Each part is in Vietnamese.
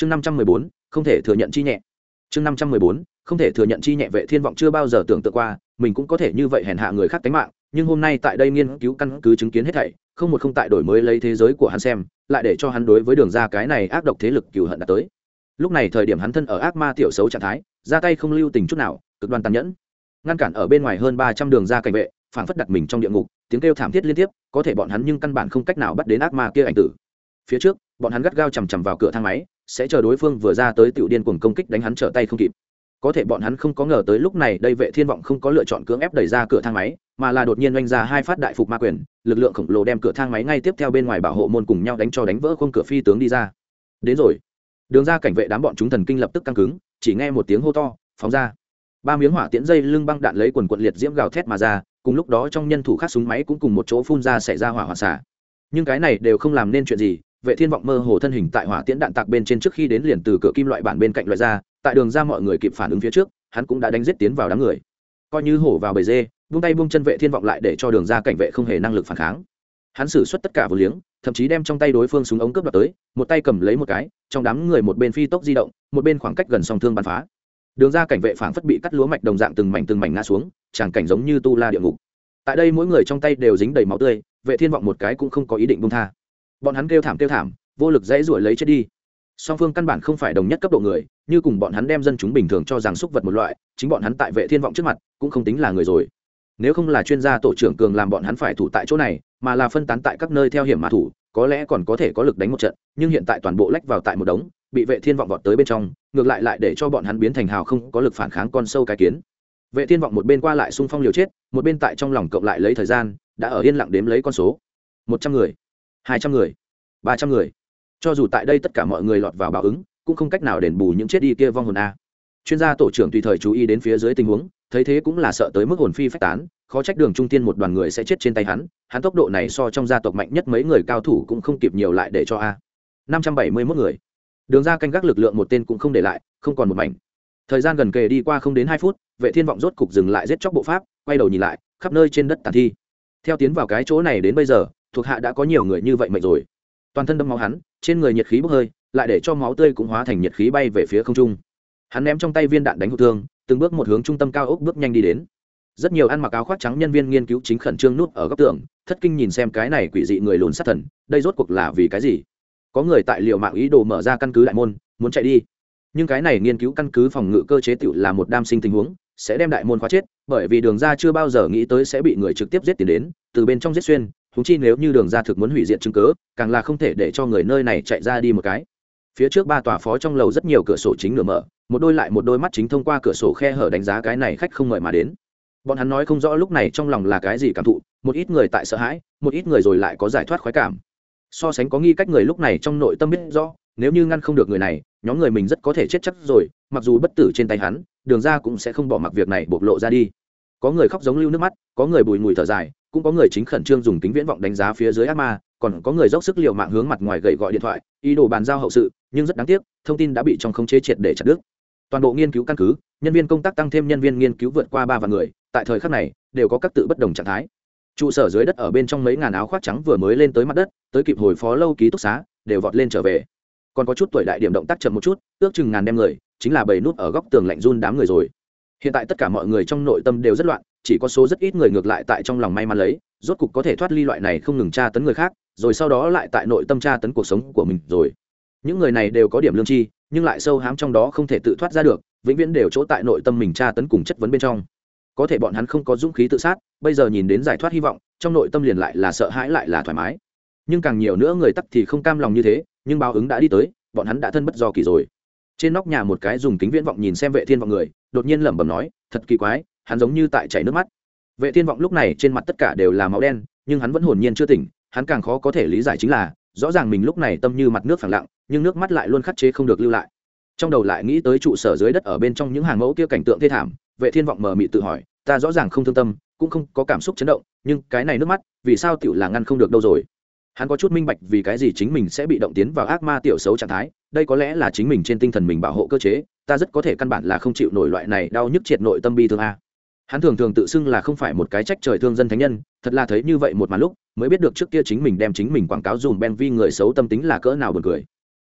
chương năm trăm mười bốn, không thể thừa nhận chi nhẹ. Chương năm trăm mười bốn, không thể thừa nhận chi nhẹ vệ thiên vọng chưa bao giờ tưởng tượng qua, mình cũng có thể như vậy hèn hạ người khác tính mạng, nhưng hôm nay tại đây nghiên cứu căn cứ chứng kiến hết thảy, không một không tại đổi mới lấy thế giới của hắn xem, lại để cho hắn đối với đường ra cái này ác độc thế lực cừu hận đã tới. Lúc này thời điểm hắn thân ở ác ma tiểu xấu trạng thái, ra tay không lưu tình chút nào, cực đoan tàn nhẫn. Ngăn cản ở bên ngoài hơn ba trăm đường ra cảnh vệ phản phất đặt mình trong địa ngục, tiếng kêu thảm thiết liên tiếp, có thể bọn hắn nhưng căn bản không cách nào bắt đến ác ma kia ảnh tử. Phía trước, bọn hắn gắt gao chằm chằm vào cửa thang máy sẽ chờ đối phương vừa ra tới tiểu điên cuồng công kích đánh hắn trở tay không kịp. Có thể bọn hắn không có ngờ tới lúc này đây vệ thiên vọng không có lựa chọn cưỡng ép đẩy ra cửa thang máy, mà là đột nhiên oanh ra hai phát đại phục ma quyền, lực lượng khổng lồ đem cửa thang máy ngay tiếp theo bên ngoài bảo hộ môn cùng nhau đánh cho đánh vỡ khung cửa phi tướng đi ra. Đến rồi. Đường ra cảnh vệ đám bọn chúng thần kinh lập tức căng cứng, chỉ nghe một tiếng hô to, phóng ra. Ba miếng hỏa tiễn dây lưng băng đạn lấy quần quận liệt diễm gào thét mà ra, cùng lúc đó trong nhân thủ khác súng máy cũng cùng một chỗ phun ra xảy ra hỏa hoạn xả nhưng cái này đều không làm nên chuyện gì vệ thiên vọng mơ hồ thân hình tại hỏa tiễn đạn tạc bên trên trước khi đến liền từ cửa kim loại bản bên cạnh loại ra, tại đường ra mọi người kịp phản ứng phía trước, hắn cũng đã đánh giết tiến vào đám người. Coi như hổ vào bầy dê buông tay buông chân vệ thiên vọng lại để cho đường ra cảnh vệ không hề năng lực phản kháng. Hắn xử suất tất cả vô liếng, thậm chí đem trong tay đối phương súng ống cướp đoạt tới, một tay cầm lấy một cái, trong đám người một bên phi tốc di động, một bên khoảng cách gần song thương bắn phá. Đường ra cảnh vệ phảng phất bị cắt lúa mạch đồng dạng từng mảnh từng mảnh ngã xuống, tràng cảnh giống như tu la địa ngục. Tại đây mỗi người trong tay đều dính đầy máu tươi, vệ thiên vọng một cái cũng không có ý định buông tha bọn hắn kêu thảm kêu thảm, vô lực dãy ruổi lấy chết đi. Song phương căn bản không phải đồng nhất cấp độ người, như cùng bọn hắn đem dân chúng bình thường cho rằng xúc vật một loại, chính bọn hắn tại vệ thiên vọng trước mặt, cũng không tính là người rồi. Nếu không là chuyên gia tổ trưởng cường làm bọn hắn phải thủ tại chỗ này, mà là phân tán tại các nơi theo hiểm mà thủ, có lẽ còn có thể có lực đánh một trận, nhưng hiện tại toàn bộ lách vào tại một đống, bị vệ thiên vọng vọt tới bên trong, ngược lại lại để cho bọn hắn biến thành hào không có lực phản kháng con sâu cái kiến. Vệ thiên vọng một bên qua lại xung phong liều chết, một bên tại trong lòng cộng lại lấy thời gian, đã ở yên lặng đếm lấy con số. Một trăm người hai trăm người, ba trăm người. Cho dù tại đây tất cả mọi người lọt vào báo ứng, cũng không cách nào đền bù những chết đi kia vong hồn a. Chuyên gia tổ trưởng tùy thời chú ý đến phía dưới tình huống, thấy thế cũng là sợ tới mức hồn phi phách tán, khó trách đường trung tiên một đoàn người sẽ chết trên tay hắn hắn tốc độ này so trong gia tộc mạnh nhất mấy người cao thủ cũng không kịp nhiều lại để cho a. năm trăm bảy mươi mốt người. Đường ra canh gác lực lượng một tên cũng không để lại, không còn một mảnh. Thời gian gần kề đi qua không đến hai phút, vệ thiên vọng rốt cục dừng lại giết chóc bộ pháp, quay đầu nhìn lại, khắp nơi trên đất tàn thi. Theo tiến vào cái chỗ này đến bây giờ thuộc hạ đã có nhiều người như vậy mệnh rồi. Toàn thân đâm máu hắn, trên người nhiệt khí bốc hơi, lại để cho máu tươi cũng hóa thành nhiệt khí bay về phía không trung. Hắn ném trong tay viên đạn đánh hụt thương, từng bước một hướng trung tâm cao ốc bước nhanh đi đến. Rất nhiều ăn mặc áo khoác trắng nhân viên nghiên cứu chính khẩn trương nút ở góc tường, thất kinh nhìn xem cái này quỷ dị người lùn sát thần, đây rốt cuộc là vì cái gì? Có người tại liệu mạng ý đồ mở ra căn cứ đại môn, muốn chạy đi. Nhưng cái này nghiên cứu căn cứ phòng ngự cơ chế tự là một đam sinh tình huống, sẽ đem đại môn khóa chết, bởi vì đường ra chưa bao giờ nghĩ tới sẽ bị người trực tiếp giết tiền đến, từ bên trong giết xuyên chúng chi nếu như đường ra thực muốn hủy diệt chứng cớ, càng là không thể để cho người nơi này chạy ra đi một cái. Phía trước ba tòa phó trong lầu rất nhiều cửa sổ chính nửa mở, một đôi lại một đôi mắt chính thông qua cửa sổ khe hở đánh giá cái này khách không mời mà đến. Bọn hắn nói không rõ lúc này trong lòng là cái gì cảm thụ, một ít người tại sợ hãi, một ít người rồi lại có giải thoát khoái cảm. So sánh có nghi cách người lúc này trong nội tâm biết rõ, nếu như ngăn không được người này, nhóm người mình rất có thể chết chắc rồi, mặc dù bất tử trên tay hắn, đường ra cũng sẽ không bỏ mặc việc này bộc lộ ra đi. Có người khóc giống lưu nước mắt, có người bùi ngùi thở dài cũng có người chính khẩn trương dùng kính viễn vọng đánh giá phía dưới ác ma, còn có người dốc sức l mạng hướng mặt ngoài gậy gọi điện thoại, ý đồ bàn giao hậu sự, nhưng rất đáng tiếc, thông tin đã bị trong khống chế triệt để chặt đứt. Toàn bộ nghiên cứu căn cứ, nhân viên công tác tăng thêm nhân viên nghiên cứu vượt qua ba vạn người, tại thời khắc này, đều có các tự bất đồng trạng thái. Trụ sở dưới đất ở bên trong mấy ngàn áo khoác trắng vừa mới lên tới mặt đất, tới kịp hồi phó lâu ký túc xá, đều vọt lên trở về. Còn có chút tuổi đại điểm động tác chậm một chút, ước chừng ngàn đem người, chính là bầy nút ở góc tường lạnh run đám người rồi hiện tại tất cả mọi người trong nội tâm đều rất loạn, chỉ có số rất ít người ngược lại tại trong lòng may mắn lấy, rốt cục có thể thoát ly loại này không ngừng tra tấn người khác, rồi sau đó lại tại nội tâm tra tấn cuộc sống của mình rồi. Những người này đều có điểm lương chi, nhưng lại sâu hám trong đó không thể tự thoát ra được, vĩnh viễn đều chỗ tại nội tâm mình tra tấn cùng chất vấn bên trong. Có thể bọn hắn không có dũng khí tự sát, bây giờ nhìn đến giải thoát hy vọng, trong nội tâm liền lại là sợ hãi lại là thoải mái. Nhưng càng nhiều nữa người tắc thì không cam lòng như thế, nhưng báo ứng đã đi tới, bọn hắn đã thân bất do kỳ rồi trên nóc nhà một cái dùng kính viễn vọng nhìn xem vệ thiên vọng người, đột nhiên lẩm bẩm nói, thật kỳ quái, hắn giống như tại chảy nước mắt. Vệ thiên vọng lúc này trên mặt tất cả đều là máu đen, nhưng hắn vẫn hồn nhiên chưa tỉnh, hắn càng khó có thể lý giải chính là, rõ ràng mình lúc này tâm như mặt nước phẳng lặng, nhưng nước mắt lại luôn khắt chế không được lưu lại. Trong đầu lại nghĩ tới trụ sở dưới đất ở bên trong những hàng mẫu kia cảnh tượng thê thảm, vệ thiên vọng mờ mị tự hỏi, ta rõ ràng không thương tâm, cũng không có cảm xúc chấn động, nhưng cái này nước mắt, vì sao tiểu là ngăn không được đâu rồi? Hắn có chút minh bạch vì cái gì chính mình sẽ bị động tiến vào ác ma tiểu xấu trạng thái, đây có lẽ là chính mình trên tinh thần mình bảo hộ cơ chế, ta rất có thể căn bản là không chịu nổi loại này đau nhức triệt nội tâm bi thương a. Hắn thường thường tự xưng là không phải một cái trách trời thương dân thánh nhân, thật là thấy như vậy một màn lúc, mới biết được trước kia chính mình đem chính mình quảng cáo dùm ben vi người xấu tâm tính là cỡ nào buồn cười.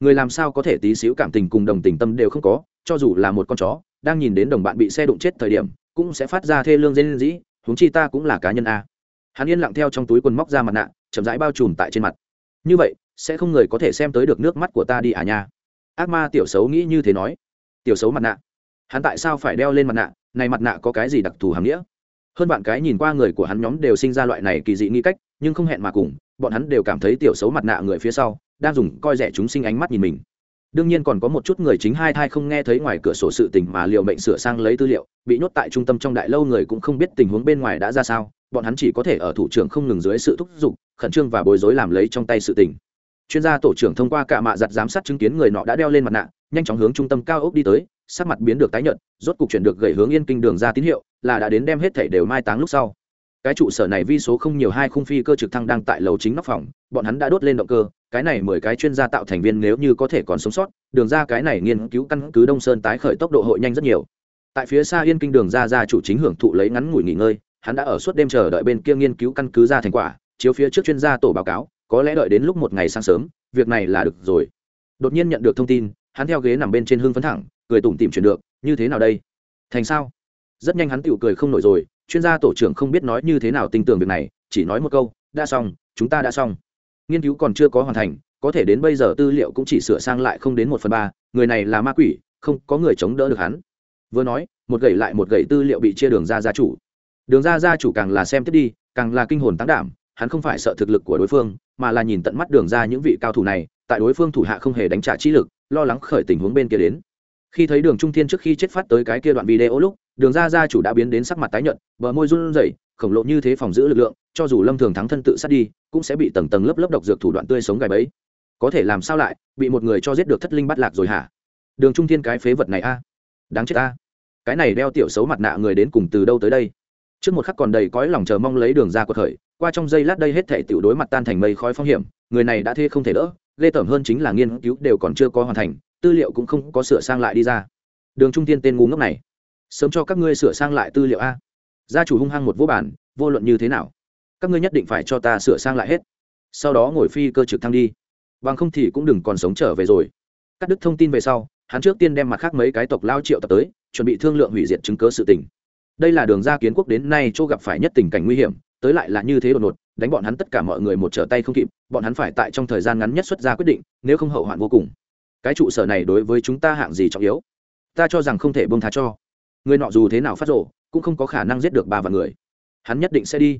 Người làm sao có thể tí xíu cảm tình cùng đồng tình tâm đều không có, cho dù là một con chó, đang nhìn đến đồng bạn bị xe đụng chết thời điểm, cũng sẽ phát ra thê lương dê dên dĩ huống chi ta cũng là cá nhân a. Hắn yên lặng theo trong túi quần móc ra mặt nạ chậm rãi bao trùm tại trên mặt. Như vậy, sẽ không người có thể xem tới được nước mắt của ta đi à nha. Ác ma tiểu xấu nghĩ như thế nói. Tiểu xấu mặt nạ. Hắn tại sao phải đeo lên mặt nạ? Này mặt nạ có cái gì đặc thù hàm nghĩa? Hơn bạn cái nhìn qua người của hắn nhóm đều sinh ra loại này kỳ dị nghi cách, nhưng không hẹn mà cùng, bọn hắn đều cảm thấy tiểu xấu mặt nạ người phía sau, đang dùng coi rẻ chúng sinh ánh mắt nhìn mình. Đương nhiên còn có một chút người chính hai thai không nghe thấy ngoài cửa sổ sự tình mà liều mệnh sửa sang lấy tư liệu, bị nhốt tại trung tâm trong đại lâu người cũng không biết tình huống bên ngoài đã ra sao, bọn hắn chỉ có thể ở thủ trưởng không ngừng dưới sự thúc giục khẩn trương và bối rối làm lấy trong tay sự tình. Chuyên gia tổ trưởng thông qua cả mạ giặt giám sát chứng kiến người nọ đã đeo lên mặt nạ, nhanh chóng hướng trung tâm cao ốc đi tới, sắc mặt biến được tái nhợt, rốt cục chuyển được gầy hướng yên kinh đường ra tín hiệu, là đã đến đem hết thảy đều mai táng lúc sau. Cái trụ sở này vi số không nhiều hai khung phi cơ trực thăng đang tại lầu chính nóc phòng, bọn hắn đã đốt lên động cơ, cái này mười cái chuyên gia tạo thành viên nếu như có thể còn sống sót, đường ra cái này nghiên cứu căn cứ đông sơn tái khởi tốc độ hội nhanh rất nhiều. Tại phía xa yên kinh đường ra ra chủ chính hưởng thụ lấy ngắn ngủi nghỉ ngơi, hắn đã ở suốt đêm chờ đợi bên kia nghiên cứu căn cứ ra thành quả chiếu phía trước chuyên gia tổ báo cáo, có lẽ đợi đến lúc một ngày sáng sớm, việc này là được rồi. Đột nhiên nhận được thông tin, hắn theo ghế nằm bên trên hương phấn thẳng, cười tủm tìm chuyển được, như thế nào đây? Thành sao? Rất nhanh hắn tựu cười không nổi rồi, chuyên gia tổ trưởng không biết nói như thế nào tin tưởng việc này, chỉ nói một câu, đã xong, chúng ta đã xong. Nghiên cứu còn chưa có hoàn thành, có thể đến bây giờ tư liệu cũng chỉ sửa sang lại không đến một phần ba, người này là ma quỷ, không có người chống đỡ được hắn. Vừa nói, một gậy lại một gậy tư liệu bị chia đường ra gia chủ. Đường ra gia chủ càng là xem tiếp đi, càng là kinh hồn tán đảm hắn không phải sợ thực lực của đối phương, mà là nhìn tận mắt đường ra những vị cao thủ này, tại đối phương thủ hạ không hề đánh trả trí lực, lo lắng khởi tình huống bên kia đến. Khi thấy đường trung thiên trước khi chết phát tới cái kia đoạn video lúc, đường ra gia chủ đã biến đến sắc mặt tái nhợt, bờ môi run rẩy, khổng lộ như thế phòng giữ lực lượng, cho dù lâm thường thắng thân tự sát đi, cũng sẽ bị tầng tầng lớp lớp độc dược thủ đoạn tươi sống gài bẫy. Có thể làm sao lại, bị một người cho giết được thất linh bắt lạc rồi hả? Đường trung thiên cái phế vật này a, đáng chết a. Cái này đeo tiểu xấu mặt nạ người đến cùng từ đâu tới đây? Trước một khắc còn đầy cõi lòng chờ mong lấy đường ra cuộc khởi qua trong giây lát đây hết thể tiểu đối mặt tan thành mây khói phong hiểm, người này đã thê không thể đỡ, ghê tởm hơn chính là nghiên cứu đều còn chưa có hoàn thành, tư liệu cũng không có sửa sang lại đi ra. Đường trung tiên tên ngu ngốc này, sớm cho các ngươi sửa sang lại tư liệu a. Gia chủ hung hăng một vô bản vô luận như thế nào, các ngươi nhất định phải cho ta sửa sang lại hết. Sau đó ngồi phi cơ trực thăng đi. Bằng không thì cũng đừng còn sống trở về rồi. Cắt đứt thông tin về sau, hắn trước tiên đem mặt khác mấy cái tộc lao triệu tập tới, chuẩn bị thương lượng hủy diệt chứng cớ sự tình đây là đường ra kiến quốc đến nay chỗ gặp phải nhất tình cảnh nguy hiểm, tới lại là như thế đột ngột, đánh bọn hắn tất cả mọi người một trở tay không kịp, bọn hắn phải tại trong thời gian ngắn nhất xuất ra quyết định, nếu không hậu hoạn vô cùng. Cái trụ sở này đối với chúng ta hạng gì trọng yếu? Ta cho rằng không thể bông tha cho. Người nọ dù thế nào phát rộ cũng không có khả năng giết được ba vạn người. Hắn nhất định sẽ đi.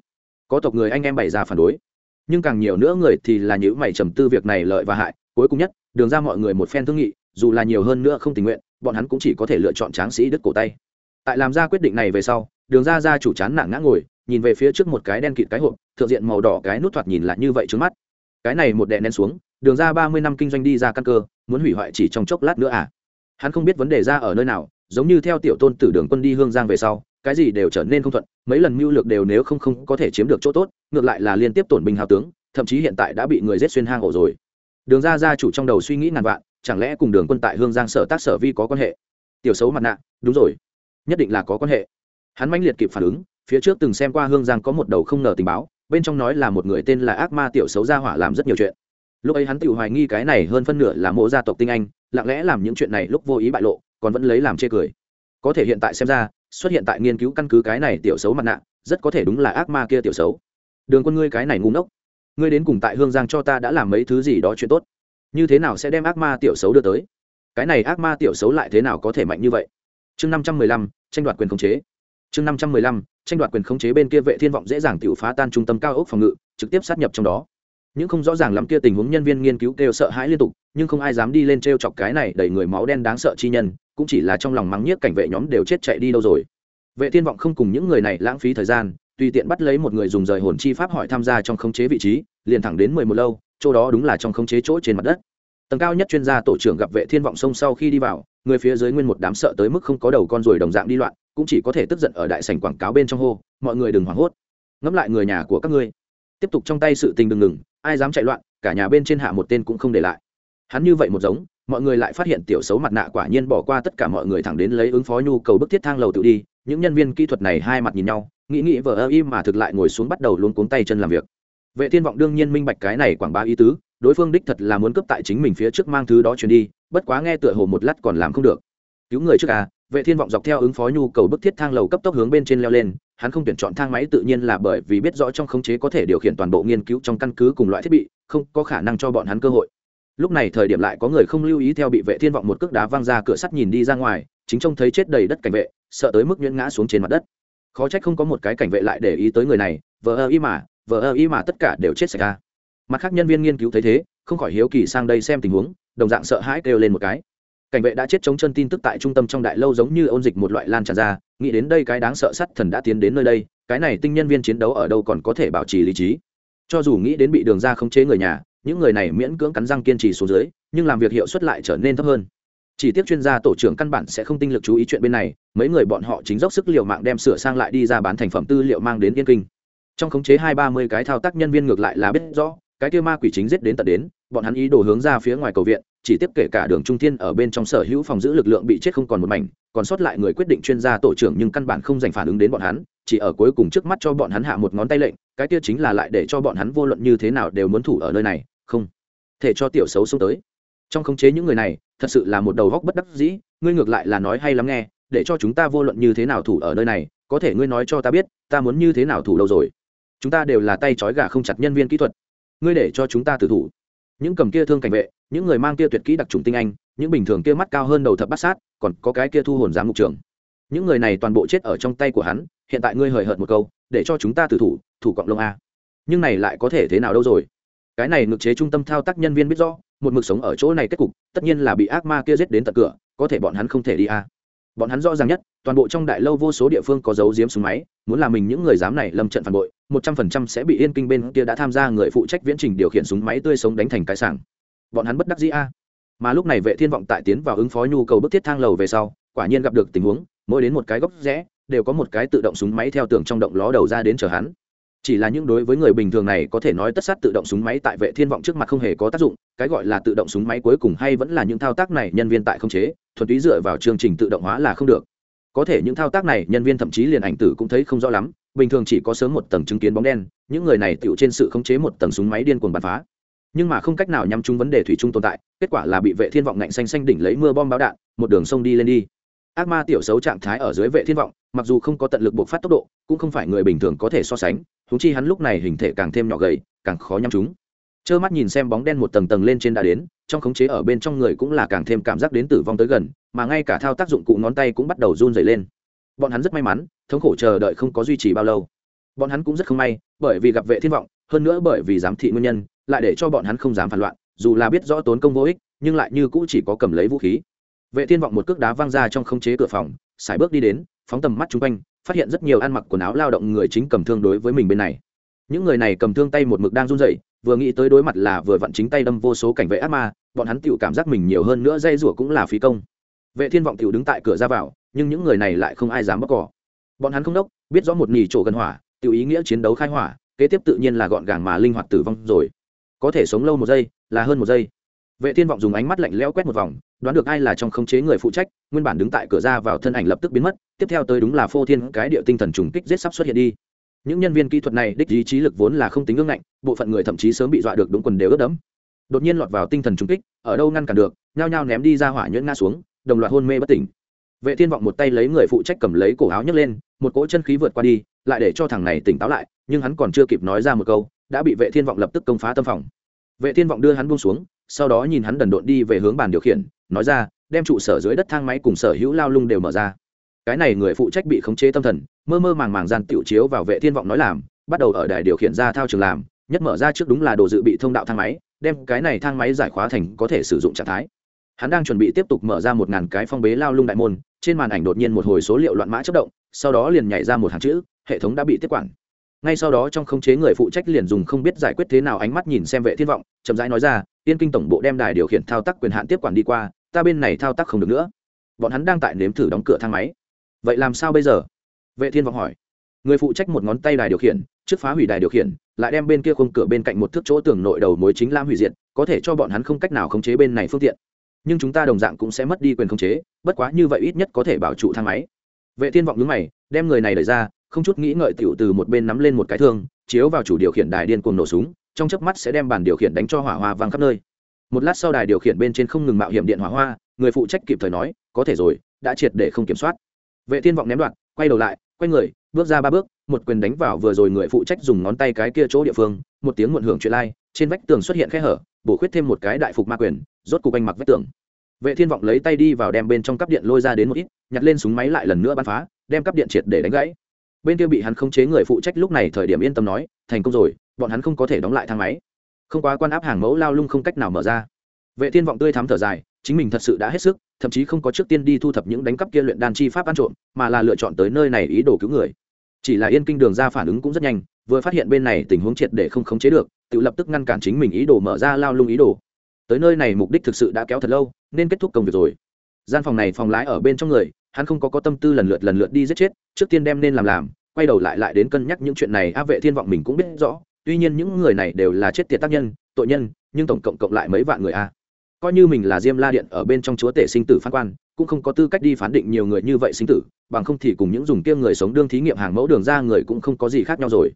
Có tộc người anh em bày ra phản đối. Nhưng càng nhiều nữa người thì là những mày trầm tư việc này lợi và hại. Cuối cùng nhất, đường ra mọi người một phen thương nghị, dù là nhiều hơn nữa không tình nguyện, bọn hắn cũng chỉ có thể lựa chọn tráng sĩ đứt cổ tay tại làm ra quyết định này về sau, đường ra ra chủ chán nặng ngã ngồi, nhìn về phía trước một cái đen kịt cái hộp, thượng diện màu đỏ cái nút thoạt nhìn lại như vậy trước mắt. Cái này một đè nén xuống, đường ra ba mươi năm kinh doanh đi ra căn cơ, muốn hủy hoại chỉ trong chốc lát nữa à? Hắn không biết vấn đề ra ở nơi nào, giống như theo tiểu tôn tử đường quân đi hương giang về sau, cái gì đều trở nên không thuận, mấy lần mưu lược đều nếu không không có thể chiếm được chỗ tốt, ngược lại là liên tiếp tổn binh hào tướng, thậm chí hiện tại đã bị người giết xuyên hang ổ rồi. Đường ra gia chủ trong đầu suy nghĩ ngàn vạn, chẳng lẽ cùng đường quân tại hương giang sở tác sở vi có quan hệ? Tiểu xấu mặt nạ, đúng rồi nhất định là có quan hệ. Hắn mãnh liệt kịp phản ứng, phía trước từng xem qua hương giang có một đầu không ngờ tình báo, bên trong nói là một người tên là ác ma tiểu xấu gia hỏa làm rất nhiều chuyện. Lúc ấy hắn tự hoài nghi cái này hơn phân nửa là mộ gia tộc tinh anh, lặng lẽ làm những chuyện này lúc vô ý bại lộ, còn vẫn lấy làm chê cười. Có thể hiện tại xem ra, xuất hiện tại nghiên cứu căn cứ cái này tiểu xấu mặt nạ, rất có thể đúng là ác ma kia tiểu xấu. Đường quân ngươi cái này ngu ngốc. Ngươi đến cùng tại hương giang cho ta đã làm mấy thứ gì đó chuyện tốt? Như thế nào sẽ đem ác ma tiểu xấu đưa tới? Cái này ác ma tiểu xấu lại thế nào có thể mạnh như vậy? Chương năm trăm mười lăm, tranh đoạt quyền khống chế. Chương năm trăm mười lăm, tranh đoạt quyền khống chế bên kia vệ thiên vọng dễ dàng tự phá tan trung tâm cao ốc phòng ngự, trực tiếp sát nhập trong đó. Những không rõ ràng lắm kia tình huống nhân viên nghiên cứu kêu sợ hãi liên tục, nhưng không ai dám đi lên t chọc cái này đẩy người máu đen đáng sợ chi nhân, cũng chỉ là trong lòng mắng nhiếc cảnh vệ nhóm đều chết chạy đi đâu rồi. Vệ thiên vọng không cùng những người này lãng phí thời gian, tùy tiện bắt lấy một người dùng rời hồn chi pháp hỏi tham gia trong khống chế vị trí, liền thẳng đến mười một lâu, chỗ đó đúng là trong khống chế chỗ trên mặt đất. Tầng cao nhất chuyên gia tổ trưởng gặp vệ thiên vọng sông sau khi đi vào người phía dưới nguyên một đám sợ tới mức không có đầu con ruồi đồng dạng đi loạn, cũng chỉ có thể tức giận ở đại sảnh quảng cáo bên trong hô, mọi người đừng hoảng hốt. Ngẫm lại người nhà của các ngươi. Tiếp tục trong tay sự tình đừng ngừng, ai dám chạy loạn, cả nhà bên trên hạ một tên cũng không để lại. Hắn như vậy một giống, mọi người lại phát hiện tiểu xấu mặt nạ quả nhiên bỏ qua tất cả mọi người thẳng đến lấy ứng phó nhu cầu bức thiết thang lầu tự đi, những nhân viên kỹ thuật này hai mặt nhìn nhau, nghĩ nghĩ vờ ơ im mà thực lại ngồi xuống bắt đầu luôn cuống tay chân làm việc vệ thiên vọng đương nhiên minh bạch cái này quảng bá ý tứ, đối phương đích thật là muốn cấp tại chính mình phía trước mang thứ đó truyền đi, bất quá nghe tựa hồ một lát còn làm không được. Cứu người trước à vệ thiên vọng dọc theo ứng phó nhu cầu bức thiết thang lầu cấp tốc hướng bên trên leo lên, hắn không tuyển chọn thang máy tự nhiên là bởi vì biết rõ trong khống chế có thể điều khiển toàn bộ nghiên cứu trong căn cứ cùng loại thiết bị, không có khả năng cho bọn hắn cơ hội. Lúc này thời điểm lại có người không lưu ý theo bị vệ thiên vọng một cước đá văng ra cửa sắt nhìn đi ra ngoài, chính trông thấy chết đầy đất cảnh vệ, sợ tới mức nhuyễn ngã xuống trên mặt đất. Khó trách không có một cái cảnh vệ lại để ý tới người này, vờ ơ ý mà vờ ơ y mà tất cả đều chết sạch ra. Mặt khác nhân viên nghiên cứu thấy thế, không khỏi hiếu kỳ sang đây xem tình huống, đồng dạng sợ hãi kêu lên một cái. Cảnh vệ đã chết chống chân tin tức tại trung tâm trong đại lâu giống như ôn dịch một loại lan tràn ra, nghĩ đến đây cái đáng sợ sắt thần đã tiến đến nơi đây, cái này tinh nhân viên chiến đấu ở đâu còn có thể bảo trì lý trí. Cho dù nghĩ đến bị đường ra khống chế người nhà, những người này miễn cưỡng cắn răng kiên trì xuống dưới, nhưng làm việc hiệu suất lại trở nên thấp hơn. Chỉ tiếc chuyên gia tổ trưởng căn bản sẽ không tinh lực chú ý chuyện bên này, mấy người bọn họ chính dốc sức l i ề u mạng đem sửa sang lại đi ra bán thành phẩm tư liệu mang đến yên kinh trong khống chế hai ba mươi cái thao tác nhân viên ngược lại là biết rõ, cái kia ma quỷ chính giết đến tận đến, bọn hắn ý đồ hướng ra phía ngoài cầu viện, chỉ tiếp kể cả đường trung thiên ở bên trong sở hữu phòng giữ lực lượng bị chết không còn một mảnh, còn sót lại người quyết định chuyên gia tổ trưởng nhưng căn bản không dành phản ứng đến bọn hắn, chỉ ở cuối cùng trước mắt cho bọn hắn hạ một ngón tay lệnh, cái kia chính là lại để cho bọn hắn vô luận như thế nào đều muốn thủ ở nơi này, không thể cho tiểu xấu xuống tới. Trong khống chế những người này, thật sự là một đầu góc bất đắc dĩ, ngươi ngược lại là nói hay lắm nghe, để cho chúng ta vô luận như thế nào thủ ở nơi này, có thể ngươi nói cho ta biết, ta muốn như thế nào thủ đâu rồi chúng ta đều là tay trói gà không chặt nhân viên kỹ thuật. Ngươi để cho chúng ta tự thủ. Những cầm kia thương cảnh vệ, những người mang kia tuyệt kỹ đặc trùng tinh anh, những bình thường kia mắt cao hơn đầu thập bát sát, còn có cái kia thu hồn giám mục trường những người này toàn bộ chết ở trong tay của hắn, hiện tại ngươi hời hợt một câu, để cho chúng ta tự thủ thủ cộng lông a. Nhưng này lại có thể thế nào đâu rồi? Cái này ngược chế trung tâm thao tác nhân viên biết rõ, một mực sống ở chỗ này kết cục, tất nhiên là bị ác ma kia giết đến tận cửa, có thể bọn hắn không thể đi a. Bọn hắn rõ ràng nhất, toàn bộ trong đại lâu vô số địa phương có dấu diếm súng máy, muốn làm mình những người dám này lâm trận phản bội một trăm phần trăm sẽ bị yên kinh bên kia đã tham gia người phụ trách viễn trình điều khiển súng máy tươi sống đánh thành cái sảng. Bọn hắn bất đắc dĩ a. Mà lúc này vệ thiên vọng tại tiến vào ứng phó nhu cầu bức thiết thang lầu về sau, quả nhiên gặp được tình huống, mỗi đến một cái góc rẽ, đều có một cái tự động súng máy theo tường trong động ló đầu ra đến chờ hắn. Chỉ là những đối với người bình thường này có thể nói tất sát tự động súng máy tại vệ thiên vọng trước mặt không hề có tác dụng, cái gọi là tự động súng máy cuối cùng hay vẫn là những thao tác này nhân viên tại không chế, thuần túy dựa vào chương trình tự động hóa là không được. Có thể những thao tác này, nhân viên thậm chí liền ảnh tử cũng thấy không rõ lắm bình thường chỉ có sớm một tầng chứng kiến bóng đen, những người này tựu trên sự khống chế một tầng súng máy điên cuồng bắn phá. Nhưng mà không cách nào nhắm chúng vấn đề thủy chung tồn tại, kết quả là bị vệ thiên vọng ngạnh xanh xanh đỉnh lấy mưa bom báo đạn, một đường sông đi lên đi. Ác ma tiểu xấu trạng thái ở dưới vệ thiên vọng, mặc dù không có tận lực buộc phát tốc độ, cũng không phải người bình thường có thể so sánh thúng chi hắn lúc này hình thể càng thêm nhỏ gầy, càng khó nhắm chúng trơ mắt nhìn xem bóng đen một tầng tầng lên trên đã đến, trong khống chế ở bên trong người cũng là càng thêm cảm giác đến tử vong tới gần, mà ngay cả thao tác dụng cụ ngón tay cũng bắt đầu run dày lên. Bọn hắn rất may mắn thống khổ chờ đợi không có duy trì bao lâu. Bọn hắn cũng rất không may, bởi vì gặp vệ thiên vọng, hơn nữa bởi vì giám thị nguyên nhân, lại để cho bọn hắn không dám phản loạn, dù là biết rõ tốn công vô ích, nhưng lại như cũ chỉ có cầm lấy vũ khí. Vệ thiên vọng một cước đá văng ra trong không chế cửa phòng xài bước đi đến, phóng tầm mắt chung quanh, phát hiện rất nhiều ăn mặc quần áo lao động người chính cầm thương đối với mình bên này. Những người này cầm thương tay một mực đang run rẩy, vừa nghĩ tới đối mặt là vừa vặn chính tay đâm vô số cảnh vệ ác ma, bọn hắn tựu cảm giác mình nhiều hơn nữa dây rủa cũng là phí công. Vệ thiên vọng tựu đứng tại cửa ra vào, nhưng những người này lại không ai dám bóc cỏ bọn hắn không đốc, biết rõ một nỉ chỗ gần hỏa tự ý nghĩa chiến đấu khai hỏa, kế tiếp tự nhiên là gọn gàng mà linh hoạt tử vong rồi. Có thể sống lâu một giây, là hơn một giây. Vệ thiên vọng dùng ánh mắt lạnh lẽo quét một vòng, đoán được ai là trong khống chế người phụ trách, nguyên bản đứng tại cửa ra vào thân ảnh lập tức biến mất, tiếp theo tới đúng là phô thiên cái địa tinh thần trùng kích giết sắp xuất hiện đi. Những nhân viên kỹ thuật này đích ý trí lực vốn là không tính ương ngạnh, bộ phận người thậm chí sớm bị dọa được đúng quần đều ướt đẫm. Đột nhiên lọt vào tinh thần trùng kích, ở đâu ngăn cản được, nhao nhao ném đi ra hỏa nhuyễn ngã xuống, đồng loạt hôn mê bất tỉnh vệ thiên vọng một tay lấy người phụ trách cầm lấy cổ áo nhấc lên, một cỗ chân khí vượt qua đi, lại để cho thằng này tỉnh táo lại, nhưng hắn còn chưa kịp nói ra một câu, đã bị vệ thiên vọng lập tức công phá tâm phòng. Vệ thiên vọng đưa hắn buông xuống, sau đó nhìn hắn đần độn đi về hướng bàn điều khiển, nói ra, đem trụ sở dưới đất thang máy cùng sở hữu lao lung đều mở ra. Cái này người phụ trách bị khống chế tâm thần, mơ mơ màng màng gian tiểu chiếu vào vệ thiên vọng nói làm, bắt đầu ở đài điều khiển ra thao trường làm, nhất mở ra trước đúng là đồ dự bị thông đạo thang máy, đem cái này thang máy giải khóa thành có thể sử dụng trạng thái hắn đang chuẩn bị tiếp tục mở ra một ngàn cái phong bế lao lung đại môn, trên màn ảnh đột nhiên một hồi số liệu loạn mã chất động, sau đó liền nhảy ra một hàng chữ, hệ thống đã bị tiếp quản. Ngay sau đó trong khống chế người phụ trách liền dùng không biết giải quyết thế nào ánh mắt nhìn xem vệ thiên vọng, chậm rãi nói ra tiên kinh tổng bộ đem đài điều khiển thao tác quyền hạn tiếp quản đi qua, ta bên này thao tác không được nữa. Bọn hắn đang tại nếm thử đóng cửa thang máy. Vậy làm sao bây giờ? Vệ thiên vọng hỏi. Người phụ trách một ngón tay đài điều khiển, trước phá hủy đài điều khiển, lại đem bên kia khung cửa bên cạnh một thước chỗ tường nội đầu mối chính lam hủy diệt, có thể cho bọn hắn không cách nào khống chế bên này phương tiện nhưng chúng ta đồng dạng cũng sẽ mất đi quyền khống chế, bất quá như vậy ít nhất có thể bảo trụ thang máy. Vệ thiên vọng nhướng mày, đem người này đẩy ra, không chút nghĩ ngợi tiểu từ một bên nắm lên một cái thương, chiếu vào chủ điều khiển đài điên cuồng nổ súng, trong chớp mắt sẽ đem bàn điều khiển đánh cho hỏa hoa vang khắp nơi. Một lát sau đài điều khiển bên trên không ngừng mạo hiểm điện hỏa hoa, người phụ trách kịp thời nói, có thể rồi, đã triệt để không kiểm soát. Vệ thiên vọng ném đoạn, quay đầu lại, quay người, bước ra ba bước, một quyền đánh vào vừa rồi người phụ trách dùng ngón tay cái kia chỗ địa phương, một tiếng muộn hưởng chuyện lai, trên vách tường xuất hiện khe hở bổ khuyết thêm một cái đại phục ma quyền, rốt cục anh mặc vách tường. Vệ thiên vọng lấy tay đi vào đem bên trong cắp điện lôi ra đến một ít, nhặt lên súng máy lại lần nữa bắn phá, đem cắp điện triệt để đánh gãy. Bên kia bị hắn khống chế người phụ trách lúc này thời điểm yên tâm nói, thành công rồi, bọn hắn không có thể đóng lại thang máy. Không quá quan áp hàng mẫu lao lung không cách nào mở ra. Vệ thiên vọng tươi thắm thở dài, chính mình thật sự đã hết sức, thậm chí không có trước tiên đi thu thập những đánh cắp kia luyện đan chi pháp ăn trộm, mà là lựa chọn tới nơi này ý đồ cứu người. Chỉ là yên kinh đường ra phản ứng cũng rất nhanh, vừa phát hiện bên này tình huống triệt để không khống chế được tự lập tức ngăn cản chính mình ý đồ mở ra lao lung ý đồ. Tới nơi này mục đích thực sự đã kéo thật lâu, nên kết thúc công việc rồi. Gian phòng này phòng lái ở bên trong người, hắn không có có tâm tư lần lượt lần lượt đi giết chết, trước tiên đem nên làm làm, quay đầu lại lại đến cân nhắc những chuyện này Á vệ thiên vọng mình cũng biết rõ, tuy nhiên những người này đều là chết tiệt tác nhân, tội nhân, nhưng tổng cộng cộng lại mấy vạn người a. Coi như mình là diêm la điện ở bên trong chúa tể sinh tử phán quan, cũng không có tư cách đi phán định nhiều người như vậy sinh tử, bằng không thì cùng những dùng kia người sống đương thí nghiệm hàng mẫu đường ra người cũng không có gì khác nhau rồi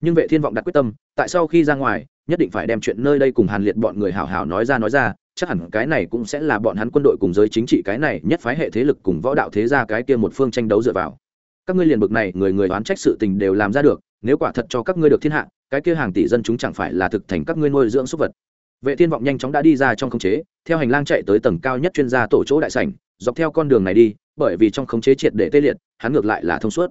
nhưng vệ thiên vọng đặt quyết tâm, tại sau khi ra ngoài, nhất định phải đem chuyện nơi đây cùng hàn liệt bọn người hảo hảo nói ra nói ra, chắc hẳn cái này cũng sẽ là bọn hắn quân đội cùng giới chính trị cái này nhất phái hệ thế lực cùng võ đạo thế gia cái kia một phương tranh đấu dựa vào. Các ngươi liền bực này, người người đoán trách sự tình đều làm ra được, nếu quả thật cho các ngươi được thiên hạ, cái kia hàng tỷ dân chúng chẳng phải là thực thành các ngươi nuôi dưỡng súc vật. Vệ thiên vọng nhanh chóng đã đi ra trong khống chế, theo hành lang chạy tới tầng cao nhất chuyên gia tổ chỗ đại sảnh, dọc theo con đường này đi, bởi vì trong khống chế triệt để tê liệt, hắn ngược lại là thông suốt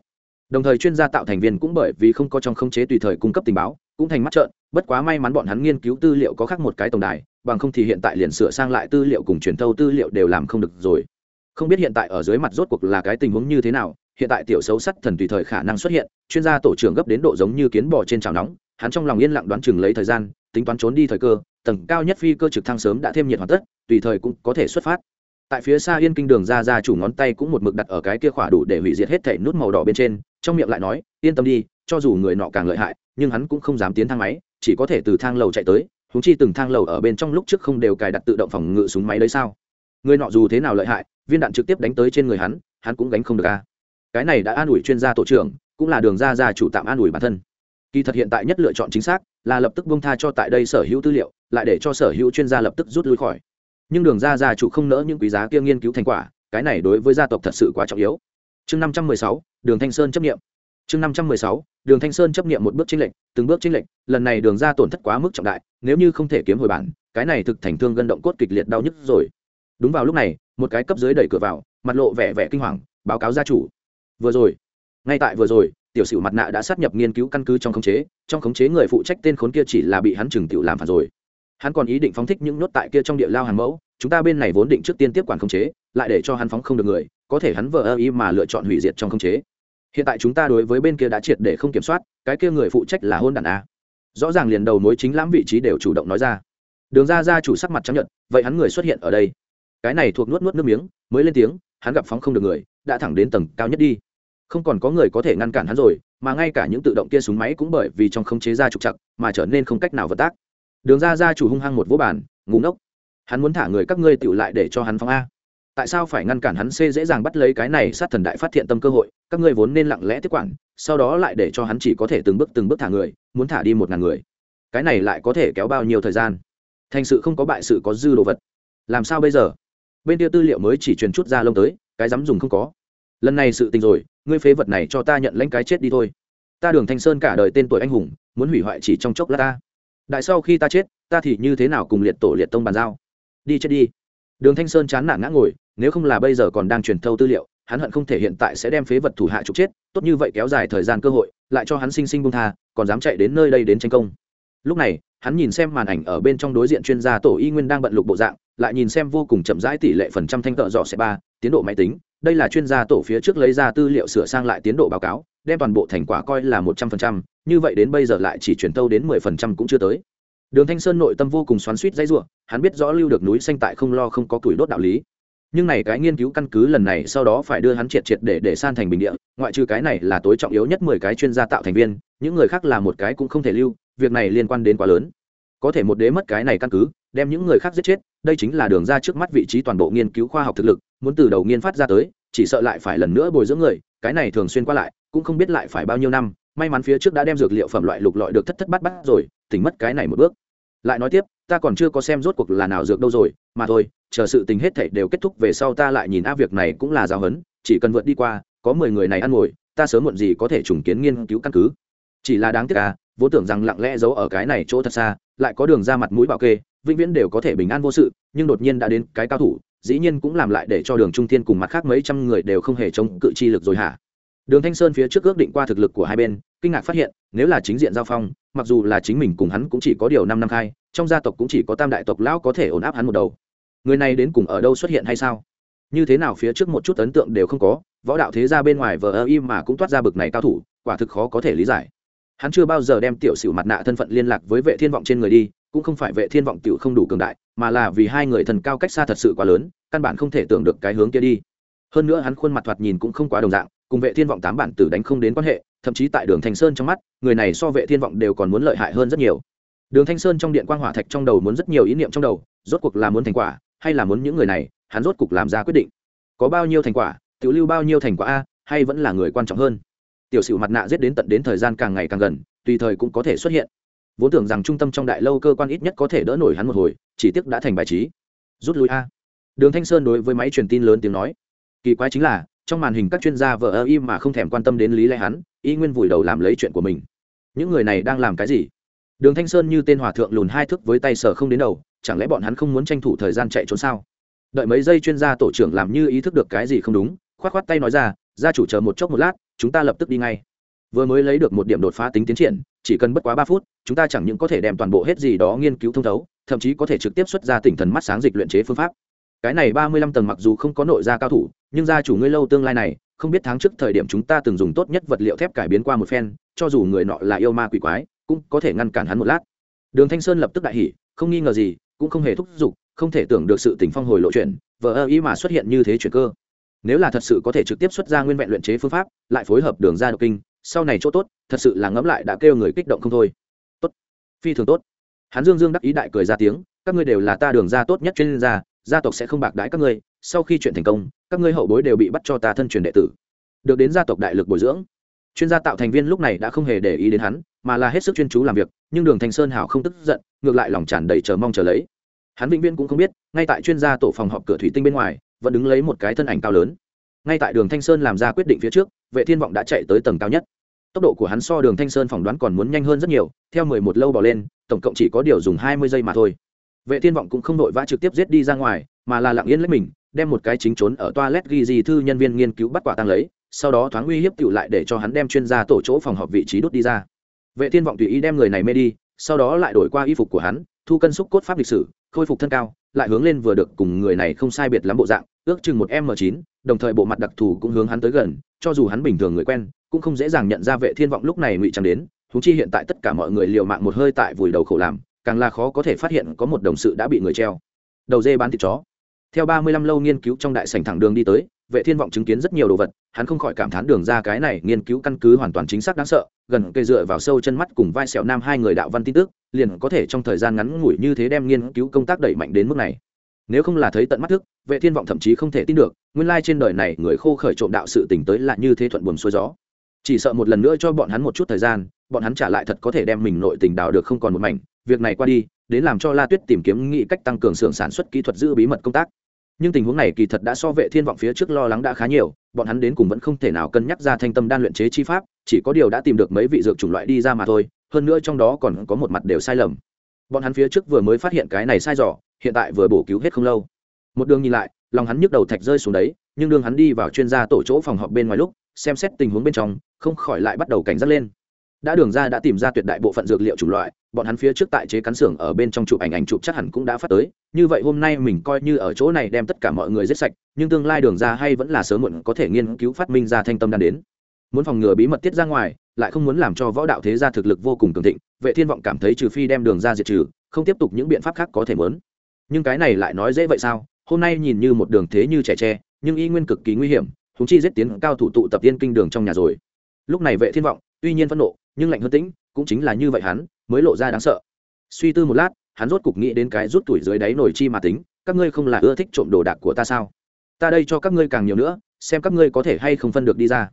đồng thời chuyên gia tạo thành viên cũng bởi vì không có trong khống chế tùy thời cung cấp tình báo, cũng thành mắt trợn, bất quá may mắn bọn hắn nghiên cứu tư liệu có khác một cái tổng đài, bằng không thì hiện tại liền sửa sang lại tư liệu cùng truyền thâu tư liệu đều làm không được rồi. Không biết hiện tại ở dưới mặt rốt cuộc là cái tình huống như thế nào, hiện tại tiểu xấu sắt thần tùy thời khả năng xuất hiện, chuyên gia tổ trưởng gấp đến độ giống như kiến bò trên chảo nóng, hắn trong lòng yên lặng đoán chừng lấy thời gian, tính toán trốn đi thời cơ, tầng cao nhất phi cơ trực thăng sớm đã thêm nhiệt hoàn tất, tùy thời cũng có thể xuất phát. Tại phía xa yên kinh đường ra ra chủ ngón tay cũng một mực đặt ở cái kia khỏa đủ để hủy diệt hết thể nút màu đỏ bên trên trong miệng lại nói, yên tâm đi, cho dù người nọ càng lợi hại, nhưng hắn cũng không dám tiến thang máy, chỉ có thể từ thang lầu chạy tới húng chi từng thang lầu ở bên trong lúc trước không đều cài đặt tự động phòng ngự súng máy đấy sao? Người nọ dù thế nào lợi hại, viên đạn trực tiếp đánh tới trên người hắn hắn cũng gánh không được a. Cái này đã an ủi chuyên gia tổ trưởng, cũng là đường ra ra chủ tạm an ủi bản thân. Kỳ thật hiện tại nhất lựa chọn chính xác là lập tức bông tha cho tại đây sở hữu tư liệu, lại để cho sở hữu chuyên gia lập tức rút lui khỏi. Nhưng đường ra ra chủ không nỡ những quý giá kia nghiên cứu thành quả, cái này đối với gia tộc thật sự quá trọng yếu. Chương năm trăm mười sáu đường thanh sơn chấp nghiệm chương năm trăm mười sáu, đường thanh sơn chấp nghiệm một bước chênh lệch, từng bước chênh lệch, lần này đường ra tổn thất quá mức trọng đại, nếu như không thể kiếm hồi bản, cái này thực thành thương gân động cốt kịch liệt đau nhức rồi. Đúng vào lúc này, một cái cấp dưới đẩy cửa vào, mặt lộ vẻ vẻ kinh hoàng, báo cáo gia chủ. Vừa rồi, ngay tại vừa rồi, tiểu sử mặt nạ đã sát nhập nghiên cứu căn cứ trong khống chế, trong khống chế người phụ trách tên khốn kia chỉ là bị hắn trừng tiểu làm phản rồi. Hắn còn ý định phóng thích những nốt tại kia trong địa lao hàng mẫu, chúng ta bên này vốn định trước tiên tiếp quản khống chế, lại để cho hắn phóng không được người, có thể hắn vờ ơ ý mà lựa chọn hủy diệt trong khống chế hiện tại chúng ta đối với bên kia đã triệt để không kiểm soát cái kia người phụ trách là hôn đàn a. Rõ ràng liền đầu mối chính lãm vị trí đều chủ động nói ra. Đường ra ra chủ sắc mặt chấp nhận vậy hắn người xuất hiện ở đây? Cái này thuộc nuốt nuốt nước miếng mới lên tiếng hắn gặp phóng không được người đã thẳng đến tầng cao nhất đi. Không còn có người có thể ngăn cản hắn rồi mà ngay cả những tự động kia súng máy cũng bởi vì trong không chế ra trục chặt mà trở nên không cách nào vật tác. Đường ra ra chủ hung hăng một vỗ bàn, ngủ ngốc. Hắn muốn thả người các ngươi tựu lại để cho hắn phóng a tại sao phải ngăn cản hắn c dễ dàng bắt lấy cái này sát thần đại phát hiện tâm cơ hội, các ngươi vốn nên lặng lẽ tiếp quản, sau đó lại để cho hắn chỉ có thể từng bước từng bước thả người, muốn thả đi một ngàn người. Cái này lại có thể kéo bao nhiêu thời gian? Thành sự không có bại sự có dư đồ vật. Làm sao bây giờ? Bên kia tư liệu mới chỉ truyền chút ra lông tới, cái dám dùng không có. Lần này sự tình rồi, ngươi phế vật này cho ta nhận lãnh cái chết đi thôi. Ta đường thanh sơn cả đời tên tuổi anh hùng, muốn hủy hoại chỉ trong chốc lát ta. Đại sau khi ta chết, ta thì như thế nào cùng liệt tổ liệt tông bàn giao? Đi chết đi đường thanh sơn chán nản ngã ngồi, nếu không là bây giờ còn đang truyền thâu tư liệu, hắn hận không thể hiện tại sẽ đem phế vật thủ hạ trục chết, tốt như vậy kéo dài thời gian cơ hội, lại cho hắn sinh sinh bung tha, còn dám chạy đến nơi đây đến tranh công. Lúc này, hắn nhìn xem màn ảnh ở bên trong đối diện chuyên gia tổ y nguyên đang bận lục bộ dạng, lại nhìn xem vô cùng chậm rãi tỷ lệ phần trăm thanh tợ dọ sẽ ba, tiến độ máy tính. Đây là chuyên gia tổ phía trước lấy ra tư liệu sửa sang lại tiến độ báo cáo, đem toàn bộ thành quả coi là một trăm phần trăm, như vậy đến bây giờ lại chỉ chuyển tâu đến mười phần trăm cũng chưa tới đường thanh sơn nội tâm vô cùng xoắn suýt dãy ruộng hắn biết rõ lưu được núi xanh tại không lo không có tuổi đốt đạo lý. Nhưng này cái nghiên cứu căn cứ lần này sau đó phải đưa hắn triệt triệt để để san thành bình địa, ngoại trừ cái này là tối trọng yếu nhất mười cái chuyên gia tạo thành viên, những người khác là một cái cũng không thể lưu, việc này liên quan đến quá lớn. Có thể một đế mất cái này căn cứ, đem những người khác giết chết, đây chính là đường ra trước mắt vị trí toàn bộ nghiên cứu khoa học thực lực, muốn từ đầu nghiên phát ra tới, chỉ sợ lại phải lần nữa bồi dưỡng người, cái này thường xuyên qua lại, cũng không biết lại phải bao nhiêu năm, may mắn phía trước đã đem dược liệu phẩm loại lục lọi được thất thất bát bát rồi tỉnh mất cái này một bước. Lại nói tiếp, ta còn chưa có xem rốt cuộc là nào dược đâu rồi, mà thôi, chờ sự tình hết thảy đều kết thúc về sau ta lại nhìn a việc này cũng là giáo hấn chỉ cần vượt đi qua, có mười người này ăn ngồi, ta sớm muộn gì có thể trùng kiến nghiên cứu căn cứ. Chỉ là đáng tiếc à vốn tưởng rằng lặng lẽ giấu ở cái này chỗ thật xa, lại có đường ra mặt mũi bảo kê, vĩnh viễn đều có thể bình an vô sự, nhưng đột nhiên đã đến cái cao thủ, dĩ nhiên cũng làm lại để cho đường trung thiên cùng mặt khác mấy trăm người đều không hề chống cự chi lực rồi hả? Đường thanh sơn phía trước ước định qua thực lực của hai bên, kinh ngạc phát hiện, nếu là chính diện giao phong, mặc dù là chính mình cùng hắn cũng chỉ có điều năm năm khai, trong gia tộc cũng chỉ có tam đại tộc lão có thể ổn áp hắn một đầu. Người này đến cùng ở đâu xuất hiện hay sao? Như thế nào phía trước một chút ấn tượng đều không có, võ đạo thế ra bên ngoài vờ ơ im mà cũng toát ra bực này cao thủ, quả thực khó có thể lý giải. Hắn chưa bao giờ đem tiểu sử mặt nạ thân phận liên lạc với vệ thiên vọng trên người đi, cũng không phải vệ thiên vọng tiểu không đủ cường đại, mà là vì hai người thần cao cách xa thật sự quá lớn, căn bản không thể tưởng được cái hướng kia đi. Hơn nữa hắn khuôn mặt thoạt nhìn cũng không quá đồng dạng cùng vệ thiên vọng tám bản tử đánh không đến quan hệ, thậm chí tại đường Thanh sơn trong mắt, người này so vệ thiên vọng đều còn muốn lợi hại hơn rất nhiều. Đường thanh sơn trong điện quang hỏa thạch trong đầu muốn rất nhiều ý niệm trong đầu, rốt cuộc là muốn thành quả, hay là muốn những người này, hắn rốt cuộc làm ra quyết định. Có bao nhiêu thành quả, tiểu lưu bao nhiêu thành quả a, hay vẫn là người quan trọng hơn? Tiểu sử mặt nạ giết đến tận đến thời gian càng ngày càng gần, tùy thời cũng có thể xuất hiện. Vốn tưởng rằng trung tâm trong đại lâu cơ quan ít nhất có thể đỡ nổi hắn một hồi, chỉ tiếc đã thành bài trí. Rút lui a. Đường thanh sơn đối với máy truyền tin lớn tiếng nói. Kỳ quái chính là trong màn hình các chuyên gia vợ ơ im mà không thèm quan tâm đến lý lẽ hắn, y nguyên vùi đầu làm lấy chuyện của mình. Những người này đang làm cái gì? Đường thanh sơn như tên hòa thượng lùn hai thước với tay sở không đến đầu, chẳng lẽ bọn hắn không muốn tranh thủ thời gian chạy trốn sao? Đợi mấy giây chuyên gia tổ trưởng làm như ý thức được cái gì không đúng, khoát khoát tay nói ra, gia chủ chờ một chốc một lát, chúng ta lập tức đi ngay. Vừa mới lấy được một điểm đột phá tính tiến triển, chỉ cần bất quá ba phút, chúng ta chẳng những có thể đem toàn bộ hết gì đó nghiên cứu thông thấu, thậm chí có thể trực tiếp xuất ra tỉnh thần mắt sáng dịch luyện chế phương pháp cái này ba mươi lăm tầng mặc dù không có nội gia cao thủ, nhưng gia chủ ngươi lâu tương lai này, không biết tháng trước thời điểm chúng ta từng dùng tốt nhất vật liệu thép cải biến qua một phen, cho dù người nọ là yêu ma quỷ quái, cũng có thể ngăn cản hắn một lát. Đường thanh sơn lập tức đại hỉ, không nghi ngờ gì, cũng không hề thúc giục, không thể tưởng được sự tình phong hồi lộ chuyện vợ ơ ý mà xuất hiện như thế chuyển cơ. Nếu là thật sự có thể trực tiếp xuất ra nguyên vẹn luyện chế phương pháp, lại phối hợp đường ra độc kinh, sau này chỗ tốt, thật sự là ngẫm lại đã kêu người kích động không thôi. Tốt. Phi thường tốt. Hắn dương dương đắc ý đại cười ra tiếng, các ngươi đều là ta đường ra tốt nhất chuyên gia gia tộc sẽ không bạc đãi các ngươi, sau khi chuyện thành công, các ngươi hậu bối đều bị bắt cho ta thân truyền đệ tử. Được đến gia tộc đại lực bồi dưỡng. Chuyên gia tạo thành viên lúc này đã không hề để ý đến hắn, mà là hết sức chuyên chú làm việc, nhưng đường thành sơn hảo không tức giận, ngược lại lòng tràn đầy chờ mong chờ lấy. Hắn vĩnh viễn cũng không biết, ngay tại chuyên gia tổ phòng họp cửa thủy tinh bên ngoài, vẫn đứng lấy một cái thân ảnh cao lớn. Ngay tại đường thanh sơn làm ra quyết định phía trước, vệ thiên vọng đã chạy tới tầng cao nhất. Tốc độ của hắn so đường thanh sơn phỏng đoán còn muốn nhanh hơn rất nhiều, theo mười một lâu bỏ lên, tổng cộng chỉ có điều dùng hai mươi giây mà thôi vệ thiên vọng cũng không đội vã trực tiếp giết đi ra ngoài, mà là lặng yên lấy mình, đem một cái chính trốn ở toilet ghi gì thư nhân viên nghiên cứu bắt quả tăng lấy, sau đó thoáng uy hiếp tựu lại để cho hắn đem chuyên gia tổ chỗ phòng họp vị trí đốt đi ra. Vệ thiên vọng tùy ý đem người này mê đi, sau đó lại đổi qua y phục của hắn, thu cân xúc cốt pháp lịch sử, khôi phục thân cao, lại hướng lên vừa được cùng người này không sai biệt lắm bộ dạng, ước chừng một m 9 đồng thời bộ mặt đặc thù cũng hướng hắn tới gần, cho dù hắn bình thường người quen, cũng không dễ dàng nhận ra vệ thiên vọng lúc này ngụy trang đến thúng chi hiện tại tất cả mọi người liều mạng một hơi tại vùi đầu khổ làm càng là khó có thể phát hiện có một đồng sự đã bị người treo. Đầu dê bán thịt chó. Theo ba mươi lăm lâu nghiên cứu trong đại sảnh thẳng đường đi tới, vệ thiên vọng chứng kiến rất nhiều đồ vật, hắn không khỏi cảm thán đường ra cái này nghiên cứu căn cứ hoàn toàn chính xác đáng sợ, gần cây dựa vào sâu chân mắt cùng vai sẹo nam hai người đạo văn tin tức, liền có thể trong thời gian ngắn ngủi như thế đem nghiên cứu công tác đẩy mạnh đến mức này. Nếu không là thấy tận mắt thức, vệ thiên vọng thậm chí không thể tin được, nguyên lai trên đời này người khô khởi trộm đạo sự tình tới là như thế thuận buồm xuôi gió. Chỉ sợ một lần nữa cho bọn hắn một chút thời gian, bọn hắn trả lại thật có thể đem mình nội tình đào được không còn một mảnh việc này qua đi, đến làm cho la tuyết tìm kiếm nghị cách tăng cường xưởng sản xuất kỹ thuật giữ bí mật công tác. Nhưng tình huống này kỳ thật đã so vệ thiên vọng phía trước lo lắng đã khá nhiều, bọn hắn đến cùng vẫn không thể nào cân nhắc ra thanh tâm đan luyện chế chi pháp, chỉ có điều đã tìm được mấy vị dược chủng loại đi ra mà thôi, hơn nữa trong đó còn có một mặt đều sai lầm. Bọn hắn phía trước vừa mới phát hiện cái này sai dò, hiện tại vừa bổ cứu hết không lâu. Một đường nhìn lại, lòng hắn nhức đầu thạch rơi xuống đấy, nhưng đường hắn đi vào chuyên gia tổ chỗ phòng họp bên ngoài lúc, xem xét tình huống bên trong, không khỏi lại bắt đầu cảnh giác lên đã đường ra đã tìm ra tuyệt đại bộ phận dược liệu chủng loại, bọn hắn phía trước tại chế cắn xưởng ở bên trong chụp ảnh ảnh chụp chắc hẳn cũng đã phát tới, như vậy hôm nay mình coi như ở chỗ này đem tất cả mọi người giết sạch, nhưng tương lai đường ra hay vẫn là sớm muộn có thể nghiên cứu phát minh ra thanh tâm đan đến. Muốn phòng ngừa bí mật tiết ra ngoài, lại không muốn làm cho võ đạo thế gia thực lực vô cùng cường thịnh, vệ thiên vọng cảm thấy trừ phi đem đường ra diệt trừ, không tiếp tục những biện pháp khác có thể muốn. Nhưng cái này lại nói dễ vậy sao? Hôm nay nhìn như một đường thế như trẻ tre, nhưng y nguyên cực kỳ nguy hiểm chúng chi giết tiến cao thủ tụ tập tiên kinh đường trong nhà rồi. Lúc này vệ thiên vọng, tuy nhiên phẫn nộ nhưng lạnh hơn tĩnh, cũng chính là như vậy hắn, mới lộ ra đáng sợ. Suy tư một lát, hắn rốt cục nghĩ đến cái rút tuổi dưới đáy nổi chi mà tính, các ngươi không là ưa thích trộm đồ đạc của ta sao? Ta đây cho các ngươi càng nhiều nữa, xem các ngươi có thể hay không phân được đi ra.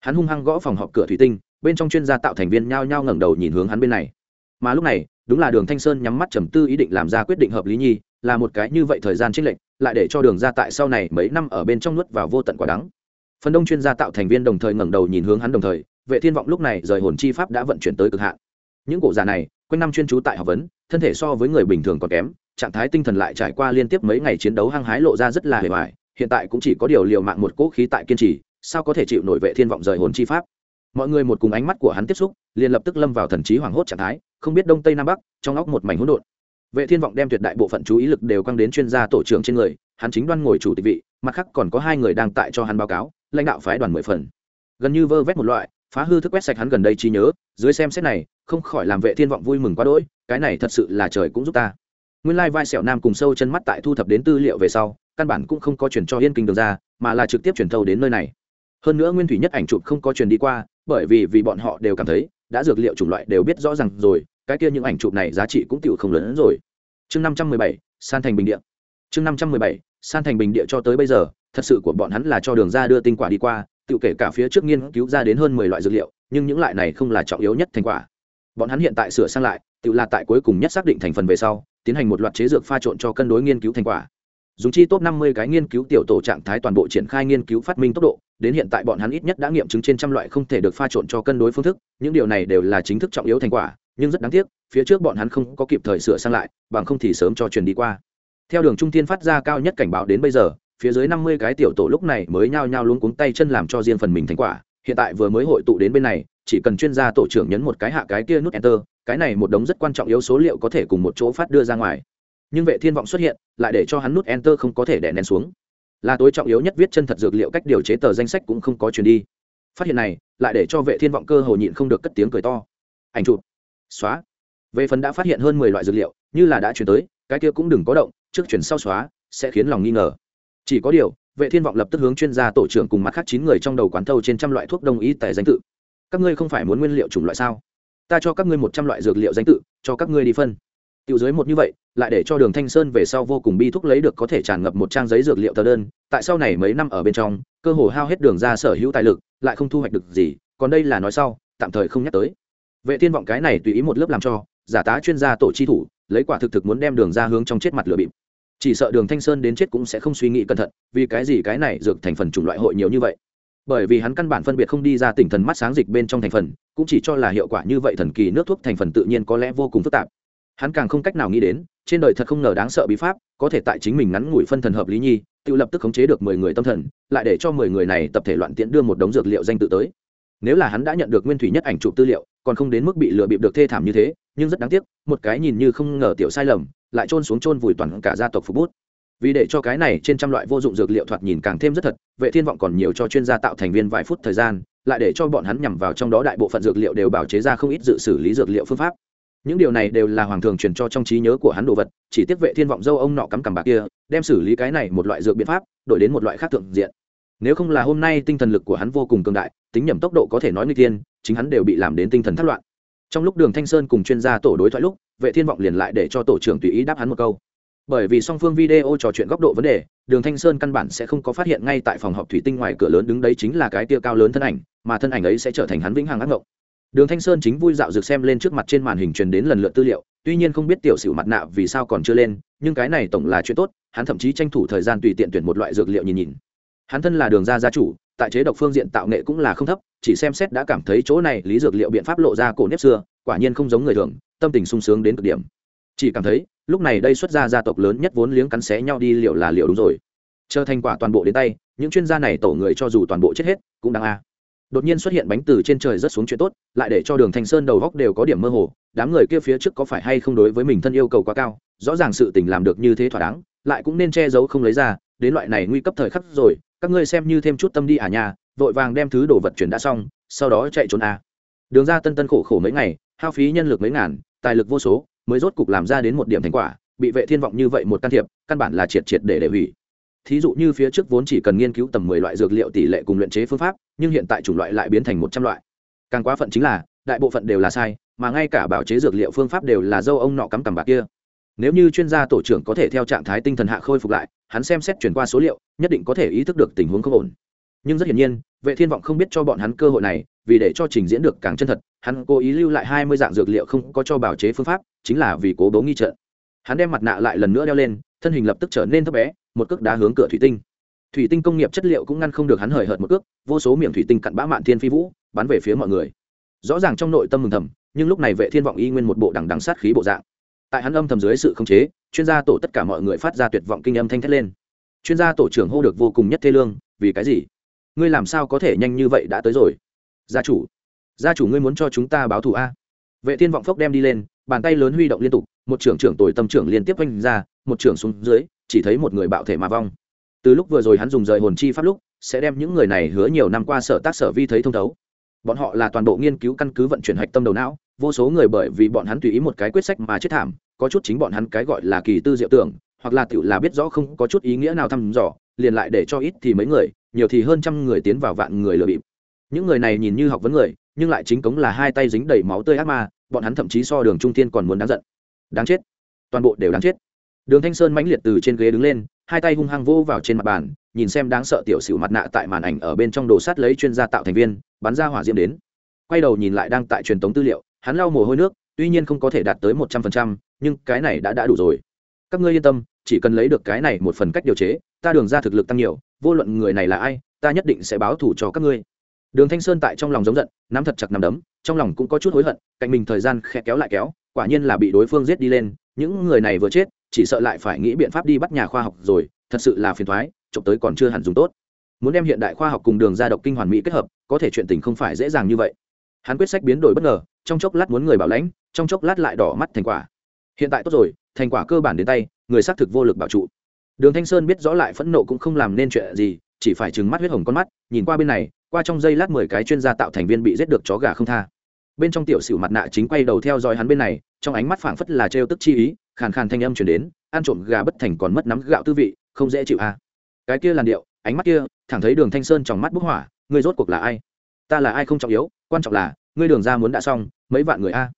Hắn hung hăng gõ phòng họp cửa thủy tinh, bên trong chuyên gia tạo thành viên nhao nhao ngẩng đầu nhìn hướng hắn bên này. Mà lúc này, đúng là đường thanh sơn nhắm mắt trầm tư ý định làm ra quyết định hợp lý nhi, là một cái như vậy thời gian trích lệnh lại để cho đường ra tại sau này mấy năm ở bên trong nuốt vào vô tận quả đắng. Phần đông chuyên gia tạo thành viên đồng thời ngẩng đầu nhìn hướng hắn đồng thời vệ thiên vọng lúc này rời hồn chi pháp đã vận chuyển tới cực hạn. Những cổ giả này, quanh năm chuyên trú tại học vấn, thân thể so với người bình thường còn kém, trạng thái tinh thần lại trải qua liên tiếp mấy ngày chiến đấu hăng hái lộ ra rất là hề hoài, hiện tại cũng chỉ có điều liều mạng một cỗ khí tại kiên trì, sao có thể chịu nổi vệ thiên vọng rời hồn chi pháp? Mọi người một cùng ánh mắt của hắn tiếp xúc, liền lập tức lâm vào thần trí hoảng hốt trạng thái, không biết đông tây nam bắc, trong óc một mảnh hỗn độn. Vệ thiên vọng đem tuyệt đại bộ phận chú ý lực đều căng đến chuyên gia tổ trưởng trên người, hắn chính đoan ngồi chủ tịch vị, mặt khác còn có hai người đang tại cho hắn báo cáo, lãnh đạo phái đoàn mười phần. Gần như vơ vét một loại phá hư thức quét sạch hắn gần đây trí nhớ, dưới xem xét này, không khỏi làm vệ thiên vọng vui mừng quá đỗi, cái này thật sự là trời cũng giúp ta. Nguyên lai vai sẹo nam cùng sâu chân mắt tại thu thập đến tư liệu về sau, căn bản cũng không có chuyển cho yên kinh đường ra, mà là trực tiếp chuyển thâu đến nơi này. Hơn nữa nguyên thủy nhất ảnh chụp không có truyền đi qua, bởi vì vì bọn họ đều cảm thấy, đã dược liệu chủng loại đều biết rõ ràng rồi, cái kia những ảnh chụp này giá trị cũng tiểu không lớn hơn rồi. Chương năm trăm mười bảy, san thành bình địa. Chương năm trăm mười bảy, san thành bình địa cho tới bây giờ, thật sự của bọn hắn là cho đường ra đưa tinh quả đi qua tự kể cả phía trước nghiên cứu ra đến hơn mười loại dược liệu, nhưng những loại này không là trọng yếu nhất thành quả. Bọn hắn hiện tại sửa sang lại, tự là tại cuối cùng nhất xác định thành phần về sau, tiến hành một loạt chế dược pha trộn cho cân đối nghiên cứu thành quả. Dùng chi top năm mươi cái nghiên cứu tiểu tổ trạng thái toàn bộ triển khai nghiên cứu phát minh tốc độ, đến hiện tại bọn hắn ít nhất đã nghiệm chứng trên trăm loại không thể được pha trộn cho cân đối phương thức, những điều này đều là chính thức trọng yếu thành quả, nhưng rất đáng tiếc, phía trước bọn hắn không có kịp thời sửa sang lại, bằng không thì sớm cho truyền đi qua. Theo đường trung tiên phát ra cao nhất cảnh báo đến bây giờ phía dưới năm mươi cái tiểu tổ lúc này mới nhao nhao luống cuống tay chân làm cho riêng phần mình thành quả. Hiện tại vừa mới hội tụ đến bên này, chỉ cần chuyên gia tổ trưởng nhấn một cái hạ cái kia nút enter, cái này một đống rất quan trọng yếu số liệu có thể cùng một chỗ phát đưa ra ngoài. Nhưng vệ thiên vọng xuất hiện, lại để cho hắn nút enter không có thể đè nén xuống. Là tối trọng yếu nhất viết chân thật dược liệu cách điều chế tờ danh sách cũng không có chuyển đi. Phát hiện này, lại để cho vệ thiên vọng cơ hồ nhịn không được cất tiếng cười to. Ảnh chụp. Xóa. Về phần đã phát hiện hơn mười loại dược liệu, như là đã chuyển tới, cái kia cũng đừng có động, trước chuyển sau xóa, sẽ khiến lòng nghi ngờ chỉ có điều, vệ thiên vọng lập tức hướng chuyên gia tổ trưởng cùng mặt khác chín người trong đầu quán thâu trên trăm loại thuốc đông y tài danh tự. Các ngươi không phải muốn nguyên liệu chủng loại sao? Ta cho các ngươi một trăm loại dược liệu danh tự, cho các ngươi đi phân. Tiểu dưới một như vậy, lại để cho đường thanh sơn về sau vô cùng bi thúc lấy được có thể tràn ngập một trang giấy dược liệu tờ đơn, tại sau này mấy năm ở bên trong, cơ hồ hao hết đường ra sở hữu tài lực, lại không thu hoạch được gì, còn đây là nói sau, tạm thời không nhắc tới. Vệ thiên vọng cái này tùy ý một lớp làm cho, giả tá chuyên gia tổ chi thủ, lấy quả thực thực muốn đem đường ra hướng trong chết mặt lửa bịp chỉ sợ đường thanh sơn đến chết cũng sẽ không suy nghĩ cẩn thận, vì cái gì cái này dược thành phần chủng loại hội nhiều như vậy? Bởi vì hắn căn bản phân biệt không đi ra tỉnh thần mắt sáng dịch bên trong thành phần, cũng chỉ cho là hiệu quả như vậy thần kỳ nước thuốc thành phần tự nhiên có lẽ vô cùng phức tạp. Hắn càng không cách nào nghĩ đến, trên đời thật không ngờ đáng sợ bí pháp, có thể tại chính mình ngắn ngủi phân thần hợp lý nhi, tự lập tức khống chế được mười người tâm thần, lại để cho mười người này tập thể loạn tiễn đưa một đống dược liệu danh tự tới. Nếu là hắn đã nhận được nguyên thủy nhất ảnh chụp tư liệu, còn không đến mức bị lừa bịp được thê thảm như thế, nhưng rất đáng tiếc, một cái nhìn như không ngờ tiểu sai lầm lại trôn xuống trôn vùi toàn cả gia tộc phục bút. Vì để cho cái này trên trăm loại vô dụng dược liệu thoạt nhìn càng thêm rất thật, vệ thiên vọng còn nhiều cho chuyên gia tạo thành viên vài phút thời gian, lại để cho bọn hắn nhằm vào trong đó đại bộ phận dược liệu đều bảo chế ra không ít dự xử lý dược liệu phương pháp. Những điều này đều là hoàng thường truyền cho trong trí nhớ của hắn đồ vật, chỉ tiếc vệ thiên vọng dâu ông nọ cắm cằm bạc kia, đem xử lý cái này một loại dược biện pháp, đổi đến một loại khác thượng diện. Nếu không là hôm nay tinh thần lực của hắn vô cùng cường đại, tính nhầm tốc độ có thể nói nguy tiên chính hắn đều bị làm đến tinh thần thất loạn trong lúc đường thanh sơn cùng chuyên gia tổ đối thoại lúc, vệ thiên vọng liền lại để cho tổ trưởng tùy ý đáp hắn một câu. Bởi vì song phương video trò chuyện góc độ vấn đề, đường thanh sơn căn bản sẽ không có phát hiện ngay tại phòng họp thủy tinh ngoài cửa lớn đứng đấy chính là cái tia cao lớn thân ảnh, mà thân ảnh ấy sẽ trở thành hắn vĩnh hằng ác ngộng. Đường thanh sơn chính vui dạo rực xem lên trước mặt trên màn hình truyền đến lần lượt tư liệu, tuy nhiên không biết tiểu sử mặt nạ vì sao còn chưa lên, nhưng cái này tổng là chuyện tốt, hắn thậm chí tranh thủ thời gian tùy tiện tuyển một loại dược liệu nhìn nhìn. Hắn thân là đường gia gia chủ tại chế độc phương diện tạo nghệ cũng là không thấp, chỉ xem xét đã cảm thấy chỗ này lý dược liệu biện pháp lộ ra cổ nếp xưa, quả nhiên không giống người thường, tâm tình sung sướng đến cực điểm. Chỉ cảm thấy, lúc này đây xuất ra gia tộc lớn nhất vốn liếng cắn xé nhau đi liệu là liệu đúng rồi. Chờ thành quả toàn bộ đến tay, những chuyên gia này tổ người cho dù toàn bộ chết hết, cũng đáng a. Đột nhiên xuất hiện bánh từ trên trời rất xuống chuyện tốt, lại để cho đường thành sơn đầu góc đều có điểm mơ hồ, đám người kia phía trước có phải hay không đối với mình thân yêu cầu quá cao, rõ ràng sự tình làm được như thế thỏa đáng, lại cũng nên che giấu không lấy ra, đến loại này nguy cấp thời khắc rồi các ngươi xem như thêm chút tâm đi à nhà vội vàng đem thứ đồ vật chuyển đã xong, sau đó chạy trốn à. đường ra tân tân khổ khổ mấy ngày, hao phí nhân lực mấy ngàn, tài lực vô số, mới rốt cục làm ra đến một điểm thành quả, bị vệ thiên vọng như vậy một can thiệp, căn bản là triệt triệt để để hủy. Thí dụ như phía trước vốn chỉ cần nghiên cứu tầm mười loại dược liệu tỷ lệ cùng luyện chế phương pháp, nhưng hiện tại chủng loại lại biến thành một trăm loại. Càng quá phận chính là, đại bộ phận đều là sai, mà ngay cả bảo chế dược liệu phương pháp đều là dâu ông nọ cắm cằm bạc kia. Nếu như chuyên gia tổ trưởng có thể theo trạng thái tinh thần hạ khôi phục lại hắn xem xét chuyển qua số liệu, nhất định có thể ý thức được tình huống không ổn. Nhưng rất hiển nhiên, vệ thiên vọng không biết cho bọn hắn cơ hội này, vì để cho trình diễn được càng chân thật, hắn cố ý lưu lại hai mươi dạng dược liệu không có cho bảo chế phương pháp, chính là vì cố bố nghi trận. Hắn đem mặt nạ lại lần nữa đeo lên, thân hình lập tức trở nên thấp bé, một cước đá hướng cửa thủy tinh. Thủy tinh công nghiệp chất liệu cũng ngăn không được hắn hời hợt một cước, vô số miệng thủy tinh cặn bã mạn thiên phi vũ, bắn về phía mọi người. Rõ ràng trong nội tâm mừng thầm, nhưng lúc này vệ thiên vọng y nguyên một bộ đằng đằng sát khí bộ dạng tại hắn âm thầm dưới sự khống chế, chuyên gia tổ tất cả mọi người phát ra tuyệt vọng kinh âm thanh thét lên. Chuyên gia tổ trưởng hô được vô cùng nhất thê lương, vì cái gì? Ngươi làm sao có thể nhanh như vậy đã tới rồi? Gia chủ gia chủ ngươi muốn cho chúng ta báo thù a? Vệ thiên vọng phốc đem đi lên, bàn tay lớn huy động liên tục, một trưởng trưởng tồi tâm trưởng liên tiếp quanh ra, một trưởng xuống dưới, chỉ thấy một người bạo thể mà vong. Từ lúc vừa rồi hắn dùng rời hồn chi pháp lúc, sẽ đem những người này hứa nhiều năm qua sở tác sở vi thấy thông thấu. Bọn họ là toàn bộ nghiên cứu căn cứ vận chuyển hạch tâm đầu não vô số người bởi vì bọn hắn tùy ý một cái quyết sách mà chết thảm, có chút chính bọn hắn cái gọi là kỳ tư diệu tưởng, hoặc là tự là biết rõ không có chút ý nghĩa nào thăm dò, liền lại để cho ít thì mấy người, nhiều thì hơn trăm người tiến vào vạn người lừa bịp. Những người này nhìn như học vấn người, nhưng lại chính cống là hai tay dính đầy máu tươi ác ma, bọn hắn thậm chí so đường trung tiên còn muốn đáng giận. Đáng chết. Toàn bộ đều đáng chết. Đường thanh sơn mãnh liệt từ trên ghế đứng lên, hai tay hung hăng vô vào trên mặt bàn, nhìn xem đáng sợ tiểu sử mặt nạ tại màn ảnh ở bên trong đồ sát lấy chuyên gia tạo thành viên, bắn ra hỏa diễm đến. Quay đầu nhìn lại đang tại truyền tống tư liệu hắn lau mồ hôi nước, tuy nhiên không có thể đạt tới một trăm phần trăm, nhưng cái này đã đã đủ rồi. Các ngươi yên tâm, chỉ cần lấy được cái này một phần cách điều chế, ta đường ra thực lực tăng nhiều, vô luận người này là ai, ta nhất định sẽ báo thù cho các ngươi. Đường thanh sơn tại trong lòng giống giận, nắm thật chặt nằm đấm, trong lòng cũng có chút hối hận, cạnh mình thời gian khe kéo lại kéo, quả nhiên là bị đối phương giết đi lên, những người này vừa chết, chỉ sợ lại phải nghĩ biện pháp đi bắt nhà khoa học rồi, thật sự là phiền thoái trộm tới còn chưa hẳn dùng tốt. Muốn đem hiện đại khoa học cùng đường ra độc kinh hoàn mỹ kết hợp, có thể chuyện tình không phải dễ dàng như vậy hắn quyết sách biến đổi bất ngờ, trong chốc lát muốn người bảo lãnh, trong chốc lát lại đỏ mắt thành quả. Hiện tại tốt rồi, thành quả cơ bản đến tay, người xác thực vô lực bảo trụ. Đường thanh sơn biết rõ lại phẫn nộ cũng không làm nên chuyện gì, chỉ phải trừng mắt huyết hồng con mắt, nhìn qua bên này, qua trong giây lát mười cái chuyên gia tạo thành viên bị giết được chó gà không tha. Bên trong tiểu sử mặt nạ chính quay đầu theo dõi hắn bên này, trong ánh mắt phảng phất là trêu tức chi ý, khàn khàn thanh âm chuyển đến, ăn trộm gà bất thành còn mất nắm gạo tư vị, không dễ chịu à. cái kia làn điệu, ánh mắt kia, thẳng thấy đường thanh sơn trong mắt bức hỏa, người rốt cuộc là ai? Ta là ai không trọng yếu, quan trọng là, ngươi đường ra muốn đã xong, mấy vạn người a.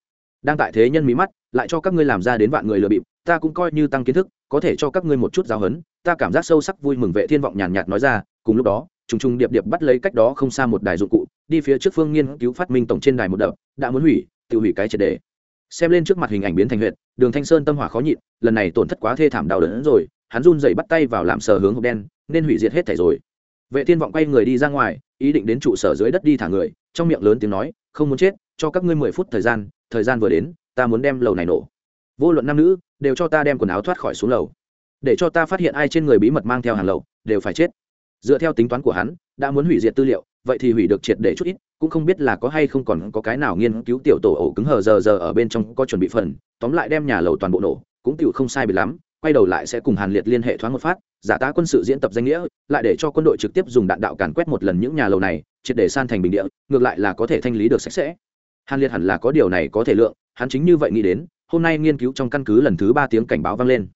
Đang tại thế nhân mí mắt, lại cho các ngươi làm ra đến vạn người lừa bịp, ta cũng coi như tăng kiến thức, có thể cho các ngươi một chút giáo hấn ta cảm giác sâu sắc vui mừng vệ thiên vọng nhàn nhạt nói ra, cùng lúc đó, trùng trùng điệp điệp bắt lấy cách đó không xa một đài dụng cụ, đi phía trước phương nghiên cứu phát minh tổng trên đài một đập, đã muốn hủy tự hủy cái triệt đề. Xem lên trước mặt hình ảnh biến thành huyện đường thanh sơn tâm hỏa khó nhịn, lần này tổn thất quá thê thảm đau đớn rồi, hắn run dậy bắt tay vào làm sờ hướng hộp đen, nên hủy diệt hết thảy rồi vệ thiên vọng quay người đi ra ngoài, ý định đến trụ sở dưới đất đi thả người, trong miệng lớn tiếng nói, không muốn chết, cho các ngươi mười phút thời gian thời gian vừa đến, ta muốn đem lầu này nổ. Vô luận nam nữ, đều cho ta đem quần áo thoát khỏi xuống lầu. Để cho ta phát hiện ai trên người bí mật mang theo hàng lầu đều phải chết. Dựa theo tính toán của hắn, đã muốn hủy diệt tư liệu, vậy thì hủy được triệt để chút ít, cũng không biết là có hay không còn có cái nào nghiên cứu tiểu tổ ổ cứng hờ giờ giờ ở bên trong có chuẩn bị phần. Tóm lại đem nhà lầu toàn bộ nổ, cũng tiểu không sai bị lắm quay đầu lại sẽ cùng hàn liệt liên hệ thoáng một phát giả tá quân sự diễn tập danh nghĩa lại để cho quân đội trực tiếp dùng đạn đạo càn quét một lần những nhà lầu này triệt để san thành bình địa ngược lại là có thể thanh lý được sạch sẽ. Hàn liệt hẳn là có điều này có thể lượng hắn chính như vậy nghĩ đến hôm nay nghiên cứu trong căn cứ lần thứ ba tiếng cảnh báo vang lên.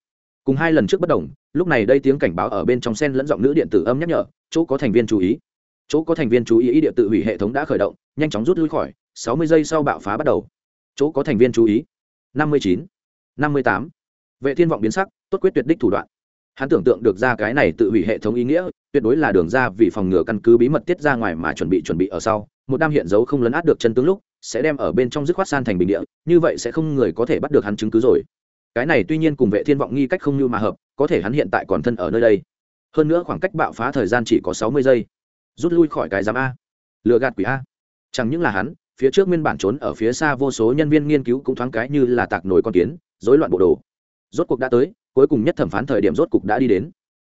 Cùng hai lần trước bất động. lúc này đây tiếng cảnh báo ở bên trong sen lẫn giọng nữ điện tử âm nhắc nhở chỗ có thành viên chú ý. Chỗ có thành viên chú ý ý địa tự hủy hệ thống đã khởi động nhanh chóng rút lui khỏi 60 giây sau bạo phá bắt đầu. Chỗ có thành viên chú ý 59, 58, vệ thiên vọng biến sắc, tốt quyết tuyệt đích thủ đoạn. Hắn tưởng tượng được ra cái này tự hủy hệ thống ý nghĩa, tuyệt đối là đường ra vì phòng ngừa căn cứ bí mật tiết ra ngoài mà chuẩn bị chuẩn bị ở sau. Một đam hiện dấu không lấn át được chân tướng lúc, sẽ đem ở bên trong dứt khoát san thành bình địa, như vậy sẽ không người có thể bắt được hắn chứng cứ rồi. Cái này tuy nhiên cùng vệ thiên vọng nghi cách không như mà hợp, có thể hắn hiện tại còn thân ở nơi đây. Hơn nữa khoảng cách bạo phá thời gian chỉ có sáu mươi giây. Rút lui khỏi cái giám a. Lừa gạt quỷ a. Chẳng những là hắn, phía trước nguyên bản trốn ở phía xa vô số nhân viên nghiên cứu cũng thoáng cái như là tạc nổi con kiến, rối loạn bộ đồ rốt cuộc đã tới, cuối cùng nhất thẩm phán thời điểm rốt cuộc đã đi đến.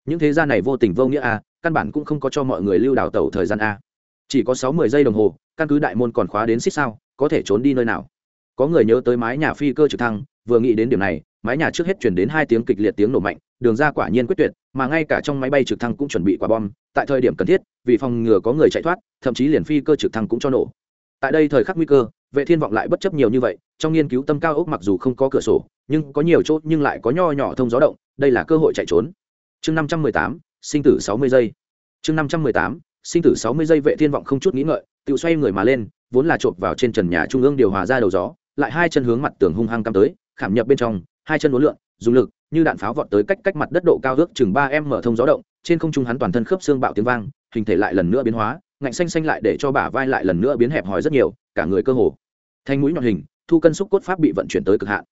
Những thế gia này vô tình vô nghĩa a căn bản cũng không có cho mọi người lưu đào tẩu thời gian a chỉ có sáu mươi giây đồng hồ, căn cứ đại môn còn khóa đến xích sao, có thể trốn đi nơi nào. Có người nhớ tới mái nhà phi cơ trực thăng, vừa nghĩ đến điểm này, mái nhà trước hết chuyển đến hai tiếng kịch liệt tiếng nổ mạnh, đường ra quả nhiên quyết tuyệt, mà ngay cả trong máy bay trực thăng cũng chuẩn bị quả bom, tại thời điểm cần thiết, vì phòng ngừa có người chạy thoát, thậm chí liền phi cơ trực thăng cũng cho nổ. Tại đây thời khắc nguy cơ vệ thiên vọng lại bất chấp nhiều như vậy, trong nghiên cứu tâm cao ốc mặc dù không có cửa sổ, nhưng có nhiều chỗ nhưng lại có nho nhỏ thông gió động, đây là cơ hội chạy trốn. Chương năm trăm mười tám, sinh tử sáu mươi giây. Chương năm trăm mười tám, sinh tử sáu mươi giây vệ thiên vọng không chút nghĩ ngợi, tự xoay người mà lên, vốn là chộp vào trên trần nhà trung ương điều hòa ra đầu gió, lại hai chân hướng mặt tường hung hăng cắm tới, khảm nhập bên trong, hai chân uốn lượn, dùng lực, như đạn pháo vọt tới cách cách mặt đất độ cao ước chừng ba em mở thông gió động, trên không trung hắn toàn thân khớp xương bạo tiếng vang, hình thể lại lần nữa biến hóa, ngạnh xanh xanh lại để cho bả vai lại lần nữa biến hẹp hòi rất nhiều, cả người cơ hồ thanh mũi nhọn hình, thu cân xúc cốt pháp bị vận chuyển tới cực hạn.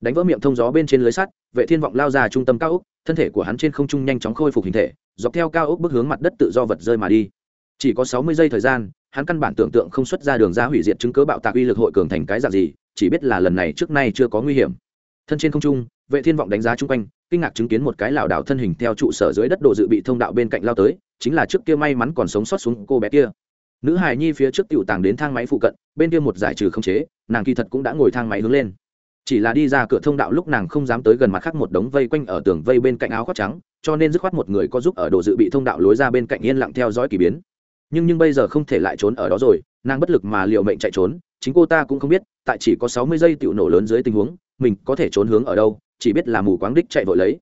Đánh vỡ miệng thông gió bên trên lưới sắt, vệ thiên vọng lao ra trung tâm cao ốc, thân thể của hắn trên không trung nhanh chóng khôi phục hình thể, dọc theo cao ốc bước hướng mặt đất tự do vật rơi mà đi. Chỉ có 60 giây thời gian, hắn căn bản tưởng tượng không xuất ra đường ra hủy diệt chứng cứ bạo tạc uy lực hội cường thành cái dạng gì, chỉ biết là lần này trước nay chưa có nguy hiểm. Thân trên không trung, vệ thiên vọng đánh giá chung quanh, kinh ngạc chứng kiến một cái lảo đảo thân hình theo trụ sở dưới đất độ dự bị thông đạo bên cạnh lao tới, chính là trước kia may mắn còn sống sót xuống cô bé kia nữ hài nhi phía trước tiểu tàng đến thang máy phụ cận, bên kia một giải trừ không chế, nàng kỳ thật cũng đã ngồi thang máy hướng lên. Chỉ là đi ra cửa thông đạo lúc nàng không dám tới gần mặt khác một đống vây quanh ở tường vây bên cạnh áo khoác trắng, cho nên dứt khoát một người có giúp ở độ dự bị thông đạo lối ra bên cạnh yên lặng theo dõi kỳ biến. Nhưng nhưng bây giờ không thể lại trốn ở đó rồi, nàng bất lực mà liệu mệnh chạy trốn, chính cô ta cũng không biết, tại chỉ có sáu mươi giây tiểu nổ lớn dưới tình huống, mình có thể trốn hướng ở đâu, chỉ biết là mù quáng đích chạy vội lấy.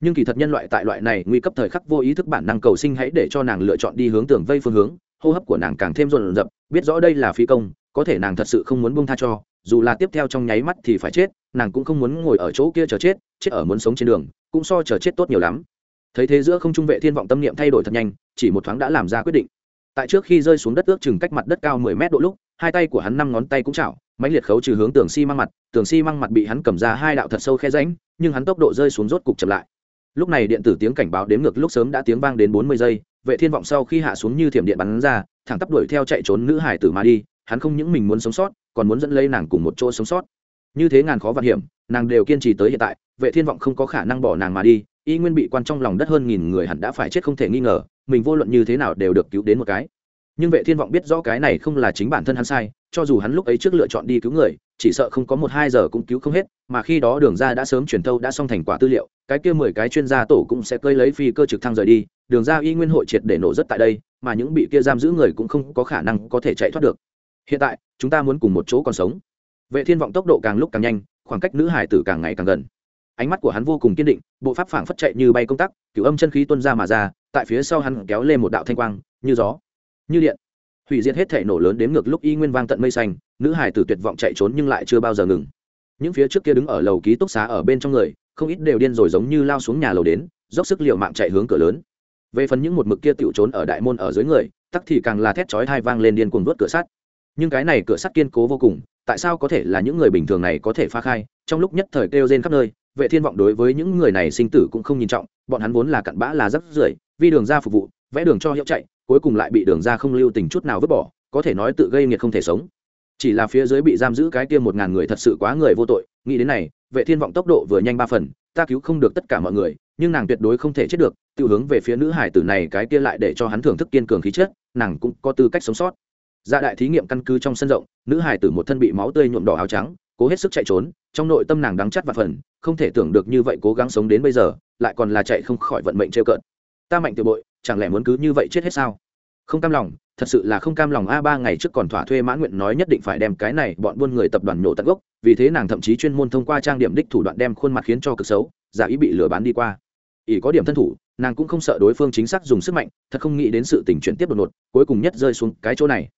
Nhưng kỳ thật nhân loại tại loại này nguy cấp thời khắc vô ý thức bản năng cầu sinh hãy để cho nàng lựa chọn đi hướng tường vây phương hướng hô hấp của nàng càng thêm rộn rập, biết rõ đây là phi công, có thể nàng thật sự không muốn buông tha cho, dù là tiếp theo trong nháy mắt thì phải chết, nàng cũng không muốn ngồi ở chỗ kia chờ chết chết ở muốn sống trên đường, cũng so chờ chết tốt nhiều lắm. Thấy thế giữa không trung vệ thiên vọng tâm niệm thay đổi thật nhanh, chỉ một thoáng đã làm ra quyết định. Tại trước khi rơi xuống đất ước chừng cách mặt đất cao 10 mét độ lúc, hai tay của hắn năm ngón tay cũng chảo, mãnh liệt khấu trừ hướng tường xi si măng mặt, tường xi si măng mặt bị hắn cầm ra hai đạo thật sâu khe rãnh, nhưng hắn tốc độ rơi xuống rốt cục chậm lại. Lúc này điện tử tiếng cảnh báo đếm ngược lúc sớm đã tiếng vang đến 40 giây vệ thiên vọng sau khi hạ xuống như thiểm điện bắn ra, thẳng tắp đuổi theo chạy trốn nữ hải tử mà đi, hắn không những mình muốn sống sót, còn muốn dẫn lấy nàng cùng một chỗ sống sót. Như thế ngàn khó vạn hiểm, nàng đều kiên trì tới hiện tại, vệ thiên vọng không có khả năng bỏ nàng mà đi, y nguyên bị quan trong lòng đất hơn nghìn người hẳn đã phải chết không thể nghi ngờ, mình vô luận như thế nào đều được cứu đến một cái. Nhưng vệ thiên vọng biết rõ cái này không là chính bản thân hắn sai, cho dù hắn lúc ấy trước lựa chọn đi cứu người chỉ sợ không có một hai giờ cũng cứu không hết, mà khi đó đường ra đã sớm truyền thâu, đã xong thành quả tư liệu, cái kia mười cái chuyên gia tổ cũng sẽ cơi lấy phi cơ trực thăng rời đi, đường ra y nguyên hội triệt để nổ rất tại đây, mà những bị kia giam giữ người cũng không có khả năng có thể chạy thoát được. Hiện tại, chúng ta muốn cùng một chỗ còn sống. Vệ thiên vọng tốc độ càng lúc càng nhanh, khoảng cách nữ hải tử càng ngày càng gần. Ánh mắt của hắn vô cùng kiên định, bộ pháp phảng phất chạy như bay công tắc, cửu âm chân khí tuôn ra mà ra, tại phía sau hắn kéo lên một đạo thanh quang, như gió, như điện. Hủy diệt hết thể nổ lớn đến ngược lúc y nguyên vang tận mây xanh nữ hải tử tuyệt vọng chạy trốn nhưng lại chưa bao giờ ngừng. Những phía trước kia đứng ở lầu ký túc xá ở bên trong người, không ít đều điên rồi giống như lao xuống nhà lầu đến, dốc sức liệu mạng chạy hướng cửa lớn. Về phần những một mực kia tựu trốn ở đại môn ở dưới người, tắc thì càng là thét chói thai vang lên điên cuồng vớt cửa sắt. Nhưng cái này cửa sắt kiên cố vô cùng, tại sao có thể là những người bình thường này có thể phá khai? Trong lúc nhất thời kêu rên khắp nơi, vệ thiên vọng đối với những người này sinh tử cũng không nhìn trọng, bọn hắn vốn là cặn bã là rất rưởi, vì đường ra phục vụ, vẽ đường cho hiệu chạy, cuối cùng lại bị đường ra không lưu tình chút nào vứt bỏ, có thể nói tự gây nghiệt không thể sống chỉ là phía dưới bị giam giữ cái kia một ngàn người thật sự quá người vô tội. Nghĩ đến này, vệ thiên vọng tốc độ vừa nhanh ba phần, ta cứu không được tất cả mọi người, nhưng nàng tuyệt đối không thể chết được, tự hướng về phía nữ hải tử này cái kia lại để cho hắn thưởng thức kiên cường khí chất, nàng cũng có tư cách sống sót. Dạ đại thí nghiệm căn cứ trong sân rộng, nữ hải tử một thân bị máu tươi nhuộm đỏ áo trắng, cố hết sức chạy trốn, trong nội tâm nàng đắng chắt và phần, không thể tưởng được như vậy cố gắng sống đến bây giờ, lại còn là chạy không khỏi vận mệnh trêu cợt. Ta mạnh tiểu bội, chẳng lẽ muốn cứ như vậy chết hết sao? Không cam lòng, thật sự là không cam lòng a ba ngày trước còn thỏa thuê mãn nguyện nói nhất định phải đem cái này bọn buôn người tập đoàn nhổ tận gốc, vì thế nàng thậm chí chuyên môn thông qua trang điểm đích thủ đoạn đem khuôn mặt khiến cho cực xấu, giả ý bị lừa bán đi qua. Ỷ có điểm thân thủ, nàng cũng không sợ đối phương chính xác dùng sức mạnh, thật không nghĩ đến sự tình chuyển tiếp đột ngột, cuối cùng nhất rơi xuống cái chỗ này.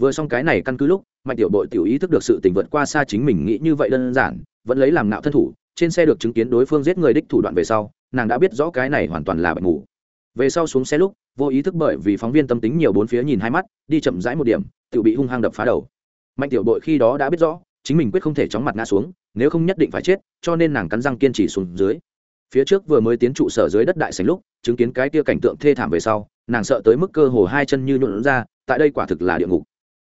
Vừa xong cái này căn cứ lúc, mạnh tiểu bội tiểu ý thức được sự tình vượt qua xa chính mình nghĩ như vậy đơn giản, vẫn lấy làm nạo thân thủ, trên xe được chứng kiến đối phương giết người đích thủ đoạn về sau, nàng đã biết rõ cái này hoàn toàn là bệnh ngủ về sau xuống xe lúc, vô ý thức bởi vì phóng viên tâm tính nhiều bốn phía nhìn hai mắt, đi chậm rãi một điểm, tự bị hung hăng đập phá đầu. Mạnh tiểu đội khi đó đã biết rõ, chính mình quyết không thể chóng mặt ngã xuống, nếu không nhất định phải chết, cho nên nàng cắn răng kiên trì xuống dưới. Phía trước vừa mới tiến trụ sở dưới đất đại sành lúc, chứng kiến cái tia cảnh tượng thê thảm về sau, nàng sợ tới mức cơ hồ hai chân như nhuộn ra, tại đây quả thực là địa ngục.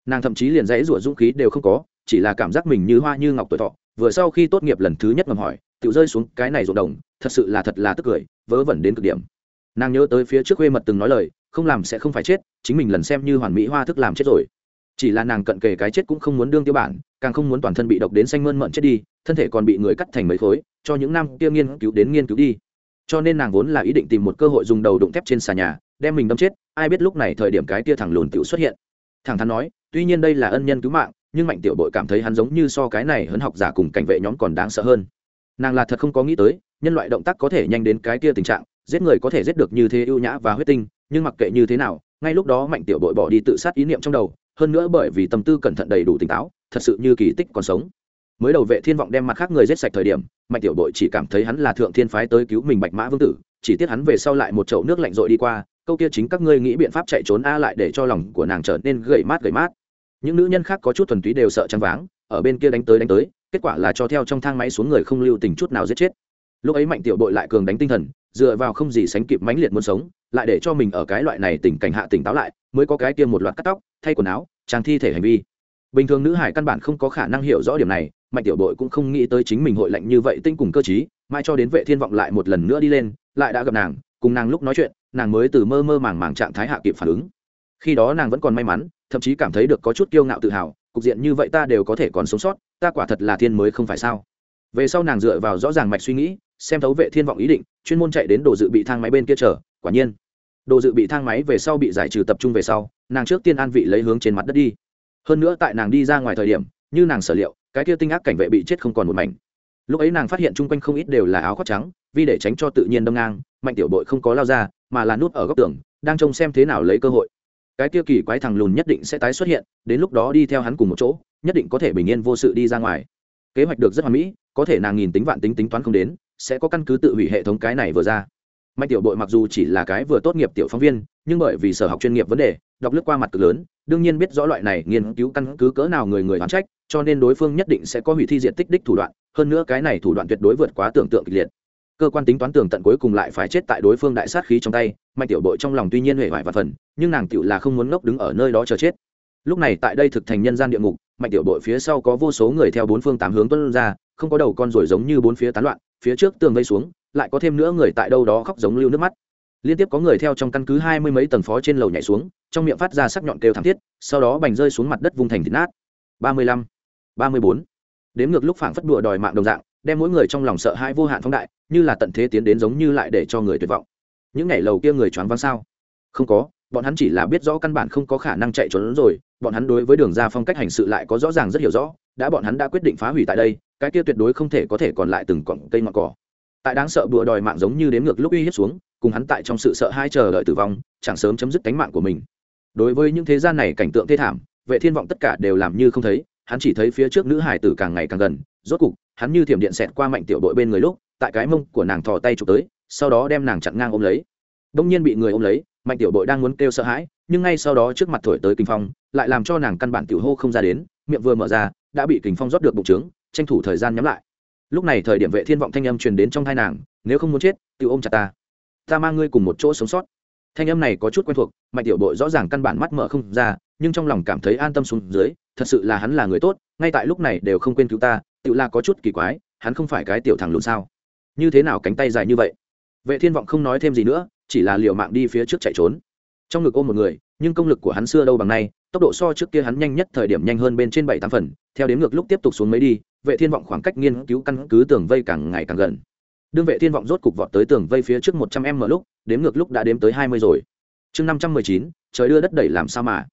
Nàng thậm chí liền dãy rủa dũng khí đều không có, chỉ là cảm giác mình như hoa như ngọc tuổi thọ, vừa sau khi tốt nghiệp lần thứ nhất ngầm hỏi tự rơi xuống cái này ruộng đồng, thật sự là thật là tức cười, vớ vẩn đến cực điểm nàng nhớ tới phía trước khuê mật từng nói lời, không làm sẽ không phải chết, chính mình lần xem như hoàn mỹ hoa thức làm chết rồi. Chỉ là nàng cận kề cái chết cũng không muốn đương tiêu bản, càng không muốn toàn thân bị độc đến xanh mơn mận chết đi, thân thể còn bị người cắt thành mấy khối, cho những năm kia nghiên cứu đến nghiên cứu đi. Cho nên nàng vốn là ý định tìm một cơ hội dùng đầu đụng thép trên xà nhà, đem mình đâm chết, ai biết lúc này thời điểm cái tia thẳng lùn tiểu xuất hiện. Thẳng thắn nói, tuy nhiên đây là ân nhân cứu mạng, nhưng mạnh tiểu bội cảm thấy hắn giống như so cái này hấn học giả cùng cảnh vệ nhóm còn đáng sợ hơn. Nàng là thật không có nghĩ tới, nhân loại động tác có thể nhanh đến cái kia tình trạng giết người có thể giết được như thế ưu nhã và huyết tinh, nhưng mặc kệ như thế nào, ngay lúc đó mạnh tiểu đội bỏ đi tự sát ý niệm trong đầu, hơn nữa bởi vì tâm tư cẩn thận đầy đủ tỉnh táo, thật sự như kỳ tích còn sống. Mới đầu vệ thiên vọng đem mặt khác người giết sạch thời điểm, mạnh tiểu đội chỉ cảm thấy hắn là thượng thiên phái tới cứu mình bạch mã vương tử, chỉ tiếc hắn về sau lại một chậu nước lạnh rội đi qua, câu kia chính các ngươi nghĩ biện pháp chạy trốn a lại để cho lòng của nàng trở nên gầy mát gầy mát. Những nữ nhân khác có chút thuần túy đều sợ trăng váng, ở bên kia đánh tới đánh tới, kết quả là cho theo trong thang máy xuống người không lưu tình chút nào giết chết lúc ấy mạnh tiểu đội lại cường đánh tinh thần, dựa vào không gì sánh kịp mãnh liệt muốn sống, lại để cho mình ở cái loại này tình cảnh hạ tỉnh táo lại, mới có cái kia một loạt cắt tóc, thay quần áo, trang thi thể hành vi. Bình thường nữ hải căn bản không có khả năng hiểu rõ điểm này, mạnh tiểu đội cũng không nghĩ tới chính mình hội lạnh như vậy tinh cùng cơ chí mai cho đến vệ thiên vọng lại một lần nữa đi lên, lại đã gặp nàng, cùng nàng lúc nói chuyện, nàng mới từ mơ mơ màng màng trạng thái hạ kịp phản ứng. Khi đó nàng vẫn còn may mắn, thậm chí cảm thấy được có chút kiêu ngạo tự hào, cục diện như vậy ta đều có thể còn sống sót, ta quả thật là thiên mới không phải sao về sau nàng dựa vào rõ ràng mạch suy nghĩ, xem thấu vệ thiên vọng ý định, chuyên môn chạy đến đồ dự bị thang máy bên kia chờ, quả nhiên. Đồ dự bị thang máy về sau bị giải trừ tập trung về sau, nàng trước tiên an vị lấy hướng trên mặt đất đi. Hơn nữa tại nàng đi ra ngoài thời điểm, như nàng sở liệu, cái kia tinh ác cảnh vệ bị chết không còn một mảnh. Lúc ấy nàng phát hiện chung quanh không ít đều là áo khoác trắng, vì để tránh cho tự nhiên đâm ngang, mạnh tiểu bội không có lao ra, mà là nút ở góc tường, đang trông xem thế nào lấy cơ hội. Cái kia kỳ quái thằng lùn nhất định sẽ tái xuất hiện, đến lúc đó đi theo hắn cùng một chỗ, nhất định có thể bình yên vô sự đi ra ngoài kế hoạch được rất hoàn mỹ, có thể nàng nghìn tính vạn tính tính toán không đến, sẽ có căn cứ tự hủy hệ thống cái này vừa ra. Mạnh tiểu bội mặc dù chỉ là cái vừa tốt nghiệp tiểu phóng viên, nhưng bởi vì sở học chuyên nghiệp vấn đề, đọc lướt qua mặt cực lớn, đương nhiên biết rõ loại này nghiên cứu căn cứ cỡ nào người người đoán trách, cho nên đối phương nhất định sẽ có hủy thi diện tích đích thủ đoạn, hơn nữa cái này thủ đoạn tuyệt đối vượt quá tưởng tượng kịch liệt. Cơ quan tính toán tưởng tận cuối cùng lại phải chết tại đối phương đại sát khí trong tay, mạnh tiểu bội trong lòng tuy nhiên huệ hoại và phần, nhưng nàng tiểu là không muốn ngốc đứng ở nơi đó chờ chết lúc này tại đây thực thành nhân gian địa ngục, mạnh tiểu đội phía sau có vô số người theo bốn phương tám hướng tuân ra, không có đầu con rồi giống như bốn phía tán loạn, phía trước tường vây xuống, lại có thêm nữa người tại đâu đó khóc giống lưu nước mắt. Liên tiếp có người theo trong căn cứ hai mươi mấy tầng phó trên lầu nhảy xuống, trong miệng phát ra sắc nhọn kêu thảm thiết, sau đó bành rơi xuống mặt đất vùng thành thịt nát. Ba mươi lăm, ba mươi bốn. Đếm ngược lúc phảng phất đùa đòi mạng đồng dạng, đem mỗi người trong lòng sợ hãi vô hạn phóng đại, như là tận thế tiến đến giống như lại để cho người tuyệt vọng. Những ngày lầu kia người choáng váng sao? Không có bọn hắn chỉ là biết rõ căn bản không có khả năng chạy trốn rồi, bọn hắn đối với đường ra phong cách hành sự lại có rõ ràng rất hiểu rõ, đã bọn hắn đã quyết định phá hủy tại đây, cái kia tuyệt đối không thể có thể còn lại từng cọng cây ngọn cỏ. Tại đáng sợ bụa đòi mạng giống như đến ngược lúc uy hiếp xuống, cùng hắn tại trong sự sợ hai chờ đợi tử vong, chẳng sớm chấm dứt cánh mạng của mình. Đối với những thế gian này cảnh tượng thê thảm, vệ thiên vọng tất cả đều làm như không thấy, hắn chỉ thấy phía trước nữ hải tử càng ngày càng gần, rốt cục, hắn như thiểm điện xẹt qua mạnh tiểu đội bên người lúc, tại cái mông của nàng thò tay chụp tới, sau đó đem nàng chặn ngang ôm lấy. Đông nhiên bị người ôm lấy mạnh tiểu bội đang muốn kêu sợ hãi, nhưng ngay sau đó trước mặt thổi tới kinh phong, lại làm cho nàng căn bản tiểu hô không ra đến, miệng vừa mở ra, đã bị kinh phong rót được bụng trướng, tranh thủ thời gian nhắm lại. Lúc này thời điểm vệ thiên vọng thanh âm truyền đến trong thai nàng, nếu không muốn chết, tiểu ôm chặt ta. Ta mang ngươi cùng một chỗ sống sót. Thanh âm này có chút quen thuộc, mạnh tiểu bội rõ ràng căn bản mắt mở không ra, nhưng trong lòng cảm thấy an tâm xuống dưới, thật sự là hắn là người tốt, ngay tại lúc này đều không quên cứu ta tự là có chút kỳ quái, hắn không phải cái tiểu thằng lùn sao? Như thế nào cánh tay dài như vậy? Vệ thiên vọng không nói thêm gì nữa chỉ là liều mạng đi phía trước chạy trốn. Trong ngực ôm một người, nhưng công lực của hắn xưa đâu bằng nay, tốc độ so trước kia hắn nhanh nhất thời điểm nhanh hơn bên trên bảy tám phần, theo đến ngược lúc tiếp tục xuống mấy đi, vệ thiên vọng khoảng cách nghiên cứu căn cứ tường vây càng ngày càng gần. Đương vệ thiên vọng rốt cục vọt tới tường vây phía trước một trăm m lúc đếm ngược lúc đã đếm tới hai mươi rồi. Chương năm trăm mười chín, trời đưa đất đẩy làm sao mà?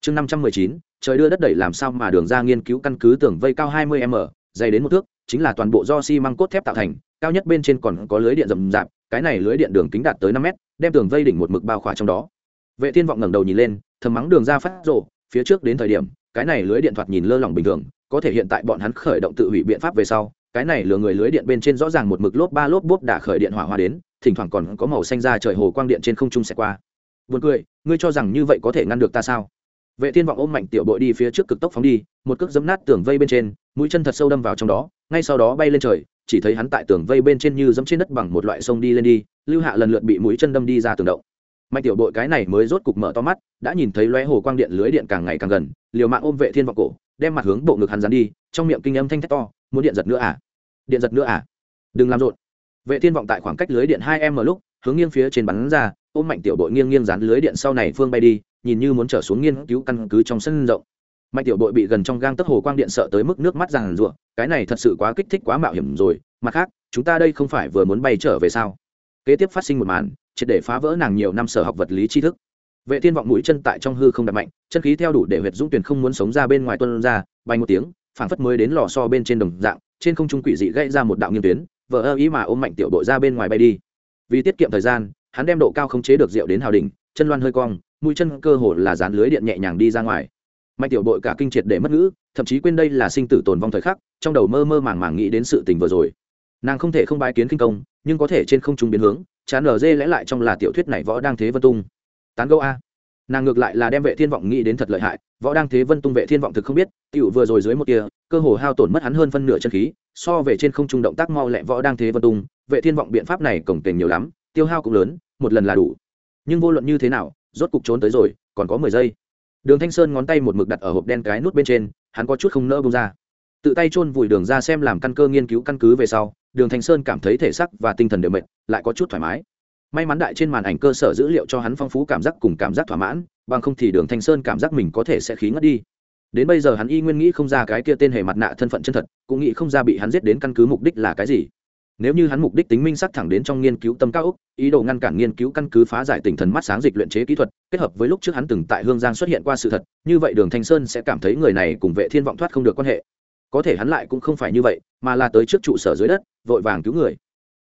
Chương năm trăm mười chín, trời đưa đất đẩy làm sao mà đường ra nghiên cứu căn cứ tường vây cao hai mươi m dày đến một thước, chính là toàn bộ do xi măng cốt thép tạo thành, cao nhất bên trên còn có lưới điện rậm rạp, cái này lưới điện đường kính đạt tới năm mét đem tường vây đỉnh một mực bao khỏa trong đó. Vệ thiên vọng ngẩng đầu nhìn lên, thầm mắng đường ra phát rộ phía trước đến thời điểm, cái này lưới điện thoạt nhìn lơ lỏng bình thường, có thể hiện tại bọn hắn khởi động tự hủy biện pháp về sau, cái này lừa người lưới điện bên trên rõ ràng một mực lốp ba lốp bốp đã khởi điện hỏa hoa đến, thỉnh thoảng còn có màu xanh ra trời hồ quang điện trên không trung sẽ qua. Buồn cười, ngươi cho rằng như vậy có thể ngăn được ta sao? Vệ thiên vọng ôm mạnh tiểu bội đi phía trước cực tốc phóng đi, một cước giấm nát tường vây bên trên, mũi chân thật sâu đâm vào trong đó, ngay sau đó bay lên trời, chỉ thấy hắn tại tường vây bên trên như giẫm trên đất bằng một loại sông đi lên đi lưu hạ lần lượt bị mũi chân đâm đi ra tường động. Mạnh tiểu bội cái này mới rốt cục mở to mắt, đã nhìn thấy lóe hồ quang điện lưới điện càng ngày càng gần, liều mạng ôm vệ thiên vọng cổ, đem mặt hướng bộ ngực hắn dán đi, trong miệng kinh âm thanh thét to, muốn điện giật nữa à? Điện giật nữa à? Đừng làm rộn. Vệ thiên vọng tại khoảng cách lưới điện hai em ở lúc, hướng nghiêng phía trên bắn ra, ôm mạnh tiểu bội nghiêng nghiêng dán lưới điện sau này phương bay đi, nhìn như muốn trở xuống nghiên cứu căn cứ trong sân rộng. Mạnh tiểu bội bị gần trong gang tấc hồ quang điện sợ tới mức nước mắt ràng rụa, cái này thật sự quá kích thích quá mạo hiểm rồi, mặt khác, chúng ta đây không phải vừa muốn bay trở về sao? Kế tiếp phát sinh một màn, triệt để phá vỡ nàng nhiều năm sở học vật lý tri thức. Vệ thiên vọng mũi chân tại trong hư không đặt mạnh, chân khí theo đủ để huyệt dũng tuyển không muốn sống ra bên ngoài tuân ra, bay một tiếng, phảng phất mới đến lò so bên trên đồng dạng, trên không trung quỷ dị gãy ra một đạo nghiêng tuyến vợ ơ ý mà ôm mạnh tiểu đội ra bên ngoài bay đi. Vì tiết kiệm thời gian, hắn đem độ cao không chế được rượu đến hào đỉnh, chân loan hơi cong, mũi chân cơ hồ là dán lưới điện nhẹ nhàng đi ra ngoài. Mạnh tiểu đội cả kinh triệt để mất ngữ, thậm chí quên đây là sinh tử tồn vong thời khắc, trong đầu mơ mơ màng màng nghĩ đến sự tình vừa rồi nàng không thể không bái kiến kinh công, nhưng có thể trên không trung biến hướng, chán lờ dê lẽ lại trong là tiểu thuyết này võ đang thế vân tung. Tán gâu a. Nàng ngược lại là đem vệ thiên vọng nghĩ đến thật lợi hại, võ đang thế vân tung vệ thiên vọng thực không biết, tiểu vừa rồi dưới một kia, cơ hồ hao tổn mất hắn hơn phân nửa chân khí, so về trên không trung động tác mau lẹ võ đang thế vân tung, vệ thiên vọng biện pháp này cổng kềnh nhiều lắm, tiêu hao cũng lớn, một lần là đủ. Nhưng vô luận như thế nào, rốt cục trốn tới rồi, còn có mười giây. Đường thanh sơn ngón tay một mực đặt ở hộp đen cái nút bên trên, hắn có chút không nỡ bông ra. Tự tay chôn vùi đường ra xem làm căn cơ nghiên cứu căn cứ về sau đường thanh sơn cảm thấy thể sắc và tinh thần đều mệt, lại có chút thoải mái. May mắn đại trên màn ảnh cơ sở dữ liệu cho hắn phong phú cảm giác cùng cảm giác thỏa mãn, bằng không thì đường thanh sơn cảm giác mình có thể sẽ khí ngất đi. Đến bây giờ hắn y nguyên nghĩ không ra cái kia tên hề mặt nạ thân phận chân thật, cũng nghĩ không ra bị hắn giết đến căn cứ mục đích là cái gì. Nếu như hắn mục đích tính minh sắc thẳng đến trong nghiên cứu tâm cao úc, ý đồ ngăn cản nghiên cứu căn cứ phá giải tinh thần mắt sáng dịch luyện chế kỹ thuật, kết hợp với lúc trước hắn từng tại hương giang xuất hiện qua sự thật, như vậy đường thanh sơn sẽ cảm thấy người này cùng vệ thiên vọng thoát không được quan hệ. Có thể hắn lại cũng không phải như vậy mà là tới trước trụ sở dưới đất, vội vàng cứu người.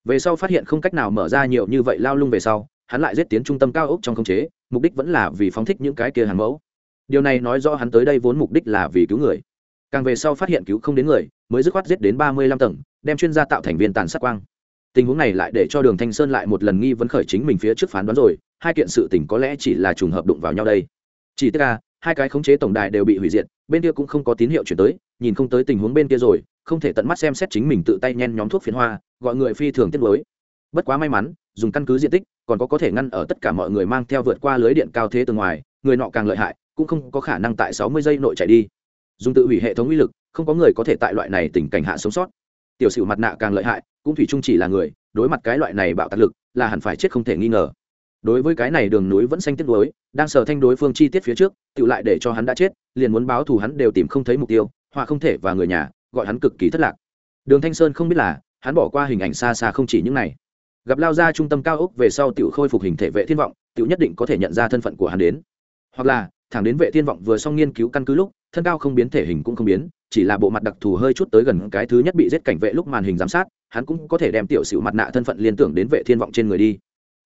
Về sau phát hiện không cách nào mở ra nhiều như vậy lao lung về sau, hắn lại giết tiến trung tâm cao ốc trong khống chế, mục đích vẫn là vì phóng thích những cái kia hàng mẫu. Điều này nói rõ hắn tới đây vốn mục đích là vì cứu người. Càng về sau phát hiện cứu không đến người, mới dứt khoát giết đến ba mươi lăm tầng, đem chuyên gia tạo thành viên tàn sát quang. Tình huống này lại để cho đường thanh sơn lại một lần nghi vấn khởi chính mình phía trước phán đoán rồi, hai kiện sự tình có lẽ chỉ là trùng hợp đụng vào nhau đây. Chỉ tức là hai cái khống chế tổng đài đều bị hủy diệt, bên kia cũng không có tín hiệu chuyển tới, nhìn không tới tình huống bên kia rồi, không thể tận mắt xem xét chính mình tự tay nhen nhóm thuốc phiến hoa, gọi người phi thường tiết lối bất quá may mắn, dùng căn cứ diện tích, còn có có thể ngăn ở tất cả mọi người mang theo vượt qua lưới điện cao thế từ ngoài, người nọ càng lợi hại, cũng không có khả năng tại sáu mươi giây nội chạy đi. Dùng tự hủy hệ thống uy lực, không có người có thể tại loại này tình cảnh hạ sống sót. Tiểu sử mặt nạ càng lợi hại, cũng thủy chung chỉ là người, đối mặt cái loại này bạo tạc lực, là hẳn phải chết không thể nghi ngờ đối với cái này đường núi vẫn xanh tiếc đối đang sở thanh đối phương chi tiết phía trước tự lại để cho hắn đã chết, liền muốn báo thù hắn đều tìm không thấy mục tiêu, họa không thể và người nhà, gọi hắn cực kỳ thất lạc. Đường thanh sơn không biết là, hắn bỏ qua hình ảnh xa xa không chỉ những này. Gặp lao ra trung tâm cao ốc về sau tự khôi phục hình thể vệ thiên vọng tự nhất định có thể nhận ra thân phận của hắn đến. Hoặc là, thẳng đến vệ thiên vọng vừa xong nghiên cứu căn cứ lúc, thân cao không biến thể hình cũng không biến, chỉ là bộ mặt đặc thù hơi chút tới gần cái thứ nhất bị giết cảnh vệ lúc màn hình giám sát, hắn cũng có thể đem tiểu sử mặt nạ thân phận liên tưởng đến vệ thiên vọng trên người đi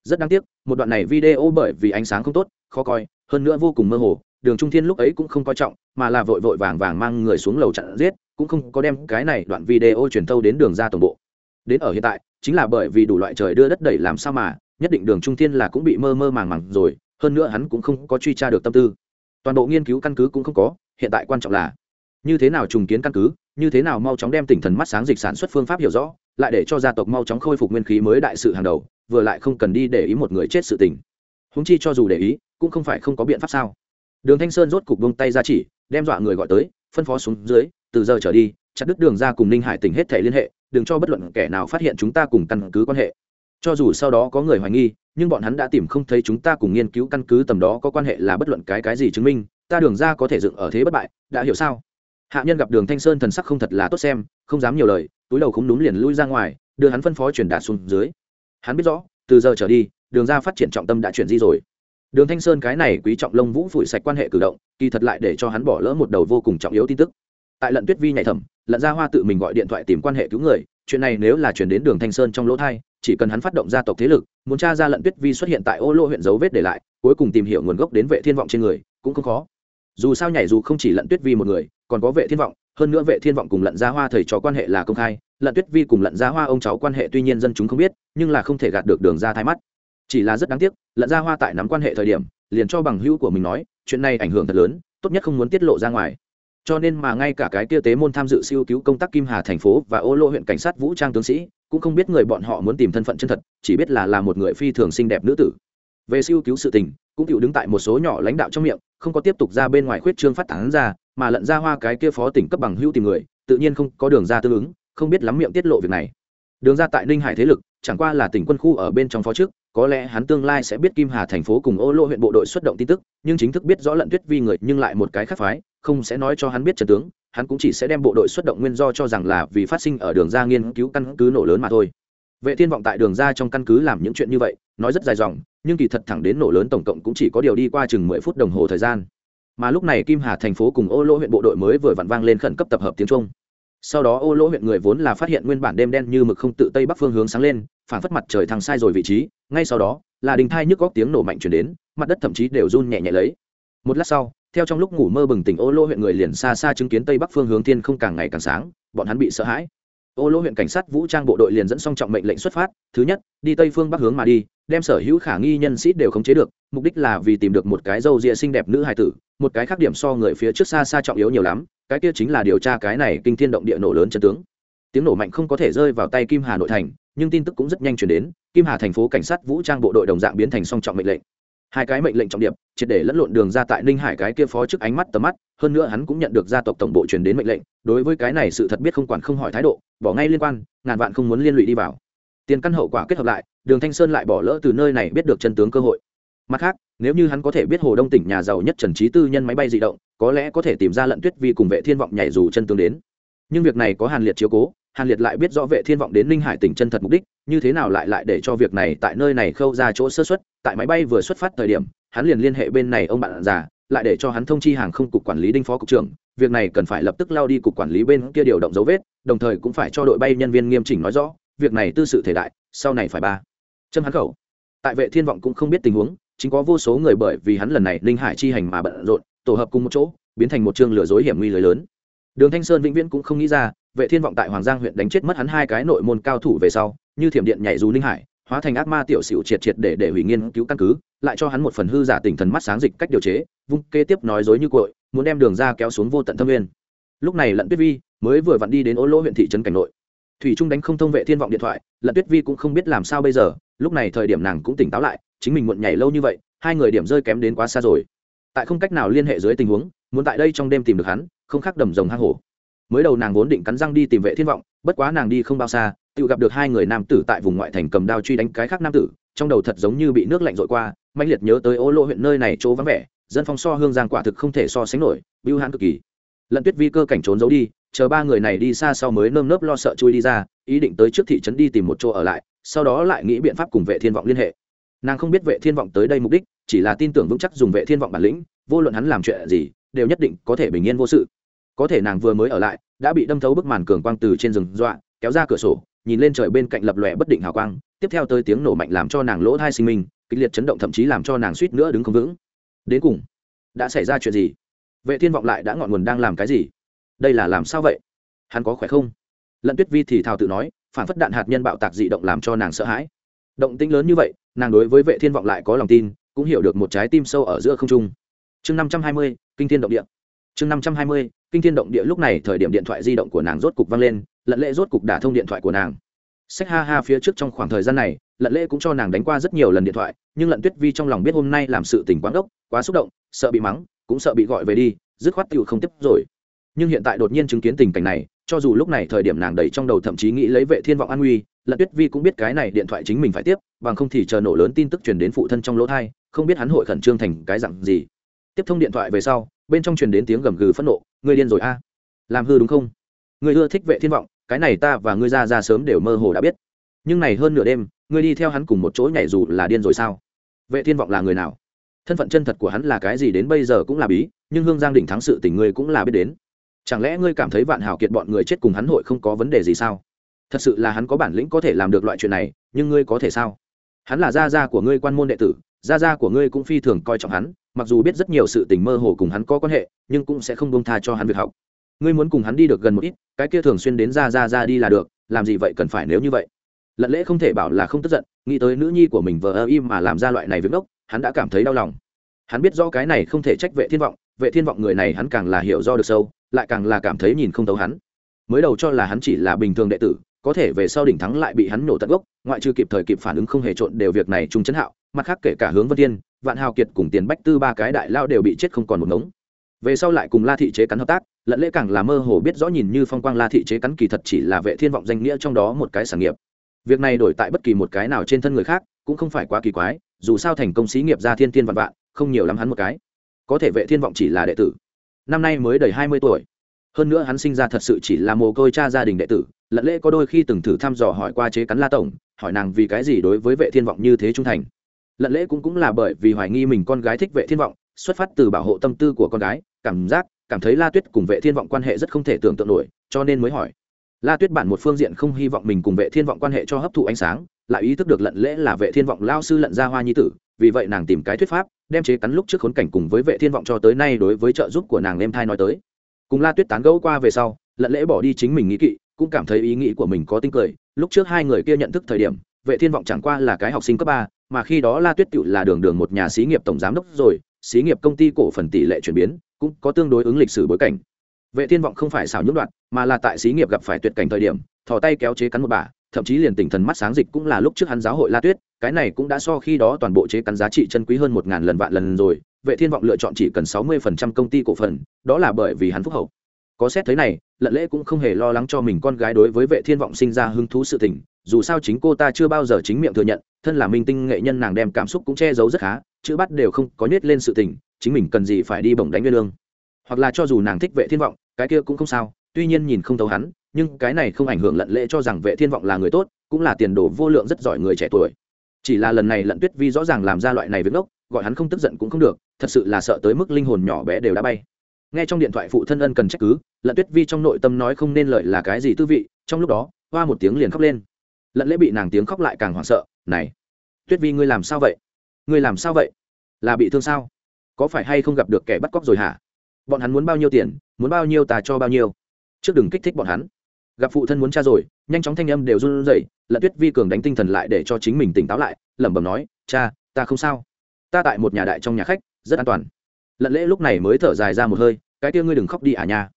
rất đáng tiếc, một đoạn này video bởi vì ánh sáng không tốt, khó coi, hơn nữa vô cùng mơ hồ, đường trung thiên lúc ấy cũng không coi trọng, mà là vội vội vàng vàng mang người xuống lầu chặn giết, cũng không có đem cái này đoạn video truyền thâu đến đường ra tổng bộ. Đến ở hiện tại, chính là bởi vì đủ loại trời đưa đất đẩy làm sao mà, nhất định đường trung thiên là cũng bị mơ mơ màng màng rồi, hơn nữa hắn cũng không có truy tra được tâm tư. Toàn bộ nghiên cứu căn cứ cũng không có, hiện tại quan trọng là, như thế nào trùng kiến căn cứ, như thế nào mau chóng đem tỉnh thần mắt sáng dịch sản xuất phương pháp hiểu rõ, lại để cho gia tộc mau chóng khôi phục nguyên khí mới đại sự hàng đầu vừa lại không cần đi để ý một người chết sự tình. Húng chi cho dù để ý, cũng không phải không có biện pháp sao? Đường thanh sơn rốt cục bông tay ra chỉ, đem dọa người gọi tới, phân phó xuống dưới, từ giờ trở đi, chặt đứt đường ra cùng ninh hải tỉnh hết thể liên hệ, đừng cho bất luận kẻ nào phát hiện chúng ta cùng căn cứ quan hệ. Cho dù sau đó có người hoài nghi, nhưng bọn hắn đã tìm không thấy chúng ta cùng nghiên cứu căn cứ tầm đó có quan hệ là bất luận cái cái gì chứng minh, ta đường ra có thể dựng ở thế bất bại, đã hiểu sao? Hạ nhân gặp đường thanh sơn thần sắc không thật là tốt xem, không dám nhiều lời, túi đầu không đúng liền lui ra ngoài, đưa hắn phân phó truyền đạt xuống dưới hắn biết rõ, từ giờ trở đi, đường ra phát triển trọng tâm đã chuyển di rồi. Đường thanh sơn cái này quý trọng lông vũ phủi sạch quan hệ cử động, kỳ thật lại để cho hắn bỏ lỡ một đầu vô cùng trọng yếu tin tức. Tại lận tuyết vi nhảy thẩm, lận gia hoa tự mình gọi điện thoại tìm quan hệ cứu người, chuyện này nếu là chuyển đến đường thanh sơn trong lỗ thai, chỉ cần hắn phát động gia tộc thế lực, muốn t r a ra lận tuyết vi xuất hiện tại ô lô huyện dấu vết để lại, cuối cùng tìm hiểu nguồn gốc đến vệ thiên vọng trên người, cũng không khó. Dù sao nhảy dù không chỉ lận tuyết vi một người, còn có vệ thiên vọng, hơn nữa vệ thiên vọng cùng lận gia hoa thầy trò quan hệ là công khai lận tuyết vi cùng lận gia hoa ông cháu quan hệ tuy nhiên dân chúng không biết, nhưng là không thể gạt được đường ra thái mắt. Chỉ là rất đáng tiếc, lận gia hoa tại nắm quan hệ thời điểm, liền cho bằng hữu của mình nói, chuyện này ảnh hưởng thật lớn, tốt nhất không muốn tiết lộ ra ngoài. Cho nên mà ngay cả cái kia tế môn tham dự siêu cứu công tác kim hà thành phố và ô lô huyện cảnh sát vũ trang tướng sĩ, cũng không biết người bọn họ muốn tìm thân phận chân thật, chỉ biết là là một người phi thường xinh đẹp nữ tử. Về siêu cứu sự tình, cũng chịu đứng tại một số nhỏ lãnh đạo trong miệng, không có tiếp tục ra bên ngoài khuyết trương phát tán ra, mà lận ra hoa cái kia phó tỉnh cấp bằng hữu tìm người, tự nhiên không có đường ra tương ứng không biết lắm miệng tiết lộ việc này. Đường ra tại ninh hải thế lực, chẳng qua là tỉnh quân khu ở bên trong phó trước, có lẽ hắn tương lai sẽ biết kim hà thành phố cùng ô lô huyện bộ đội xuất động tin tức, nhưng chính thức biết rõ lận tuyết vi người nhưng lại một cái khác phái, không sẽ nói cho hắn biết trần tướng, hắn cũng chỉ sẽ đem bộ đội xuất động nguyên do cho rằng là vì phát sinh ở đường ra nghiên cứu căn cứ nổ lớn mà thôi. Vệ thiên vọng tại đường ra trong căn cứ làm những chuyện như vậy, nói rất dài dòng, nhưng kỳ thật thẳng đến nổ lớn tổng cộng cũng chỉ có điều đi qua chừng mười phút đồng hồ thời gian. Mà lúc này kim hà thành phố cùng ô lỗ huyện bộ đội mới vừa vặn vang lên khẩn cấp tập hợp tiếng trung sau đó ô lỗ huyện người vốn là phát hiện nguyên bản đêm đen như mực không tự tây bắc phương hướng sáng lên, phản phất mặt trời thăng sai rồi vị trí, ngay sau đó, là đình thai nhức góc tiếng nổ mạnh chuyển đến, mặt đất thậm chí đều run nhẹ nhẹ lấy. Một lát sau, theo trong lúc ngủ mơ bừng tỉnh ô Lỗ huyện người liền xa xa chứng kiến tây bắc phương hướng thiên không càng ngày càng sáng, bọn hắn bị sợ hãi. Ô Lỗ huyện cảnh sát vũ trang bộ đội liền dẫn song trọng mệnh lệnh xuất phát, thứ nhất, đi tây phương bắc hướng mà đi, đem sở hữu khả nghi nhân sĩ đều khống chế được, mục đích là vì tìm được một cái dâu rịa xinh đẹp nữ hài tử, một cái khác điểm so người phía trước xa xa trọng yếu nhiều lắm cái kia chính là điều tra cái này kinh thiên động địa nổ lớn chân tướng. Tiếng nổ mạnh không có thể rơi vào tay kim hà nội thành, nhưng tin tức cũng rất nhanh chuyển đến, kim hà thành phố cảnh sát vũ trang bộ đội đồng dạng biến thành song trọng mệnh lệnh. Hai cái mệnh lệnh trọng điểm triệt để lẫn lộn đường ra tại ninh hải cái kia phó trước ánh mắt tầm mắt, hơn nữa hắn cũng nhận được gia tộc tổng bộ truyền đến mệnh lệnh, đối với cái này sự thật biết không quản không hỏi thái độ, bỏ ngay liên quan, ngàn vạn không muốn liên lụy đi vào. Tiền căn hậu quả kết hợp lại, đường thanh sơn lại bỏ lỡ từ nơi này biết được chân tướng cơ hội. Mặt khác, nếu như hắn có thể biết hồ đông tỉnh nhà giàu nhất trần trí tư nhân máy bay di động có lẽ có thể tìm ra lận tuyết vi cùng vệ thiên vọng nhảy dù chân tương đến. Nhưng việc này có hàn liệt chiếu cố, hàn liệt lại biết rõ vệ thiên vọng đến ninh hải tỉnh chân thật mục đích, như thế nào lại lại để cho việc này tại nơi này khâu ra chỗ sơ xuất tại máy bay vừa xuất phát thời điểm, hắn liền liên hệ bên này ông bạn già, lại để cho hắn thông chi hàng không cục quản lý đinh phó cục trưởng, việc này cần phải lập tức lao đi cục quản lý bên kia điều động dấu vết, đồng thời cũng phải cho đội bay nhân viên nghiêm chỉnh nói rõ, việc này tư sự thể đại, sau này phải ba. Châm hắn khẩu. Tại vệ thiên vọng cũng không biết tình huống, chính có vô số người bởi vì hắn lần này ninh hải chi hành mà bận rộn tổ hợp cùng một chỗ, biến thành một chương lừa dối hiểm nguy lưới lớn. Đường thanh sơn vĩnh viễn cũng không nghĩ ra, vệ thiên vọng tại hoàng giang huyện đánh chết mất hắn hai cái nội môn cao thủ về sau, như thiểm điện nhảy dù ninh hải, hóa thành ác ma tiểu xỉu triệt triệt để để hủy nghiên cứu căn cứ, lại cho hắn một phần hư giả tình thần mắt sáng dịch cách điều chế, vung kế tiếp nói dối như cội, muốn đem đường ra kéo xuống vô tận thâm nguyên. Lúc này lận tuyết vi mới vừa vặn đi đến ô lỗ huyện thị trấn cảnh nội. Thủy trung đánh không thông vệ thiên vọng điện thoại, lận tuyết vi cũng không biết làm sao bây giờ, lúc này thời điểm nàng cũng tỉnh táo lại, chính mình muộn nhảy lâu như vậy, hai người điểm rơi kém đến quá xa rồi tại không cách nào liên hệ dưới tình huống, muốn tại đây trong đêm tìm được hắn, không khác đầm rồng hang hổ. Mới đầu nàng vốn định cắn răng đi tìm vệ thiên vọng, bất quá nàng đi không bao xa, tự gặp được hai người nam tử tại vùng ngoại thành cầm đao truy đánh cái khác nam tử, trong đầu thật giống như bị nước lạnh rội qua mạnh liệt nhớ tới ô lô huyện nơi này chỗ vắng vẻ, dân phong so hương giang quả thực không thể so sánh nổi, bưu hãn cực kỳ. Lận tuyết vi cơ cảnh trốn giấu đi, chờ ba người này đi xa sau mới nơm nớp lo sợ chui đi ra, ý định tới trước thị trấn đi tìm một chỗ ở lại, sau đó lại nghĩ biện pháp cùng vệ thiên vọng liên hệ nàng không biết vệ thiên vọng tới đây mục đích, chỉ là tin tưởng vững chắc dùng vệ thiên vọng bản lĩnh, vô luận hắn làm chuyện gì, đều nhất định có thể bình yên vô sự. Có thể nàng vừa mới ở lại, đã bị đâm thấu bức màn cường quang từ trên rừng dọa, kéo ra cửa sổ, nhìn lên trời bên cạnh lập lòe bất định hào quang, tiếp theo tới tiếng nổ mạnh làm cho nàng lỗ thai sinh minh, kịch liệt chấn động thậm chí làm cho nàng suýt nữa đứng không vững. Đến cùng, đã xảy ra chuyện gì? Vệ thiên vọng lại đã ngọn nguồn đang làm cái gì? Đây là làm sao vậy? Hắn có khỏe không? Lận tuyết vi thì thào tự nói, phản phất đạn hạt nhân bạo tạc dị động làm cho nàng sợ hãi động tĩnh lớn như vậy, nàng đối với vệ thiên vọng lại có lòng tin, cũng hiểu được một trái tim sâu ở giữa không trung. Chương năm trăm hai mươi, kinh thiên động địa. Chương năm trăm hai mươi, kinh thiên động địa lúc này thời điểm điện thoại di động của nàng rốt cục vang lên, lận lễ rốt cục đả thông điện thoại của nàng. Sách ha ha phía trước trong khoảng thời gian này, lận lễ cũng cho nàng đánh qua rất nhiều lần điện thoại, nhưng lận tuyết vi trong lòng biết hôm nay làm sự tình quán đốc quá xúc động, sợ bị mắng, cũng sợ bị gọi về đi, dứt khoát tựu không tiếp rồi. Nhưng hiện tại đột nhiên chứng kiến tình cảnh này cho dù lúc này thời điểm nàng đầy trong đầu thậm chí nghĩ lấy vệ thiên vọng an nguy, lận tuyết vi cũng biết cái này điện thoại chính mình phải tiếp, bằng không thì chờ nổ lớn tin tức truyền đến phụ thân trong lỗ thai, không biết hắn hội khẩn trương thành cái dặn gì. Tiếp thông điện thoại về sau, bên trong truyền đến tiếng gầm gừ phẫn nộ, ngươi điên rồi a, làm hư đúng không? Ngươi ưa thích vệ thiên vọng, cái này ta và ngươi ra ra sớm đều mơ hồ đã biết. Nhưng này hơn nửa đêm, ngươi đi theo hắn cùng một chỗ nhảy dù là điên rồi sao? Vệ thiên vọng là người nào? Thân phận chân thật của hắn là cái gì đến bây giờ cũng là bí, nhưng hương giang đỉnh thắng sự tình ngươi cũng là biết đến chẳng lẽ ngươi cảm thấy vạn hảo kiệt bọn người chết cùng hắn hội không có vấn đề gì sao? Thật sự là hắn có bản lĩnh có thể làm được loại chuyện này, nhưng ngươi có thể sao? Hắn là gia gia của ngươi quan môn đệ tử, gia gia của ngươi cũng phi thường coi trọng hắn, mặc dù biết rất nhiều sự tình mơ hồ cùng hắn có quan hệ, nhưng cũng sẽ không bông tha cho hắn việc học. Ngươi muốn cùng hắn đi được gần một ít, cái kia thường xuyên đến ra ra ra đi là được, làm gì vậy cần phải nếu như vậy? Lận lễ không thể bảo là không tức giận, nghĩ tới nữ nhi của mình vờ ơ im mà làm ra loại này với ngốc, hắn đã cảm thấy đau lòng. Hắn biết rõ cái này không thể trách vệ thiên vọng, vệ thiên vọng người này hắn càng là hiểu do được sâu lại càng là cảm thấy nhìn không thấu hắn. Mới đầu cho là hắn chỉ là bình thường đệ tử, có thể về sau đỉnh thắng lại bị hắn nổ tận gốc, ngoại trừ kịp thời kịp phản ứng không hề trộn đều việc này trung chấn hạo, mặt khác kể cả hướng vân tiên vạn hào kiệt cùng tiền bách tư ba cái đại lao đều bị chết không còn một ngống. Về sau lại cùng la thị chế cắn hợp tác lẫn lễ càng là mơ hồ biết rõ nhìn như phong quang la thị chế cắn kỳ thật chỉ là vệ thiên vọng danh nghĩa trong đó một cái sản nghiệp. Việc này đổi tại bất kỳ một cái nào trên thân người khác, cũng không phải quá kỳ quái, dù sao thành công xí nghiệp ra thiên thiên vạn vạn, không nhiều lắm hắn một cái. Có thể vệ thiên vọng chỉ là đệ tử năm nay mới đầy hai mươi tuổi. Hơn nữa hắn sinh ra thật sự chỉ là mồ côi cha gia đình đệ tử, lận lễ có đôi khi từng thử thăm dò hỏi qua chế cắn la tổng, hỏi nàng vì cái gì đối với vệ thiên vọng như thế trung thành. Lận lễ cũng cũng là bởi vì hoài nghi mình con gái thích vệ thiên vọng, xuất phát từ bảo hộ tâm tư của con gái, cảm giác, cảm thấy la tuyết cùng vệ thiên vọng quan hệ rất không thể tưởng tượng nổi, cho nên mới hỏi. La tuyết bản một phương diện không hy vọng mình cùng vệ thiên vọng quan hệ cho hấp thụ ánh sáng, lại ý thức được lận lễ là vệ thiên vọng lao sư lận gia hoa nhi tử vì vậy nàng tìm cái thuyết pháp, đem chế cắn lúc trước khốn cảnh cùng với vệ thiên vọng cho tới nay đối với trợ giúp của nàng em thai nói tới. Cùng la tuyết tán gẫu qua về sau, lận lễ bỏ đi chính mình nghĩ kỵ, cũng cảm thấy ý nghĩ của mình có tinh cười. Lúc trước hai người kia nhận thức thời điểm, vệ thiên vọng chẳng qua là cái học sinh cấp ba, mà khi đó la tuyết tựu là đường đường một nhà xí nghiệp tổng giám đốc rồi, xí nghiệp công ty cổ phần tỷ lệ chuyển biến, cũng có tương đối ứng lịch sử bối cảnh. Vệ thiên vọng không phải xảo nhũng đoạn, mà là tại xí nghiệp gặp phải tuyệt cảnh thời điểm, thò tay kéo chế cắn một bà thậm chí liền tỉnh thần mắt sáng dịch cũng là lúc trước hắn giáo hội la tuyết, cái này cũng đã so khi đó toàn bộ chế cắn giá trị chân quý hơn một ngàn lần vạn lần rồi, vệ thiên vọng lựa chọn chỉ cần sáu mươi phần trăm công ty cổ phần, đó là bởi vì hắn phúc hậu. Có xét thế này, lận lễ cũng không hề lo lắng cho mình con gái đối với vệ thiên vọng sinh ra hứng thú sự tình, dù sao chính cô ta chưa bao giờ chính miệng thừa nhận, thân là minh tinh nghệ nhân nàng đem cảm xúc cũng che giấu rất khá, chữ bắt đều không có nhét lên sự tình, chính mình cần gì phải đi bổng đánh nguyên lương. Hoặc là cho dù nàng thích vệ thiên vọng, cái kia cũng không sao, tuy nhiên nhìn không thấu hắn nhưng cái này không ảnh hưởng lận lễ cho rằng vệ thiên vọng là người tốt, cũng là tiền đồ vô lượng rất giỏi người trẻ tuổi. Chỉ là lần này lận tuyết vi rõ ràng làm ra loại này với ngốc, gọi hắn không tức giận cũng không được, thật sự là sợ tới mức linh hồn nhỏ bé đều đã bay. Nghe trong điện thoại phụ thân ân cần trách cứ, lận tuyết vi trong nội tâm nói không nên lợi là cái gì tư vị, trong lúc đó, hoa một tiếng liền khóc lên. Lận lễ bị nàng tiếng khóc lại càng hoảng sợ, này, tuyết vi ngươi làm sao vậy? Ngươi làm sao vậy? Là bị thương sao? Có phải hay không gặp được kẻ bắt cóc rồi hả? Bọn hắn muốn bao nhiêu tiền, muốn bao nhiêu ta cho bao nhiêu? Trước đừng kích thích bọn hắn gặp phụ thân muốn cha rồi, nhanh chóng thanh âm đều run rẩy lận tuyết vi cường đánh tinh thần lại để cho chính mình tỉnh táo lại, lẩm bẩm nói, cha, ta không sao. Ta tại một nhà đại trong nhà khách, rất an toàn. Lận lễ lúc này mới thở dài ra một hơi, cái kia ngươi đừng khóc đi à nha.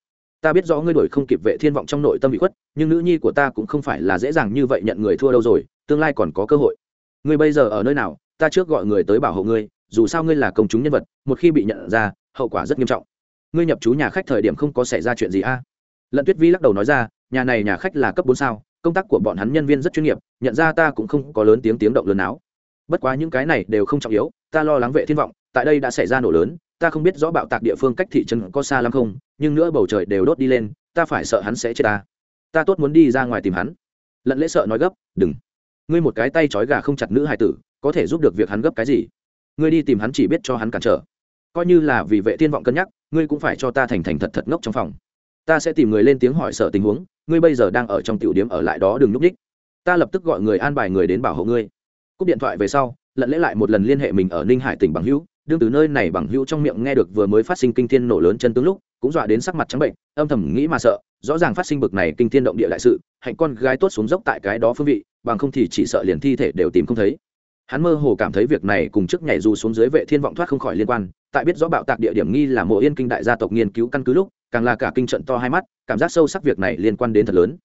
Ta biết rõ ngươi đổi không kịp vệ thiên vọng trong nội tâm bị khuất, nhưng nữ nhi của ta cũng không phải là dễ dàng như vậy nhận người thua đâu rồi, tương lai còn có cơ hội. Ngươi bây giờ ở nơi nào, ta trước gọi người tới bảo hộ ngươi, dù sao ngươi là công chúng nhân vật, một khi bị nhận ra, hậu quả rất nghiêm trọng. Ngươi nhập chú nhà khách thời điểm không có xảy ra chuyện gì a? à? Lận tuyết vi lắc đầu nói ra, nhà này nhà khách là cấp bốn sao, công tác của bọn hắn nhân viên rất chuyên nghiệp, nhận ra ta cũng không có lớn tiếng tiếng động lớn áo bất quá những cái này đều không trọng yếu, ta lo lắng vệ thiên vọng, tại đây đã xảy ra nổ lớn, ta không biết rõ bạo tạc địa phương cách thị trấn có xa lắm không, nhưng nữa bầu trời đều đốt đi lên, ta phải sợ hắn sẽ chết ta. Ta tốt muốn đi ra ngoài tìm hắn. Lận lễ sợ nói gấp, đừng. Ngươi một cái tay trói gà không chặt nữ hài tử, có thể giúp được việc hắn gấp cái gì? Ngươi đi tìm hắn chỉ biết cho hắn cản trở. Coi như là vì vệ thiên vọng cân nhắc, ngươi cũng phải cho ta thành thành thật thật ngốc trong phòng ta sẽ tìm người lên tiếng hỏi sở tình huống, ngươi bây giờ đang ở trong tiểu điểm ở lại đó đừng núp đích ta lập tức gọi người an bài người đến bảo hộ ngươi. Cúp điện thoại về sau, lận lễ lại một lần liên hệ mình ở ninh hải tỉnh bằng hữu. Đương từ nơi này bằng hữu trong miệng nghe được vừa mới phát sinh kinh thiên nổ lớn chân tướng lúc, cũng dọa đến sắc mặt trắng bệnh, âm thầm nghĩ mà sợ, rõ ràng phát sinh bực này kinh thiên động địa đại sự, hạnh con gái tốt xuống dốc tại cái đó phương vị, bằng không thì chỉ sợ liền thi thể đều tìm không thấy hắn mơ hồ cảm thấy việc này cùng trước nhảy dù xuống dưới vệ thiên vọng thoát không khỏi liên quan. Tại biết rõ bạo tạc địa điểm nghi là mộ yên kinh đại gia tộc nghiên cứu căn cứ lúc, càng là cả kinh trận to hai mắt, cảm giác sâu sắc việc này liên quan đến thật lớn.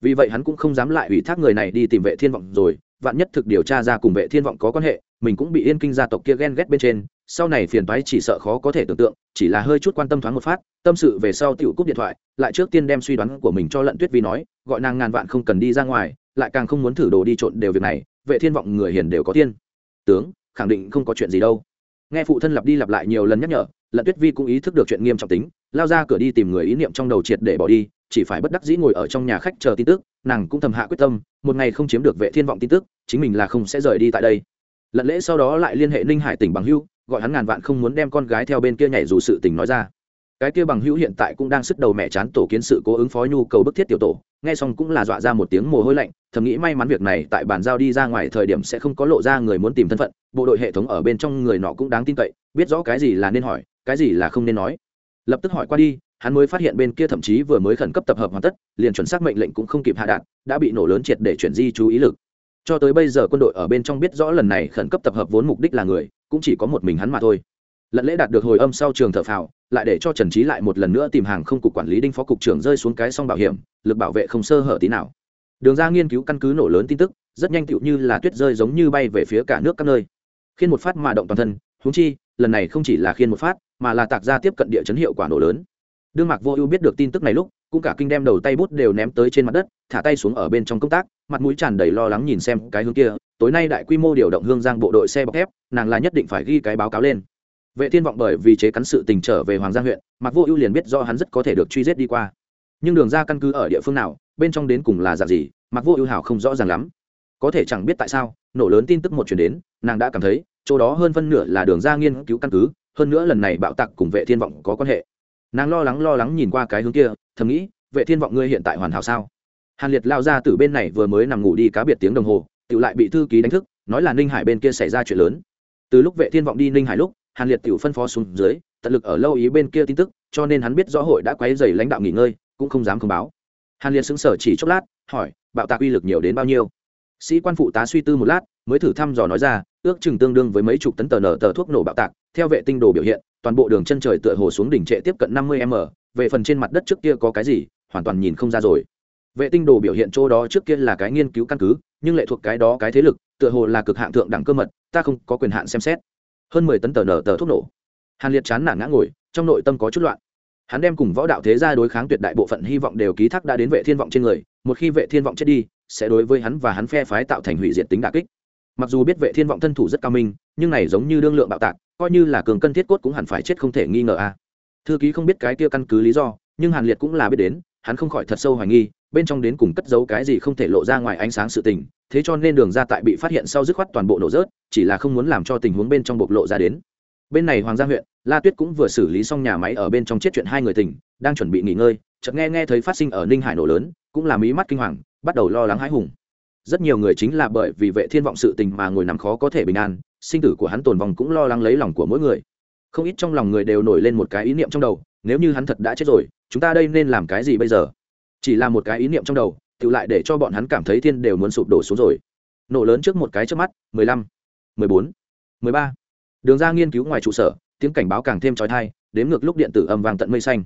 Vì vậy hắn cũng không dám lại ủy thác người này đi tìm vệ thiên vọng rồi, vạn nhất thực điều tra ra cùng vệ thiên vọng có quan hệ, mình cũng bị yên kinh gia tộc kia ghen ghét bên trên, sau này phiền toái chỉ sợ khó có thể tưởng tượng, chỉ là hơi chút quan tâm thoáng một phát, tâm sự về sau tiểu cúp điện thoại, lại trước tiên đem suy đoán của mình cho lận tuyết vi nói, gọi nàng ngàn vạn không cần đi ra ngoài, lại càng không muốn thử đồ đi trộn đều việc này vệ thiên vọng người hiền đều có tiên. Tướng, khẳng định không có chuyện gì đâu. Nghe phụ thân lặp đi lặp lại nhiều lần nhắc nhở, lận tuyết vi cũng ý thức được chuyện nghiêm trọng tính, lao ra cửa đi tìm người ý niệm trong đầu triệt để bỏ đi, chỉ phải bất đắc dĩ ngồi ở trong nhà khách chờ tin tức, nàng cũng thầm hạ quyết tâm, một ngày không chiếm được vệ thiên vọng tin tức, chính mình là không sẽ rời đi tại đây. Lận lễ sau đó lại liên hệ ninh hải tỉnh bằng hưu, gọi hắn ngàn vạn không muốn đem con gái theo bên kia nhảy dù sự tình nói ra cái kia bằng hữu hiện tại cũng đang sức đầu mẹ chán tổ kiến sự cố ứng phó nhu cầu bức thiết tiểu tổ, nghe xong cũng là dọa ra một tiếng mồ hôi lạnh, thầm nghĩ may mắn việc này tại bàn giao đi ra ngoài thời điểm sẽ không có lộ ra người muốn tìm thân phận, bộ đội hệ thống ở bên trong người nọ cũng đáng tin cậy, biết rõ cái gì là nên hỏi, cái gì là không nên nói. Lập tức hỏi qua đi, hắn mới phát hiện bên kia thậm chí vừa mới khẩn cấp tập hợp hoàn tất, liền chuẩn xác mệnh lệnh cũng không kịp hạ đạn đã bị nổ lớn triệt để chuyển di chú ý lực. Cho tới bây giờ quân đội ở bên trong biết rõ lần này khẩn cấp tập hợp vốn mục đích là người, cũng chỉ có một mình hắn mà thôi lận lễ đạt được hồi âm sau trường thợ phào, lại để cho trần trí lại một lần nữa tìm hàng không cục quản lý đinh phó cục trưởng rơi xuống cái song bảo hiểm, lực bảo vệ không sơ hở tí nào. Đường ra nghiên cứu căn cứ nổ lớn tin tức, rất nhanh tựu như là tuyết rơi giống như bay về phía cả nước các nơi. Khiên một phát mà động toàn thân húng chi, lần này không chỉ là khiên một phát, mà là tạc ra tiếp cận địa chấn hiệu quả nổ lớn. Đương mạc vô ưu biết được tin tức này lúc, cũng cả kinh đem đầu tay bút đều ném tới trên mặt đất, thả tay xuống ở bên trong công tác, mặt mũi tràn đầy lo lắng nhìn xem cái hướng kia, tối nay đại quy mô điều động hương giang bộ đội xe bọc thép, nàng là nhất định phải ghi cái báo cáo lên vệ thiên vọng bởi vì chế cắn sự tình trở về hoàng Gia huyện Mặc vô ưu liền biết do hắn rất có thể được truy giết đi qua. Nhưng đường ra căn cứ ở địa phương nào, bên trong đến cùng là dạng gì Mặc vô ưu hảo không rõ ràng lắm. Có thể chẳng biết tại sao, nổ lớn tin tức một chuyển đến, nàng đã cảm thấy, chỗ đó hơn phân nửa là đường ra nghiên cứu căn cứ, hơn nữa lần này bạo tặc cùng vệ thiên vọng có quan hệ. Nàng lo lắng lo lắng nhìn qua cái hướng kia, thầm nghĩ, vệ thiên vọng ngươi hiện tại hoàn hảo sao? Hàn liệt lao ra từ bên này vừa mới nằm ngủ đi cá biệt tiếng đồng hồ, tự lại bị thư ký đánh thức, nói là ninh hải bên kia xảy ra chuyện lớn. Từ lúc vệ thiên vọng đi ninh hải lúc hàn liệt tiểu phân phó xuống dưới, tận lực ở lâu ý bên kia tin tức, cho nên hắn biết rõ hội đã quấy dày lãnh đạo nghỉ ngơi, cũng không dám không báo. Hàn liệt xứng sở chỉ chốc lát, hỏi, bạo tạc uy lực nhiều đến bao nhiêu? Sĩ quan phụ tá suy tư một lát, mới thử thăm dò nói ra, ước chừng tương đương với mấy chục tấn tờ nở tờ thuốc nổ bạo tạc, theo vệ tinh đồ biểu hiện, toàn bộ đường chân trời tựa hồ xuống đỉnh trệ tiếp cận năm mươi m, về phần trên mặt đất trước kia có cái gì, hoàn toàn nhìn không ra rồi. Vệ tinh đồ biểu hiện chỗ đó trước kia là cái nghiên cứu căn cứ, nhưng lệ thuộc cái đó cái thế lực, tựa hồ là cực hạng thượng đẳng cơ mật, ta không có quyền hạn xem xét hơn mười tấn tờ nở tờ thuốc nổ. Hàn liệt chán nản ngã ngồi, trong nội tâm có chút loạn. Hắn đem cùng võ đạo thế gia đối kháng tuyệt đại bộ phận hy vọng đều ký thác đã đến vệ thiên vọng trên người, một khi vệ thiên vọng chết đi, sẽ đối với hắn và hắn phe phái tạo thành hủy diệt tính đả kích. Mặc dù biết vệ thiên vọng thân thủ rất cao minh, nhưng này giống như đương lượng bạo tạc, coi như là cường cân thiết cốt cũng hẳn phải chết không thể nghi ngờ a. Thư ký không biết cái kia căn cứ lý do, nhưng hàn liệt cũng là biết đến, hắn không khỏi thật sâu hoài nghi, bên trong đến cùng cất giấu cái gì không thể lộ ra ngoài ánh sáng sự tình thế cho nên đường ra tại bị phát hiện sau dứt khoát toàn bộ nổ rớt, chỉ là không muốn làm cho tình huống bên trong bộc lộ ra đến. Bên này hoàng gia huyện, la tuyết cũng vừa xử lý xong nhà máy ở bên trong chết chuyện hai người tỉnh đang chuẩn bị nghỉ ngơi, chợt nghe nghe thấy phát sinh ở ninh hải nổ lớn, cũng là mí mắt kinh hoàng, bắt đầu lo lắng hãi hùng. Rất nhiều người chính là bởi vì vệ thiên vọng sự tình mà ngồi nằm khó có thể bình an, sinh tử của hắn tồn vong cũng lo lắng lấy lòng của mỗi người. Không ít trong lòng người đều nổi lên một cái ý niệm trong đầu, nếu như hắn thật đã chết rồi, chúng ta đây nên làm cái gì bây giờ? Chỉ là một cái ý niệm trong đầu tự lại để cho bọn hắn cảm thấy thiên đều muốn sụp đổ xuống rồi. Nổ lớn trước một cái trước mắt mười lăm mười bốn mười ba. Đường ra nghiên cứu ngoài trụ sở tiếng cảnh báo càng thêm trói thai đếm ngược lúc điện tử âm vang tận mây xanh.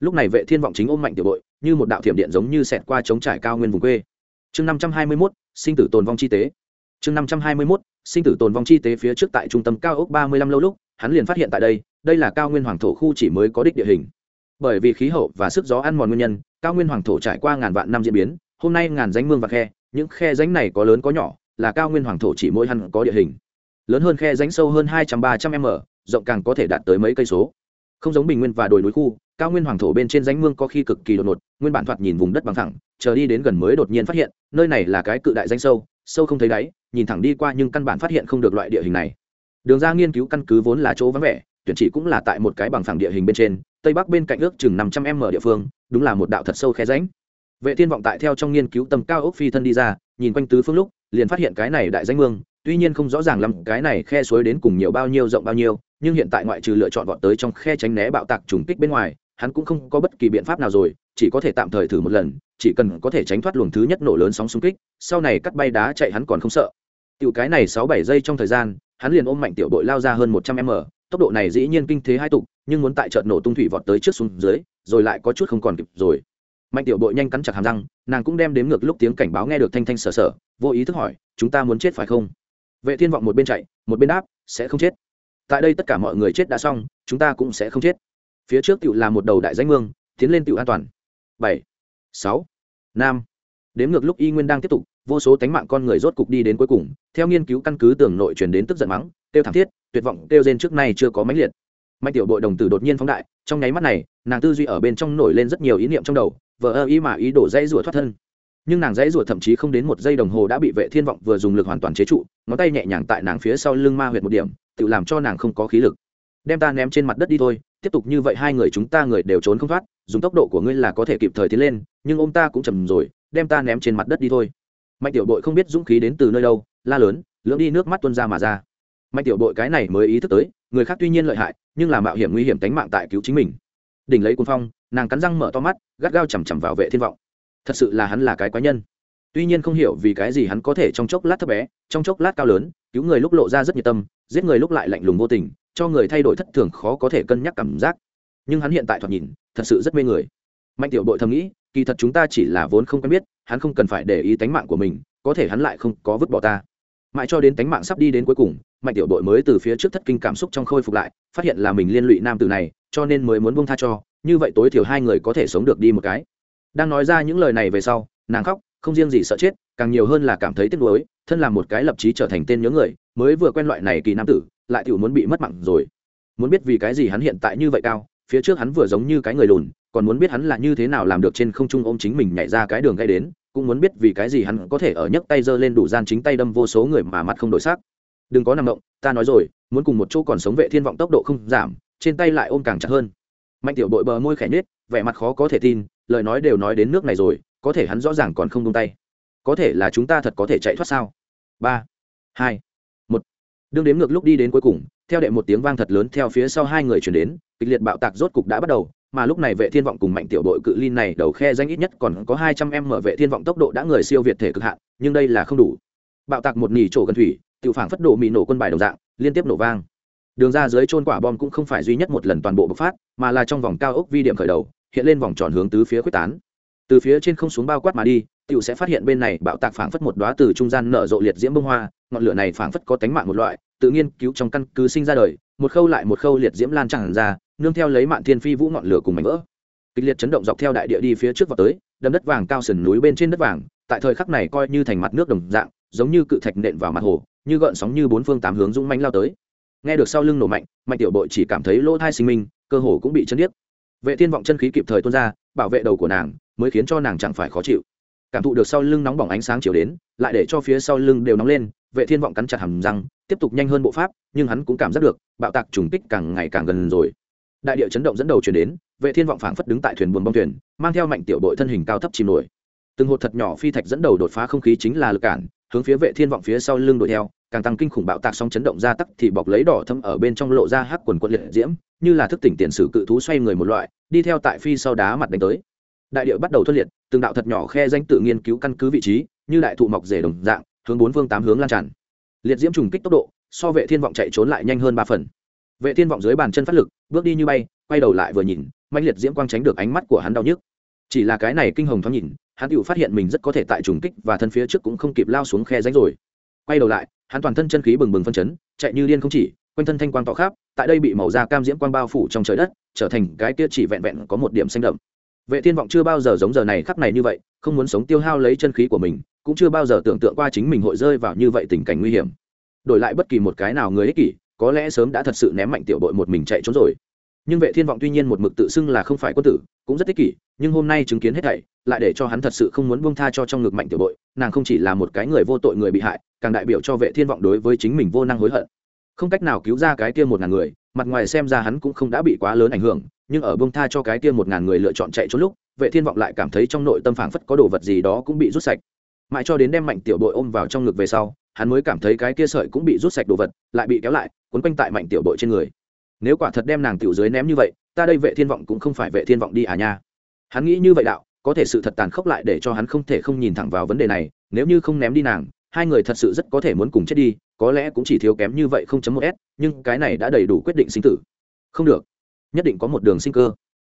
Lúc này vệ thiên vọng chính ôm mạnh tiểu bội như một đạo thiểm điện giống như xẹt qua chống trải cao nguyên vùng quê. Chương năm trăm hai mươi 521, sinh tử tồn vong chi tế. Chương năm trăm hai mươi 521, sinh tử tồn vong chi tế phía trước tại trung tâm cao ốc ba mươi lăm lâu lúc hắn liền phát hiện tại đây đây là cao nguyên hoàng thổ khu chỉ mới có đích địa hình. Bởi vì khí hậu và sức gió ăn mòn nguyên nhân cao nguyên hoàng thổ trải qua ngàn vạn năm diễn biến hôm nay ngàn danh mương và khe, những khe ránh này có lớn có nhỏ, là cao nguyên hoàng thổ chỉ mỗi hẳn có địa hình. Lớn hơn khe ránh sâu hơn hai trăm ba trăm m, rộng càng có thể đạt tới mấy cây số. Không giống bình nguyên và đồi núi khu, cao nguyên hoàng thổ bên trên ránh mương có khi cực kỳ đột ngột, nguyên bản thoạt nhìn vùng đất bằng thẳng, chờ đi đến gần mới đột nhiên phát hiện, nơi này là cái cự đại danh sâu sâu không thấy đáy, nhìn thẳng đi qua nhưng căn bản phát hiện không được loại địa hình này. Đường ra nghiên cứu căn cứ vốn là chỗ vắng vẻ, tuyển chỉ cũng là tại một cái bằng phẳng địa hình bên trên, tây bắc bên cạnh ước chừng năm trăm m địa phương, đúng là một đạo thật sâu khe ránh vệ thiên vọng tại theo trong nghiên cứu tầm cao ốc phi thân đi ra, nhìn quanh tứ phương lúc, liền phát hiện cái này đại danh mương, tuy nhiên không rõ ràng lắm cái này khe suối đến cùng nhiều bao nhiêu rộng bao nhiêu, nhưng hiện tại ngoại trừ lựa chọn vọt tới trong khe tránh né bạo tạc trùng kích bên ngoài, hắn cũng không có bất kỳ biện pháp nào rồi, chỉ có thể tạm thời thử một lần, chỉ cần có thể tránh thoát luồng thứ nhất nổ lớn sóng xung kích, sau này cắt bay đá chạy hắn còn không sợ. Tiểu cái này sáu bảy giây trong thời gian, hắn liền ôm mạnh tiểu đội lao ra hơn một trăm m, tốc độ này dĩ nhiên kinh thế hai tục, nhưng muốn tại trận nổ tung thủy vọt tới trước xuống dưới, rồi lại có chút không còn kịp rồi mạnh tiểu bội nhanh cắn chặt hàm răng nàng cũng đem đếm ngược lúc tiếng cảnh báo nghe được thanh thanh sờ sờ, vô ý thức hỏi chúng ta muốn chết phải không? Vệ thiên vọng một bên chạy một bên đáp sẽ không chết. Tại đây tất cả mọi người chết đã xong chúng ta cũng sẽ không chết. Phía trước tiểu là một đầu đại danh mương tiến lên tiểu an toàn. Bảy sáu năm. Đếm ngược lúc y nguyên đang tiếp tục vô số tánh mạng con người rốt cục đi đến cuối cùng theo nghiên cứu căn cứ tường nội truyền đến tức giận mắng tiêu thảm thiết tuyệt vọng tiêu gen trước nay chưa có mãnh liệt. Mạnh tiểu bội đồng tử đột nhiên phóng đại trong nháy mắt này nàng tư duy ở bên trong nổi lên rất nhiều ý niệm trong đầu vờ ơ ý mà ý đổ dãy rủa thoát thân. Nhưng nàng dãy rủa thậm chí không đến một giây đồng hồ đã bị vệ thiên vọng vừa dùng lực hoàn toàn chế trụ, ngón tay nhẹ nhàng tại nàng phía sau lưng ma huyệt một điểm, tự làm cho nàng không có khí lực. Đem ta ném trên mặt đất đi thôi, tiếp tục như vậy hai người chúng ta người đều trốn không thoát, dùng tốc độ của ngươi là có thể kịp thời tiến lên, nhưng ông ta cũng chầm rồi, đem ta ném trên mặt đất đi thôi. Mạnh tiểu bội không biết dũng khí đến từ nơi đâu, la lớn, lưỡng đi nước mắt tuôn ra mà ra. Mạnh tiểu bội cái này mới ý thức tới, người khác tuy nhiên lợi hại, nhưng là mạo hiểm nguy hiểm tính mạng tại cứu chính mình. Đỉnh lấy cuốn phong nàng cắn răng mở to mắt, gắt gao chằm chằm vào vệ thiên vọng. Thật sự là hắn là cái quái nhân. Tuy nhiên không hiểu vì cái gì hắn có thể trong chốc lát thấp bé, trong chốc lát cao lớn, cứu người lúc lộ ra rất nhiệt tâm, giết người lúc lại lạnh lùng vô tình, cho người thay đổi thất thường khó có thể cân nhắc cảm giác. Nhưng hắn hiện tại thoạt nhìn, thật sự rất mê người. Mạnh tiểu đội thầm nghĩ, kỳ thật chúng ta chỉ là vốn không quen biết, hắn không cần phải để ý tánh mạng của mình, có thể hắn lại không có vứt bỏ ta mãi cho đến tánh mạng sắp đi đến cuối cùng, mạnh tiểu đội mới từ phía trước thất kinh cảm xúc trong khôi phục lại, phát hiện là mình liên lụy nam từ này, cho nên mới muốn buông tha cho, như vậy tối thiểu hai người có thể sống được đi một cái. Đang nói ra những lời này về sau, nàng khóc, không riêng gì sợ chết, càng nhiều hơn là cảm thấy tiếc nuối, thân là một cái lập trí trở thành tên nhớ người, mới vừa quen loại này kỳ nam tử, lại tiểu muốn bị mất mạng rồi. Muốn biết vì cái gì hắn hiện tại như vậy cao, phía trước hắn vừa giống như cái người lùn, còn muốn biết hắn là như thế nào làm được trên không trung ôm chính mình nhảy ra cái đường gây đến cũng muốn biết vì cái gì hắn có thể ở nhấc tay giơ lên đủ gian chính tay đâm vô số người mà mặt không đổi sắc. Đừng có nằm động, ta nói rồi, muốn cùng một chỗ còn sống vệ thiên vọng tốc độ không giảm, trên tay lại ôm càng chặt hơn. Mạnh tiểu bội bờ môi khẽ nhếch, vẻ mặt khó có thể tin, lời nói đều nói đến nước này rồi, có thể hắn rõ ràng còn không buông tay. Có thể là chúng ta thật có thể chạy thoát sao? Ba, hai, một. Đương đếm ngược lúc đi đến cuối cùng, theo đệ một tiếng vang thật lớn theo phía sau hai người chuyển đến, kịch liệt bạo tạc rốt cục đã bắt đầu mà lúc này vệ thiên vọng cùng mạnh tiểu đội cự ly này đầu khe danh ít nhất còn có hai trăm em mở vệ thiên vọng tốc độ đã người siêu việt thể cực hạn, nhưng đây là không đủ. Bạo tạc một nỉ chỗ gần thủy tự phảng phất độ mì nổ quân bài đồng dạng, liên tiếp nổ vang. Đường ra dưới trôn quả bom cũng không phải duy nhất một lần toàn bộ bộc phát, mà là trong vòng cao ốc vi điểm khởi đầu, hiện lên vòng tròn hướng tứ phía quyết tán. Từ phía trên không xuống bao quát mà đi, tiểu sẽ phát hiện bên này bạo tạc phảng phất một đóa từ trung gian nở rộ liệt diễm bông hoa, ngọn lửa này phảng phất có tánh mạng một loại, tự nhiên cứu trong căn cứ sinh ra đời, một khâu lại một khâu liệt diễm lan tràn ra nương theo lấy mạn thiên phi vũ ngọn lửa cùng mảnh vỡ. Kịch liệt chấn động dọc theo đại địa đi phía trước vào tới, đầm đất vàng cao sườn núi bên trên đất vàng, tại thời khắc này coi như thành mặt nước đồng dạng, giống như cự thạch nện vào mặt hồ, như gợn sóng như bốn phương tám hướng dũng mánh lao tới. Nghe được sau lưng nổ mạnh mạnh tiểu bội chỉ cảm thấy lỗ thai sinh minh, cơ hồ cũng bị chân điếc. Vệ thiên vọng chân khí kịp thời tuôn ra, bảo vệ đầu của nàng, mới khiến cho nàng chẳng phải khó chịu. Cảm thụ được sau lưng nóng bỏng ánh sáng chiều đến, lại để cho phía sau lưng đều nóng lên, vệ thiên vọng cắn chặt hàm răng, tiếp tục nhanh hơn bộ pháp, nhưng hắn cũng cảm giác được, bạo tạc trùng kích càng ngày càng gần rồi đại địa chấn động dẫn đầu chuyển đến, vệ thiên vọng phảng phất đứng tại thuyền buồn bong thuyền, mang theo mạnh tiểu đội thân hình cao thấp chìm nổi. Từng hột thật nhỏ phi thạch dẫn đầu đột phá không khí chính là lực cản, hướng phía vệ thiên vọng phía sau lưng đuổi theo, càng tăng kinh khủng bạo tạc sóng chấn động ra tắc thì bọc lấy đỏ thâm ở bên trong lộ ra hắc quần quân liệt diễm, như là thức tỉnh tiền sử cự thú xoay người một loại, đi theo tại phi sau đá mặt đánh tới. Đại địa bắt đầu thoát liệt, từng đạo thật nhỏ khe danh tự nghiên cứu căn cứ vị trí, như đại thụ mọc rể đồng dạng, hướng bốn phương tám hướng lan tràn. Liệt diễm trùng kích tốc độ, so vệ thiên vọng chạy trốn lại nhanh hơn ba phần vệ thiên vọng dưới bàn chân phát lực, bước đi như bay, quay đầu lại vừa nhìn mạnh liệt diễm quang tránh được ánh mắt của hắn đau nhức. Chỉ là cái này kinh hồng thoáng nhìn, hắn tự phát hiện mình rất có thể tại trùng kích và thân phía trước cũng không kịp lao xuống khe ránh rồi. Quay đầu lại, hắn toàn thân chân khí bừng bừng phân chấn, chạy như điên không chỉ, quanh thân thanh quang tỏ khắp, tại đây bị màu da cam diễm quang bao phủ trong trời đất, trở thành cái kia chỉ vẹn vẹn có một điểm xanh đậm. Vệ thiên vọng chưa bao giờ giống giờ này khắc này như vậy, không muốn sống tiêu hao lấy chân khí của mình, cũng chưa bao giờ tưởng tượng qua chính mình hội rơi vào như vậy tình cảnh nguy hiểm. Đổi lại bất kỳ một cái nào người ích kỷ có lẽ sớm đã thật sự ném mạnh tiểu đội một mình chạy trốn rồi. Nhưng vệ thiên vọng tuy nhiên một mực tự xưng là không phải quân tử, cũng rất ích kỷ, nhưng hôm nay chứng kiến hết thảy, lại để cho hắn thật sự không muốn buông tha cho trong ngực mạnh tiểu đội, nàng không chỉ là một cái người vô tội người bị hại, càng đại biểu cho vệ thiên vọng đối với chính mình vô năng hối hận. Không cách nào cứu ra cái kia một ngàn người, mặt ngoài xem ra hắn cũng không đã bị quá lớn ảnh hưởng, nhưng ở buông tha cho cái kia một ngàn người lựa chọn chạy trốn lúc, vệ thiên vọng lại cảm thấy trong nội tâm phảng phất có đồ vật gì đó cũng bị rút sạch. Mãi cho đến đem mạnh tiểu đội ôm vào trong ngực về sau hắn mới cảm thấy cái kia sợi cũng bị rút sạch đồ vật, lại bị kéo lại, quấn quanh tại mạnh tiểu bội trên người. Nếu quả thật đem nàng tiểu dưới ném như vậy, ta đây vệ thiên vọng cũng không phải vệ thiên vọng đi à nha. Hắn nghĩ như vậy đạo, có thể sự thật tàn khốc lại để cho hắn không thể không nhìn thẳng vào vấn đề này, nếu như không ném đi nàng, hai người thật sự rất có thể muốn cùng chết đi, có lẽ cũng chỉ thiếu kém như vậy không chấm một s, nhưng cái này đã đầy đủ quyết định sinh tử. Không được. Nhất định có một đường sinh cơ.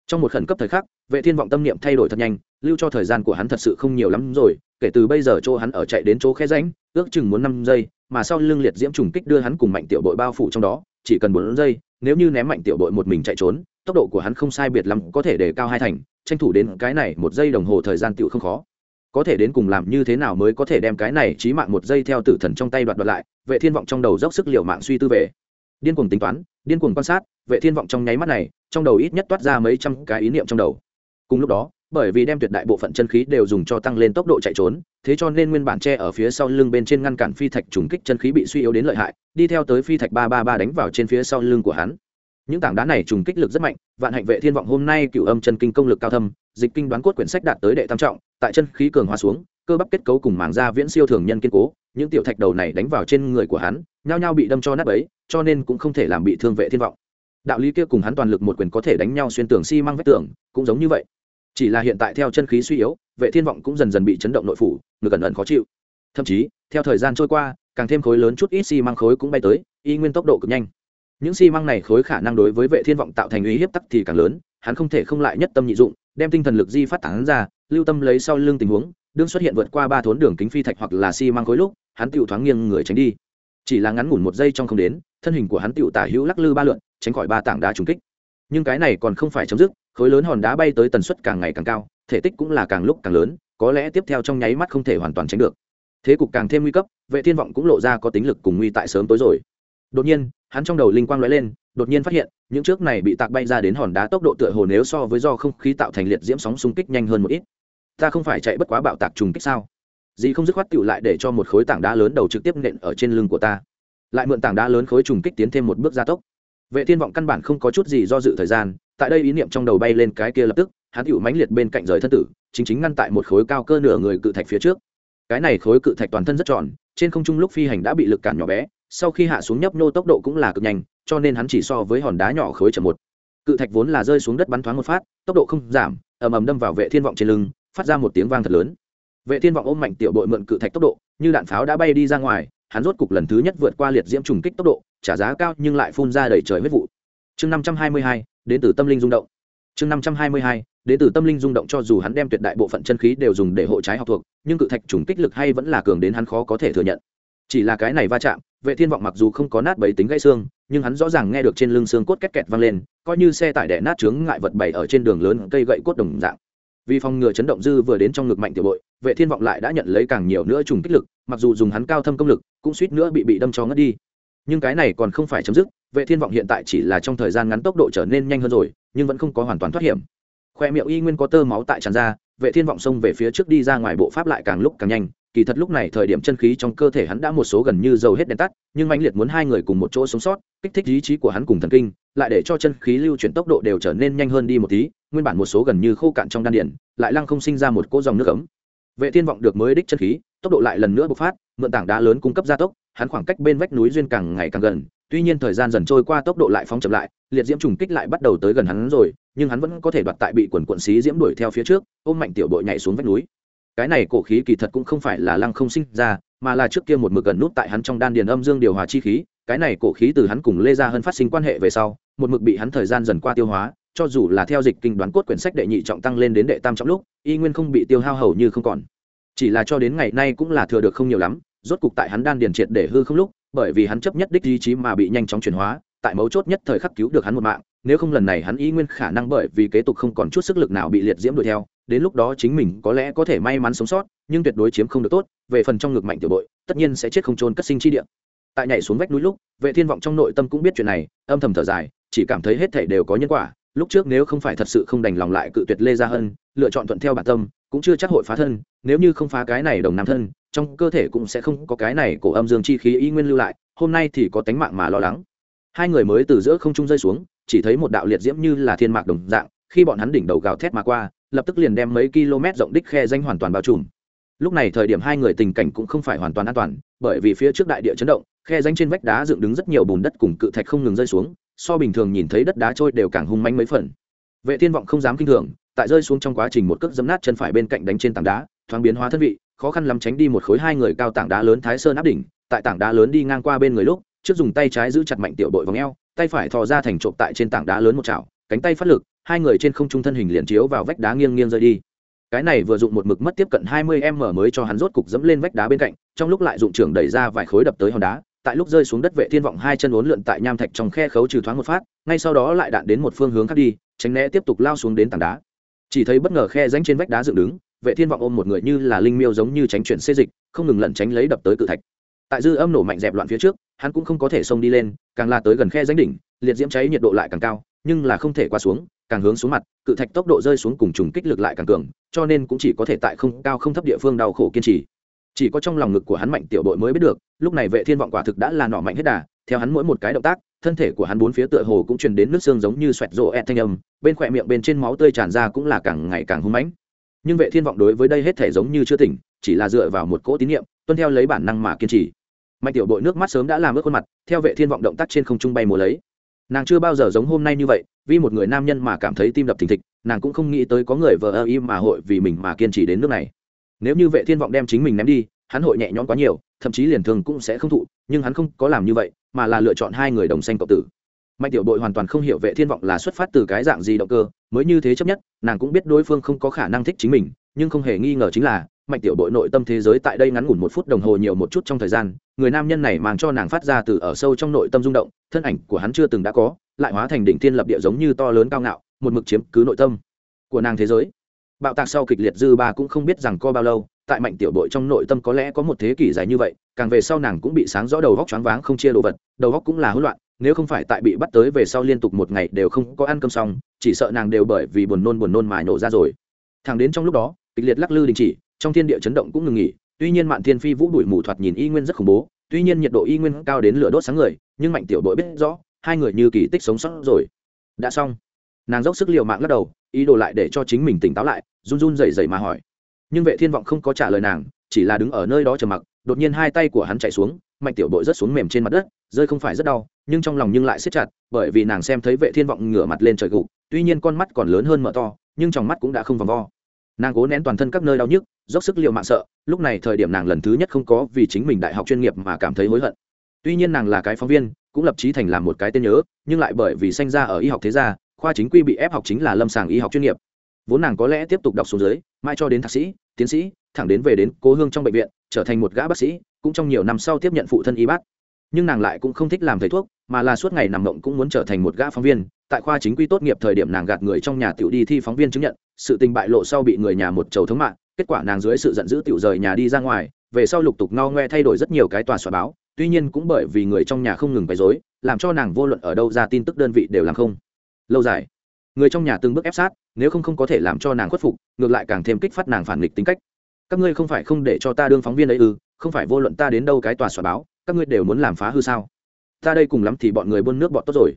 Trong một khẩn cấp thời khắc, vệ thiên vọng tâm niệm thay đổi thật nhanh, lưu cho thời gian của hắn thật sự không nhiều lắm rồi, kể từ bây giờ chỗ hắn ở chạy đến chỗ khe ránh ước chừng muốn năm giây, mà sau lưng liệt diễm trùng kích đưa hắn cùng mạnh tiểu bội bao phủ trong đó, chỉ cần bốn giây, nếu như ném mạnh tiểu bội một mình chạy trốn, tốc độ của hắn không sai biệt lắm có thể để cao hai thành, tranh thủ đến cái này một giây đồng hồ thời gian tựu không khó. Có thể đến cùng làm như thế nào mới có thể đem cái này trí mạng một giây theo tử thần trong tay đoạt đoạt lại, vệ thiên vọng trong đầu dốc sức liệu mạng suy tư về. Điên cuồng tính toán, điên cuồng quan sát, vệ thiên vọng trong nháy mắt này, trong đầu ít nhất toát ra mấy trăm cái ý niệm trong đầu. Cùng lúc đó bởi vì đem tuyệt đại bộ phận chân khí đều dùng cho tăng lên tốc độ chạy trốn, thế cho nên nguyên bản tre ở phía sau lưng bên trên ngăn cản phi thạch trùng kích chân khí bị suy yếu đến lợi hại, đi theo tới phi thạch ba ba ba đánh vào trên phía sau lưng của hắn. Những tảng đá này trùng kích lực rất mạnh, vạn hạnh vệ thiên vọng hôm nay cựu âm chân kinh công lực cao thâm, dịch kinh đoán cốt quyển sách đạt tới đệ tam trọng, tại chân khí cường hóa xuống, cơ bắp kết cấu cùng màng da viễn siêu thường nhân kiên cố, những tiểu thạch đầu này đánh vào trên người của hắn, nhao nhao bị đâm cho nát ấy cho nên cũng không thể làm bị thương vệ thiên vọng. Đạo lý kia cùng hắn toàn lực một quyền có thể đánh nhau xuyên tường xi si măng vách tường, cũng giống như vậy chỉ là hiện tại theo chân khí suy yếu, vệ thiên vọng cũng dần dần bị chấn động nội phủ, ngực ẩn ẩn khó chịu. Thậm chí, theo thời gian trôi qua, càng thêm khối lớn chút ít xi măng khối cũng bay tới, y nguyên tốc độ cực nhanh. Những xi măng này khối khả năng đối với vệ thiên vọng tạo thành uy hiếp tắc thì càng lớn, hắn không thể không lại nhất tâm nhị dụng, đem tinh thần lực di phát tán ra, lưu tâm lấy sau lưng tình huống, đương xuất hiện vượt qua ba thốn đường kính phi thạch hoặc là xi măng khối lúc, hắn tựu thoáng nghiêng người tránh đi. Chỉ là ngắn ngủn một giây trong không đến, thân hình của hắn tựu tả hữu lắc lư ba lượn, tránh khỏi ba tảng đá trùng kích. Nhưng cái này còn không phải chấm dứt khối lớn hòn đá bay tới tần suất càng ngày càng cao, thể tích cũng là càng lúc càng lớn, có lẽ tiếp theo trong nháy mắt không thể hoàn toàn tránh được. Thế cục càng thêm nguy cấp, vệ thiên vọng cũng lộ ra có tính lực cùng nguy tại sớm tối rồi. Đột nhiên, hắn trong đầu linh quang lóe lên, đột nhiên phát hiện, những trước này bị tạc bay ra đến hòn đá tốc độ tựa hồ nếu so với do không khí tạo thành liệt diễm sóng xung kích nhanh hơn một ít. Ta không phải chạy bất quá bạo tạc trùng kích sao? Gì không dứt khoát tựu lại để cho một khối tảng đá lớn đầu trực tiếp nện ở trên lưng của ta. Lại mượn tảng đá lớn khối trùng kích tiến thêm một bước gia tốc. Vệ thiên vọng căn bản không có chút gì do dự thời gian tại đây ý niệm trong đầu bay lên cái kia lập tức, hắn hữu mãnh liệt bên cạnh rời thân tử, chính chính ngăn tại một khối cao cơ nửa người cự thạch phía trước. Cái này khối cự thạch toàn thân rất tròn, trên không trung lúc phi hành đã bị lực cản nhỏ bé, sau khi hạ xuống nhấp nhô tốc độ cũng là cực nhanh, cho nên hắn chỉ so với hòn đá nhỏ khối chậm một. Cự thạch vốn là rơi xuống đất bắn thoáng một phát, tốc độ không giảm, ầm ầm đâm vào vệ thiên vọng trên lưng, phát ra một tiếng vang thật lớn. Vệ thiên vọng ôm mạnh tiểu bội mượn cự thạch tốc độ, như đạn pháo đã bay đi ra ngoài, hắn rốt cục lần thứ nhất vượt qua liệt diễm trùng kích tốc độ, trả giá cao nhưng lại phun ra đầy trời huyết vụ. Chương năm trăm hai mươi hai đến từ tâm linh rung động. Chương năm trăm hai mươi hai, đến từ tâm linh rung động cho dù hắn đem tuyệt đại bộ phận chân khí đều dùng để hộ trái học thuộc, nhưng cự thạch trùng kích lực hay vẫn là cường đến hắn khó có thể thừa nhận. Chỉ là cái này va chạm, vệ thiên vọng mặc dù không có nát bấy tính gãy xương, nhưng hắn rõ ràng nghe được trên lưng xương cốt két kẹt vang lên, coi như xe tải đẻ nát chướng ngại vật bày ở trên đường lớn cây gậy cốt đồng dạng. Vì phòng ngừa chấn động dư vừa đến trong ngực mạnh tiểu bội, vệ thiên vọng lại đã nhận lấy càng nhiều nữa trùng kích lực, mặc dù dùng hắn cao thâm công lực, cũng suýt nữa bị bị đâm cho ngất đi. Nhưng cái này còn không phải chấm dứt vệ thiên vọng hiện tại chỉ là trong thời gian ngắn tốc độ trở nên nhanh hơn rồi, nhưng vẫn không có hoàn toàn thoát hiểm. Khoe miệng y nguyên có tơ máu tại tràn ra, vệ thiên vọng xông về phía trước đi ra ngoài bộ pháp lại càng lúc càng nhanh. Kỳ thật lúc này thời điểm chân khí trong cơ thể hắn đã một số gần như dầu hết đèn tắt, nhưng mãnh liệt muốn hai người cùng một chỗ sống sót, kích thích ý chí của hắn cùng thần kinh, lại để cho chân khí lưu chuyển tốc độ đều trở nên nhanh hơn đi một tí, nguyên bản một số gần như khô cạn trong đan điển lại lăng không sinh ra một cỗ dòng nước ấm. Vệ thiên vọng được mới đích chân khí, tốc độ lại lần nữa bộc phát, mượn tảng đá lớn cung cấp gia tốc, hắn khoảng cách bên vách núi duyên càng ngày càng gần tuy nhiên thời gian dần trôi qua tốc độ lại phóng chậm lại, liệt diễm trùng kích lại bắt đầu tới gần hắn rồi, nhưng hắn vẫn có thể đoạt tại bị quần quận xí diễm đuổi theo phía trước, ôm mạnh tiểu bội nhảy xuống vách núi. Cái này cổ khí kỳ thật cũng không phải là lăng không sinh ra, mà là trước kia một mực gần nút tại hắn trong đan điền âm dương điều hòa chi khí. Cái này cổ khí từ hắn cùng lê gia hơn phát sinh quan hệ về sau, một mực bị hắn thời gian dần qua tiêu hóa, cho dù là theo dịch kinh đoán cốt quyển sách đệ nhị trọng tăng lên đến đệ tam trọng lúc, y nguyên không bị tiêu hao hầu như không còn. Chỉ là cho đến ngày nay cũng là thừa được không nhiều lắm rốt cục tại hắn đan điền triệt để hư không lúc, bởi vì hắn chấp nhất đích ý chí mà bị nhanh chóng chuyển hóa, tại mấu chốt nhất thời khắc cứu được hắn một mạng, nếu không lần này hắn ý nguyên khả năng bởi vì kế tục không còn chút sức lực nào bị liệt diễm đuổi theo, đến lúc đó chính mình có lẽ có thể may mắn sống sót, nhưng tuyệt đối chiếm không được tốt, về phần trong ngực mạnh tiểu bội, tất nhiên sẽ chết không trôn cất sinh chi địa. Tại nhảy xuống vách núi lúc, vệ thiên vọng trong nội tâm cũng biết chuyện này, âm thầm thở dài, chỉ cảm thấy hết thảy đều có nhân quả, lúc trước nếu không phải thật sự không đành lòng lại cự tuyệt lê gia hân, lựa chọn thuận theo bản tâm cũng chưa chắc hội phá thân, nếu như không phá cái này đồng nam thân, trong cơ thể cũng sẽ không có cái này cổ âm dương chi khí y nguyên lưu lại, hôm nay thì có tánh mạng mà lo lắng. Hai người mới từ giữa không trung rơi xuống, chỉ thấy một đạo liệt diễm như là thiên mạc đồng dạng, khi bọn hắn đỉnh đầu gào thét mà qua, lập tức liền đem mấy km rộng đích khe danh hoàn toàn bao trùm. Lúc này thời điểm hai người tình cảnh cũng không phải hoàn toàn an toàn, bởi vì phía trước đại địa chấn động, khe danh trên vách đá dựng đứng rất nhiều bùn đất cùng cự thạch không ngừng rơi xuống, so bình thường nhìn thấy đất đá trôi đều càng hung manh mấy phần. Vệ thiên vọng không dám kinh thường tại rơi xuống trong quá trình một cước dấm nát chân phải bên cạnh đánh trên tảng đá, thoáng biến hóa thân vị, khó khăn lắm tránh đi một khối hai người cao tảng đá lớn thái sơn áp đỉnh, tại tảng đá lớn đi ngang qua bên người lúc, trước dùng tay trái giữ chặt mạnh tiểu đội vòng eo, tay phải thò ra thành trộm tại trên tảng đá lớn một chảo, cánh tay phát lực, hai người trên không trung thân hình liền chiếu vào vách đá nghiêng nghiêng rơi đi. Cái này vừa dụng một mực mất tiếp cận hai mươi m mới cho hắn rốt cục dẫm lên vách đá bên cạnh, trong lúc lại dụng trưởng đẩy ra vài khối đập tới hòn đá, tại lúc rơi xuống đất vệ thiên vọng hai chân uốn lượn tại nham thạch trong khe khấu trừ thoáng một phát, ngay sau đó lại đạn đến một phương hướng khác đi, tránh né tiếp tục lao xuống đến tảng đá chỉ thấy bất ngờ khe rãnh trên vách đá dựng đứng, vệ thiên vọng ôm một người như là linh miêu giống như tránh chuyển xê dịch, không ngừng lẩn tránh lấy đập tới cự thạch. Tại dư âm nổ mạnh dẹp loạn phía trước, hắn cũng không có thể xông đi lên, càng là tới gần khe rãnh đỉnh, liệt diễm cháy nhiệt độ lại càng cao, nhưng là không thể qua xuống, càng hướng xuống mặt, cự thạch tốc độ rơi xuống cùng trùng kích lực lại càng cường, cho nên cũng chỉ có thể tại không cao không thấp địa phương đau khổ kiên trì. Chỉ có trong lòng ngực của hắn mạnh tiểu đội mới biết được, lúc này vệ thiên vọng quả thực đã là nỏ mạnh hết đà, theo hắn mỗi một cái động tác thân thể của hắn bốn phía tựa hồ cũng truyền đến nước xương giống như xoẹt rộ ẹt thanh âm, bên khỏe miệng bên trên máu tươi tràn ra cũng là càng ngày càng hung mãnh. Nhưng vệ thiên vọng đối với đây hết thể giống như chưa tỉnh, chỉ là dựa vào một cỗ tín niệm, tuân theo lấy bản năng mà kiên trì. Mạnh tiểu bội nước mắt sớm đã làm ướt khuôn mặt, theo vệ thiên vọng động tác trên không trung bay mùa lấy. Nàng chưa bao giờ giống hôm nay như vậy, vì một người nam nhân mà cảm thấy tim đập thình thịch, nàng cũng không nghĩ tới có người vợ ơ im mà hội vì mình mà kiên trì đến nước này. Nếu như vệ thiên vọng đem chính mình ném đi, hắn hội nhẹ nhõm quá nhiều thậm chí liền thường cũng sẽ không thụ, nhưng hắn không có làm như vậy, mà là lựa chọn hai người đồng xanh cộng tử. Mạnh tiểu đội hoàn toàn không hiểu vệ thiên vọng là xuất phát từ cái dạng gì động cơ, mới như thế chấp nhất, nàng cũng biết đối phương không có khả năng thích chính mình, nhưng không hề nghi ngờ chính là, mạnh tiểu đội nội tâm thế giới tại đây ngắn ngủn một phút đồng hồ nhiều một chút trong thời gian, người nam nhân này mang cho nàng phát ra từ ở sâu trong nội tâm rung động, thân ảnh của hắn chưa từng đã có, lại hóa thành đỉnh thiên lập địa giống như to lớn cao ngạo, một mực chiếm cứ nội tâm của nàng thế giới bạo tạc sau kịch liệt dư ba cũng không biết rằng có bao lâu, tại mạnh tiểu đội trong nội tâm có lẽ có một thế kỷ dài như vậy, càng về sau nàng cũng bị sáng rõ đầu góc choáng váng không chia đồ vật, đầu góc cũng là hỗn loạn, nếu không phải tại bị bắt tới về sau liên tục một ngày đều không có ăn cơm xong, chỉ sợ nàng đều bởi vì buồn nôn buồn nôn mà nổ ra rồi. Thằng đến trong lúc đó, kịch liệt lắc lư đình chỉ, trong thiên địa chấn động cũng ngừng nghỉ, tuy nhiên mạn thiên phi vũ đuổi mù thoạt nhìn y nguyên rất khủng bố, tuy nhiên nhiệt độ y nguyên cao đến lửa đốt sáng người, nhưng mạnh tiểu đội biết rõ, hai người như kỳ tích sống sót rồi. Đã xong nàng dốc sức l i ề u mạng lắc đầu, ý đồ lại để cho chính mình tỉnh táo lại, run run rẩy rẩy mà hỏi. Nhưng vệ thiên vọng không có trả lời nàng, chỉ là đứng ở nơi đó chờ mặc, đột nhiên hai tay của hắn chạy xuống, mạnh tiểu bội rất xuống mềm trên mặt đất, rơi không phải rất đau, nhưng trong lòng nhưng lại siết chặt, bởi vì nàng xem thấy vệ thiên vọng ngửa mặt lên trời gục, tuy nhiên con mắt còn lớn hơn mở to, nhưng trong mắt cũng đã không vòng vo. Nàng cố nén toàn thân các nơi đau nhức, dốc sức liệu mạng sợ, lúc này thời điểm nàng lần thứ nhất không có vì chính mình đại học chuyên nghiệp mà cảm thấy hối hận. Tuy nhiên nàng là cái phóng viên, cũng lập trí thành làm một cái tên nhớ, nhưng lại bởi vì sanh ra ở y học thế gia khoa chính quy bị ép học chính là lâm sàng y học chuyên nghiệp. Vốn nàng có lẽ tiếp tục đọc xuống dưới, mai cho đến thạc sĩ, tiến sĩ, thẳng đến về đến cố hương trong bệnh viện, trở thành một gã bác sĩ, cũng trong nhiều năm sau tiếp nhận phụ thân y bác. Nhưng nàng lại cũng không thích làm thầy thuốc, mà là suốt ngày nằm mộng cũng muốn trở thành một gã phóng viên. Tại khoa chính quy tốt nghiệp thời điểm nàng gạt người trong nhà tiểu đi thi phóng viên chứng nhận, sự tình bại lộ sau bị người nhà một chầu thống mạng, kết quả nàng dưới sự giận dữ tiểu rời nhà đi ra ngoài, về sau lục tục ngao ngoe thay đổi rất nhiều cái tòa soạn báo, tuy nhiên cũng bởi vì người trong nhà không ngừng bày dối làm cho nàng vô luận ở đâu ra tin tức đơn vị đều làm không lâu dài. Người trong nhà từng bước ép sát, nếu không không có thể làm cho nàng khuất phục, ngược lại càng thêm kích phát nàng phản nghịch tính cách. Các ngươi không phải không để cho ta đương phóng viên ấy ư, không phải vô luận ta đến đâu cái tòa soạn báo, các ngươi đều muốn làm phá hư sao? Ta đây cùng lắm thì bọn người buôn nước bọn tốt rồi.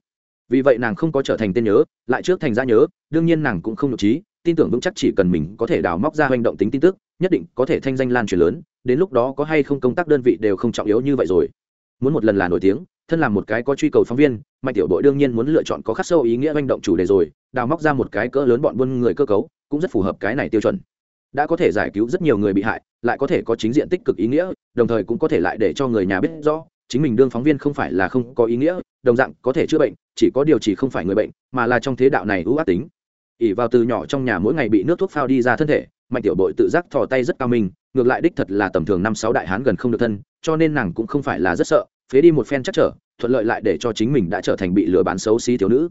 Vì vậy nàng không có trở thành tên nhớ, lại trước thành ra nhớ, đương nhiên nàng cũng không nhục trí, tin tưởng vững chắc chỉ cần mình có thể đào móc ra hành động tính tin tức, nhất định có thể thanh danh lan truyền lớn, đến lúc đó có hay không công tác đơn vị đều không trọng yếu như vậy rồi. Muốn một lần là nổi tiếng, thân làm một cái có truy cầu phóng viên mạnh tiểu đội đương nhiên muốn lựa chọn có khắc sâu ý nghĩa manh động chủ đề rồi, đào móc ra một cái cỡ lớn bọn buôn người cơ cấu, cũng rất phù hợp cái này tiêu chuẩn. Đã có thể giải cứu rất nhiều người bị hại, lại có thể có chính diện tích cực ý nghĩa, đồng thời cũng có thể lại để cho người nhà biết rõ, chính mình đương phóng viên không phải là không có ý nghĩa, đồng dạng có thể chữa bệnh, chỉ có điều chỉ không phải người bệnh, mà là trong thế đạo này ưu ác tính. Ỉ vào từ nhỏ trong nhà mỗi ngày bị nước thuốc phao đi ra thân thể, mạnh tiểu bội tự giác thò tay rất cao minh ngược lại đích thật là tầm thường năm sáu đại hán gần không được thân, cho nên nàng cũng không phải là rất sợ, phế đi một phen chắc trở thuận lợi lại để cho chính mình đã trở thành bị lừa bán xấu xí thiếu nữ.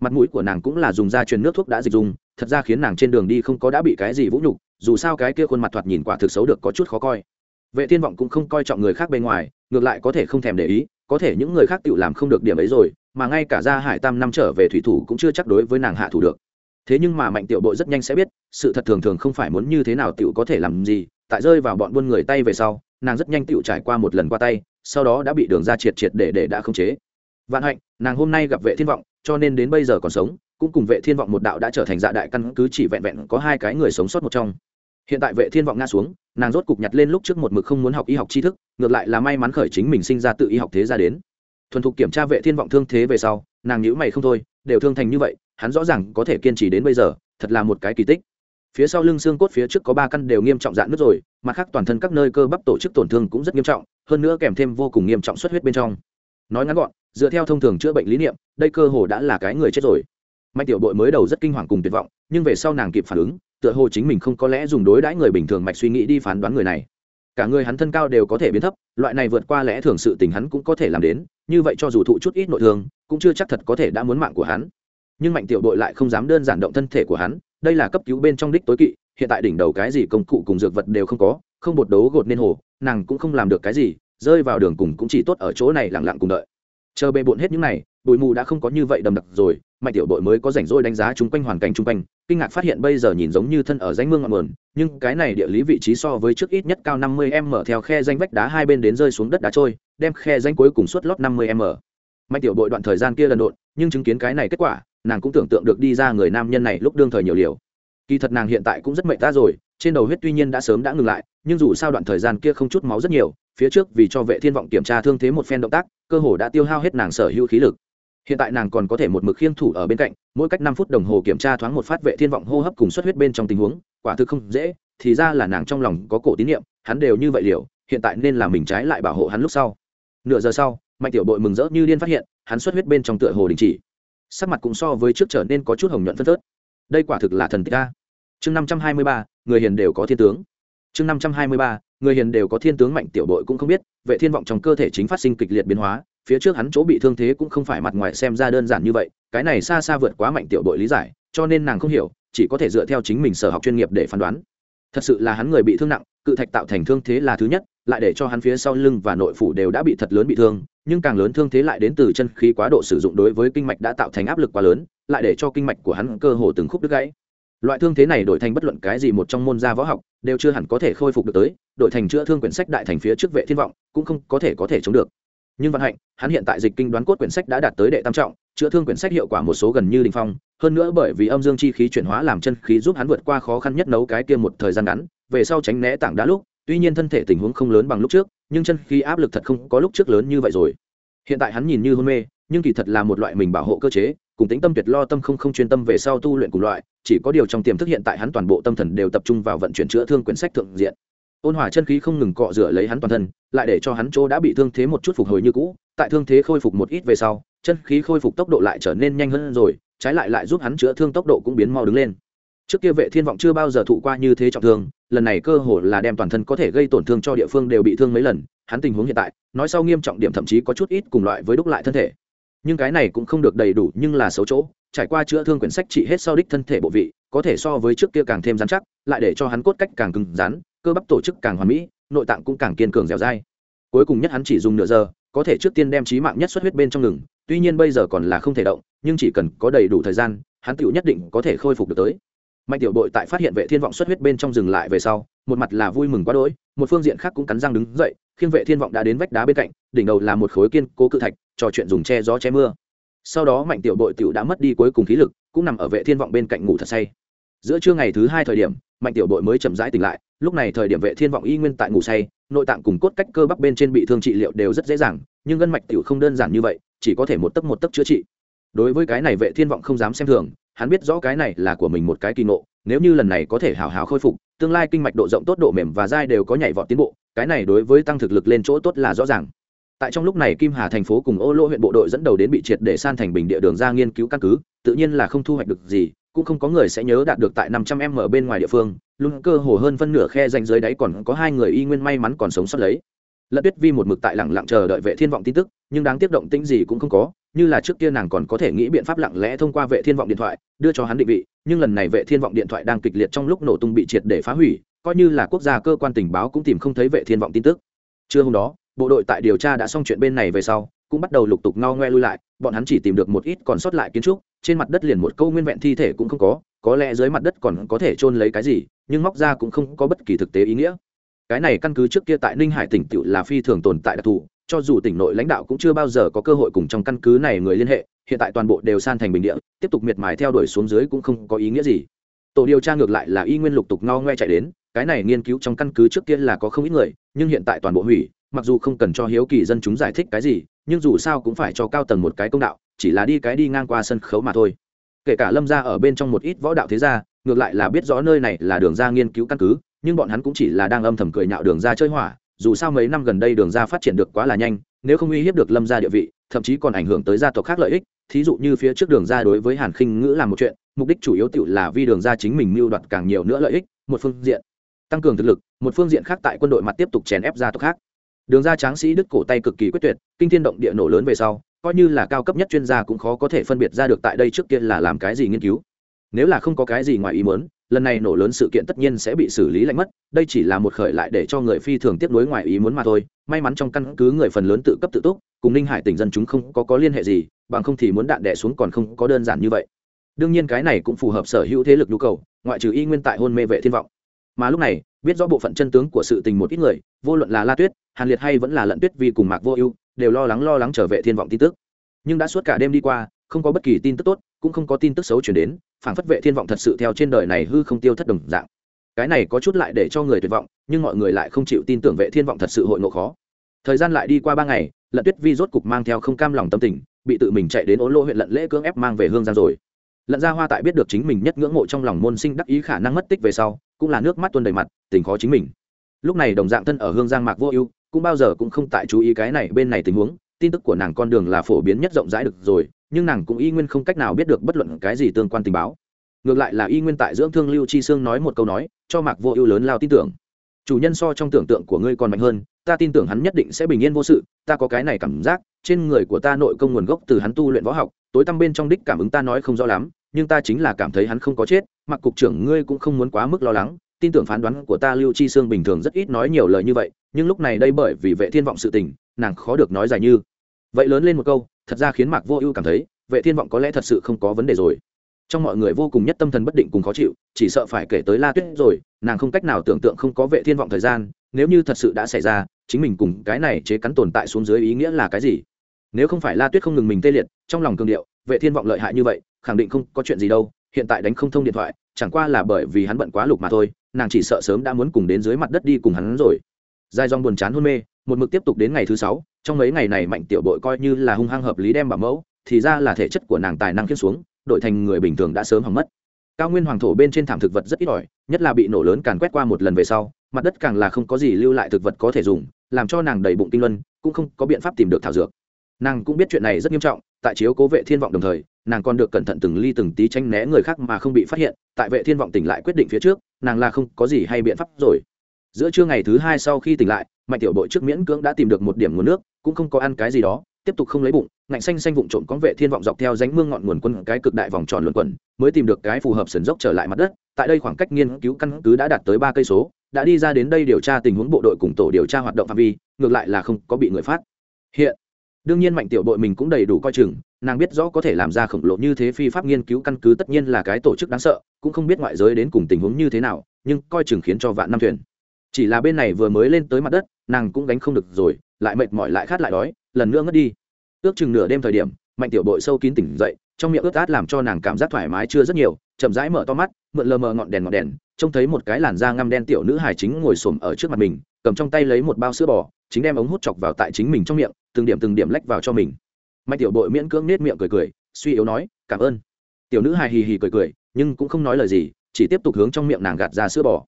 Mặt mũi của nàng cũng là dùng da truyền nước thuốc đã dịch dùng, thật ra khiến nàng trên đường đi không có đã bị cái gì vũ nhục, dù sao cái kia khuôn mặt thoạt nhìn quả thực xấu được có chút khó coi. Vệ thiên vọng cũng không coi trọng người khác bên ngoài, ngược lại có thể không thèm để ý, có thể những người khác tự làm không được điểm ấy rồi, mà ngay cả gia hải tam năm trở về thủy thủ cũng chưa chắc đối với nàng hạ thủ được. Thế nhưng mà mạnh tiểu bộ rất nhanh sẽ biết, sự thật thường thường không phải muốn như thế nào tiểu có thể làm gì, tại rơi vào bọn buôn người tay về sau, nàng rất nhanh tiểu trải qua một lần qua tay sau đó đã bị đường ra triệt triệt để để đã không chế. Vạn hạnh, nàng hôm nay gặp vệ thiên vọng, cho nên đến bây giờ còn sống, cũng cùng vệ thiên vọng một đạo đã trở thành dạ đại căn cứ chỉ vẹn vẹn có hai cái người sống sót một trong. Hiện tại vệ thiên vọng ngã xuống, nàng rốt cục nhặt lên lúc trước một mực không muốn học y học tri thức, ngược lại là may mắn khởi chính mình sinh ra tự y học thế ra đến. Thuần thục kiểm tra vệ thiên vọng thương thế về sau, nàng nhữ mày không thôi, đều thương thành như vậy, hắn rõ ràng có thể kiên trì đến bây giờ, thật là một cái kỳ tích phía sau lưng xương cốt phía trước có ba căn đều nghiêm trọng dạn nứt rồi, mặt khác toàn thân các nơi cơ bắp tổ chức tổn thương cũng rất nghiêm trọng, hơn nữa kèm thêm vô cùng nghiêm trọng xuất huyết bên trong. Nói ngắn gọn, dựa theo thông thường chữa bệnh lý niệm, đây cơ hồ đã là cái người chết rồi. Mạnh tiểu bội mới đầu rất kinh hoàng cùng tuyệt vọng, nhưng về sau nàng kịp phản ứng, tựa hồ chính mình không có lẽ dùng đối đãi người bình thường mạch suy nghĩ đi phán đoán người này. Cả người hắn thân cao đều có thể biến thấp, loại này vượt qua lẽ thường sự tình hắn cũng có thể làm đến, như vậy cho dù thụ chút ít nội thương, cũng chưa chắc thật có thể đã muốn mạng của hắn. Nhưng mạnh tiểu đội lại không dám đơn giản động thân thể của hắn đây là cấp cứu bên trong đích tối kỵ, hiện tại đỉnh đầu cái gì công cụ cùng dược vật đều không có, không bột đấu gột nên hồ, nàng cũng không làm được cái gì, rơi vào đường cùng cũng chỉ tốt ở chỗ này lặng lặng cùng đợi. Chờ bề bộn hết những này, bụi mù đã không có như vậy đầm đặc rồi, mạnh tiểu đội mới có rảnh rỗi đánh giá chung quanh hoàn cảnh chung quanh, kinh ngạc phát hiện bây giờ nhìn giống như thân ở danh mương ngọn nguồn, nhưng cái này địa lý vị trí so với trước ít nhất cao năm mươi m theo khe danh vách đá hai bên đến rơi xuống đất đá trôi, đem khe danh cuối cùng suốt lót năm mươi m. Mạnh tiểu đội đoạn thời gian kia lần độn, nhưng chứng kiến cái này kết quả nàng cũng tưởng tượng được đi ra người nam nhân này lúc đương thời nhiều liều. Kỳ thật nàng hiện tại cũng rất mệnh ta rồi, trên đầu huyết tuy nhiên đã sớm đã ngừng lại, nhưng dù sao đoạn thời gian kia không chút máu rất nhiều, phía trước vì cho vệ thiên vọng kiểm tra thương thế một phen động tác, cơ hồ đã tiêu hao hết nàng sở hữu khí lực. Hiện tại nàng còn có thể một mực khiêng thủ ở bên cạnh, mỗi cách năm phút đồng hồ kiểm tra thoáng một phát vệ thiên vọng hô hấp cùng xuất huyết bên trong tình huống, quả thực không dễ, thì ra là nàng trong lòng có cổ tín niệm, hắn đều như vậy liều, hiện tại nên là mình trái lại bảo hộ hắn lúc sau. Nửa giờ sau, mạnh tiểu bội mừng rỡ như điên phát hiện, hắn xuất huyết bên trong tựa hồ đình chỉ sắc mặt cũng so với trước trở nên có chút hồng nhuận phân phớt. Đây quả thực là thần tích ca chương năm trăm hai mươi ba, người hiền đều có thiên tướng. Chương năm trăm hai mươi ba, người hiền đều có thiên tướng mạnh tiểu đội cũng không biết, vệ thiên vọng trong cơ thể chính phát sinh kịch liệt biến hóa, phía trước hắn chỗ bị thương thế cũng không phải mặt ngoài xem ra đơn giản như vậy, cái này xa xa vượt quá mạnh tiểu đội lý giải, cho nên nàng không hiểu, chỉ có thể dựa theo chính mình sở học chuyên nghiệp để phán đoán. Thật sự là hắn người bị thương nặng, cự thạch tạo thành thương thế là thứ nhất, lại để cho hắn phía sau lưng và nội phủ đều đã bị thật lớn bị thương nhưng càng lớn thương thế lại đến từ chân khí quá độ sử dụng đối với kinh mạch đã tạo thành áp lực quá lớn, lại để cho kinh mạch của hắn cơ hồ từng khúc đứt gãy. Loại thương thế này đổi thành bất luận cái gì một trong môn gia võ học, đều chưa hẳn có thể khôi phục được tới, đổi thành chữa thương quyển sách đại thành phía trước vệ thiên vọng, cũng không có thể có thể chống được. Nhưng vận hạnh, hắn hiện tại dịch kinh đoán cốt quyển sách đã đạt tới đệ tam trọng, chữa thương quyển sách hiệu quả một số gần như đình phong, hơn nữa bởi vì âm dương chi khí chuyển hóa làm chân khí giúp hắn vượt qua khó khăn nhất nấu cái kia một thời gian ngắn, về sau tránh né tảng đá lúc tuy nhiên thân thể tình huống không lớn bằng lúc trước, nhưng chân khí áp lực thật không có lúc trước lớn như vậy rồi. Hiện tại hắn nhìn như hôn mê, nhưng kỳ thật là một loại mình bảo hộ cơ chế, cùng tính tâm tuyệt lo tâm không không chuyên tâm về sau tu luyện cùng loại, chỉ có điều trong tiềm thức hiện tại hắn toàn bộ tâm thần đều tập trung vào vận chuyển chữa thương quyển sách thượng diện. Ôn hòa chân khí không ngừng cọ rửa lấy hắn toàn thân, lại để cho hắn chỗ đã bị thương thế một chút phục hồi như cũ, tại thương thế khôi phục một ít về sau, chân khí khôi phục tốc độ lại trở nên nhanh hơn rồi, trái lại lại giúp hắn chữa thương tốc độ cũng biến mau đứng lên. Trước kia vệ thiên vọng chưa bao giờ thụ qua như thế trọng thương lần này cơ hồ là đem toàn thân có thể gây tổn thương cho địa phương đều bị thương mấy lần, hắn tình huống hiện tại, nói sau nghiêm trọng điểm thậm chí có chút ít cùng loại với đúc lại thân thể. Nhưng cái này cũng không được đầy đủ nhưng là xấu chỗ, trải qua chữa thương quyển sách trị hết sau đích thân thể bộ vị, có thể so với trước kia càng thêm rắn chắc, lại để cho hắn cốt cách càng cứng rắn, cơ bắp tổ chức càng hoàn mỹ, nội tạng cũng càng kiên cường dẻo dai. Cuối cùng nhất hắn chỉ dùng nửa giờ, có thể trước tiên đem trí mạng nhất xuất huyết bên trong ngừng, tuy nhiên bây giờ còn là không thể động, nhưng chỉ cần có đầy đủ thời gian, hắn tựu nhất định có thể khôi phục được tới mạnh tiểu bội tại phát hiện vệ thiên vọng xuất huyết bên trong dừng lại về sau, một mặt là vui mừng quá đỗi, một phương diện khác cũng cắn răng đứng dậy, khiêng vệ thiên vọng đã đến vách đá bên cạnh, đỉnh đầu là một khối kiên cố cự thạch, trò chuyện dùng che gió che mưa. Sau đó mạnh tiểu bội tiểu đã mất đi cuối cùng khí lực, cũng nằm ở vệ thiên vọng bên cạnh ngủ thật say. Giữa trưa ngày thứ hai thời điểm, mạnh tiểu bội mới chậm rãi tỉnh lại, lúc này thời điểm vệ thiên vọng y nguyên tại ngủ say, nội tạng cùng cốt cách cơ bắp bên trên bị thương trị liệu đều rất dễ dàng, nhưng gân mạch tiểu không đơn giản như vậy, chỉ có thể một tấc một tấc chữa trị. Đối với cái này vệ thiên vọng không dám xem thường hắn biết rõ cái này là của mình một cái kỳ ngộ, nếu như lần này có thể hào hào khôi phục, tương lai kinh mạch độ rộng tốt độ mềm và dai đều có nhảy vọt tiến bộ, cái này đối với tăng thực lực lên chỗ tốt là rõ ràng. Tại trong lúc này kim hà thành phố cùng ô Lỗ huyện bộ đội dẫn đầu đến bị triệt để san thành bình địa đường ra nghiên cứu căn cứ, tự nhiên là không thu hoạch được gì, cũng không có người sẽ nhớ đạt được tại năm trăm m ở bên ngoài địa phương, luôn cơ hồ hơn phân nửa khe danh dưới đáy còn có hai người y nguyên may mắn còn sống sót lấy. Lận tuyết vi một mực tại lẳng lặng chờ đợi vệ thiên vọng tin tức, nhưng đáng tiếc động tĩnh gì cũng không có như là trước kia nàng còn có thể nghĩ biện pháp lặng lẽ thông qua vệ thiên vọng điện thoại, đưa cho hắn định vị, nhưng lần này vệ thiên vọng điện thoại đang kịch liệt trong lúc nổ tung bị triệt để phá hủy, coi như là quốc gia cơ quan tình báo cũng tìm không thấy vệ thiên vọng tin tức. Trưa hôm đó, bộ đội tại điều tra đã xong chuyện bên này về sau, cũng bắt đầu lục tục ngao ngoe lui lại, bọn hắn chỉ tìm được một ít còn sót lại kiến trúc, trên mặt đất liền một câu nguyên vẹn thi thể cũng không có có lẽ dưới mặt đất còn có thể chôn lấy cái gì, nhưng móc ra cũng không có bất kỳ thực tế ý nghĩa. Cái này căn cứ trước kia tại ninh hải tỉnh tựu là phi thường tồn tại đặc thù cho dù tỉnh nội lãnh đạo cũng chưa bao giờ có cơ hội cùng trong căn cứ này người liên hệ, hiện tại toàn bộ đều san thành bình địa, tiếp tục miệt mài theo đuổi xuống dưới cũng không có ý nghĩa gì. Tổ điều tra ngược lại là y nguyên lục tục ngao ngoe chạy đến, cái này nghiên cứu trong căn cứ trước kia là có không ít người, nhưng hiện tại toàn bộ hủy, mặc dù không cần cho hiếu kỳ dân chúng giải thích cái gì, nhưng dù sao cũng phải cho cao tầng một cái công đạo, chỉ là đi cái đi ngang qua sân khấu mà thôi. Kể cả lâm ra ở bên trong một ít võ đạo thế gia, ngược lại là biết rõ nơi này là đường ra nghiên cứu căn cứ, nhưng bọn hắn cũng chỉ là đang âm thầm cười nhạo đường ra chơi hỏa dù sao mấy năm gần đây đường ra phát triển được quá là nhanh, nếu không uy hiếp được lâm ra địa vị, thậm chí còn ảnh hưởng tới gia tộc khác lợi ích, thí dụ như phía trước đường ra đối với hàn khinh ngữ làm một chuyện, mục đích chủ yếu tự là vì đường ra chính mình mưu đoạt càng nhiều nữa lợi ích, một phương diện. Tăng cường thực lực, một phương diện khác tại quân đội mặt tiếp tục chèn ép gia tộc khác. Đường ra tráng sĩ đức cổ tay cực kỳ quyết tuyệt, kinh thiên động địa nổ lớn về sau, coi như là cao cấp nhất chuyên gia cũng khó có thể phân biệt ra được tại đây trước kia là làm cái gì nghiên cứu. Nếu là không có cái gì ngoài ý muốn lần này nổ lớn sự kiện tất nhiên sẽ bị xử lý lạnh mất, đây chỉ là một khởi lại để cho người phi thường tiếp nối ngoài ý muốn mà thôi. May mắn trong căn cứ người phần lớn tự cấp tự túc, cùng ninh hải tỉnh dân chúng không có có liên hệ gì, bằng không thì muốn đạn đẻ xuống còn không có đơn giản như vậy. Đương nhiên cái này cũng phù hợp sở hữu thế lực nhu cầu, ngoại trừ y nguyên tại hôn mê vệ thiên vọng. Mà lúc này, biết rõ bộ phận chân tướng của sự tình một ít người, vô luận là la tuyết, hàn liệt hay vẫn là lận tuyết vì cùng mạc vô ưu, đều lo lắng lo lắng trở vệ thiên vọng tin tức. Nhưng đã suốt cả đêm đi qua, không có bất kỳ tin tức tốt, cũng không có tin tức xấu chuyển đến phản phất vệ thiên vọng thật sự theo trên đời này hư không tiêu thất đồng dạng. Cái này có chút lại để cho người tuyệt vọng, nhưng mọi người lại không chịu tin tưởng vệ thiên vọng thật sự hội ngộ khó. Thời gian lại đi qua ba ngày lận tuyết vi rốt cục mang theo không cam lòng tâm tình, bị tự mình chạy đến ố lô huyện lận lễ cưỡng ép mang về hương giang rồi. Lận gia hoa tại biết được chính mình nhất ngưỡng mộ trong lòng môn sinh đắc ý khả năng mất tích về sau, cũng là nước mắt tuôn đầy mặt, tình khó chính mình. Lúc này đồng dạng thân ở hương giang mạc vô ưu, cũng bao giờ cũng không tại chú ý cái này bên này tình huống tin tức của nàng con đường là phổ biến nhất rộng rãi được rồi, nhưng nàng cũng y nguyên không cách nào biết được bất luận cái gì tương quan tình báo. Ngược lại là y nguyên tại dưỡng thương lưu chi sương nói một câu nói, cho mạc vô ưu lớn lao tin tưởng. Chủ nhân so trong tưởng tượng của ngươi còn mạnh hơn, ta tin tưởng hắn nhất định sẽ bình yên vô sự, ta có cái này cảm giác, trên người của ta nội công nguồn gốc từ hắn tu luyện võ học, tối tăm bên trong đích cảm ứng ta nói không rõ lắm, nhưng ta chính là cảm thấy hắn không có chết mặc cục trưởng ngươi cũng không muốn quá mức lo lắng, tin tưởng phán đoán của ta lưu chi sương bình thường rất ít nói nhiều lời như vậy, nhưng lúc này đây bởi vì vệ thiên vọng sự tình, nàng khó được nói dài như vậy lớn lên một câu, thật ra khiến mạc vô ưu cảm thấy, vệ thiên vọng có lẽ thật sự không có vấn đề rồi. Trong mọi người vô cùng nhất tâm thần bất định cùng khó chịu, chỉ sợ phải kể tới la tuyết rồi, nàng không cách nào tưởng tượng không có vệ thiên vọng thời gian, nếu như thật sự đã xảy ra, chính mình cùng cái này chế cắn tồn tại xuống dưới ý nghĩa là cái gì? Nếu không phải la tuyết không ngừng mình tê liệt, trong lòng cường điệu, vệ thiên vọng lợi hại như vậy, khẳng định không có chuyện gì đâu, hiện tại đánh không thông điện thoại, chẳng qua là bởi vì hắn bận quá lục mà thôi, nàng chỉ sợ sớm đã muốn cùng đến dưới mặt đất đi cùng hắn rồi. Dài dòng buồn chán hôn mê, một mực tiếp tục đến ngày thứ sáu trong mấy ngày này mạnh tiểu bội coi như là hung hăng hợp lý đem bảo mẫu, thì ra là thể chất của nàng tài năng khiết xuống đội thành người bình thường đã sớm hỏng mất. Cao nguyên hoàng thổ bên trên thảm thực vật rất ít ỏi, nhất là bị nổ lớn càn quét qua một lần về sau, mặt đất càng là không có gì lưu lại thực vật có thể dùng, làm cho nàng đầy bụng kinh luân, cũng không có biện pháp tìm được thảo dược. Nàng cũng biết chuyện này rất nghiêm trọng, tại chiếu cố vệ thiên vọng đồng thời, nàng còn được cẩn thận từng ly từng tí tranh né người khác mà không bị phát hiện, tại vệ thiên vọng tỉnh lại quyết định phía trước, nàng là không có gì hay biện pháp rồi. Giữa trưa ngày thứ hai sau khi tỉnh lại, mạnh tiểu bội trước miễn cưỡng đã tìm được một điểm nguồn nước cũng không có ăn cái gì đó, tiếp tục không lấy bụng, ngạnh xanh xanh vụng trộm con vệ thiên vọng dọc theo ránh mương ngọn nguồn quân cái cực đại vòng tròn luẩn quẩn, mới tìm được cái phù hợp sườn dốc trở lại mặt đất. Tại đây khoảng cách nghiên cứu căn cứ đã đạt tới ba cây số, đã đi ra đến đây điều tra tình huống bộ đội cùng tổ điều tra hoạt động phạm vi, ngược lại là không có bị người phát hiện. Đương nhiên mạnh tiểu đội mình cũng đầy đủ coi chừng, nàng biết rõ có thể làm ra khổng lồ như thế phi pháp nghiên cứu căn cứ tất nhiên là cái tổ chức đáng sợ, cũng không biết ngoại giới đến cùng tình huống như thế nào, nhưng coi chừng khiến cho vạn năm thuyền. Chỉ là bên này vừa mới lên tới mặt đất, nàng cũng gánh không được rồi lại mệt mỏi lại khát lại đói, lần nữa ngất đi. Ước chừng nửa đêm thời điểm, mạnh tiểu bội sâu kín tỉnh dậy, trong miệng ướt át làm cho nàng cảm giác thoải mái chưa rất nhiều, chậm rãi mở to mắt, mượn lờ mờ ngọn đèn ngọn đèn, trông thấy một cái làn da ngăm đen tiểu nữ hài chính ngồi xổm ở trước mặt mình, cầm trong tay lấy một bao sữa bò, chính đem ống hút chọc vào tại chính mình trong miệng, từng điểm từng điểm lách vào cho mình. Mạnh tiểu bội miễn cưỡng nết miệng cười cười, suy yếu nói, cảm ơn. Tiểu nữ hài hì hì cười cười, nhưng cũng không nói lời gì, chỉ tiếp tục hướng trong miệng nàng gạt ra sữa bò.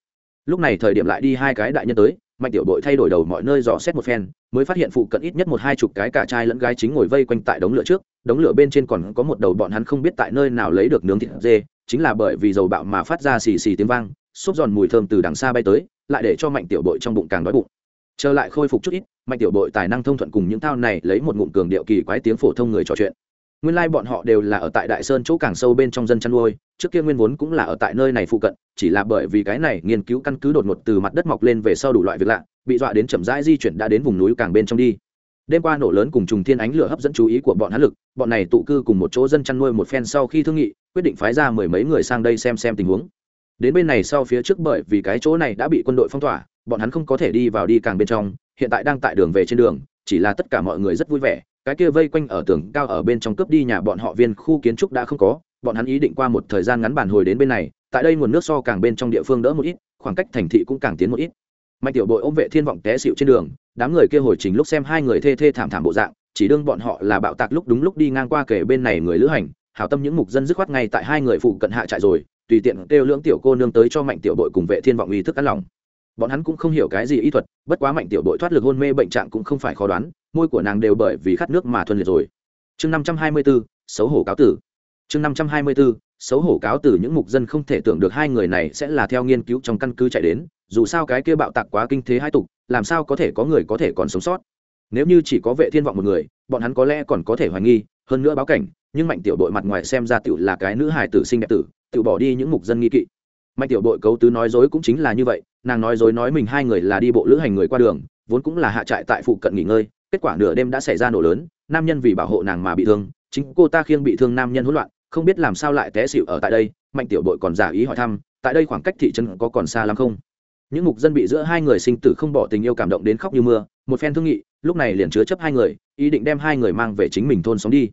Lúc này thời điểm lại đi hai cái đại nhân tới mạnh tiểu bội thay đổi đầu mọi nơi dò xét một phen, mới phát hiện phụ cận ít nhất một hai chục cái cả trai lẫn gái chính ngồi vây quanh tại đống lửa trước, đống lửa bên trên còn có một đầu bọn hắn không biết tại nơi nào lấy được nướng thịt dê, chính là bởi vì dầu bạo mà phát ra xì xì tiếng vang xúc giòn mùi thơm từ đằng xa bay tới, lại để cho mạnh tiểu bội trong bụng càng đói bụng. Trở lại khôi phục chút ít, mạnh tiểu bội tài năng thông thuận cùng những thao này lấy một ngụm cường điệu kỳ quái tiếng phổ thông người trò chuyện nguyên lai bọn họ đều là ở tại đại sơn chỗ càng sâu bên trong dân chăn nuôi, trước kia nguyên vốn cũng là ở tại nơi này phụ cận, chỉ là bởi vì cái này nghiên cứu căn cứ đột ngột từ mặt đất mọc lên về sau đủ loại việc lạ, bị dọa đến chậm rãi di chuyển đã đến vùng núi càng bên trong đi. Đêm qua nổ lớn cùng trùng thiên ánh lửa hấp dẫn chú ý của bọn hắn lực, bọn này tụ cư cùng một chỗ dân chăn nuôi một phen sau khi thương nghị, quyết định phái ra mười mấy người sang đây xem xem tình huống. Đến bên này sau phía trước bởi vì cái chỗ này đã bị quân đội phong tỏa, bọn hắn không có thể đi vào đi càng bên trong, hiện tại đang tại đường về trên đường, chỉ là tất cả mọi người rất vui vẻ cái kia vây quanh ở tường cao ở bên trong cướp đi nhà bọn họ viên khu kiến trúc đã không có, bọn hắn ý định qua một thời gian ngắn bản hồi đến bên này, tại đây nguồn nước so càng bên trong địa phương đỡ một ít, khoảng cách thành thị cũng càng tiến một ít. Mạnh tiểu bội ôm vệ thiên vọng té xịu trên đường, đám người kia hồi trình lúc xem hai người thê thê thảm thảm bộ dạng, chỉ đương bọn họ là bạo tạc lúc đúng lúc đi ngang qua kể bên này người lữ hành, hảo tâm những mục dân dứt khoát ngay tại hai người phụ cận hạ trại rồi, tùy tiện kêu lưỡng tiểu cô nương tới cho mạnh tiểu bội cùng vệ thiên vọng ý thức ăn lòng. Bọn hắn cũng không hiểu cái gì y thuật, bất quá mạnh tiểu bội thoát lực hôn mê bệnh trạng cũng không phải khó đoán môi của nàng đều bởi vì khát nước mà thuần liệt rồi. Chương năm trăm hai mươi bốn xấu hổ cáo tử. Chương năm trăm hai mươi bốn xấu hổ cáo tử những mục dân không thể tưởng được hai người này sẽ là theo nghiên cứu trong căn cứ chạy đến, dù sao cái kia bạo tạc quá kinh thế hai tục, làm sao có thể có người có thể còn sống sót. Nếu như chỉ có vệ thiên vọng một người, bọn hắn có lẽ còn có thể hoài nghi, hơn nữa báo cảnh, nhưng mạnh tiểu đội mặt ngoài xem ra tiểu là cái nữ hài tử sinh đẹp tử tự bỏ đi những mục dân nghi kỵ. Mạnh tiểu đội cấu tứ nói dối cũng chính là như vậy, nàng nói dối nói mình hai người là đi bộ lữ hành người qua đường, vốn cũng là hạ trại tại phụ cận nghỉ ngơi kết quả nửa đêm đã xảy ra nổ lớn, nam nhân vì bảo hộ nàng mà bị thương, chính cô ta khiêng bị thương nam nhân hỗn loạn, không biết làm sao lại té xịu ở tại đây, mạnh tiểu đội còn giả ý hỏi thăm, tại đây khoảng cách thị trấn có còn xa lắm không? Những mục dân bị giữa hai người sinh tử không bỏ tình yêu cảm động đến khóc như mưa, một phen thương nghị, lúc này liền chứa chấp hai người, ý định đem hai người mang về chính mình thôn sống đi.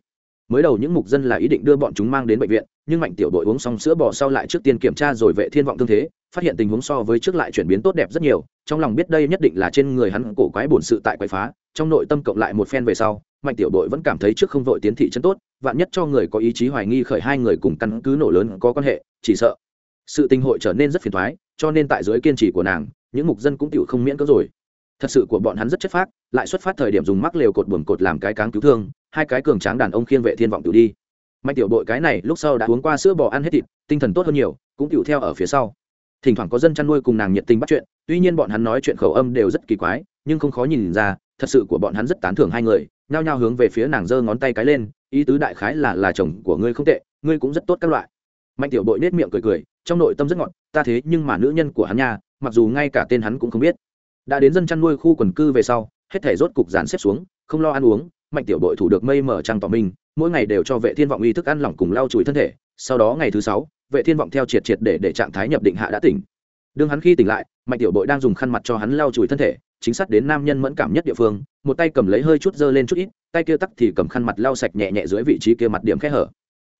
Mới đầu những mục dân là ý định đưa bọn chúng mang đến bệnh viện, nhưng mạnh tiểu đội uống xong sữa bò sau lại trước tiên kiểm tra rồi vệ thiên vọng thương thế phát hiện tình huống so với trước lại chuyển biến tốt đẹp rất nhiều, trong lòng biết đây nhất định là trên người hắn cổ quái bổn sự tại quái phá, trong nội tâm cộng lại một phen về sau, mạnh tiểu đội vẫn cảm thấy trước không vội tiến thị chân tốt, vạn nhất cho người có ý chí hoài nghi khởi hai người cùng căn cứ nổ lớn có quan hệ, chỉ sợ sự tình hội trở nên rất phiền thoái cho nên tại dưới kiên trì của nàng, những mục dân cũng tiểu không miễn cỡ rồi. Thật sự của bọn hắn rất chất phác, lại xuất phát thời điểm dùng mắc lều cột buồng cột làm cái cáng cứu thương, hai cái cường tráng đàn ông khiên vệ thiên vọng tiểu đi. Mạnh tiểu đội cái này lúc sau đã uống qua sữa bò ăn hết thịt, tinh thần tốt hơn nhiều, cũng tiểu theo ở phía sau thỉnh thoảng có dân chăn nuôi cùng nàng nhiệt tình bắt chuyện tuy nhiên bọn hắn nói chuyện khẩu âm đều rất kỳ quái nhưng không khó nhìn ra thật sự của bọn hắn rất tán thưởng hai người nhao nhao hướng về phía nàng giơ ngón tay cái lên ý tứ đại khái là là chồng của ngươi không tệ ngươi cũng rất tốt các loại. Mạnh tiểu bội nết miệng cười cười trong nội tâm rất ngọt ta thế nhưng mà nữ nhân của hắn nha mặc dù ngay cả tên hắn cũng không biết. Đã đến dân chăn nuôi khu quần cư về sau hết thể rốt cục dàn xếp xuống không lo ăn uống mạnh tiểu bội thủ được mây mở trăng tỏ mình, mỗi ngày đều cho vệ thiên vọng uy thức ăn lỏng cùng lau chùi thân thể sau đó ngày thứ sáu vệ thiên vọng theo triệt triệt để để trạng thái nhập định hạ đã tỉnh. Đương hắn khi tỉnh lại, mạnh tiểu bội đang dùng khăn mặt cho hắn lau chùi thân thể, chính xác đến nam nhân mẫn cảm nhất địa phương, một tay cầm lấy hơi chút dơ lên chút ít, tay kia tắc thì cầm khăn mặt lau sạch nhẹ nhẹ dưới vị trí kia mặt điểm khe hở.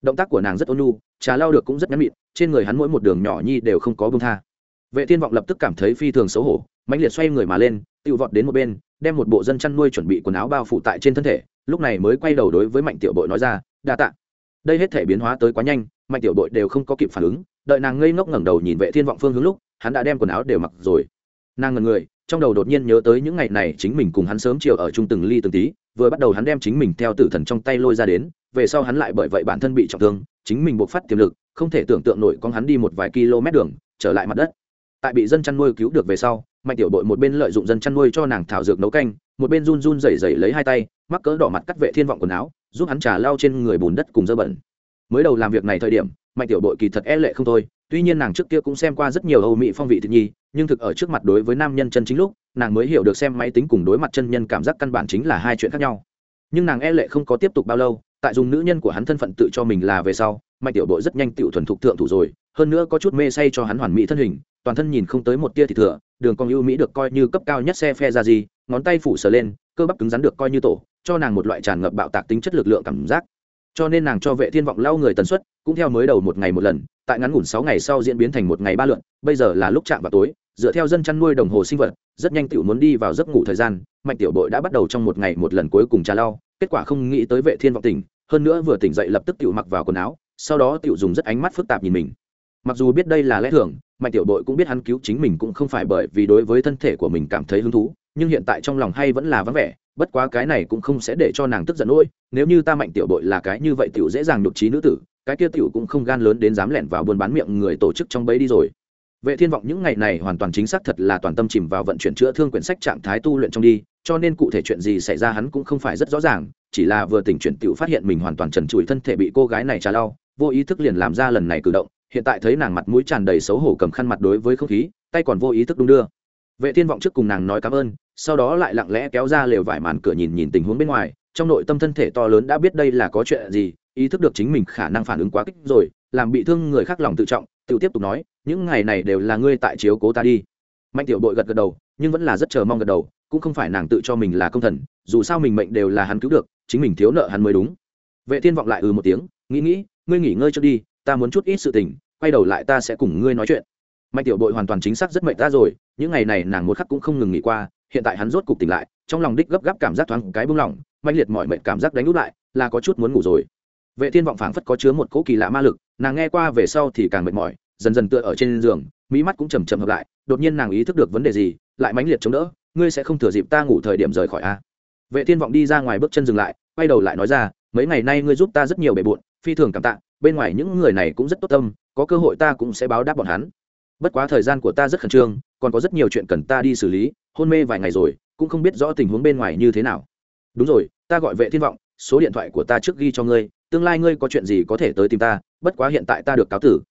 Động tác của nàng rất ôn nhu, trà lau được cũng rất nhắn mịn, trên người hắn mỗi một đường nhỏ nhi đều không có bông tha. Vệ thiên vọng lập tức cảm thấy phi thường xấu hổ, mãnh liệt xoay người mà lên tự vọt đến một bên, đem một bộ dân chăn nuôi chuẩn bị quần áo bao phủ tại trên thân thể, lúc này mới quay đầu đối với mạnh tiểu bội nói ra, đa tạ. Đây hết thể biến hóa tới quá nhanh mạnh tiểu đội đều không có kịp phản ứng, đợi nàng ngây ngốc ngẩng đầu nhìn vệ thiên vọng phương hướng lúc, hắn đã đem quần áo đều mặc rồi. Nàng ngần người, trong đầu đột nhiên nhớ tới những ngày này chính mình cùng hắn sớm chiều ở chung từng ly từng tí, vừa bắt đầu hắn đem chính mình theo tử thần trong tay lôi ra đến, về sau hắn lại bởi vậy bản thân bị trọng thương, chính mình buộc phát tiềm lực, không thể tưởng tượng nổi con hắn đi một vài km đường, trở lại mặt đất. Tại bị dân chăn nuôi cứu được về sau, mạnh tiểu đội một bên lợi dụng dân chăn nuôi cho nàng thảo dược nấu canh, một bên run run rẩy rẩy lấy hai tay, mắc cỡ đỏ mặt cắt vệ thiên vọng quần áo, giúp hắn trà lao trên người bùn đất cùng dơ bẩn mới đầu làm việc này thời điểm, mạnh tiểu bội kỳ thật e lệ không thôi, tuy nhiên nàng trước kia cũng xem qua rất nhiều âu mỹ phong vị thực nhi, nhưng thực ở trước mặt đối với nam nhân chân chính lúc, nàng mới hiểu được xem máy tính cùng đối mặt chân nhân cảm giác căn bản chính là hai chuyện khác nhau. Nhưng nàng e lệ không có tiếp tục bao lâu, tại dùng nữ nhân của hắn thân phận tự cho mình là về sau, mạnh tiểu bội rất nhanh tự thuần thục thượng thủ rồi, hơn nữa có chút mê say cho hắn hoàn mỹ thân hình, toàn thân nhìn không tới một tia thì thừa, đường cong ưu mỹ được coi như cấp cao nhất xe phe ra gì, ngón tay phủ sờ lên, cơ bắp cứng rắn được coi như tổ, cho nàng một loại tràn ngập bạo tạc tính chất lực lượng cảm giác cho nên nàng cho vệ thiên vọng lau người tần suất, cũng theo mới đầu một ngày một lần, tại ngắn ngủn sáu ngày sau diễn biến thành một ngày ba lượn, bây giờ là lúc chạm vào tối, dựa theo dân chăn nuôi đồng hồ sinh vật, rất nhanh tiểu muốn đi vào giấc ngủ thời gian, mạnh tiểu bội đã bắt đầu trong một ngày một lần cuối cùng trà lau, kết quả không nghĩ tới vệ thiên vọng tỉnh, hơn nữa vừa tỉnh dậy lập tức tiểu mặc vào quần áo, sau đó tiểu dùng rất ánh mắt phức tạp nhìn mình. Mặc dù biết đây là lẽ thường, mạnh tiểu bội cũng biết hắn cứu chính mình cũng không phải bởi vì đối với thân thể của mình cảm thấy hứng thú, nhưng hiện tại trong lòng hay vẫn là vắng vẻ bất quá cái này cũng không sẽ để cho nàng tức giận nỗi, nếu như ta mạnh tiểu bội là cái như vậy tiểu dễ dàng nhục trí nữ tử, cái kia tiểu cũng không gan lớn đến dám lẻn vào buôn bán miệng người tổ chức trong bấy đi rồi. Vệ thiên vọng những ngày này hoàn toàn chính xác thật là toàn tâm chìm vào vận chuyển chữa thương quyển sách trạng thái tu luyện trong đi, cho nên cụ thể chuyện gì xảy ra hắn cũng không phải rất rõ ràng, chỉ là vừa tỉnh chuyển tiểu phát hiện mình hoàn toàn trần trụi thân thể bị cô gái này trà lau, vô ý thức liền làm ra lần này cử động, hiện tại thấy nàng mặt mũi tràn đầy xấu hổ cầm khăn mặt đối với không khí, tay còn vô ý thức đung đưa vệ thiên vọng trước cùng nàng nói cảm ơn, sau đó lại lặng lẽ kéo ra lều vải màn cửa nhìn nhìn tình huống bên ngoài, trong nội tâm thân thể to lớn đã biết đây là có chuyện gì, ý thức được chính mình khả năng phản ứng quá kích rồi, làm bị thương người khác lòng tự trọng, tự tiếp tục nói, những ngày này đều là ngươi tại chiếu cố ta đi. Mạnh tiểu Đội gật gật đầu, nhưng vẫn là rất chờ mong gật đầu, cũng không phải nàng tự cho mình là công thần, dù sao mình mệnh đều là hắn cứu được, chính mình thiếu nợ hắn mới đúng. Vệ thiên vọng lại ừ một tiếng, nghĩ nghĩ, ngươi nghỉ ngơi cho đi, ta muốn chút ít sự tình, quay đầu lại ta sẽ cùng ngươi nói chuyện mạnh tiểu bội hoàn toàn chính xác rất mệnh ta rồi, những ngày này nàng một khắc cũng không ngừng nghỉ qua, hiện tại hắn rốt cục tỉnh lại, trong lòng đích gấp gáp cảm giác thoáng cái buông lỏng mạnh liệt mọi mệnh cảm giác đánh úp lại, là có chút muốn ngủ rồi. Vệ thiên vọng phảng phất có chứa một cỗ kỳ lạ ma lực, nàng nghe qua về sau thì càng mệt mỏi, dần dần tựa ở trên giường mỹ mắt cũng chầm chậm hợp lại, đột nhiên nàng ý thức được vấn đề gì, lại mãnh liệt chống đỡ, ngươi sẽ không thừa dịp ta ngủ thời điểm rời khỏi a? Vệ thiên vọng đi ra ngoài bước chân dừng lại, quay đầu lại nói ra, mấy ngày nay ngươi giúp ta rất nhiều bề bộn, phi thường cảm tạ, bên ngoài những người này cũng rất tốt tâm, có cơ hội ta cũng sẽ báo đáp bọn hắn bất quá thời gian của ta rất khẩn trương, còn có rất nhiều chuyện cần ta đi xử lý, hôn mê vài ngày rồi, cũng không biết rõ tình huống bên ngoài như thế nào. Đúng rồi, ta gọi vệ thiên vọng, số điện thoại của ta trước ghi cho ngươi, tương lai ngươi có chuyện gì có thể tới tìm ta, bất quá hiện tại ta được cáo tử.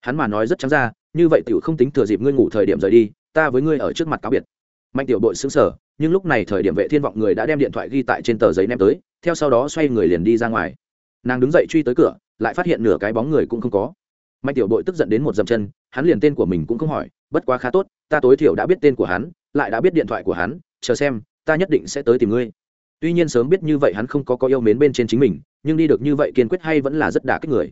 Hắn mà nói rất trắng ra, như vậy tiểu không tính thừa dịp ngươi ngủ thời điểm rời đi, ta với ngươi ở trước mặt cáo biệt. Mạnh tiểu đội xứng sở nhưng lúc này thời điểm vệ thiên vọng người đã đem điện thoại ghi tại trên tờ giấy ném tới, theo sau đó xoay người liền đi ra ngoài. Nàng đứng dậy truy tới cửa, lại phát hiện nửa cái bóng người cũng không có mạnh tiểu đội tức giận đến một dầm chân hắn liền tên của mình cũng không hỏi bất quá khá tốt ta tối thiểu đã biết tên của hắn lại đã biết điện thoại của hắn chờ xem ta nhất định sẽ tới tìm ngươi. Tuy nhiên sớm biết như vậy hắn không có có yêu mến bên trên chính mình nhưng đi được như vậy kiên quyết hay vẫn là rất đả kích người.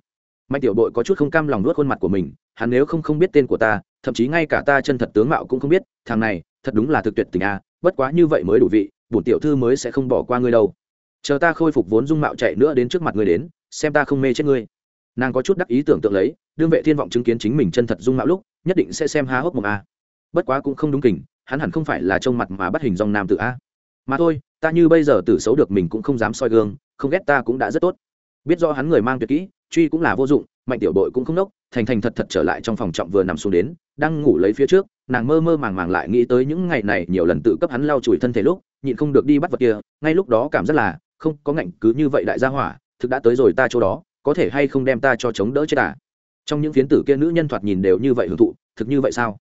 Mạnh tiểu đội có chút không cam lòng nuốt khuôn mặt của mình hắn nếu không không biết tên của ta thậm chí ngay cả ta chân thật tướng mạo cũng không biết thằng này thật đúng là thực tuyệt tình a à, bất quá như vậy mới đủ vị bổn tiểu thư mới sẽ không bỏ qua ngươi đâu. Chờ ta khôi phục vốn dung mạo chạy nữa đến trước mặt ngươi đến xem ta không mê chết ngươi nàng có chút đắc ý tưởng tượng lấy, đương vệ thiên vọng chứng kiến chính mình chân thật dung mạo lúc, nhất định sẽ xem há hốc mồm a. Bất quá cũng không đúng kình, hắn hẳn không phải là trông mặt mà bắt hình dòng nam tự a. Mà thôi, ta như bây giờ tử xấu được mình cũng không dám soi gương, không ghét ta cũng đã rất tốt. Biết do hắn người mang tuyệt kỹ, truy cũng là vô dụng, mạnh tiểu đội cũng không nốc, thành thành thật thật trở lại trong phòng trọng vừa nằm xuống đến, đang ngủ lấy phía trước, nàng mơ mơ màng màng lại nghĩ tới những ngày này nhiều lần tự cấp hắn lau chùi thân thể lúc, nhịn không được đi bắt vật kia, ngay lúc đó cảm rất là, không có ngạnh cứ như vậy đại gia hỏa, thực đã tới rồi ta chỗ đó có thể hay không đem ta cho chống đỡ chết à? Trong những phiến tử kia nữ nhân thoạt nhìn đều như vậy hưởng thụ, thực như vậy sao?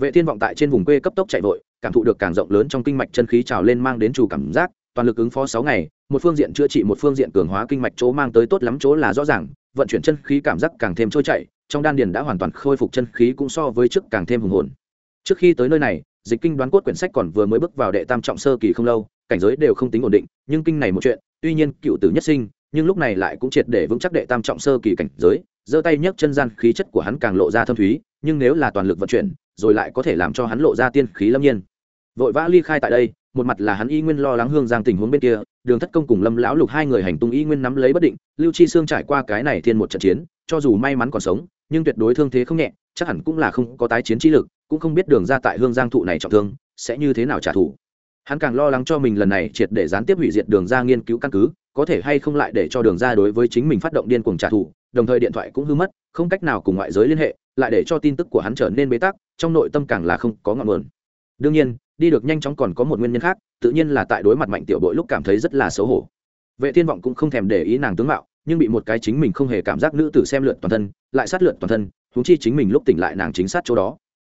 Vệ thiên vọng tại trên vùng quê cấp tốc chạy vội, cảm thụ được càng rộng lớn trong kinh mạch chân khí trào lên mang đến chủ cảm giác, toàn lực ứng phó sáu ngày, một phương diện chữa trị, một phương diện cường hóa kinh mạch chỗ mang tới tốt lắm chỗ là rõ ràng, vận chuyển chân khí cảm giác càng thêm trôi chảy, trong đan điền đã hoàn toàn khôi phục chân khí cũng so với trước càng thêm hùng hồn. Trước khi tới nơi này, dịch kinh đoán cốt quyển sách còn vừa mới bước vào đệ tam trọng sơ kỳ không lâu, cảnh giới đều không tính ổn định, nhưng kinh này một chuyện, tuy nhiên cựu tử nhất sinh nhưng lúc này lại cũng triệt để vững chắc đệ tam trọng sơ kỳ cảnh giới, giơ tay nhấc chân gian khí chất của hắn càng lộ ra thâm thúy, nhưng nếu là toàn lực vận chuyển, rồi lại có thể làm cho hắn lộ ra tiên khí lâm nhiên. Vội vã ly khai tại đây, một mặt là hắn y nguyên lo lắng hương giang tình huống bên kia, đường thất công cùng lâm lão lục hai người hành tung y nguyên nắm lấy bất định, lưu chi sương trải qua cái này thiên một trận chiến, cho dù may mắn còn sống, nhưng tuyệt đối thương thế không nhẹ, chắc hẳn cũng là không có tái chiến trí lực, cũng không biết đường ra tại hương giang thụ này trọng thương, sẽ như thế nào trả thù. Hắn càng lo lắng cho mình lần này triệt để gián tiếp hủy diệt đường ra nghiên cứu căn cứ có thể hay không lại để cho đường ra đối với chính mình phát động điên cuồng trả thù, đồng thời điện thoại cũng hư mất, không cách nào cùng ngoại giới liên hệ, lại để cho tin tức của hắn trở nên bế tắc, trong nội tâm càng là không có ngọn nguồn. Đương nhiên, đi được nhanh chóng còn có một nguyên nhân khác, tự nhiên là tại đối mặt mạnh tiểu bội lúc cảm thấy rất là xấu hổ. Vệ thiên vọng cũng không thèm để ý nàng tướng mạo, nhưng bị một cái chính mình không hề cảm giác nữ tử xem lượn toàn thân, lại sát lượn toàn thân thúng chi chính mình lúc tỉnh lại nàng chính sát chỗ đó.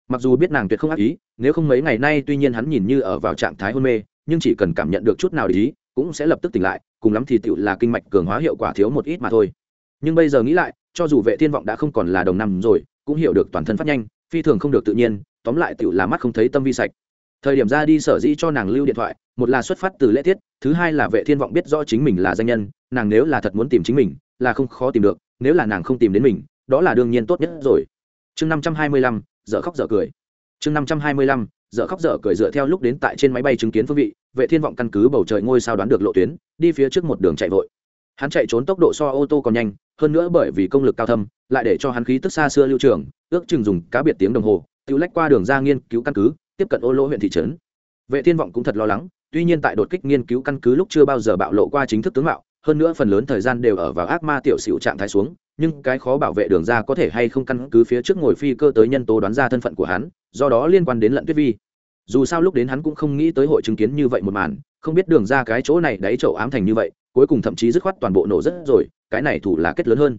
Mặc dù biết nàng tuyệt không ác ý, nếu không mấy ngày nay tuy nhiên hắn nhìn như ở vào trạng thái hôn mê, nhưng chỉ cần cảm nhận được chút nào để ý cũng sẽ lập tức tỉnh lại, cùng lắm thì tựu là kinh mạch cường hóa hiệu quả thiếu một ít mà thôi. Nhưng bây giờ nghĩ lại, cho dù vệ thiên vọng đã không còn là đồng năm rồi, cũng hiểu được toàn thân phát nhanh, phi thường không được tự nhiên, tóm lại tựu là mắt không thấy tâm vi sạch. Thời điểm ra đi sở dĩ cho nàng lưu điện thoại, một là xuất phát từ lễ tiết, thứ hai là vệ thiên vọng biết rõ chính mình là danh nhân, nàng nếu là thật muốn tìm chính mình, là không khó tìm được, nếu là nàng không tìm đến mình, đó là đương nhiên tốt nhất rồi. Chương năm trăm hai mươi lăm, dở khóc dở cười. Chương năm trăm hai mươi lăm dở khóc dở cười dựa theo lúc đến tại trên máy bay chứng kiến phương vị, vệ thiên vọng căn cứ bầu trời ngôi sao đoán được lộ tuyến, đi phía trước một đường chạy vội. Hắn chạy trốn tốc độ so ô tô còn nhanh, hơn nữa bởi vì công lực cao thâm, lại để cho hắn khí tức xa xưa lưu trường, ước chừng dùng cá biệt tiếng đồng hồ, tự lách qua đường ra nghiên cứu căn cứ, tiếp cận ô lỗ huyện thị trấn. Vệ thiên vọng cũng thật lo lắng, tuy nhiên tại đột kích nghiên cứu căn cứ lúc chưa bao giờ bạo lộ qua chính thức tướng mạo, hơn nữa phần lớn thời gian đều ở vào ác ma tiểu xỉu trạng thái xuống nhưng cái khó bảo vệ đường ra có thể hay không căn cứ phía trước ngồi phi cơ tới nhân tố đoán ra thân phận của hắn, do đó liên quan đến lận tuyết vi. Dù sao lúc đến hắn cũng không nghĩ tới hội chứng kiến như vậy một màn, không biết đường ra cái chỗ này đáy chậu ám thành như vậy, cuối cùng thậm chí dứt khoát toàn bộ nổ rất rồi, cái này thủ là kết lớn hơn.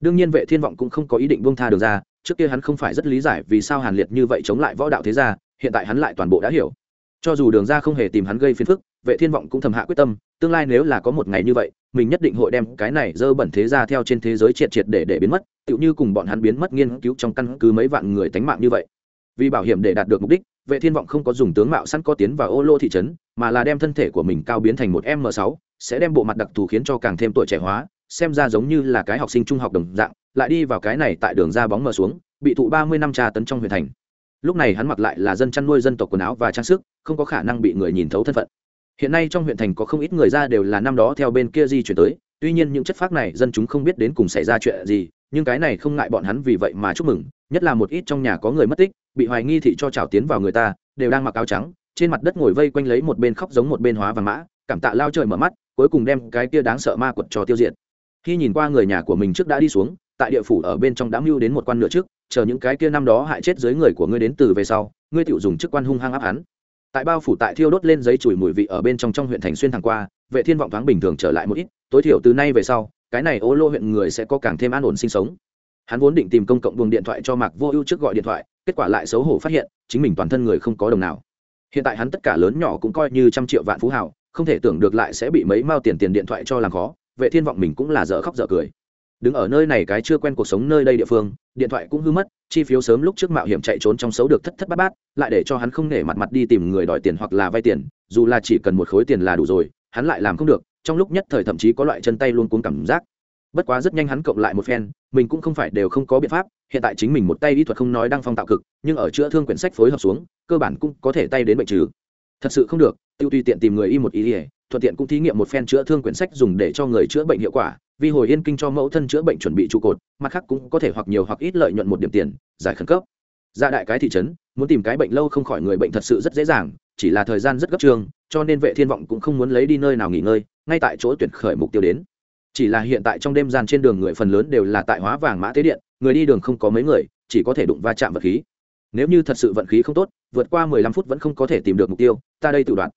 Đương nhiên vệ thiên vọng cũng không có ý định buông tha đường ra, trước kia hắn không phải rất lý giải vì sao hàn liệt như vậy chống lại võ đạo thế gia, hiện tại hắn lại toàn bộ đã hiểu. Cho dù đường ra không hề tìm hắn gây phiền phức vệ thiên vọng cũng thầm hạ quyết tâm, tương lai nếu là có một ngày như vậy, mình nhất định hội đem cái này dơ bẩn thế ra theo trên thế giới triệt triệt để để biến mất, tựu như cùng bọn hắn biến mất nghiên cứu trong căn cứ mấy vạn người tánh mạng như vậy. Vì bảo hiểm để đạt được mục đích, vệ thiên vọng không có dùng tướng mạo sẵn có tiến vào ô lô thị trấn, mà là đem thân thể của mình cao biến thành một m 6 sẽ đem bộ mặt đặc thù khiến cho càng thêm tuổi trẻ hóa, xem ra giống như là cái học sinh trung học đồng dạng, lại đi vào cái này tại đường ra bóng mờ xuống, bị thụ 30 năm tra tấn trong huyện thành. Lúc này hắn mặc lại là dân chăn nuôi dân tộc quần áo và trang sức, không có khả năng bị người nhìn thấu thân phận hiện nay trong huyện thành có không ít người ra đều là năm đó theo bên kia di chuyển tới, tuy nhiên những chất phác này dân chúng không biết đến cùng xảy ra chuyện gì, nhưng cái này không ngại bọn hắn vì vậy mà chúc mừng, nhất là một ít trong nhà có người mất tích, bị hoài nghi thị cho trào tiến vào người ta, đều đang mặc áo trắng, trên mặt đất ngồi vây quanh lấy một bên khóc giống một bên hóa và mã, cảm tạ lao trời mở mắt, cuối cùng đem cái kia đáng sợ ma quật cho tiêu diệt. Khi nhìn qua người nhà của mình trước đã đi xuống, tại địa phủ ở bên trong đã mưu đến một quan nửa trước, chờ những cái kia năm đó hại chết dưới người của ngươi đến từ về sau, ngươi tự dùng chức quan hung hăng áp hắn tại bao phủ tại thiêu đốt lên giấy chùi mùi vị ở bên trong trong huyện thành xuyên thẳng qua, vệ thiên vọng thoáng bình thường trở lại một ít, tối thiểu từ nay về sau, cái này ô lô huyện người sẽ có càng thêm an ổn sinh sống. Hắn vốn định tìm công cộng buồng điện thoại cho mạc vô ưu trước gọi điện thoại, kết quả lại xấu hổ phát hiện, chính mình toàn thân người không có đồng nào. Hiện tại hắn tất cả lớn nhỏ cũng coi như trăm triệu vạn phú hào, không thể tưởng được lại sẽ bị mấy mao tiền tiền điện thoại cho làm khó, vệ thiên vọng mình cũng là dở khóc dở cười. Đứng ở nơi này cái chưa quen cuộc sống nơi đây địa phương, điện thoại cũng hư mất chi phiếu sớm lúc trước mạo hiểm chạy trốn trong xấu được thất thất bát bát, lại để cho hắn không nể mặt mặt đi tìm người đòi tiền hoặc là vay tiền, dù là chỉ cần một khối tiền là đủ rồi, hắn lại làm không được, trong lúc nhất thời thậm chí có loại chân tay luôn cuốn cảm giác. Bất quá rất nhanh hắn cộng lại một phen, mình cũng không phải đều không có biện pháp, hiện tại chính mình một tay y thuật không nói đang phong tạo cực, nhưng ở chữa thương quyển sách phối hợp xuống, cơ bản cũng có thể tay đến bệnh trừ. Thật sự không được, tiêu tùy tiện tìm người y một ý ỉa thuận tiện cũng thí nghiệm một phen chữa thương quyển sách dùng để cho người chữa bệnh hiệu quả vì hồi yên kinh cho mẫu thân chữa bệnh chuẩn bị trụ cột, mặt khác cũng có thể hoặc nhiều hoặc ít lợi nhuận một điểm tiền, giải khẩn cấp. Ra đại cái thị trấn, muốn tìm cái bệnh lâu không khỏi người bệnh thật sự rất dễ dàng, chỉ là thời gian rất gấp trường, cho nên vệ thiên vọng cũng không muốn lấy đi nơi nào nghỉ ngơi, ngay tại chỗ tuyển khởi mục tiêu đến. Chỉ là hiện tại trong đêm gian trên đường người phần lớn đều là tại hóa vàng mã tế điện, người đi đường không có mấy người, chỉ có thể đụng va chạm vật khí. Nếu như thật sự vận khí không tốt, vượt qua mười lăm phút vẫn không có thể tìm được mục tiêu, ta đây tự đoạn.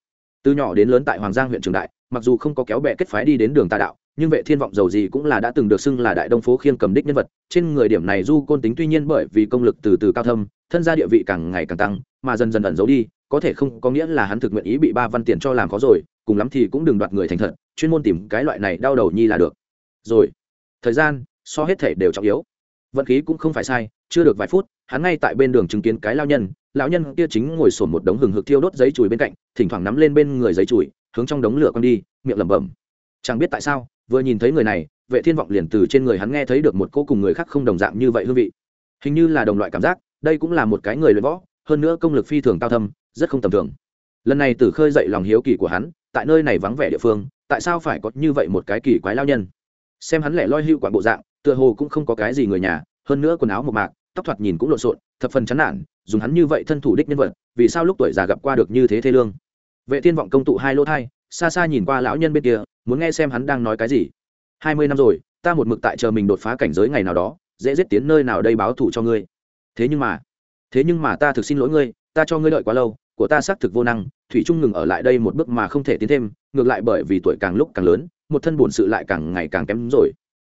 Từ nhỏ đến lớn tại hoàng giang huyện trường đại, mặc dù không có kéo bè kết phái đi đến đường tà đạo nhưng vệ thiên vọng giàu gì cũng là đã từng được xưng là đại đông phố khiêng cầm đích nhân vật. Trên người điểm này du côn tính tuy nhiên bởi vì công lực từ từ cao thâm, thân gia địa vị càng ngày càng tăng, mà dần dần ẩn giấu đi, có thể không có nghĩa là hắn thực nguyện ý bị ba văn tiền cho làm khó rồi, cùng lắm thì cũng đừng đoạt người thành thật, chuyên môn tìm cái loại này đau đầu nhi là được. Rồi, thời gian, so hết thể đều trọng yếu. Vận khí cũng không phải sai, chưa được vài phút, hắn ngay tại bên đường chứng kiến cái lao nhân, lão nhân kia chính ngồi sổn một đống hừng hực thiêu đốt giấy chùi bên cạnh, thỉnh thoảng nắm lên bên người giấy chùi, hướng trong đống lửa con đi, miệng lẩm bẩm. Chẳng biết tại sao vừa nhìn thấy người này, vệ thiên vọng liền từ trên người hắn nghe thấy được một cô cùng người khác không đồng dạng như vậy hương vị. Hình như là đồng loại cảm giác, đây cũng là một cái người luyện võ, hơn nữa công lực phi thường cao thâm, rất không tầm thường. Lần này tử khơi dậy lòng hiếu kỳ của hắn, tại nơi này vắng vẻ địa phương, tại sao phải có như vậy một cái kỳ quái lao nhân? Xem hắn lẻ loi hưu quản bộ dạng, tựa hồ cũng không có cái gì người nhà, hơn nữa quần áo một mạc, tóc thoạt nhìn cũng lộn xộn, thập phần chán nản, dùng hắn như vậy thân thủ đích nhân vật, vì sao lúc tuổi già gặp qua được như thế thế lương? Vệ thiên vọng công tụ hai lỗ thai xa xa nhìn qua lão nhân bên kia, muốn nghe xem hắn đang nói cái gì. Hai mươi năm rồi, ta một mực tại chờ mình đột phá cảnh giới ngày nào đó, dễ giết tiến nơi nào đây báo thù cho ngươi. Thế nhưng mà, thế nhưng mà ta thực xin lỗi ngươi, ta cho ngươi đợi quá lâu, của ta xác thực vô năng, thủy trung ngừng ở lại đây một bước mà không thể tiến thêm, ngược lại bởi vì tuổi càng lúc càng lớn, một thân bổn sự lại càng ngày càng kém rồi.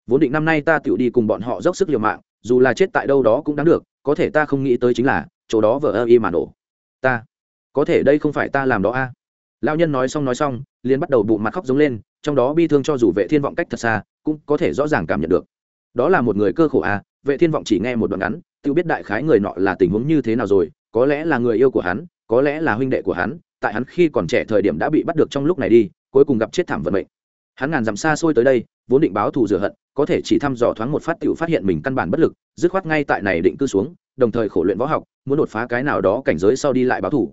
Vốn định năm nay ta tựu đi cùng bọn họ dốc sức liều mạng, dù là chết tại đâu đó cũng đáng được, có thể ta không nghĩ tới chính là, chỗ đó vờ ơ y mà nổ. Ta, có thể đây không phải ta làm đó a? à? Lao nhân nói xong nói xong, liền bắt đầu bụng mặt khóc giống lên, trong đó bi thương cho dù vệ thiên vọng cách thật xa, cũng có thể rõ ràng cảm nhận được đó là một người cơ khổ à? vệ thiên vọng chỉ nghe một đoạn ngắn, tự biết đại khái người nọ là tình huống như thế nào rồi, có lẽ là người yêu của hắn, có lẽ là huynh đệ của hắn, tại hắn khi còn trẻ thời điểm đã bị bắt được trong lúc này đi, cuối cùng gặp chết thảm vận mệnh hắn ngàn dặm xa xôi tới đây, vốn định báo thù rửa hận, có thể chỉ thăm dò thoáng một phát tiểu phát hiện mình căn bản bất lực, dứt khoát ngay tại này định cư xuống, đồng thời khổ luyện võ học, muốn đột phá cái nào đó cảnh giới sau đi lại báo thù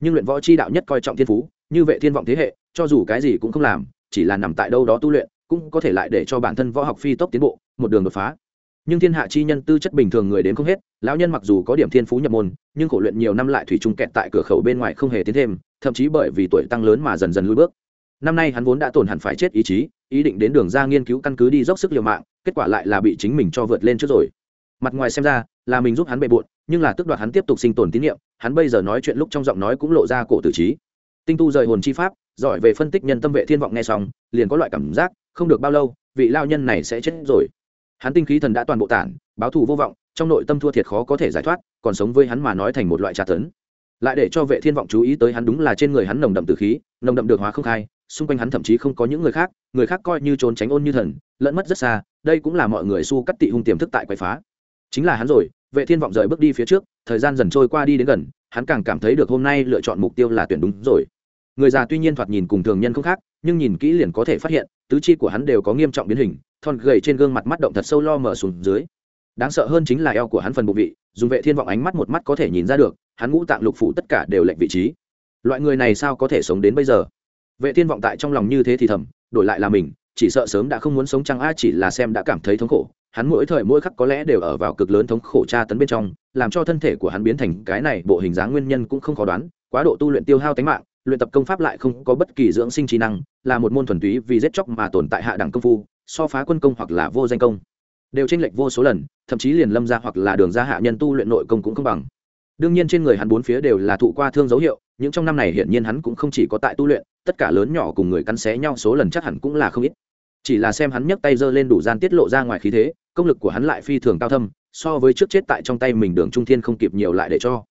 nhưng luyện võ chi đạo nhất coi trọng thiên phú như vệ thiên vọng thế hệ, cho dù cái gì cũng không làm, chỉ là nằm tại đâu đó tu luyện, cũng có thể lại để cho bản thân võ học phi tốc tiến bộ, một đường đột phá. Nhưng thiên hạ chi nhân tư chất bình thường người đến không hết, lão nhân mặc dù có điểm thiên phú nhập môn, nhưng khổ luyện nhiều năm lại thủy chung kẹt tại cửa khẩu bên ngoài không hề tiến thêm, thậm chí bởi vì tuổi tăng lớn mà dần dần lùi bước. Năm nay hắn vốn đã tổn hẳn phải chết ý chí, ý định đến đường ra nghiên cứu căn cứ đi dốc sức liều mạng, kết quả lại là bị chính mình cho vượt lên trước rồi. Mặt ngoài xem ra, là mình giúp hắn bề bộn, nhưng là tức đoạt hắn tiếp tục sinh tồn tín nhiệm hắn bây giờ nói chuyện lúc trong giọng nói cũng lộ ra cổ tử trí tinh tu rời hồn chi pháp, giỏi về phân tích nhân tâm vệ thiên vọng nghe xong, liền có loại cảm giác, không được bao lâu, vị lao nhân này sẽ chết rồi. Hắn tinh khí thần đã toàn bộ tản, báo thù vô vọng, trong nội tâm thua thiệt khó có thể giải thoát, còn sống với hắn mà nói thành một loại trà tấn. Lại để cho vệ thiên vọng chú ý tới hắn đúng là trên người hắn nồng đậm tử khí, nồng đậm được hóa không khai, xung quanh hắn thậm chí không có những người khác người khác coi như trốn tránh ôn như thần, lẫn mất rất xa, đây cũng là mọi người su cắt tị hung tiềm thức tại quậy phá. Chính là hắn rồi, vệ thiên vọng rời bước đi phía trước, thời gian dần trôi qua đi đến gần, hắn càng cảm thấy được hôm nay lựa chọn mục tiêu là tuyển đúng rồi người già tuy nhiên thoạt nhìn cùng thường nhân không khác, nhưng nhìn kỹ liền có thể phát hiện, tứ chi của hắn đều có nghiêm trọng biến hình, thon gầy trên gương mặt mắt động thật sâu lo mở xuống dưới. Đáng sợ hơn chính là eo của hắn phần bụng vị, dùng vệ thiên vọng ánh mắt một mắt có thể nhìn ra được, hắn ngũ tạng lục phủ tất cả đều lệnh vị trí. Loại người này sao có thể sống đến bây giờ? Vệ thiên vọng tại trong lòng như thế thì thầm, đổi lại là mình, chỉ sợ sớm đã không muốn sống chăng a chỉ là xem đã cảm thấy thống khổ. Hắn mỗi thời mỗi khắc có lẽ đều ở vào cực lớn thống khổ tra tấn bên trong, làm cho thân thể của hắn biến thành cái này, bộ hình dáng nguyên nhân cũng không khó đoán, quá độ tu luyện tiêu hao tính mạng luyện tập công pháp lại không có bất kỳ dưỡng sinh trí năng, là một môn thuần túy vì giết chóc mà tồn tại hạ đẳng công phu, so phá quân công hoặc là vô danh công. Đều tranh lệch vô số lần, thậm chí liền lâm ra hoặc là đường ra hạ nhân tu luyện nội công cũng không bằng. Đương nhiên trên người hắn bốn phía đều là thụ qua thương dấu hiệu, những trong năm này hiển nhiên hắn cũng không chỉ có tại tu luyện, tất cả lớn nhỏ cùng người cắn xé nhau số lần chắc hẳn cũng là không ít. Chỉ là xem hắn nhấc tay giơ lên đủ gian tiết lộ ra ngoài khí thế, công lực của hắn lại phi thường cao thâm, so với trước chết tại trong tay mình đường trung thiên không kịp nhiều lại để cho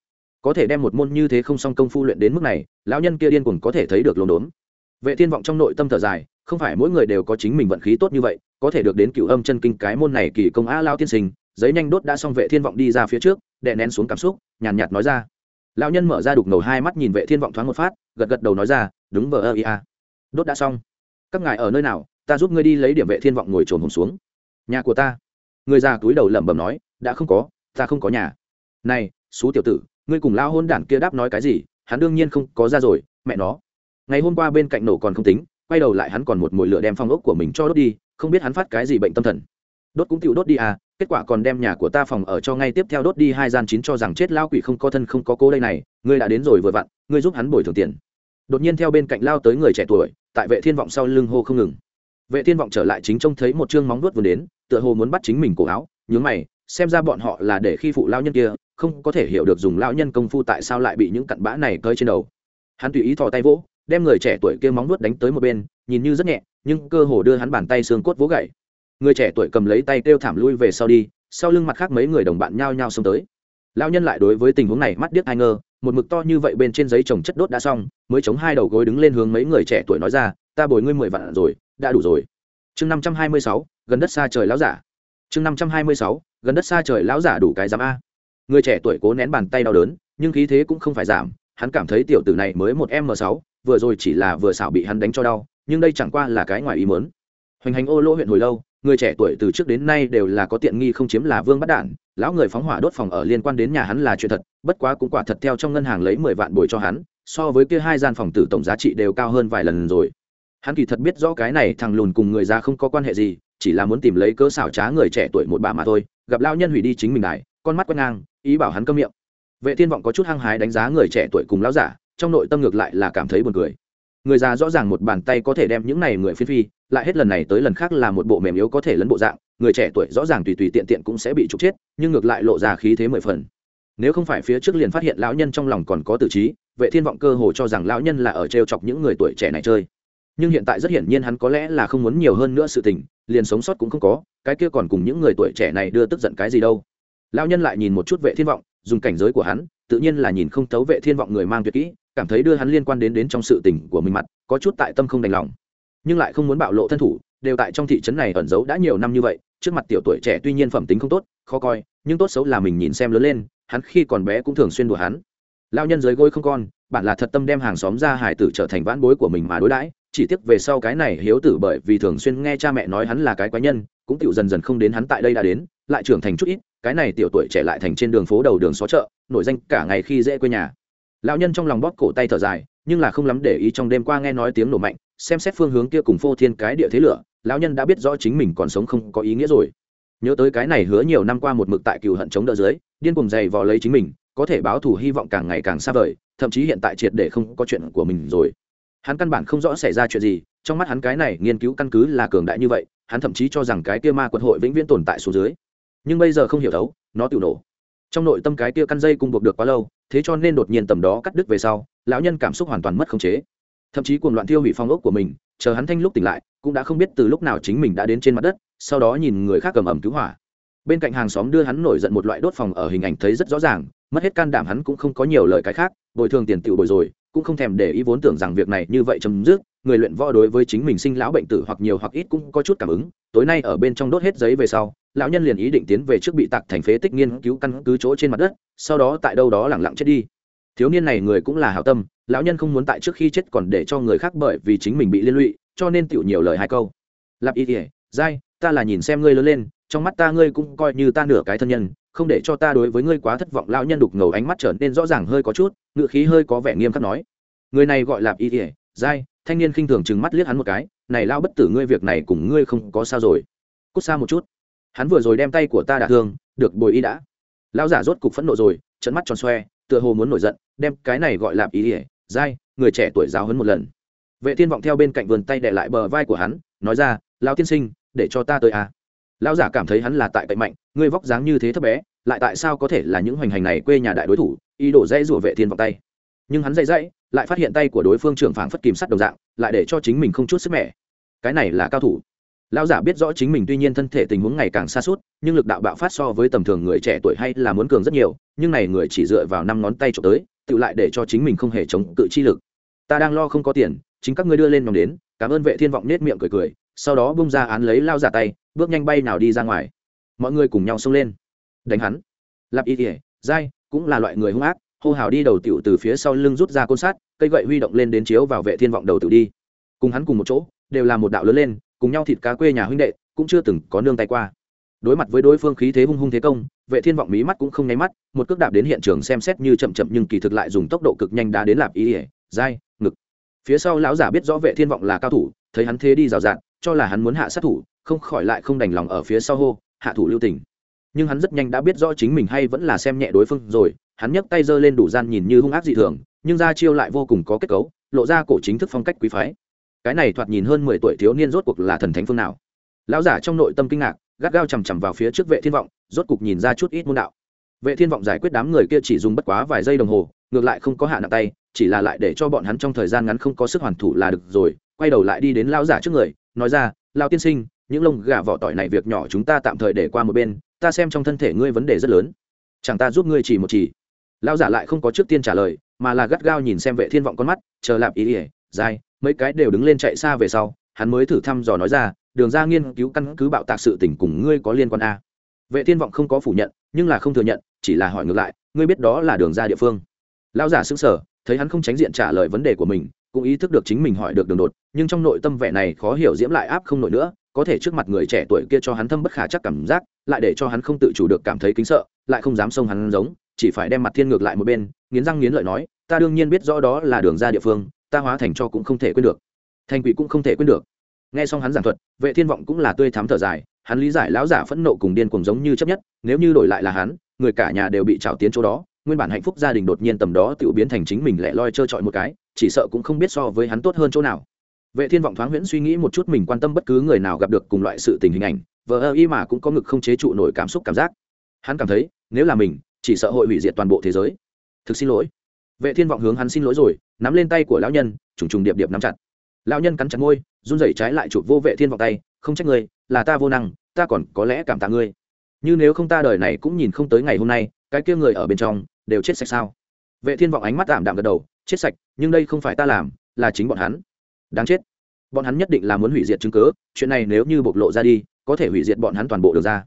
có thể đem một môn như thế không song công phu luyện đến mức này, lão nhân kia điên cuồng có thể thấy được lồn đốn. Vệ thiên vọng trong nội tâm thở dài, không phải mỗi người đều có chính mình vận khí tốt như vậy, có thể được đến cựu âm chân kinh cái môn này kỳ công a lao tiên sinh, giấy nhanh đốt đã xong vệ thiên vọng đi ra phía trước, đè nén xuống cảm xúc, nhàn nhạt nói ra. Lão nhân mở ra đục ngầu hai mắt nhìn vệ thiên vọng thoáng một phát, gật gật đầu nói ra, đúng vờ ơ ia đốt đã xong. Các ngài ở nơi nào, ta giúp ngươi đi lấy điểm vệ thiên vọng ngồi trồn hồn xuống. Nhà của ta. Người già túi đầu lẩm bẩm nói, đã không có, ta không có nhà. Này, xú tiểu tử ngươi cùng lao hôn đản kia đáp nói cái gì, hắn đương nhiên không có ra rồi, mẹ nó. Ngày hôm qua bên cạnh nổ còn không tính, quay đầu lại hắn còn một mồi lửa đem phong ốc của mình cho đốt đi, không biết hắn phát cái gì bệnh tâm thần. Đốt cũng chịu đốt đi à kết quả còn đem nhà của ta phòng ở cho ngay tiếp theo đốt đi hai gian chín cho rằng chết lao quỷ không có thân không có cố đây này, ngươi đã đến rồi vừa vặn, ngươi giúp hắn bồi thường tiền. Đột nhiên theo bên cạnh lao tới người trẻ tuổi, tại vệ thiên vọng sau lưng hô không ngừng. Vệ thiên vọng trở lại chính trông thấy một chương móng vuốt vừa đến, tựa hồ muốn bắt chính mình cổ áo, nhướng mày xem ra bọn họ là để khi phụ lao nhân kia, không có thể hiểu được dùng lao nhân công phu tại sao lại bị những cặn bã này cơi trên đầu. Hắn tùy ý thò tay vỗ, đem người trẻ tuổi kia móng nuốt đánh tới một bên, nhìn như rất nhẹ, nhưng cơ hồ đưa hắn bàn tay xương cốt vỗ gậy. Người trẻ tuổi cầm lấy tay kêu thảm lui về sau đi, sau lưng mặt khác mấy người đồng bạn nhao nhao xông tới. Lao nhân lại đối với tình huống này mắt điếc ai ngơ một mực to như vậy bên trên giấy trồng chất đốt đã xong, mới chống hai đầu gối đứng lên hướng mấy người trẻ tuổi nói ra, ta bồi ngươi mười vạn rồi, đã đủ rồi. Chương năm trăm hai mươi sáu, gần đất xa trời láo giả. Chương năm trăm hai mươi sáu gần đất xa trời lão giả đủ cái giám a. Người trẻ tuổi cố nén bàn tay đau đớn, nhưng khí thế cũng không phải giảm, hắn cảm thấy tiểu tử này mới một m sáu, vừa rồi chỉ là vừa xảo bị hắn đánh cho đau, nhưng đây chẳng qua là cái ngoài ý muốn. Hoành hành ô lỗ huyện hồi lâu, người trẻ tuổi từ trước đến nay đều là có tiện nghi không chiếm là vương bắt đản, lão người phóng hỏa đốt phòng ở liên quan đến nhà hắn là chuyện thật, bất quá cũng quả thật theo trong ngân hàng lấy mười vạn bồi cho hắn, so với kia hai gian phòng tử tổng giá trị đều cao hơn vài lần rồi. Hắn kỳ thật biết rõ cái này thằng lùn cùng người ra không có quan hệ gì, chỉ là muốn tìm lấy cớ xảo trá người trẻ tuổi một bà mà thôi gặp lao nhân hủy đi chính mình đài, con mắt quét ngang, ý bảo hắn câm miệng. Vệ thiên vọng có chút hăng hái đánh giá người trẻ tuổi cùng lão giả, trong nội tâm ngược lại là cảm thấy buồn cười. Người già rõ ràng một bàn tay có thể đem những này người phiến phi, lại hết lần này tới lần khác là một bộ mềm yếu có thể lấn bộ dạng, người trẻ tuổi rõ ràng tùy tùy tiện tiện cũng sẽ bị trục chết, nhưng ngược lại lộ ra khí thế mười phần. Nếu không phải phía trước liền phát hiện lão nhân trong lòng còn có tự trí, vệ thiên vọng cơ hồ cho rằng lão nhân là ở trêu chọc những người tuổi trẻ này chơi nhưng hiện tại rất hiển nhiên hắn có lẽ là không muốn nhiều hơn nữa sự tình, liền sống sót cũng không có, cái kia còn cùng những người tuổi trẻ này đưa tức giận cái gì đâu. Lão nhân lại nhìn một chút vệ thiên vọng, dùng cảnh giới của hắn, tự nhiên là nhìn không thấu vệ thiên vọng người mang tuyệt kỹ, cảm thấy đưa hắn liên quan đến đến trong sự tình của mình mặt, có chút tại tâm không đành lòng. Nhưng lại không muốn bạo lộ thân thủ, đều tại trong thị trấn này ẩn giấu đã nhiều năm như vậy, trước mặt tiểu tuổi trẻ tuy nhiên phẩm tính không tốt, khó coi, nhưng tốt xấu là mình nhìn xem lớn lên, hắn khi còn bé cũng thường xuyên đùa hắn. Lao nhân dưới gối không con, bản là thật tâm đem hàng xóm ra hải tử trở thành vãn bối của mình mà đối đãi chỉ tiếc về sau cái này hiếu tử bởi vì thường xuyên nghe cha mẹ nói hắn là cái quái nhân, cũng tựu dần dần không đến hắn tại đây đã đến, lại trưởng thành chút ít, cái này tiểu tuổi trẻ lại thành trên đường phố đầu đường xó chợ, nổi danh cả ngày khi dễ quê nhà. Lão nhân trong lòng bóp cổ tay thở dài, nhưng là không lắm để ý trong đêm qua nghe nói tiếng nổ mạnh, xem xét phương hướng kia cùng phô thiên cái địa thế lửa, lão nhân đã biết rõ chính mình còn sống không có ý nghĩa rồi. Nhớ tới cái này hứa nhiều năm qua một mực tại cừu hận chống đỡ dưới, điên cùng dày vò lấy chính mình, có thể báo thù hy vọng càng ngày càng xa vời, thậm chí hiện tại triệt để không có chuyện của mình rồi hắn căn bản không rõ xảy ra chuyện gì, trong mắt hắn cái này nghiên cứu căn cứ là cường đại như vậy, hắn thậm chí cho rằng cái kia ma quật hội vĩnh viễn tồn tại số dưới. Nhưng bây giờ không hiểu thấu, nó tự nổ. Trong nội tâm cái kia căn dây cung buộc được quá lâu, thế cho nên đột nhiên tầm đó cắt đứt về sau, lão nhân cảm xúc hoàn toàn mất khống chế. Thậm chí cuồng loạn thiêu hủy phong ốc của mình, chờ hắn thanh lúc tỉnh lại, cũng đã không biết từ lúc nào chính mình đã đến trên mặt đất, sau đó nhìn người khác cầm ẩm cứu hỏa. Bên cạnh hàng xóm đưa hắn nổi giận một loại đốt phòng ở hình ảnh thấy rất rõ ràng, mất hết can đảm hắn cũng không có nhiều lời cái khác, bồi thường tiền tiểu bồi rồi cũng không thèm để ý vốn tưởng rằng việc này như vậy chấm dứt, người luyện võ đối với chính mình sinh lão bệnh tử hoặc nhiều hoặc ít cũng có chút cảm ứng. Tối nay ở bên trong đốt hết giấy về sau, lão nhân liền ý định tiến về trước bị tạc thành phế tích nghiên cứu căn cứ chỗ trên mặt đất, sau đó tại đâu đó lẳng lặng chết đi. Thiếu niên này người cũng là hảo tâm, lão nhân không muốn tại trước khi chết còn để cho người khác bởi vì chính mình bị liên lụy, cho nên tựu nhiều lời hai câu. Lạp y ỉa dai ta là nhìn xem ngươi lớn lên, trong mắt ta ngươi cũng coi như ta nửa cái thân nhân không để cho ta đối với ngươi quá thất vọng, lão nhân đục ngầu ánh mắt trở nên rõ ràng hơi có chút ngự khí hơi có vẻ nghiêm khắc nói. Người này gọi là y kỉa dai, thanh niên khinh thường chừng mắt liếc hắn một cái, này lao bất tử ngươi việc này cùng ngươi không có sao rồi. Cút xa một chút. Hắn vừa rồi đem tay của ta đả thương, được bồi y đã. Lão giả rốt cục phẫn nộ rồi trận mắt tròn xoe, tựa hồ muốn nổi giận, đem cái này gọi là Y ỉa dai, người trẻ tuổi giáo hấn một lần. Vệ thiên vọng theo bên cạnh vườn tay để lại bờ vai của hắn, nói ra, lão tiên sinh, để cho ta tới à lão giả cảm thấy hắn là tại cậy mạnh, ngươi vóc dáng như thế thấp bé, lại tại sao có thể là những hoành hành này quê nhà đại đối thủ, ý đổ dây rủa vệ thiên vào tay. Nhưng hắn dây dây lại phát hiện tay của đối phương trưởng phảng phất kìm sắt đồng dạng, lại để cho chính mình không chút sức mẻ. Cái này là cao thủ. Lão giả biết rõ chính mình tuy nhiên thân thể tình huống ngày càng xa suốt, nhưng lực đạo bạo phát so với tầm thường người trẻ tuổi hay là muốn cường rất nhiều, nhưng này người chỉ dựa vào năm ngón tay trộm tới, tự lại để cho chính mình không hề chống cự chi lực. Ta đang lo không có tiền, chính các ngươi đưa lên nhóm đến, cảm ơn vệ thiên vọng nết miệng cười cười, sau đó bung ra án lấy lao giả tay bước nhanh bay nào đi ra ngoài. Mọi người cùng nhau xông lên. Đánh hắn. Lạp y tỉa dai cũng là loại người hung ác, hô hào đi đầu tiểu từ phía sau lưng rút ra côn sát cây gậy huy động lên đến chiếu vào vệ thiên vọng đầu tử đi. Cùng hắn cùng một chỗ, đều là một đạo lớn lên, cùng nhau thịt cá quê nhà huynh đệ, cũng chưa từng có nương tay qua. Đối mặt với đối phương khí thế hung hung thế công, vệ thiên vọng mí mắt cũng không nháy mắt, một cước đạp đến hiện trường xem xét như chậm chậm nhưng kỳ thực lại dùng tốc độ cực nhanh đá đến lạp Y ỉa dai ngực. Phía sau lão giả biết rõ vệ thiên vọng là cao thủ, thấy hắn thế đi rào rạt cho là hắn muốn hạ sát thủ, không khỏi lại không đành lòng ở phía sau hô, hạ thủ lưu tình. Nhưng hắn rất nhanh đã biết rõ chính mình hay vẫn là xem nhẹ đối phương rồi, hắn nhấc tay giơ lên đủ gian nhìn như hung ác dị thường, nhưng ra chiêu lại vô cùng có kết cấu, lộ ra cổ chính thức phong cách quý phái. Cái này thoạt nhìn hơn mười tuổi thiếu niên rốt cuộc là thần thánh phương nào? Lão giả trong nội tâm kinh ngạc, gắt gao chằm chằm vào phía trước vệ thiên vọng, rốt cục nhìn ra chút ít môn đạo. Vệ thiên vọng giải quyết đám người kia chỉ dùng bất quá vài giây đồng hồ, ngược lại không có hạ nặng tay, chỉ là lại để cho bọn hắn trong thời gian ngắn không có sức hoàn thủ là được rồi, quay đầu lại đi đến lão giả trước người nói ra, lão tiên sinh, những lông gà vỏ tỏi này việc nhỏ chúng ta tạm thời để qua một bên, ta xem trong thân thể ngươi vấn đề rất lớn. Chẳng ta giúp ngươi chỉ một chỉ. Lão giả lại không có trước tiên trả lời, mà là gắt gao nhìn xem vệ thiên vọng con mắt, chờ lạp ý ỉa dài, mấy cái đều đứng lên chạy xa về sau, hắn mới thử thăm dò nói ra, đường ra nghiên cứu căn cứ bạo tạc sự tình cùng ngươi có liên quan a vệ thiên vọng không có phủ nhận, nhưng là không thừa nhận, chỉ là hỏi ngược lại, ngươi biết đó là đường ra địa phương? Lão giả sững sờ, thấy hắn không tránh diện trả lời vấn đề của mình cũng ý thức được chính mình hỏi được đường đột, nhưng trong nội tâm vẻ này khó hiểu diễm lại áp không nổi nữa, có thể trước mặt người trẻ tuổi kia cho hắn thâm bất khả chắc cảm giác, lại để cho hắn không tự chủ được cảm thấy kính sợ, lại không dám xông hắn giống, chỉ phải đem mặt thiên ngược lại một bên, nghiến răng nghiến lợi nói, ta đương nhiên biết rõ đó là đường ra địa phương, ta hóa thành cho cũng không thể quên được, thành quỷ cũng không thể quên được. Nghe xong hắn giảng thuật, vệ thiên vọng cũng là tươi thắm thở dài, hắn lý giải lão giả phẫn nộ cùng điên cùng giống như chấp nhất, nếu như đổi lại là hắn, người cả nhà đều bị trào tiến chỗ đó nguyên bản hạnh phúc gia đình đột nhiên tầm đó tự biến thành chính mình lẻ loi trơ trọi một cái, chỉ sợ cũng không biết so với hắn tốt hơn chỗ nào. Vệ thiên vọng thoáng huyễn suy nghĩ một chút mình quan tâm bất cứ người nào gặp được cùng loại sự tình hình ảnh, vờ ơ y mà cũng có ngực không chế trụ nổi cảm xúc cảm giác. Hắn cảm thấy, nếu là mình, chỉ sợ hội hủy diệt toàn bộ thế giới. Thực xin lỗi. Vệ thiên vọng hướng hắn xin lỗi rồi, nắm lên tay của lão nhân, trùng trùng điệp điệp nắm chặt. Lão nhân cắn chặt môi, run rẩy trái lại chụp vô vệ thiên vọng tay, không trách ngươi, là ta vô năng, ta còn có lẽ cảm tạ ngươi. Như nếu không ta đời này cũng nhìn không tới ngày hôm nay, cái kia người ở bên trong đều chết sạch sao? Vệ thiên vọng ánh mắt tạm đạm gật đầu, chết sạch, nhưng đây không phải ta làm, là chính bọn hắn. Đáng chết. Bọn hắn nhất định là muốn hủy diệt chứng cứ, chuyện này nếu như bộc lộ ra đi, có thể hủy diệt bọn hắn toàn bộ được ra.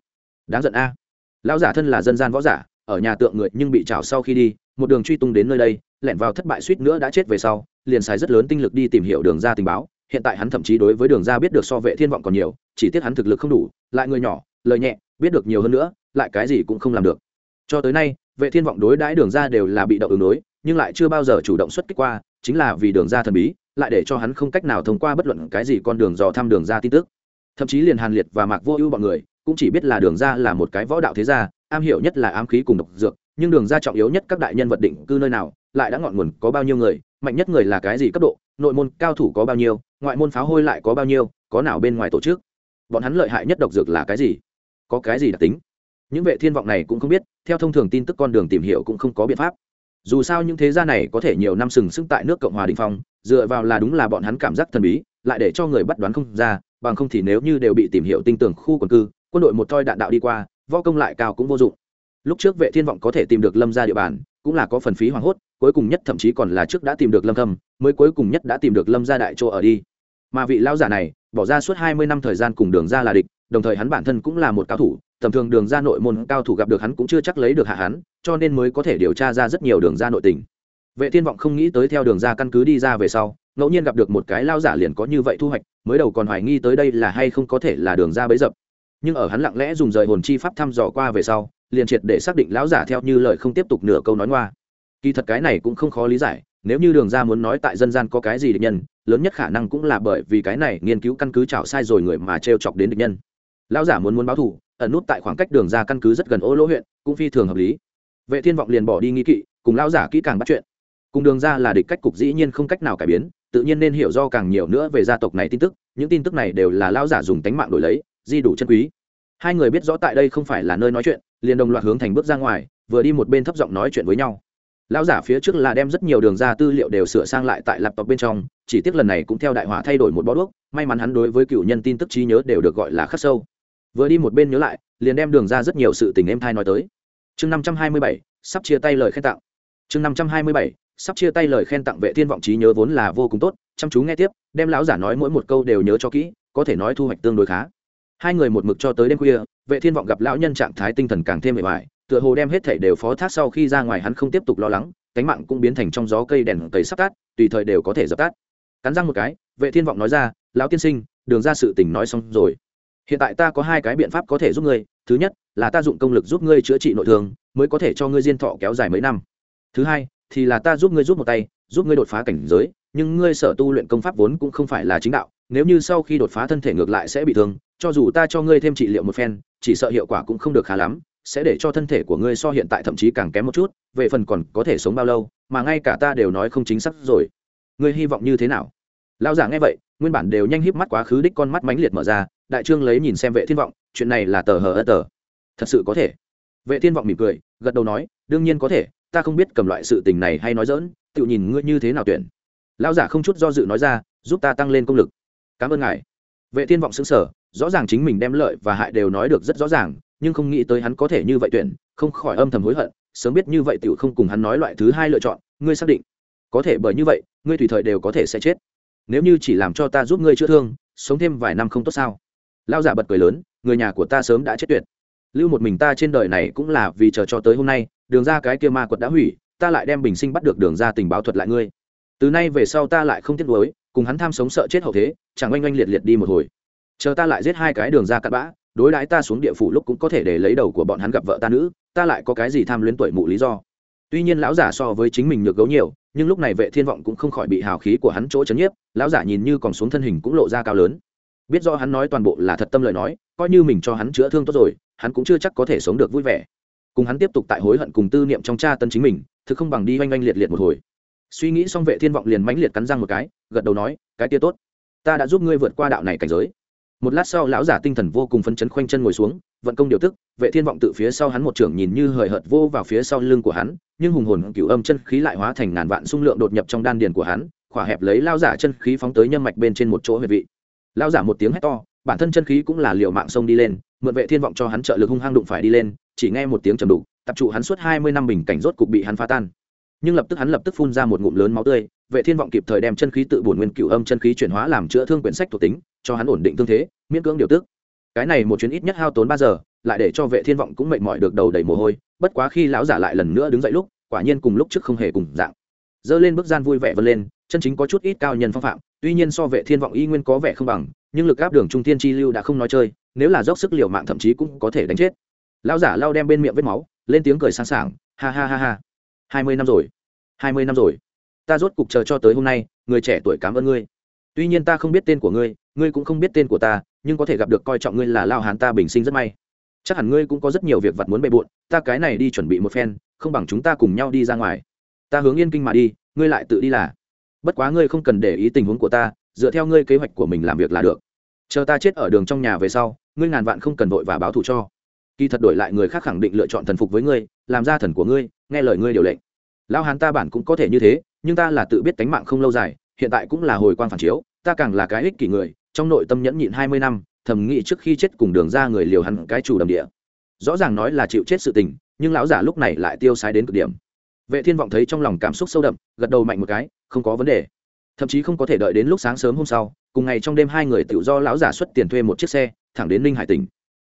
Đáng giận a. Lão giả thân là dân gian võ giả, ở nhà tượng người nhưng bị trào sau khi đi, một đường truy tung đến nơi đây, lẻn vào thất bại suýt nữa đã chết về sau, liền xài rất lớn tinh lực đi tìm hiểu đường ra tình báo. Hiện tại hắn thậm chí đối với đường ra biết được so vệ thiên vọng còn nhiều, chỉ tiếc hắn thực lực không đủ, lại người nhỏ, lời nhẹ, biết được nhiều hơn nữa, lại cái gì cũng không làm được. Cho tới nay vệ thiên vọng đối đãi đường ra đều là bị động ứng đối, nhưng lại chưa bao giờ chủ động xuất kích qua, chính là vì đường ra thần bí, lại để cho hắn không cách nào thông qua bất luận cái gì con đường dò thăm đường ra tin tức. Thậm chí liền hàn liệt và mạc vô ưu bọn người, cũng chỉ biết là đường ra là một cái võ đạo thế gia, am hiểu nhất là ám khí cùng độc dược, nhưng đường ra trọng yếu nhất các đại nhân vật định cư nơi nào, lại đã ngọn nguồn có bao nhiêu người, mạnh nhất người là cái gì cấp độ, nội môn cao thủ có bao nhiêu, ngoại môn pháo hôi lại có bao nhiêu, có nào bên ngoài tổ chức? Bọn hắn lợi hại nhất độc dược là cái gì? Có cái gì đặc tính? Những vệ thiên vọng này cũng không biết, theo thông thường tin tức con đường tìm hiểu cũng không có biện pháp. Dù sao những thế gia này có thể nhiều năm sừng sững tại nước cộng hòa đình phong, dựa vào là đúng là bọn hắn cảm giác thần bí, lại để cho người bắt đoán không ra, bằng không thì nếu như đều bị tìm hiểu tinh tưởng khu quần cư, quân đội một toi đạn đạo đi qua, võ công lại cao cũng vô dụng. Lúc trước vệ thiên vọng có thể tìm được lâm ra địa bàn, cũng là có phần phí hoảng hốt, cuối cùng nhất thậm chí còn là trước đã tìm được lâm thâm, mới cuối cùng nhất đã tìm được lâm gia đại chỗ ở đi. Mà vị lão giả này, bỏ ra suốt 20 năm thời gian cùng đường ra là địch đồng thời hắn bản thân cũng là một cao thủ, tầm thường đường ra nội môn cao thủ gặp được hắn cũng chưa chắc lấy được hạ hắn, cho nên mới có thể điều tra ra rất nhiều đường ra nội tình. Vệ thiên vọng không nghĩ tới theo đường ra căn cứ đi ra về sau, ngẫu nhiên gặp được một cái lao giả liền có như vậy thu hoạch, mới đầu còn hoài nghi tới đây là hay không có thể là đường ra bấy dập. Nhưng ở hắn lặng lẽ dùng rời hồn chi pháp thăm dò qua về sau, liền triệt để xác định lão giả theo như lời không tiếp tục nửa câu nói ngoa. Kỳ thật cái này cũng không khó lý giải, nếu như đường ra muốn nói tại dân gian có cái gì địch nhân, lớn nhất khả năng cũng là bởi vì cái này nghiên cứu căn cứ chảo sai rồi người mà t chọc đến địch nhân lão giả muốn muốn báo thù, ẩn nút tại khoảng cách đường ra căn cứ rất gần ô lỗ huyện, cũng phi thường hợp lý. Vệ thiên vọng liền bỏ đi nghi kỵ, cùng lão giả kỹ càng bắt chuyện. Cùng đường ra là địch cách cục dĩ nhiên không cách nào cải biến, tự nhiên nên hiểu do càng nhiều nữa về gia tộc này tin tức, những tin tức này đều là lão giả dùng tánh mạng đổi lấy, di đủ chân quý. Hai người biết rõ tại đây không phải là nơi nói chuyện, liền đồng loạt hướng thành bước ra ngoài, vừa đi một bên thấp giọng nói chuyện với nhau. Lão giả phía trước là đem rất nhiều đường ra tư liệu đều sửa sang lại tại laptop bên trong, chỉ tiếc lần này cũng theo đại hỏa thay đổi một bó đuốc, may mắn hắn đối với cựu nhân tin tức trí nhớ đều được gọi là khắc sâu vừa đi một bên nhớ lại, liền đem đường ra rất nhiều sự tình em thai nói tới. Chương năm trăm hai mươi bảy, sắp chia tay lời khen tặng. Chương năm trăm hai mươi bảy, sắp chia tay lời khen tặng vệ thiên vọng trí nhớ vốn là vô cùng tốt, chăm chú nghe tiếp, đem lão giả nói mỗi một câu đều nhớ cho kỹ, có thể nói thu hoạch tương đối khá. Hai người một mực cho tới đêm khuya, vệ thiên vọng gặp lão nhân trạng thái tinh thần càng thêm mệt mỏi, tựa hồ đem hết thảy đều phó thác sau khi ra ngoài hắn không tiếp tục lo lắng, cánh mạng cũng biến thành trong gió cây đèn cầy sắp tắt, tùy thời đều có thể dập tắt. Cắn răng một cái, vệ thiên vọng nói ra, lão tiên sinh, đường ra sự tình nói xong rồi hiện tại ta có hai cái biện pháp có thể giúp ngươi. Thứ nhất là ta dụng công lực giúp ngươi chữa trị nội thương, mới có thể cho ngươi diên thọ kéo dài mấy năm. Thứ hai thì là ta giúp ngươi giúp một tay, giúp ngươi đột phá cảnh giới, nhưng ngươi sở tu luyện công pháp vốn cũng không phải là chính đạo, nếu như sau khi đột phá thân thể ngược lại sẽ bị thương, cho dù ta cho ngươi thêm trị liệu một phen, chỉ sợ hiệu quả cũng không được khá lắm, sẽ để cho thân thể của ngươi so hiện tại thậm chí càng kém một chút, về phần còn có thể sống bao lâu, mà ngay cả ta đều nói không chính xác rồi. Ngươi hy vọng như thế nào? Lao giả nghe vậy, nguyên bản đều nhanh híp mắt quá khứ đích con mắt mãnh liệt mở ra đại trương lấy nhìn xem vệ thiên vọng, chuyện này là tờ hờ ơ tờ. Thật sự có thể. Vệ thiên vọng mỉm cười, gật đầu nói, đương nhiên có thể, ta không biết cầm loại sự tình này hay nói dỡn tự nhìn ngươi như thế nào tuyển. Lão giả không chút do dự nói ra, giúp ta tăng lên công lực. Cảm ơn ngài. Vệ thiên vọng xứng sở rõ ràng chính mình đem lợi và hại đều nói được rất rõ ràng, nhưng không nghĩ tới hắn có thể như vậy tuyển, không khỏi âm thầm hối hận, sớm biết như vậy tiểu không cùng hắn nói loại thứ hai lựa chọn, ngươi xác định. Có thể bởi như vậy, ngươi tùy thời đều có thể sẽ chết. Nếu như chỉ làm cho ta giúp ngươi chữa thương, sống thêm vài năm không tốt sao? Lao giả bật cười lớn, người nhà của ta sớm đã chết tuyệt. Lưu một mình ta trên đời này cũng là vì chờ cho tới hôm nay, đường ra cái kia ma quật đã hủy, ta lại đem bình sinh bắt được đường ra tình báo thuật lại ngươi. Từ nay về sau ta lại không tiếc nuối, cùng hắn tham sống sợ chết hậu thế, chẳng oanh oanh liệt liệt đi một hồi. Chờ ta lại giết hai cái đường ra cặn bã, đối đãi ta xuống địa phủ lúc cũng có thể để lấy đầu của bọn hắn gặp vợ ta nữ, ta lại có cái gì tham luyến tuổi mụ lý do. Tuy nhiên lão giả so với chính mình nhược gấu nhiều, nhưng lúc này vệ thiên vọng cũng không khỏi bị hào khí của hắn chỗ chấn nhiếp, lão giả nhìn như còn xuống thân hình cũng lộ ra cao lớn biết do hắn nói toàn bộ là thật tâm lời nói, coi như mình cho hắn chữa thương tốt rồi, hắn cũng chưa chắc có thể sống được vui vẻ. Cùng hắn tiếp tục tại hối hận cùng tư niệm trong cha tân chính mình, thực không bằng đi oanh oanh liệt liệt một hồi. Suy nghĩ xong vệ thiên vọng liền mãnh liệt cắn răng một cái, gật đầu nói, cái kia tốt. Ta đã giúp ngươi vượt qua đạo này cảnh giới. Một lát sau lão giả tinh thần vô cùng phấn chấn khoanh chân ngồi xuống, vận công điều tức, vệ thiên vọng tự phía sau hắn một trưởng nhìn như hời hợt vô vào phía sau lưng của hắn, nhưng hùng hồn cửu âm chân khí lại hóa thành ngàn vạn xung lượng đột nhập trong đan điền của hắn, khỏa hẹp lấy lao giả chân khí phóng tới nhân mạch bên trên một chỗ huyệt vị lao giả một tiếng hét to, bản thân chân khí cũng là liều mạng sông đi lên, mượn vệ thiên vọng cho hắn trợ lực hung hăng đụng phải đi lên, chỉ nghe một tiếng trầm đục, tập trụ hắn suốt hai mươi năm bình cảnh rốt cục bị hắn phá tan. Nhưng lập tức hắn lập tức phun ra một ngụm lớn máu tươi, vệ thiên vọng kịp thời đem chân khí tự bổn nguyên cửu âm chân khí chuyển hóa làm chữa thương quyển sách thuộc tính, cho hắn ổn định thương thế, miễn cưỡng điều tức. Cái này một chuyến ít nhất hao tốn ba giờ, lại để cho vệ thiên vọng cũng mệt mỏi được đầu đầy mồ hôi, bất quá khi lão giả lại lần nữa đứng dậy lúc, quả nhiên cùng lúc trước không hề cùng dạng. Dơ lên bước gian vui vẻ vân lên, chân chính có chút ít cao nhân phong phạm tuy nhiên so vệ thiên vọng y nguyên có vẻ không bằng, nhưng lực áp đường trung thiên chi lưu đã không nói chơi, nếu là dốc sức liều mạng thậm chí cũng có thể đánh chết. Lão giả lao đem bên miệng vết máu, lên tiếng cười sáng sảng, ha ha ha ha, hai mươi năm rồi, hai mươi năm rồi. Ta rốt cục chờ cho tới hôm nay, người trẻ tuổi cảm ơn ngươi. Tuy nhiên ta không biết tên của ngươi ngươi cũng không biết tên của ta, nhưng có thể gặp được coi trọng ngươi là lao hán ta bình sinh rất may. Chắc hẳn ngươi cũng có rất nhiều việc vặt muốn bề bộn ta cái này đi chuẩn bị một phen, không bằng chúng ta cùng nhau đi ra ngoài. Ta hướng yên kinh mà đi, ngươi lại tự đi là bất quá ngươi không cần để ý tình huống của ta, dựa theo ngươi kế hoạch của mình làm việc là được. Chờ ta chết ở đường trong nhà về sau, ngươi ngàn vạn không cần vội và báo thù cho. Kỳ thật đổi lại người khác khẳng định lựa chọn thần phục với ngươi, làm ra thần của ngươi, nghe lời ngươi điều lệnh. Lao hán ta bản cũng có thể như thế, nhưng ta là tự biết tánh mạng không lâu dài, hiện tại cũng là hồi quan phản chiếu, ta càng là cái ích kỷ người, trong nội tâm nhẫn nhịn hai mươi năm, thầm nghĩ trước khi chết cùng đường ra người liều hẳn cái chủ đầm địa. Rõ ràng nói là chịu chết sự tình, nhưng lão giả lúc này lại tiêu sái đến cực điểm vệ thiên vọng thấy trong lòng cảm xúc sâu đậm, gật đầu mạnh một cái, không có vấn đề. Thậm chí không có thể đợi đến lúc sáng sớm hôm sau, cùng ngày trong đêm hai người tự do lão giả xuất tiền thuê một chiếc xe, thẳng đến ninh hải tỉnh.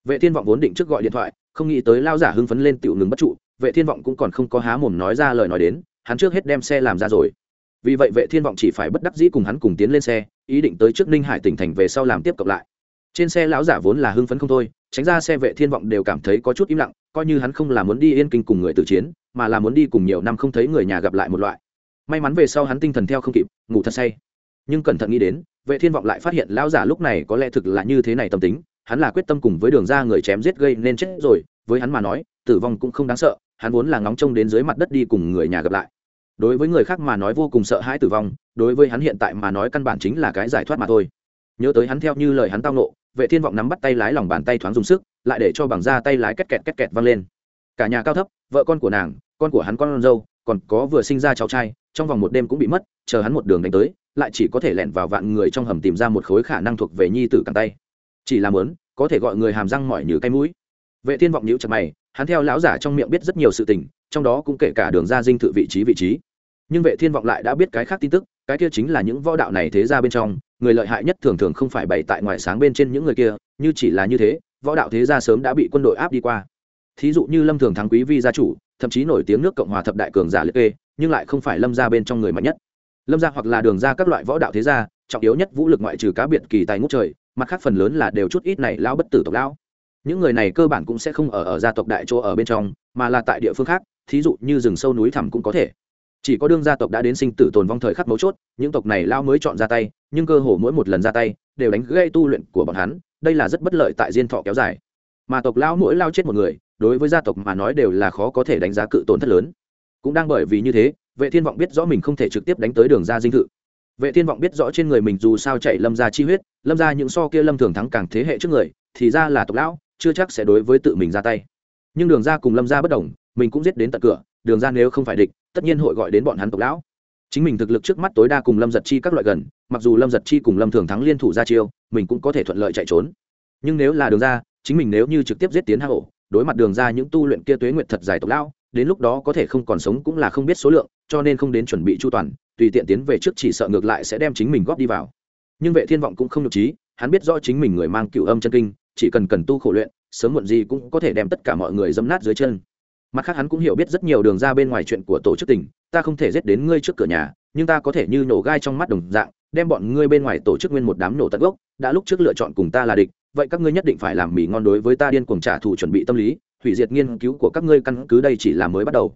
Vệ thiên vọng vốn định trước gọi điện thoại, không nghĩ tới lão giả hưng phấn lên tiểu ngừng bất trụ, vệ thiên vọng cũng còn không có há mồm nói ra lời nói đến, hắn trước hết đem xe làm ra rồi. Vì vậy vệ thiên vọng chỉ phải bất đắc dĩ cùng hắn cùng tiến lên xe, ý định tới trước ninh hải tỉnh thành về sau làm tiếp cộng lại. Trên xe lão giả vốn là hưng phấn không thôi, tránh ra xe vệ thiên vọng đều cảm thấy có chút im lặng coi như hắn không là muốn đi yên kinh cùng người tử chiến, mà là muốn đi cùng nhiều năm không thấy người nhà gặp lại một loại. May mắn về sau hắn tinh thần theo không kịp, ngủ thật say. Nhưng cẩn thận nghĩ đến, vệ thiên vọng lại phát hiện lão giả lúc này có lẽ thực là như thế này tâm tính, hắn là quyết tâm cùng với đường ra người chém giết gây nên chết rồi, với hắn mà nói, tử vong cũng không đáng sợ, hắn vốn là ngóng trông đến dưới mặt đất đi cùng người nhà gặp lại. Đối với người khác mà nói vô cùng sợ hãi tử vong, đối với hắn hiện tại mà nói căn bản chính là cái giải thoát mà thôi nhớ tới hắn theo như lời hắn tao nộ, vệ thiên vọng nắm bắt tay lái lòng bàn tay thoáng dùng sức, lại để cho bằng ra tay lái két kẹt két kẹt văng lên. Cả nhà cao thấp, vợ con của nàng, con của hắn con dâu, còn có vừa sinh ra cháu trai, trong vòng một đêm cũng bị mất, chờ hắn một đường đánh tới, lại chỉ có thể lẻn vào vạn người trong hầm tìm ra một khối khả năng thuộc về nhi tử càng tay. Chỉ làm lớn có thể gọi người hàm răng mỏi như cái mũi. Vệ thiên vọng nhíu chặt mày, hắn theo lão giả trong miệng biết rất nhiều sự tình, trong đó cũng kể cả đường ra dinh thự vị trí vị trí. Nhưng vệ thiên vọng lại đã biết cái khác tin tức cái kia chính là những võ đạo này thế ra bên trong, người lợi hại nhất thường thường không phải bày tại ngoài sáng bên trên những người kia, như chỉ là như thế, võ đạo thế gia sớm đã bị quân đội áp đi qua. Thí dụ như lâm thường thắng quý vi gia chủ, thậm chí nổi tiếng nước cộng hòa thập đại cường giả liệt kê, nhưng lại không phải lâm gia bên trong người mạnh nhất. Lâm gia hoặc là đường ra các loại võ đạo thế gia, trọng yếu nhất vũ lực ngoại trừ cá biệt kỳ tài ngút trời, mặt khác phần lớn là đều chút ít này lão bất tử tộc lão. Những người này cơ bản cũng sẽ không ở ở gia tộc đại chỗ ở bên trong, mà là tại địa phương khác, thí dụ như rừng sâu núi thẳm cũng có thể chỉ có đương gia tộc đã đến sinh tử tồn vong thời khắc mấu chốt, những tộc này lao mới chọn ra tay, nhưng cơ hồ mỗi một lần ra tay, đều đánh gây tu luyện của bọn hắn, đây là rất bất lợi tại diên thọ kéo dài. Mà tộc lao mỗi lao chết một người, đối với gia tộc mà nói đều là khó có thể đánh giá cự tổn thất lớn. Cũng đang bởi vì như thế, vệ thiên vọng biết rõ mình không thể trực tiếp đánh tới đường ra dinh thự. Vệ thiên vọng biết rõ trên người mình dù sao chạy lâm ra chi huyết, lâm ra những so kia lâm thường thắng càng thế hệ trước người, thì ra là tộc lão, chưa chắc sẽ đối với tự mình ra tay. Nhưng đường ra cùng lâm ra bất đồng, mình cũng giết đến tận cửa đường ra nếu không phải địch, tất nhiên hội gọi đến bọn hắn tộc lão. Chính mình thực lực trước mắt tối đa cùng lâm giật chi các loại gần, mặc dù lâm giật chi cùng lâm thường thắng liên thủ ra chiêu, mình cũng có thể thuận lợi chạy trốn. Nhưng nếu là đường ra, chính mình nếu như trực tiếp giết tiến hạ hổ đối mặt đường ra những tu luyện kia tuế nguyện thật dài tộc lão, đến lúc đó có thể không còn sống cũng là không biết số lượng, cho nên không đến chuẩn bị chu toàn, tùy tiện tiến về trước chỉ sợ ngược lại sẽ đem chính mình góp đi vào. Nhưng vệ thiên vọng cũng không được trí, hắn biết rõ chính mình người mang cựu âm chân kinh, chỉ cần cần tu khổ luyện, sớm muộn gì cũng có thể đem tất cả mọi người dẫm nát dưới chân mặt khác hắn cũng hiểu biết rất nhiều đường ra bên ngoài chuyện của tổ chức tỉnh, ta không thể giết đến ngươi trước cửa nhà, nhưng ta có thể như nổ gai trong mắt đồng dạng, đem bọn ngươi bên ngoài tổ chức nguyên một đám nổ tận gốc, đã lúc trước lựa chọn cùng ta là địch, vậy các ngươi nhất định phải làm mì ngon đối với ta điên cuồng trả thù chuẩn bị tâm lý, hủy diệt nghiên cứu của các ngươi căn cứ đây chỉ là mới bắt đầu.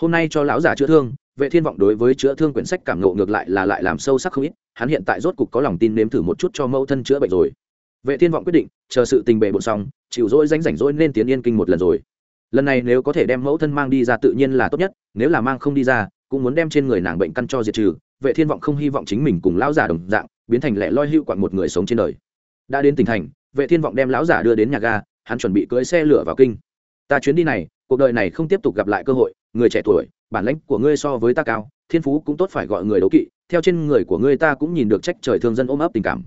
Hôm nay cho lão giả chữa thương, vệ thiên vọng đối với chữa thương quyển sách cảm ngộ ngược lại là lại làm sâu sắc không ít, hắn hiện tại rốt cục có lòng tin nếm thử một chút cho mẫu thân chữa bệnh rồi. Vệ thiên vọng quyết định, chờ sự tình bề bộn xong, chịu dỗi danh rảnh rỗi nên tiến yên kinh một lần rồi lần này nếu có thể đem mẫu thân mang đi ra tự nhiên là tốt nhất, nếu là mang không đi ra, cũng muốn đem trên người nàng bệnh căn cho diệt trừ, vệ thiên vọng không hy vọng chính mình cùng lão giả đồng dạng, biến thành lẻ loi hưu quặn một người sống trên đời. Đã đến tỉnh thành, vệ thiên vọng đem lão giả đưa đến nhà ga, hắn chuẩn bị cưỡi xe lửa vào kinh. Ta chuyến đi này, cuộc đời này không tiếp tục gặp lại cơ hội, người trẻ tuổi, bản lãnh của ngươi so với ta cao, thiên phú cũng tốt phải gọi người đấu kỵ, theo trên người của ngươi ta cũng nhìn được trách trời thương dân ôm ấp tình cảm.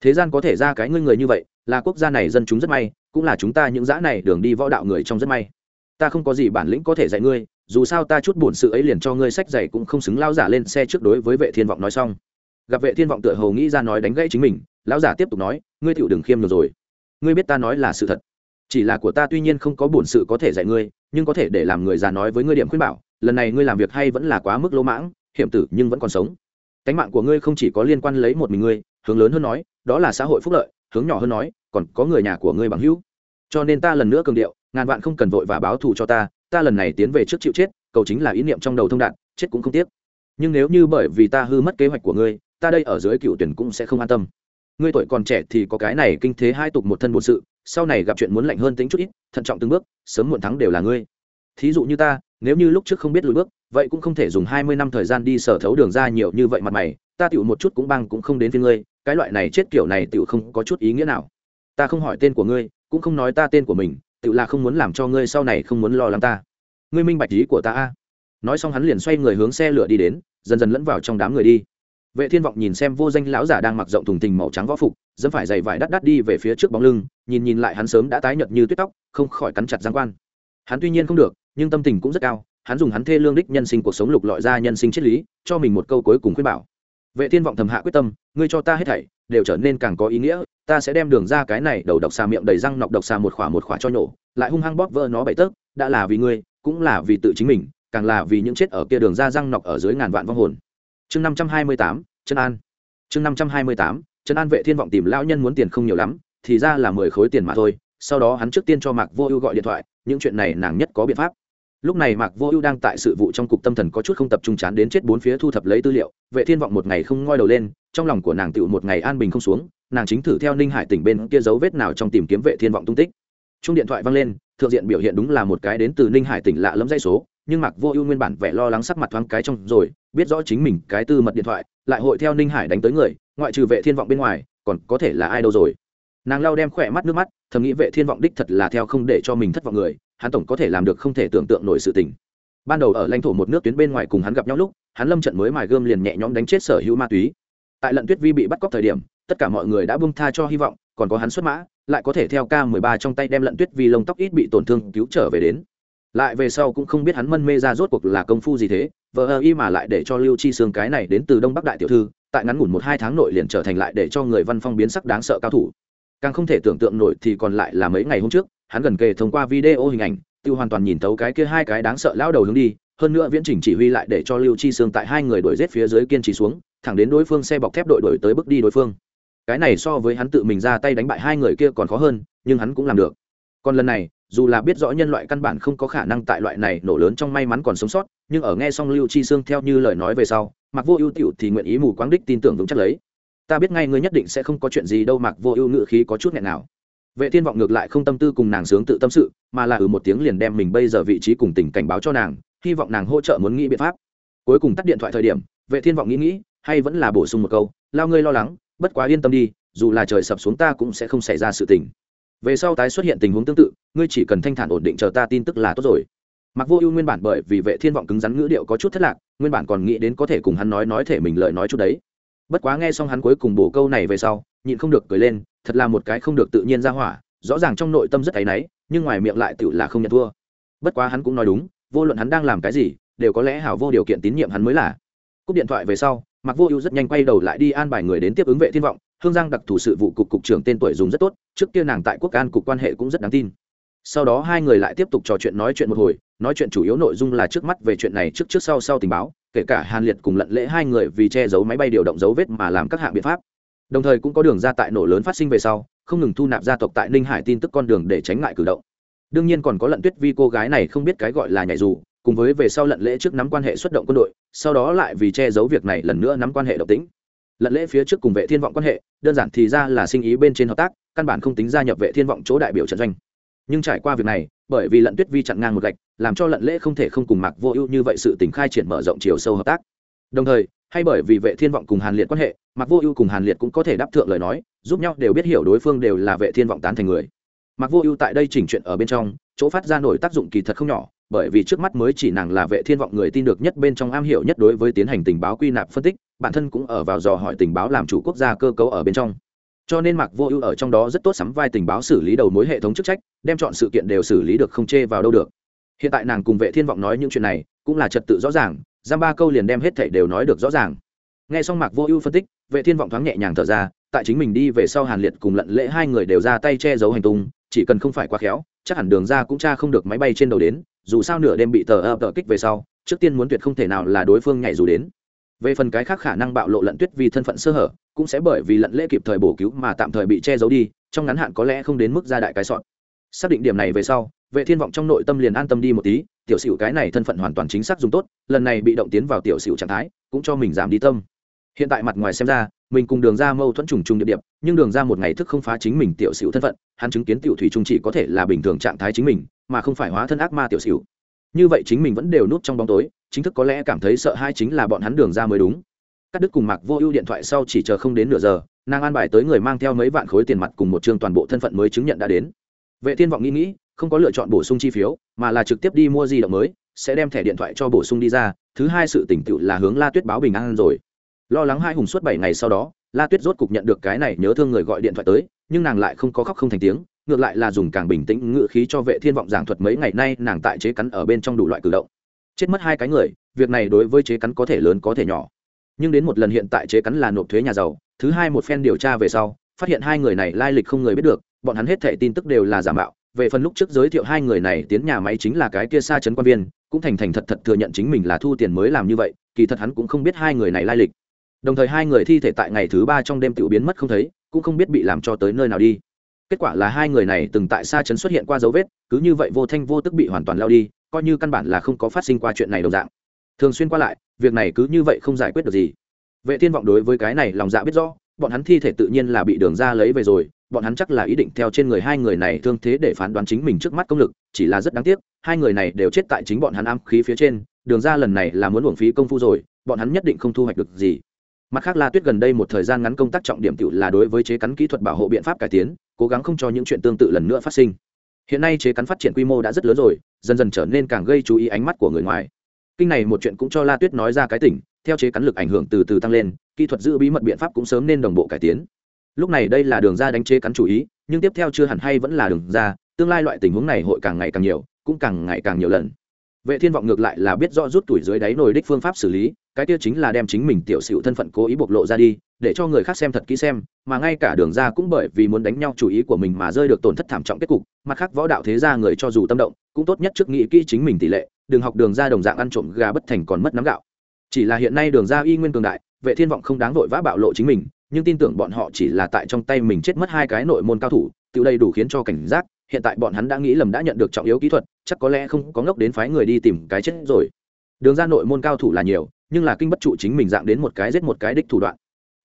Thế gian có thể ra cái ngươi người như vậy, là quốc gia này dân chúng rất may, cũng là chúng ta những dã này đường đi võ đạo người trong rất may ta không có gì bản lĩnh có thể dạy ngươi, dù sao ta chút buồn sự ấy liền cho ngươi sách dạy cũng không xứng lao giả lên xe trước đối với vệ thiên vọng nói xong. Gặp vệ thiên vọng tựa hồ nghĩ ra nói đánh gãy chính mình, lão giả tiếp tục nói, ngươi tiểu đừng khiêm được rồi. Ngươi biết ta nói là sự thật. Chỉ là của ta tuy nhiên không có buồn sự có thể dạy ngươi, nhưng có thể để làm người già nói với ngươi điểm khuyên bảo, lần này ngươi làm việc hay vẫn là quá mức lỗ mãng, hiểm tử nhưng vẫn còn sống. Cánh mạng của ngươi không chỉ có liên quan lấy một mình ngươi, hướng lớn hơn nói, đó là xã hội phúc lợi, hướng nhỏ hơn nói, còn có người nhà của ngươi bằng hữu cho nên ta lần nữa cường điệu, ngàn vạn không cần vội và báo thù cho ta ta lần này tiến về trước chịu chết, cầu chính là ý niệm trong đầu thông đạn chết cũng không tiếc. Nhưng nếu như bởi vì ta hư mất kế hoạch của ngươi, ta đây ở dưới cựu tuyển cũng sẽ không an tâm. Ngươi tuổi còn trẻ thì có cái này kinh thế hai tục một thân một sự, sau này gặp chuyện muốn lạnh hơn tính chút ít, thận trọng từng bước, sớm muộn thắng đều là ngươi. Thí dụ như ta, nếu như lúc trước không biết lùi bước, vậy cũng không thể dùng hai mươi năm thời gian đi sở thấu đường ra nhiều như vậy mặt mày, ta tựu một chút cũng băng cũng không đến với ngươi, cái loại này chết kiểu này tựu không có chút ý nghĩa nào. Ta không hỏi tên của ngươi cũng không nói ta tên của mình, tự là không muốn làm cho ngươi sau này không muốn lo lắng ta. Ngươi minh bạch ý của ta a. Nói xong hắn liền xoay người hướng xe lửa đi đến, dần dần lẫn vào trong đám người đi. Vệ thiên vọng nhìn xem vô danh lão giả đang mặc rộng thùng tình màu trắng võ phục, dẫm phải giày vải đắt đắt đi về phía trước bóng lưng, nhìn nhìn lại hắn sớm đã tái nhợt như tuyết tóc, không khỏi cắn chặt giang quan. Hắn tuy nhiên không được, nhưng tâm tình cũng rất cao, hắn dùng hắn thê lương đích nhân sinh cuộc sống lục lọi ra nhân sinh triết lý, cho mình một câu cuối cùng khuyên bảo. Vệ thiên vọng thầm hạ quyết tâm, ngươi cho ta hết thảy đều trở nên càng có ý nghĩa, ta sẽ đem đường ra cái này đầu độc xà miệng đầy răng nọc độc xà một khỏa một khỏa cho nhổ, lại hung hăng bóp vỡ nó bậy tớp đã là vì ngươi, cũng là vì tự chính mình, càng là vì những chết ở kia đường ra răng nọc ở dưới ngàn vạn vong hồn. Chương năm trăm hai mươi tám, chân an. Chương năm trăm hai mươi tám, chân an vệ thiên vọng tìm lão nhân muốn tiền không nhiều lắm, thì ra là mười khối tiền mà thôi, sau đó hắn trước tiên cho mạc vô ưu gọi điện thoại, những chuyện này nàng nhất có biện pháp lúc này mạc vô ưu đang tại sự vụ trong cục tâm thần có chút không tập trung chán đến chết bốn phía thu thập lấy tư liệu, vệ thiên vọng một ngày không ngoi đầu lên, trong lòng của nàng tựu một ngày an bình không xuống, nàng chính thử theo ninh hải tỉnh bên kia dấu vết nào trong tìm kiếm vệ thiên vọng tung tích. Chung điện thoại vang lên, thượng diện biểu hiện đúng là một cái đến từ ninh hải tỉnh lạ lẫm dây số, nhưng mạc vô ưu nguyên bản vẻ lo lắng sắc mặt thoáng cái trong rồi, biết rõ chính mình cái tư mật điện thoại, lại hội theo ninh hải đánh tới người, ngoại trừ vệ thiên vọng bên ngoài, còn có thể là ai đâu rồi. Nàng lau đem khỏe mắt nước mắt, thầm nghĩ vệ thiên vọng đích thật là theo không để cho mình thất vọng người hắn tổng có thể làm được không thể tưởng tượng nổi sự tình. Ban đầu ở lãnh thổ một nước tuyến bên ngoài cùng hắn gặp nhau lúc, hắn lâm trận mới mài gươm liền nhẹ nhõm đánh chết sở hữu ma túy. Tại lận tuyết vi bị bắt cóc thời điểm, tất cả mọi người đã bung tha cho hy vọng, còn có hắn xuất mã, lại có thể theo k 13 trong tay đem lận tuyết vi lông tóc ít bị tổn thương cứu trở về đến. Lại về sau cũng không biết hắn mân mê ra rốt cuộc là công phu gì thế vợ ơ y mà lại để cho lưu chi xương cái này đến từ đông bắc đại tiểu thư, tại ngắn ngủn một hai tháng nội liền trở thành lại để cho người văn phong biến sắc đáng sợ cao thủ. Càng không thể tưởng tượng nổi thì còn lại là mấy ngày hôm trước hắn gần kề thông qua video hình ảnh tiêu hoàn toàn nhìn thấu cái kia hai cái đáng sợ lao đầu hướng đi, hơn nữa viễn trình chỉ huy lại để cho lưu chi Sương tại hai người đuổi rết phía dưới kiên trì xuống, thẳng đến đối phương xe bọc thép đội đuổi tới bước đi đối phương. Cái này so với hắn tự mình ra tay đánh bại hai người kia còn khó hơn, nhưng hắn cũng làm được. Còn lần này, dù là biết rõ nhân loại căn bản không có khả năng tại loại này nổ lớn trong may mắn còn sống sót, nhưng ở nghe xong lưu chi Sương theo như lời nói về sau mặc vô ưu tiểu thì nguyện ý mù quáng đích tin tưởng vững chắc lấy. Ta biết ngay ngươi nhất định sẽ không có chuyện gì đâu mặc vô ưu ngự khí có chút nghẹn nào vệ thiên vọng ngược lại không tâm tư cùng nàng sướng tự tâm sự, mà là ừ một tiếng liền đem mình bây giờ vị trí cùng tình cảnh báo cho nàng, hy vọng nàng hỗ trợ muốn nghĩ biện pháp. Cuối cùng tắt điện thoại thời điểm, vệ thiên vọng nghĩ nghĩ, hay vẫn là bổ sung một câu, lao ngươi lo lắng, bất quá yên tâm đi, dù là trời sập xuống ta cũng sẽ không xảy ra sự tình. Về sau tái xuất hiện tình huống tương tự, ngươi chỉ cần thanh thản ổn định chờ ta tin tức là tốt rồi. Mặc vô ưu nguyên bản bởi vì vệ thiên vọng cứng rắn ngữ điệu có chút thất lạc, nguyên bản còn nghĩ đến có thể cùng hắn nói nói thể mình lời nói chút đấy. Bất quá nghe xong hắn cuối cùng bổ câu này về sau nhịn không được cười lên, thật là một cái không được tự nhiên ra hỏa, rõ ràng trong nội tâm rất áy náy, nhưng ngoài miệng lại tự là không nhận thua. Bất quá hắn cũng nói đúng, vô luận hắn đang làm cái gì, đều có lẽ hảo vô điều kiện tín nhiệm hắn mới là. Cúp điện thoại về sau mặc vô ưu rất nhanh quay đầu lại đi an bài người đến tiếp ứng vệ thiên vọng, hương giang đặc thù sự vụ cục cục trưởng tên tuổi dùng rất tốt, trước kia nàng tại quốc an cục quan hệ cũng rất đáng tin. Sau đó hai người lại tiếp tục trò chuyện nói chuyện một hồi, nói chuyện chủ yếu nội dung là trước mắt về chuyện này trước trước sau sau tình báo, kể cả hàn liệt cùng lận lễ hai người vì che giấu máy bay điều động dấu vết mà làm các hạng biện pháp đồng thời cũng có đường ra tại nổ lớn phát sinh về sau, không ngừng thu nạp gia tộc tại ninh hải tin tức con đường để tránh ngại cử động. Đương nhiên còn có lận tuyết vi cô gái này không biết cái gọi là nhảy dù, cùng với về sau lận lễ trước nắm quan hệ xuất động quân đội, sau đó lại vì che giấu việc này lần nữa nắm quan hệ độc tính. Lận lễ phía trước cùng vệ thiên vọng quan hệ, đơn giản thì ra là sinh ý bên trên hợp tác, căn bản không tính gia nhập vệ thiên vọng chỗ đại biểu trận doanh. Nhưng trải qua việc này, bởi vì lận tuyết vi chặn ngang một gạch, làm cho lận lễ không thể không cùng mạc vô ưu như vậy sự tình khai triển mở rộng chiều sâu hợp tác. Đồng thời hay bởi vì vệ thiên vọng cùng hàn liệt quan hệ mặc vô ưu cùng hàn liệt cũng có thể đáp thượng lời nói, giúp nhau đều biết hiểu đối phương đều là vệ thiên vọng tán thành người. Mặc vô ưu tại đây chỉnh chuyện ở bên trong, chỗ phát ra nổi tác dụng kỳ thật không nhỏ, bởi vì trước mắt mới chỉ nàng là vệ thiên vọng người tin được nhất bên trong am hiểu nhất đối với tiến hành tình báo quy nạp phân tích, bản thân cũng ở vào dò hỏi tình báo làm chủ quốc gia cơ cấu ở bên trong. Cho nên mặc vô ưu ở trong đó rất tốt sắm vai tình báo xử lý đầu mối hệ thống chức trách, đem chọn sự kiện đều xử lý được không chê vào đâu được. Hiện tại nàng cùng vệ thiên vọng nói những chuyện này, cũng là trật tự rõ ràng giam ba câu liền đem hết thảy đều nói được rõ ràng. Nghe xong mạc vô ưu phân tích, vệ thiên vọng thoáng nhẹ nhàng thở ra, tại chính mình đi về sau hàn liệt cùng lận lễ hai người đều ra tay che giấu hành tung, chỉ cần không phải quá khéo, chắc hẳn đường ra cũng cha không được máy bay trên đầu đến, dù sao nửa đêm bị tờ ập tờ kích về sau, trước tiên muốn tuyệt không thể nào là đối phương nhảy dù đến. Về phần cái khác khả năng bạo lộ lận tuyết vì thân phận sơ hở, cũng sẽ bởi vì lận lễ kịp thời bổ cứu mà tạm thời bị che giấu đi, trong ngắn hạn có lẽ không đến mức ra đại cái sọn. Xác định điểm này về sau, vệ thiên vọng trong nội tâm liền an tâm đi một tí tiểu sửu cái này thân phận hoàn toàn chính xác dùng tốt, lần này bị động tiến vào tiểu sửu trạng thái, cũng cho mình giảm đi tâm. Hiện tại mặt ngoài xem ra, mình cùng đường ra mâu thuẫn trùng trùng địa điểm, nhưng đường ra một ngày thức không phá chính mình tiểu sửu thân phận, hắn chứng kiến tiểu thủy trung chỉ có thể là bình thường trạng thái chính mình, mà không phải hóa thân ác ma tiểu sửu như vậy chính mình vẫn đều núp trong bóng tối, chính thức có lẽ cảm thấy sợ hai chính là bọn hắn đường ra mới đúng. Cắt đứt cùng mạc vô ưu điện thoại sau chỉ chờ không đến nửa giờ, nàng an bài tới người mang theo mấy vạn khối tiền mặt cùng một chương toàn bộ thân phận mới chứng nhận đã đến. Vệ thiên vọng nghĩ nghĩ không có lựa chọn bổ sung chi phiếu, mà là trực tiếp đi mua di động mới, sẽ đem thẻ điện thoại cho bổ sung đi ra. Thứ hai sự tỉnh tự là hướng la tuyết báo bình an rồi. Lo lắng hai hùng suốt bảy ngày sau đó, la tuyết rốt cục nhận được cái này nhớ thương người gọi điện thoại tới, nhưng nàng lại không có khóc không thành tiếng, ngược lại là dùng càng bình tĩnh ngự khí cho vệ thiên vọng giảng thuật mấy ngày nay nàng tại chế cắn ở bên trong đủ loại cử động. Chết mất hai cái người, việc này đối với chế cắn có thể lớn có thể nhỏ. Nhưng đến một lần hiện tại chế cắn là nộp thuế nhà giàu, thứ hai một phen điều tra về sau, phát hiện hai người này lai lịch không người biết được, bọn hắn hết thẻ tin tức đều là giả mạo về phần lúc trước giới thiệu hai người này tiến nhà máy chính là cái kia xa chấn quan viên, cũng thành thành thật thật thừa nhận chính mình là thu tiền mới làm như vậy, kỳ thật hắn cũng không biết hai người này lai lịch. Đồng thời hai người thi thể tại ngày thứ ba trong đêm tự biến mất không thấy, cũng không biết bị làm cho tới nơi nào đi. Kết quả là hai người này từng tại xa chấn xuất hiện qua dấu vết, cứ như vậy vô thanh vô tức bị hoàn toàn lao đi, coi như căn bản là không có phát sinh qua chuyện này đồng dạng. Thường xuyên qua lại, việc này cứ như vậy không giải quyết được gì. Vệ thiên vọng đối với cái này lòng dạ biết rõ, bọn hắn thi thể tự nhiên là bị đường ra lấy về rồi bọn hắn chắc là ý định theo trên người hai người này thương thế để phán đoán chính mình trước mắt công lực, chỉ là rất đáng tiếc, hai người này đều chết tại chính bọn hắn am khí phía trên, đường ra lần này là muốn uổng phí công phu rồi, bọn hắn nhất định không thu hoạch được gì. Mặt khác la tuyết gần đây một thời gian ngắn công tác trọng điểm tự là đối với chế cắn kỹ thuật bảo hộ biện pháp cải tiến, cố gắng không cho những chuyện tương tự lần nữa phát sinh. Hiện nay chế cắn phát triển quy mô đã rất lớn rồi, dần dần trở nên càng gây chú ý ánh mắt của người ngoài. Kinh này một chuyện cũng cho la tuyết nói ra cái tỉnh, theo chế cắn lực ảnh hưởng từ từ tăng lên, kỹ thuật giữ bí mật biện pháp cũng sớm nên đồng bộ cải tiến lúc này đây là đường ra đánh chế cắn chủ ý, nhưng tiếp theo chưa hẳn hay vẫn là đường ra, tương lai loại tình huống này hội càng ngày càng nhiều, cũng càng ngày càng nhiều lần. Vệ thiên vọng ngược lại là biết rõ rút tuổi dưới đáy nồi đích phương pháp xử lý, cái kia chính là đem chính mình tiểu sửu thân phận cố ý bộc lộ ra đi, để cho người khác xem thật kỹ xem, mà ngay cả đường ra cũng bởi vì muốn đánh nhau chủ ý của mình mà rơi được tổn thất thảm trọng kết cục, mặt khác võ đạo thế ra người cho dù tâm động, cũng tốt nhất trước nghĩ kỹ chính mình tỷ lệ đường học đường ra đồng dạng ăn trộm gà bất thành còn mất nắm gạo. Chỉ là hiện nay đường ra y nguyên cường đại, vệ thiên vọng không đáng vội vã bạo lộ chính mình nhưng tin tưởng bọn họ chỉ là tại trong tay mình chết mất hai cái nội môn cao thủ, tự đây đủ khiến cho cảnh giác, hiện tại bọn hắn đã nghĩ lầm đã nhận được trọng yếu kỹ thuật, chắc có lẽ không có ngốc đến phái người đi tìm cái chết rồi. Đường ra nội môn cao thủ là nhiều, nhưng là kinh bất trụ chính mình dạng đến một cái giết một cái đích thủ đoạn.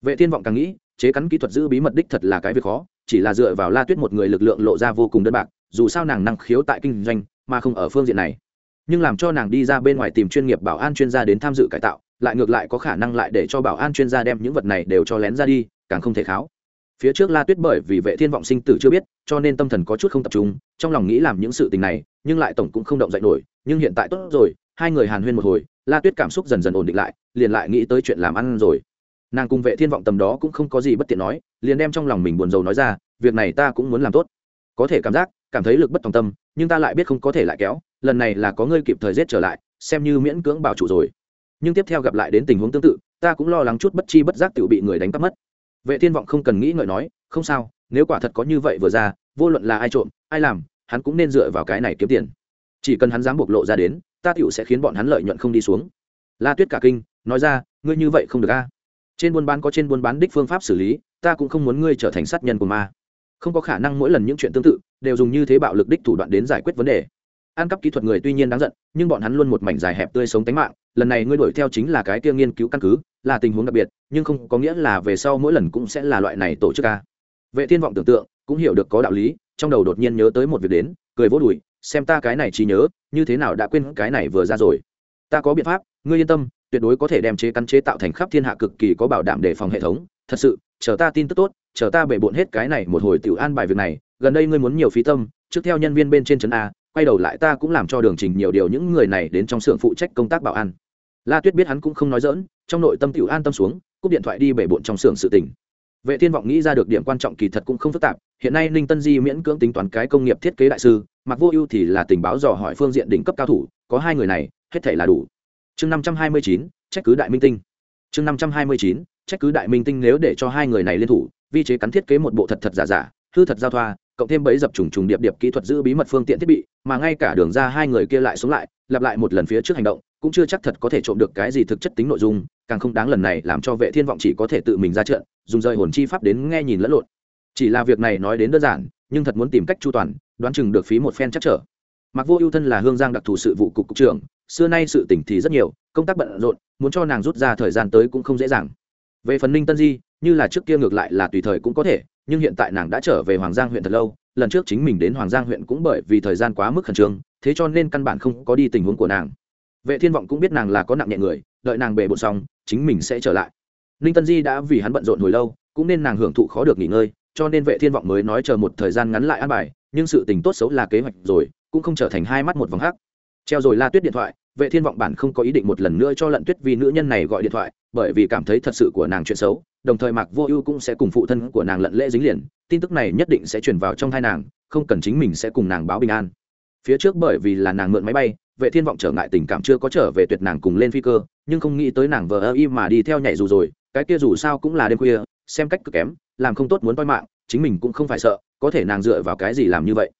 Vệ thiên vọng càng nghĩ, chế cắn kỹ thuật giữ bí mật đích thật là cái việc khó, chỉ là dựa vào la tuyết một người lực lượng lộ ra vô cùng đơn bạc, dù sao nàng năng khiếu tại kinh doanh, mà không ở phương diện này. Nhưng làm cho nàng đi ra bên ngoài tìm chuyên nghiệp bảo an chuyên gia đến tham dự cải tạo lại ngược lại có khả năng lại để cho bảo an chuyên gia đem những vật này đều cho lén ra đi, càng không thể kháo. Phía trước la tuyết bởi vì vệ thiên vọng sinh tử chưa biết, cho nên tâm thần có chút không tập trung, trong lòng nghĩ làm những sự tình này, nhưng lại tổng cũng không động dậy nổi, nhưng hiện tại tốt rồi, hai người hàn huyên một hồi, la tuyết cảm xúc dần dần ổn định lại, liền lại nghĩ tới chuyện làm ăn rồi. Nàng cùng vệ thiên vọng tầm đó cũng không có gì bất tiện nói, liền đem trong lòng mình buồn rầu nói ra, việc này ta cũng muốn làm tốt. Có thể cảm giác, cảm thấy lực bất tòng tâm, nhưng ta lại biết không có thể lại kéo, lần này là có ngươi kịp thời giết trở lại, xem như miễn cưỡng bảo chủ rồi nhưng tiếp theo gặp lại đến tình huống tương tự, ta cũng lo lắng chút bất chi bất giác tự bị người đánh cắp mất. Vệ thiên vọng không cần nghĩ ngợi nói, không sao, nếu quả thật có như vậy vừa ra, vô luận là ai trộm, ai làm, hắn cũng nên dựa vào cái này kiếm tiền. Chỉ cần hắn dám bộc lộ ra đến, ta tựu sẽ khiến bọn hắn lợi nhuận không đi xuống. La tuyết cả kinh, nói ra, ngươi như vậy không được a. Trên buôn bán có trên buôn bán đích phương pháp xử lý, ta cũng không muốn ngươi trở thành sát nhân của ma. Không có khả năng mỗi lần những chuyện tương tự, đều dùng như thế bạo lực đích thủ đoạn đến giải quyết vấn đề. Ăn cắp kỹ thuật người tuy nhiên đáng giận, nhưng bọn hắn luôn một mảnh dài hẹp tươi sống tánh mạng lần này ngươi đuổi theo chính là cái kia nghiên cứu căn cứ, là tình huống đặc biệt, nhưng không có nghĩa là về sau mỗi lần cũng sẽ là loại này tổ chức ca vệ thiên vọng tưởng tượng, cũng hiểu được có đạo lý, trong đầu đột nhiên nhớ tới một việc đến, cười vỗ đùi, xem ta cái này chỉ nhớ, như thế nào đã quên cái này vừa ra rồi. Ta có biện pháp, ngươi yên tâm, tuyệt đối có thể đem chế căn chế tạo thành khắp thiên hạ cực kỳ có bảo đảm đề phòng hệ thống. Thật sự, chờ ta tin tức tốt, chờ ta bể bộn hết cái này một hồi tiểu an bài việc này, gần đây ngươi muốn nhiều phí tâm, trước theo nhân viên bên trên trấn a, quay đầu lại ta cũng làm cho đường trình nhiều điều những người này đến trong xưởng phụ trách công tác bảo an la tuyết biết hắn cũng không nói dỡn trong nội tâm tiểu an tâm xuống, cúp điện thoại đi bể bộn trong xưởng sự tình. Vệ thiên vọng nghĩ ra được điểm quan trọng kỳ thật cũng không phức tạp, hiện nay ninh tân di miễn cưỡng tính toán cái công nghiệp thiết kế đại sư mặc vô ưu thì là tình báo dò hỏi phương diện đỉnh cấp cao thủ, có hai người này, hết thể là đủ. Chương năm trăm hai mươi chín, trách cứ đại minh tinh. Chương năm trăm hai mươi chín, trách cứ đại minh tinh nếu để cho hai người này liên thủ, vi chế cắn thiết kế một bộ thật thật giả giả, hư thật giao thoa, cộng thêm bẫy dập trùng trùng điệp điệp kỹ thuật giữ bí mật phương tiện thiết bị, mà ngay cả đường ra hai người kia lại xuống lại, lặp lại một lần phía trước hành động cũng chưa chắc thật có thể trộm được cái gì thực chất tính nội dung, càng không đáng lần này làm cho vệ thiên vọng chỉ có thể tự mình ra trận, dùng rơi hồn chi pháp đến nghe nhìn lẫn lộn. Chỉ là việc này nói đến đơn giản, nhưng thật muốn tìm cách chu toàn, đoán chừng được phí một phen chắc trở. Mặc vô ưu thân là hương giang đặc thù sự vụ cục cục trưởng, xưa nay sự tỉnh thì rất nhiều, công tác bận rộn, muốn cho nàng rút ra thời gian tới cũng không dễ dàng. Về phần ninh tân di, như là trước kia ngược lại là tùy thời cũng có thể, nhưng hiện tại nàng đã trở về hoàng giang huyện thật lâu, lần trước chính mình đến hoàng giang huyện cũng bởi vì thời gian quá mức khẩn trương, thế cho nên căn bản không có đi tình huống của nàng vệ thiên vọng cũng biết nàng là có nặng nhẹ người, đợi nàng bề bộn xong, chính mình sẽ trở lại. Ninh tân di đã vì hắn bận rộn hồi lâu, cũng nên nàng hưởng thụ khó được nghỉ ngơi, cho nên vệ thiên vọng mới nói chờ một thời gian ngắn lại an bài, nhưng sự tình tốt xấu là kế hoạch rồi, cũng không trở thành hai mắt một vòng hắc. Treo rồi la tuyết điện thoại, vệ thiên vọng bản không có ý định một lần nữa cho lận tuyết vì nữ nhân này gọi điện thoại, bởi vì cảm thấy thật sự của nàng chuyện xấu, đồng thời mạc vô ưu cũng sẽ cùng phụ thân của nàng lận lễ dính liền, tin tức này nhất định sẽ truyền vào trong thai nàng, không cần chính mình sẽ cùng nàng báo bình an. Phía trước bởi vì là nàng mượn máy bay vệ thiên vọng trở ngại tình cảm chưa có trở về tuyệt nàng cùng lên phi cơ, nhưng không nghĩ tới nàng vờ ơ y mà đi theo nhảy dù rồi, cái kia dù sao cũng là đêm khuya, xem cách cực kém, làm không tốt muốn toi mạng, chính mình cũng không phải sợ, có thể nàng dựa vào cái gì làm như vậy?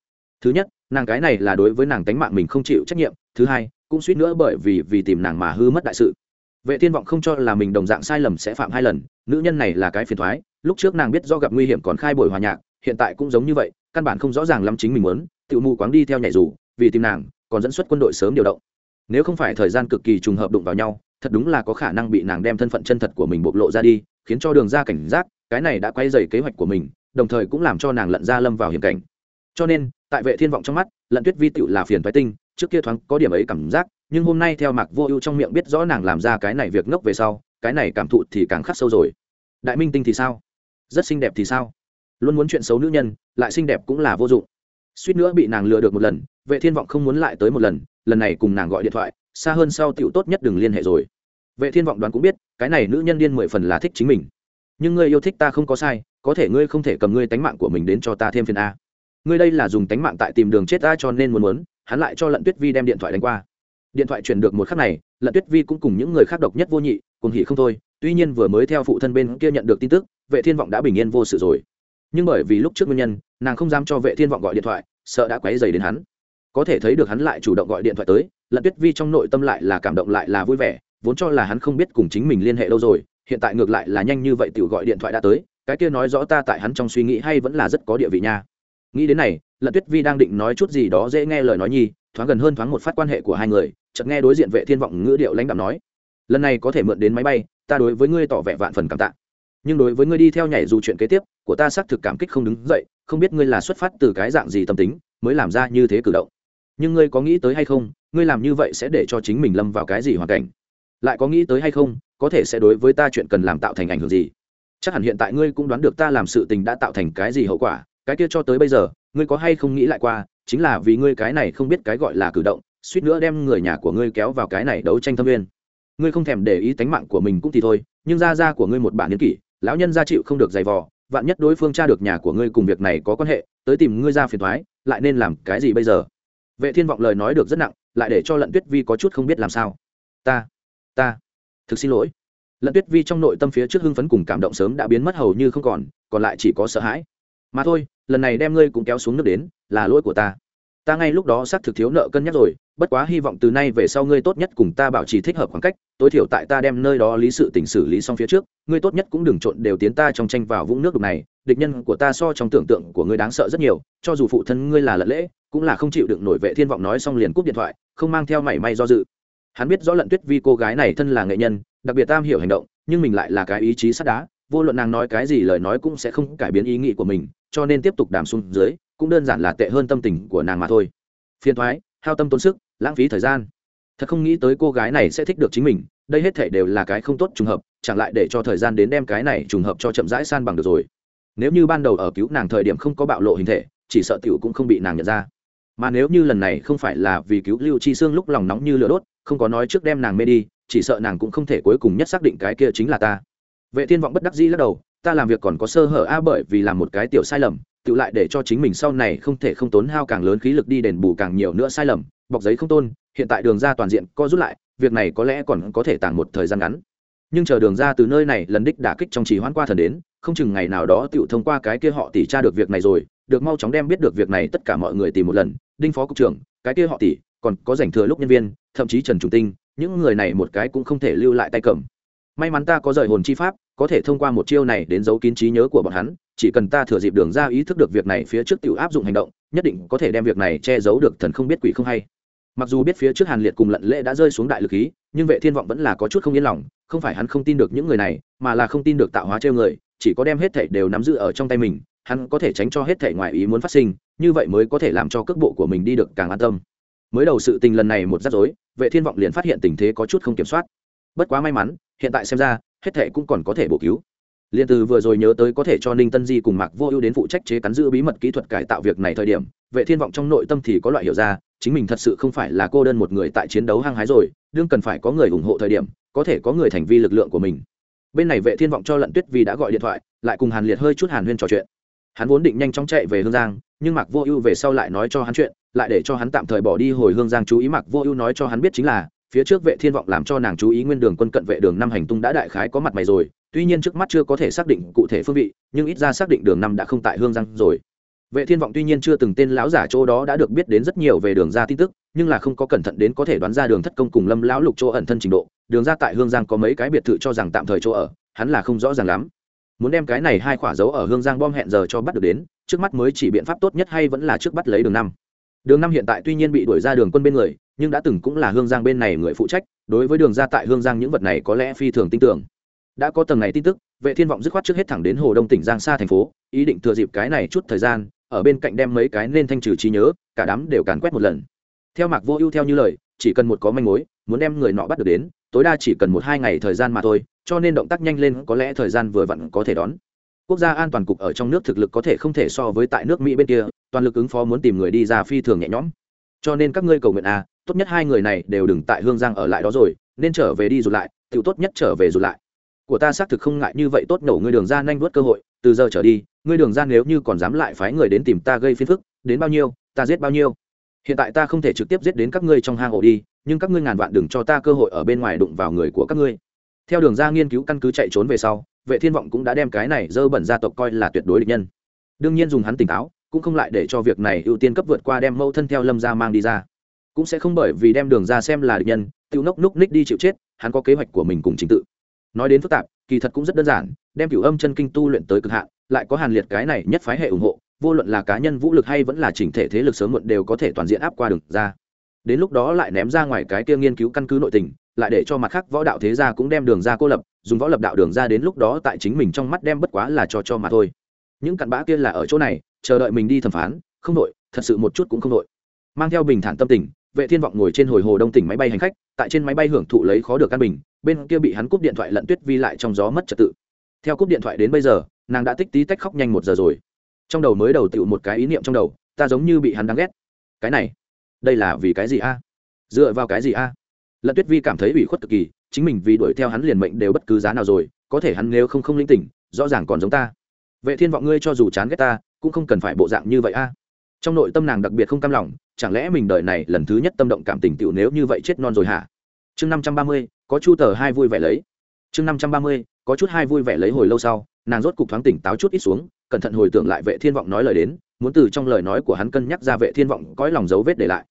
Thứ nhất, nàng cái này là đối với nàng tánh mạng mình không chịu trách nhiệm, thứ hai, cũng suýt nữa bởi vì vì tìm nàng mà hư mất đại sự. Vệ thiên vọng không cho là mình đồng dạng sai lầm sẽ phạm hai lần, nữ nhân này là cái phiền thoái, lúc trước nàng biết do gặp nguy hiểm còn khai buổi hòa nhạc, hiện tại cũng giống như vậy, căn bản không rõ ràng lắm chính mình muốn tự mù quáng đi theo nhảy dù, vì tìm nàng còn dẫn xuất quân đội sớm điều động. Nếu không phải thời gian cực kỳ trùng hợp đụng vào nhau, thật đúng là có khả năng bị nàng đem thân phận chân thật của mình bộc lộ ra đi, khiến cho đường ra cảnh giác, cái này đã quay dày kế hoạch của mình, đồng thời cũng làm cho nàng lận ra lâm vào hiểm cảnh. Cho nên, tại vệ thiên vọng trong mắt, lận tuyết vi tựu là phiền thoái tinh, trước kia thoáng có điểm ấy cảm giác, nhưng hôm nay theo mạc vô ưu trong miệng biết rõ nàng làm ra cái này việc ngốc về sau, cái này cảm thụ thì càng khắc sâu rồi. Đại minh tinh thì sao? Rất xinh đẹp thì sao? Luôn muốn chuyện xấu nữ nhân, lại xinh đẹp cũng là vô dụng. Suýt nữa bị nàng lừa được một lần vệ thiên vọng không muốn lại tới một lần lần này cùng nàng gọi điện thoại, xa hơn sau tiểu tốt nhất đừng liên hệ rồi. Vệ thiên vọng đoán cũng biết, cái này nữ nhân điên mười phần là thích chính mình. Nhưng ngươi yêu thích ta không có sai, có thể ngươi không thể cầm ngươi tánh mạng của mình đến cho ta thêm phiền a. Ngươi đây là dùng tánh mạng tại tìm đường chết ta cho nên muốn muốn, hắn lại cho lận tuyết vi đem điện thoại đánh qua. Điện thoại chuyển được một khắc này, lận tuyết vi cũng cùng những người khác độc nhất vô nhị cùng hỉ không thôi, tuy nhiên vừa mới theo phụ thân bên kia nhận được tin tức, vệ thiên vọng đã bình yên vô sự rồi. Nhưng bởi vì lúc trước nguyên nhân, nàng không dám cho vệ thiên vọng gọi điện thoại, sợ đã quấy dày đến hắn có thể thấy được hắn lại chủ động gọi điện thoại tới, lận tuyết vi trong nội tâm lại là cảm động lại là vui vẻ, vốn cho là hắn không biết cùng chính mình liên hệ đâu rồi, hiện tại ngược lại là nhanh như vậy tiểu gọi điện thoại đã tới, cái kia nói rõ ta tại hắn trong suy nghĩ hay vẫn là rất có địa vị nha. Nghĩ đến này, lận tuyết vi đang định nói chút gì đó dễ nghe lời nói nhi, thoáng gần hơn thoáng một phát quan hệ của hai người, chợt nghe đối diện vệ thiên vọng ngữ điệu lãnh đạm nói, lần này có thể mượn đến máy bay, ta đối với ngươi tỏ vẻ vạn phần cảm tạ. Nhưng đối với ngươi đi theo nhảy dù chuyện kế tiếp, của ta xác thực cảm kích không đứng dậy, không biết ngươi là xuất phát từ cái dạng gì tâm tính, mới làm ra như thế cử động nhưng ngươi có nghĩ tới hay không, ngươi làm như vậy sẽ để cho chính mình lâm vào cái gì hoàn cảnh? Lại có nghĩ tới hay không, có thể sẽ đối với ta chuyện cần làm tạo thành ảnh hưởng gì? Chắc hẳn hiện tại ngươi cũng đoán được ta làm sự tình đã tạo thành cái gì hậu quả, cái kia cho tới bây giờ, ngươi có hay không nghĩ lại qua, chính là vì ngươi cái này không biết cái gọi là cử động, suýt nữa đem người nhà của ngươi kéo vào cái này đấu tranh thâm viên. Ngươi không thèm để ý tánh mạng của mình cũng thì thôi, nhưng gia gia của ngươi một bản n kỷ, lão nhân gia chịu không được giày vò, vạn nhất đối phương tra được nhà của ngươi cùng việc này có quan hệ, tới tìm ngươi ra phiền thoái, lại nên làm cái gì bây giờ? Vệ thiên vọng lời nói được rất nặng, lại để cho lận tuyết vi có chút không biết làm sao. Ta ta, thực xin lỗi. Lận tuyết vi trong nội tâm phía trước hưng phấn cùng cảm động sớm đã biến mất hầu như không còn còn lại chỉ có sợ hãi. Mà thôi, lần này đem ngươi cũng kéo xuống nước đến, là lỗi của ta. Ta ngay lúc đó xác thực thiếu nợ cân nhắc rồi, bất quá hy vọng từ nay về sau ngươi tốt nhất cùng ta bảo trì thích hợp khoảng cách, tối thiểu tại ta đem nơi đó lý sự tỉnh xử lý xong phía trước, ngươi tốt nhất cũng đừng trộn đều tiến ta trong tranh vào vũng nước đục này, địch nhân của ta so trong tưởng tượng của ngươi đáng sợ rất nhiều, cho dù phụ thân ngươi là lận lễ cũng là không chịu đựng nổi vệ thiên vọng nói xong liền cúp điện thoại, không mang theo mảy may do dự. Hắn biết rõ lận tuyết vi cô gái này thân là nghệ nhân, đặc biệt tam hiểu hành động, nhưng mình lại là cái ý chí sắt đá, vô luận nàng nói cái gì lời nói cũng sẽ không cải biến ý nghĩ của mình, cho nên tiếp tục đàm xuống dưới, cũng đơn giản là tệ hơn tâm tình của nàng mà thôi. Phiền thoái, hao tâm tốn sức, lãng phí thời gian. Thật không nghĩ tới cô gái này sẽ thích được chính mình, đây hết thể đều là cái không tốt trùng hợp, chẳng lại để cho thời gian đến đem cái này trùng hợp cho chậm rãi san bằng được rồi. Nếu như ban đầu ở cứu nàng thời điểm không có bạo lộ hình thể, chỉ sợ tiểu cũng không bị nàng nhận ra mà nếu như lần này không phải là vì cứu lưu chi xương lúc lòng nóng như lửa đốt, không có nói trước đem nàng mê đi, chỉ sợ nàng cũng không thể cuối cùng nhất xác định cái kia chính là ta. Vệ thiên vọng bất đắc dĩ lắc đầu, ta làm việc còn có sơ hở a bởi vì làm một cái tiểu sai lầm, tự lại để cho chính mình sau này không thể không tốn hao càng lớn khí lực đi đền bù càng nhiều nữa sai lầm, bọc giấy không tôn, hiện tại đường ra toàn diện co rút lại, việc này có lẽ còn có thể tàng một thời gian ngắn. Nhưng chờ đường ra từ nơi này lần đích đả kích trong trì hoãn qua thần đến, không chừng ngày nào đó tựu thông qua cái kia họ tỉ tra được việc này rồi, được mau chóng đem biết được việc này tất cả mọi người tìm một lần đinh phó cục trưởng, cái kia họ tỷ, còn có rảnh thừa lúc nhân viên, thậm chí trần trung tinh, những người này một cái cũng không thể lưu lại tay cầm. May mắn ta có rời hồn chi pháp, có thể thông qua một chiêu này đến giấu kín trí nhớ của bọn hắn, chỉ cần ta thừa dịp đường ra ý thức được việc này phía trước tiểu áp dụng hành động, nhất định có thể đem việc này che giấu được thần không biết quỷ không hay. Mặc dù biết phía trước hàn liệt cùng lận lễ đã rơi xuống đại lực khí, nhưng vệ thiên vọng vẫn là có chút không yên lòng, không phải hắn không tin được những người này, mà là không tin được tạo hóa treo người, chỉ có đem hết thảy đều nắm giữ ở trong tay mình hắn có thể tránh cho hết thảy ngoại ý muốn phát sinh, như vậy mới có thể làm cho cước bộ của mình đi được càng an tâm. Mới đầu sự tình lần này một rắc rối, vệ thiên vọng liền phát hiện tình thế có chút không kiểm soát. Bất quá may mắn, hiện tại xem ra, hết thảy cũng còn có thể bổ cứu. Liên từ vừa rồi nhớ tới có thể cho ninh tân di cùng mạc vô ưu đến phụ trách chế cắn giữ bí mật kỹ thuật cải tạo việc này thời điểm, vệ thiên vọng trong nội tâm thì có loại hiểu ra, chính mình thật sự không phải là cô đơn một người tại chiến đấu hăng hái rồi, đương cần phải có người ủng hộ thời điểm, có thể có người thành vi lực lượng của mình. Bên này vệ thiên vọng cho lận tuyết vì đã gọi điện thoại, lại cùng hàn liệt hơi chút hàn huyên trò chuyện hắn vốn định nhanh chóng chạy về hương giang, nhưng mạc vô ưu về sau lại nói cho hắn chuyện, lại để cho hắn tạm thời bỏ đi hồi hương giang chú ý. Mạc vô ưu nói cho hắn biết chính là, phía trước vệ thiên vọng làm cho nàng chú ý nguyên đường quân cận vệ đường năm hành tung đã đại khái có mặt mày rồi, tuy nhiên trước mắt chưa có thể xác định cụ thể phương vị, nhưng ít ra xác định đường năm đã không tại hương giang rồi. Vệ thiên vọng tuy nhiên chưa từng tên lão giả chỗ đó đã được biết đến rất nhiều về đường ra tin tức, nhưng là không có cẩn thận đến có thể đoán ra đường thất công cùng lâm lão lục chỗ ẩn thân trình độ. Đường ra tại hương giang có mấy cái biệt thự cho rằng tạm thời chỗ ở, hắn là không rõ ràng lắm muốn đem cái này hai khỏa dấu ở hương giang bom hẹn giờ cho bắt được đến, trước mắt mới chỉ biện pháp tốt nhất hay vẫn là trước bắt lấy đường năm. Đường năm hiện tại tuy nhiên bị đuổi ra đường quân bên người, nhưng đã từng cũng là hương giang bên này người phụ trách, đối với đường ra tại hương giang những vật này có lẽ phi thường tin tưởng. Đã có tầng này tin tức, vệ thiên vọng dứt khoát trước hết thẳng đến hồ đông tỉnh giang xa thành phố, ý định thừa dịp cái này chút thời gian, ở bên cạnh đem mấy cái nên thanh trừ trí nhớ, cả đám đều càn quét một lần. Theo mạc vô ưu theo như lời, chỉ cần một có manh mối, muốn đem người nọ bắt được đến, tối đa chỉ cần một hai ngày thời gian mà thôi cho nên động tác nhanh lên có lẽ thời gian vừa vặn có thể đón. Quốc gia an toàn cục ở trong nước thực lực có thể không thể so với tại nước mỹ bên kia, toàn lực ứng phó muốn tìm người đi ra phi thường nhẹ nhõm. Cho nên các ngươi cầu nguyện à tốt nhất hai người này đều đừng tại hương giang ở lại đó rồi, nên trở về đi rụt lại tự tốt nhất trở về rụt lại. Của ta xác thực không ngại như vậy, tốt nổ ngươi đường ra nhanh vớt cơ hội, từ giờ trở đi, ngươi đường ra nếu như còn dám lại phái người đến tìm ta gây phiền phức, đến bao nhiêu, ta giết bao nhiêu. Hiện tại ta không thể trực tiếp giết đến các ngươi trong hang ổ đi, nhưng các ngươi ngàn vạn đừng cho ta cơ hội ở bên ngoài đụng vào người của các ngươi theo đường ra nghiên cứu căn cứ chạy trốn về sau, vệ thiên vọng cũng đã đem cái này dơ bẩn gia tộc coi là tuyệt đối địch nhân. Đương nhiên dùng hắn tỉnh táo, cũng không lại để cho việc này ưu tiên cấp vượt qua đem mâu thân theo lâm ra mang đi ra. Cũng sẽ không bởi vì đem đường ra xem là địch nhân tiêu nốc núc ních đi chịu chết, hắn có kế hoạch của mình cùng trình tự. Nói đến phức tạp, kỳ thật cũng rất đơn giản, đem cửu âm chân kinh tu luyện tới cực hạn, lại có hàn liệt cái này nhất phái hệ ủng hộ, vô luận là cá nhân vũ lực hay vẫn là chỉnh thể thế lực sớm muộn đều có thể toàn diện áp qua đường ra. Đến lúc đó lại ném ra ngoài cái kia nghiên cứu căn cứ nội tình lại để cho mặt khác võ đạo thế gia cũng đem đường ra cô lập, dùng võ lập đạo đường ra đến lúc đó tại chính mình trong mắt đem bất quá là cho cho mà thôi. Những cặn bã kia là ở chỗ này, chờ đợi mình đi thẩm phán, không đội, thật sự một chút cũng không đội. Mang theo bình thản tâm tình, vệ thiên vọng ngồi trên hồi hồ đông tỉnh máy bay hành khách, tại trên máy bay hưởng thụ lấy khó được căn bình, bên kia bị hắn cúp điện thoại lận tuyết vi lại trong gió mất trật tự. Theo cúp điện thoại đến bây giờ, nàng đã tích tí tách khóc nhanh một giờ rồi. Trong đầu mới đầu tựu một cái ý niệm trong đầu, ta giống như bị hắn đáng ghét. Cái này, đây là vì cái gì a? Dựa vào cái gì a? Lận tuyết vi cảm thấy ủy khuất cực kỳ, chính mình vì đuổi theo hắn liền mệnh đều bất cứ giá nào rồi, có thể hắn nếu không không linh tỉnh, rõ ràng còn giống ta. Vệ thiên vọng ngươi cho dù chán ghét ta, cũng không cần phải bộ dạng như vậy a. Trong nội tâm nàng đặc biệt không cam lòng, chẳng lẽ mình đời này lần thứ nhất tâm động cảm tình tiểu nếu như vậy chết non rồi hả? Chương năm trăm ba mươi, có chu tờ hai vui vẻ lấy. Chương năm trăm ba mươi, có chút hai vui vẻ lấy hồi lâu sau, nàng rốt cục thoáng tỉnh táo chút ít xuống, cẩn thận hồi tưởng lại vệ thiên vọng nói lời đến, muốn từ trong lời nói của hắn cân nhắc ra vệ thiên vọng cõi lòng dấu vết để lại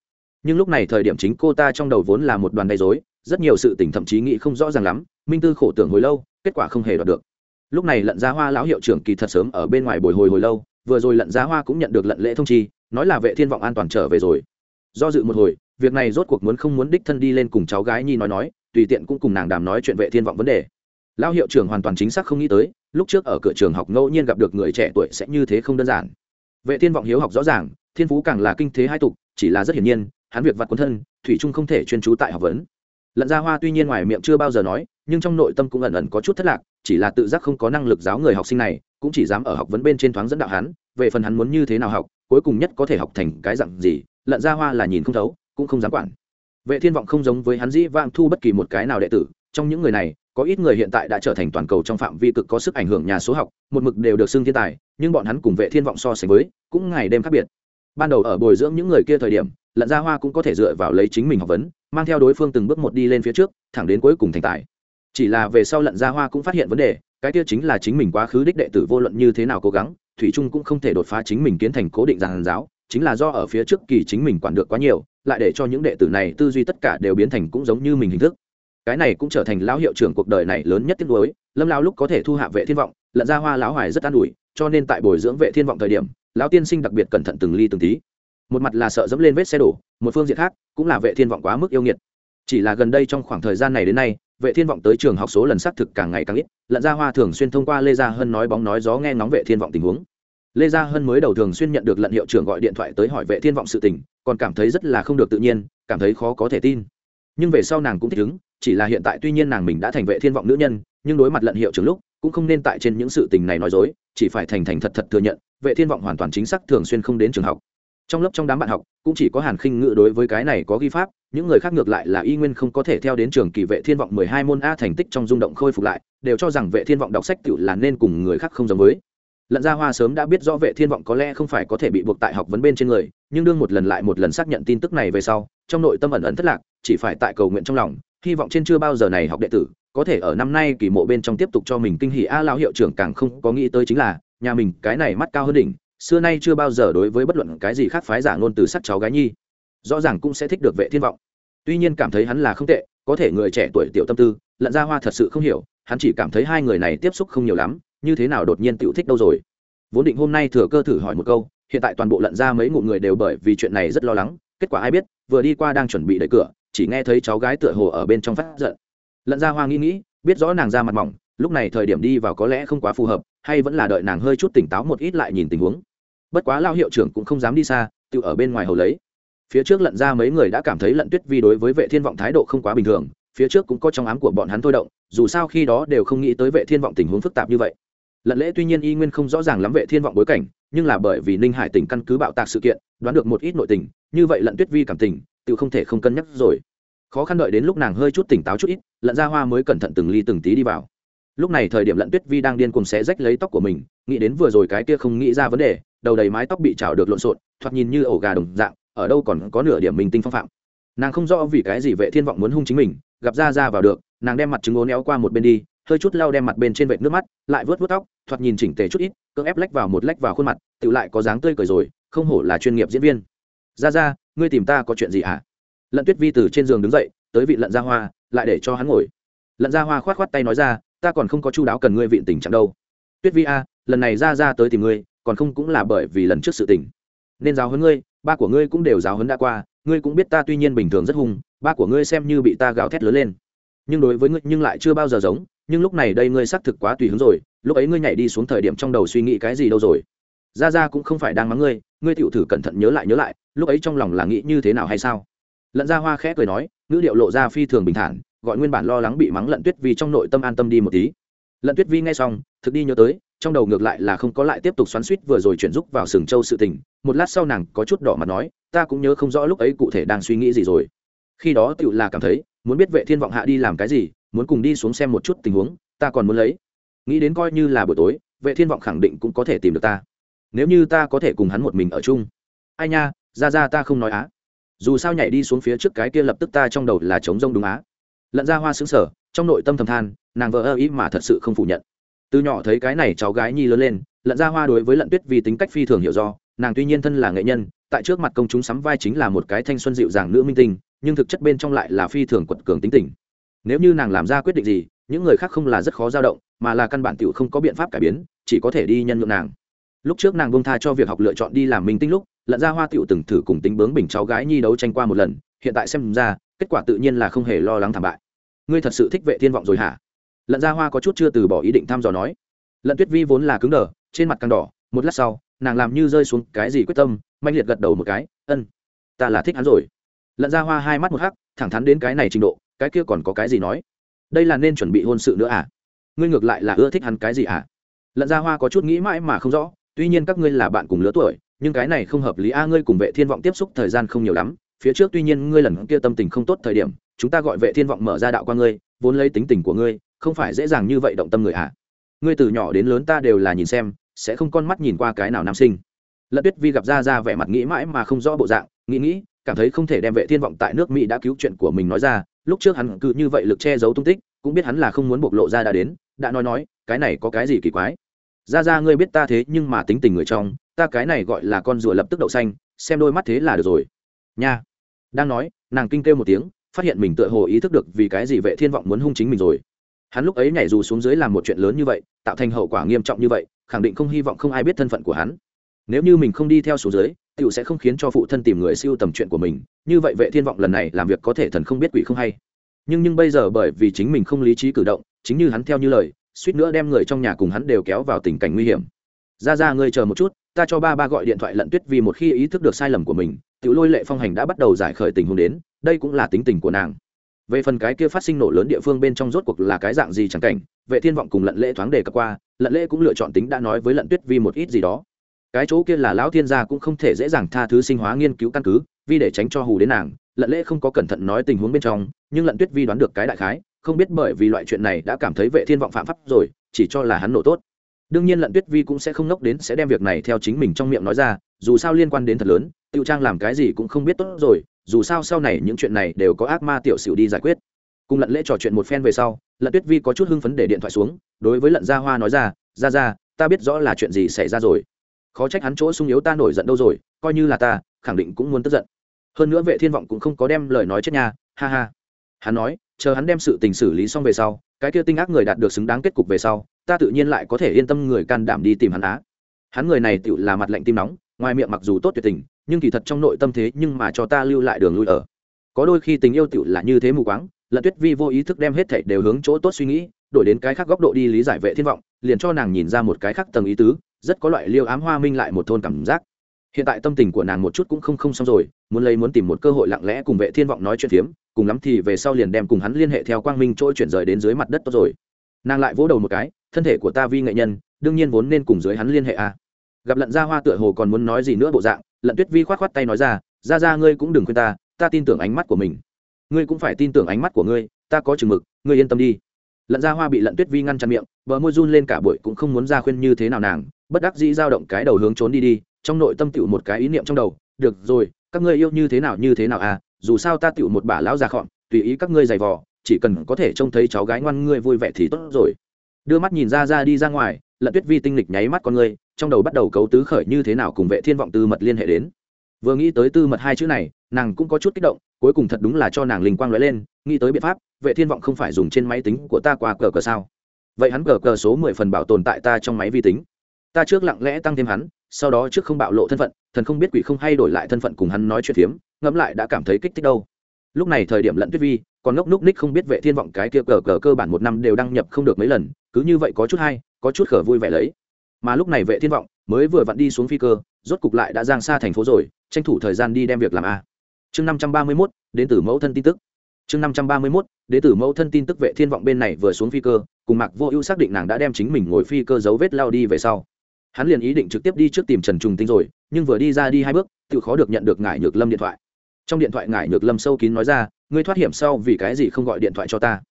nhưng lúc này thời điểm chính cô ta trong đầu vốn là một đoàn đầy dối rất nhiều sự tình thậm chí nghĩ không rõ ràng lắm, minh tư khổ tưởng hồi lâu, kết quả không hề đoạt được. Lúc này lận giá hoa lão hiệu trưởng kỳ thật sớm ở bên ngoài bồi hồi hồi lâu, vừa rồi lận giá hoa cũng nhận được lận lễ thông chi, nói là vệ thiên vọng an toàn trở về rồi. Do dự một hồi, việc này rốt cuộc muốn không muốn đích thân đi lên cùng cháu gái nhi nói nói, tùy tiện cũng cùng nàng đàm nói chuyện vệ thiên vọng vấn đề. Lão hiệu trưởng hoàn toàn chính xác không nghĩ tới, lúc trước ở cửa trường học ngẫu nhiên gặp được người trẻ tuổi sẽ như thế không đơn giản. Vệ thiên vọng hiếu học rõ ràng, thiên phú càng là kinh thế hai tục, chỉ là rất hiển nhiên hắn việc vặt quân thân, thủy trung không thể chuyên trú tại học vấn. Lận gia hoa tuy nhiên ngoài miệng chưa bao giờ nói, nhưng trong nội tâm cũng ẩn ẩn có chút thất lạc, chỉ là tự giác không có năng lực giáo người học sinh này, cũng chỉ dám ở học vấn bên trên thoáng dẫn đạo hắn, về phần hắn muốn như thế nào học, cuối cùng nhất có thể học thành cái dặn gì, lận gia hoa là nhìn không thấu, cũng không dám quản. Vệ thiên vọng không giống với hắn dĩ vang thu bất kỳ một cái nào đệ tử, trong những người này, có ít người hiện tại đã trở thành toàn cầu trong phạm vi cực có sức ảnh hưởng nhà số học, một mực đều được xưng thiên tài, nhưng bọn hắn cùng vệ thiên vọng so sánh với, cũng ngày đêm khác biệt. Ban đầu ở bồi dưỡng những người kia thời điểm lận gia hoa cũng có thể dựa vào lấy chính mình học vấn, mang theo đối phương từng bước một đi lên phía trước, thẳng đến cuối cùng thành tài. Chỉ là về sau lận gia hoa cũng phát hiện vấn đề, cái kia chính là chính mình quá khứ đích đệ tử vô luận như thế nào cố gắng, thủy trung cũng không thể đột phá chính mình kiến thành cố định giàn giáo, chính là do ở phía trước kỳ chính mình quản được quá nhiều, lại để cho những đệ tử này tư duy tất cả đều biến thành cũng giống như mình hình thức. Cái này cũng trở thành lão hiệu trưởng cuộc đời này lớn nhất tiếc nuối, lâm lao lúc có thể thu hạ vệ thiên vọng, lận ra hoa lão hoài rất an ủi, cho nên tại bồi dưỡng vệ thiên vọng thời điểm, lão tiên sinh đặc biệt cẩn thận từng ly từng tí một mặt là sợ dẫm lên vết xe đổ, một phương diện khác cũng là vệ thiên vọng quá mức yêu nghiệt. Chỉ là gần đây trong khoảng thời gian này đến nay, vệ thiên vọng tới trường học số lần xác thực càng ngày càng ít, lận ra hoa thường xuyên thông qua lê gia hân nói bóng nói gió nghe ngóng vệ thiên vọng tình huống. Lê gia hân mới đầu thường xuyên nhận được lận hiệu trưởng gọi điện thoại tới hỏi vệ thiên vọng sự tình, còn cảm thấy rất là không được tự nhiên, cảm thấy khó có thể tin. Nhưng về sau nàng cũng thích ứng, chỉ là hiện tại tuy nhiên nàng mình đã thành vệ thiên vọng nữ nhân, nhưng đối mặt lận hiệu trưởng lúc, cũng không nên tại trên những sự tình này nói dối, chỉ phải thành thành thật thật thừa nhận, vệ thiên vọng hoàn toàn chính xác thường xuyên không đến trường học trong lớp trong đám bạn học, cũng chỉ có hàn khinh ngự đối với cái này có ghi pháp, những người khác ngược lại là y nguyên không có thể theo đến trường kỳ vệ thiên vọng 12 môn a thành tích trong rung động khôi phục lại, đều cho rằng vệ thiên vọng đọc sách tự là nên cùng người khác không giống với. Lận gia hoa sớm đã biết rõ vệ thiên vọng có lẽ không phải có thể bị buộc tại học vấn bên trên người, nhưng đương một lần lại một lần xác nhận tin tức này về sau, trong nội tâm ẩn ẩn thất lạc, chỉ phải tại cầu nguyện trong lòng, hy vọng trên chưa bao giờ này học đệ tử, có thể ở năm nay kỳ mộ bên trong tiếp tục cho mình kinh hỉ a lao hiệu trưởng càng không có nghĩ tới chính là, nhà mình cái này mắt cao hơn đỉnh xưa nay chưa bao giờ đối với bất luận cái gì khác phái giả ngôn từ sắc cháu gái nhi, rõ ràng cũng sẽ thích được vệ thiên vọng. Tuy nhiên cảm thấy hắn là không tệ, có thể người trẻ tuổi tiểu tâm tư, lận ra hoa thật sự không hiểu, hắn chỉ cảm thấy hai người này tiếp xúc không nhiều lắm, như thế nào đột nhiên tiểu thích đâu rồi. Vốn định hôm nay thừa cơ thử hỏi một câu, hiện tại toàn bộ lận ra mấy ngụ người đều bởi vì chuyện này rất lo lắng, kết quả ai biết, vừa đi qua đang chuẩn bị đẩy cửa, chỉ nghe thấy cháu gái tựa hồ ở bên trong phát giận. Lận ra hoa nghĩ nghĩ, biết rõ nàng ra mặt mỏng lúc này thời điểm đi vào có lẽ không quá phù hợp, hay vẫn là đợi nàng hơi chút tỉnh táo một ít lại nhìn tình huống. Bất quá lao hiệu trưởng cũng không dám đi xa, tự ở bên ngoài hầu lấy. Phía trước lận ra mấy người đã cảm thấy lận tuyết vi đối với vệ thiên vọng thái độ không quá bình thường, phía trước cũng có trong ám của bọn hắn thôi động, dù sao khi đó đều không nghĩ tới vệ thiên vọng tình huống phức tạp như vậy. Lận lễ tuy nhiên y nguyên không rõ ràng lắm vệ thiên vọng bối cảnh, nhưng là bởi vì ninh hải tỉnh căn cứ bạo tạc sự kiện, đoán được một ít nội tình, như vậy lận tuyết vi cảm tình, tự không thể không cân nhắc rồi. Khó khăn đợi đến lúc nàng hơi chút tỉnh táo chút ít, lận ra hoa mới cẩn thận từng ly từng tí đi vào lúc này thời điểm lận tuyết vi đang điên cùng xé rách lấy tóc của mình, nghĩ đến vừa rồi cái kia không nghĩ ra vấn đề, đầu đầy mái tóc bị trào được lộn xộn, thoạt nhìn như ổ gà đồng dạng, ở đâu còn có nửa điểm mình tinh phong phạm. Nàng không rõ vì cái gì vệ thiên vọng muốn hung chính mình, gặp ra ra vào được, nàng đem mặt trứng ố néo qua một bên đi, hơi chút lau đem mặt bên trên vệt nước mắt, lại vớt vớt tóc, thoạt nhìn chỉnh tề chút ít, cưỡng ép lách vào một lách vào khuôn mặt tự lại có dáng tươi cười rồi, không hổ là chuyên nghiệp diễn viên. Ra ra, ngươi tìm ta có chuyện gì hả? À? lận tuyết vi từ trên giường đứng dậy, tới vị lận gia hoa, lại để cho hắn ngồi. Lận gia hoa khoát khoát tay nói ra ta còn không có chu đáo cần ngươi vịn tình trạng đâu. Tuyết vi a, lần này ra ra tới tìm ngươi, còn không cũng là bởi vì lần trước sự tình. Nên giáo huấn ngươi, ba của ngươi cũng đều giáo huấn đã qua, ngươi cũng biết ta tuy nhiên bình thường rất hung, ba của ngươi xem như bị ta gào thét lớn lên. Nhưng đối với ngươi, nhưng lại chưa bao giờ giống, nhưng lúc này đây ngươi xác thực quá tùy hứng rồi, lúc ấy ngươi nhảy đi xuống thời điểm trong đầu suy nghĩ cái gì đâu rồi. Ra ra cũng không phải đang mắng ngươi ngươi tựu thử cẩn thận nhớ lại nhớ lại, lúc ấy trong lòng là nghĩ như thế nào hay sao? Lận ra hoa khẽ cười nói, ngữ điệu lộ ra phi thường bình thản gọi nguyên bản lo lắng bị mắng lận tuyết vi trong nội tâm an tâm đi một tí. Lận tuyết vi nghe xong, thực đi nhớ tới, trong đầu ngược lại là không có lại tiếp tục xoắn suýt vừa rồi chuyển giúp vào sừng châu sự tình. Một lát sau nàng có chút đỏ mặt nói, ta cũng nhớ không rõ lúc ấy cụ thể đang suy nghĩ gì rồi. Khi đó tựu là cảm thấy, muốn biết vệ thiên vọng hạ đi làm cái gì, muốn cùng đi xuống xem một chút tình huống, ta còn muốn lấy. Nghĩ đến coi như là buổi tối, vệ thiên vọng khẳng định cũng có thể tìm được ta. Nếu như ta có thể cùng hắn một mình ở chung. Ai nha, ra ra ta không nói á. Dù sao nhảy đi xuống phía trước cái kia lập tức ta trong đầu là trống rông đúng á lận ra hoa xứng sở trong nội tâm thầm than, nàng vợ ơ ý mà thật sự không phủ nhận. Từ nhỏ thấy cái này cháu gái nhi lớn lên lận ra hoa đối với lận tuyết vì tính cách phi thường hiểu do, nàng tuy nhiên thân là nghệ nhân, tại trước mặt công chúng sắm vai chính là một cái thanh xuân dịu dàng nữ minh tinh, nhưng thực chất bên trong lại là phi thường quật cường tính tình. Nếu như nàng làm ra quyết định gì, những người khác không là rất khó dao động, mà là căn bản t không có biện pháp cải biến, chỉ có thể đi nhân nhượng nàng. Lúc trước nàng bông tha cho việc học lựa chọn đi làm minh tinh lúc lận ra hoa tựu từng thử cùng tính bướng bình cháu gái nhi đấu tranh qua một lần, hiện tại xem ra, kết quả tự nhiên là không hề lo lắng thảm bại ngươi thật sự thích vệ thiên vọng rồi hả? Lận Gia hoa có chút chưa từ bỏ ý định thăm dò nói. Lận tuyết vi vốn là cứng đờ, trên mặt càng đỏ, một lát sau, nàng làm như rơi xuống cái gì quyết tâm mạnh liệt gật đầu một cái, ân, ta là thích hắn rồi. Lận Gia hoa hai mắt một hắc, thẳng thắn đến cái này trình độ, cái kia còn có cái gì nói? Đây là nên chuẩn bị hôn sự nữa à? Ngươi ngược lại là ưa thích hắn cái gì à? Lận Gia hoa có chút nghĩ mãi mà không rõ, tuy nhiên các ngươi là bạn cùng lứa tuổi, nhưng cái này không hợp lý a, ngươi cùng vệ thiên vọng tiếp xúc thời gian không nhiều lắm, phía trước tuy nhiên ngươi lần kia tâm tình không tốt thời điểm chúng ta gọi vệ thiên vọng mở ra đạo qua ngươi, vốn lấy tính tình của ngươi, không phải dễ dàng như vậy động tâm người à? Ngươi từ nhỏ đến lớn ta đều là nhìn xem, sẽ không con mắt nhìn qua cái nào nam sinh. Lận tuyết vi gặp ra ra vẻ mặt nghĩ mãi mà không rõ bộ dạng, nghĩ nghĩ, cảm thấy không thể đem vệ thiên vọng tại nước mỹ đã cứu chuyện của mình nói ra, lúc trước hắn cứ như vậy lực che giấu tung tích, cũng biết hắn là không muốn bộc lộ ra đã đến, đã nói nói, cái này có cái gì kỳ quái? Ra ra ngươi biết ta thế nhưng mà tính tình người trong, ta cái này gọi là con rùa lập tức đậu xanh, xem đôi mắt thế là được rồi. Nha. Đang nói, nàng kinh kêu một tiếng phát hiện mình tựa hồ ý thức được vì cái gì vệ thiên vọng muốn hung chính mình rồi. Hắn lúc ấy nhảy dù xuống dưới làm một chuyện lớn như vậy, tạo thành hậu quả nghiêm trọng như vậy, khẳng định không hy vọng không ai biết thân phận của hắn. Nếu như mình không đi theo xuống dưới tựu sẽ không khiến cho phụ thân tìm người siêu tầm chuyện của mình, như vậy vệ thiên vọng lần này làm việc có thể thần không biết quỷ không hay. Nhưng nhưng bây giờ bởi vì chính mình không lý trí cử động, chính như hắn theo như lời, suýt nữa đem người trong nhà cùng hắn đều kéo vào tình cảnh nguy hiểm. Ra ra, ngươi chờ một chút, ta cho ba ba gọi điện thoại lận tuyết vì một khi ý thức được sai lầm của mình tiểu lôi lệ phong hành đã bắt đầu giải khởi tình huống đến, đây cũng là tính tình của nàng. Về phần cái kia phát sinh nổ lớn địa phương bên trong rốt cuộc là cái dạng gì chẳng cảnh, vệ thiên vọng cùng lận lễ thoáng đề cập qua, lận lễ cũng lựa chọn tính đã nói với lận tuyết vi một ít gì đó. Cái chỗ kia là lão thiên gia cũng không thể dễ dàng tha thứ sinh hóa nghiên cứu căn cứ, vì để tránh cho hù đến nàng, lận lễ không có cẩn thận nói tình huống bên trong, nhưng lận tuyết vi đoán được cái đại khái, không biết bởi vì loại chuyện này đã cảm thấy vệ thiên vọng phạm pháp rồi, chỉ cho là hắn nổ tốt đương nhiên lận tuyết vi cũng sẽ không nốc đến sẽ đem việc này theo chính mình trong miệng nói ra, dù sao liên quan đến thật lớn tiêu trang làm cái gì cũng không biết tốt rồi, dù sao sau này những chuyện này đều có ác ma tiểu xỉu đi giải quyết. Cùng lận lễ trò chuyện một phen về sau, lận tuyết vi có chút hưng phấn để điện thoại xuống, đối với lận gia hoa nói ra ra ra ta biết rõ là chuyện gì xảy ra rồi. Khó trách hắn chỗ sung yếu ta nổi giận đâu rồi, coi như là ta, khẳng định cũng muốn tức giận. Hơn nữa vệ thiên vọng cũng không có đem lời nói chết nha, ha ha. Hắn nói, chờ hắn đem sự tình xử lý xong về sau cái kia tinh ác người đạt được xứng đáng kết cục về sau, ta tự nhiên lại có thể yên tâm người can đảm đi tìm hắn á. Hắn người này tự là mặt lạnh tim nóng, ngoài miệng mặc dù tốt tuyệt tình, nhưng kỳ thật trong nội tâm thế nhưng mà cho ta lưu lại đường lui ở. Có đôi khi tình yêu tựu là như thế mù quáng, lận tuyết vi vô ý thức đem hết thảy đều hướng chỗ tốt suy nghĩ, đổi đến cái khác góc độ đi lý giải vệ thiên vọng, liền cho nàng nhìn ra một cái khác tầng ý tứ, rất có loại liêu ám hoa minh lại một thôn cảm giác. Hiện tại tâm tình của nàng một chút cũng không không xong rồi, muốn lấy muốn tìm một cơ hội lặng lẽ cùng vệ thiên vọng nói chuyện phiếm cùng lắm thì về sau liền đem cùng hắn liên hệ theo quang minh trôi chuyển rời đến dưới mặt đất tốt rồi. Nàng lại vỗ đầu một cái, thân thể của ta vi nghệ nhân, đương nhiên vốn nên cùng dưới hắn liên hệ a à. gặp lận gia hoa tựa hồ còn muốn nói gì nữa bộ dạng, lận tuyết vi khoát khoát tay nói ra ra ra ngươi cũng đừng khuyên ta ta tin tưởng ánh mắt của mình. Ngươi cũng phải tin tưởng ánh mắt của ngươi, ta có chừng mực, ngươi yên tâm đi. Lận gia hoa bị lận tuyết vi ngăn chặn miệng, bờ môi run lên cả bụi cũng không muốn ra khuyên như thế nào nàng, bất đắc dĩ dao động cái đầu hướng trốn đi đi, trong nội tâm tựu một cái ý niệm trong đầu, được rồi, các ngươi yêu như thế nào như thế nào à dù sao ta tựu một bà lão già khọn tùy ý các ngươi giày vò, chỉ cần có thể trông thấy cháu gái ngoan ngươi vui vẻ thì tốt rồi. Đưa mắt nhìn ra ra đi ra ngoài, lận tuyết vi tinh lịch nháy mắt con ngươi, trong đầu bắt đầu cấu tứ khởi như thế nào cùng vệ thiên vọng tư mật liên hệ đến. Vừa nghĩ tới tư mật hai chữ này, nàng cũng có chút kích động, cuối cùng thật đúng là cho nàng linh quang lóe lên, nghĩ tới biện pháp, vệ thiên vọng không phải dùng trên máy tính của ta qua cờ cờ sao? Vậy hắn cờ cờ số mười phần bảo tồn tại ta trong máy vi tính. Ta trước lặng lẽ tăng thêm hắn, sau đó trước không bạo lộ thân phận, thần không biết quỷ không hay đổi lại thân phận cùng hắn nói chuyện phiếm ngẫm lại đã cảm thấy kích thích đâu. Lúc này thời điểm lận tuyết vi còn ngốc núc ních không biết vệ thiên vọng cái kia cờ cờ cơ bản một năm đều đăng nhập không được mấy lần cứ như vậy có chút hay có chút khở vui vẻ lấy. Mà lúc này vệ thiên vọng mới vừa vặn đi xuống phi cơ rốt cục lại đã giang xa thành phố rồi tranh thủ thời gian đi đem việc làm a. Chương năm trăm ba mươi 531, đến từ mẫu thân tin tức. Chương năm trăm ba mươi 531, đến từ mẫu thân tin tức vệ thiên vọng bên này vừa xuống phi cơ cùng mạc vô ưu xác định nàng đã đem chính mình ngồi phi cơ dấu vết lao đi về sau. Hắn liền ý định trực tiếp đi trước tìm trần trùng tinh rồi nhưng vừa đi ra đi hai bước tự khó được nhận được ngải nhược lâm điện thoại trong điện thoại ngải nhược lâm sâu kín nói ra, ngươi thoát hiểm sau vì cái gì không gọi điện thoại cho ta?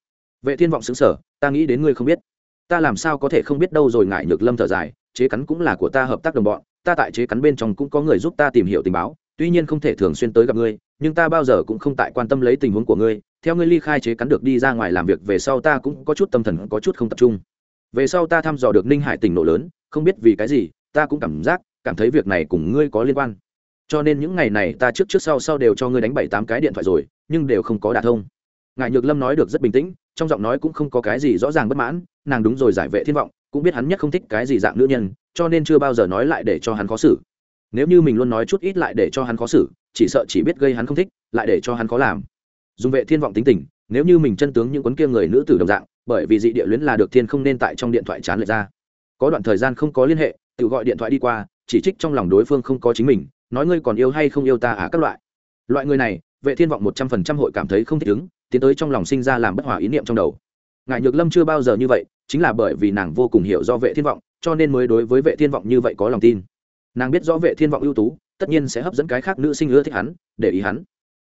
Vệ thiên vọng xứng sở ta nghĩ đến ngươi không biết. Ta làm sao có thể không biết đâu rồi? Ngải nhược lâm thở dài, chế cắn cũng là của ta hợp tác đồng bọn, ta tại chế cắn bên trong cũng có người giúp ta tìm hiểu tình báo, tuy nhiên không thể thường xuyên tới gặp ngươi, nhưng ta bao giờ cũng không tại quan tâm lấy tình huống của ngươi. Theo ngươi ly khai chế cắn được đi ra ngoài làm việc, về sau ta cũng có chút tâm thần có chút không tập trung. Về sau ta thăm dò được ninh hải tỉnh nổ lớn, không biết vì cái gì, ta cũng cảm giác, cảm thấy việc này cùng ngươi có liên quan cho nên những ngày này ta trước trước sau sau đều cho ngươi đánh bảy tám cái điện thoại rồi, nhưng đều không có đả thông. Ngài nhược lâm nói được rất bình tĩnh, trong giọng nói cũng không có cái gì rõ ràng bất mãn, nàng đúng rồi giải vệ thiên vọng, cũng biết hắn nhất không thích cái gì dạng nữ nhân, cho nên chưa bao giờ nói lại để cho hắn khó xử. Nếu như mình luôn nói chút ít lại để cho hắn khó xử, chỉ sợ chỉ biết gây hắn không thích, lại để cho hắn khó làm. Dùng vệ thiên vọng tính tình, nếu như mình chân tướng những cuốn kia người nữ tử đồng dạng, bởi vì dị địa luyến là được thiên không nên tại trong điện thoại chán lệch ra. Có đoạn thời gian không có liên hệ, tự gọi điện thoại đi qua, chỉ trích trong lòng đối phương không có chính mình nói ngươi còn yêu hay không yêu ta à các loại. Loại người này, vệ thiên vọng một trăm phần trăm hội cảm thấy không thích ứng, tiến tới trong lòng sinh ra làm bất hòa ý niệm trong đầu. Ngài nhược lâm chưa bao giờ như vậy, chính là bởi vì nàng vô cùng hiểu do vệ thiên vọng, cho nên mới đối với vệ thiên vọng như vậy có lòng tin. Nàng biết rõ vệ thiên vọng ưu tú, tất nhiên sẽ hấp dẫn cái khác nữ sinh ưa thích hắn, để ý hắn.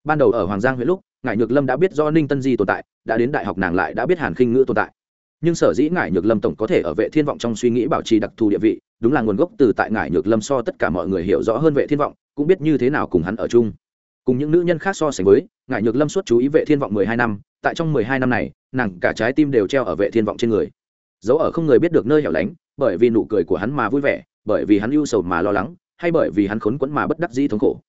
Ban đầu ở hoàng giang huyện lúc, ngài nhược lâm đã biết do ninh tân di tồn tại, đã đến đại học nàng lại đã biết hàn khinh ngữ tồn tại nhưng sở dĩ ngài nhược lâm tổng có thể ở vệ thiên vọng trong suy nghĩ bảo trì đặc thù địa vị, đúng là nguồn gốc từ tại ngài nhược lâm so tất cả mọi người hiểu rõ hơn vệ thiên vọng, cũng biết như thế nào cùng hắn ở chung. Cùng những nữ nhân khác so sánh với ngài nhược lâm suốt chú ý vệ thiên vọng mười hai năm, tại trong mười hai năm này, nàng cả trái tim đều treo ở vệ thiên vọng trên người. Dấu ở không người biết được nơi hẻo lánh, bởi vì nụ cười của hắn mà vui vẻ, bởi vì hắn ưu sầu mà lo lắng, hay bởi vì hắn khốn quẫn mà bất đắc dĩ thống khổ.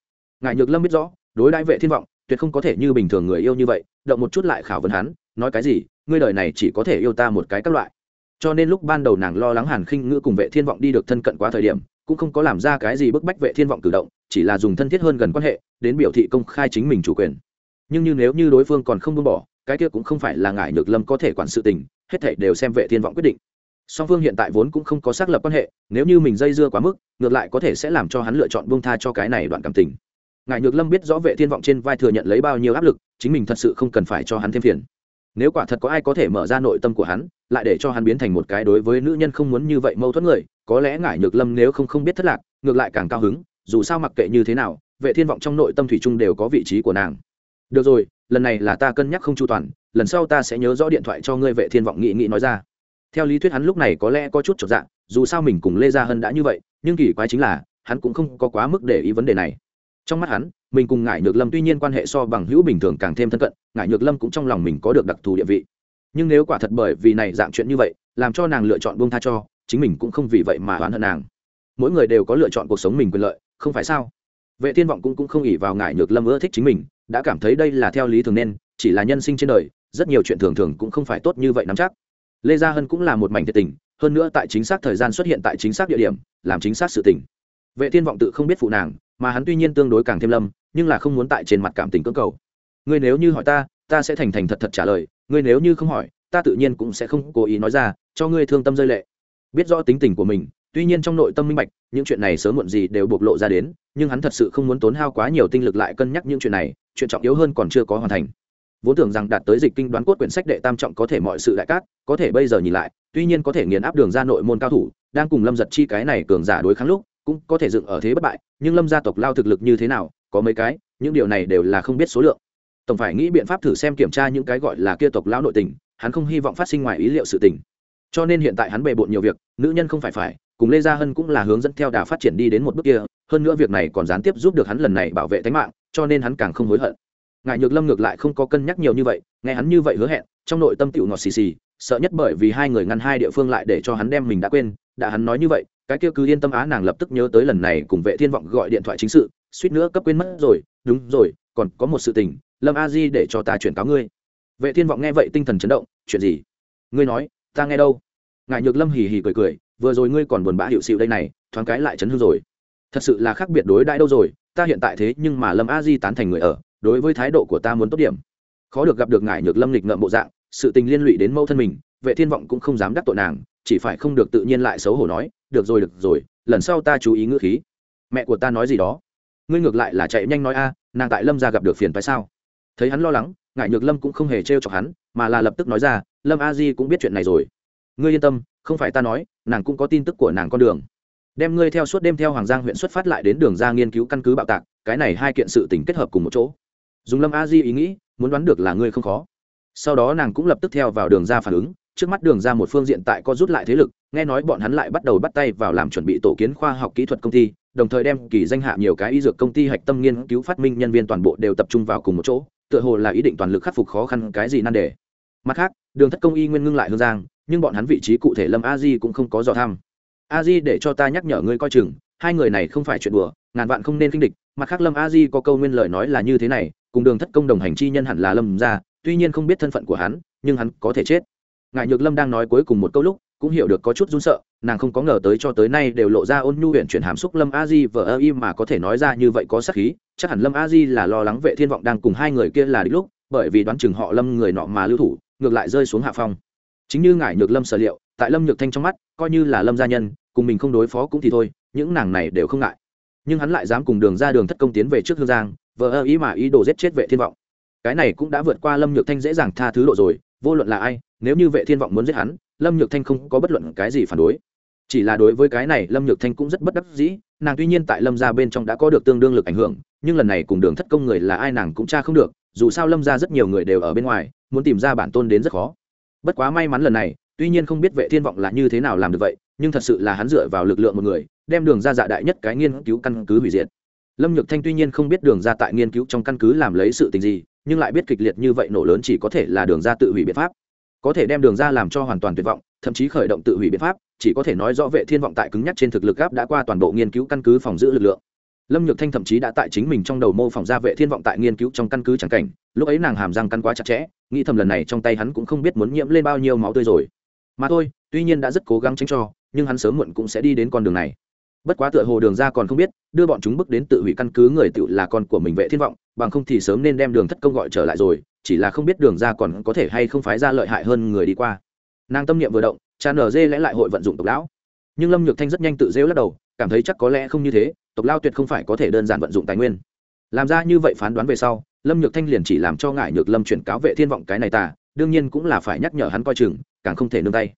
Ngài nhược lâm biết rõ, đối đãi vệ thiên vọng, tuyệt không có thể như bình thường người yêu như vậy, động một chút lại khảo vấn hắn nói cái gì, ngươi đời này chỉ có thể yêu ta một cái các loại. Cho nên lúc ban đầu nàng lo lắng hàn khinh ngữ cùng vệ thiên vọng đi được thân cận quá thời điểm, cũng không có làm ra cái gì bức bách vệ thiên vọng cử động, chỉ là dùng thân thiết hơn gần quan hệ, đến biểu thị công khai chính mình chủ quyền. Nhưng như nếu như đối phương còn không buông bỏ, cái kia cũng không phải là ngại nhược lâm có thể quản sự tình, hết thảy đều xem vệ thiên vọng quyết định. Song phương hiện tại vốn cũng không có xác lập quan hệ, nếu như mình dây dưa quá mức, ngược lại có thể sẽ làm cho hắn lựa chọn buông tha cho cái này đoạn cảm tình. Ngại nhược lâm biết rõ vệ thiên vọng trên vai thừa nhận lấy bao nhiêu áp lực, chính mình thật sự không cần phải cho hắn thêm phiền nếu quả thật có ai có thể mở ra nội tâm của hắn lại để cho hắn biến thành một cái đối với nữ nhân không muốn như vậy mâu thuẫn người có lẽ ngải nhược lâm nếu không không biết thất lạc ngược lại càng cao hứng dù sao mặc kệ như thế nào vệ thiên vọng trong nội tâm thủy chung đều có vị trí của nàng. Được rồi lần này là ta cân nhắc không chu toàn lần sau ta sẽ nhớ rõ điện thoại cho ngươi vệ thiên vọng nghị nghị nói ra. Theo lý thuyết hắn lúc này có lẽ có chút chột dạng, dù sao mình cùng lê gia hân đã như vậy nhưng kỳ quái chính là hắn cũng không có quá mức để ý vấn đề này trong mắt hắn, mình cùng ngải nhược lâm tuy nhiên quan hệ so bằng hữu bình thường càng thêm thân cận, ngải nhược lâm cũng trong lòng mình có được đặc thù địa vị. Nhưng nếu quả thật bởi vì này dạng chuyện như vậy, làm cho nàng lựa chọn buông tha cho, chính mình cũng không vì vậy mà oán hận nàng. Mỗi người đều có lựa chọn cuộc sống mình quyền lợi, không phải sao? Vệ thiên vọng cũng cũng không ỉ vào ngải nhược lâm ưa thích chính mình, đã cảm thấy đây là theo lý thường nên, chỉ là nhân sinh trên đời, rất nhiều chuyện thường thường cũng không phải tốt như vậy nắm chắc. Lê gia hân cũng là một mảnh thiệt tình, hơn nữa tại chính xác thời gian xuất hiện tại chính xác địa điểm, làm chính xác sự tình. Vệ thiên vọng tự không biết phụ nàng mà hắn tuy nhiên tương đối càng thêm lâm, nhưng là không muốn tại trên mặt cảm tình cưỡng cầu. Ngươi nếu như hỏi ta ta sẽ thành thành thật thật trả lời, ngươi nếu như không hỏi, ta tự nhiên cũng sẽ không cố ý nói ra, cho ngươi thương tâm rơi lệ. Biết rõ tính tình của mình, tuy nhiên trong nội tâm minh bạch, những chuyện này sớm muộn gì đều bộc lộ ra đến, nhưng hắn thật sự không muốn tốn hao quá nhiều tinh lực lại cân nhắc những chuyện này, chuyện trọng yếu hơn còn chưa có hoàn thành. Vốn tưởng rằng đạt tới dịch kinh đoán cốt quyển sách đệ tam trọng có thể mọi sự đại cát, có thể bây giờ nhìn lại, tuy nhiên có thể nghiền áp đường ra nội môn cao thủ, đang cùng lâm giật chi cái này cường giả đối kháng lúc cũng có thể dựng ở thế bất bại, nhưng lâm gia tộc lao thực lực như thế nào, có mấy cái, những điều này đều là không biết số lượng. Tổng phải nghĩ biện pháp thử xem kiểm tra những cái gọi là kia tộc lão nội tình, hắn không hy vọng phát sinh ngoài ý liệu sự tình. Cho nên hiện tại hắn bề bộn nhiều việc, nữ nhân không phải phải, cùng lê gia hân cũng là hướng dẫn theo đà phát triển đi đến một bước kia, hơn nữa việc này còn gián tiếp giúp được hắn lần này bảo vệ tính mạng, cho nên hắn càng không hối hận. Ngại nhược lâm ngược lại không có cân nhắc nhiều như vậy, nghe hắn như vậy hứa hẹn, trong nội tâm tựu ngọt xì xì, sợ nhất bởi vì hai người ngăn hai địa phương lại để cho hắn đem mình đã quên đã hắn nói như vậy, cái kia cứ yên tâm á, nàng lập tức nhớ tới lần này cùng vệ thiên vọng gọi điện thoại chính sự, suýt nữa cấp quên mất rồi, đúng rồi, còn có một sự tình, lâm a di để cho ta chuyển cáo ngươi. Vệ thiên vọng nghe vậy tinh thần chấn động, chuyện gì? Ngươi nói, ta nghe đâu? Ngài nhược lâm hì hì cười cười, vừa rồi ngươi còn buồn bã hiệu xịu đây này, thoáng cái lại chấn hương rồi. Thật sự là khác biệt đối đãi đâu rồi, ta hiện tại thế nhưng mà lâm a di tán thành người ở, đối với thái độ của ta muốn tốt điểm. Khó được gặp được ngài nhược lâm lịch ngợm bộ dạng, sự tình liên lụy đến mâu thân mình vệ thiên vọng cũng không dám đắc tội nàng, chỉ phải không được tự nhiên lại xấu hổ nói, được rồi được rồi, lần sau ta chú ý ngữ khí. Mẹ của ta nói gì đó? Ngươi ngược lại là chạy nhanh nói a, nàng tại lâm ra gặp được phiền phải sao? Thấy hắn lo lắng ngại nhược lâm cũng không hề trêu chọc hắn, mà là lập tức nói ra, lâm a di cũng biết chuyện này rồi. Ngươi yên tâm, không phải ta nói, nàng cũng có tin tức của nàng con đường. Đem ngươi theo suốt đêm theo hoàng giang huyện xuất phát lại đến đường ra nghiên cứu căn cứ bạo tạc, cái này hai kiện sự tình kết hợp cùng một chỗ. Dùng lâm a di ý nghĩ, muốn đoán được là ngươi không khó. Sau đó nàng cũng lập tức theo vào đường ra phản ứng trước mắt đường ra một phương diện tại có rút lại thế lực, nghe nói bọn hắn lại bắt đầu bắt tay vào làm chuẩn bị tổ kiến khoa học kỹ thuật công ty, đồng thời đem kỳ danh hạ nhiều cái y dược công ty hạch tâm nghiên cứu phát minh nhân viên toàn bộ đều tập trung vào cùng một chỗ, tựa hồ là ý định toàn lực khắc phục khó khăn cái gì nan đề mặt khác, đường thất công y nguyên ngưng lại hương giang, nhưng bọn hắn vị trí cụ thể lâm a di cũng không có dò tham. a di để cho ta nhắc nhở ngươi coi chừng, hai người này không phải chuyện đùa, ngàn vạn không nên kinh địch, mặt khác lâm a di có câu nguyên lời nói là như thế này, cùng đường thất công đồng hành chi nhân hẳn là lâm ra tuy nhiên không biết thân phận của hắn, nhưng hắn có thể chết ngại nhược lâm đang nói cuối cùng một câu lúc, cũng hiểu được có chút run sợ, nàng không có ngờ tới cho tới nay đều lộ ra ôn nhu huyện chuyển hàm xúc lâm a di vờ ơ y mà có thể nói ra như vậy có sắc khí, chắc hẳn lâm a di là lo lắng vệ thiên vọng đang cùng hai người kia là đích lúc, bởi vì đoán chừng họ lâm người nọ mà lưu thủ, ngược lại rơi xuống hạ phong. Chính như ngải nhược lâm sở liệu, tại lâm nhược thanh trong mắt, coi như là lâm gia nhân, cùng mình không đối phó cũng thì thôi, những nàng này đều không ngại. Nhưng hắn lại dám cùng đường ra đường thất công tiến về trước hương giang, vờ ơ ý mà ý đồ giết chết vệ thiên vọng. Cái này cũng đã vượt qua lâm nhược thanh dễ dàng tha thứ độ rồi vô luận là ai, nếu như vệ thiên vọng muốn giết hắn, lâm nhược thanh không có bất luận cái gì phản đối. Chỉ là đối với cái này, lâm nhược thanh cũng rất bất đắc dĩ. Nàng tuy nhiên tại lâm gia bên trong đã có được tương đương lực ảnh hưởng, nhưng lần này cùng đường thất công người là ai nàng cũng tra không được, dù sao lâm gia rất nhiều người đều ở bên ngoài, muốn tìm ra bản tôn đến rất khó. Bất quá may mắn lần này, tuy nhiên không biết vệ thiên vọng là như thế nào làm được vậy, nhưng thật sự là hắn dựa vào lực lượng một người, đem đường ra dạ đại nhất cái nghiên cứu căn cứ hủy diệt. Lâm nhược thanh tuy nhiên không biết đường ra tại nghiên cứu trong căn cứ làm lấy sự tình gì nhưng lại biết kịch liệt như vậy nổ lớn chỉ có thể là đường ra tự hủy biện pháp. Có thể đem đường ra làm cho hoàn toàn tuyệt vọng, thậm chí khởi động tự hủy biện pháp, chỉ có thể nói rõ vệ thiên vọng tại cứng nhắc trên thực lực gáp đã qua toàn bộ nghiên cứu căn cứ phòng giữ lực lượng. Lâm nhược thanh thậm chí đã tại chính mình trong đầu mô phỏng ra vệ thiên vọng tại nghiên cứu trong căn cứ chẳng cảnh, lúc ấy nàng hàm răng căn quá chặt chẽ, nghĩ thầm lần này trong tay hắn cũng không biết muốn nhiễm lên bao nhiêu máu tươi rồi. Mà thôi, tuy nhiên đã rất cố gắng tránh cho, nhưng hắn sớm muộn cũng sẽ đi đến con đường này. Bất quá tựa hồ đường ra còn không biết, đưa bọn chúng bước đến tự hủy căn cứ người tự là con của mình vệ thiên vọng bằng không thì sớm nên đem đường thất công gọi trở lại rồi, chỉ là không biết đường ra còn có thể hay không phái ra lợi hại hơn người đi qua. Nàng tâm niệm vừa động, cha nở dê lẽ lại hội vận dụng tộc lão. Nhưng lâm nhược thanh rất nhanh tự rêu lắc đầu, cảm thấy chắc có lẽ không như thế, tộc lao tuyệt không phải có thể đơn giản vận dụng tài nguyên. Làm ra như vậy phán đoán về sau, lâm nhược thanh liền chỉ làm cho ngại nhược lâm chuyển cáo vệ thiên vọng cái này tà đương nhiên cũng là phải nhắc nhở hắn coi chừng, càng không thể nương tay.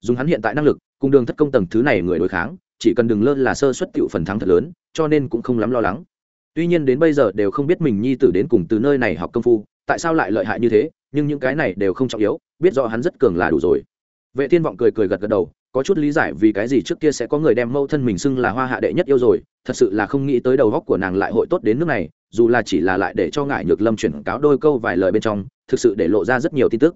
Dùng hắn hiện tại năng lực, cùng đường thất công tầng thứ này người đối kháng, chỉ cần đừng lơ là sơ xuất cựu phần thắng thật lớn, cho nên cũng không lắm lo lắng tuy nhiên đến bây giờ đều không biết mình nhi tử đến cùng từ nơi này học công phu, tại sao lại lợi hại như thế, nhưng những cái này đều không trọng yếu, biết rõ hắn rất cường là đủ rồi. Vệ thiên vọng cười cười gật gật đầu, có chút lý giải vì cái gì trước kia sẽ có người đem mâu thân mình xưng là hoa hạ đệ nhất yêu rồi, thật sự là không nghĩ tới đầu góc của nàng lại hội tốt đến nước này, dù là chỉ là lại để cho ngải nhược lâm chuyển cáo đôi câu vài lời bên trong, thực sự để lộ ra rất nhiều tin tức.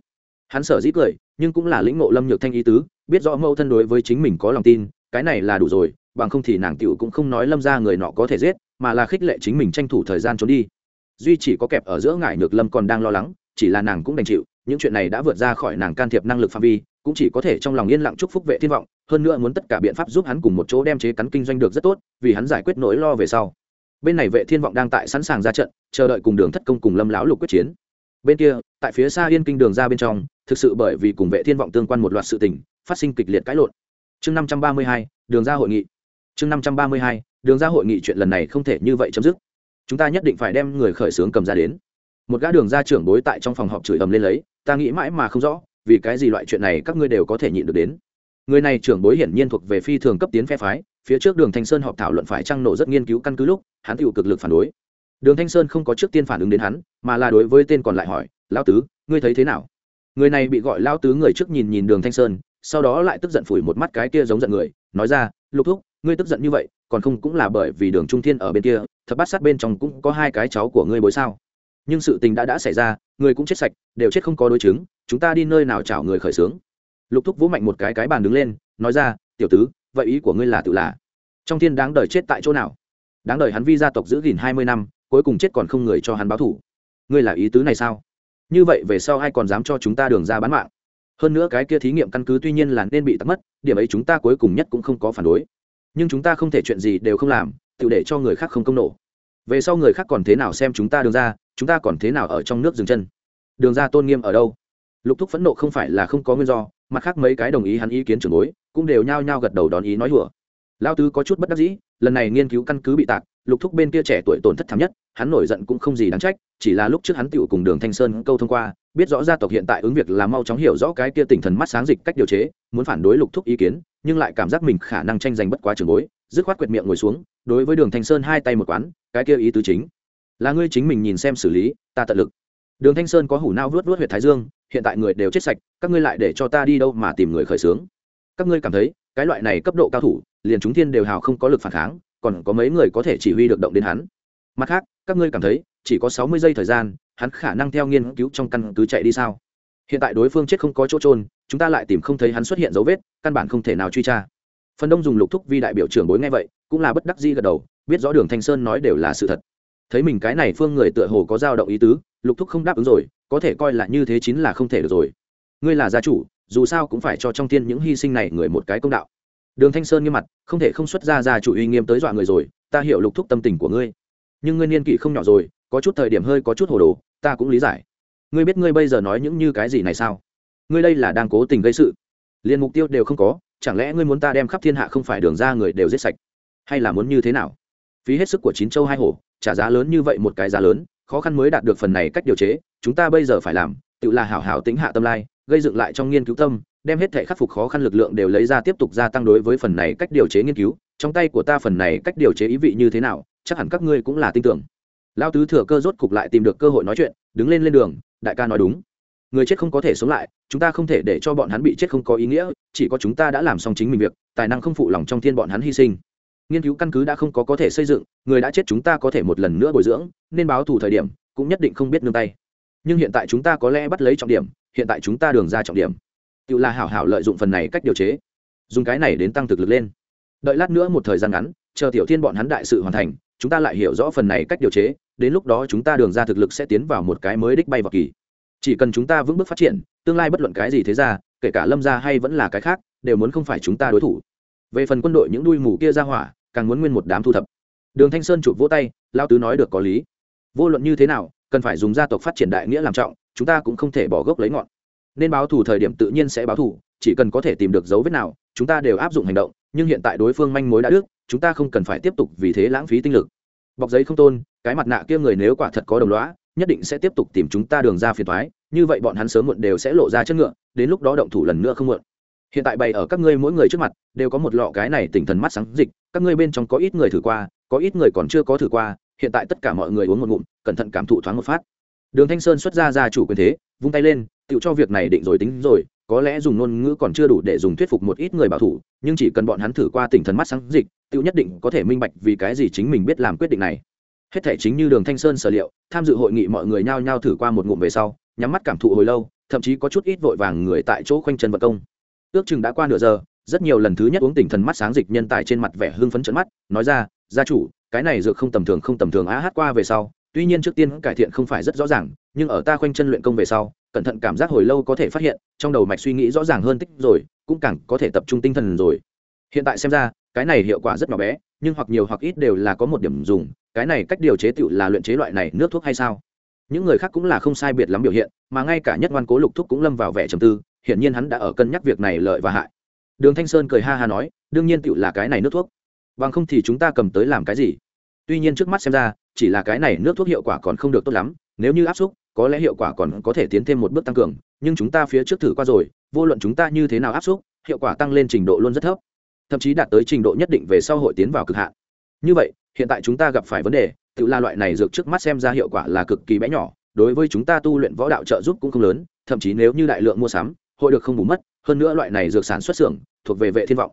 Hắn sở dĩ cười, nhưng cũng là lĩnh ngộ lâm nhược thanh ý tứ, biết rõ mâu thân đối với chính mình có lòng tin, cái này là đủ rồi, bằng không thì nàng tiểu cũng không nói lâm ra người nọ có thể giết mà là khích lệ chính mình tranh thủ thời gian trốn đi. Duy chỉ có kẹp ở giữa ngải nhược lâm còn đang lo lắng, chỉ là nàng cũng đành chịu, những chuyện này đã vượt ra khỏi nàng can thiệp năng lực phạm vi, cũng chỉ có thể trong lòng yên lặng chúc phúc vệ thiên vọng, hơn nữa muốn tất cả biện pháp giúp hắn cùng một chỗ đem chế cắn kinh doanh được rất tốt, vì hắn giải quyết nỗi lo về sau. Bên này vệ thiên vọng đang tại sẵn sàng ra trận, chờ đợi cùng đường thất công cùng lâm lão lục quyết chiến. Bên kia, tại phía xa yên kinh đường ra bên trong, thực sự bởi vì cùng vệ thiên vọng tương quan một loạt sự tình, phát sinh kịch liệt cãi lộn. Chương năm trăm ba mươi hai, đường ra hội nghị chương năm trăm ba mươi hai, đường ra hội nghị chuyện lần này không thể như vậy chấm dứt. Chúng ta nhất định phải đem người khởi xướng cầm ra đến. Một gã đường ra trưởng bối tại trong phòng họp chửi ầm lên lấy, ta nghĩ mãi mà không rõ, vì cái gì loại chuyện này các ngươi đều có thể nhịn được đến. Người này trưởng bối hiển nhiên thuộc về phi thường cấp tiến phe phái, phía trước đường thanh sơn họp thảo luận phải trăng nổ rất nghiên cứu căn cứ lúc, hắn tự cực lực phản đối. Đường thanh sơn không có trước tiên phản ứng đến hắn, mà là đối với tên còn lại hỏi, lão tứ, ngươi thấy thế nào? Người này bị gọi lão tứ người trước nhìn nhìn đường thanh sơn, sau đó lại tức giận phủi một mắt cái kia giống giận người, nói ra, lục thúc ngươi tức giận như vậy, còn không cũng là bởi vì đường trung thiên ở bên kia, thập bát sát bên trong cũng có hai cái cháu của ngươi bối sao? Nhưng sự tình đã đã xảy ra người cũng chết sạch, đều chết không có đối chứng, chúng ta đi nơi nào chảo người khởi xướng lục thúc vũ mạnh một cái cái bàn đứng lên, nói ra, tiểu tứ, vậy ý của ngươi là tự là, trong thiên đáng đời chết tại chỗ nào? Đáng đời hắn vi gia tộc giữ gìn hai mươi năm, cuối cùng chết còn không người cho hắn báo thủ ngươi là ý tứ này sao? Như vậy về sau ai còn dám cho chúng ta đường ra bán mạng? Hơn nữa cái kia thí nghiệm căn cứ tuy nhiên là nên bị tắt mất, điểm ấy chúng ta cuối cùng nhất cũng không có phản đối nhưng chúng ta không thể chuyện gì đều không làm, tự để cho người khác không công nổ về sau người khác còn thế nào xem chúng ta đường ra, chúng ta còn thế nào ở trong nước dừng chân. Đường ra tôn nghiêm ở đâu? Lục thúc phẫn nộ không phải là không có nguyên do, mặt khác mấy cái đồng ý hắn ý kiến trưởng bối, cũng đều nhao nhao gật đầu đón ý nói hùa lao tứ có chút bất đắc dĩ, lần này nghiên cứu căn cứ bị tạc, lục thúc bên kia trẻ tuổi tổn thất thảm nhất, hắn nổi giận cũng không gì đáng trách, chỉ là lúc trước hắn tựu cùng đường thanh sơn câu thông qua, biết rõ gia tộc hiện tại ứng việc là mau chóng hiểu rõ cái kia tinh thần mắt sáng dịch cách điều chế, muốn phản đối lục thúc ý kiến nhưng lại cảm giác mình khả năng tranh giành bất quá trường bối, dứt khoát quyệt miệng ngồi xuống, đối với đường thanh sơn hai tay một quán, cái kia ý tứ chính. Là ngươi chính mình nhìn xem xử lý, ta tận lực. Đường thanh sơn có hủ nao vớt vớt huyệt thái dương, hiện tại người đều chết sạch, các ngươi lại để cho ta đi đâu mà tìm người khởi xướng. Các ngươi cảm thấy, cái loại này cấp độ cao thủ, liền chúng thiên đều hào không có lực phản kháng, còn có mấy người có thể chỉ huy được động đến hắn. Mặt khác, các ngươi cảm thấy, chỉ có sáu mươi giây thời gian, hắn khả năng theo nghiên cứu trong căn cứ chạy đi sao? Hiện tại đối phương chết không có chỗ trôn chúng ta lại tìm không thấy hắn xuất hiện dấu vết, căn bản không thể nào truy tra. Phần đông dùng lục thúc vi đại biểu trưởng bối nghe vậy, cũng là bất đắc di gật đầu, biết rõ đường thanh sơn nói đều là sự thật. Thấy mình cái này phương người tựa hồ có dao động ý tứ, lục thúc không đáp ứng rồi, có thể coi là như thế chính là không thể được rồi. Ngươi là gia chủ, dù sao cũng phải cho trong tiên những hy sinh này người một cái công đạo. Đường thanh sơn nghiêm mặt, không thể không xuất ra gia chủ uy nghiêm tới dọa người rồi, ta hiểu lục thúc tâm tình của ngươi. Nhưng ngươi niên kỷ không nhỏ rồi, có chút thời điểm hơi có chút hồ đồ, ta cũng lý giải. Ngươi biết ngươi bây giờ nói những như cái gì này sao? Ngươi đây là đang cố tình gây sự. Liền mục tiêu đều không có, chẳng lẽ ngươi muốn ta đem khắp thiên hạ không phải đường ra người đều giết sạch? Hay là muốn như thế nào? Phí hết sức của chín châu hai hổ, trả giá lớn như vậy một cái giá lớn, khó khăn mới đạt được phần này cách điều chế, chúng ta bây giờ phải làm, tự là hảo hảo tính hạ tâm lai, gây dựng lại trong nghiên cứu tâm, đem hết thể khắc phục khó khăn lực lượng đều lấy ra tiếp tục gia tăng đối với phần này cách điều chế nghiên cứu. Trong tay của ta phần này cách điều chế ý vị như thế nào, chắc hẳn các ngươi cũng là tin tưởng. Lao tứ thừa cơ rốt cục lại tìm được cơ hội nói chuyện, đứng lên lên đường, đại ca nói đúng người chết không có thể sống lại, chúng ta không thể để cho bọn hắn bị chết không có ý nghĩa, chỉ có chúng ta đã làm xong chính mình việc, tài năng không phụ lòng trong thiên bọn hắn hy sinh. Nghiên cứu căn cứ đã không có có thể xây dựng, người đã chết chúng ta có thể một lần nữa bồi dưỡng, nên báo thù thời điểm, cũng nhất định không biết nương tay. Nhưng hiện tại chúng ta có lẽ bắt lấy trọng điểm, hiện tại chúng ta đường ra trọng điểm. Tự là hảo hảo lợi dụng phần này cách điều chế, dùng cái này đến tăng thực lực lên. Đợi lát nữa một thời gian ngắn, chờ tiểu thiên bọn hắn đại sự hoàn thành, chúng ta lại hiểu rõ phần này cách điều chế, đến lúc đó chúng ta đường ra thực lực sẽ tiến vào một cái mới đích bay vào kỳ chỉ cần chúng ta vững bước phát triển, tương lai bất luận cái gì thế ra kể cả lâm gia hay vẫn là cái khác, đều muốn không phải chúng ta đối thủ. Về phần quân đội những đuôi mù kia ra hỏa, càng muốn nguyên một đám thu thập. Đường thanh sơn chụp vỗ tay lao tứ nói được có lý. Vô luận như thế nào, cần phải dùng gia tộc phát triển đại nghĩa làm trọng, chúng ta cũng không thể bỏ gốc lấy ngọn. Nên báo thù thời điểm tự nhiên sẽ báo thù, chỉ cần có thể tìm được dấu vết nào, chúng ta đều áp dụng hành động, nhưng hiện tại đối phương manh mối đã đức chúng ta không cần phải tiếp tục vì thế lãng phí tinh lực. Bọc giấy không tôn, cái mặt nạ kia người nếu quả thật có đồng lõa nhất định sẽ tiếp tục tìm chúng ta đường ra phiền thoái, như vậy bọn hắn sớm muộn đều sẽ lộ ra chất ngựa, đến lúc đó động thủ lần nữa không muộn. Hiện tại bày ở các ngươi mỗi người trước mặt, đều có một lọ cái này tỉnh thần mắt sáng dịch, các ngươi bên trong có ít người thử qua, có ít người còn chưa có thử qua, hiện tại tất cả mọi người uống một ngụm, cẩn thận cảm thụ thoáng một phát. Đường thanh sơn xuất ra ra chủ quyền thế, vung tay lên tự cho việc này định rồi tính rồi, có lẽ dùng ngôn ngữ còn chưa đủ để dùng thuyết phục một ít người bảo thủ, nhưng chỉ cần bọn hắn thử qua tỉnh thần mắt sáng dịch tự nhất định có thể minh bạch vì cái gì chính mình biết làm quyết định này hết thể chính như đường thanh sơn sở liệu, tham dự hội nghị mọi người nhao nhao thử qua một ngụm về sau, nhắm mắt cảm thụ hồi lâu, thậm chí có chút ít vội vàng người tại chỗ khoanh chân vật công. Ước chừng đã qua nửa giờ, rất nhiều lần thứ nhất uống tỉnh thần mắt sáng dịch nhân tài trên mặt vẻ hưng phấn trận mắt, nói ra, gia chủ, cái này dược không tầm thường, không tầm thường á hát qua về sau, tuy nhiên trước tiên cải thiện không phải rất rõ ràng, nhưng ở ta khoanh chân luyện công về sau, cẩn thận cảm giác hồi lâu có thể phát hiện, trong đầu mạch suy nghĩ rõ ràng hơn tích rồi, cũng càng có thể tập trung tinh thần rồi. Hiện tại xem ra, cái này hiệu quả rất nhỏ bé, nhưng hoặc nhiều hoặc ít đều là có một điểm dùng cái này cách điều chế tựu là luyện chế loại này nước thuốc hay sao? Những người khác cũng là không sai biệt lắm biểu hiện, mà ngay cả nhất ngoan cố lục thuốc cũng lâm vào vẻ trầm tư, hiển nhiên hắn đã ở cân nhắc việc này lợi và hại. Đường thanh sơn cười ha ha nói, đương nhiên tựu là cái này nước thuốc. Bằng không thì chúng ta cầm tới làm cái gì? Tuy nhiên trước mắt xem ra, chỉ là cái này nước thuốc hiệu quả còn không được tốt lắm, nếu như áp xúc có lẽ hiệu quả còn có thể tiến thêm một bước tăng cường, nhưng chúng ta phía trước thử qua rồi, vô luận chúng ta như thế nào áp xúc hiệu quả tăng lên trình độ luôn rất thấp, thậm chí đạt tới trình độ nhất định về sau hội tiến vào cực hạn. Như vậy hiện tại chúng ta gặp phải vấn đề, tự la loại này dược trước mắt xem ra hiệu quả là cực kỳ bé nhỏ, đối với chúng ta tu luyện võ đạo trợ giúp cũng không lớn, thậm chí nếu như đại lượng mua sắm, hội được không bù mất, hơn nữa loại này dược sản xuất xưởng thuộc về vệ thiên vọng.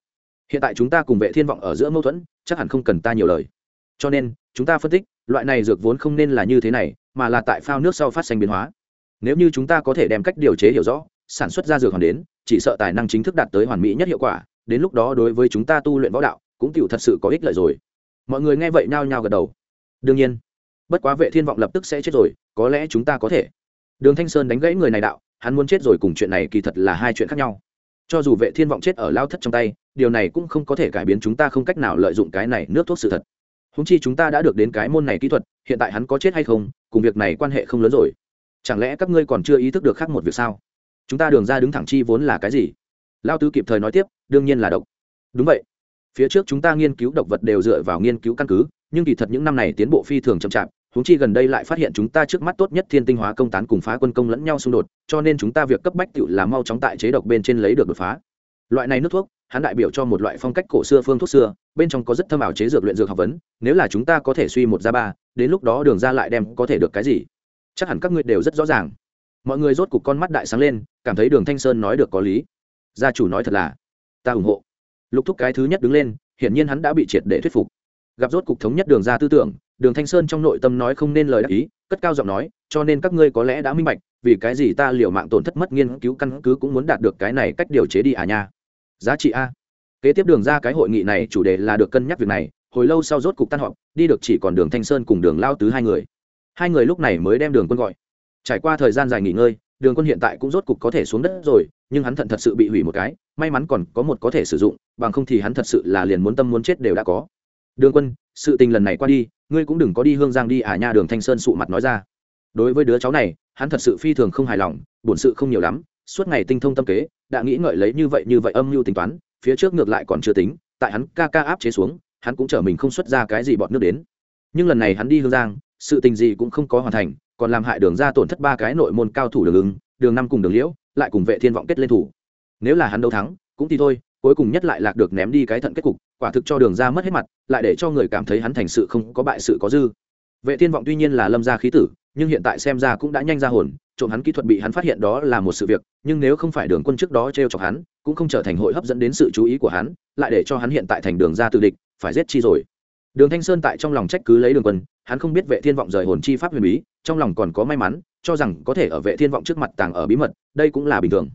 Hiện tại chúng ta cùng vệ thiên vọng ở giữa mâu thuẫn, chắc hẳn không cần ta nhiều lời. Cho nên, chúng ta phân tích, loại này dược vốn không nên là như thế này, mà là tại phao nước sau phát sinh biến hóa. Nếu như chúng ta có thể đem cách điều chế hiểu rõ, sản xuất ra dược hoàn đến, chỉ sợ tài năng chính thức đạt tới hoàn mỹ nhất hiệu quả, đến lúc đó đối với chúng ta tu luyện võ đạo, cũng tựu thật sự có ích lợi rồi mọi người nghe vậy nhao nhao gật đầu. Đương nhiên, bất quá vệ thiên vọng lập tức sẽ chết rồi, có lẽ chúng ta có thể. Đường thanh sơn đánh gãy người này đạo, hắn muốn chết rồi cùng chuyện này kỳ thật là hai chuyện khác nhau. Cho dù vệ thiên vọng chết ở lao thất trong tay, điều này cũng không có thể cải biến chúng ta không cách nào lợi dụng cái này nước thuốc sự thật. Húng chi chúng ta đã được đến cái môn này kỹ thuật, hiện tại hắn có chết hay không, cùng việc này quan hệ không lớn rồi. Chẳng lẽ các ngươi còn chưa ý thức được khác một việc sao? Chúng ta đường ra đứng thẳng chi vốn là cái gì? Lao tứ kịp thời nói tiếp, đương nhiên là độc. Đúng vậy phía trước chúng ta nghiên cứu độc vật đều dựa vào nghiên cứu căn cứ, nhưng kỳ thật những năm này tiến bộ phi thường chậm chạp chúng chi gần đây lại phát hiện chúng ta trước mắt tốt nhất thiên tinh hóa công tán cùng phá quân công lẫn nhau xung đột, cho nên chúng ta việc cấp bách tự là mau chóng tại chế độc bên trên lấy được đột phá. Loại này nước thuốc, hắn đại biểu cho một loại phong cách cổ xưa phương thuốc xưa, bên trong có rất thâm ảo chế dược luyện dược học vấn, nếu là chúng ta có thể suy một ra ba, đến lúc đó đường ra lại đem có thể được cái gì? Chắc hẳn các ngươi đều rất rõ ràng. Mọi người rốt cục con mắt đại sáng lên, cảm thấy đường thanh sơn nói được có lý. Gia chủ nói thật là, ta ủng hộ lục thúc cái thứ nhất đứng lên, hiển nhiên hắn đã bị triệt để thuyết phục. Gặp rốt cục thống nhất đường ra tư tưởng, đường thanh sơn trong nội tâm nói không nên lời đắc ý, cất cao giọng nói, cho nên các ngươi có lẽ đã minh bạch, vì cái gì ta liều mạng tổn thất mất nghiên cứu căn cứ cũng muốn đạt được cái này cách điều chế đi à nha. Giá trị a. Kế tiếp đường ra cái hội nghị này chủ đề là được cân nhắc việc này, hồi lâu sau rốt cục tan họp, đi được chỉ còn đường thanh sơn cùng đường lao tứ hai người. Hai người lúc này mới đem đường quân gọi. Trải qua thời gian dài nghỉ ngơi, đường quân hiện tại cũng rốt cục có thể xuống đất rồi nhưng hắn thận thật sự bị hủy một cái, may mắn còn có một có thể sử dụng, bằng không thì hắn thật sự là liền muốn tâm muốn chết đều đã có. Đường quân, sự tình lần này qua đi, ngươi cũng đừng có đi hương giang đi à nha, đường thanh sơn sụ mặt nói ra. Đối với đứa cháu này, hắn thật sự phi thường không hài lòng bổn sự không nhiều lắm, suốt ngày tinh thông tâm kế, đã nghĩ ngợi lấy như vậy như vậy âm mưu tính toán, phía trước ngược lại còn chưa tính, tại hắn ca ca áp chế xuống, hắn cũng chở mình không xuất ra cái gì bọn nước đến. Nhưng lần này hắn đi hương giang, sự tình gì cũng không có hoàn thành, còn làm hại đường ra tổn thất ba cái nội môn cao thủ đường ứng đường năm cùng đường liễu lại cùng vệ thiên vọng kết lên thủ. Nếu là hắn đấu thắng, cũng thì thôi, cuối cùng nhất lại lạc được ném đi cái thận kết cục, quả thực cho đường ra mất hết mặt, lại để cho người cảm thấy hắn thành sự không có bại sự có dư. Vệ thiên vọng tuy nhiên là lâm gia khí tử, nhưng hiện tại xem ra cũng đã nhanh ra hồn, trộm hắn kỹ thuật bị hắn phát hiện đó là một sự việc, nhưng nếu không phải đường quân trước đó trêu chọc hắn, cũng không trở thành hội hấp dẫn đến sự chú ý của hắn, lại để cho hắn hiện tại thành đường ra tự địch, phải giết chi rồi. Đường thanh sơn tại trong lòng trách cứ lấy đường quân hắn không biết vệ thiên vọng rời hồn chi pháp huyền bí, trong lòng còn có may mắn, cho rằng có thể ở vệ thiên vọng trước mặt tàng ở bí mật, đây cũng là bình thường.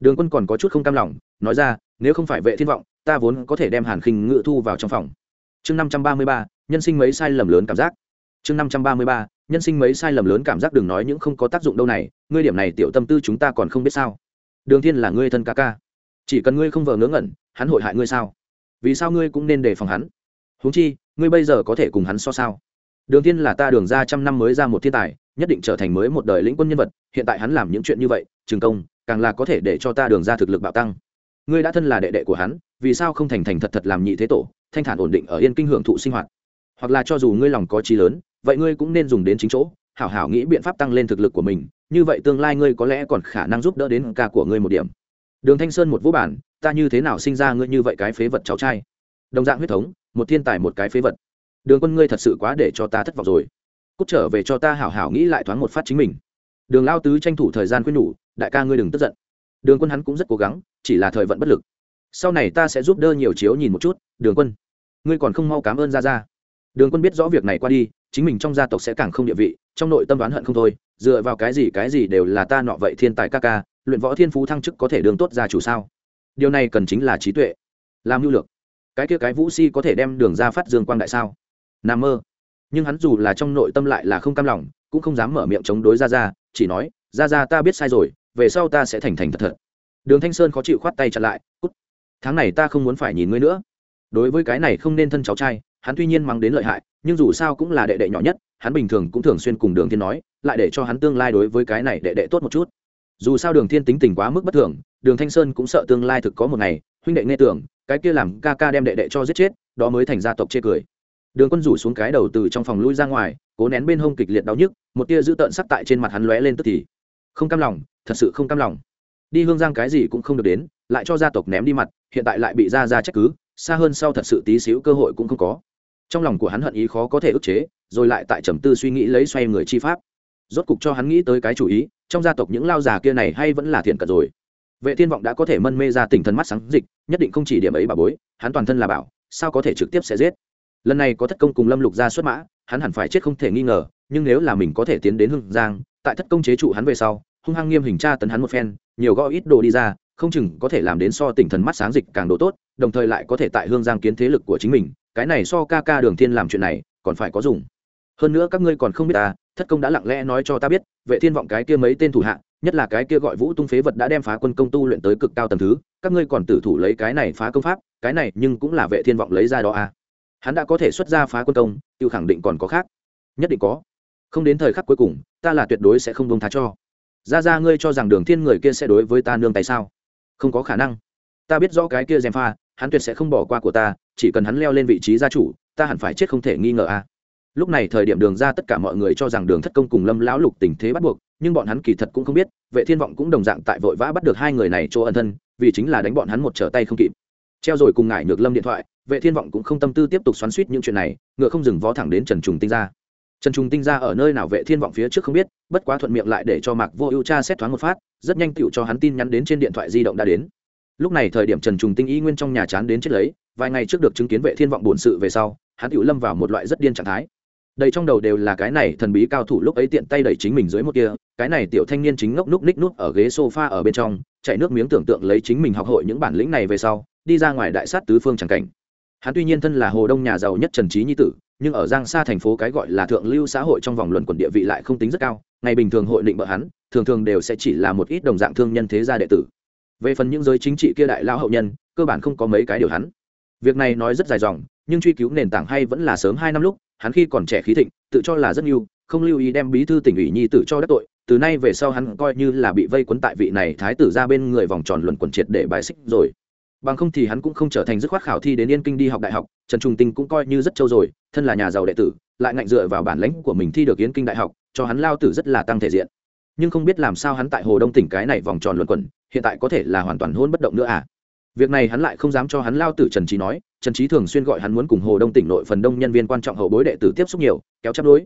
Đường quân còn có chút không cam lòng, nói ra, nếu không phải vệ thiên vọng, ta vốn có thể đem hàn khinh ngự thu vào trong phòng. Chương năm trăm ba mươi ba, nhân sinh mấy sai lầm lớn cảm giác. Chương năm trăm ba mươi ba, nhân sinh mấy sai lầm lớn cảm giác đừng nói những không có tác dụng đâu này, ngươi điểm này tiểu tâm tư chúng ta còn không biết sao. Đường thiên là ngươi thân ca ca. Chỉ cần ngươi không vờ ngớ ngẩn, hắn hội hại ngươi sao? Vì sao ngươi cũng nên đề phòng hắn? Huống chi, ngươi bây giờ có thể cùng hắn so sao? Đường thiên là ta đường ra trăm năm mới ra một thiên tài, nhất định trở thành mới một đời lĩnh quân nhân vật, hiện tại hắn làm những chuyện như vậy, trường công, càng là có thể để cho ta đường ra thực lực bạo tăng. Ngươi đã thân là đệ đệ của hắn, vì sao không thành thành thật thật làm nhị thế tổ, thanh thản ổn định ở yên kinh hưởng thụ sinh hoạt? Hoặc là cho dù ngươi lòng có trí lớn, vậy ngươi cũng nên dùng đến chính chỗ, hảo hảo nghĩ biện pháp tăng lên thực lực của mình, như vậy tương lai ngươi có lẽ còn khả năng giúp đỡ đến ca của ngươi một điểm. Đường thanh sơn một vũ bản, ta như thế nào sinh ra ngươi như vậy cái phế vật cháu trai? Đồng dạng huyết thống, một thiên tài một cái phế vật đường quân ngươi thật sự quá để cho ta thất vọng rồi. Cút trở về cho ta hảo hảo nghĩ lại thoáng một phát chính mình. Đường lao tứ tranh thủ thời gian quyết nhủ, đại ca ngươi đừng tức giận. Đường quân hắn cũng rất cố gắng, chỉ là thời vận bất lực. Sau này ta sẽ giúp đỡ nhiều chiếu nhìn một chút, đường quân. Ngươi còn không mau cảm ơn ra ra đường quân biết rõ việc này qua đi, chính mình trong gia tộc sẽ càng không địa vị, trong nội tâm đoán hận không thôi, dựa vào cái gì cái gì đều là ta nọ vậy thiên tài ca ca, luyện võ thiên phú thăng chức có thể đường tốt ra chủ sao? Điều này cần chính là trí tuệ, làm hưu lược. Cái kia cái vũ si có thể đem đường ra phát dương quang đại sao? Nằm mơ. Nhưng hắn dù là trong nội tâm lại là không cam lòng, cũng không dám mở miệng chống đối ra ra chỉ nói ra ra ta biết sai rồi, về sau ta sẽ thành thành thật thật. Đường thanh sơn khó chịu khoát tay chặn lại, cút. Tháng này ta không muốn phải nhìn ngươi nữa. Đối với cái này không nên thân cháu trai, hắn tuy nhiên mang đến lợi hại, nhưng dù sao cũng là đệ đệ nhỏ nhất, hắn bình thường cũng thường xuyên cùng đường thiên nói, lại để cho hắn tương lai đối với cái này đệ đệ tốt một chút. Dù sao đường thiên tính tình quá mức bất thường, đường thanh sơn cũng sợ tương lai thực có một ngày, huynh đệ nghe tưởng, cái kia làm ca ca đem đệ đệ cho giết chết, đó mới thành gia tộc chê cười đường quân rủ xuống cái đầu từ trong phòng lui ra ngoài, cố nén bên hông kịch liệt đau nhức, một tia dữ tợn sắc tại trên mặt hắn lóe lên tức thì. Không cam lòng, thật sự không cam lòng. Đi hương giang cái gì cũng không được đến, lại cho gia tộc ném đi mặt, hiện tại lại bị gia gia trách cứ, xa hơn sau thật sự tí xíu cơ hội cũng không có. Trong lòng của hắn hận ý khó có thể ức chế, rồi lại tại trầm tư suy nghĩ lấy xoay người chi pháp. Rốt cục cho hắn nghĩ tới cái chủ ý, trong gia tộc những lao già kia này hay vẫn là thiện cả rồi. Vệ thiên vọng đã có thể mân mê ra tỉnh thần mắt sáng dịch, nhất định không chỉ điểm ấy bà bối, hắn toàn thân là bảo, sao có thể trực tiếp sẽ giết? Lần này có thất công cùng lâm lục ra xuất mã, hắn hẳn phải chết không thể nghi ngờ, nhưng nếu là mình có thể tiến đến hưng giang, tại thất công chế trụ hắn về sau, hung hăng nghiêm hình tra tấn hắn một phen, nhiều gõ ít đồ đi ra, không chừng có thể làm đến so tỉnh thần mắt sáng dịch càng độ tốt, đồng thời lại có thể tại hương giang kiến thế lực của chính mình, cái này so ca ca đường thiên làm chuyện này, còn phải có dùng. Hơn nữa các ngươi còn không biết ta, thất công đã lặng lẽ nói cho ta biết, vệ thiên vọng cái kia mấy tên thủ hạ, nhất là cái kia gọi vũ tung phế vật đã đem phá quân công tu luyện tới cực cao tầm thứ, các ngươi còn tử thủ lấy cái này phá công pháp, cái này nhưng cũng là vệ thiên vọng lấy ra đó à hắn đã có thể xuất ra phá quân công, tiêu khẳng định còn có khác. Nhất định có. Không đến thời khắc cuối cùng, ta là tuyệt đối sẽ không bông tha cho. Ra ra ngươi cho rằng đường thiên người kia sẽ đối với ta nương tay sao? Không có khả năng. Ta biết rõ cái kia gièm pha, hắn tuyệt sẽ không bỏ qua của ta, chỉ cần hắn leo lên vị trí gia chủ, ta hẳn phải chết không thể nghi ngờ a. Lúc này thời điểm đường ra tất cả mọi người cho rằng đường thất công cùng lâm lão lục tình thế bắt buộc, nhưng bọn hắn kỳ thật cũng không biết, vệ thiên vọng cũng đồng dạng tại vội vã bắt được hai người này chỗ ân thân, vì chính là đánh bọn hắn một trở tay không kịp treo rồi cùng ngải nhược lâm điện thoại, vệ thiên vọng cũng không tâm tư tiếp tục xoắn suýt những chuyện này, ngựa không dừng vó thẳng đến trần trùng tinh ra trần trùng tinh ra ở nơi nào vệ thiên vọng phía trước không biết, bất quá thuận miệng lại để cho mạc vô ưu cha xét thoáng một phát, rất nhanh tựu cho hắn tin nhắn đến trên điện thoại di động đã đến. Lúc này thời điểm trần trùng tinh y nguyên trong nhà chán đến chết lấy, vài ngày trước được chứng kiến vệ thiên vọng bổn sự về sau, hắn tựu lâm vào một loại rất điên trạng thái. Đầy trong đầu đều là cái này thần bí cao thủ lúc ấy tiện tay đẩy chính mình dưới một kia cái này tiểu thanh niên chính ngốc núc ních nút ở ghế sofa ở bên trong, chạy nước miếng tưởng tượng lấy chính mình học hội những bản lĩnh này về sau, đi ra ngoài đại sát tứ phương chẳng cảnh. Hắn tuy nhiên thân là hồ đông nhà giàu nhất trần trí nhi tử, nhưng ở giang xa thành phố cái gọi là thượng lưu xã hội trong vòng luận quần địa vị lại không tính rất cao, ngày bình thường hội định bợ hắn, thường thường đều sẽ chỉ là một ít đồng dạng thương nhân thế gia đệ tử. Về phần những giới chính trị kia đại lao hậu nhân, cơ bản không có mấy cái điều hắn. Việc này nói rất dài dòng, nhưng truy cứu nền tảng hay vẫn là sớm hai năm lúc, hắn khi còn trẻ khí thịnh, tự cho là rất nhiều không lưu ý đem bí thư tỉnh ủy nhi tử cho đắc tội từ nay về sau hắn coi như là bị vây quấn tại vị này thái tử ra bên người vòng tròn luận quẩn triệt để bài xích rồi. Bằng không thì hắn cũng không trở thành dứt khoát khảo thi đến yên kinh đi học đại học, trần trung tinh cũng coi như rất trâu rồi, thân là nhà giàu đệ tử, lại ngạnh dựa vào bản lãnh của mình thi được yên kinh đại học, cho hắn lao tử rất là tăng thể diện. Nhưng không biết làm sao hắn tại hồ đông tỉnh cái này vòng tròn luận quẩn hiện tại có thể là hoàn toàn hôn bất động nữa à? Việc này hắn lại không dám cho hắn lao tử trần trí nói, trần trí thường xuyên gọi hắn muốn cùng hồ đông tỉnh nội phần đông nhân viên quan trọng hậu bối đệ tử tiếp xúc nhiều, kéo chấp đối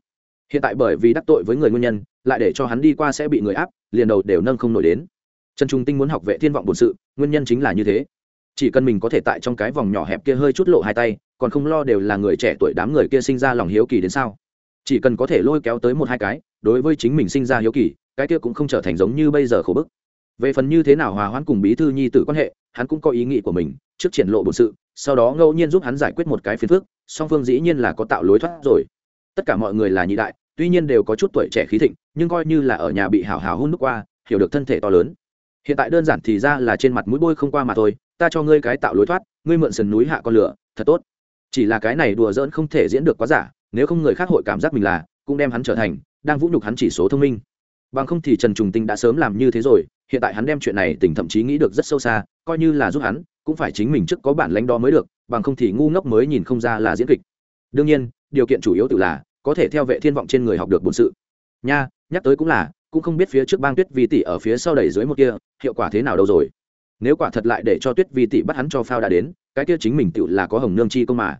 hiện tại bởi vì đắc tội với người nguyên nhân, lại để cho hắn đi qua sẽ bị người áp, liền đầu đều nâng không nổi đến. Trần trung tinh muốn học vệ thiên vọng bổn sự, nguyên nhân chính là như thế. Chỉ cần mình có thể tại trong cái vòng nhỏ hẹp kia hơi chút lộ hai tay, còn không lo đều là người trẻ tuổi đám người kia sinh ra lòng hiếu kỳ đến sao? Chỉ cần có thể lôi kéo tới một hai cái, đối với chính mình sinh ra hiếu kỳ, cái kia cũng không trở thành giống như bây giờ khổ bức. Về phần như thế nào hòa hoãn cùng bí thư nhi tử quan hệ, hắn cũng có ý nghĩ của mình, trước triển lộ bổn sự, sau đó ngẫu nhiên giúp hắn giải quyết một cái phiền phức, song phương dĩ nhiên là có tạo lối thoát rồi tất cả mọi người là nhị đại, tuy nhiên đều có chút tuổi trẻ khí thịnh, nhưng coi như là ở nhà bị hảo hảo hôn đúc qua, hiểu được thân thể to lớn. Hiện tại đơn giản thì ra là trên mặt mũi bôi không qua mà thôi, ta cho ngươi cái tạo lối thoát, ngươi mượn sườn núi hạ con lửa, thật tốt. Chỉ là cái này đùa giỡn không thể diễn được quá giả, nếu không người khác hội cảm giác mình là, cũng đem hắn trở thành, đang vũ nhục hắn chỉ số thông minh. Bằng không thì trần trùng tinh đã sớm làm như thế rồi, hiện tại hắn đem chuyện này tỉnh thậm chí nghĩ được rất sâu xa, coi như là giúp hắn, cũng phải chính mình trước có bản lãnh đó mới được, bằng không thì ngu ngốc mới nhìn không ra là diễn kịch. Đương nhiên điều kiện chủ yếu tự là có thể theo vệ thiên vọng trên người học được bổn sự. Nha, nhắc tới cũng là, cũng không biết phía trước bang tuyết vi tỷ ở phía sau đẩy dưới một kia, hiệu quả thế nào đâu rồi. Nếu quả thật lại để cho tuyết vi tỷ bắt hắn cho phao đã đến, cái kia chính mình tự là có hồng nương chi công mà.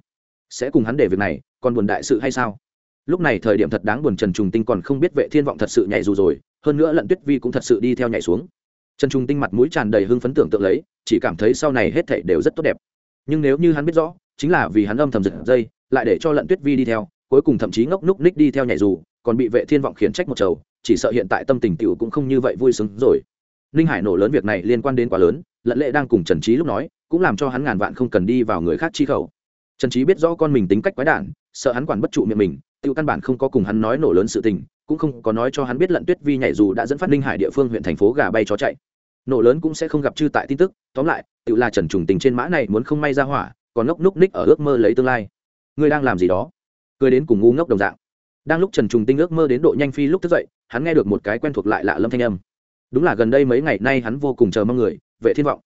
Sẽ cùng hắn để việc này, còn buồn đại sự hay sao? Lúc này thời điểm thật đáng buồn trần trùng tinh còn không biết vệ thiên vọng thật sự nhảy dù rồi, hơn nữa lận tuyết vi cũng thật sự đi theo nhảy xuống. Trần trùng tinh mặt mũi tràn đầy hưng phấn tưởng tượng lấy, chỉ cảm thấy sau này hết thảy đều rất tốt đẹp. Nhưng nếu như hắn biết rõ chính là vì hắn âm thầm giật dây, lại để cho lận tuyết vi đi theo, cuối cùng thậm chí ngốc núc ních đi theo nhảy dù, còn bị vệ thiên vọng khiển trách một chầu, chỉ sợ hiện tại tâm tình tiểu cũng không như vậy vui sướng rồi. Ninh hải nổ lớn việc này liên quan đến quá lớn, lận lệ đang cùng trần trí lúc nói, cũng làm cho hắn ngàn vạn không cần đi vào người khác chi khẩu. Trần trí biết rõ con mình tính cách quái đản, sợ hắn quản bất trụ miệng mình tiêu căn bản không có cùng hắn nói nổ lớn sự tình, cũng không có nói cho hắn biết lận tuyết vi nhảy dù đã dẫn phát ninh hải địa phương huyện thành phố gà bay chó chạy. Nổ lớn cũng sẽ không gặp chư tại tin tức, tóm lại tự là trần trùng tình trên mã này muốn không may ra hỏa còn ngốc núc ních ở ước mơ lấy tương lai. Ngươi đang làm gì đó? Cười đến cùng ngu ngốc đồng dạng. Đang lúc trần trùng tinh ước mơ đến độ nhanh phi lúc thức dậy, hắn nghe được một cái quen thuộc lại lạ lâm thanh âm. Đúng là gần đây mấy ngày nay hắn vô cùng chờ mong người, vệ thiên vọng.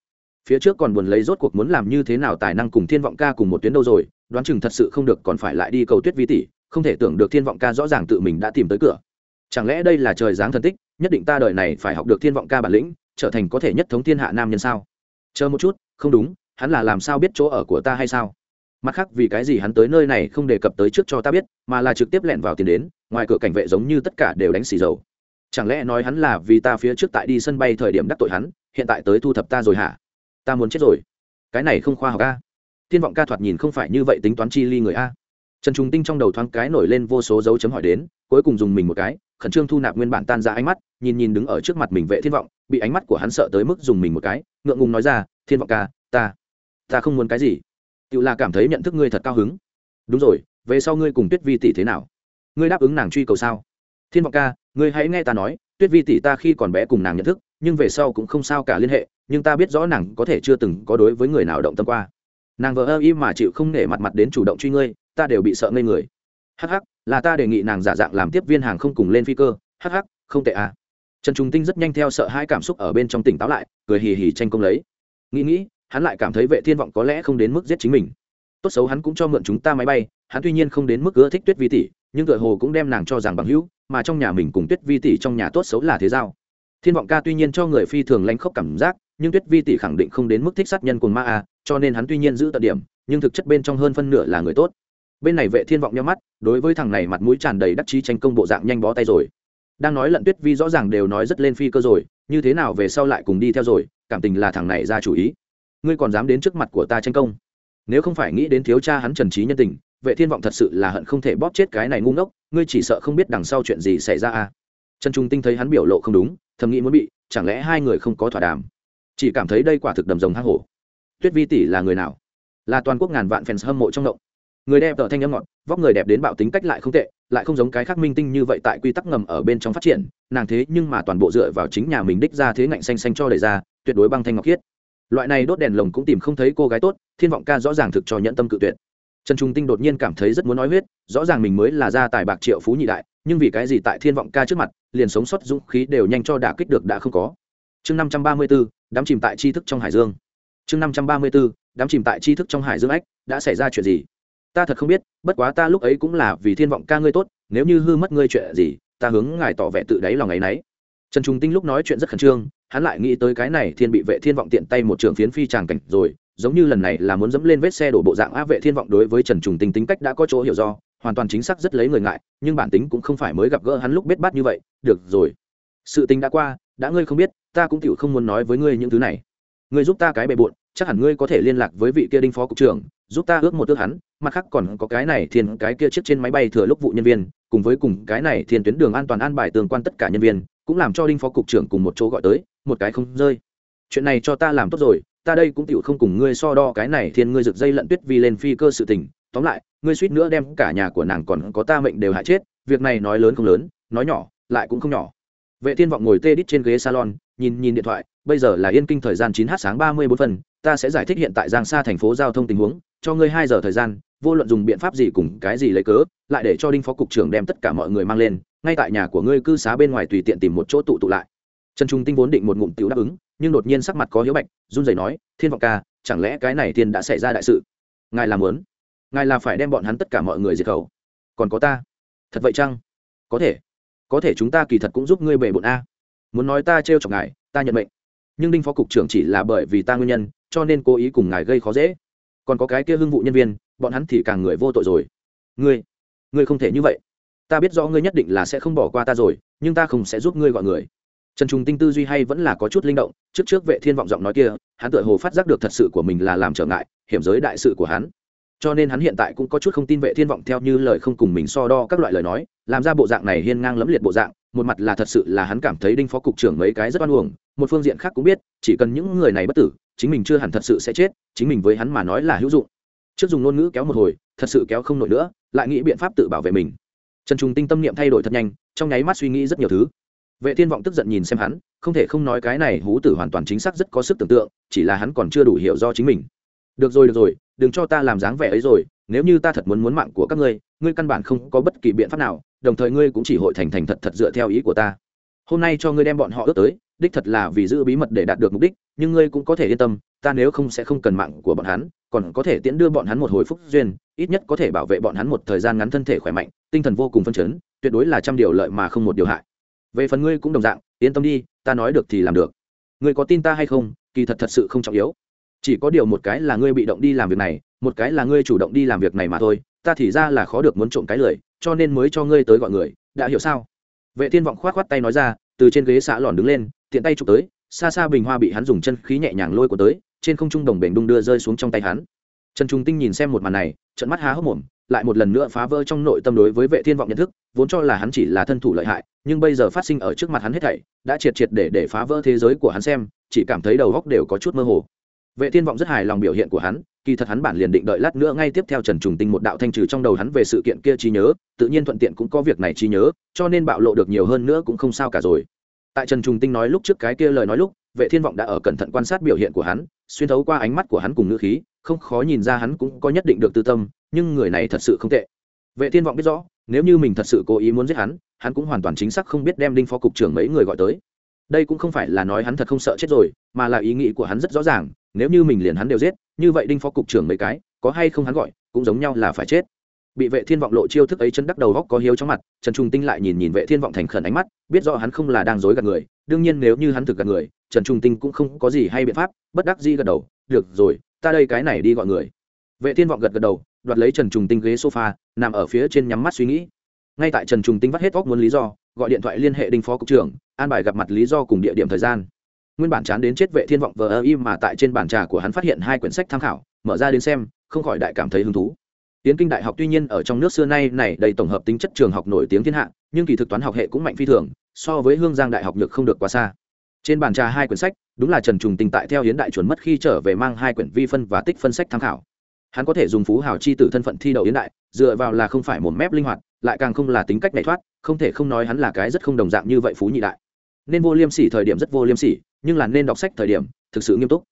Phía trước còn buồn lấy rốt cuộc muốn làm như thế nào tài năng cùng thiên vọng ca cùng một tuyến đâu rồi, đoán chừng thật sự không được còn phải lại đi cầu tuyết vi tỷ, không thể tưởng được thiên vọng ca rõ ràng tự mình đã tìm tới cửa. Chẳng lẽ đây là trời giáng thần tích, nhất định ta đời này phải học được thiên vọng ca bản lĩnh, trở thành có thể nhất thống thiên hạ nam nhân sao? Chờ một chút, không đúng hắn là làm sao biết chỗ ở của ta hay sao? Mặt khác, vì cái gì hắn tới nơi này không đề cập tới trước cho ta biết, mà là trực tiếp lẹn vào tiền đến, ngoài cửa cảnh vệ giống như tất cả đều đánh xì dầu. Chẳng lẽ nói hắn là vì ta phía trước tại đi sân bay thời điểm đắc tội hắn, hiện tại tới thu thập ta rồi hả? Ta muốn chết rồi. Cái này không khoa học a. Thiên vọng ca thoạt nhìn không phải như vậy tính toán chi ly người a. Trần trung tinh trong đầu thoáng cái nổi lên vô số dấu chấm hỏi đến, cuối cùng dùng mình một cái, khẩn trương thu nạp nguyên bản tan ra ánh mắt, nhìn nhìn đứng ở trước mặt mình vệ thiên vọng, bị ánh mắt của hắn sợ tới mức dùng mình một cái, ngượng ngùng nói ra, thiên vọng ca, ta ta không muốn cái gì. Tự là cảm thấy nhận thức ngươi thật cao hứng. Đúng rồi, về sau ngươi cùng tuyết vi tỷ thế nào? Ngươi đáp ứng nàng truy cầu sao? Thiên vọng ca, ngươi hãy nghe ta nói, tuyết vi tỷ ta khi còn bé cùng nàng nhận thức, nhưng về sau cũng không sao cả liên hệ, nhưng ta biết rõ nàng có thể chưa từng có đối với người nào động tâm qua. Nàng vợ ơ y mà chịu không nể mặt mặt đến chủ động truy ngươi, ta đều bị sợ ngây người. Hh là ta đề nghị nàng giả dạng làm tiếp viên hàng không cùng lên phi cơ. Hh không tệ à. Trần trung tinh rất nhanh theo sợ hai cảm xúc ở bên trong tỉnh táo lại, cười hì hì tranh công lấy. Nghĩ nghĩ hắn lại cảm thấy vệ thiên vọng có lẽ không đến mức giết chính mình. Tốt xấu hắn cũng cho mượn chúng ta máy bay, hắn tuy nhiên không đến mức ưa thích tuyết vi tỷ, nhưng tựa hồ cũng đem nàng cho rằng bằng hữu, mà trong nhà mình cùng tuyết vi tỷ trong nhà tốt xấu là thế giao. Thiên vọng ca tuy nhiên cho người phi thường lanh khốc cảm giác, nhưng tuyết vi tỷ khẳng định không đến mức thích sát nhân cùng ma a, cho nên hắn tuy nhiên giữ tận điểm, nhưng thực chất bên trong hơn phân nửa là người tốt. Bên này vệ thiên vọng nhau mắt, đối với thằng này mặt mũi tràn đầy đắc chí tranh công bộ dạng nhanh bó tay rồi. Đang nói lận tuyết vi rõ ràng đều nói rất lên phi cơ rồi, như thế nào về sau lại cùng đi theo rồi, cảm tình là thằng này ra chủ ý ngươi còn dám đến trước mặt của ta tranh công. Nếu không phải nghĩ đến thiếu cha hắn trần trí nhân tình, vệ thiên vọng thật sự là hận không thể bóp chết cái này ngu ngốc, ngươi chỉ sợ không biết đằng sau chuyện gì xảy ra à? Trần trung tinh thấy hắn biểu lộ không đúng, thầm nghĩ muốn bị, chẳng lẽ hai người không có thỏa đàm? Chỉ cảm thấy đây quả thực đầm rồng hang hổ. Tuyết vi tỷ là người nào? Là toàn quốc ngàn vạn fans hâm mộ trong động. Người đẹp tờ thanh âm ngọt, vóc người đẹp đến bạo tính cách lại không tệ, lại không giống cái khác minh tinh như vậy tại quy tắc ngầm ở bên trong phát triển, nàng thế nhưng mà toàn bộ dựa vào chính nhà mình đích ra thế ngạnh xanh xanh cho đẩy ra, tuyệt đối băng thanh ngọc khiết loại này đốt đèn lồng cũng tìm không thấy cô gái tốt, thiên vọng ca rõ ràng thực cho nhẫn tâm cự tuyệt. Trần trung tinh đột nhiên cảm thấy rất muốn nói huyết, rõ ràng mình mới là gia tài bạc triệu phú nhị đại, nhưng vì cái gì tại thiên vọng ca trước mặt, liền sống sót dũng khí đều nhanh cho đả kích được đã không có. Chương năm trăm ba mươi b ố đám chìm tại tri thức trong hải dương. Chương năm trăm ba mươi b ố đám chìm tại tri thức trong hải dương ách, đã xảy ra chuyện gì? Ta thật không biết, bất quá ta lúc ấy cũng là vì thiên vọng ca ngươi tốt, nếu như hư mất ngươi chuyện gì, ta hướng ngài tỏ vẻ tự đáy lòng ấy nấy. Trần trung tinh lúc nói chuyện rất khẩn trương hắn lại nghĩ tới cái này thiên bị vệ thiên vọng tiện tay một trường phiến phi tràng cảnh rồi, giống như lần này là muốn dẫm lên vết xe đổ bộ dạng á vệ thiên vọng đối với trần trùng tinh tính cách đã có chỗ hiểu do, hoàn toàn chính xác rất lấy người ngại, nhưng bản tính cũng không phải mới gặp gỡ hắn lúc biết bát như vậy, được rồi. Sự tình đã qua, đã ngươi không biết, ta cũng chịu không muốn nói với ngươi những thứ này. Ngươi giúp ta cái bề bộn, chắc hẳn ngươi có thể liên lạc với vị kia đinh phó cục trưởng, giúp ta ước một ước hắn, mặt khác còn có cái này thiên, cái kia chiếc trên máy bay thừa lúc vụ nhân viên, cùng với cùng cái này thiên tuyến đường an toàn an bài tương quan tất cả nhân viên cũng làm cho đinh phó cục trưởng cùng một chỗ gọi tới, một cái không rơi. Chuyện này cho ta làm tốt rồi, ta đây cũng tựu không cùng ngươi so đo cái này thiên ngươi rực dây lận tuyết vi lên phi cơ sự tình. Tóm lại, ngươi suýt nữa đem cả nhà của nàng còn có ta mệnh đều hại chết, việc này nói lớn không lớn, nói nhỏ, lại cũng không nhỏ. Vệ thiên vọng ngồi tê đít trên ghế salon, nhìn nhìn điện thoại, bây giờ là yên kinh thời gian 9 h sáng 34 phần, ta sẽ giải thích hiện tại giang sa thành phố giao thông tình huống, cho ngươi hai giờ thời gian vô luận dùng biện pháp gì cùng cái gì lấy cớ, lại để cho đinh phó cục trưởng đem tất cả mọi người mang lên, ngay tại nhà của ngươi cư xá bên ngoài tùy tiện tìm một chỗ tụ tụ lại. Trần trung tinh vốn định một ngụm tiểu đáp ứng, nhưng đột nhiên sắc mặt có hiếu bạch, run rẩy nói, thiên vọng ca, chẳng lẽ cái này thiên đã xảy ra đại sự? Ngài làm muốn, ngài là phải đem bọn hắn tất cả mọi người diệt khẩu. Còn có ta? Thật vậy chăng? Có thể. Có thể chúng ta kỳ thật cũng giúp ngươi bể bộn a. Muốn nói ta trêu chọc ngài, ta nhận mệnh. Nhưng đinh phó cục trưởng chỉ là bởi vì ta nguyên nhân, cho nên cố ý cùng ngài gây khó dễ. Còn có cái kia hưng vụ nhân viên bọn hắn thì càng người vô tội rồi. Ngươi ngươi không thể như vậy. Ta biết rõ ngươi nhất định là sẽ không bỏ qua ta rồi, nhưng ta không sẽ giúp ngươi gọi người. Trần trung tinh tư duy hay vẫn là có chút linh động, trước trước vệ thiên vọng giọng nói kia, hắn tựa hồ phát giác được thật sự của mình là làm trở ngại, hiểm giới đại sự của hắn. Cho nên hắn hiện tại cũng có chút không tin vệ thiên vọng theo như lời không cùng mình so đo các loại lời nói, làm ra bộ dạng này hiên ngang lẫm liệt bộ dạng, một mặt là thật sự là hắn cảm thấy đinh phó cục trưởng mấy cái rất oan uổng, một phương diện khác cũng biết, chỉ cần những người này bất tử, chính mình chưa hẳn thật sự sẽ chết, chính mình với hắn mà nói là hữu dụng trước dùng ngôn ngữ kéo một hồi, thật sự kéo không nổi nữa, lại nghĩ biện pháp tự bảo vệ mình. Trần trung tinh tâm niệm thay đổi thật nhanh, trong nháy mắt suy nghĩ rất nhiều thứ. Vệ thiên vọng tức giận nhìn xem hắn, không thể không nói cái này hú tử hoàn toàn chính xác rất có sức tưởng tượng, chỉ là hắn còn chưa đủ hiểu do chính mình. Được rồi được rồi, đừng cho ta làm dáng vẻ ấy rồi, nếu như ta thật muốn muốn mạng của các ngươi ngươi căn bản không có bất kỳ biện pháp nào, đồng thời ngươi cũng chỉ hội thành thành thật thật dựa theo ý của ta. Hôm nay cho ngươi đem bọn họ ước tới, đích thật là vì giữ bí mật để đạt được mục đích nhưng ngươi cũng có thể yên tâm, ta nếu không sẽ không cần mạng của bọn hắn, còn có thể tiễn đưa bọn hắn một hồi phúc duyên, ít nhất có thể bảo vệ bọn hắn một thời gian ngắn thân thể khỏe mạnh, tinh thần vô cùng phân chấn, tuyệt đối là trăm điều lợi mà không một điều hại. Về phần ngươi cũng đồng dạng, yên tâm đi, ta nói được thì làm được. Ngươi có tin ta hay không, kỳ thật thật sự không trọng yếu. Chỉ có điều một cái là ngươi bị động đi làm việc này, một cái là ngươi chủ động đi làm việc này mà thôi, ta thì ra là khó được muốn trộm cái lời cho nên mới cho ngươi tới gọi người, đã hiểu sao? Vệ thiên vọng khoát khoát tay nói ra, từ trên ghế xã lòn đứng lên, tiện tay chụp tới xa xa bình hoa bị hắn dùng chân khí nhẹ nhàng lôi của tới, trên không trung đồng bể đung đưa rơi xuống trong tay hắn. Trần trung tinh nhìn xem một màn này trận mắt há hốc mồm, lại một lần nữa phá vỡ trong nội tâm đối với vệ thiên vọng nhận thức, vốn cho là hắn chỉ là thân thủ lợi hại, nhưng bây giờ phát sinh ở trước mặt hắn hết thảy, đã triệt triệt để để phá vỡ thế giới của hắn xem, chỉ cảm thấy đầu góc đều có chút mơ hồ. Vệ thiên vọng rất hài lòng biểu hiện của hắn, kỳ thật hắn bản liền định đợi lát nữa ngay tiếp theo trần trùng tinh một đạo thanh trừ trong đầu hắn về sự kiện kia trí nhớ, tự nhiên thuận tiện cũng có việc này trí nhớ, cho nên bạo lộ được nhiều hơn nữa cũng không sao cả rồi tại trần trùng tinh nói lúc trước cái kia lời nói lúc, vệ thiên vọng đã ở cẩn thận quan sát biểu hiện của hắn, xuyên thấu qua ánh mắt của hắn cùng ngữ khí, không khó nhìn ra hắn cũng có nhất định được tư tâm, nhưng người này thật sự không tệ. Vệ thiên vọng biết rõ, nếu như mình thật sự cố ý muốn giết hắn hắn cũng hoàn toàn chính xác không biết đem đinh phó cục trưởng mấy người gọi tới. Đây cũng không phải là nói hắn thật không sợ chết rồi, mà là ý nghĩ của hắn rất rõ ràng, nếu như mình liền hắn đều giết, như vậy đinh phó cục trưởng mấy cái, có hay không hắn gọi, cũng giống nhau là phải chết bị vệ thiên vọng lộ chiêu thức ấy chân đắc đầu góc có hiếu trong mặt, trần trung tinh lại nhìn nhìn vệ thiên vọng thành khẩn ánh mắt, biết rõ hắn không là đang dối gạt người, đương nhiên nếu như hắn thực gạt người, trần trung tinh cũng không có gì hay biện pháp, bất đắc dĩ gật đầu, được rồi, ta đây cái này đi gọi người. Vệ thiên vọng gật gật đầu, đoạt lấy trần trung tinh ghế sofa, nằm ở phía trên nhắm mắt suy nghĩ. Ngay tại trần trung tinh vắt hết óc muốn lý do, gọi điện thoại liên hệ đinh phó cục trưởng, an bài gặp mặt lý do cùng địa điểm thời gian. Nguyên bản chán đến chết vệ thiên vọng vờ ơ im mà tại trên bàn trà của hắn phát hiện hai quyển sách tham khảo, mở ra đến xem, không khỏi đại cảm thấy hứng thú tiến kinh đại học tuy nhiên ở trong nước xưa nay này đầy tổng hợp tính chất trường học nổi tiếng thiên hạ, nhưng kỳ thực toán học hệ cũng mạnh phi thường, so với hương giang đại học nhược không được quá xa. Trên bàn trà hai quyển sách, đúng là trần trùng tình tại theo hiến đại chuẩn mất khi trở về mang hai quyển vi phân và tích phân sách tham khảo. Hắn có thể dùng phú hào chi tử thân phận thi đậu hiến đại, dựa vào là không phải một mép linh hoạt, lại càng không là tính cách này thoát, không thể không nói hắn là cái rất không đồng dạng như vậy phú nhị đại. Nên vô liêm sỉ thời điểm rất vô liêm sỉ, nhưng là nên đọc sách thời điểm, thực sự nghiêm túc.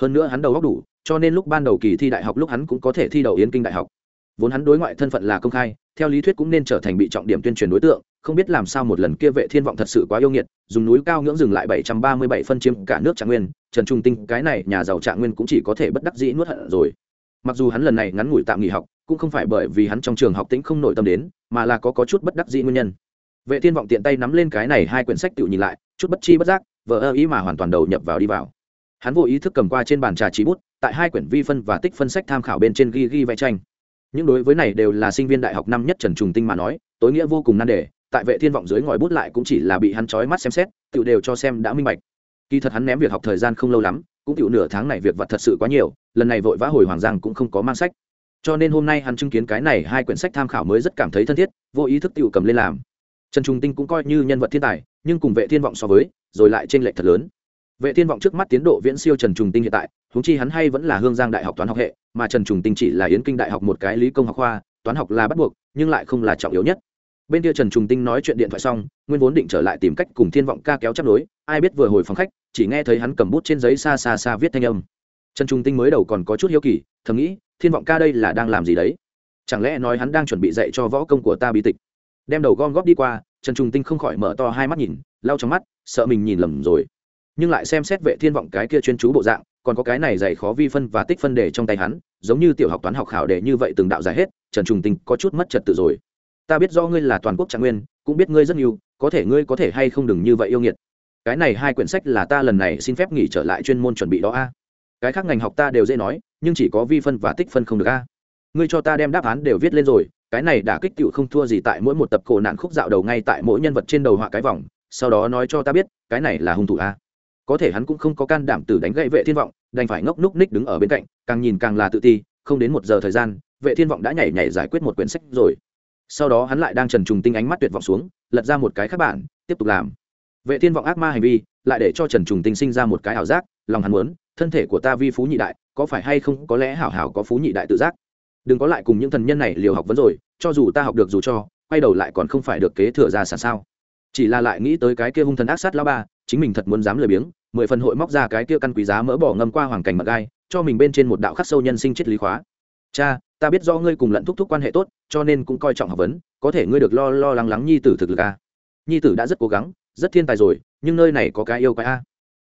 Hơn nữa hắn đầu óc đủ, cho nên lúc ban đầu kỳ thi đại học lúc hắn cũng có thể thi đậu yến kinh đại học vốn hắn đối ngoại thân phận là công khai, theo lý thuyết cũng nên trở thành bị trọng điểm tuyên truyền đối tượng, không biết làm sao một lần kia vệ thiên vọng thật sự quá yêu nghiệt, dùng núi cao ngưỡng dừng lại 737 phân chiếm cả nước trạng nguyên, trần trung tinh, cái này nhà giàu trạng nguyên cũng chỉ có thể bất đắc dĩ nuốt hận rồi. Mặc dù hắn lần này ngắn ngủi tạm nghỉ học, cũng không phải bởi vì hắn trong trường học tính không nội tâm đến, mà là có có chút bất đắc dĩ nguyên nhân. Vệ thiên vọng tiện tay nắm lên cái này hai quyển sách tự nhìn lại, chút bất chi bất giác vợ ơ ý mà hoàn toàn đầu nhập vào đi vào. Hắn vô ý thức cầm qua trên bàn trà trí bút, tại hai quyển vi phân và tích phân sách tham khảo bên trên ghi ghi vẽ tranh những đối với này đều là sinh viên đại học năm nhất trần trùng tinh mà nói, tối nghĩa vô cùng nan đề, tại vệ thiên vọng dưới ngòi bút lại cũng chỉ là bị hắn trói mắt xem xét tự đều cho xem đã minh bạch. Kỳ thật hắn ném việc học thời gian không lâu lắm, cũng tiểu nửa tháng này việc vật thật sự quá nhiều, lần này vội vã hồi hoàng giang cũng không có mang sách. Cho nên hôm nay hắn chứng kiến cái này hai quyển sách tham khảo mới rất cảm thấy thân thiết, vô ý thức tiểu cầm lên làm. Trần trung tinh cũng coi như nhân vật thiên tài, nhưng cùng vệ thiên vọng so với, rồi lại trên lệch thật lớn vệ thiên vọng trước mắt tiến độ viễn siêu trần trùng tinh hiện tại húng chi hắn hay vẫn là hương giang đại học toán học hệ, mà trần trùng tinh chỉ là yến kinh đại học một cái lý công học khoa, toán học là bắt buộc, nhưng lại không là trọng yếu nhất. Bên kia trần trùng tinh nói chuyện điện thoại xong, nguyên vốn định trở lại tìm cách cùng thiên vọng ca kéo chấp đối, ai biết vừa hồi phòng khách, chỉ nghe thấy hắn cầm bút trên giấy xa xa xa viết thanh âm. Trần trùng tinh mới đầu còn có chút hiếu kỳ, thầm nghĩ, thiên vọng ca đây là đang làm gì đấy? Chẳng lẽ nói hắn đang chuẩn bị dạy cho võ công của ta bí tịch? Đem đầu gom góp đi qua, trần trùng tinh không khỏi mở to hai mắt nhìn, lau trong mắt, sợ mình nhìn lầm rồi nhưng lại xem xét vệ thiên vọng cái kia chuyên chú bộ dạng, còn có cái này dày khó vi phân và tích phân đề trong tay hắn, giống như tiểu học toán học khảo đề như vậy từng đạo giải hết, trần trùng tình có chút mất trật tự rồi. Ta biết do ngươi là toàn quốc trạng nguyên, cũng biết ngươi rất nhiều, có thể ngươi có thể hay không đừng như vậy yêu nghiệt. Cái này hai quyển sách là ta lần này xin phép nghỉ trở lại chuyên môn chuẩn bị đó a. Cái khác ngành học ta đều dễ nói, nhưng chỉ có vi phân và tích phân không được a. Ngươi cho ta đem đáp án đều viết lên rồi, cái này đã kích tựu không thua gì tại mỗi một tập cổ nạn khúc dạo đầu ngay tại mỗi nhân vật trên đầu họa cái vòng, sau đó nói cho ta biết, cái này là hung thủ a có thể hắn cũng không có can đảm từ đánh gậy vệ thiên vọng, đành phải ngốc núc ních đứng ở bên cạnh, càng nhìn càng là tự ti, không đến một giờ thời gian, vệ thiên vọng đã nhảy nhảy giải quyết một quyển sách rồi. Sau đó hắn lại đang trần trùng tinh ánh mắt tuyệt vọng xuống, lật ra một cái khác bản, tiếp tục làm. Vệ thiên vọng ác ma hành vi, lại để cho trần trùng tinh sinh ra một cái ảo giác, lòng hắn muốn, thân thể của ta vi phú nhị đại, có phải hay không có lẽ hảo hảo có phú nhị đại tự giác? Đừng có lại cùng những thần nhân này liều học vấn rồi, cho dù ta học được dù cho, quay đầu lại còn không phải được kế thừa ra sản sao. Chỉ là lại nghĩ tới cái kia hung thần ác sát lao ba chính mình thật muốn dám lười biếng, mười phần hội móc ra cái kia căn quý giá mỡ bỏ ngâm qua hoàng cảnh mật gai, cho mình bên trên một đạo khắc sâu nhân sinh triết lý khóa. Cha, ta biết do ngươi cùng lận thúc thúc quan hệ tốt, cho nên cũng coi trọng học vấn, có thể ngươi được lo lo lắng lắng nhi tử thực lực a. À. nhi tử đã rất cố gắng, rất thiên tài rồi, nhưng nơi này có cái yêu quái a.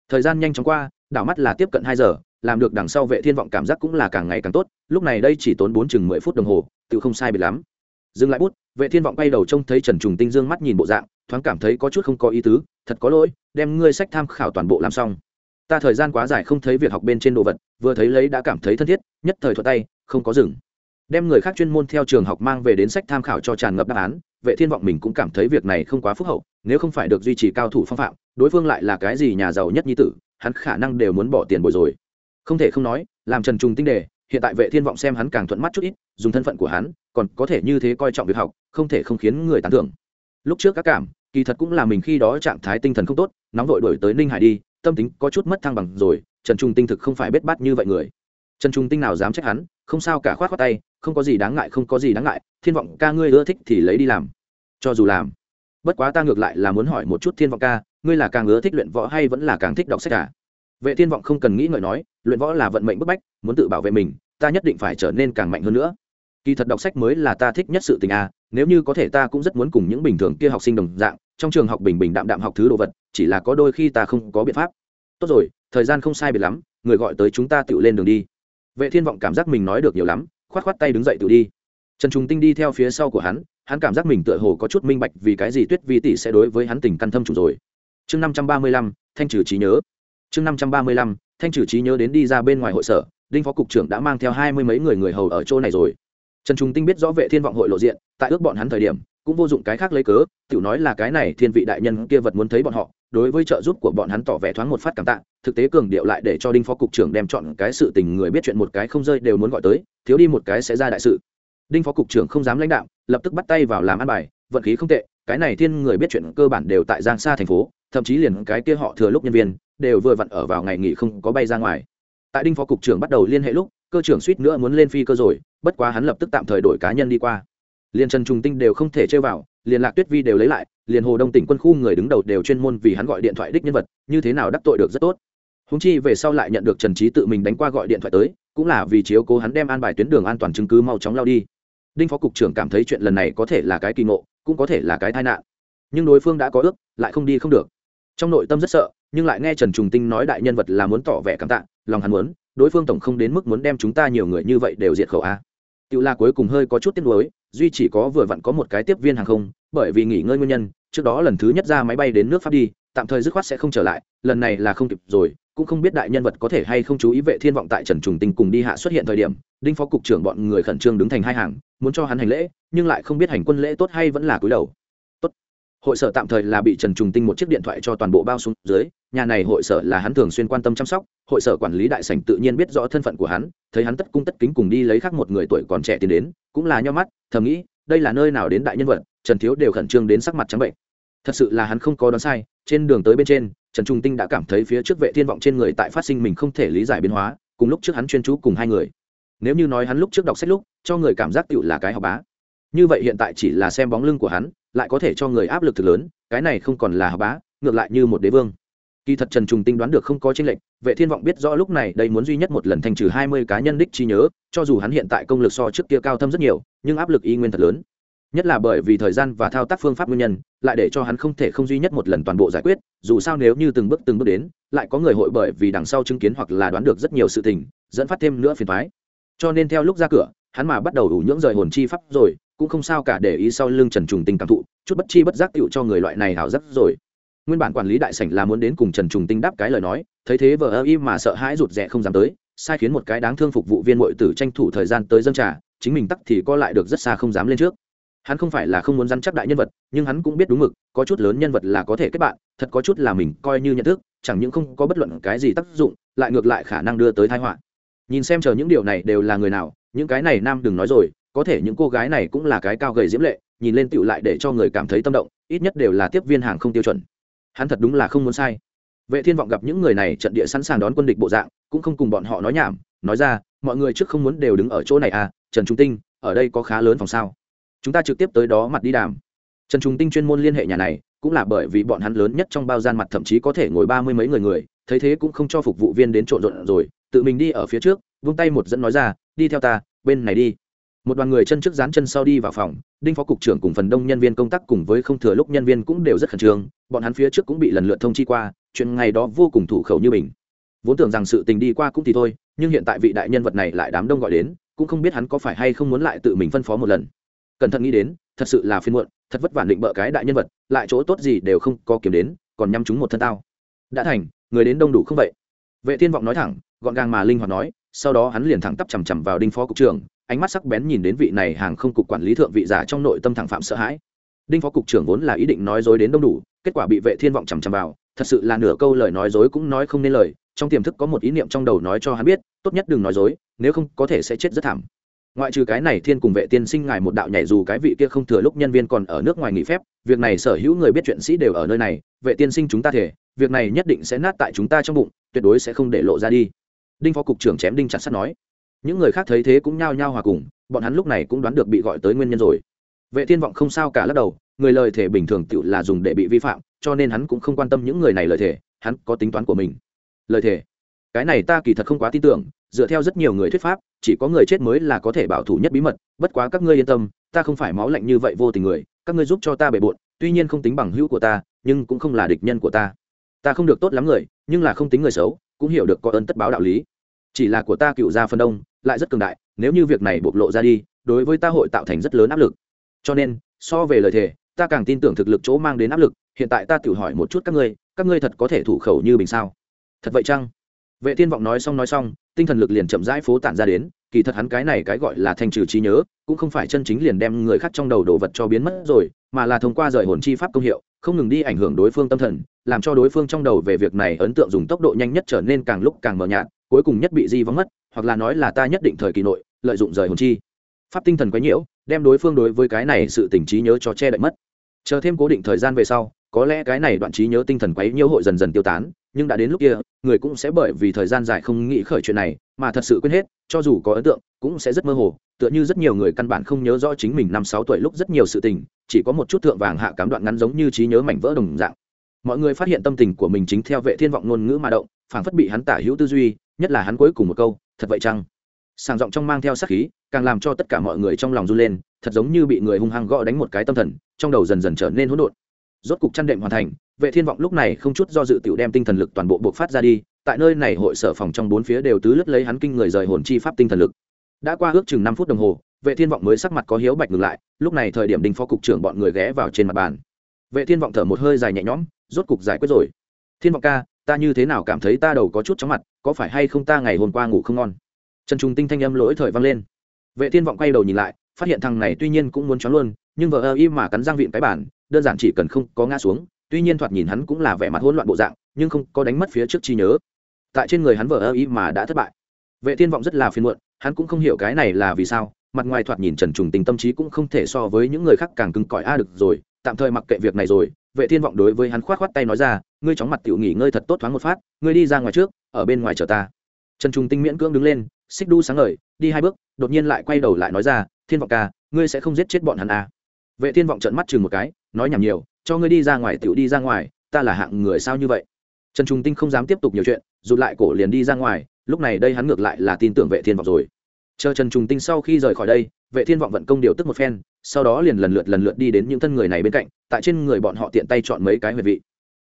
Thời gian nhanh chóng qua, đảo mắt là tiếp cận hai giờ, làm được đằng sau vệ thiên vọng cảm giác cũng là càng ngày càng tốt, lúc này đây chỉ tốn bốn chừng mười phút đồng hồ, tự không sai biệt lắm. Dừng lại bút, vệ thiên vọng bay đầu trông thấy trần trùng tinh dương mắt nhìn bộ dạng thoáng cảm thấy có chút không có ý tứ, thật có lỗi, đem ngươi sách tham khảo toàn bộ làm xong. Ta thời gian quá dài không thấy việc học bên trên đồ vật, vừa thấy lấy đã cảm thấy thân thiết, nhất thời thuận tay, không có dừng. Đem người khác chuyên môn theo trường học mang về đến sách tham khảo cho tràn ngập đáp án, vệ thiên vọng mình cũng cảm thấy việc này không quá phúc hậu, nếu không phải được duy trì cao thủ phong phạm, đối phương lại là cái gì nhà giàu nhất nhi tử, hắn khả năng đều muốn bỏ tiền bồi rồi. Không thể không nói, làm trần trùng tinh đề, hiện tại vệ thiên vọng xem hắn càng thuận mắt chút ít, dùng thân phận của hắn, còn có thể như thế coi trọng việc học, không thể không khiến người tán thưởng. Lúc trước các cảm kỳ thật cũng là mình khi đó trạng thái tinh thần không tốt, nóng vội đổi tới ninh hải đi, tâm tính có chút mất thăng bằng rồi, trần trung tinh thực không phải bết bát như vậy người. Trần trung tinh nào dám trách hắn, không sao cả, khoát khoát tay, không có gì đáng ngại, không có gì đáng ngại, thiên vọng ca ngươi ưa thích thì lấy đi làm. Cho dù làm. Bất quá ta ngược lại là muốn hỏi một chút thiên vọng ca, ngươi là càng ưa thích luyện võ hay vẫn là càng thích đọc sách cả à? vệ thiên vọng không cần nghĩ ngợi nói, luyện võ là vận mệnh bức bách, muốn tự bảo vệ mình, ta nhất định phải trở nên càng mạnh hơn nữa kỳ thật đọc sách mới là ta thích nhất sự tình a à. nếu như có thể ta cũng rất muốn cùng những bình thường kia học sinh đồng dạng, trong trường học bình bình đạm đạm học thứ đồ vật, chỉ là có đôi khi ta không có biện pháp. Tốt rồi, thời gian không sai biệt lắm, người gọi tới chúng ta tự lên đường đi. Vệ thiên vọng cảm giác mình nói được nhiều lắm, khoát khoát tay đứng dậy tự đi. Trần trung tinh đi theo phía sau của hắn hắn cảm giác mình tựa hồ có chút minh bạch vì cái gì tuyết vi tỷ sẽ đối với hắn tình căn thâm chủ rồi. Chương năm trăm ba mươi lăm, thanh trừ trí nhớ. Chương năm trăm ba mươi lăm, thanh trừ trí nhớ đến đi ra bên ngoài hội sở, đinh phó cục trưởng đã mang theo hai mươi mấy người người hầu ở chỗ này rồi trần trung tinh biết rõ vệ thiên vọng hội lộ diện, tại ước bọn hắn thời điểm, cũng vô dụng cái khác lấy cớ, tiểu nói là cái này thiên vị đại nhân kia vật muốn thấy bọn họ, đối với trợ giúp của bọn hắn tỏ vẻ thoáng một phát cảm tạ, thực tế cường điệu lại để cho đinh phó cục trưởng đem chọn cái sự tình người biết chuyện một cái không rơi đều muốn gọi tới, thiếu đi một cái sẽ ra đại sự. Đinh phó cục trưởng không dám lãnh đạo, lập tức bắt tay vào làm ăn bài, vận khí không tệ, cái này thiên người biết chuyện cơ bản đều tại giang xa thành phố, thậm chí liền cái kia họ thừa lúc nhân viên, đều vừa vặn ở vào ngày nghỉ không có bay ra ngoài. Tại đinh phó cục trưởng bắt đầu liên hệ lúc cơ trưởng suýt nữa muốn lên phi cơ rồi, bất quá hắn lập tức tạm thời đổi cá nhân đi qua. Liền trần trùng tinh đều không thể chơi vào liền lạc tuyết vi đều lấy lại liền hồ đông tỉnh quân khu người đứng đầu đều chuyên môn vì hắn gọi điện thoại đích nhân vật, như thế nào đắc tội được rất tốt. Húng chi về sau lại nhận được trần trí tự mình đánh qua gọi điện thoại tới, cũng là vì chiếu cố hắn đem an bài tuyến đường an toàn chứng cứ mau chóng lao đi. Đinh phó cục trưởng cảm thấy chuyện lần này có thể là cái kỳ ngộ, cũng có thể là cái tai nạn. Nhưng đối phương đã có ước, lại không đi không được. Trong nội tâm rất sợ, nhưng lại nghe trần trùng tinh nói đại nhân vật là muốn tỏ vẻ cảm tạ, lòng hắn muốn đối phương tổng không đến mức muốn đem chúng ta nhiều người như vậy đều diệt khẩu a. Tiểu la cuối cùng hơi có chút tiếc nuối, duy chỉ có vừa vặn có một cái tiếp viên hàng không, bởi vì nghỉ ngơi nguyên nhân, trước đó lần thứ nhất ra máy bay đến nước pháp đi, tạm thời dứt khoát sẽ không trở lại, lần này là không kịp rồi, cũng không biết đại nhân vật có thể hay không chú ý vệ thiên vọng tại trần trùng tinh cùng đi hạ xuất hiện thời điểm, đinh phó cục trưởng bọn người khẩn trương đứng thành hai hàng, muốn cho hắn hành lễ, nhưng lại không biết hành quân lễ tốt hay vẫn là cúi đầu hội sở tạm thời là bị trần trùng tinh một chiếc điện thoại cho toàn bộ bao xuống dưới, nhà này hội sở là hắn thường xuyên quan tâm chăm sóc, hội sở quản lý đại sảnh tự nhiên biết rõ thân phận của hắn, thấy hắn tất cung tất kính cùng đi lấy khác một người tuổi còn trẻ tiến đến, cũng là nho mắt, thầm nghĩ, đây là nơi nào đến đại nhân vật, trần thiếu đều khẩn trương đến sắc mặt trắng bệnh. Thật sự là hắn không có đoán sai, trên đường tới bên trên, trần trung tinh đã cảm thấy phía trước vệ thiên vọng trên người tại phát sinh mình không thể lý giải biến hóa, cùng lúc trước hắn chuyên chú cùng hai người. Nếu như nói hắn lúc trước đọc sách lúc, cho người cảm giác tựu là cái học bá như vậy hiện tại chỉ là xem bóng lưng của hắn, lại có thể cho người áp lực thực lớn, cái này không còn là hà bá, ngược lại như một đế vương. Kỳ thật trần trùng tinh đoán được không có tranh lệch, vệ thiên vọng biết rõ lúc này đây muốn duy nhất một lần thanh trừ hai mươi cá nhân đích trí nhớ, cho dù hắn hiện tại công lực so trước kia cao thâm rất nhiều, nhưng áp lực y nguyên thật lớn. Nhất là bởi vì thời gian và thao tác phương pháp nguyên nhân, lại để cho hắn không thể không duy nhất một lần toàn bộ giải quyết, dù sao nếu như từng bước từng bước đến, lại có người hội bởi vì đằng sau chứng kiến hoặc là đoán được rất nhiều sự tình, dẫn phát thêm nữa phiền thoái cho nên theo lúc ra cửa, hắn mà bắt đầu đủ nhưỡng rời hồn chi pháp rồi cũng không sao cả để ý sau lưng trần trùng tinh cảm thụ, chút bất chi bất giác tựu cho người loại này hảo rất rồi. Nguyên bản quản lý đại sảnh là muốn đến cùng trần trùng tinh đáp cái lời nói, thấy thế vờ ơ y mà sợ hãi rụt rè không dám tới, sai khiến một cái đáng thương phục vụ viên mội tử tranh thủ thời gian tới dân trà, chính mình tắc thì co lại được rất xa không dám lên trước. Hắn không phải là không muốn dăn chắc đại nhân vật, nhưng hắn cũng biết đúng mực, có chút lớn nhân vật là có thể kết bạn, thật có chút là mình coi như nhận thức, chẳng những không có bất luận cái gì tác dụng, lại ngược lại khả năng đưa tới thái họa. Nhìn xem chờ những điều này đều là người nào, những cái này nam đừng nói rồi có thể những cô gái này cũng là cái cao gầy diễm lệ, nhìn lên tựu lại để cho người cảm thấy tâm động, ít nhất đều là tiếp viên hàng không tiêu chuẩn. Hắn thật đúng là không muốn sai. Vệ thiên vọng gặp những người này trận địa sẵn sàng đón quân địch bộ dạng, cũng không cùng bọn họ nói nhảm, nói ra, mọi người trước không muốn đều đứng ở chỗ này à trần trung tinh, ở đây có khá lớn phòng sao? Chúng ta trực tiếp tới đó mặt đi đàm. Trần trung tinh chuyên môn liên hệ nhà này, cũng là bởi vì bọn hắn lớn nhất trong bao gian mặt thậm chí có thể ngồi ba mươi mấy người người, thấy thế cũng không cho phục vụ viên đến trộn rộn rồi, tự mình đi ở phía trước, vung tay một dẫn nói ra, đi theo ta, bên này đi một đoàn người chân trước dán chân sau đi vào phòng, đinh phó cục trưởng cùng phần đông nhân viên công tác cùng với không thừa lúc nhân viên cũng đều rất khẩn trương, bọn hắn phía trước cũng bị lần lượt thông chi qua, chuyện ngày đó vô cùng thủ khẩu như mình. Vốn tưởng rằng sự tình đi qua cũng thì thôi, nhưng hiện tại vị đại nhân vật này lại đám đông gọi đến, cũng không biết hắn có phải hay không muốn lại tự mình phân phó một lần. Cẩn thận nghĩ đến, thật sự là phiên muộn, thật vất vả định bợ cái đại nhân vật, lại chỗ tốt gì đều không có kiếm đến, còn nhắm chúng một thân tao. Đã thành, người đến đông đủ không vậy? Vệ thiên vọng nói thẳng, gọn gàng mà linh hoạt nói, sau đó hắn liền thẳng tắp chằm chằm vào đinh phó cục trưởng ánh mắt sắc bén nhìn đến vị này hàng không cục quản lý thượng vị giả trong nội tâm thẳng phạm sợ hãi. Đinh phó cục trưởng vốn là ý định nói dối đến đông đủ, kết quả bị vệ thiên vọng chằm chằm vào, thật sự là nửa câu lời nói dối cũng nói không nên lời, trong tiềm thức có một ý niệm trong đầu nói cho hắn biết, tốt nhất đừng nói dối, nếu không có thể sẽ chết rất thảm. Ngoại trừ cái này thiên cùng vệ tiên sinh ngài một đạo nhảy dù cái vị kia không thừa lúc nhân viên còn ở nước ngoài nghỉ phép, việc này sở hữu người biết chuyện sĩ đều ở nơi này, vệ tiên sinh chúng ta thể, việc này nhất định sẽ nát tại chúng ta trong bụng, tuyệt đối sẽ không để lộ ra đi. Đinh phó cục trưởng chém đinh chặt sắt nói những người khác thấy thế cũng nhao nhao hòa cùng, bọn hắn lúc này cũng đoán được bị gọi tới nguyên nhân rồi. Vệ thiên vọng không sao cả lắc đầu, người lời thể bình thường tự là dùng để bị vi phạm, cho nên hắn cũng không quan tâm những người này lời thể hắn có tính toán của mình. Lời thể cái này ta kỳ thật không quá tin tưởng, dựa theo rất nhiều người thuyết pháp, chỉ có người chết mới là có thể bảo thủ nhất bí mật, bất quá các ngươi yên tâm, ta không phải máu lạnh như vậy vô tình người, các ngươi giúp cho ta bề bộn, tuy nhiên không tính bằng hữu của ta, nhưng cũng không là địch nhân của ta. Ta không được tốt lắm người, nhưng là không tính người xấu, cũng hiểu được có ơn tất báo đạo lý. Chỉ là của ta cựu gia phân đông lại rất cường đại, nếu như việc này bộc lộ ra đi, đối với ta hội tạo thành rất lớn áp lực. Cho nên, so về lời thề, ta càng tin tưởng thực lực chỗ mang đến áp lực, hiện tại ta tự hỏi một chút các ngươi các ngươi thật có thể thủ khẩu như bình sao? Thật vậy chăng? Vệ thiên vọng nói xong nói xong, tinh thần lực liền chậm rãi phố tản ra đến, kỳ thật hắn cái này cái gọi là thanh trừ trí nhớ, cũng không phải chân chính liền đem người khác trong đầu đồ vật cho biến mất rồi, mà là thông qua rời hồn chi pháp công hiệu, không ngừng đi ảnh hưởng đối phương tâm thần, làm cho đối phương trong đầu về việc này ấn tượng dùng tốc độ nhanh nhất trở nên càng lúc càng mờ nhạt, cuối cùng nhất bị di vắng mất hoặc là nói là ta nhất định thời kỳ nội, lợi dụng rời hồn chi. Pháp tinh thần quấy nhiễu, đem đối phương đối với cái này sự tỉnh trí nhớ cho che đậy mất. Chờ thêm cố định thời gian về sau, có lẽ cái này đoạn trí nhớ tinh thần quấy nhiễu hội dần dần tiêu tán, nhưng đã đến lúc kia, người cũng sẽ bởi vì thời gian dài không nghĩ khởi chuyện này, mà thật sự quên hết, cho dù có ấn tượng, cũng sẽ rất mơ hồ, tựa như rất nhiều người căn bản không nhớ rõ chính mình năm sáu tuổi lúc rất nhiều sự tình, chỉ có một chút thượng vàng hạ cám đoạn ngắn giống như trí nhớ mảnh vỡ đồng dạng. Mọi người phát hiện tâm tình của mình chính theo vệ thiên vọng ngôn ngữ mà động, phảng phất bị hắn tả hữu tư duy, nhất là hắn cuối cùng một câu thật vậy chăng? Sàng giọng trong mang theo sát khí, càng làm cho tất cả mọi người trong lòng run lên, thật giống như bị người hung hăng gõ đánh một cái tâm thần, trong đầu dần dần trở nên hỗn độn. Rốt cục chăn đệm hoàn thành, vệ thiên vọng lúc này không chút do dự tiểu đem tinh thần lực toàn bộ buộc phát ra đi, tại nơi này hội sở phòng trong bốn phía đều tứ lướt lấy hắn kinh người rời hồn chi pháp tinh thần lực. Đã qua ước chừng năm phút đồng hồ, vệ thiên vọng mới sắc mặt có hiếu bạch ngừng lại, lúc này thời điểm đinh phó cục trưởng bọn người ghé vào trên mặt bàn. Vệ thiên vọng thở một hơi dài nhẹ nhõm, rốt cục giải quyết rồi. Thiên vọng ca ta như thế nào cảm thấy ta đầu có chút chóng mặt, có phải hay không ta ngày hôm qua ngủ không ngon? Trần trung tinh thanh âm lỗi thời vang lên. Vệ thiên vọng quay đầu nhìn lại, phát hiện thằng này tuy nhiên cũng muốn chóng luôn, nhưng vợ ơ y mà cắn răng vịn cái bản đơn giản chỉ cần không có ngã xuống, tuy nhiên thoạt nhìn hắn cũng là vẻ mặt hỗn loạn bộ dạng, nhưng không có đánh mất phía trước chi nhớ. Tại trên người hắn vợ ơ y mà đã thất bại. Vệ thiên vọng rất là phiền muộn, hắn cũng không hiểu cái này là vì sao, mặt ngoài thoạt nhìn trần trùng tình tâm trí cũng không thể so với những người khác càng cứng cỏi, a, được rồi, tạm thời mặc kệ việc này rồi. Vệ thiên vọng đối với hắn khoát khoát tay nói ra ngươi chóng mặt tiểu nghỉ ngơi thật tốt thoáng một phát, ngươi đi ra ngoài trước, ở bên ngoài chờ ta. Trần Trung tinh miễn cưỡng đứng lên, xích đu sáng ngời, đi hai bước, đột nhiên lại quay đầu lại nói ra, thiên vọng ca, ngươi sẽ không giết chết bọn hắn à. vệ thiên vọng trợn mắt chừng một cái, nói nhảm nhiều, cho ngươi đi ra ngoài tiểu đi ra ngoài, ta là hạng người sao như vậy? Trần trung tinh không dám tiếp tục nhiều chuyện, rụt lại cổ liền đi ra ngoài, lúc này đây hắn ngược lại là tin tưởng vệ thiên vọng rồi. Chờ trần trung tinh sau khi rời khỏi đây, vệ thiên vọng vận công điều tức một phen, sau đó liền lần lượt lần lượt đi đến những thân người này bên cạnh, tại trên người bọn họ tiện tay chọn mấy cái huyệt vị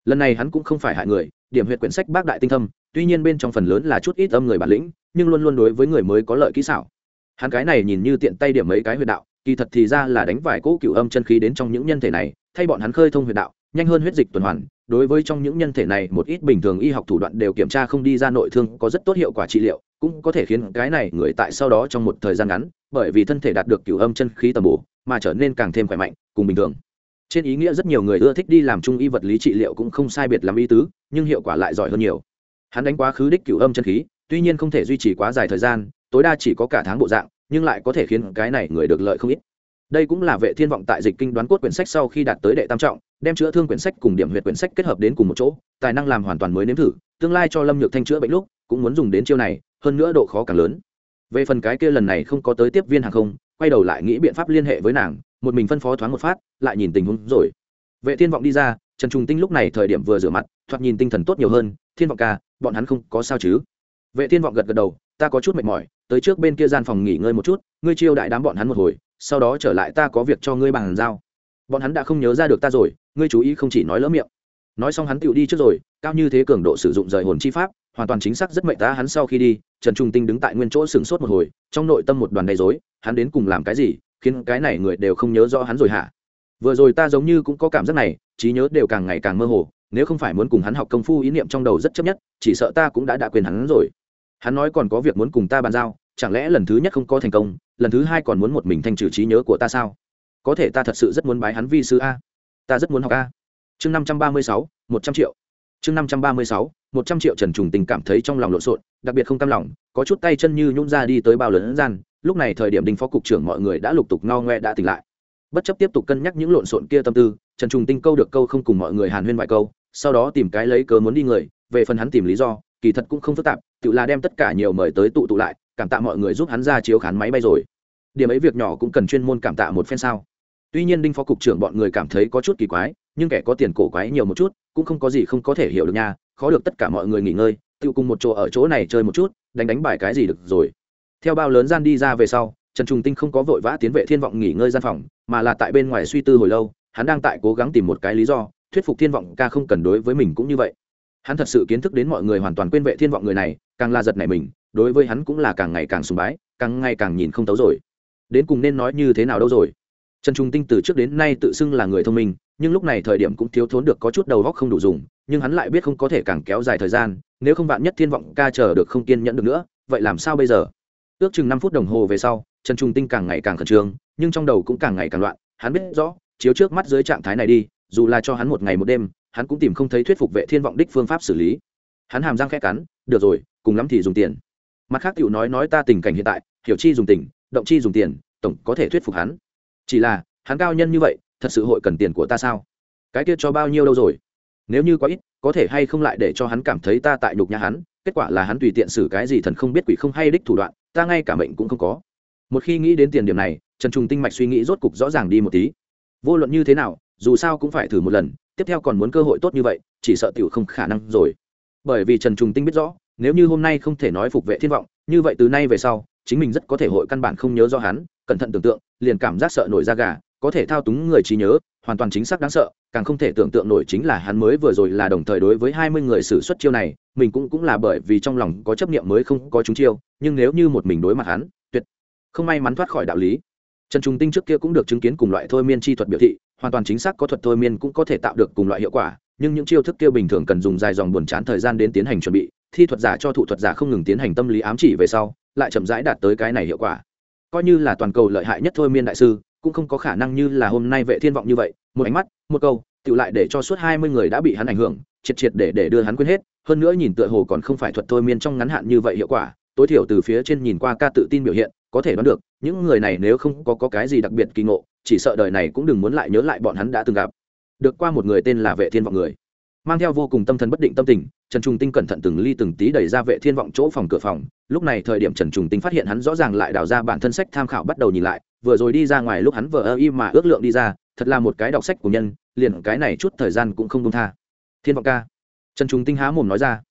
lần này hắn cũng không phải hại người, điểm huyệt quyển sách bác đại tinh thâm, tuy nhiên bên trong phần lớn là chút ít âm người bản lĩnh, nhưng luôn luôn đối với người mới có lợi kỹ xảo. Hắn cái này nhìn như tiện tay điểm mấy cái huyệt đạo, kỳ thật thì ra là đánh vài cỗ cựu âm chân khí đến trong những nhân thể này, thay bọn hắn khơi thông huyệt đạo, nhanh hơn huyết dịch tuần hoàn, đối với trong những nhân thể này một ít bình thường y học thủ đoạn đều kiểm tra không đi ra nội thương có rất tốt hiệu quả trị liệu, cũng có thể khiến cái này người tại sau đó trong một thời gian ngắn, bởi vì thân thể đạt được cựu âm chân khí tầm bổ, mà trở nên càng thêm khỏe mạnh, cùng bình thường trên ý nghĩa rất nhiều người ưa thích đi làm trung y vật lý trị liệu cũng không sai biệt làm y tứ, nhưng hiệu quả lại giỏi hơn nhiều. Hắn đánh quá khứ đích cựu âm chân khí, tuy nhiên không thể duy trì quá dài thời gian, tối đa chỉ có cả tháng bộ dạng, nhưng lại có thể khiến cái này người được lợi không ít. Đây cũng là vệ thiên vọng tại dịch kinh đoán cốt quyển sách sau khi đạt tới đệ tam trọng, đem chữa thương quyển sách cùng điểm huyệt quyển sách kết hợp đến cùng một chỗ, tài năng làm hoàn toàn mới nếm thử, tương lai cho lâm nhược thanh chữa bệnh lúc, cũng muốn dùng đến chiêu này, hơn nữa độ khó càng lớn. Về phần cái kia lần này không có tới tiếp viên hàng không quay đầu lại nghĩ biện pháp liên hệ với nàng, một mình phân phó thoáng một phát, lại nhìn tình huống rồi. Vệ thiên vọng đi ra, trần trung tinh lúc này thời điểm vừa rửa mặt, thoạt nhìn tinh thần tốt nhiều hơn, thiên vọng ca, bọn hắn không có sao chứ? Vệ thiên vọng gật gật đầu, ta có chút mệt mỏi, tới trước bên kia gian phòng nghỉ ngơi một chút, ngươi chiêu đại đám bọn hắn một hồi, sau đó trở lại ta có việc cho ngươi bằng giao. Bọn hắn đã không nhớ ra được ta rồi, ngươi chú ý không chỉ nói lỡ miệng. Nói xong hắn tựu đi trước rồi, cao như thế cường độ sử dụng rời hồn chi pháp, hoàn toàn chính xác rất mệnh ta hắn sau khi đi trần trung tinh đứng tại nguyên chỗ sửng sốt một hồi, trong nội tâm một đoàn đầy dối hắn đến cùng làm cái gì, khiến cái này người đều không nhớ rõ hắn rồi hả? Vừa rồi ta giống như cũng có cảm giác này, trí nhớ đều càng ngày càng mơ hồ, nếu không phải muốn cùng hắn học công phu ý niệm trong đầu rất chấp nhất, chỉ sợ ta cũng đã đã quên hắn rồi. Hắn nói còn có việc muốn cùng ta bàn giao, chẳng lẽ lần thứ nhất không có thành công, lần thứ hai còn muốn một mình thanh trừ trí nhớ của ta sao? Có thể ta thật sự rất muốn bái hắn vi sư a. Ta rất muốn học a. Chương năm trăm ba mươi sáu, một trăm triệu. Chương năm trăm ba mươi sáu, một trăm triệu trần trùng tình cảm thấy trong lòng lộn xộn đặc biệt không cam lòng, có chút tay chân như nhún ra đi tới bao lớn gian, lúc này thời điểm đinh phó cục trưởng mọi người đã lục tục ngao ngoe đã tỉnh lại. Bất chấp tiếp tục cân nhắc những lộn xộn kia tâm tư, trần trùng tinh câu được câu không cùng mọi người hàn huyên vài câu, sau đó tìm cái lấy cớ muốn đi người, về phần hắn tìm lý do, kỳ thật cũng không phức tạp, tự là đem tất cả nhiều mời tới tụ tụ lại, cảm tạ mọi người giúp hắn ra chiếu khán máy bay rồi. Điểm ấy việc nhỏ cũng cần chuyên môn cảm tạ một phen sao. Tuy nhiên đinh phó cục trưởng bọn người cảm thấy có chút kỳ quái, nhưng kẻ có tiền cổ quái nhiều một chút, cũng không có gì không có thể hiểu được nha, khó được tất cả mọi người nghỉ ngơi tự cùng một chỗ ở chỗ này chơi một chút, đánh đánh bài cái gì được rồi. Theo bao lớn gian đi ra về sau, trần trùng tinh không có vội vã tiến vệ thiên vọng nghỉ ngơi gian phòng, mà là tại bên ngoài suy tư hồi lâu, hắn đang tại cố gắng tìm một cái lý do, thuyết phục thiên vọng ca không cần đối với mình cũng như vậy. Hắn thật sự kiến thức đến mọi người hoàn toàn quên vệ thiên vọng người này, càng là giật này mình, đối với hắn cũng là càng ngày càng sùng bái, càng ngày càng nhìn không tấu rồi. Đến cùng nên nói như thế nào đâu rồi? Trần trung tinh từ trước đến nay tự xưng là người thông minh nhưng lúc này thời điểm cũng thiếu thốn được có chút đầu góc không đủ dùng, nhưng hắn lại biết không có thể càng kéo dài thời gian, nếu không vạn nhất thiên vọng ca chờ được không kiên nhẫn được nữa, vậy làm sao bây giờ? Ước chừng năm phút đồng hồ về sau, trần trung tinh càng ngày càng khẩn trương, nhưng trong đầu cũng càng ngày càng loạn, hắn biết rõ, chiếu trước mắt dưới trạng thái này đi, dù là cho hắn một ngày một đêm, hắn cũng tìm không thấy thuyết phục vệ thiên vọng đích phương pháp xử lý. Hắn hàm răng khẽ cắn, được rồi, cùng lắm thì dùng tiền. Mặt khác tiểu nói nói ta tình cảnh hiện tại, hiểu chi dùng tình động chi dùng tiền, tổng có thể thuyết phục hắn. Chỉ là, hắn cao nhân như vậy thật sự hội cần tiền của ta sao? Cái kia cho bao nhiêu đâu rồi? Nếu như có ít, có thể hay không lại để cho hắn cảm thấy ta tại nhục nhà hắn, kết quả là hắn tùy tiện xử cái gì thần không biết quỷ không hay đích thủ đoạn, ta ngay cả mệnh cũng không có. Một khi nghĩ đến tiền điểm này, trần trùng tinh mạch suy nghĩ rốt cục rõ ràng đi một tí. Vô luận như thế nào, dù sao cũng phải thử một lần, tiếp theo còn muốn cơ hội tốt như vậy, chỉ sợ tiểu không khả năng rồi. Bởi vì trần trùng tinh biết rõ, nếu như hôm nay không thể nói phục vệ thiên vọng, như vậy từ nay về sau, chính mình rất có thể hội căn bản không nhớ do hắn, cẩn thận tưởng tượng, liền cảm giác sợ nổi da gà có thể thao túng người trí nhớ, hoàn toàn chính xác đáng sợ, càng không thể tưởng tượng nổi chính là hắn mới vừa rồi là đồng thời đối với hai mươi người xử suất chiêu này, mình cũng cũng là bởi vì trong lòng có chấp niệm mới không có chúng chiêu, nhưng nếu như một mình đối mặt hắn, tuyệt không may mắn thoát khỏi đạo lý. Trần trung tinh trước kia cũng được chứng kiến cùng loại thôi miên chi thuật biểu thị, hoàn toàn chính xác có thuật thôi miên cũng có thể tạo được cùng loại hiệu quả, nhưng những chiêu thức kia bình thường cần dùng dài dòng buồn chán thời gian đến tiến hành chuẩn bị, thi thuật giả cho thủ thuật giả không ngừng tiến hành tâm lý ám chỉ về sau, lại chậm rãi đạt tới cái này hiệu quả. Coi như là toàn cầu lợi hại nhất thôi miên đại sư cũng không có khả năng như là hôm nay vệ thiên vọng như vậy một ánh mắt một câu tự lại để cho suốt hai mươi người đã bị hắn ảnh hưởng triệt triệt để để đưa hắn quên hết hơn nữa nhìn tựa hồ còn không phải thuật thôi miên trong ngắn hạn như vậy hiệu quả tối thiểu từ phía trên nhìn qua ca tự tin biểu hiện có thể đoán được những người này nếu không có, có cái gì đặc biệt kỳ ngộ chỉ sợ đời này cũng đừng muốn lại nhớ lại bọn hắn đã từng gặp. Được qua một người tên là vệ thiên vọng người. Mang theo vô cùng tâm thần bất định tâm tình trần trung tinh cẩn thận từng ly từng tí đẩy ra vệ thiên vọng chỗ phòng cửa phòng lúc này thời điểm trần trung tinh phát hiện hắn rõ ràng lại đào ra bản thân sách tham khảo bắt đầu nhìn lại vừa rồi đi ra ngoài lúc hắn vừa ơ y mà ước lượng đi ra, thật là một cái đọc sách của nhân, liền cái này chút thời gian cũng không đông tha. Thiên vọng ca. Trần trung tinh há mồm nói ra.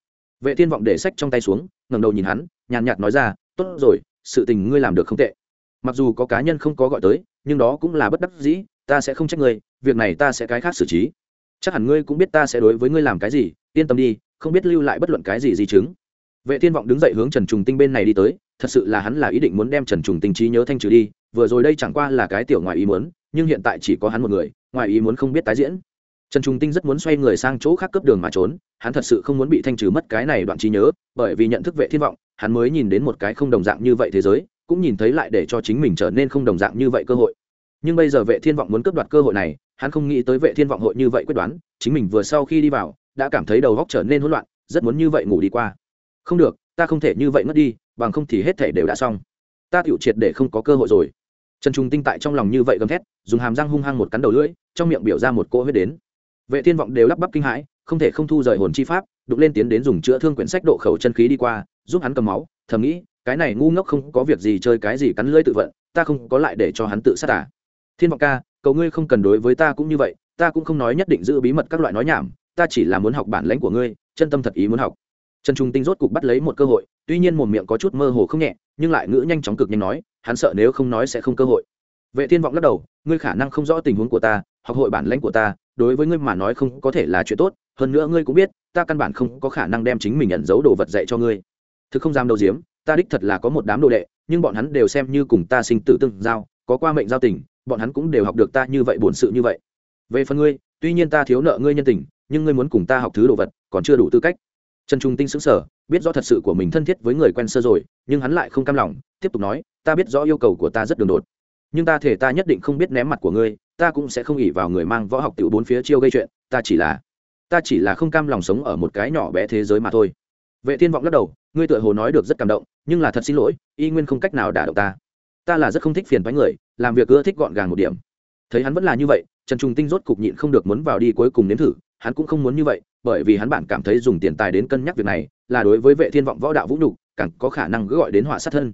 Vệ thiên vọng để sách trong tay xuống, ngẩng đầu nhìn hắn, nhàn nhạt nói ra, tốt rồi, sự tình ngươi làm được không tệ. Mặc dù có cá nhân không có gọi tới, nhưng đó cũng là bất đắc dĩ, ta sẽ không trách ngươi, việc này ta sẽ cái khác xử trí. Chắc hẳn ngươi cũng biết ta sẽ đối với ngươi làm cái gì, yên tâm đi, không biết lưu lại bất luận cái gì di chứng. Vệ thiên vọng đứng dậy hướng trần trùng tinh bên này đi tới, thật sự là hắn là ý định muốn đem trần trùng tinh trí nhớ thanh trừ đi vừa rồi đây chẳng qua là cái tiểu ngoài ý muốn, nhưng hiện tại chỉ có hắn một người, ngoài ý muốn không biết tái diễn. Trần trùng tinh rất muốn xoay người sang chỗ khác cướp đường mà trốn, hắn thật sự không muốn bị thanh trừ mất cái này đoạn trí nhớ, bởi vì nhận thức vệ thiên vọng, hắn mới nhìn đến một cái không đồng dạng như vậy thế giới, cũng nhìn thấy lại để cho chính mình trở nên không đồng dạng như vậy cơ hội. Nhưng bây giờ vệ thiên vọng muốn cướp đoạt cơ hội này, hắn không nghĩ tới vệ thiên vọng hội như vậy quyết đoán, chính mình vừa sau khi đi vào, đã cảm thấy đầu góc trở nên hỗn loạn, rất muốn như vậy ngủ đi qua. Không được, ta không thể như vậy mất đi, bằng không thì hết thể đều đã xong. Ta tiểu triệt để không có cơ hội rồi trần trung tinh tại trong lòng như vậy gầm thét, dùng hàm răng hung hăng một cắn đầu lưỡi, trong miệng biểu ra một cỗ huyết đến vệ thiên vọng đều lắp bắp kinh hãi, không thể không thu rời hồn chi pháp đục lên tiến đến dùng chữa thương quyển sách độ khẩu chân khí đi qua, giúp hắn cầm máu, thầm nghĩ, cái này ngu ngốc không có việc gì chơi cái gì cắn lưỡi tự vận, ta không có lại để cho hắn tự sát à. thiên vọng ca, cầu ngươi không cần đối với ta cũng như vậy, ta cũng không nói nhất định giữ bí mật các loại nói nhảm, ta chỉ là muốn học bản lãnh của ngươi, chân tâm thật ý muốn học trần trung tinh rốt cục bắt lấy một cơ hội, tuy nhiên một miệng có chút mơ hồ không nhẹ, nhưng lại ngữ nhanh chóng cực nhanh nói hắn sợ nếu không nói sẽ không cơ hội. Vệ thiên vọng lắc đầu, ngươi khả năng không rõ tình huống của ta, học hội bản lãnh của ta, đối với ngươi mà nói không có thể là chuyện tốt, hơn nữa ngươi cũng biết, ta căn bản không có khả năng đem chính mình nhận dấu đồ vật dạy cho ngươi. Thực không dám đầu diếm, ta đích thật là có một đám đồ đệ, nhưng bọn hắn đều xem như cùng ta sinh tử tương giao, có qua mệnh giao tình, bọn hắn cũng đều học được ta như vậy bổn sự như vậy. Về phần ngươi, tuy nhiên ta thiếu nợ ngươi nhân tình, nhưng ngươi muốn cùng ta học thứ đồ vật, còn chưa đủ tư cách trần trung tinh sững sờ, biết rõ thật sự của mình thân thiết với người quen sơ rồi nhưng hắn lại không cam lòng tiếp tục nói ta biết rõ yêu cầu của ta rất đường đột nhưng ta thể ta nhất định không biết ném mặt của ngươi ta cũng sẽ không ỉ vào người mang võ học tiểu bốn phía chiêu gây chuyện ta chỉ là ta chỉ là không cam lòng sống ở một cái nhỏ bé thế giới mà thôi. Vệ thiên vọng lắc đầu ngươi tựa hồ nói được rất cảm động nhưng là thật xin lỗi y nguyên không cách nào đả động ta. Ta là rất không thích phiền với người làm việc ưa thích gọn gàng một điểm. Thấy hắn vẫn là như vậy trần trung tinh rốt cục nhịn không được muốn vào đi cuối cùng nếm thử hắn cũng không muốn như vậy bởi vì hắn bản cảm thấy dùng tiền tài đến cân nhắc việc này là đối với vệ thiên vọng võ đạo vũ nhục, càng có khả năng gọi đến họa sát thân.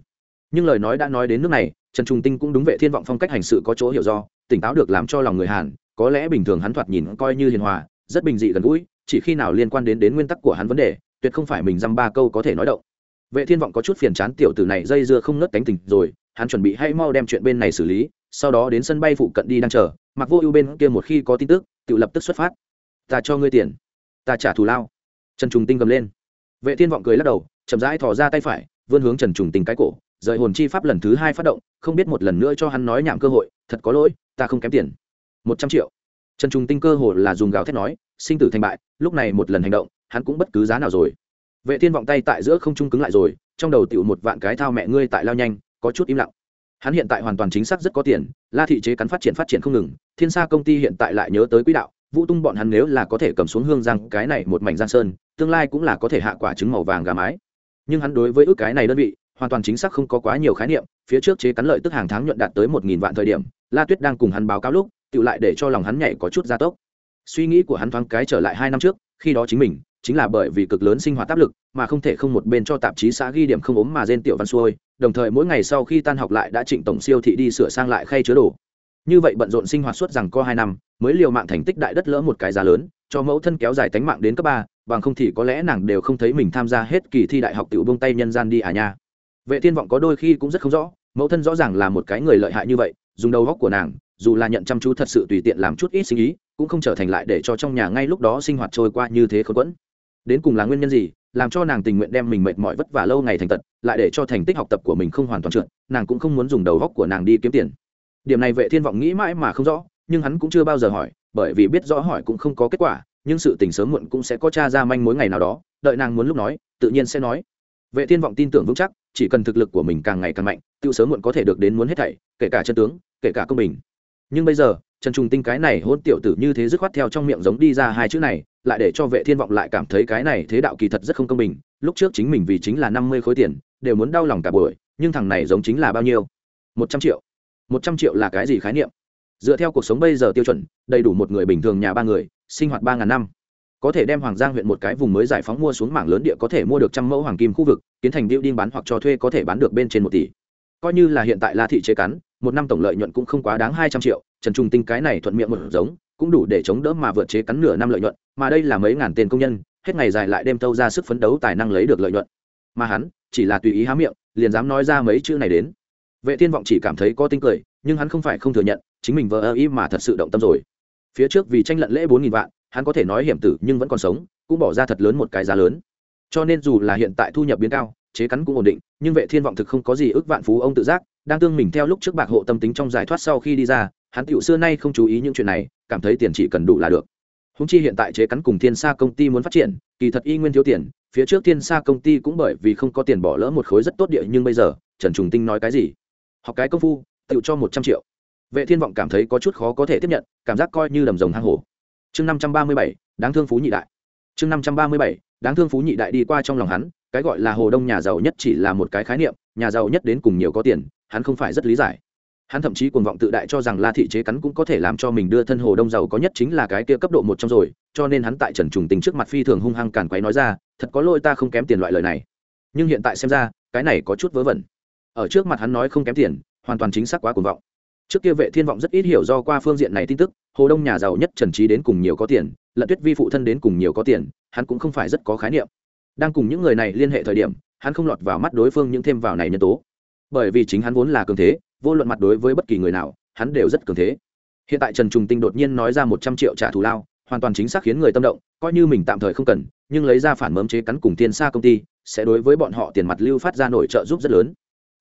Nhưng lời nói đã nói đến nước này, trần trung tinh cũng đúng vệ thiên vọng phong cách hành sự có chỗ hiểu do, tỉnh táo được làm cho lòng người hàn, có lẽ bình thường hắn thoạt nhìn coi như hiền hòa, rất bình dị gần gũi, chỉ khi nào liên quan đến đến nguyên tắc của hắn vấn đề, tuyệt không phải mình dăm ba câu có thể nói động. Vệ thiên vọng có chút phiền chán tiểu tử này dây dưa không nớt cánh tình rồi, hắn chuẩn bị hay mau đem chuyện bên này xử lý, sau đó đến sân bay phụ cận đi đang chờ, mặc vô ưu bên kia một khi có tin tức, tự lập tức xuất phát. Ta cho ngươi tiền ta trả thù lao. Trần trùng tinh cầm lên. Vệ thiên vọng cười lắc đầu, chậm rãi thò ra tay phải, vươn hướng trần trùng tinh cái cổ, rời hồn chi pháp lần thứ hai phát động, không biết một lần nữa cho hắn nói nhảm cơ hội, thật có lỗi, ta không kém tiền. Một trăm triệu. Trần trùng tinh cơ hồ là dùng gào thét nói, sinh tử thành bại, lúc này một lần hành động, hắn cũng bất cứ giá nào rồi. Vệ thiên vọng tay tại giữa không trung cứng lại rồi, trong đầu tiểu một vạn cái thao mẹ ngươi tại lao nhanh, có chút im lặng. Hắn hiện tại hoàn toàn chính xác rất có tiền, la thị chế cắn phát triển phát triển không ngừng, thiên sa công ty hiện tại lại nhớ tới quỹ đạo vũ tung bọn hắn nếu là có thể cầm xuống hương giang cái này một mảnh giang sơn, tương lai cũng là có thể hạ quả trứng màu vàng gà mái. Nhưng hắn đối với ước cái này đơn vị, hoàn toàn chính xác không có quá nhiều khái niệm, phía trước chế cắn lợi tức hàng tháng nhuận đạt tới một nghìn vạn thời điểm, la tuyết đang cùng hắn báo cáo lúc tự lại để cho lòng hắn nhảy có chút gia tốc. Suy nghĩ của hắn thoáng cái trở lại hai năm trước, khi đó chính mình, chính là bởi vì cực lớn sinh hoạt áp lực, mà không thể không một bên cho tạp chí xã ghi điểm không ốm mà rên tiểu văn xuôi, đồng thời mỗi ngày sau khi tan học lại đã trịnh tổng siêu thị đi sửa sang lại khay chứa đồ như vậy bận rộn sinh hoạt suốt rằng có hai năm, mới liều mạng thành tích đại đất lỡ một cái giá lớn, cho mẫu thân kéo dài tánh mạng đến cấp ba, bằng không thì có lẽ nàng đều không thấy mình tham gia hết kỳ thi đại học tiểu bông tay nhân gian đi à nha. Vệ thiên vọng có đôi khi cũng rất không rõ, mẫu thân rõ ràng là một cái người lợi hại như vậy, dùng đầu góc của nàng, dù là nhận chăm chú thật sự tùy tiện làm chút ít sinh ý, cũng không trở thành lại để cho trong nhà ngay lúc đó sinh hoạt trôi qua như thế khốn quẫn. Đến cùng là nguyên nhân gì, làm cho nàng tình nguyện đem mình mệt mỏi vất vả lâu ngày thành tật, lại để cho thành tích học tập của mình không hoàn toàn trượt, nàng cũng không muốn dùng đầu góc của nàng đi kiếm tiền điểm này vệ thiên vọng nghĩ mãi mà không rõ, nhưng hắn cũng chưa bao giờ hỏi, bởi vì biết rõ hỏi cũng không có kết quả, nhưng sự tình sớm muộn cũng sẽ có tra ra manh mối ngày nào đó, đợi nàng muốn lúc nói, tự nhiên sẽ nói. Vệ thiên vọng tin tưởng vững chắc, chỉ cần thực lực của mình càng ngày càng mạnh tự sớm muộn có thể được đến muốn hết thảy, kể cả chân tướng, kể cả công bình. Nhưng bây giờ, trần trùng tinh cái này hôn tiểu tử như thế dứt khoát theo trong miệng giống đi ra hai chữ này, lại để cho vệ thiên vọng lại cảm thấy cái này thế đạo kỳ thật rất không công bình, lúc trước chính mình vì chính là năm mươi khối tiền, đều muốn đau lòng cả buổi, nhưng thằng này giống chính là bao nhiêu? Một trăm triệu một trăm triệu là cái gì khái niệm? Dựa theo cuộc sống bây giờ tiêu chuẩn, đầy đủ một người bình thường nhà ba người, sinh hoạt ba ngàn năm. Có thể đem hoàng giang huyện một cái vùng mới giải phóng mua xuống mảng lớn địa có thể mua được trăm mẫu hoàng kim khu vực, kiến thành điêu đinh bán hoặc cho thuê có thể bán được bên trên một tỷ. Coi như là hiện tại la thị chế cắn, một năm tổng lợi nhuận cũng không quá đáng hai trăm triệu, trần trung tinh cái này thuận miệng một giống, cũng đủ để chống đỡ mà vượt chế cắn nửa năm lợi nhuận, mà đây là mấy ngàn tiền công nhân, hết ngày dài lại đem tâu ra sức phấn đấu tài năng lấy được lợi nhuận. Mà hắn, chỉ là tùy ý há miệng, liền dám nói ra mấy chữ này đến vệ thiên vọng chỉ cảm thấy có tinh cười, nhưng hắn không phải không thừa nhận, chính mình vờ ơ ý mà thật sự động tâm rồi. Phía trước vì tranh lận lễ bốn nghìn vạn, hắn có thể nói hiểm tử nhưng vẫn còn sống, cũng bỏ ra thật lớn một cái giá lớn. Cho nên dù là hiện tại thu nhập biến cao, chế cắn cũng ổn định, nhưng vệ thiên vọng thực không có gì ước vạn phú ông tự giác, đang tương mình theo lúc trước bạc hộ tâm tính trong giải thoát sau khi đi ra, hắn tiểu xưa nay không chú ý những chuyện này, cảm thấy tiền chỉ cần đủ là được. Húng chi hiện tại chế cắn cùng thiên sa công ty muốn phát triển, kỳ thật y nguyên thiếu tiền, phía trước thiên sa công ty cũng bởi vì không có tiền bỏ lỡ một khối rất tốt địa, nhưng bây giờ, trần trùng tinh nói cái gì? Học cái công phu tựu cho một trăm triệu. Vệ thiên vọng cảm thấy có chút khó có thể tiếp nhận, cảm giác coi như đầm rồng hang hổ. Chương năm trăm ba mươi bảy, đáng thương phú nhị đại. Chương năm trăm ba mươi bảy, đáng thương phú nhị đại đi qua trong lòng hắn, cái gọi là hồ đông nhà giàu nhất chỉ là một cái khái niệm, nhà giàu nhất đến cùng nhiều có tiền, hắn không phải rất lý giải. Hắn thậm chí cuồng vọng tự đại cho rằng la thị chế cắn cũng có thể làm cho mình đưa thân hồ đông giàu có nhất chính là cái kia cấp độ một trong rồi, cho nên hắn tại trần trùng tình trước mặt phi thường hung hăng càn quấy nói ra, thật có lỗi ta không kém tiền loại lời này. Nhưng hiện tại xem ra, cái này có chút vớ vẩn ở trước mặt hắn nói không kém tiền, hoàn toàn chính xác quá cuồng vọng. Trước kia vệ thiên vọng rất ít hiểu do qua phương diện này tin tức, hồ đông nhà giàu nhất trần trí đến cùng nhiều có tiền, lận tuyết vi phụ thân đến cùng nhiều có tiền, hắn cũng không phải rất có khái niệm. Đang cùng những người này liên hệ thời điểm, hắn không lọt vào mắt đối phương những thêm vào này nhân tố. Bởi vì chính hắn vốn là cường thế, vô luận mặt đối với bất kỳ người nào, hắn đều rất cường thế. Hiện tại trần trùng tinh đột nhiên nói ra một trăm triệu trả thù lao, hoàn toàn chính xác khiến người tâm động, coi như mình tạm thời không cần, nhưng lấy ra phản mớm chế cắn cùng tiên xa công ty, sẽ đối với bọn họ tiền mặt lưu phát ra nổi trợ giúp rất lớn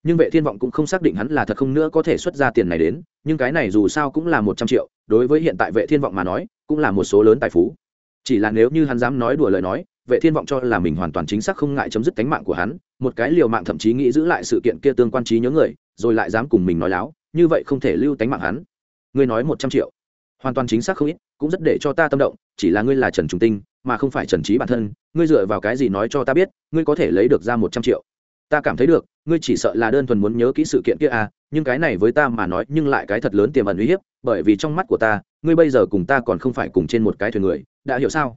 nhưng vệ thiên vọng cũng không xác định hắn là thật không nữa có thể xuất ra tiền này đến, nhưng cái này dù sao cũng là một trăm triệu, đối với hiện tại vệ thiên vọng mà nói, cũng là một số lớn tài phú. Chỉ là nếu như hắn dám nói đùa lời nói, vệ thiên vọng cho là mình hoàn toàn chính xác không ngại chấm dứt cánh mạng của hắn, một cái liều mạng thậm chí nghĩ giữ lại sự kiện kia tương quan trí nhớ người, rồi lại dám cùng mình nói láo, như vậy không thể lưu tánh mạng hắn. Ngươi nói một trăm triệu, hoàn toàn chính xác không ít, cũng rất để cho ta tâm động, chỉ là ngươi là trần trung tinh, mà không phải trần trí bản thân, ngươi dựa vào cái gì nói cho ta biết, ngươi có thể lấy được ra một trăm triệu? Ta cảm thấy được, ngươi chỉ sợ là đơn thuần muốn nhớ kỹ sự kiện kia à nhưng cái này với ta mà nói, nhưng lại cái thật lớn tiềm ẩn uy hiếp, bởi vì trong mắt của ta, ngươi bây giờ cùng ta còn không phải cùng trên một cái thuyền người, đã hiểu sao?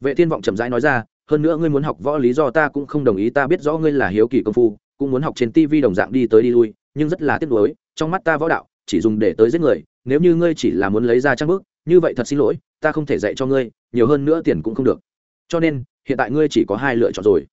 Vệ thiên vọng chậm rãi nói ra, hơn nữa ngươi muốn học võ lý do ta cũng không đồng ý, ta biết rõ ngươi là hiếu kỳ công phu, cũng muốn học trên tivi đồng dạng đi tới đi lui, nhưng rất là tiếc nuối, trong mắt ta võ đạo, chỉ dùng để tới giết người, nếu như ngươi chỉ là muốn lấy ra trang bước như vậy thật xin lỗi, ta không thể dạy cho ngươi, nhiều hơn nữa tiền cũng không được. Cho nên, hiện tại ngươi chỉ có hai lựa chọn rồi.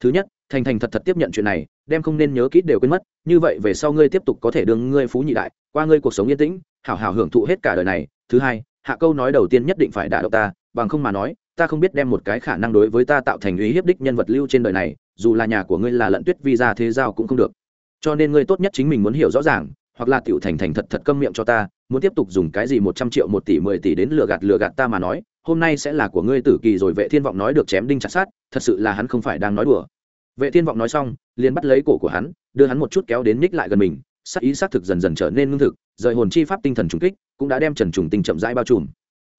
Thứ nhất thành thành thật thật tiếp nhận chuyện này, đem không nên nhớ kỹ đều quên mất, như vậy về sau ngươi tiếp tục có thể đương ngươi phú nhị đại, qua ngươi cuộc sống yên tĩnh, hảo hảo hưởng thụ hết cả đời này. Thứ hai, hạ câu nói đầu tiên nhất định phải đả động ta, bằng không mà nói, ta không biết đem một cái khả năng đối với ta tạo thành uy hiếp đích nhân vật lưu trên đời này, dù là nhà của ngươi là lận tuyết vi ra thế giao cũng không được. Cho nên ngươi tốt nhất chính mình muốn hiểu rõ ràng, hoặc là tiểu thành thành thật thật câm miệng cho ta, muốn tiếp tục dùng cái gì một trăm triệu, một tỷ, mười tỷ đến lừa gạt lừa gạt ta mà nói, hôm nay sẽ là của ngươi tử kỳ rồi, vệ thiên vọng nói được chém đinh chặt sát thật sự là hắn không phải đang nói đùa vệ thiên vọng nói xong, liền bắt lấy cổ của hắn, đưa hắn một chút kéo đến ních lại gần mình sắc ý xác thực dần dần trở nên ngưng thực, rời hồn chi pháp tinh thần trùng kích, cũng đã đem trần trùng tinh chậm rãi bao trùm.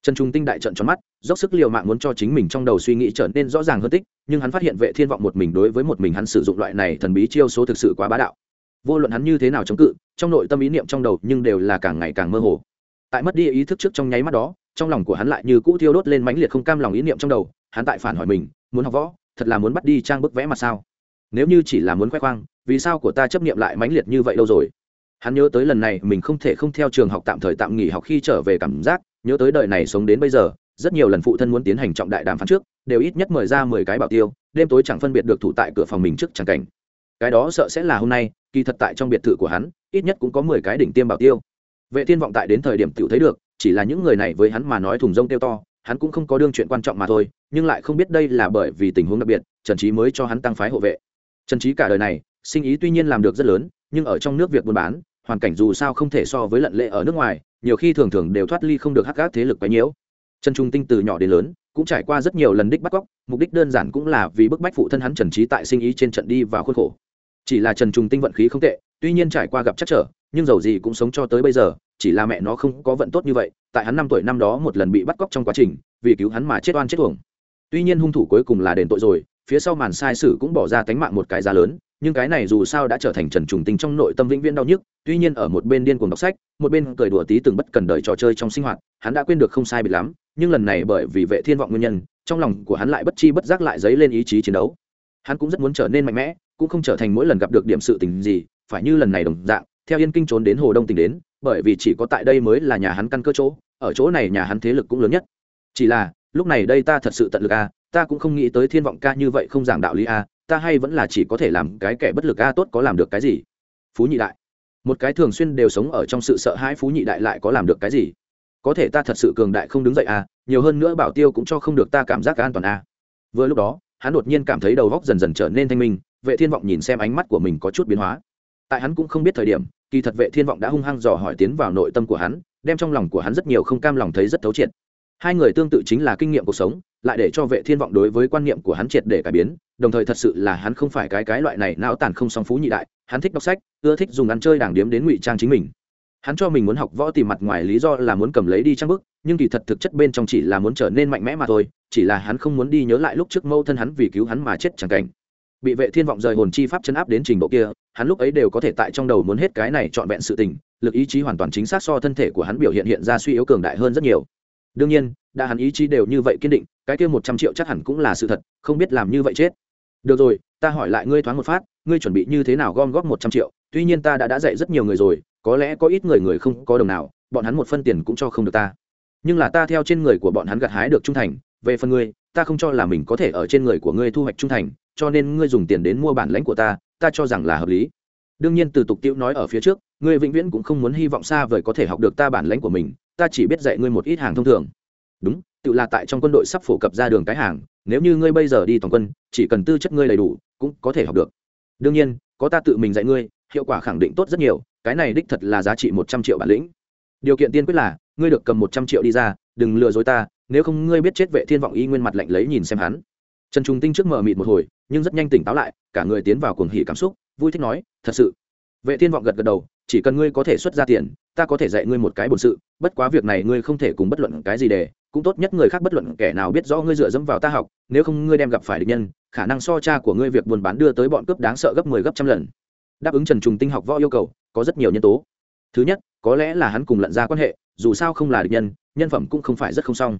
Trần trùng tinh đại trận tròn mắt, dốc sức liều mạng muốn cho chính mình trong đầu suy nghĩ trở nên rõ ràng hơn tích, nhưng hắn phát hiện vệ thiên vọng một mình đối với một mình hắn sử dụng loại này thần bí chiêu số thực sự quá bá đạo. Vô luận hắn như thế nào chống cự, trong nội tâm ý niệm trong đầu nhưng đều là càng ngày càng mơ hồ. Tại mất đi ý thức trước trong nháy mắt đó, trong lòng của hắn lại như cũ thiêu đốt lên mãnh liệt không cam lòng ý niệm trong đầu, hắn tại phản hỏi mình, muốn học võ thật là muốn bắt đi trang bức vẽ mặt sao? Nếu như chỉ là muốn khoe khoang, vì sao của ta chấp nghiệm lại mãnh liệt như vậy đâu rồi? Hắn nhớ tới lần này mình không thể không theo trường học tạm thời tạm nghỉ học khi trở về cảm giác, nhớ tới đời này sống đến bây giờ, rất nhiều lần phụ thân muốn tiến hành trọng đại đàm phán trước, đều ít nhất mời ra mười cái bảo tiêu, đêm tối chẳng phân biệt được thủ tại cửa phòng mình trước chẳng cảnh. Cái đó sợ sẽ là hôm nay, kỳ thật tại trong biệt thự của hắn, ít nhất cũng có mười cái đỉnh tiêm bảo tiêu. Vệ thiên vọng tại đến thời điểm tự thấy được, chỉ là những người này với hắn mà nói thùng rông tiêu to hắn cũng không có đương chuyện quan trọng mà thôi, nhưng lại không biết đây là bởi vì tình huống đặc biệt, trần trí mới cho hắn tăng phái hộ vệ. Trần trí cả đời này, sinh ý tuy nhiên làm được rất lớn, nhưng ở trong nước việc buôn bán, hoàn cảnh dù sao không thể so với lận lệ ở nước ngoài, nhiều khi thường thường đều thoát ly không được hắc gác thế lực quấy nhiễu trần trung tinh từ nhỏ đến lớn, cũng trải qua rất nhiều lần đích bắt cóc, mục đích đơn giản cũng là vì bức bách phụ thân hắn trần trí tại sinh ý trên trận đi vào khuôn khổ. Chỉ là trần trung tinh vận khí không tệ, tuy nhiên trải qua gặp chắc trở, nhưng dầu gì cũng sống cho tới bây giờ chỉ là mẹ nó không có vận tốt như vậy, tại hắn năm tuổi năm đó một lần bị bắt cóc trong quá trình, vì cứu hắn mà chết oan chết tuồng tuy nhiên hung thủ cuối cùng là đền tội rồi, phía sau màn sai sử cũng bỏ ra tánh mạng một cái giá lớn, nhưng cái này dù sao đã trở thành trần trùng tinh trong nội tâm vĩnh viễn đau nhức, tuy nhiên ở một bên điên cuồng đọc sách, một bên cười đùa tí từng bất cần đời trò chơi trong sinh hoạt, hắn đã quên được không sai bị lắm, nhưng lần này bởi vì vệ thiên vọng nguyên nhân, trong lòng của hắn lại bất chi bất giác lại dấy lên ý chí chiến đấu. Hắn cũng rất muốn trở nên mạnh mẽ, cũng không trở thành mỗi lần gặp được điểm sự tình gì, phải như lần này đồng dạng, theo yên kinh trốn đến hồ đông tỉnh đến bởi vì chỉ có tại đây mới là nhà hắn căn cơ chỗ, ở chỗ này nhà hắn thế lực cũng lớn nhất. Chỉ là, lúc này đây ta thật sự tận lực a, ta cũng không nghĩ tới thiên vọng ca như vậy không giảng đạo lý a, ta hay vẫn là chỉ có thể làm cái kẻ bất lực a, tốt có làm được cái gì? Phú nhị đại. Một cái thường xuyên đều sống ở trong sự sợ hãi phú nhị đại lại có làm được cái gì? Có thể ta thật sự cường đại không đứng dậy a, nhiều hơn nữa bảo tiêu cũng cho không được ta cảm giác an toàn a. Vừa lúc đó, hắn đột nhiên cảm thấy đầu góc dần dần trở nên thanh minh, vệ thiên vọng nhìn xem ánh mắt của mình có chút biến hóa. Tại hắn cũng không biết thời điểm kỳ thật vệ thiên vọng đã hung hăng dò hỏi tiến vào nội tâm của hắn, đem trong lòng của hắn rất nhiều không cam lòng thấy rất thấu triệt. Hai người tương tự chính là kinh nghiệm cuộc sống, lại để cho vệ thiên vọng đối với quan niệm của hắn triệt để cải biến, đồng thời thật sự là hắn không phải cái cái loại này não tàn không song phú nhị đại, hắn thích đọc sách, ưa thích dùng ăn chơi đảng điếm đến ngụy trang chính mình. Hắn cho mình muốn học võ tìm mặt ngoài lý do là muốn cầm lấy đi trang bức, nhưng kỳ thật thực chất bên trong chỉ là muốn trở nên mạnh mẽ mà thôi, chỉ là hắn không muốn đi nhớ lại lúc trước mâu thân hắn vì cứu hắn mà chết chẳng cảnh bị vệ thiên vọng rời hồn chi pháp chấn áp đến trình độ kia, hắn lúc ấy đều có thể tại trong đầu muốn hết cái này trọn vẹn sự tình, lực ý chí hoàn toàn chính xác so thân thể của hắn biểu hiện hiện ra suy yếu cường đại hơn rất nhiều. Đương nhiên, đã hắn ý chí đều như vậy kiên định, cái kia một trăm triệu chắc hẳn cũng là sự thật, không biết làm như vậy chết. Được rồi, ta hỏi lại ngươi thoáng một phát, ngươi chuẩn bị như thế nào gom góp một trăm triệu? Tuy nhiên ta đã đã dạy rất nhiều người rồi, có lẽ có ít người người không có đồng nào, bọn hắn một phân tiền cũng cho không được ta. Nhưng là ta theo trên người của bọn hắn gặt hái được trung thành về phần ngươi, ta không cho là mình có thể ở trên người của ngươi thu hoạch trung thành, cho nên ngươi dùng tiền đến mua bản lãnh của ta ta cho rằng là hợp lý. Đương nhiên từ tục tiễu nói ở phía trước, ngươi vĩnh viễn cũng không muốn hy vọng xa vời có thể học được ta bản lãnh của mình, ta chỉ biết dạy ngươi một ít hàng thông thường. Đúng, tự là tại trong quân đội sắp phổ cập ra đường cái hàng, nếu như ngươi bây giờ đi toàn quân, chỉ cần tư chất ngươi đầy đủ, cũng có thể học được. Đương nhiên, có ta tự mình dạy ngươi, hiệu quả khẳng định tốt rất nhiều, cái này đích thật là giá trị một trăm triệu bản lĩnh. Điều kiện tiên quyết là, ngươi được cầm một trăm triệu đi ra, đừng lừa dối ta nếu không ngươi biết chết vệ thiên vọng y nguyên mặt lạnh lấy nhìn xem hắn. Trần trung tinh trước mờ mịt một hồi, nhưng rất nhanh tỉnh táo lại, cả người tiến vào cuồng hỉ cảm xúc, vui thích nói, thật sự. Vệ thiên vọng gật gật đầu, chỉ cần ngươi có thể xuất ra tiền, ta có thể dạy ngươi một cái bổn sự, bất quá việc này ngươi không thể cùng bất luận cái gì để, cũng tốt nhất người khác bất luận kẻ nào biết rõ ngươi dựa dẫm vào ta học, nếu không ngươi đem gặp phải địch nhân, khả năng so cha của ngươi việc buôn bán đưa tới bọn cướp đáng sợ gấp 10 gấp trăm lần. Đáp ứng trần trùng tinh học võ yêu cầu, có rất nhiều nhân tố. Thứ nhất, có lẽ là hắn cùng lận ra quan hệ, dù sao không là địch nhân nhân phẩm cũng không phải rất không xong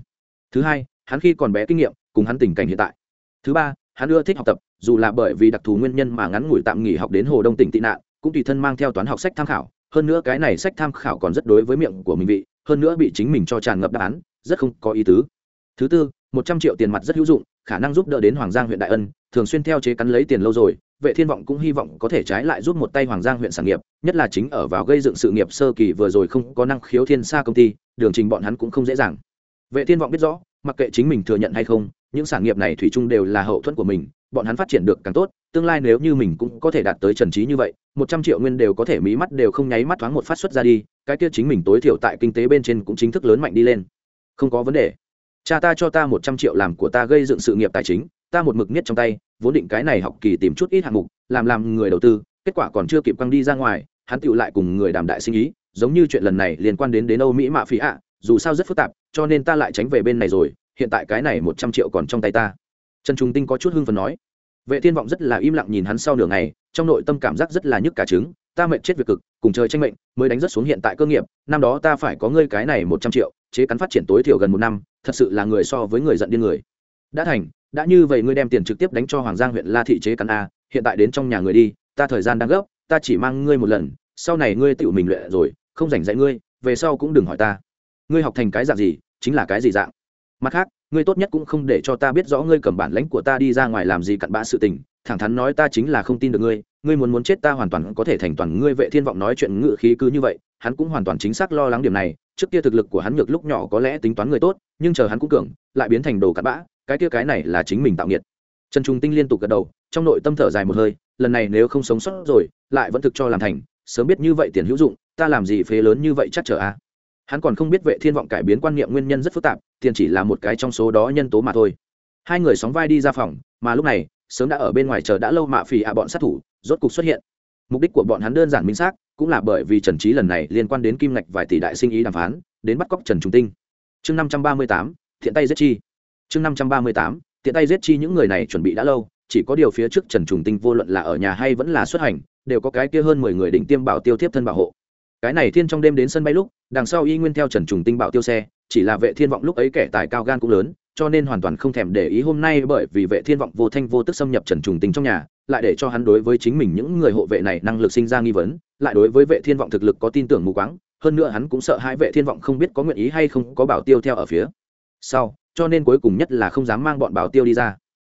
thứ hai, hắn khi còn bé kinh nghiệm, cùng hắn tình cảnh hiện tại. Thứ ba, hắn ưa thích học tập, dù là bởi vì đặc thù nguyên nhân mà ngắn ngủi tạm nghỉ học đến hồ đông tỉnh tị nạn, cũng tùy thân mang theo toán học sách tham khảo. Hơn nữa cái này sách tham khảo còn rất đối với miệng của mình vị, hơn nữa bị chính mình cho tràn ngập đáp án, rất không có ý tứ. Thứ tư, một trăm triệu tiền mặt rất hữu dụng, khả năng giúp đỡ đến hoàng giang huyện đại ân, thường xuyên theo chế cắn lấy tiền lâu rồi, vệ thiên vọng cũng hy vọng có thể trái lại giúp một tay hoàng giang huyện sản nghiệp, nhất là chính ở vào gây dựng sự nghiệp sơ kỳ vừa rồi không có năng khiếu thiên xa công ty, đường trình bọn hắn cũng không dễ dàng vệ thiên vọng biết rõ, mặc kệ chính mình thừa nhận hay không, những sản nghiệp này thủy chung đều là hậu thuẫn của mình, bọn hắn phát triển được càng tốt, tương lai nếu như mình cũng có thể đạt tới trần trí như vậy, một trăm triệu nguyên đều có thể mí mắt đều không nháy mắt thoáng một phát xuất ra đi, cái kia chính mình tối thiểu tại kinh tế bên trên cũng chính thức lớn mạnh đi lên. Không có vấn đề. Cha ta cho ta một trăm triệu làm của ta gây dựng sự nghiệp tài chính, ta một mực nhất trong tay, vốn định cái này học kỳ tìm chút ít hạng mục, làm làm người đầu tư, kết quả còn chưa kịp quăng đi ra ngoài, hắn tựu lại cùng người đàm đại sinh ý, giống như chuyện lần này liên quan đến đến âu mỹ mạ phí ạ dù sao rất phức tạp, cho nên ta lại tránh về bên này rồi, hiện tại cái này một trăm triệu còn trong tay ta. Trần trung tinh có chút hưng phần nói. Vệ thiên vọng rất là im lặng nhìn hắn sau nửa ngày, trong nội tâm cảm giác rất là nhức cả trứng, ta mệnh chết việc cực, cùng trời tranh mệnh, mới đánh rất xuống hiện tại cơ nghiệp, năm đó ta phải có ngươi cái này một trăm triệu, chế cắn phát triển tối thiểu gần một năm, thật sự là người so với người giận điên người. Đã thành, đã như vậy ngươi đem tiền trực tiếp đánh cho hoàng giang huyện la thị chế cắn a, hiện tại đến trong nhà người đi, ta thời gian đang gấp, ta chỉ mang ngươi một lần, sau này ngươi tự mình luyện rồi, không rảnh dạy ngươi, về sau cũng đừng hỏi ta ngươi học thành cái dạng gì, chính là cái gì dạng. Mặt khác, ngươi tốt nhất cũng không để cho ta biết rõ ngươi cầm bản lãnh của ta đi ra ngoài làm gì cặn bã sự tình. Thẳng thắn nói ta chính là không tin được ngươi. Ngươi muốn muốn chết ta hoàn toàn có thể thành toàn ngươi vệ thiên vọng nói chuyện ngự khí cứ như vậy. Hắn cũng hoàn toàn chính xác lo lắng điểm này. Trước kia thực lực của hắn ngược lúc nhỏ có lẽ tính toán người tốt, nhưng chờ hắn cũng cường, lại biến thành đồ cặn bã. Cái kia cái này là chính mình tạo nghiệt. Trần trung tinh liên tục gật đầu, trong nội tâm thở dài một hơi, lần này nếu không sống sót rồi, lại vẫn thực cho làm thành. Sớm biết như vậy tiền hữu dụng, ta làm gì phế lớn như vậy chắc chờ a hắn còn không biết vệ thiên vọng cải biến quan niệm nguyên nhân rất phức tạp, tiền chỉ là một cái trong số đó nhân tố mà thôi. Hai người sóng vai đi ra phòng, mà lúc này, sớm đã ở bên ngoài chờ đã lâu mạ phì ạ bọn sát thủ, rốt cục xuất hiện. Mục đích của bọn hắn đơn giản minh xác, cũng là bởi vì trần trí lần này liên quan đến kim ngạch vài tỷ đại sinh ý đàm phán, đến bắt cóc trần trung tinh. Chương năm trăm ba mươi tám, thiện tay giết chi. Chương năm trăm ba mươi tám, thiện tay giết chi những người này chuẩn bị đã lâu, chỉ có điều phía trước trần trùng tinh vô luận là ở nhà hay vẫn là xuất hành, đều có cái kia hơn mười người định tiêm bảo tiêu tiếp thân bảo hộ cái này thiên trong đêm đến sân bay lúc, đằng sau y nguyên theo trần trùng tinh bảo tiêu xe, chỉ là vệ thiên vọng lúc ấy kẻ tài cao gan cũng lớn, cho nên hoàn toàn không thèm để ý hôm nay bởi vì vệ thiên vọng vô thanh vô tức xâm nhập trần trùng tinh trong nhà, lại để cho hắn đối với chính mình những người hộ vệ này năng lực sinh ra nghi vấn, lại đối với vệ thiên vọng thực lực có tin tưởng mù quáng, hơn nữa hắn cũng sợ hai vệ thiên vọng không biết có nguyện ý hay không có bảo tiêu theo ở phía sau, cho nên cuối cùng nhất là không dám mang bọn bảo tiêu đi ra.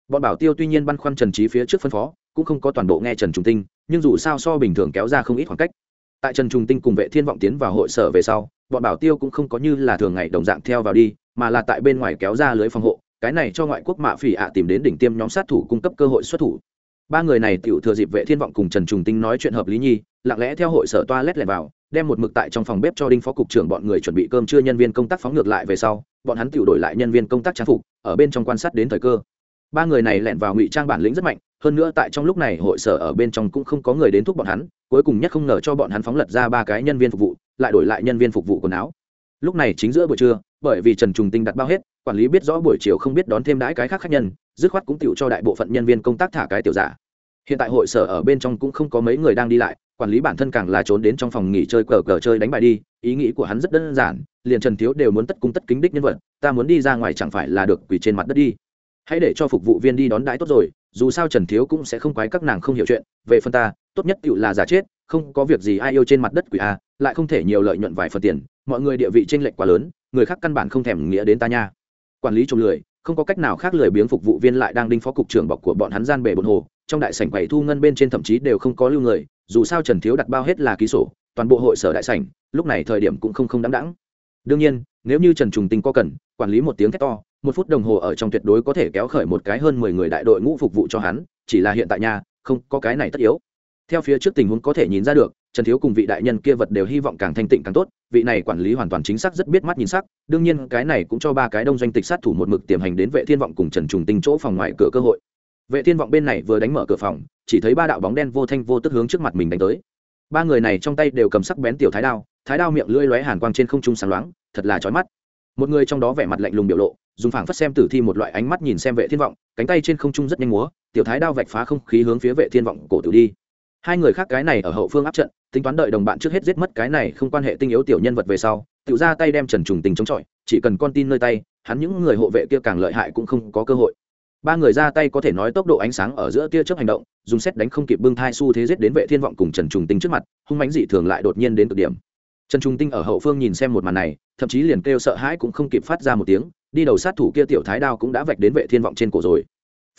Bọn bảo tiêu tuy nhiên băn khoăn trần trí phía trước phân phó, cũng không có toàn bộ nghe trần trùng tinh, nhưng dù sao so bình thường kéo ra không ít khoảng cách tại trần trung tinh cùng vệ thiên vọng tiến vào hội sở về sau, bọn bảo tiêu cũng không có như là thường ngày đồng dạng theo vào đi, mà là tại bên ngoài kéo ra lưới phòng hộ, cái này cho ngoại quốc mạ phỉ ạ tìm đến đỉnh tiêm nhóm sát thủ cung cấp cơ hội xuất thủ. Ba người này tiểu thừa dịp vệ thiên vọng cùng trần trùng tinh nói chuyện hợp lý nhi, lặng lẽ theo hội sở toa lét lẻn vào, đem một mực tại trong phòng bếp cho đinh phó cục trưởng bọn người chuẩn bị cơm trưa nhân viên công tác phóng ngược lại về sau, bọn hắn tiểu đổi lại nhân viên công tác trang phục, ở bên trong quan sát đến thời cơ. Ba người này lẻn vào ngụy trang bản lĩnh rất mạnh hơn nữa tại trong lúc này hội sở ở bên trong cũng không có người đến thúc bọn hắn, cuối cùng nhất không ngờ cho bọn hắn phóng lật ra ba cái nhân viên phục vụ, lại đổi lại nhân viên phục vụ quần áo. Lúc này chính giữa buổi trưa, bởi vì trần trùng tinh đặt bao hết, quản lý biết rõ buổi chiều không biết đón thêm đãi cái khác khác nhân, dứt khoát cũng tựu cho đại bộ phận nhân viên công tác thả cái tiểu giả. Hiện tại hội sở ở bên trong cũng không có mấy người đang đi lại, quản lý bản thân càng là trốn đến trong phòng nghỉ chơi cờ cờ chơi đánh bài đi, ý nghĩ của hắn rất đơn giản, liền trần thiếu đều muốn tất cung tất kính đích nhân vật, ta muốn đi ra ngoài chẳng phải là được quỳ trên mặt đất đi. Hãy để cho phục vụ viên đi đón đãi tốt rồi dù sao trần thiếu cũng sẽ không quái các nàng không hiểu chuyện, về phần ta, tốt nhất tự là giả chết, không có việc gì ai yêu trên mặt đất quỷ a, lại không thể nhiều lợi nhuận vài phần tiền, mọi người địa vị tranh lệch quá lớn, người khác căn bản không thèm nghĩa đến ta nha. Quản lý trộm lười, không có cách nào khác lười biếng phục vụ viên lại đang đinh phó cục trưởng bọc của bọn hắn gian bể bồn hồ, trong đại sảnh quầy thu ngân bên trên thậm chí đều không có lưu người, dù sao trần thiếu đặt bao hết là ký sổ, toàn bộ hội sở đại sảnh, lúc này thời điểm cũng không không đáng đáng. Đương nhiên, nếu như trần trùng tinh có cần, quản lý một tiếng thét to một phút đồng hồ ở trong tuyệt đối có thể kéo khởi một cái hơn mười người đại đội ngũ phục vụ cho hắn, chỉ là hiện tại nhà không, có cái này tất yếu. Theo phía trước tình huống có thể nhìn ra được, trần thiếu cùng vị đại nhân kia vật đều hy vọng càng thanh tịnh càng tốt, vị này quản lý hoàn toàn chính xác rất biết mắt nhìn sắc, đương nhiên cái này cũng cho ba cái đông doanh tịch sát thủ một mực tiềm hành đến vệ thiên vọng cùng trần trùng tinh chỗ phòng ngoài cửa cơ hội. Vệ thiên vọng bên này vừa đánh mở cửa phòng, chỉ thấy ba đạo bóng đen vô thanh vô tức hướng trước mặt mình đánh tới. Ba người này trong tay đều cầm sắc bén tiểu thái đao thái đao miệng lưỡi lóe hàn quang trên không trung sáng loáng, thật là chói mắt một người trong đó vẻ mặt lạnh lùng biểu lộ, dùng phảng phất xem tử thi một loại ánh mắt nhìn xem vệ thiên vọng, cánh tay trên không trung rất nhanh múa, tiểu thái đao vạch phá không khí hướng phía vệ thiên vọng cổ tử đi. Hai người khác cái này ở hậu phương áp trận, tính toán đợi đồng bạn trước hết giết mất cái này không quan hệ tinh yếu tiểu nhân vật về sau tự ra tay đem trần trùng tình chống chọi, chỉ cần con tin nơi tay, hắn những người hộ vệ kia càng lợi hại cũng không có cơ hội. Ba người ra tay có thể nói tốc độ ánh sáng ở giữa tia chớp hành động, dùng xét đánh không kịp bưng thai xu thế giết đến vệ thiên vọng cùng trần trùng tinh trước mặt, hung mãnh dị thường lại đột nhiên đến cực điểm trần Trung tinh ở hậu phương nhìn xem một màn này, thậm chí liền kêu sợ hãi cũng không kịp phát ra một tiếng, đi đầu sát thủ kia tiểu thái đao cũng đã vạch đến vệ thiên vọng trên cổ rồi.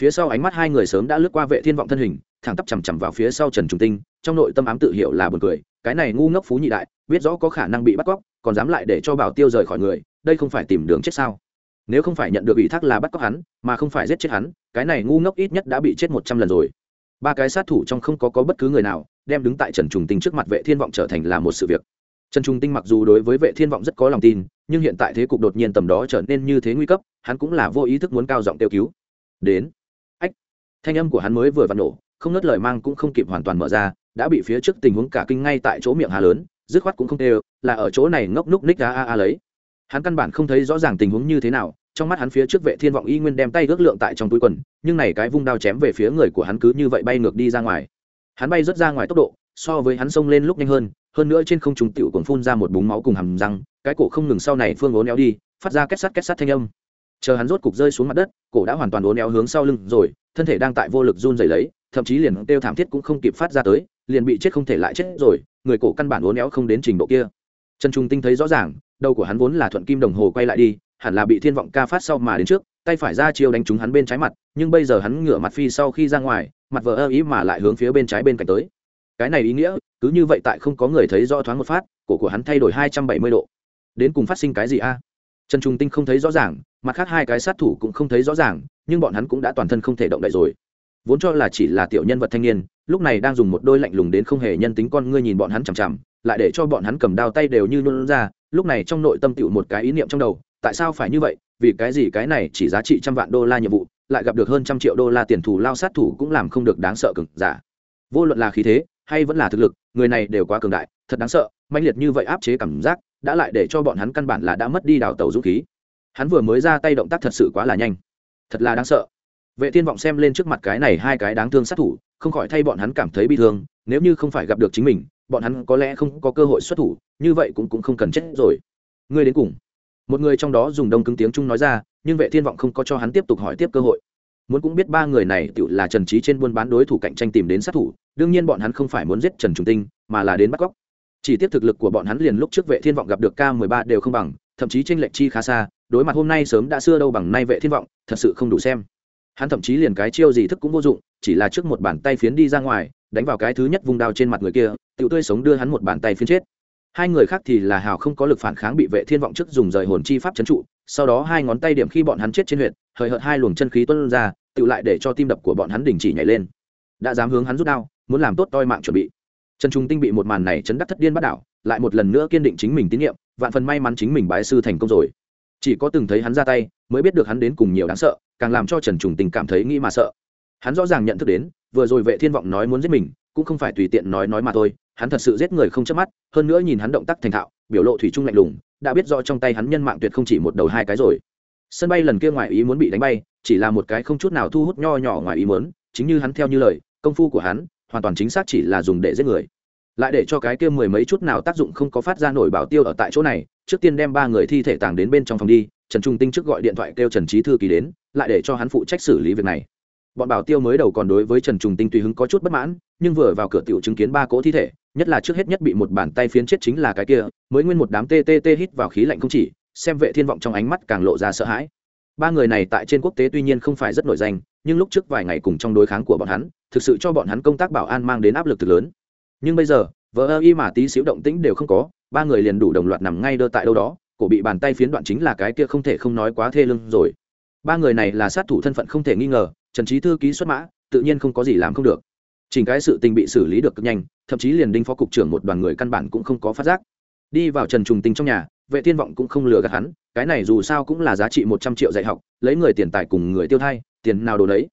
Phía sau ánh mắt hai người sớm đã lướt qua vệ thiên vọng thân hình, thẳng tắp chằm chằm vào phía sau trần Trung tinh, trong nội tâm ám tự hiểu là buồn cười, cái này ngu ngốc phú nhị đại, biết rõ có khả năng bị bắt cóc, còn dám lại để cho bảo tiêu rời khỏi người, đây không phải tìm đường chết sao? Nếu không phải nhận được ủy thác là bắt cóc hắn, mà không phải giết chết hắn, cái này ngu ngốc ít nhất đã bị chết một trăm lần rồi. Ba cái sát thủ trong không có có bất cứ người nào, đem đứng tại trần trùng tinh trước mặt vệ thiên vọng trở thành là một sự việc trần Trung tinh mặc dù đối với vệ thiên vọng rất có lòng tin, nhưng hiện tại thế cục đột nhiên tầm đó trở nên như thế nguy cấp, hắn cũng là vô ý thức muốn cao giọng kêu cứu. Đến. Ách. Thanh âm của hắn mới vừa vặn nổ, không nứt lời mang cũng không kịp hoàn toàn mở ra, đã bị phía trước tình huống cả kinh ngay tại chỗ miệng hà lớn, dứt khoát cũng không tê là ở chỗ này ngốc núc ních a a a lấy. Hắn căn bản không thấy rõ ràng tình huống như thế nào, trong mắt hắn phía trước vệ thiên vọng y nguyên đem tay ước lượng tại trong túi quần, nhưng này cái vung đao chém về phía người của hắn cứ như vậy bay ngược đi ra ngoài. Hắn bay rất ra ngoài tốc độ, so với hắn xông lên lúc nhanh hơn hơn nữa trên không trùng tiểu còn phun ra một búng máu cùng hầm răng, cái cổ không ngừng sau này phương ốn éo đi, phát ra kết sắt kết sắt thanh âm. Chờ hắn rốt cục rơi xuống mặt đất, cổ đã hoàn toàn ốn éo hướng sau lưng rồi, thân thể đang tại vô lực run rẩy lấy, thậm chí liền kêu thảm thiết cũng không kịp phát ra tới, liền bị chết không thể lại chết rồi, người cổ căn bản uốn éo không đến trình độ kia. Trần trung tinh thấy rõ ràng, đầu của hắn vốn là thuận kim đồng hồ quay lại đi, hẳn là bị thiên vọng ca phát sau mà đến trước, tay phải ra chiêu đánh trúng hắn bên trái mặt, nhưng bây giờ hắn ngửa mặt phi sau khi ra ngoài, mặt vừa ơ ý mà lại hướng phía bên trái bên cạnh tới cái này ý nghĩa, cứ như vậy tại không có người thấy rõ thoáng một phát, cổ của hắn thay đổi hai trăm bảy mươi độ. Đến cùng phát sinh cái gì a? Trần trung tinh không thấy rõ ràng, mặt khác hai cái sát thủ cũng không thấy rõ ràng, nhưng bọn hắn cũng đã toàn thân không thể động đậy rồi. Vốn cho là chỉ là tiểu nhân vật thanh niên, lúc này đang dùng một đôi lạnh lùng đến không hề nhân tính con ngươi nhìn bọn hắn chằm chằm, lại để cho bọn hắn cầm đao tay đều như luôn ra, lúc này trong nội tâm tựu một cái ý niệm trong đầu, tại sao phải như vậy? Vì cái gì cái này chỉ giá trị trăm vạn đô la nhiệm vụ, lại gặp được hơn trăm triệu đô la tiền thù lao sát thủ cũng làm không được đáng sợ cực giả. Vô luận là khí thế hay vẫn là thực lực, người này đều quá cường đại, thật đáng sợ, mãnh liệt như vậy áp chế cảm giác, đã lại để cho bọn hắn căn bản là đã mất đi đào tàu dũng khí. Hắn vừa mới ra tay động tác thật sự quá là nhanh. Thật là đáng sợ. Vệ thiên vọng xem lên trước mặt cái này hai cái đáng thương sát thủ, không khỏi thay bọn hắn cảm thấy bi thương, nếu như không phải gặp được chính mình, bọn hắn có lẽ không có cơ hội xuất thủ, như vậy cũng cũng không cần chết rồi. Ngươi đến cùng. Một người trong đó dùng đông cứng tiếng trung nói ra, nhưng vệ thiên vọng không có cho hắn tiếp tục hỏi tiếp cơ hội. Muốn cũng biết ba người này tự là trần trí trên buôn bán đối thủ cạnh tranh tìm đến sát thủ đương nhiên bọn hắn không phải muốn giết trần trung tinh mà là đến bắt cóc. Chỉ tiếp thực lực của bọn hắn liền lúc trước vệ thiên vọng gặp được k 13 đều không bằng thậm chí tranh lệch chi khá xa đối mặt hôm nay sớm đã xưa đâu bằng nay vệ thiên vọng thật sự không đủ xem. Hắn thậm chí liền cái chiêu gì thức cũng vô dụng chỉ là trước một bàn tay phiến đi ra ngoài đánh vào cái thứ nhất vùng đao trên mặt người kia tự tươi sống đưa hắn một bàn tay phiến chết. Hai người khác thì là hào không có lực phản kháng bị vệ thiên vọng trước dùng rời hồn chi pháp trấn trụ sau đó hai ngón tay điểm khi bọn hắn chết trên huyệt, hời hợt hai luồng chân khí tuân ra tự lại để cho tim đập của bọn hắn đình chỉ nhảy lên. Đã dám hướng hắn rút đao muốn làm tốt toi mạng chuẩn bị. Trần trung tinh bị một màn này chấn đắc thất điên bắt đảo, lại một lần nữa kiên định chính mình tín nhiệm, vạn phần may mắn chính mình bái sư thành công rồi. Chỉ có từng thấy hắn ra tay, mới biết được hắn đến cùng nhiều đáng sợ, càng làm cho trần trùng tình cảm thấy nghĩ mà sợ. Hắn rõ ràng nhận thức đến, vừa rồi vệ thiên vọng nói muốn giết mình, cũng không phải tùy tiện nói nói mà thôi, hắn thật sự giết người không chớp mắt, hơn nữa nhìn hắn động tác thành thạo, biểu lộ thủy chung lạnh lùng, đã biết rõ trong tay hắn nhân mạng tuyệt không chỉ một đầu hai cái rồi. Sân bay lần kia ngoài ý muốn bị đánh bay, chỉ là một cái không chút nào thu hút nho nhỏ ngoài ý muốn, chính như hắn theo như lời, công phu của hắn hoàn toàn chính xác chỉ là dùng để giết người. Lại để cho cái kia mười mấy chút nào tác dụng không có phát ra nổi bảo tiêu ở tại chỗ này, trước tiên đem ba người thi thể tàng đến bên trong phòng đi, trần trung tinh trước gọi điện thoại kêu trần trí thư ký đến, lại để cho hắn phụ trách xử lý việc này. Bọn bảo tiêu mới đầu còn đối với trần trung tinh tùy hứng có chút bất mãn, nhưng vừa vào cửa tiểu chứng kiến ba cỗ thi thể, nhất là trước hết nhất bị một bàn tay phiến chết chính là cái kia, mới nguyên một đám tê tê tê hít vào khí lạnh không chỉ, xem vệ thiên vọng trong ánh mắt càng lộ ra sợ hãi. Ba người này tại trên quốc tế tuy nhiên không phải rất nổi danh nhưng lúc trước vài ngày cùng trong đối kháng của bọn hắn, thực sự cho bọn hắn công tác bảo an mang đến áp lực thực lớn. Nhưng bây giờ vợ ơ y mà tí xíu động tĩnh đều không có, ba người liền đủ đồng loạt nằm ngay đơ tại đâu đó, cổ bị bàn tay phiến đoạn chính là cái kia không thể không nói quá thê lưng rồi. Ba người này là sát thủ thân phận không thể nghi ngờ, trần trí thư ký xuất mã, tự nhiên không có gì làm không được. Chỉnh cái sự tình bị xử lý được cực nhanh, thậm chí liền đinh phó cục trưởng một đoàn người căn bản cũng không có phát giác. Đi vào trần trùng tình trong nhà, vệ thiên vọng cũng không lừa gạt hắn, cái này dù sao cũng là giá trị một trăm triệu dạy học, lấy người tiền tài cùng người tiêu thay tiền nào đồ đấy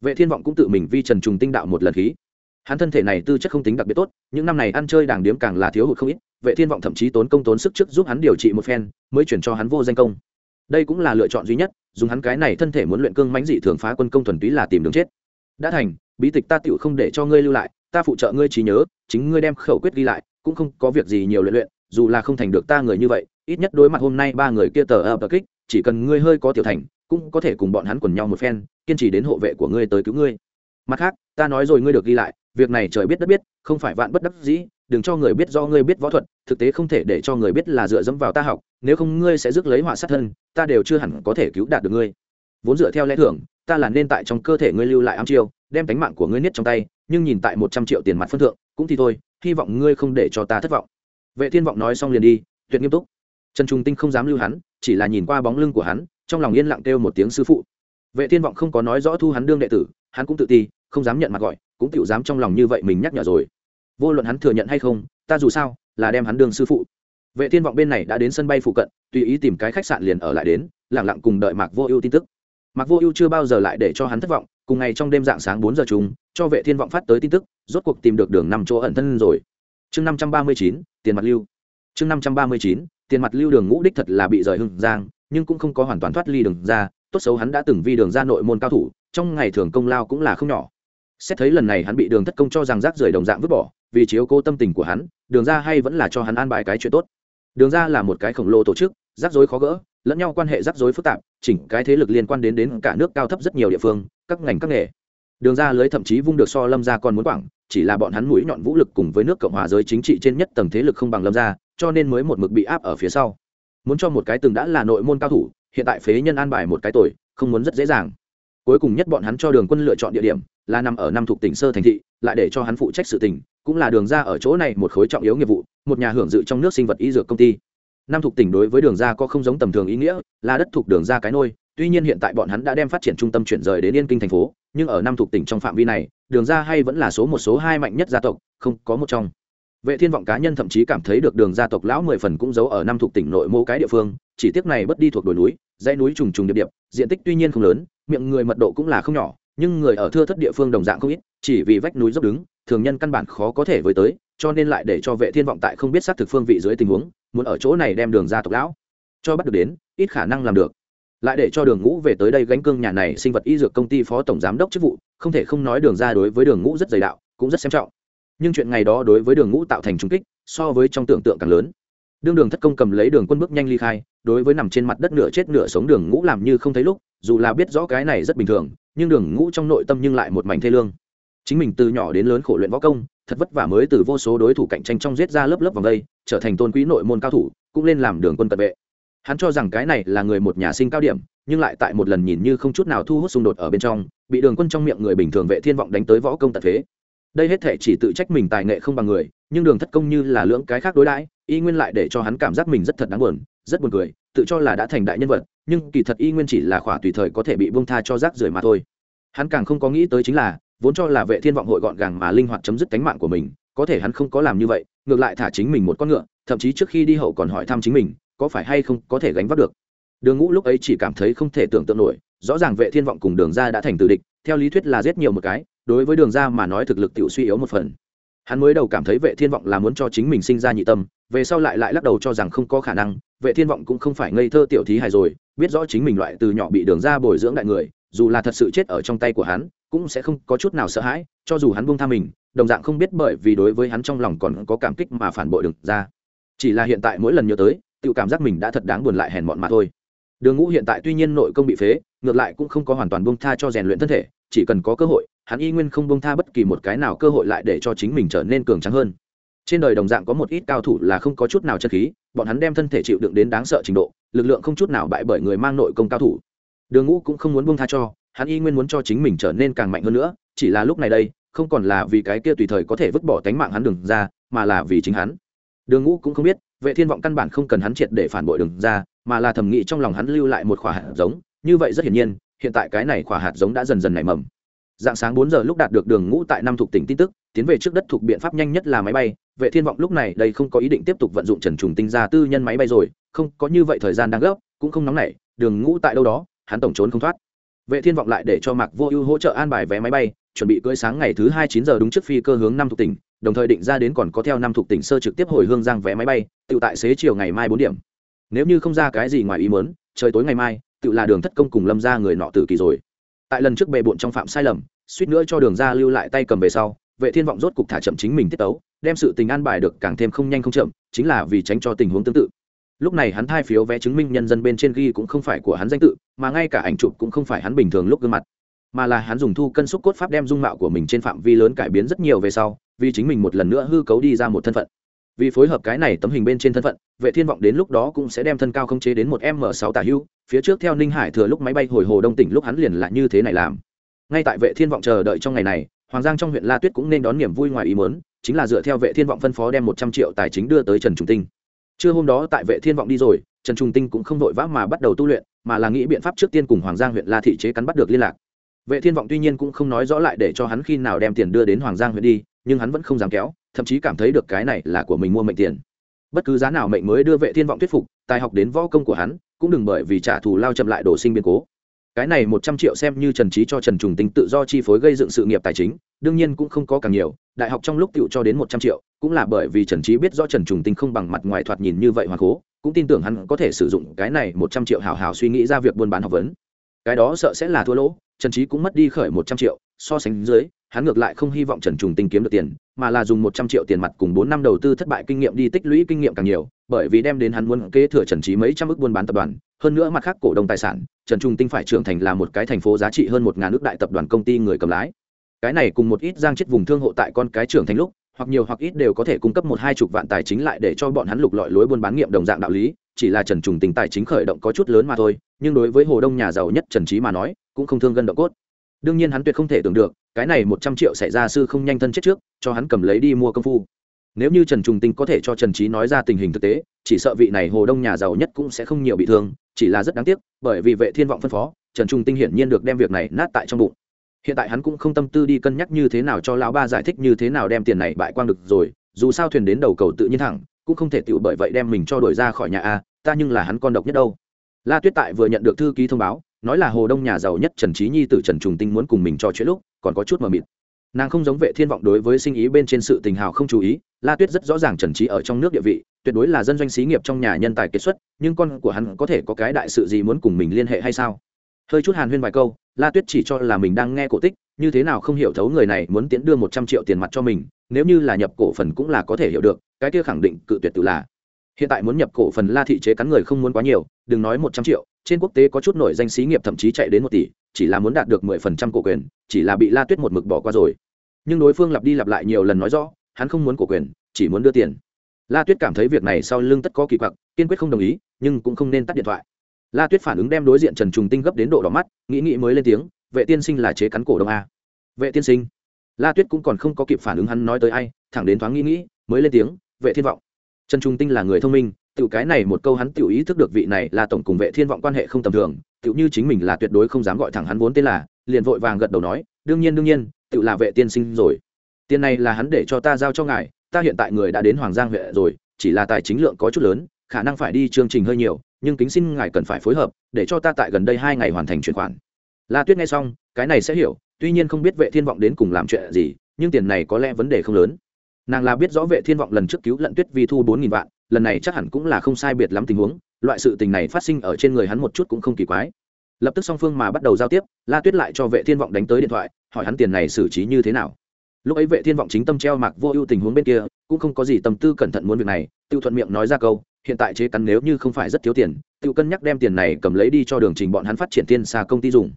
vệ thiên vọng cũng tự mình vi trần trùng tinh đạo một lần khí. Hắn thân thể này tư chất không tính đặc biệt tốt, những năm này ăn chơi đàng điếm càng là thiếu hụt không ít, vệ thiên vọng thậm chí tốn công tốn sức trước giúp hắn điều trị một phen, mới chuyển cho hắn vô danh công. Đây cũng là lựa chọn duy nhất, dùng hắn cái này thân thể muốn luyện cương mãnh dị thường phá quân công thuần túy là tìm đường chết. Đã thành, bí tịch ta tựu không để cho ngươi lưu lại, ta phụ trợ ngươi trí nhớ, chính ngươi đem khẩu quyết ghi lại, cũng không có việc gì nhiều luyện luyện, dù là không thành được ta người như vậy, ít nhất đối mặt hôm nay ba người kia tờ ập kích, chỉ cần ngươi hơi có tiểu thành, cũng có thể cùng bọn hắn quần nhau một phen kiên trì đến hộ vệ của ngươi tới cứu ngươi. Mặt khác, ta nói rồi ngươi được ghi lại, việc này trời biết đất biết, không phải vạn bất đắc dĩ, đừng cho người biết do ngươi biết võ thuật, thực tế không thể để cho người biết là dựa dẫm vào ta học, nếu không ngươi sẽ rước lấy họa sát thân, ta đều chưa hẳn có thể cứu đạt được ngươi. Vốn dựa theo lẽ thường, ta là nên tại trong cơ thể ngươi lưu lại ám chiêu, đem tánh mạng của ngươi niết trong tay, nhưng nhìn tại một trăm triệu tiền mặt phân thượng, cũng thì thôi, hy vọng ngươi không để cho ta thất vọng. Vệ thiên vọng nói xong liền đi, tuyệt nghiêm túc. Trần trung tinh không dám lưu hắn, chỉ là nhìn qua bóng lưng của hắn, trong lòng yên lặng kêu một tiếng sư phụ vệ thiên vọng không có nói rõ thu hắn đương đệ tử, hắn cũng tự ti, không dám nhận mặt gọi, cũng tự dám trong lòng như vậy mình nhắc nhở rồi. Vô luận hắn thừa nhận hay không, ta dù sao, là đem hắn đương sư phụ. Vệ thiên vọng bên này đã đến sân bay phụ cận, tùy ý tìm cái khách sạn liền ở lại đến lẳng lặng cùng đợi mạc vô ưu tin tức. Mạc vô ưu chưa bao giờ lại để cho hắn thất vọng, cùng ngày trong đêm dạng sáng bốn giờ chúng cho vệ thiên vọng phát tới tin tức, rốt cuộc tìm được đường nằm chỗ ẩn thân rồi. Chương năm trăm ba mươi chín, tiền mặt lưu. Chương năm trăm ba mươi chín, tiền mặt lưu đường ngũ đích thật là bị rời hưng giang, nhưng cũng không có hoàn toàn thoát ly đường ra tốt xấu hắn đã từng vi đường ra nội môn cao thủ, trong ngày thường công lao cũng là không nhỏ. Xét thấy lần này hắn bị đường thất công cho rằng rác rưởi đồng dạng vứt bỏ, vì chiếu cố tâm tình của hắn, đường ra hay vẫn là cho hắn an bài cái chuyện tốt. Đường ra là một cái khổng lồ tổ chức rắc rối khó gỡ, lẫn nhau quan hệ rắc rối phức tạp, chỉnh cái thế lực liên quan đến đến cả nước cao thấp rất nhiều địa phương, các ngành các nghề. Đường ra lưới thậm chí vung được so lâm ra còn muốn quảng, chỉ là bọn hắn mũi nhọn vũ lực cùng với nước cộng hòa giới chính trị trên nhất tầng thế lực không bằng lâm ra cho nên mới một mực bị áp ở phía sau. Muốn cho một cái từng đã là nội môn cao thủ hiện tại phế nhân an bài một cái tội, không muốn rất dễ dàng. Cuối cùng nhất bọn hắn cho đường quân lựa chọn địa điểm, là nằm ở năm thuộc tỉnh sơ thành thị, lại để cho hắn phụ trách sự tỉnh cũng là đường ra ở chỗ này một khối trọng yếu nghiệp vụ, một nhà hưởng dự trong nước sinh vật y dược công ty. Năm thuộc tỉnh đối với đường ra có không giống tầm thường ý nghĩa, là đất thuộc đường ra cái nôi, tuy nhiên hiện tại bọn hắn đã đem phát triển trung tâm chuyển rời đến yên kinh thành phố, nhưng ở năm thuộc tỉnh trong phạm vi này, đường ra hay vẫn là số một, số hai mạnh nhất gia tộc, không có một trong vệ thiên vọng cá nhân thậm chí cảm thấy được đường gia tộc lão mười phần cũng giấu ở năm thuộc tỉnh nội mô cái địa phương, chỉ tiếc này bất đi thuộc đồi núi, dãy núi trùng trùng điệp điệp, diện tích tuy nhiên không lớn, miệng người mật độ cũng là không nhỏ, nhưng người ở thưa thất địa phương đồng dạng không ít, chỉ vì vách núi dốc đứng, thường nhân căn bản khó có thể với tới, cho nên lại để cho vệ thiên vọng tại không biết xác thực phương vị dưới tình huống, muốn ở chỗ này đem đường gia tộc lão cho bắt được đến, ít khả năng làm được. Lại để cho đường ngũ về tới đây gánh cương nhà này sinh vật y dược công ty phó tổng giám đốc chức vụ, không thể không nói đường ra đối với đường ngũ rất dày đạo, cũng rất xem trọng nhưng chuyện ngày đó đối với đường ngũ tạo thành trung kích, so với trong tưởng tượng càng lớn. Đương đường thất công cầm lấy đường quân bước nhanh ly khai, đối với nằm trên mặt đất nửa chết nửa sống đường ngũ làm như không thấy lúc, dù là biết rõ cái này rất bình thường, nhưng đường ngũ trong nội tâm nhưng lại một mảnh thê lương. Chính mình từ nhỏ đến lớn khổ luyện võ công, thật vất vả mới từ vô số đối thủ cạnh tranh trong giết ra lớp lớp vòng đây, trở thành tôn quý nội môn cao thủ, cũng lên làm đường quân cận vệ. Hắn cho rằng cái này là người một nhà sinh cao điểm, nhưng lại tại một lần nhìn như không chút nào thu hút xung đột ở bên trong, bị đường quân trong miệng người bình thường vệ thiên vọng đánh tới võ công tật thế đây hết thể chỉ tự trách mình tài nghệ không bằng người, nhưng đường thất công như là lưỡng cái khác đối đãi, y nguyên lại để cho hắn cảm giác mình rất thật đáng buồn, rất buồn cười, tự cho là đã thành đại nhân vật, nhưng kỳ thật y nguyên chỉ là khỏa tùy thời có thể bị bông tha cho rác rưởi mà thôi. Hắn càng không có nghĩ tới chính là, vốn cho là vệ thiên vọng hội gọn gàng mà linh hoạt chấm dứt cánh mạng của mình, có thể hắn không có làm như vậy, ngược lại thả chính mình một con ngựa, thậm chí trước khi đi hậu còn hỏi thăm chính mình, có phải hay không có thể gánh vác được. Đường ngũ lúc ấy chỉ cảm thấy không thể tưởng tượng nổi, rõ ràng vệ thiên vọng cùng đường ra đã thành tử địch, theo lý thuyết là giết nhiều một cái đối với đường ra mà nói thực lực tiểu suy yếu một phần. Hắn mới đầu cảm thấy vệ thiên vọng là muốn cho chính mình sinh ra nhị tâm, về sau lại lại lắc đầu cho rằng không có khả năng, vệ thiên vọng cũng không phải ngây thơ tiểu thí hài rồi, biết rõ chính mình loại từ nhỏ bị đường ra bồi dưỡng đại người, dù là thật sự chết ở trong tay của hắn, cũng sẽ không có chút nào sợ hãi, cho dù hắn buông tha mình, đồng dạng không biết bởi vì đối với hắn trong lòng còn có cảm kích mà phản bội đường ra. Chỉ là hiện tại mỗi lần nhớ tới tự cảm giác mình đã thật đáng buồn lại hèn mọn mà thôi. Đường ngũ hiện tại tuy nhiên nội công bị phế, ngược lại cũng không có hoàn toàn buông tha cho rèn luyện thân thể, chỉ cần có cơ hội hắn y nguyên không buông tha bất kỳ một cái nào cơ hội lại để cho chính mình trở nên cường trắng hơn. Trên đời đồng dạng có một ít cao thủ là không có chút nào chân khí, bọn hắn đem thân thể chịu đựng đến đáng sợ trình độ, lực lượng không chút nào bại bởi người mang nội công cao thủ. Đường ngũ cũng không muốn buông tha cho, hắn y nguyên muốn cho chính mình trở nên càng mạnh hơn nữa, chỉ là lúc này đây, không còn là vì cái kia tùy thời có thể vứt bỏ tánh mạng hắn đường ra, mà là vì chính hắn. Đường ngũ cũng không biết, vệ thiên vọng căn bản không cần hắn triệt để phản bội đường ra, mà là thầm nghĩ trong lòng hắn lưu lại một khỏa hạt giống. Như vậy rất hiển nhiên, hiện tại cái này khỏa hạt giống đã dần dần nảy mầm dạng sáng bốn giờ lúc đạt được đường ngũ tại năm thuộc tỉnh tin tức, tiến về trước đất thuộc biện pháp nhanh nhất là máy bay. Vệ thiên vọng lúc này đây không có ý định tiếp tục vận dụng trần trùng tinh ra tư nhân máy bay rồi, không, có như vậy thời gian đang gấp, cũng không nóng nảy, đường ngũ tại đâu đó, hắn tổng trốn không thoát. Vệ thiên vọng lại để cho mạc vô ưu hỗ trợ an bài vé máy bay, chuẩn bị cưỡi sáng ngày thứ hai chín giờ đúng trước phi cơ hướng năm thuộc tỉnh, đồng thời định ra đến còn có theo năm thuộc tỉnh sơ trực tiếp hồi hương giang vé máy bay, tự tại xế chiều ngày mai bốn điểm. Nếu như không ra cái gì ngoài ý muốn, trời tối ngày mai, tự là đường thất công cùng lâm ra người nọ tử kỳ rồi tại lần trước bề bộn trong phạm sai lầm, suýt nữa cho đường ra lưu lại tay cầm về sau, vệ thiên vọng rốt cục thả chậm chính mình tiết tấu, đem sự tình an bài được càng thêm không nhanh không chậm, chính là vì tránh cho tình huống tương tự. Lúc này hắn thai phiếu vé chứng minh nhân dân bên trên ghi cũng không phải của hắn danh tự, mà ngay cả ảnh chụp cũng không phải hắn bình thường lúc gương mặt. Mà là hắn dùng thu cân xúc cốt pháp đem dung mạo của mình trên phạm vi lớn cải biến rất nhiều về sau, vì chính mình một lần nữa hư cấu đi ra một thân phận vì phối hợp cái này tấm hình bên trên thân phận, vệ thiên vọng đến lúc đó cũng sẽ đem thân cao không chế đến một m 6 tả hưu, phía trước theo ninh hải thừa lúc máy bay hồi hồ đông tỉnh lúc hắn liền lại như thế này làm. Ngay tại vệ thiên vọng chờ đợi trong ngày này, hoàng giang trong huyện la tuyết cũng nên đón niềm vui ngoài ý muốn, chính là dựa theo vệ thiên vọng phân phó đem một trăm triệu tài chính đưa tới trần trung tinh. Trưa hôm đó tại vệ thiên vọng đi rồi, trần trung tinh cũng không vội vã mà bắt đầu tu luyện, mà là nghĩ biện pháp trước tiên cùng hoàng giang huyện la thị chế cắn bắt được liên lạc. Vệ thiên vọng tuy nhiên cũng không nói rõ lại để cho hắn khi nào đem tiền đưa đến hoàng giang huyện đi, nhưng hắn vẫn không dám kéo thậm chí cảm thấy được cái này là của mình mua mệnh tiền. Bất cứ giá nào mệnh mới đưa vệ thiên vọng thuyết phục, tài học đến võ công của hắn, cũng đừng bởi vì trả thù lao chậm lại đổ sinh biến cố. Cái này một trăm triệu xem như trần trí cho trần trùng tinh tự do chi phối gây dựng sự nghiệp tài chính, đương nhiên cũng không có càng nhiều, đại học trong lúc tựu cho đến một trăm triệu, cũng là bởi vì trần trí biết rõ trần trùng tinh không bằng mặt ngoài thoạt nhìn như vậy hoàng cố cũng tin tưởng hắn có thể sử dụng cái này một trăm triệu hào hào suy nghĩ ra việc buôn bán học vấn. Cái đó sợ sẽ là thua lỗ, trần trí cũng mất đi khởi một trăm triệu, so sánh dưới hắn ngược lại không hy vọng trần trùng tinh kiếm được tiền, mà là dùng một trăm triệu tiền mặt cùng bốn năm đầu tư thất bại kinh nghiệm đi tích lũy kinh nghiệm càng nhiều, bởi vì đem đến hắn muốn kế thừa trần trí mấy trăm ước buôn bán tập đoàn, hơn nữa mặt khác cổ đông tài sản, trần trung tinh phải trưởng thành là một cái thành phố giá trị hơn một ngàn nước đại tập đoàn công ty người cầm lái. Cái này cùng một ít giang chết vùng thương hộ tại con cái trưởng thành lúc, hoặc nhiều hoặc ít đều có thể cung cấp một hai chục vạn tài chính lại để cho bọn hắn lục lọi lối buôn bán nghiệm đồng dạng đạo lý, chỉ là trần trùng tình tài chính khởi động có chút lớn mà thôi, nhưng đối với hồ đông nhà giàu nhất trần trí mà nói, cũng không thương gân độ cốt đương nhiên hắn tuyệt không thể tưởng được, cái này một trăm triệu xảy ra sư không nhanh thân chết trước, cho hắn cầm lấy đi mua công phu. Nếu như trần trùng tinh có thể cho trần trí nói ra tình hình thực tế, chỉ sợ vị này hồ đông nhà giàu nhất cũng sẽ không nhiều bị thương, chỉ là rất đáng tiếc, bởi vì vệ thiên vọng phân phó, trần trung tinh hiển nhiên được đem việc này nát tại trong bụng. Hiện tại hắn cũng không tâm tư đi cân nhắc như thế nào cho lão ba giải thích như thế nào đem tiền này bại quang được rồi, dù sao thuyền đến đầu cầu tự nhiên thẳng, cũng không thể tựu bởi vậy đem mình cho đổi ra khỏi nhà a, ta nhưng là hắn con độc nhất đâu. La tuyết tại vừa nhận được thư ký thông báo nói là hồ đông nhà giàu nhất trần trí nhi từ trần trùng tinh muốn cùng mình trò chuyện lúc, còn có chút mờ mịt. Nàng không giống vệ thiên vọng đối với sinh ý bên trên sự tình hào không chú ý, la tuyết rất rõ ràng trần trí ở trong nước địa vị, tuyệt đối là dân doanh xí nghiệp trong nhà nhân tài kết xuất, nhưng con của hắn có thể có cái đại sự gì muốn cùng mình liên hệ hay sao? Hơi chút hàn huyên vài câu, la tuyết chỉ cho là mình đang nghe cổ tích, như thế nào không hiểu thấu người này muốn tiễn đưa một trăm triệu tiền mặt cho mình, nếu như là nhập cổ phần cũng là có thể hiểu được, cái kia khẳng định cự tuyệt tự là. Hiện tại muốn nhập cổ phần la thị chế cắn người không muốn quá nhiều đừng nói một trăm triệu, trên quốc tế có chút nổi danh xí nghiệp thậm chí chạy đến một tỷ, chỉ là muốn đạt được mười phần trăm cổ quyền, chỉ là bị la tuyết một mực bỏ qua rồi. Nhưng đối phương lặp đi lặp lại nhiều lần nói rõ, hắn không muốn cổ quyền, chỉ muốn đưa tiền. La tuyết cảm thấy việc này sau lưng tất có kỳ quặc, kiên quyết không đồng ý, nhưng cũng không nên tắt điện thoại. La tuyết phản ứng đem đối diện trần trùng tinh gấp đến độ đỏ mắt, nghĩ nghĩ mới lên tiếng, vệ tiên sinh là chế cắn cổ đông a. Vệ tiên sinh? La tuyết cũng còn không có kịp phản ứng hắn nói tới ai, thẳng đến thoáng nghĩ nghĩ, mới lên tiếng, vệ thiên vọng. Trần trung tinh là người thông minh tiểu cái này một câu hắn tiểu ý thức được vị này là tổng cùng vệ thiên vọng quan hệ không tầm thường, tiểu như chính mình là tuyệt đối không dám gọi thẳng hắn vốn tên là, liền vội vàng gật đầu nói, đương nhiên đương nhiên, tiểu là vệ tiên sinh rồi. Tiền này là hắn để cho ta giao cho ngài, ta hiện tại người đã đến hoàng giang huệ rồi, chỉ là tài chính lượng có chút lớn, khả năng phải đi chương trình hơi nhiều, nhưng kính xin ngài cần phải phối hợp, để cho ta tại gần đây hai ngày hoàn thành chuyển khoản. La tuyết nghe xong, cái này sẽ hiểu, tuy nhiên không biết vệ thiên vọng đến cùng làm chuyện gì, nhưng tiền này có lẽ vấn đề không lớn. Nàng là biết rõ vệ thiên vọng lần trước cứu lận tuyết vi thu bốn nghìn vạn lần này chắc hẳn cũng là không sai biệt lắm tình huống, loại sự tình này phát sinh ở trên người hắn một chút cũng không kỳ quái. Lập tức song phương mà bắt đầu giao tiếp, la tuyết lại cho vệ thiên vọng đánh tới điện thoại, hỏi hắn tiền này xử trí như thế nào. Lúc ấy vệ thiên vọng chính tâm treo mặc vô ưu tình huống bên kia, cũng không có gì tâm tư cẩn thận muốn việc này, tiêu thuận miệng nói ra câu, hiện tại chế cắn nếu như không phải rất thiếu tiền, tiêu cân nhắc đem tiền này cầm lấy đi cho đường trình bọn hắn phát triển thiên xa công ty dùng.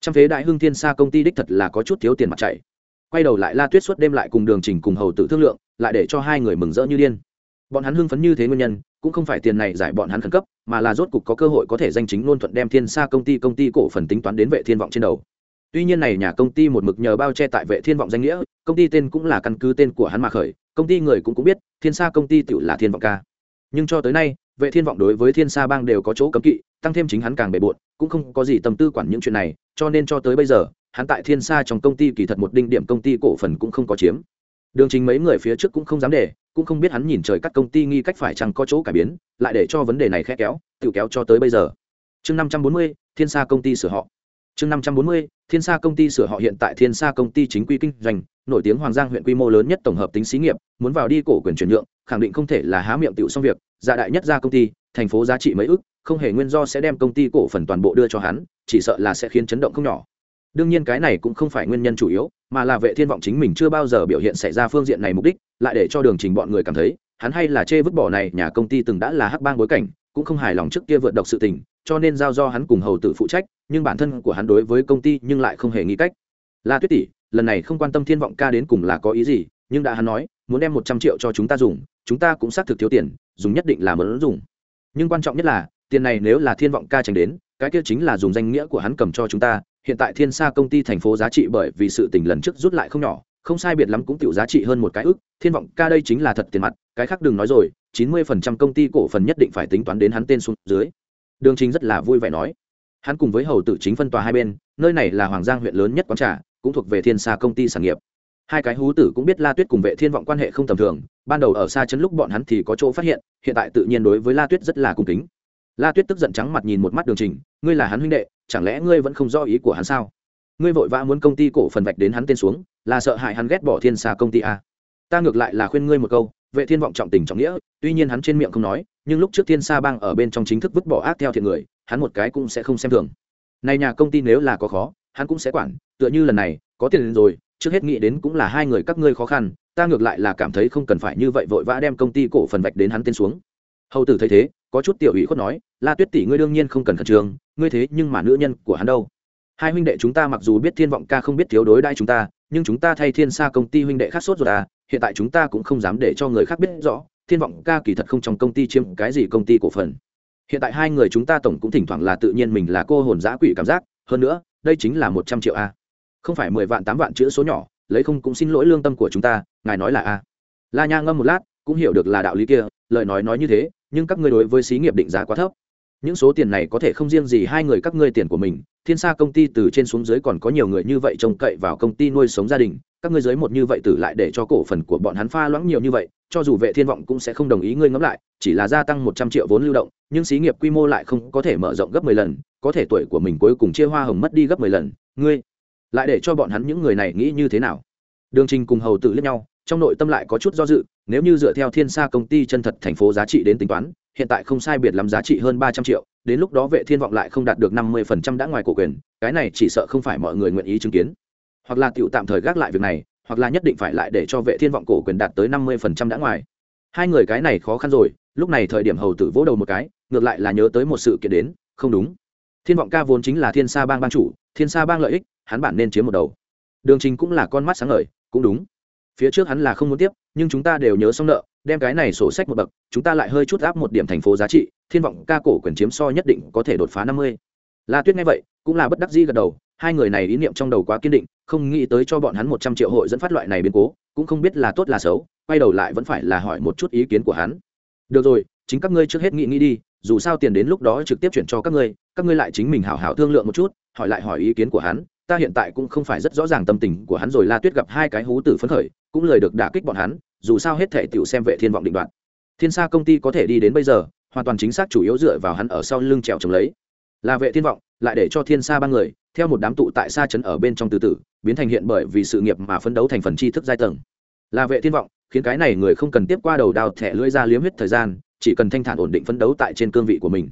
Trong phế đại hưng thiên xa công ty đích thật là có chút thiếu tiền mặt chạy. Quay đầu lại la tuyết suốt đêm lại cùng đường trình cùng hầu tự thương lượng, lại để cho hai người mừng rỡ như điên bọn hắn hưng phấn như thế nguyên nhân, cũng không phải tiền này giải bọn hắn khẩn cấp, mà là rốt cục có cơ hội có thể danh chính ngôn thuận đem thiên xa công ty công ty cổ phần tính toán đến vệ thiên vọng trên đầu. Tuy nhiên này nhà công ty một mực nhờ bao che tại vệ thiên vọng danh nghĩa, công ty tên cũng là căn cứ tên của hắn mà khởi, công ty người cũng cũng biết, thiên sa công ty tự là thiên vọng ca. Nhưng cho tới nay, vệ thiên vọng đối với thiên sa bang đều có chỗ cấm kỵ, tăng thêm chính hắn càng bề bộn, cũng không có gì tâm tư quản những chuyện này, cho nên cho tới bây giờ, hắn tại thiên sa trong công ty kỳ thật một đinh điểm công ty cổ phần cũng không có chiếm đường chính mấy người phía trước cũng không dám để, cũng không biết hắn nhìn trời các công ty nghi cách phải chăng có chỗ cải biến, lại để cho vấn đề này khẽ kéo, tự kéo cho tới bây giờ. Chương năm trăm bốn mươi, thiên sa công ty sửa họ. Chương năm trăm bốn mươi, thiên sa công ty sửa họ hiện tại thiên sa công ty chính quy kinh doanh, nổi tiếng hoàng giang huyện quy mô lớn nhất tổng hợp tính xí nghiệp, muốn vào đi cổ quyền chuyển nhượng, khẳng định không thể là há miệng tiểu xong việc gia đại nhất ra công ty, thành phố giá trị mấy ức không hề nguyên do sẽ đem công ty cổ phần toàn bộ đưa cho hắn, chỉ sợ là sẽ khiến chấn động không nhỏ đương nhiên cái này cũng không phải nguyên nhân chủ yếu, mà là vệ thiên vọng chính mình chưa bao giờ biểu hiện xảy ra phương diện này mục đích, lại để cho đường trình bọn người cảm thấy, hắn hay là chê vứt bỏ này, nhà công ty từng đã là hắc bang bối cảnh, cũng không hài lòng trước kia vượt độc sự tình, cho nên giao do hắn cùng hầu tử phụ trách, nhưng bản thân của hắn đối với công ty nhưng lại không hề nghĩ cách. La tuyết tỷ, lần này không quan tâm thiên vọng ca đến cùng là có ý gì, nhưng đã hắn nói, muốn đem một trăm triệu cho chúng ta dùng, chúng ta cũng xác thực thiếu tiền, dùng nhất định là muốn dùng. Nhưng quan trọng nhất là, tiền này nếu là thiên vọng ca tránh đến, cái kia chính là dùng danh nghĩa của hắn cầm cho chúng ta hiện tại thiên sa công ty thành phố giá trị bởi vì sự tình lần trước rút lại không nhỏ, không sai biệt lắm cũng tiểu giá trị hơn một cái ức, thiên vọng ca đây chính là thật tiền mặt, cái khác đừng nói rồi, chín mươi phần trăm công ty cổ phần nhất định phải tính toán đến hắn tên xuống dưới. Đường chính rất là vui vẻ nói. Hắn cùng với hầu tử chính phân tòa hai bên, nơi này là hoàng giang huyện lớn nhất quán trà, cũng thuộc về thiên sa công ty sản nghiệp. Hai cái hú tử cũng biết la tuyết cùng vệ thiên vọng quan hệ không tầm thường, ban đầu ở xa chấn lúc bọn hắn thì có chỗ phát hiện hiện tại tự nhiên đối với la tuyết rất là cung kính la tuyết tức giận trắng mặt nhìn một mắt đường trình, ngươi là hắn huynh đệ, chẳng lẽ ngươi vẫn không rõ ý của hắn sao? Ngươi vội vã muốn công ty cổ phần vạch đến hắn tên xuống, là sợ hại hắn ghét bỏ thiên xa công ty à? ta ngược lại là khuyên ngươi một câu, vệ thiên vọng trọng tình trọng nghĩa, tuy nhiên hắn trên miệng không nói, nhưng lúc trước thiên sa bang ở bên trong chính thức vứt bỏ ác theo thiện người, hắn một cái cũng sẽ không xem thường. Này nhà công ty nếu là có khó, hắn cũng sẽ quản, tựa như lần này, có tiền rồi, trước hết nghĩ đến cũng là hai người các ngươi khó khăn, ta ngược lại là cảm thấy không cần phải như vậy vội vã đem công ty cổ phần vạch đến hắn tên xuống hầu tử thấy thế, có chút tiểu ủy khuất nói, la tuyết tỷ ngươi đương nhiên không cần khẩn trương, ngươi thế nhưng mà nữ nhân của hắn đâu. Hai huynh đệ chúng ta mặc dù biết thiên vọng ca không biết thiếu đối đãi chúng ta, nhưng chúng ta thay thiên xa công ty huynh đệ khác sốt rồi à hiện tại chúng ta cũng không dám để cho người khác biết rõ, thiên vọng ca kỳ thật không trong công ty chiếm cái gì công ty cổ phần. Hiện tại hai người chúng ta tổng cũng thỉnh thoảng là tự nhiên mình là cô hồn giã quỷ cảm giác, hơn nữa, đây chính là một trăm triệu a không phải mười vạn tám vạn chữ số nhỏ, lấy không cũng xin lỗi lương tâm của chúng ta, ngài nói là a la nha ngâm một lát, cũng hiểu được là đạo lý kia, lời nói nói như thế nhưng các ngươi đối với xí nghiệp định giá quá thấp. Những số tiền này có thể không riêng gì hai người các ngươi tiền của mình, thiên sa công ty từ trên xuống dưới còn có nhiều người như vậy trông cậy vào công ty nuôi sống gia đình, các ngươi dưới một như vậy tử lại để cho cổ phần của bọn hắn pha loãng nhiều như vậy, cho dù vệ thiên vọng cũng sẽ không đồng ý ngươi ngẫm lại, chỉ là gia tăng một trăm triệu vốn lưu động, nhưng xí nghiệp quy mô lại không có thể mở rộng gấp mười lần, có thể tuổi của mình cuối cùng chia hoa hồng mất đi gấp mười lần. Ngươi lại để cho bọn hắn những người này nghĩ như thế nào? Đường trình cùng hầu tử liếc nhau trong nội tâm lại có chút do dự, nếu như dựa theo thiên sa công ty chân thật thành phố giá trị đến tính toán, hiện tại không sai biệt lắm giá trị hơn ba trăm triệu, đến lúc đó vệ thiên vọng lại không đạt được năm mươi phần trăm đã ngoài cổ quyền, cái này chỉ sợ không phải mọi người nguyện ý chứng kiến. Hoặc là tiểu tạm thời gác lại việc này, hoặc là nhất định phải lại để cho vệ thiên vọng cổ quyền đạt tới năm mươi phần trăm đã ngoài. Hai người cái này khó khăn rồi, lúc này thời điểm hầu tử vỗ đầu một cái, ngược lại là nhớ tới một sự kiện đến, không đúng. Thiên vọng ca vốn chính là thiên sa bang ban chủ, thiên sa bang lợi ích, hắn bản nên chiếm một đầu. Đường trình cũng là con mắt sáng ngời, cũng đúng phía trước hắn là không muốn tiếp, nhưng chúng ta đều nhớ xong nợ, đem cái này sổ sách một bậc, chúng ta lại hơi chút áp một điểm thành phố giá trị, thiên vọng ca cổ quyền chiếm so nhất định có thể đột phá năm mươi. La tuyết nghe vậy, cũng là bất đắc dĩ gật đầu, hai người này ý niệm trong đầu quá kiên định, không nghĩ tới cho bọn hắn một trăm triệu hội dẫn phát loại này biến cố, cũng không biết là tốt là xấu, quay đầu lại vẫn phải là hỏi một chút ý kiến của hắn. Được rồi, chính các ngươi trước hết nghĩ nghĩ đi, dù sao tiền đến lúc đó trực tiếp chuyển cho các ngươi các ngươi lại chính mình hảo hảo thương lượng một chút, hỏi lại hỏi ý kiến của hắn, ta hiện tại cũng không phải rất rõ ràng tâm tình của hắn rồi. La tuyết gặp hai cái hú tử phấn khởi cũng lời được đả kích bọn hắn dù sao hết thể tiểu xem vệ thiên vọng định đoạn thiên sa công ty có thể đi đến bây giờ hoàn toàn chính xác chủ yếu dựa vào hắn ở sau lưng trèo trồng lấy. Là vệ thiên vọng lại để cho thiên sa ba người theo một đám tụ tại xa trấn ở bên trong từ tử, biến thành hiện bởi vì sự nghiệp mà phấn đấu thành phần tri thức giai tầng. Là vệ thiên vọng khiến cái này người không cần tiếp qua đầu đào thẻ lưỡi ra liếm huyết thời gian chỉ cần thanh thản ổn định phấn đấu tại trên cương vị của mình.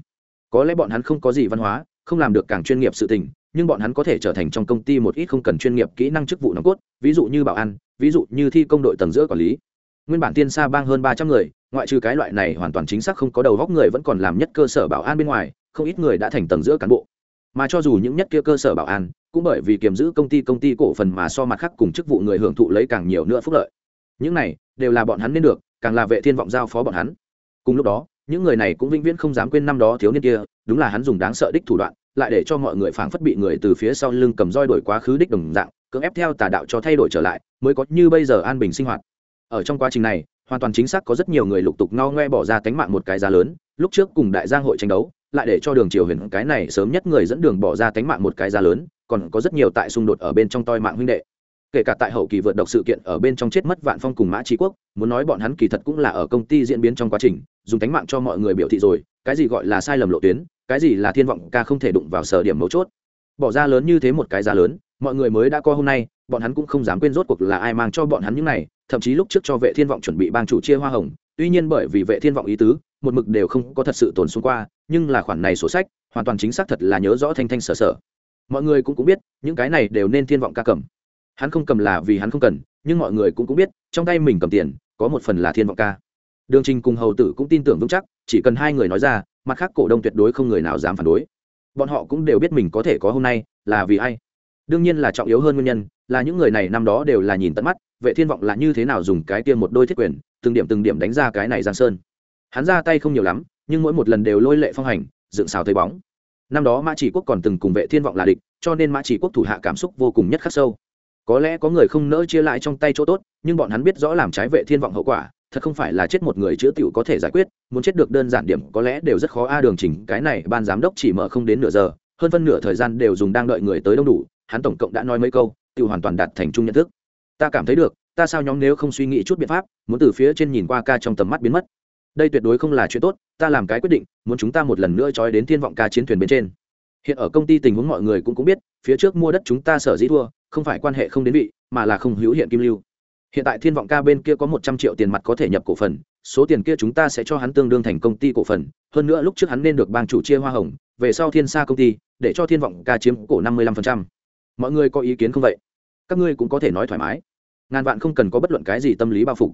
Có lẽ bọn hắn không có gì văn hóa không làm được càng chuyên nghiệp sự tình nhưng bọn hắn có thể trở thành trong công ty một ít không cần chuyên nghiệp kỹ năng chức vụ nòng cốt ví dụ như bảo an ví dụ như thi công đội tầng giữa quản lý. Nguyên bản tiên sa bang hơn ba trăm người, ngoại trừ cái loại này hoàn toàn chính xác không có đầu góc người vẫn còn làm nhất cơ sở bảo an bên ngoài, không ít người đã thành tầng giữa cán bộ. Mà cho dù những nhất kia cơ sở bảo an, cũng bởi vì kiềm giữ công ty công ty cổ phần mà so mặt khác cùng chức vụ người hưởng thụ lấy càng nhiều nữa phúc lợi. Những này, đều là bọn hắn nên được, càng là vệ thiên vọng giao phó bọn hắn. Cùng lúc đó, những người này cũng vĩnh viễn không dám quên năm đó thiếu niên kia, đúng là hắn dùng đáng sợ đích thủ đoạn, lại để cho mọi người phảng phất bị người từ phía sau lưng cầm roi đổi quá khứ đích đồng dạng cưỡng ép theo tà đạo cho thay đổi trở lại, mới có như bây giờ an bình sinh hoạt. Ở trong quá trình này, hoàn toàn chính xác có rất nhiều người lục tục no ngoe bỏ ra tánh mạng một cái giá lớn, lúc trước cùng đại giang hội tranh đấu, lại để cho đường triều huyền cái này sớm nhất người dẫn đường bỏ ra tánh mạng một cái giá lớn, còn có rất nhiều tại xung đột ở bên trong toi mạng huynh đệ. Kể cả tại hậu kỳ vượt độc sự kiện ở bên trong chết mất vạn phong cùng mã trí quốc, muốn nói bọn hắn kỳ thật cũng là ở công ty diễn biến trong quá trình, dùng tánh mạng cho mọi người biểu thị rồi, cái gì gọi là sai lầm lộ tuyến, cái gì là thiên vọng ca không thể đụng vào sở điểm mấu chốt bỏ ra lớn như thế một cái giá lớn, mọi người mới đã có hôm nay, bọn hắn cũng không dám quên rốt cuộc là ai mang cho bọn hắn những này, thậm chí lúc trước cho vệ thiên vọng chuẩn bị bang chủ chia hoa hồng, tuy nhiên bởi vì vệ thiên vọng ý tứ, một mực đều không có thật sự tồn xuống qua, nhưng là khoản này sổ sách, hoàn toàn chính xác thật là nhớ rõ thanh thanh sở sở. Mọi người cũng cũng biết, những cái này đều nên thiên vọng ca cầm. Hắn không cầm là vì hắn không cần, nhưng mọi người cũng cũng biết, trong tay mình cầm tiền, có một phần là thiên vọng ca. Đường trình cùng hầu tử cũng tin tưởng vững chắc, chỉ cần hai người nói ra, mặt khác cổ đông tuyệt đối không người nào dám phản đối bọn họ cũng đều biết mình có thể có hôm nay, là vì ai. Đương nhiên là trọng yếu hơn nguyên nhân, là những người này năm đó đều là nhìn tận mắt, vệ thiên vọng là như thế nào dùng cái tiêm một đôi thiết quyền, từng điểm từng điểm đánh ra cái này giang sơn. Hắn ra tay không nhiều lắm, nhưng mỗi một lần đều lôi lệ phong hành, dựng xào thấy bóng. Năm đó mã chỉ quốc còn từng cùng vệ thiên vọng là địch, cho nên mã chỉ quốc thủ hạ cảm xúc vô cùng nhất khắc sâu. Có lẽ có người không nỡ chia lại trong tay chỗ tốt, nhưng bọn hắn biết rõ làm trái vệ thiên vọng hậu quả thật không phải là chết một người chữa tiểu có thể giải quyết, muốn chết được đơn giản điểm có lẽ đều rất khó. A đường chỉnh, cái này ban giám đốc chỉ mở không đến nửa giờ, hơn phân nửa thời gian đều dùng đang đợi người tới đông đủ, hắn tổng cộng đã nói mấy câu, tiểu hoàn toàn đạt thành chung nhận thức. Ta cảm thấy được, ta sao nhóm nếu không suy nghĩ chút biện pháp, muốn từ phía trên nhìn qua ca trong tầm mắt biến mất. Đây tuyệt đối không là chuyện tốt, ta làm cái quyết định, muốn chúng ta một lần nữa trói đến thiên vọng ca chiến thuyền bên trên. Hiện ở công ty tình huống mọi người cũng cũng biết, phía trước mua đất chúng ta sở dĩ thua, không phải quan hệ không đến vị, mà là không hữu hiện kim lưu hiện tại thiên vọng ca bên kia có một trăm triệu tiền mặt có thể nhập cổ phần, số tiền kia chúng ta sẽ cho hắn tương đương thành công ty cổ phần. Hơn nữa lúc trước hắn nên được bang chủ chia hoa hồng, về sau thiên sa công ty, để cho thiên vọng ca chiếm cổ năm mươi lăm phần trăm. Mọi người có ý kiến không vậy? Các ngươi cũng có thể nói thoải mái. Ngàn vạn không cần có bất luận cái gì tâm lý bao phục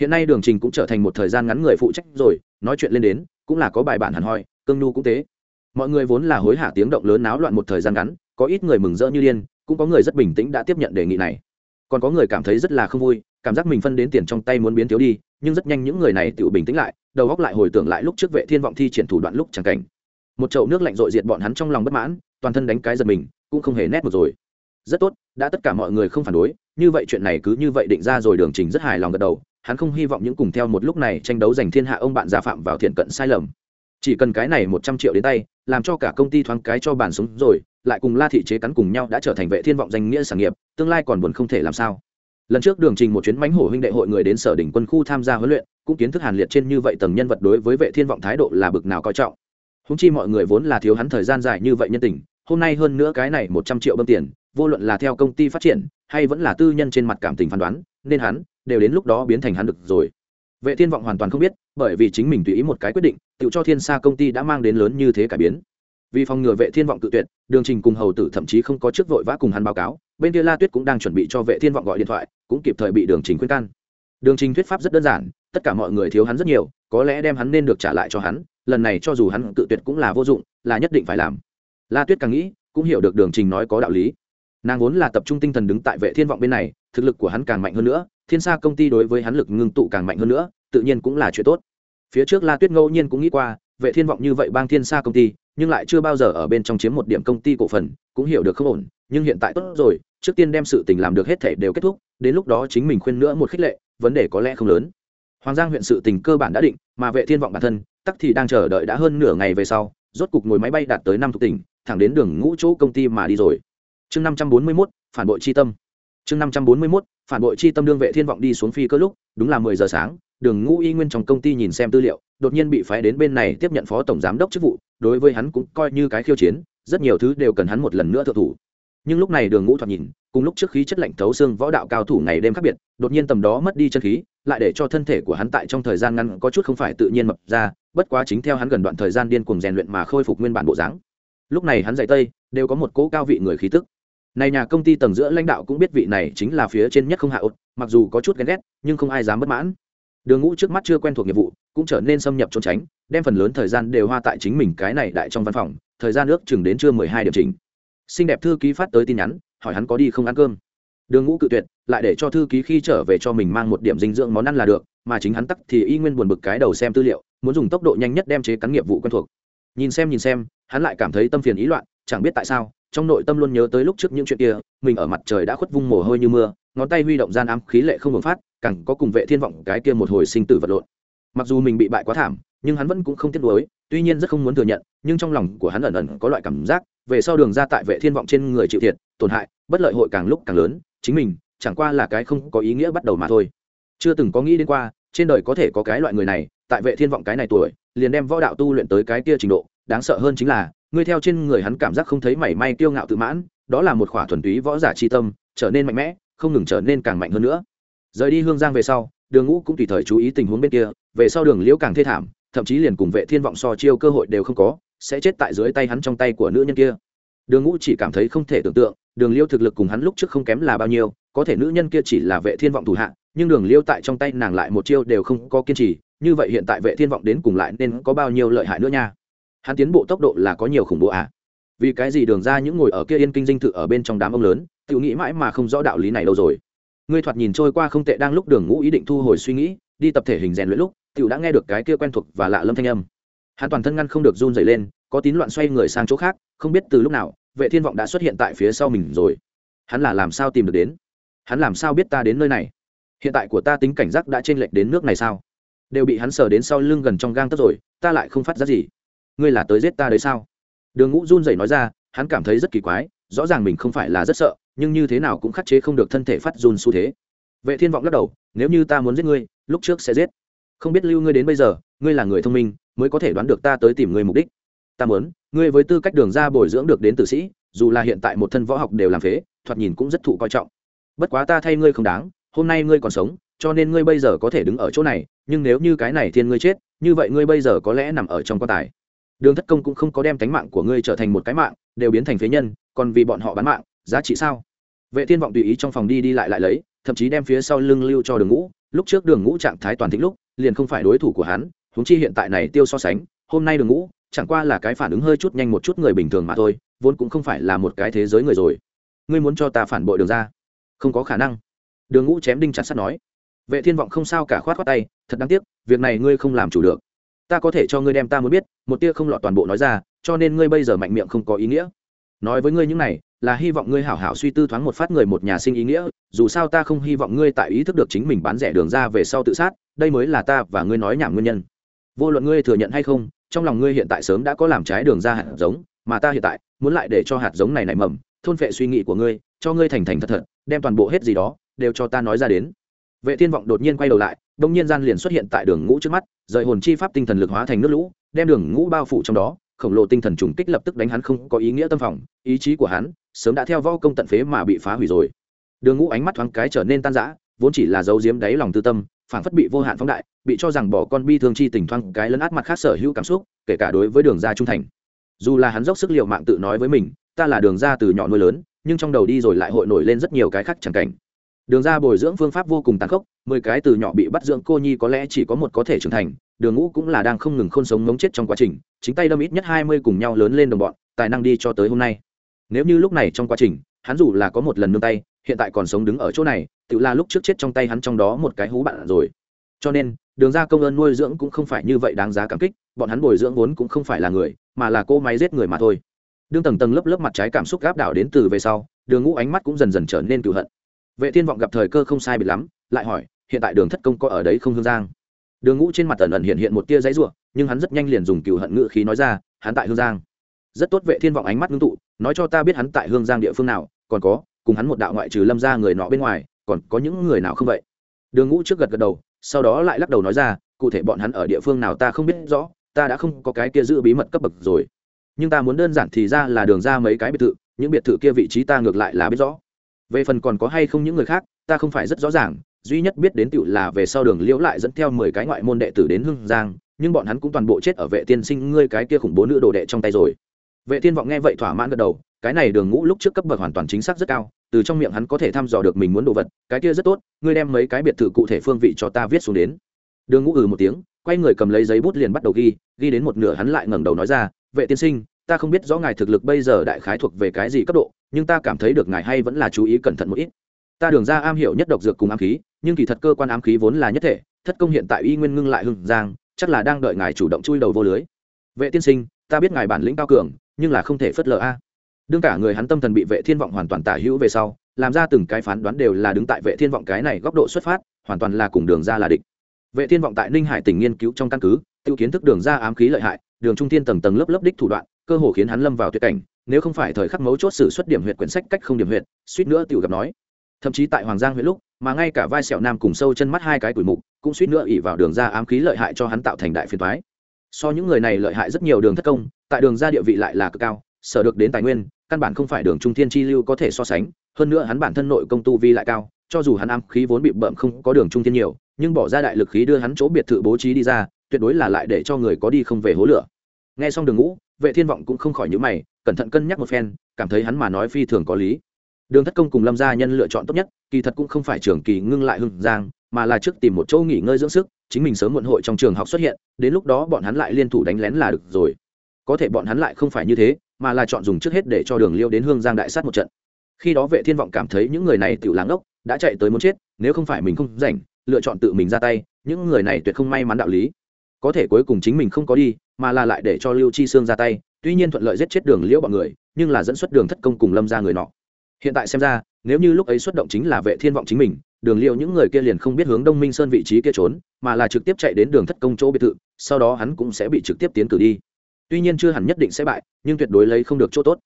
hiện nay đường trình cũng trở thành một thời gian ngắn người phụ trách rồi, nói chuyện lên đến, cũng là có bài bản hẳn hoi, cương nhu cũng thế. Mọi người vốn là hối hả tiếng động lớn náo loạn một thời gian ngắn, có ít người mừng rỡ như điên, cũng có người rất bình tĩnh đã tiếp nhận đề nghị này còn có người cảm thấy rất là không vui, cảm giác mình phân đến tiền trong tay muốn biến thiếu đi, nhưng rất nhanh những người này tự bình tĩnh lại, đầu góc lại hồi tưởng lại lúc trước vệ thiên vọng thi triển thủ đoạn lúc chẳng cảnh. Một chậu nước lạnh rội diệt bọn hắn trong lòng bất mãn, toàn thân đánh cái giật mình, cũng không hề nét một rồi. Rất tốt, đã tất cả mọi người không phản đối, như vậy chuyện này cứ như vậy định ra rồi đường trình rất hài lòng gật đầu, hắn không hy vọng những cùng theo một lúc này tranh đấu giành thiên hạ ông bạn gia phạm vào thiện cận sai lầm chỉ cần cái này một trăm triệu đến tay, làm cho cả công ty thoáng cái cho bản súng rồi, lại cùng la thị chế cắn cùng nhau đã trở thành vệ thiên vọng danh nghĩa sản nghiệp, tương lai còn buồn không thể làm sao. Lần trước đường trình một chuyến mánh hổ huynh đệ hội người đến sở đỉnh quân khu tham gia huấn luyện, cũng kiến thức hàn liệt trên như vậy tầng nhân vật đối với vệ thiên vọng thái độ là bực nào coi trọng. Húng chi mọi người vốn là thiếu hắn thời gian dài như vậy nhân tình, hôm nay hơn nữa cái này một trăm triệu bơm tiền, vô luận là theo công ty phát triển, hay vẫn là tư nhân trên mặt cảm tình phán đoán, nên hắn đều đến lúc đó biến thành hắn được rồi vệ thiên vọng hoàn toàn không biết, bởi vì chính mình tùy ý một cái quyết định, tự cho thiên sa công ty đã mang đến lớn như thế cải biến. Vì phòng ngừa vệ thiên vọng tự tuyệt, đường trình cùng hầu tử thậm chí không có trước vội vã cùng hắn báo cáo, bên kia la tuyết cũng đang chuẩn bị cho vệ thiên vọng gọi điện thoại, cũng kịp thời bị đường trình khuyên can. Đường trình thuyết pháp rất đơn giản, tất cả mọi người thiếu hắn rất nhiều, có lẽ đem hắn nên được trả lại cho hắn, lần này cho dù hắn tự tuyệt cũng là vô dụng, là nhất định phải làm. La tuyết càng nghĩ, cũng hiểu được đường trình nói có đạo lý. Nàng vốn là tập trung tinh thần đứng tại vệ thiên vọng bên này, thực lực của hắn càng mạnh hơn nữa thiên sa công ty đối với hắn lực ngưng tụ càng mạnh hơn nữa tự nhiên cũng là chuyện tốt. Phía trước la tuyết ngẫu nhiên cũng nghĩ qua vệ thiên vọng như vậy bang thiên sa công ty nhưng lại chưa bao giờ ở bên trong chiếm một điểm công ty cổ phần cũng hiểu được không ổn nhưng hiện tại tốt rồi trước tiên đem sự tình làm được hết thể đều kết thúc đến lúc đó chính mình khuyên nữa một khích lệ vấn đề có lẽ không lớn. Hoàng giang huyện sự tình cơ bản đã định mà vệ thiên vọng bản thân tắc thì đang chờ đợi đã hơn nửa ngày về sau rốt cục ngồi máy bay đạt tới năm thuộc tỉnh thẳng đến đường ngũ chỗ công ty mà đi rồi. Chương năm trăm bốn mươi 541, phản bội chi tâm. Chương năm trăm bốn mươi 541, phản bội chi tâm đương vệ thiên vọng đi xuống phi cơ lúc, đúng là mười giờ sáng, đường ngũ y nguyên trong công ty nhìn xem tư liệu, đột nhiên bị phái đến bên này tiếp nhận phó tổng giám đốc chức vụ, đối với hắn cũng coi như cái khiêu chiến, rất nhiều thứ đều cần hắn một lần nữa thượng thủ. Nhưng lúc này đường ngũ thoạt nhìn, cùng lúc trước khí chất lạnh thấu xương võ đạo cao thủ ngày đêm khác biệt, đột nhiên tầm đó mất đi chân khí, lại để cho thân thể của hắn tại trong thời gian ngắn có chút không phải tự nhiên mập ra, bất quá chính theo hắn gần đoạn thời gian điên cuồng rèn luyện mà khôi phục nguyên bản bộ dáng. Lúc này hắn dạy tây, đều có một cỗ cao vị người khí tức này nhà công ty tầng giữa lãnh đạo cũng biết vị này chính là phía trên nhất không hạ ụt, mặc dù có chút ghen ghét nhưng không ai dám bất mãn. Đường ngũ trước mắt chưa quen thuộc nghiệp vụ cũng trở nên xâm nhập trốn tránh đem phần lớn thời gian đều hoa tại chính mình cái này đại trong văn phòng thời gian ước chừng đến trưa mười hai điểm chính, xinh đẹp thư ký phát tới tin nhắn hỏi hắn có đi không ăn cơm. Đường ngũ cự tuyệt lại để cho thư ký khi trở về cho mình mang một điểm dinh dưỡng món ăn là được mà chính hắn tắc thì y nguyên buồn bực cái đầu xem tư liệu muốn dùng tốc độ nhanh nhất đem chế cắn nghiệp vụ quen thuộc. Nhìn xem nhìn xem hắn lại cảm thấy tâm phiền ý loạn chẳng biết tại sao trong nội tâm luôn nhớ tới lúc trước những chuyện kia, mình ở mặt trời đã khuất vung mồ hôi như mưa, ngón tay huy động gian ám khí lệ không ngừng phát, càng có cùng vệ thiên vọng cái kia một hồi sinh tử vật lộn. Mặc dù mình bị bại quá thảm, nhưng hắn vẫn cũng không tiếc nuối, tuy nhiên rất không muốn thừa nhận, nhưng trong lòng của hắn ẩn ẩn có loại cảm giác, về sau đường ra tại vệ thiên vọng trên người chịu thiệt, tổn hại, bất lợi hội càng lúc càng lớn, chính mình, chẳng qua là cái không có ý nghĩa bắt đầu mà thôi. Chưa từng có nghĩ đến qua, trên đời có thể có cái loại người này, tại vệ thiên vọng cái này tuổi, liền đem võ đạo tu luyện tới cái kia trình độ, đáng sợ hơn chính là ngươi theo trên người hắn cảm giác không thấy mảy may kiêu ngạo tự mãn, đó là một khỏa thuần túy võ giả chi tâm, trở nên mạnh mẽ, không ngừng trở nên càng mạnh hơn nữa. Rời đi hương giang về sau, đường ngũ cũng tùy thời chú ý tình huống bên kia, về sau đường liễu càng thê thảm, thậm chí liền cùng vệ thiên vọng so chiêu cơ hội đều không có, sẽ chết tại dưới tay hắn trong tay của nữ nhân kia. Đường ngũ chỉ cảm thấy không thể tưởng tượng, đường Liễu thực lực cùng hắn lúc trước không kém là bao nhiêu, có thể nữ nhân kia chỉ là vệ thiên vọng thủ hạ, nhưng đường Liễu tại trong tay nàng lại một chiêu đều không có kiên trì, như vậy hiện tại vệ thiên vọng đến cùng lại nên có bao nhiêu lợi hại nữa nha hắn tiến bộ tốc độ là có nhiều khủng bố à? Vì cái gì đường ra những ngồi ở kia yên kinh dinh thự ở bên trong đám ông lớn tự nghĩ mãi mà không rõ đạo lý này đâu rồi? Ngươi thoạt nhìn trôi qua không tệ đang lúc đường ngũ ý định thu hồi suy nghĩ, đi tập thể hình rèn luyện lúc, tiểu đã nghe được cái kia quen thuộc và lạ lâm thanh âm. Hắn toàn thân ngăn không được run dày lên, có tín loạn xoay người sang chỗ khác, không biết từ lúc nào, vệ thiên vọng đã xuất hiện tại phía sau mình rồi. Hắn là làm sao tìm được đến? Hắn làm sao biết ta đến nơi này? Hiện tại của ta tính cảnh giác đã trên lệch đến nước này sao? Đều bị hắn sờ đến sau lưng gần trong gang tất rồi, ta lại không phát ra gì ngươi là tới giết ta đấy sao? Đường ngũ run rẩy nói ra, hắn cảm thấy rất kỳ quái, rõ ràng mình không phải là rất sợ, nhưng như thế nào cũng khắc chế không được thân thể phát run xu thế. Vệ thiên vọng lắc đầu, nếu như ta muốn giết ngươi, lúc trước sẽ giết. Không biết lưu ngươi đến bây giờ, ngươi là người thông minh, mới có thể đoán được ta tới tìm ngươi mục đích. Ta muốn, ngươi với tư cách đường ra bồi dưỡng được đến tử sĩ, dù là hiện tại một thân võ học đều làm phế, thoạt nhìn cũng rất thụ coi trọng. Bất quá ta thay ngươi không đáng, hôm nay ngươi còn sống, cho nên ngươi bây giờ có thể đứng ở chỗ này, nhưng nếu như cái này thiên ngươi chết, như vậy ngươi bây giờ có lẽ nằm ở trong quan tài đường thất công cũng không có đem cánh mạng của ngươi trở thành một cái mạng, đều biến thành phế nhân, còn vì bọn họ bán mạng, giá trị sao? Vệ thiên vọng tùy ý trong phòng đi đi lại lại lấy, thậm chí đem phía sau lưng lưu cho đường ngũ, lúc trước đường ngũ trạng thái toàn thịnh lúc, liền không phải đối thủ của hắn, huống chi hiện tại này tiêu so sánh, hôm nay đường ngũ, chẳng qua là cái phản ứng hơi chút nhanh một chút người bình thường mà thôi, vốn cũng không phải là một cái thế giới người rồi. Ngươi muốn cho ta phản bội đường ra? Không có khả năng. Đường ngũ chém đinh chặt sắt nói. Vệ thiên vọng không sao cả khoát khoát tay, thật đáng tiếc, việc này ngươi không làm chủ được ta có thể cho ngươi đem ta muốn biết, một tia không lọt toàn bộ nói ra, cho nên ngươi bây giờ mạnh miệng không có ý nghĩa. Nói với ngươi những này, là hy vọng ngươi hảo hảo suy tư thoáng một phát người một nhà sinh ý nghĩa, dù sao ta không hy vọng ngươi tại ý thức được chính mình bán rẻ đường ra về sau tự sát, đây mới là ta và ngươi nói nhảm nguyên nhân. Vô luận ngươi thừa nhận hay không, trong lòng ngươi hiện tại sớm đã có làm trái đường ra hạt giống, mà ta hiện tại muốn lại để cho hạt giống này nảy mầm, thôn phệ suy nghĩ của ngươi, cho ngươi thành thành thật thật, đem toàn bộ hết gì đó đều cho ta nói ra đến vệ thiên vọng đột nhiên quay đầu lại, đông nhiên gian liền xuất hiện tại đường ngũ trước mắt, rời hồn chi pháp tinh thần lực hóa thành nước lũ, đem đường ngũ bao phủ trong đó, khổng lồ tinh thần trùng kích lập tức đánh hắn không có ý nghĩa tâm phòng, ý chí của hắn sớm đã theo võ công tận phế mà bị phá hủy rồi. Đường ngũ ánh mắt thoáng cái trở nên tan rã, vốn chỉ là dấu diếm đáy lòng tư tâm phản phất bị vô hạn phóng đại, bị cho rằng bỏ con bi thương chi tình thoáng cái lấn át mặt khác sở hữu cảm xúc, kể cả đối với đường gia trung thành. Dù là hắn dốc sức liệu mạng tự nói với mình, ta là đường gia từ nhỏ nuôi lớn, nhưng trong đầu đi rồi lại hội nổi lên rất nhiều cái khác chẳng cảnh đường ra bồi dưỡng phương pháp vô cùng tàn khốc, mười cái từ nhỏ bị bắt dưỡng cô nhi có lẽ chỉ có một có thể trưởng thành, đường ngũ cũng là đang không ngừng khôn sống mống chết trong quá trình, chính tay đâm ít nhất hai mươi cùng nhau lớn lên đồng bọn, tài năng đi cho tới hôm nay. Nếu như lúc này trong quá trình, hắn dù là có một lần nương tay, hiện tại còn sống đứng ở chỗ này, tự là lúc trước chết trong tay hắn trong đó một cái hú bạn rồi. Cho nên, đường ra công ơn nuôi dưỡng cũng không phải như vậy đáng giá cảm kích, bọn hắn bồi dưỡng vốn cũng không phải là người, mà là cô máy giết người mà thôi. Đương tầng tầng lớp lớp mặt trái cảm xúc gáp đảo đến từ về sau, đường ngũ ánh mắt cũng dần dần trở nên cựu hận vệ thiên vọng gặp thời cơ không sai bị lắm, lại hỏi, hiện tại đường thất công có ở đấy không hương giang? Đường ngũ trên mặt ẩn ẩn hiện hiện một tia giấy ruộng nhưng hắn rất nhanh liền dùng cựu hận ngữ khí nói ra, hắn tại hương giang. Rất tốt, vệ thiên vọng ánh mắt ngưng tụ, nói cho ta biết hắn tại hương giang địa phương nào, còn có, cùng hắn một đạo ngoại trừ lâm ra người nọ bên ngoài, còn có những người nào không vậy? Đường ngũ trước gật gật đầu, sau đó lại lắc đầu nói ra, cụ thể bọn hắn ở địa phương nào ta không biết rõ, ta đã không có cái kia giữ bí mật cấp bậc rồi. Nhưng ta muốn đơn giản thì ra là đường ra mấy cái biệt thự, những biệt thự kia vị trí ta ngược lại là biết rõ về phần còn có hay không những người khác, ta không phải rất rõ ràng, duy nhất biết đến tựu là về sau đường liễu lại dẫn theo mười cái ngoại môn đệ tử đến hưng giang, nhưng bọn hắn cũng toàn bộ chết ở vệ tiên sinh ngươi cái kia khủng bố nữ đồ đệ trong tay rồi. Vệ tiên vọng nghe vậy thỏa mãn gật đầu, cái này đường ngũ lúc trước cấp bậc hoàn toàn chính xác rất cao, từ trong miệng hắn có thể thăm dò được mình muốn đồ vật, cái kia rất tốt, ngươi đem mấy cái biệt thự cụ thể phương vị cho ta viết xuống đến. Đường ngũ ừ một tiếng, quay người cầm lấy giấy bút liền bắt đầu ghi ghi đến một nửa hắn lại ngẩng đầu nói ra, vệ tiên sinh ta không biết rõ ngài thực lực bây giờ đại khái thuộc về cái gì cấp độ, nhưng ta cảm thấy được ngài hay vẫn là chú ý cẩn thận một ít. Ta đường ra am hiểu nhất độc dược cùng ám khí, nhưng kỳ thật cơ quan ám khí vốn là nhất thể, thất công hiện tại y nguyên ngưng lại hưng giang, chắc là đang đợi ngài chủ động chui đầu vô lưới. Vệ tiên sinh, ta biết ngài bản lĩnh cao cường, nhưng là không thể phớt lờ a. Đương cả người hắn tâm thần bị vệ thiên vọng hoàn toàn tả hữu về sau, làm ra từng cái phán đoán đều là đứng tại vệ thiên vọng cái này góc độ xuất phát, hoàn toàn là cùng đường ra là địch. Vệ thiên vọng tại ninh hải tỉnh nghiên cứu trong căn cứ, tiêu kiến thức đường ra ám khí lợi hại, đường trung thiên tầng tầng lớp lớp đích thủ đoạn cơ hồ khiến hắn lâm vào tuyệt cảnh, nếu không phải thời khắc mấu chốt xử xuất điểm huyện quyển sách cách không điểm huyện suýt nữa tiểu gặp nói. Thậm chí tại hoàng giang huyện lúc, mà ngay cả vai sẹo nam cùng sâu chân mắt hai cái tuổi mục, cũng suýt nữa ỉ vào đường ra ám khí lợi hại cho hắn tạo thành đại phiền thoái so những người này lợi hại rất nhiều đường thất công, tại đường ra địa vị lại là cực cao, sở được đến tài nguyên, căn bản không phải đường trung thiên chi lưu có thể so sánh, hơn nữa hắn bản thân nội công tu vi lại cao, cho dù hắn ám khí vốn bị bợm không có đường trung thiên nhiều, nhưng bỏ ra đại lực khí đưa hắn chỗ biệt thự bố trí đi ra, tuyệt đối là lại để cho người có đi không về hố lửa nghe xong đường ngũ, vệ thiên vọng cũng không khỏi nhữ mày, cẩn thận cân nhắc một phen, cảm thấy hắn mà nói phi thường có lý. Đường thất công cùng lâm gia nhân lựa chọn tốt nhất, kỳ thật cũng không phải trường kỳ ngưng lại hưng giang, mà là trước tìm một chỗ nghỉ ngơi dưỡng sức, chính mình sớm muộn hội trong trường học xuất hiện, đến lúc đó bọn hắn lại liên thủ đánh lén là được rồi. Có thể bọn hắn lại không phải như thế, mà là chọn dùng trước hết để cho đường liêu đến hương giang đại sát một trận. Khi đó vệ thiên vọng cảm thấy những người này tự láng ốc, đã chạy tới muốn chết, nếu không phải mình không rảnh, lựa chọn tự mình ra tay, những người này tuyệt không may mắn đạo lý có thể cuối cùng chính mình không có đi, mà là lại để cho lưu chi sương ra tay, tuy nhiên thuận lợi giết chết đường liễu bọn người, nhưng là dẫn xuất đường thất công cùng lâm ra người nọ. Hiện tại xem ra, nếu như lúc ấy xuất động chính là vệ thiên vọng chính mình, đường liễu những người kia liền không biết hướng đông minh sơn vị trí kia trốn, mà là trực tiếp chạy đến đường thất công chỗ biệt thự, sau đó hắn cũng sẽ bị trực tiếp tiến cử đi. Tuy nhiên chưa hẳn nhất định sẽ bại, nhưng tuyệt đối lấy không được chỗ tốt.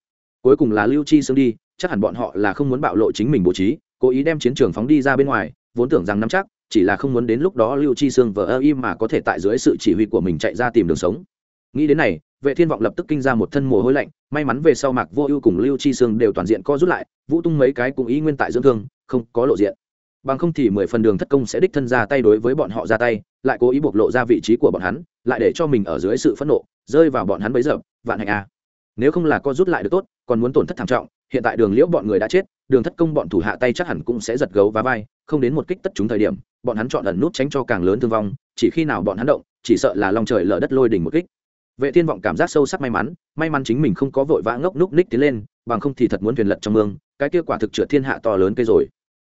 Cuối cùng là lưu chi sương đi, chắc hẳn bọn họ là không muốn bạo lộ chính mình bố trí, cố ý đem chiến trường phóng đi ra bên ngoài, vốn tưởng rằng nắm chắc chỉ là không muốn đến lúc đó lưu chi sương vờ ơ im mà có thể tại dưới sự chỉ huy của mình chạy ra tìm đường sống. Nghĩ đến này, vệ thiên vọng lập tức kinh ra một thân mồ hôi lạnh, may mắn về sau mạc vô ưu cùng lưu chi sương đều toàn diện co rút lại, vũ tung mấy cái cũng ý nguyên tại dưỡng thương, không có lộ diện. Bằng không thì mười phần đường thất công sẽ đích thân ra tay đối với bọn họ ra tay, lại cố ý bộc lộ ra vị trí của bọn hắn, lại để cho mình ở dưới sự phẫn nộ, rơi vào bọn hắn bấy giờ, vạn hạnh a nếu không là co rút lại được tốt, còn muốn tổn thất thảm trọng, hiện tại đường liễu bọn người đã chết, đường thất công bọn thủ hạ tay chắc hẳn cũng sẽ giật gấu và vai, không đến một kích tất chúng thời điểm bọn hắn chọn ẩn nút tránh cho càng lớn thương vong, chỉ khi nào bọn hắn động, chỉ sợ là lòng trời lở đất lôi đỉnh một kích. Vệ thiên vọng cảm giác sâu sắc may mắn may mắn chính mình không có vội vã ngốc núc ních tiến lên, bằng không thì thật muốn thuyền lật trong mương, cái kia quả thực trượt thiên hạ to lớn cây rồi.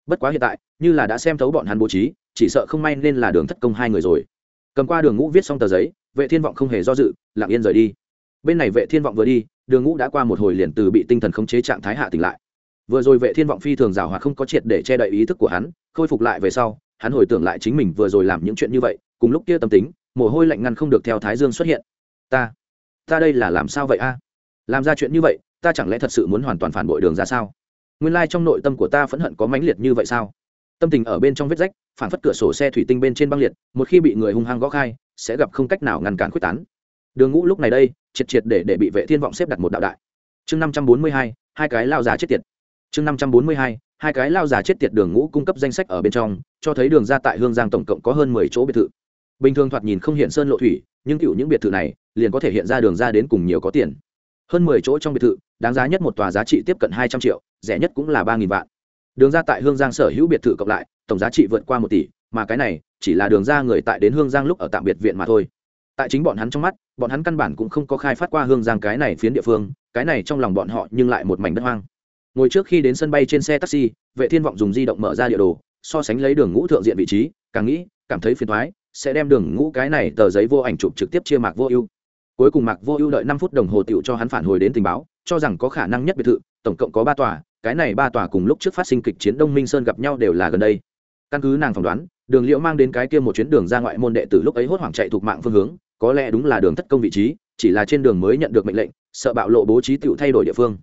Bất quá hiện tại, như là đã xem thấu bọn hắn bố trí, chỉ sợ không may nên là đường thất công hai người rồi. Cầm qua đường ngũ viết xong tờ giấy, vệ thiên vọng không hề do dự, lặng yên rời đi. Bên này vệ thiên vọng vừa đi, đường ngũ đã qua một hồi liền từ bị tinh thần khống chế trạng thái hạ tỉnh lại. Vừa rồi vệ thiên vọng phi thường rào hoạt không có triệt để che đậy ý thức của hắn, khôi phục lại về sau hắn hồi tưởng lại chính mình vừa rồi làm những chuyện như vậy, cùng lúc kia tâm tính, mồ hôi lạnh ngăn không được theo thái dương xuất hiện. Ta ta đây là làm sao vậy a? Làm ra chuyện như vậy, ta chẳng lẽ thật sự muốn hoàn toàn phản bội đường ra sao? Nguyên lai trong nội tâm của ta phẫn hận có mãnh liệt như vậy sao? Tâm tình ở bên trong vết rách, phản phất cửa sổ xe thủy tinh bên trên băng liệt, một khi bị người hung hăng gõ khai, sẽ gặp không cách nào ngăn cản quyết tán. Đường ngũ lúc này đây, triệt triệt để để bị vệ thiên vọng xếp đặt một đạo đại. Chương năm trăm bốn mươi hai hai cái lao già chết tiệt. Chương năm trăm bốn mươi hai hai cái lao già chết tiệt đường ngũ cung cấp danh sách ở bên trong, cho thấy đường ra tại hương giang tổng cộng có hơn mười chỗ biệt thự. Bình thường thoạt nhìn không hiện sơn lộ thủy, nhưng cựu những biệt thự này liền có thể hiện ra đường ra đến cùng nhiều có tiền. Hơn mười chỗ trong biệt thự, đáng giá nhất một tòa giá trị tiếp cận hai trăm triệu, rẻ nhất cũng là ba nghìn vạn. Đường ra tại hương giang sở hữu biệt thự cộng lại, tổng giá trị vượt qua một tỷ, mà cái này chỉ là đường ra người tại đến hương giang lúc ở tạm biệt viện mà thôi. Tại chính bọn hắn trong mắt, bọn hắn căn bản cũng không có khai phát qua hương giang cái này phiến địa phương, cái này trong lòng bọn họ nhưng lại một mảnh đất hoang ngồi trước khi đến sân bay trên xe taxi, vệ thiên vọng dùng di động mở ra địa đồ, so sánh lấy đường ngũ thượng diện vị trí, càng nghĩ, cảm thấy phiền thoái sẽ đem đường ngũ cái này tờ giấy vô ảnh chụp trực tiếp chia mạc vô ưu. Cuối cùng mạc vô ưu đợi năm phút đồng hồ tiểu cho hắn phản hồi đến tình báo, cho rằng có khả năng nhất biệt thự, tổng cộng có ba tòa, cái này ba tòa cùng lúc trước phát sinh kịch chiến đông minh sơn gặp nhau đều là gần đây. Căn cứ nàng phỏng đoán, đường liễu mang đến cái kia một chuyến đường ra ngoại môn đệ tử lúc ấy hốt hoảng chạy thuộc mạng phương hướng, có lẽ đúng là đường thất công vị trí, chỉ là trên đường mới nhận được mệnh lệnh, sợ bạo lộ bố trí tiểu thay đổi địa phương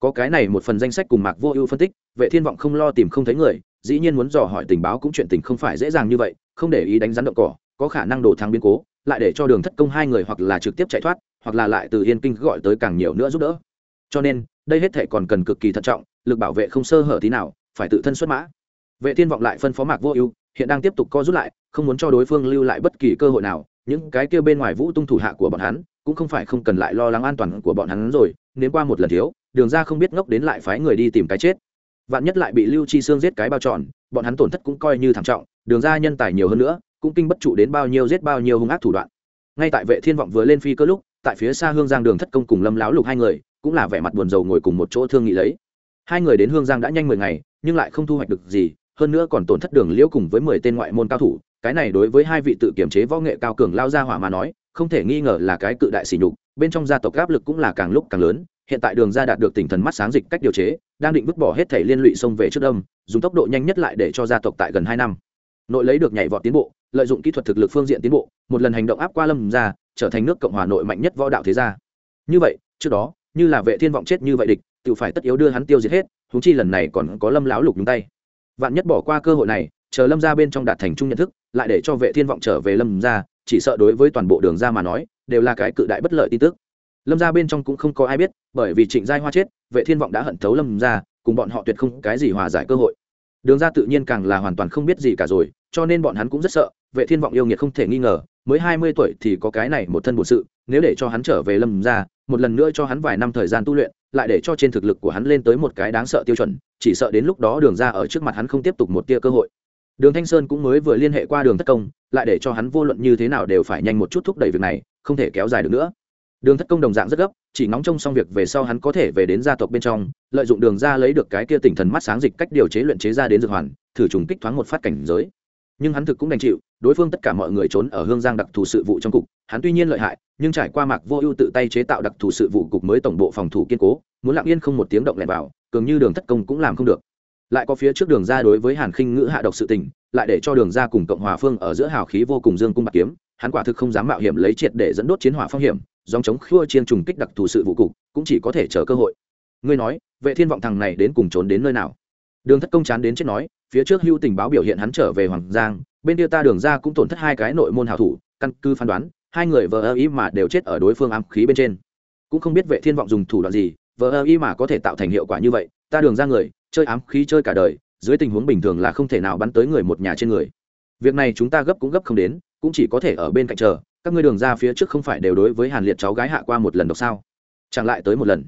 có cái này một phần danh sách cùng mạc vô ưu phân tích, vệ thiên vọng không lo tìm không thấy người, dĩ nhiên muốn dò hỏi tình báo cũng chuyện tình không phải dễ dàng như vậy, không để ý đánh rắn động cỏ, có khả năng đổ thắng biến cố, lại để cho đường thất công hai người hoặc là trực tiếp chạy thoát, hoặc là lại từ yên kinh gọi tới càng nhiều nữa giúp đỡ. Cho nên, đây hết thể còn cần cực kỳ thận trọng, lực bảo vệ không sơ hở tí nào, phải tự thân xuất mã. Vệ thiên vọng lại phân phó mạc vô ưu, hiện đang tiếp tục co rút lại, không muốn cho đối phương lưu lại bất kỳ cơ hội nào, những cái kia bên ngoài vũ tung thủ hạ của bọn hắn, cũng không phải không cần lại lo lắng an toàn của bọn hắn rồi, nếu qua một lần thiếu đường ra không biết ngốc đến lại phái người đi tìm cái chết. Vạn nhất lại bị lưu chi xương giết cái bao tròn bọn hắn tổn thất cũng coi như thảm trọng, đường ra nhân tài nhiều hơn nữa, cũng kinh bất trụ đến bao nhiêu giết bao nhiêu hung ác thủ đoạn. Ngay tại vệ thiên vọng vừa lên phi cơ lúc, tại phía xa hương giang đường thất công cùng lâm láo lục hai người, cũng là vẻ mặt buồn rầu ngồi cùng một chỗ thương nghị lấy. Hai người đến hương giang đã nhanh mười ngày, nhưng lại không thu hoạch được gì, hơn nữa còn tổn thất đường liễu cùng với mười tên ngoại môn cao thủ, cái này đối với hai vị tự kiểm chế võ nghệ cao cường lao ra hỏa mà nói, không thể nghi ngờ là cái cự đại sỉ nhục, bên trong gia tộc áp lực cũng là càng lúc càng lớn hiện tại đường ra đạt được tỉnh thần mắt sáng dịch cách điều chế, đang định vứt bỏ hết thể liên lụy xông về trước đông, dùng tốc độ nhanh nhất lại để cho gia tộc tại gần hai năm. Nội lấy được nhảy vọt tiến bộ, lợi dụng kỹ thuật thực lực phương diện tiến bộ, một lần hành động áp qua lâm ra, trở thành nước cộng hòa nội mạnh nhất võ đạo thế gia. Như vậy, trước đó, như là vệ thiên vọng chết như vậy địch, tự phải tất yếu đưa hắn tiêu diệt hết thúng chi lần này còn có lâm láo lục nhúng tay. Vạn nhất bỏ qua cơ hội này, chờ lâm ra bên trong đạt thành chung nhận thức, lại để cho vệ thiên vọng trở về lâm ra, chỉ sợ đối với toàn bộ đường ra mà nói, đều là cái cự đại bất lợi tin tức lâm ra bên trong cũng không có ai biết, bởi vì trịnh giai hoa chết, vệ thiên vọng đã hận thấu lâm ra cùng bọn họ tuyệt không cái gì hòa giải cơ hội. Đường ra tự nhiên càng là hoàn toàn không biết gì cả rồi, cho nên bọn hắn cũng rất sợ, vệ thiên vọng yêu nghiệt không thể nghi ngờ, mới hai mươi tuổi thì có cái này một thân bổn sự, nếu để cho hắn trở về lâm ra một lần nữa cho hắn vài năm thời gian tu luyện, lại để cho trên thực lực của hắn lên tới một cái đáng sợ tiêu chuẩn, chỉ sợ đến lúc đó đường ra ở trước mặt hắn không tiếp tục một tia cơ hội. Đường thanh sơn cũng mới vừa liên hệ qua đường tất công, lại để cho hắn vô luận như thế nào đều phải nhanh một chút thúc đẩy việc này, không thể kéo dài được nữa đường thất công đồng dạng rất gấp, chỉ ngóng trông xong việc về sau hắn có thể về đến gia tộc bên trong, lợi dụng đường ra lấy được cái kia tỉnh thần mắt sáng dịch cách điều chế luyện chế ra đến dược hoàn, thử trùng kích thoáng một phát cảnh giới. Nhưng hắn thực cũng đành chịu, đối phương tất cả mọi người trốn ở hương giang đặc thù sự vụ trong cục, hắn tuy nhiên lợi hại, nhưng trải qua mạc vô ưu tự tay chế tạo đặc thù sự vụ cục mới tổng bộ phòng thủ kiên cố, muốn lặng yên không một tiếng động lẻn vào, cường như đường thất công cũng làm không được. Lại có phía trước đường ra đối với hàn khinh ngữ hạ độc sự tình, lại để cho đường ra cùng cộng hòa phương ở giữa hào khí vô cùng dương cung bạc kiếm, hắn quả thực không dám mạo hiểm lấy triệt để dẫn đốt chiến hỏa phong hiểm dòng chống khua chiên trùng kích đặc thù sự vụ cục, cũng chỉ có thể chờ cơ hội. Ngươi nói, vệ thiên vọng thằng này đến cùng trốn đến nơi nào? Đường thất công chán đến chết nói, phía trước hưu tình báo biểu hiện hắn trở về hoàng giang, bên kia ta đường ra cũng tổn thất hai cái nội môn hào thủ, căn cứ phán đoán, hai người vờ ơ ý mà đều chết ở đối phương ám khí bên trên. Cũng không biết vệ thiên vọng dùng thủ đoạn gì, vờ ơ ý mà có thể tạo thành hiệu quả như vậy, ta đường ra người, chơi ám khí chơi cả đời, dưới tình huống bình thường là không thể nào bắn tới người một nhà trên người. Việc này chúng ta gấp cũng gấp không đến, cũng chỉ có thể ở bên cạnh chờ các ngươi đường ra phía trước không phải đều đối với hàn liệt cháu gái hạ qua một lần độc sao? Chẳng lại tới một lần.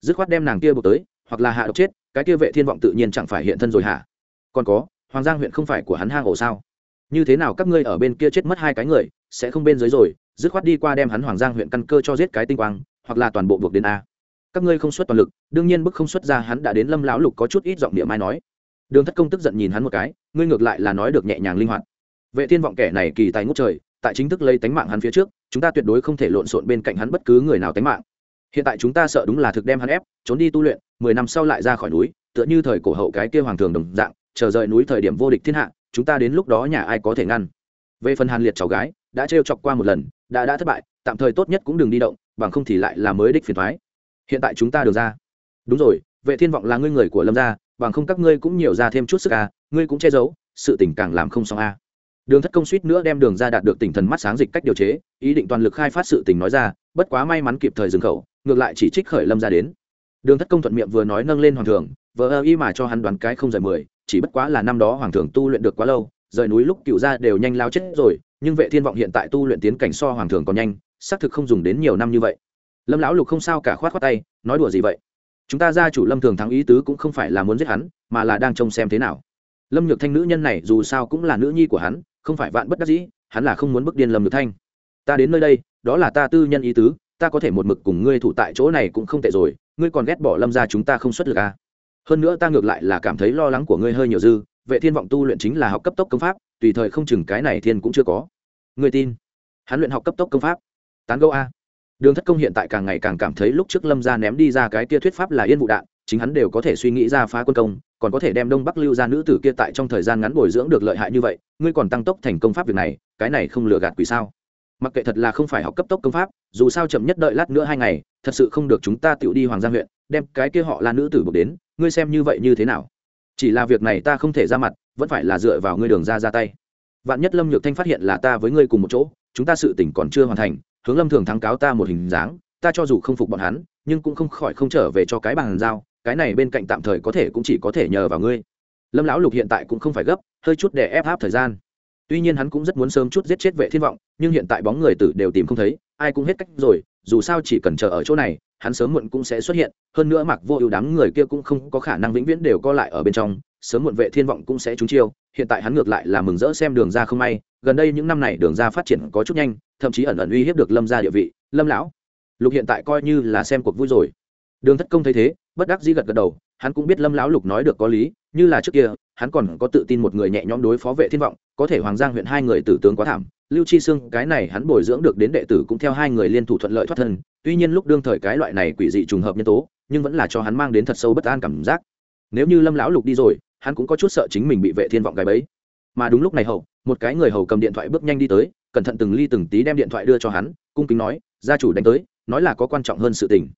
Dứt khoát đem nàng kia buộc tới, hoặc là hạ độc chết, cái kia vệ thiên vọng tự nhiên chẳng phải hiện thân rồi hả? Còn có, hoàng giang huyện không phải của hắn hang ổ sao? Như thế nào các ngươi ở bên kia chết mất hai cái người, sẽ không bên dưới rồi? Dứt khoát đi qua đem hắn hoàng giang huyện căn cơ cho giết cái tinh quang, hoặc là toàn bộ buộc đến a. Các ngươi không xuất toàn lực, đương nhiên bức không xuất ra hắn đã đến lâm lão lục có chút ít giọng niệm mai nói. Đường thất công tức giận nhìn hắn một cái, ngươi ngược lại là nói được nhẹ nhàng linh hoạt. Vệ thiên vọng kẻ này kỳ tài ngút trời tại chính thức lấy tánh mạng hắn phía trước, chúng ta tuyệt đối không thể lộn xộn bên cạnh hắn bất cứ người nào tánh mạng. Hiện tại chúng ta sợ đúng là thực đem hắn ép, trốn đi tu luyện, mười năm sau lại ra khỏi núi, tựa như thời cổ hậu cái kia hoàng thường đồng dạng, chờ rời núi thời điểm vô địch thiên hạ, chúng ta đến lúc đó nhà ai có thể ngăn. Về phần hàn liệt cháu gái, đã trêu chọc qua một lần, đã đã thất bại, tạm thời tốt nhất cũng đừng đi động, bằng không thì lại là mới đích phiền thoái hiện tại chúng ta được ra. Đúng rồi, vệ thiên vọng là ngươi người của lâm gia, bằng không các ngươi cũng nhiều ra thêm chút sức à ngươi cũng che giấu, sự tình càng làm không xong a. à đường thất công suýt nữa đem đường ra đạt được tỉnh thần mắt sáng dịch cách điều chế, ý định toàn lực khai phát sự tình nói ra, bất quá may mắn kịp thời dừng khẩu, ngược lại chỉ trích khởi lâm ra đến. Đường thất công thuận miệng vừa nói nâng lên hoàng thường vợ ơ y mà cho hắn đoán cái không rời mười, chỉ bất quá là năm đó hoàng thường tu luyện được quá lâu, rời núi lúc cựu ra đều nhanh lao chết rồi, nhưng vệ thiên vọng hiện tại tu luyện tiến cảnh so hoàng thường còn nhanh, xác thực không dùng đến nhiều năm như vậy. Lâm lão lục không sao cả khoát khoát tay, nói đùa gì vậy? Chúng ta gia chủ lâm thường thắng ý tứ cũng không phải là muốn giết hắn, mà là đang trông xem thế nào. Lâm nhược thanh nữ nhân này dù sao cũng là nữ nhi của hắn không phải vạn bất đắc dĩ, hắn là không muốn bức điên lâm nhược thanh. Ta đến nơi đây, đó là ta tư nhân ý tứ, ta có thể một mực cùng ngươi thủ tại chỗ này cũng không tệ rồi, ngươi còn ghét bỏ lâm ra chúng ta không xuất lực à. hơn nữa ta ngược lại là cảm thấy lo lắng của ngươi hơi nhiều dư, vệ thiên vọng tu luyện chính là học cấp tốc công pháp, tùy thời không chừng cái này thiên cũng chưa có. Ngươi tin? Hắn luyện học cấp tốc công pháp. Tán gâu a. Đường thất công hiện tại càng ngày càng cảm thấy lúc trước lâm ra ném đi ra cái tia thuyết pháp là yên vụ đạn chính hắn đều có thể suy nghĩ ra phá quân công, còn có thể đem đông bắc lưu ra nữ tử kia tại trong thời gian ngắn bồi dưỡng được lợi hại như vậy, ngươi còn tăng tốc thành công pháp việc này, cái này không lừa gạt quỷ sao? Mặc kệ thật là không phải học cấp tốc công pháp, dù sao chậm nhất đợi lát nữa hai ngày, thật sự không được chúng ta tự đi hoàng giang huyện, đem cái kia họ là nữ tử buộc đến, ngươi xem như vậy như thế nào? Chỉ là việc này ta không thể ra mặt, vẫn phải là dựa vào ngươi đường ra ra tay. Vạn nhất lâm nhược thanh phát hiện là ta với ngươi cùng một chỗ, chúng ta sự tỉnh còn chưa hoàn thành, hướng lâm thường thắng cáo ta một hình dáng, ta cho dù không phục bọn hắn, nhưng cũng không khỏi không trở về cho cái bàn giao cái này bên cạnh tạm thời có thể cũng chỉ có thể nhờ vào ngươi. Lâm lão lục hiện tại cũng không phải gấp, hơi chút để ép áp thời gian. Tuy nhiên hắn cũng rất muốn sớm chút giết chết vệ thiên vọng, nhưng hiện tại bóng người tử đều tìm không thấy, ai cũng hết cách rồi, dù sao chỉ cần chờ ở chỗ này, hắn sớm muộn cũng sẽ xuất hiện, hơn nữa mặc vô ưu đám người kia cũng không có khả năng vĩnh viễn đều co lại ở bên trong, sớm muộn vệ thiên vọng cũng sẽ trúng chiêu, hiện tại hắn ngược lại là mừng rỡ xem đường ra không may, gần đây những năm này đường ra phát triển có chút nhanh, thậm chí ẩn ẩn uy hiếp được lâm ra địa vị. Lâm lão, lục hiện tại coi như là xem cuộc vui rồi. Đường thất công thấy thế bất đắc dĩ gật gật đầu, hắn cũng biết lâm lão lục nói được có lý, như là trước kia, hắn còn có tự tin một người nhẹ nhõm đối phó vệ thiên vọng, có thể hoàng giang huyện hai người tử tướng quá thảm, lưu chi xương cái này hắn bồi dưỡng được đến đệ tử cũng theo hai người liên thủ thuận lợi thoát thân, tuy nhiên lúc đương thời cái loại này quỷ dị trùng hợp nhân tố, nhưng vẫn là cho hắn mang đến thật sâu bất an cảm giác. Nếu như lâm lão lục đi rồi, hắn cũng có chút sợ chính mình bị vệ thiên vọng gài bẫy. Mà đúng lúc này hậu, một cái người hầu cầm điện thoại bước nhanh đi tới, cẩn thận từng ly từng tí đem điện thoại đưa cho hắn, cung kính nói, gia chủ đánh tới, nói là có quan trọng hơn sự tình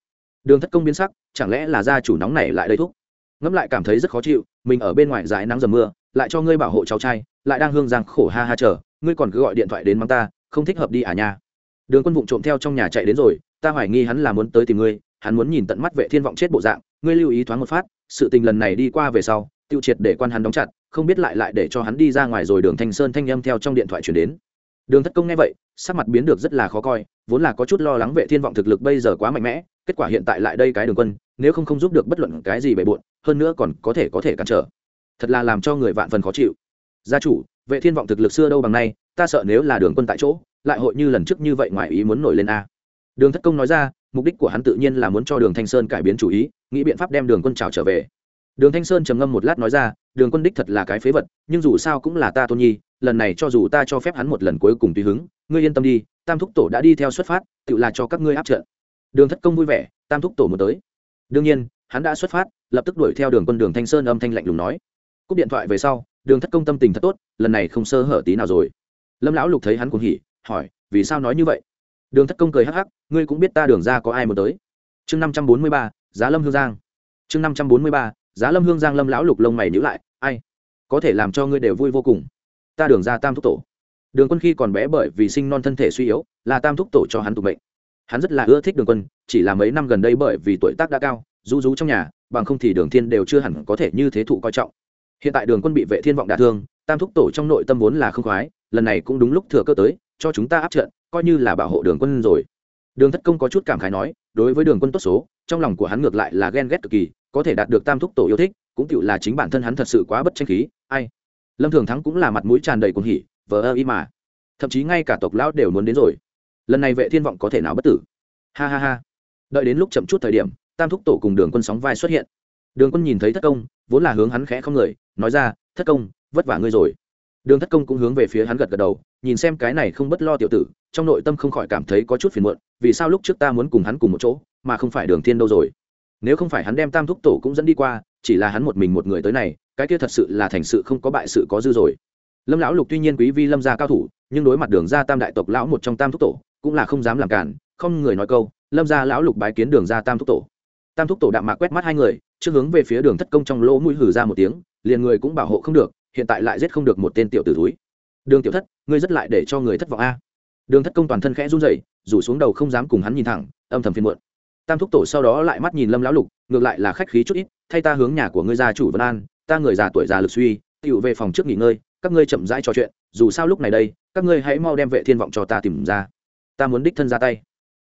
đường thất công biến sắc, chẳng lẽ là gia chủ nóng này lại đây thúc? Ngẫm lại cảm thấy rất khó chịu, mình ở bên ngoài dãi nắng dầm mưa, lại cho ngươi bảo hộ cháu trai, lại đang hương giang khổ ha ha chờ, ngươi còn cứ gọi điện thoại đến mắng ta, không thích hợp đi à nha. Đường quân vụng trộm theo trong nhà chạy đến rồi, ta hoài nghi hắn là muốn tới tìm ngươi, hắn muốn nhìn tận mắt vệ thiên vọng chết bộ dạng, ngươi lưu ý thoáng một phát, sự tình lần này đi qua về sau, tiêu triệt để quan hắn đóng chặt, không biết lại lại để cho hắn đi ra ngoài rồi đường thanh sơn thanh âm theo trong điện thoại chuyển đến. Đường thất công nghe vậy sắc mặt biến được rất là khó coi, vốn là có chút lo lắng vệ thiên vọng thực lực bây giờ quá mạnh mẽ, kết quả hiện tại lại đây cái đường quân, nếu không không giúp được bất luận cái gì bề bộn, hơn nữa còn có thể có thể cản trở. Thật là làm cho người vạn phần khó chịu. Gia chủ, vệ thiên vọng thực lực xưa đâu bằng nay, ta sợ nếu là đường quân tại chỗ, lại hội như lần trước như vậy ngoài ý muốn nổi lên a. Đường thất công nói ra, mục đích của hắn tự nhiên là muốn cho đường thanh sơn cải biến chủ ý, nghĩ biện pháp đem đường quân trào trở về. Đường thanh sơn trầm ngâm một lát nói ra, đường quân đích thật là cái phế vật, nhưng dù sao cũng là ta tôn nhi lần này cho dù ta cho phép hắn một lần cuối cùng tùy hứng, ngươi yên tâm đi, tam thúc tổ đã đi theo xuất phát, tự là cho các ngươi áp trận. Đường thất công vui vẻ, tam thúc tổ một tới. Đương nhiên, hắn đã xuất phát, lập tức đuổi theo đường quân đường thanh sơn âm thanh lạnh lùng nói. Cúp điện thoại về sau, đường thất công tâm tình thật tốt, lần này không sơ hở tí nào rồi. Lâm lão lục thấy hắn cuồng hỉ, hỏi, vì sao nói như vậy? Đường thất công cười hắc hắc, ngươi cũng biết ta đường ra có ai muốn tới. Chương năm trăm bốn mươi ba, giá lâm hương giang. Chương năm trăm bốn mươi ba, giá lâm hương giang lâm lão lục lông mày nhữ lại, ai? Có thể làm cho ngươi đều vui vô cùng ta đường ra tam thúc tổ. Đường quân khi còn bé bởi vì sinh non thân thể suy yếu, là tam thúc tổ cho hắn tục bệnh hắn rất là ưa thích đường quân, chỉ là mấy năm gần đây bởi vì tuổi tác đã cao, rú rú trong nhà, bằng không thì đường thiên đều chưa hẳn có thể như thế thụ coi trọng. Hiện tại đường quân bị vệ thiên vọng đả thương, tam thúc tổ trong nội tâm vốn là không khoái, lần này cũng đúng lúc thừa cơ tới, cho chúng ta áp trận, coi như là bảo hộ đường quân rồi. Đường thất công có chút cảm khái nói, đối với đường quân tốt số, trong lòng của hắn ngược lại là ghen ghét cực kỳ, có thể đạt được tam thúc tổ yêu thích, cũng tựu là chính bản thân hắn thật sự quá bất tranh khí, ai lâm thường thắng cũng là mặt mũi tràn đầy cuồng hỉ, vờ ơ y mà. thậm chí ngay cả tộc lão đều muốn đến rồi. lần này vệ thiên vọng có thể nào bất tử? ha ha ha. đợi đến lúc chậm chút thời điểm, tam thúc tổ cùng đường quân sóng vai xuất hiện. đường quân nhìn thấy thất công, vốn là hướng hắn khẽ không người, nói ra, thất công, vất vả ngươi rồi. đường thất công cũng hướng về phía hắn gật gật đầu, nhìn xem cái này không bất lo tiểu tử, trong nội tâm không khỏi cảm thấy có chút phiền muộn, vì sao lúc trước ta muốn cùng hắn cùng một chỗ, mà không phải đường thiên đâu rồi? nếu không phải hắn đem tam thúc tổ cũng dẫn đi qua chỉ là hắn một mình một người tới này, cái kia thật sự là thành sự không có bại sự có dư rồi. Lâm lão lục tuy nhiên quý vi lâm gia cao thủ, nhưng đối mặt đường gia tam đại tộc lão một trong tam thúc tổ, cũng là không dám làm cản, không người nói câu, lâm gia lão lục bái kiến đường gia tam thúc tổ. Tam thúc tổ đạm mạc quét mắt hai người, trước hướng về phía đường thất công trong lỗ mũi hừ ra một tiếng, liền người cũng bảo hộ không được, hiện tại lại giết không được một tên tiểu tử túi đường tiểu thất, ngươi rất lại để cho người thất vọng a. Đường thất công toàn thân khẽ run rẩy, rủ xuống đầu không dám cùng hắn nhìn thẳng, âm thầm phiền muộn. Tam thúc tổ sau đó lại mắt nhìn lâm lão lục, ngược lại là khách khí chút ít thay ta hướng nhà của ngươi gia chủ vân an, ta người già tuổi già lực suy tựu về phòng trước nghỉ ngơi, các ngươi chậm rãi trò chuyện, dù sao lúc này đây, các ngươi hãy mau đem vệ thiên vọng cho ta tìm ra. Ta muốn đích thân ra tay.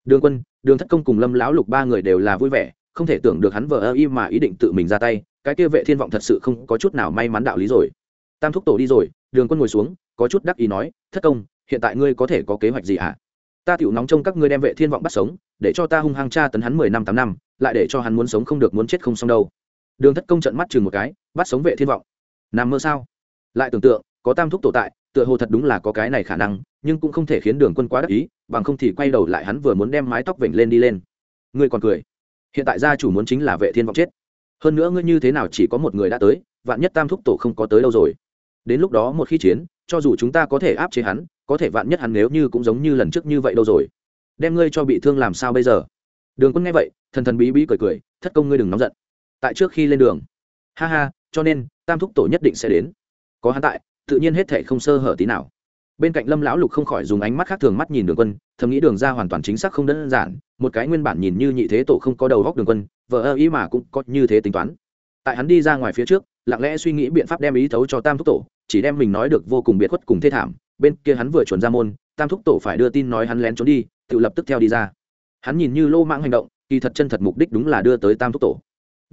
Đường quân, đường thất công cùng lâm lão lục ba người đều là vui vẻ, không thể tưởng được hắn vờ ơ y mà ý định tự mình ra tay, cái kia vệ thiên vọng thật sự không có chút nào may mắn đạo lý rồi. Tam thúc tổ đi rồi, đường quân ngồi xuống, có chút đắc ý nói, thất công, hiện tại ngươi có thể có kế hoạch gì ạ? À? ta tiểu nóng trông các ngươi đem vệ thiên vọng bắt sống, để cho ta hung hăng tra tấn hắn mười năm tám năm, lại để cho hắn muốn sống không được muốn chết không xong đâu đường thất công trận mắt chừng một cái, bắt sống vệ thiên vọng. Nằm mơ sao? Lại tưởng tượng, có tam thúc tổ tại, tựa hồ thật đúng là có cái này khả năng, nhưng cũng không thể khiến đường quân quá đắc ý, bằng không thì quay đầu lại hắn vừa muốn đem mái tóc vểnh lên đi lên. Ngươi còn cười. Hiện tại gia chủ muốn chính là vệ thiên vọng chết. Hơn nữa ngươi như thế nào chỉ có một người đã tới, vạn nhất tam thúc tổ không có tới đâu rồi. Đến lúc đó một khi chiến, cho dù chúng ta có thể áp chế hắn, có thể vạn nhất hắn nếu như cũng giống như lần trước như vậy đâu rồi. Đem ngươi cho bị thương làm sao bây giờ? Đường quân nghe vậy, thần thần bí bí cười cười, thất công ngươi đừng nóng giận tại trước khi lên đường. Ha ha, cho nên, tam thúc tổ nhất định sẽ đến. Có hắn tại, tự nhiên hết thể không sơ hở tí nào. Bên cạnh lâm lão lục không khỏi dùng ánh mắt khác thường mắt nhìn đường quân, thầm nghĩ đường ra hoàn toàn chính xác không đơn giản, một cái nguyên bản nhìn như nhị thế tổ không có đầu góc đường quân vợ ơ ý mà cũng có như thế tính toán. Tại hắn đi ra ngoài phía trước, lặng lẽ suy nghĩ biện pháp đem ý thấu cho tam thúc tổ, chỉ đem mình nói được vô cùng biệt khuất cùng thê thảm. Bên kia hắn vừa chuẩn ra môn, tam thúc tổ phải đưa tin nói hắn lén trốn đi, tự lập tức theo đi ra. Hắn nhìn như lô mạng hành động, kỳ thật chân thật mục đích đúng là đưa tới tam thúc tổ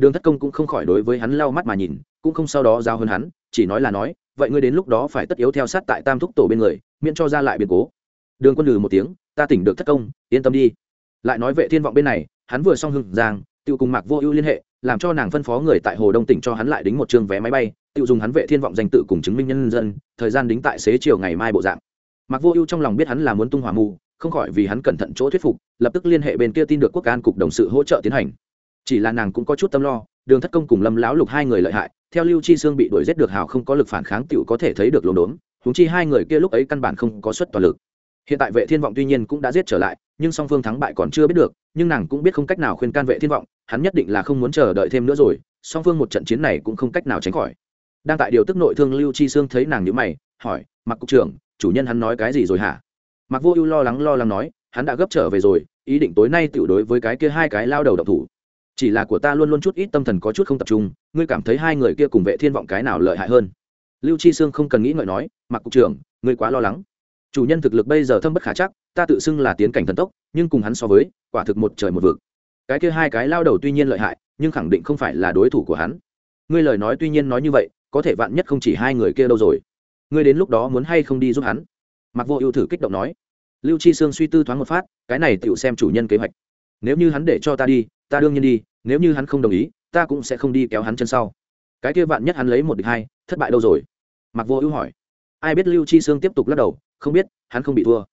đường thất công cũng không khỏi đối với hắn lau mắt mà nhìn, cũng không sau đó giao hơn hắn, chỉ nói là nói, vậy ngươi đến lúc đó phải tất yếu theo sát tại tam thúc tổ bên người, miễn cho ra lại biến cố. Đường quân lừ một tiếng, ta tỉnh được thất công, yên tâm đi. Lại nói vệ thiên vọng bên này, hắn vừa xong hưng giang tự cùng mạc vô ưu liên hệ, làm cho nàng phân phó người tại hồ đông tỉnh cho hắn lại đính một trường vé máy bay tự dùng hắn vệ thiên vọng danh tự cùng chứng minh nhân dân, thời gian đính tại xế chiều ngày mai bộ dạng. Mạc vô ưu trong lòng biết hắn là muốn tung hỏa mù, không khỏi vì hắn cẩn thận chỗ thuyết phục, lập tức liên hệ bên kia tin được quốc an cục đồng sự hỗ trợ tiến hành chỉ là nàng cũng có chút tâm lo, đường thất công cùng lâm lão lục hai người lợi hại, theo lưu chi sương bị đuổi giết được hào không có lực phản kháng tựu có thể thấy được lồn đốn húng chi hai người kia lúc ấy căn bản không có suất toàn lực. Hiện tại vệ thiên vọng tuy nhiên cũng đã giết trở lại, nhưng song phương thắng bại còn chưa biết được, nhưng nàng cũng biết không cách nào khuyên can vệ thiên vọng, hắn nhất định là không muốn chờ đợi thêm nữa rồi, song phương một trận chiến này cũng không cách nào tránh khỏi. Đang tại điều tức nội thương lưu chi sương thấy nàng nhíu mày, hỏi mặc cục trưởng, chủ nhân hắn nói cái gì rồi hả? Mặc vô ưu lo lắng lo lắng nói, hắn đã gấp trở về rồi, ý định tối nay tiểu đối với cái kia hai cái lao đầu độc thủ chỉ là của ta luôn luôn chút ít tâm thần có chút không tập trung, ngươi cảm thấy hai người kia cùng vệ thiên vọng cái nào lợi hại hơn? Lưu chi sương không cần nghĩ ngợi nói mặc cục trưởng, ngươi quá lo lắng. Chủ nhân thực lực bây giờ thâm bất khả chắc, ta tự xưng là tiến cảnh thần tốc, nhưng cùng hắn so với, quả thực một trời một vực. Cái kia hai cái lao đầu tuy nhiên lợi hại, nhưng khẳng định không phải là đối thủ của hắn. Ngươi lời nói tuy nhiên nói như vậy, có thể vạn nhất không chỉ hai người kia đâu rồi. Ngươi đến lúc đó muốn hay không đi giúp hắn? Mặc vô ưu thử kích động nói. Lưu chi sương suy tư thoáng một phát, cái này tựu xem chủ nhân kế hoạch. Nếu như hắn để cho ta đi, ta đương nhiên đi nếu như hắn không đồng ý, ta cũng sẽ không đi kéo hắn chân sau. Cái kia vạn nhất hắn lấy một địch hai, thất bại đâu rồi? Mặc vô ưu hỏi. Ai biết lưu chi sương tiếp tục lắc đầu, không biết, hắn không bị thua.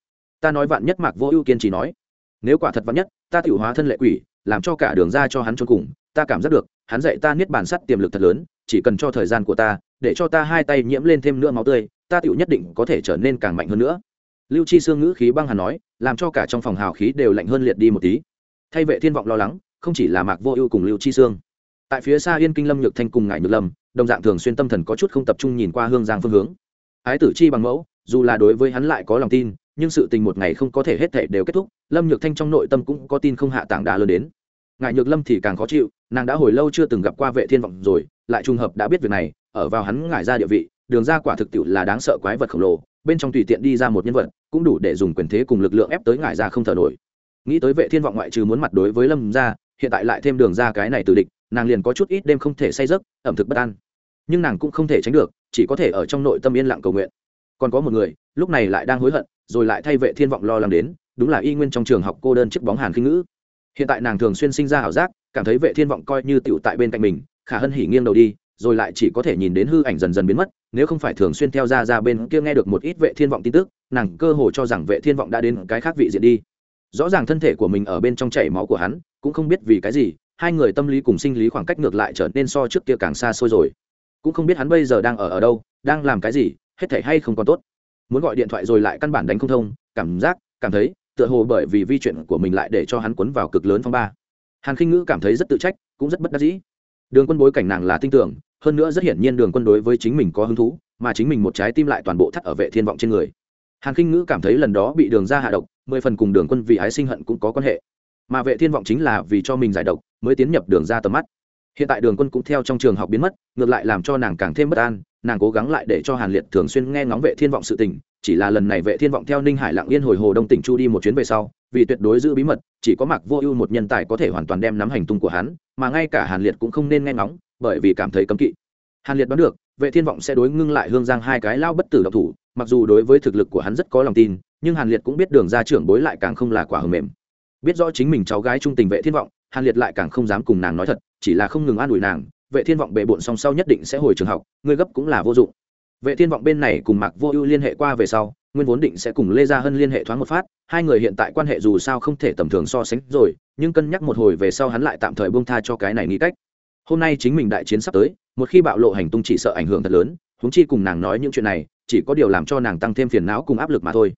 Ta nói vạn nhất mạc vô ưu kiên trì nói. Nếu quả thật vạn nhất, ta tự hóa thân lệ quỷ, làm cho cả đường ra cho hắn trốn cùng, ta cảm giác được, hắn dạy ta niết bản sắt tiềm lực thật lớn, chỉ cần cho thời gian của ta, để cho ta hai tay nhiễm lên thêm nữa máu tươi, ta tự nhất định có thể trở nên càng mạnh hơn nữa. Lưu chi Sương ngữ khí băng hà nói, làm cho cả trong phòng hào khí đều lạnh hơn liệt đi một tí. Thay vệ thiên vọng lo lắng không chỉ là mạc vô ưu cùng lưu chi sương. Tại phía xa yên kinh lâm nhược thanh cùng ngải nhược lâm, đồng dạng thường xuyên tâm thần có chút không tập trung nhìn qua hương giang phương hướng. Ái tử chi bằng mẫu, dù là đối với hắn lại có lòng tin, nhưng sự tình một ngày không có thể hết thể đều kết thúc, lâm nhược thanh trong nội tâm cũng có tin không hạ tảng đá lớn đến. Ngại nhược lâm thì càng khó chịu, nàng đã hồi lâu chưa từng gặp qua vệ thiên vọng rồi, lại trùng hợp đã biết việc này, ở vào hắn ngại ra địa vị, đường ra quả thực tiệu là đáng sợ quái vật khổng lồ, bên trong tùy tiện đi ra một nhân vật, cũng đủ để dùng quyền thế cùng lực lượng ép tới ngại ra không thở nổi. Nghĩ tới vệ thiên vọng ngoại trừ muốn mặt đối với lâm ra hiện tại lại thêm đường ra cái này từ địch, nàng liền có chút ít đêm không thể say giấc, ẩm thực bất an. Nhưng nàng cũng không thể tránh được, chỉ có thể ở trong nội tâm yên lặng cầu nguyện. Còn có một người, lúc này lại đang hối hận, rồi lại thay vệ thiên vọng lo lắng đến, đúng là y nguyên trong trường học cô đơn chiếc bóng hàn khinh ngữ. Hiện tại nàng thường xuyên sinh ra ảo giác, cảm thấy vệ thiên vọng coi như tiểu tại bên cạnh mình, khả hân hỉ nghiêng đầu đi, rồi lại chỉ có thể nhìn đến hư ảnh dần dần biến mất, nếu không phải thường xuyên theo ra ra bên kia nghe được một ít vệ thiên vọng tin tức, nàng cơ hồ cho rằng vệ thiên vọng đã đến cái khác vị diện đi. Rõ ràng thân thể của mình ở bên trong chảy máu của hắn cũng không biết vì cái gì, hai người tâm lý cùng sinh lý khoảng cách ngược lại trở nên so trước kia càng xa xôi rồi. Cũng không biết hắn bây giờ đang ở ở đâu, đang làm cái gì, hết thể hay không còn tốt. Muốn gọi điện thoại rồi lại căn bản đánh không thông, cảm giác, cảm thấy, tựa hồ bởi vì vi chuyện của mình lại để cho hắn cuốn vào cực lớn phong ba. Hàn khinh ngữ cảm thấy rất tự trách, cũng rất bất đắc dĩ. Đường quân bối cảnh nàng là tin tưởng, hơn nữa rất hiển nhiên đường quân đối với chính mình có hứng thú, mà chính mình một trái tim lại toàn bộ thắt ở vệ thiên vọng trên người. Hàn khinh ngữ cảm thấy lần đó bị đường ra hạ độc, mười phần cùng đường quân vì ái sinh hận cũng có quan hệ mà vệ thiên vọng chính là vì cho mình giải độc, mới tiến nhập đường ra tầm mắt. Hiện tại đường quân cũng theo trong trường học biến mất, ngược lại làm cho nàng càng thêm bất an, nàng cố gắng lại để cho hàn liệt thường xuyên nghe ngóng vệ thiên vọng sự tình, chỉ là lần này vệ thiên vọng theo ninh hải lặng yên hồi hồ đông tỉnh chu đi một chuyến về sau, vì tuyệt đối giữ bí mật, chỉ có mặc vô ưu một nhân tài có thể hoàn toàn đem nắm hành tung của hắn, mà ngay cả hàn liệt cũng không nên nghe ngóng, bởi vì cảm thấy cấm kỵ. Hàn liệt đoán được, vệ thiên vọng sẽ đối ngưng lại hương giang hai cái lao bất tử độc thủ, mặc dù đối với thực lực của hắn rất có lòng tin, nhưng hàn liệt cũng biết đường ra trưởng bối lại càng không là quả hầm mềm biết rõ chính mình cháu gái trung tình vệ thiên vọng, hàn liệt lại càng không dám cùng nàng nói thật, chỉ là không ngừng an ủi nàng, vệ thiên vọng bệ bộn song sau nhất định sẽ hồi trường học, ngươi gấp cũng là vô dụng. Vệ thiên vọng bên này cùng mạc vô ưu liên hệ qua về sau, nguyên vốn định sẽ cùng lê gia hân liên hệ thoáng một phát, hai người hiện tại quan hệ dù sao không thể tầm thường so sánh rồi, nhưng cân nhắc một hồi về sau hắn lại tạm thời buông tha cho cái này nghĩ cách. Hôm nay chính mình đại chiến sắp tới, một khi bạo lộ hành tung chỉ sợ ảnh hưởng thật lớn, huống chi cùng nàng nói những chuyện này, chỉ có điều làm cho nàng tăng thêm phiền não cùng áp lực mà thôi.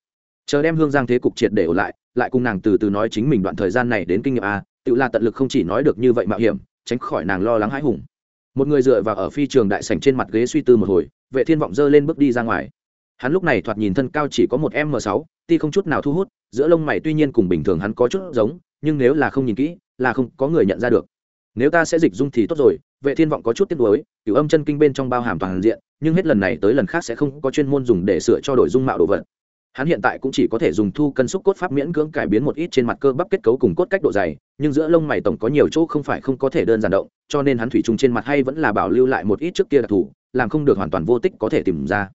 Chờ đem hương giang thế cục triệt để ở lại lại cùng nàng từ từ nói chính mình đoạn thời gian này đến kinh nghiệm a, tự là tận lực không chỉ nói được như vậy mạo hiểm, tránh khỏi nàng lo lắng hãi hùng. Một người dựa vào ở phi trường đại sảnh trên mặt ghế suy tư một hồi, vệ thiên vọng dơ lên bước đi ra ngoài. Hắn lúc này thoạt nhìn thân cao chỉ có một m sáu, ti không chút nào thu hút, giữa lông mày tuy nhiên cùng bình thường hắn có chút giống, nhưng nếu là không nhìn kỹ, là không có người nhận ra được. Nếu ta sẽ dịch dung thì tốt rồi, vệ thiên vọng có chút tiếc nuối cửu âm chân kinh bên trong bao hàm toàn diện, nhưng hết lần này tới lần khác sẽ không có chuyên môn dùng để sửa cho đổi dung mạo đồ vật hắn hiện tại cũng chỉ có thể dùng thu cân xúc cốt pháp miễn cưỡng cải biến một ít trên mặt cơ bắp kết cấu cùng cốt cách độ dày, nhưng giữa lông mày tổng có nhiều chỗ không phải không có thể đơn giản động, cho nên hắn thủy chung trên mặt hay vẫn là bảo lưu lại một ít trước kia đặc thù, làm không được hoàn toàn vô tích có thể tìm ra.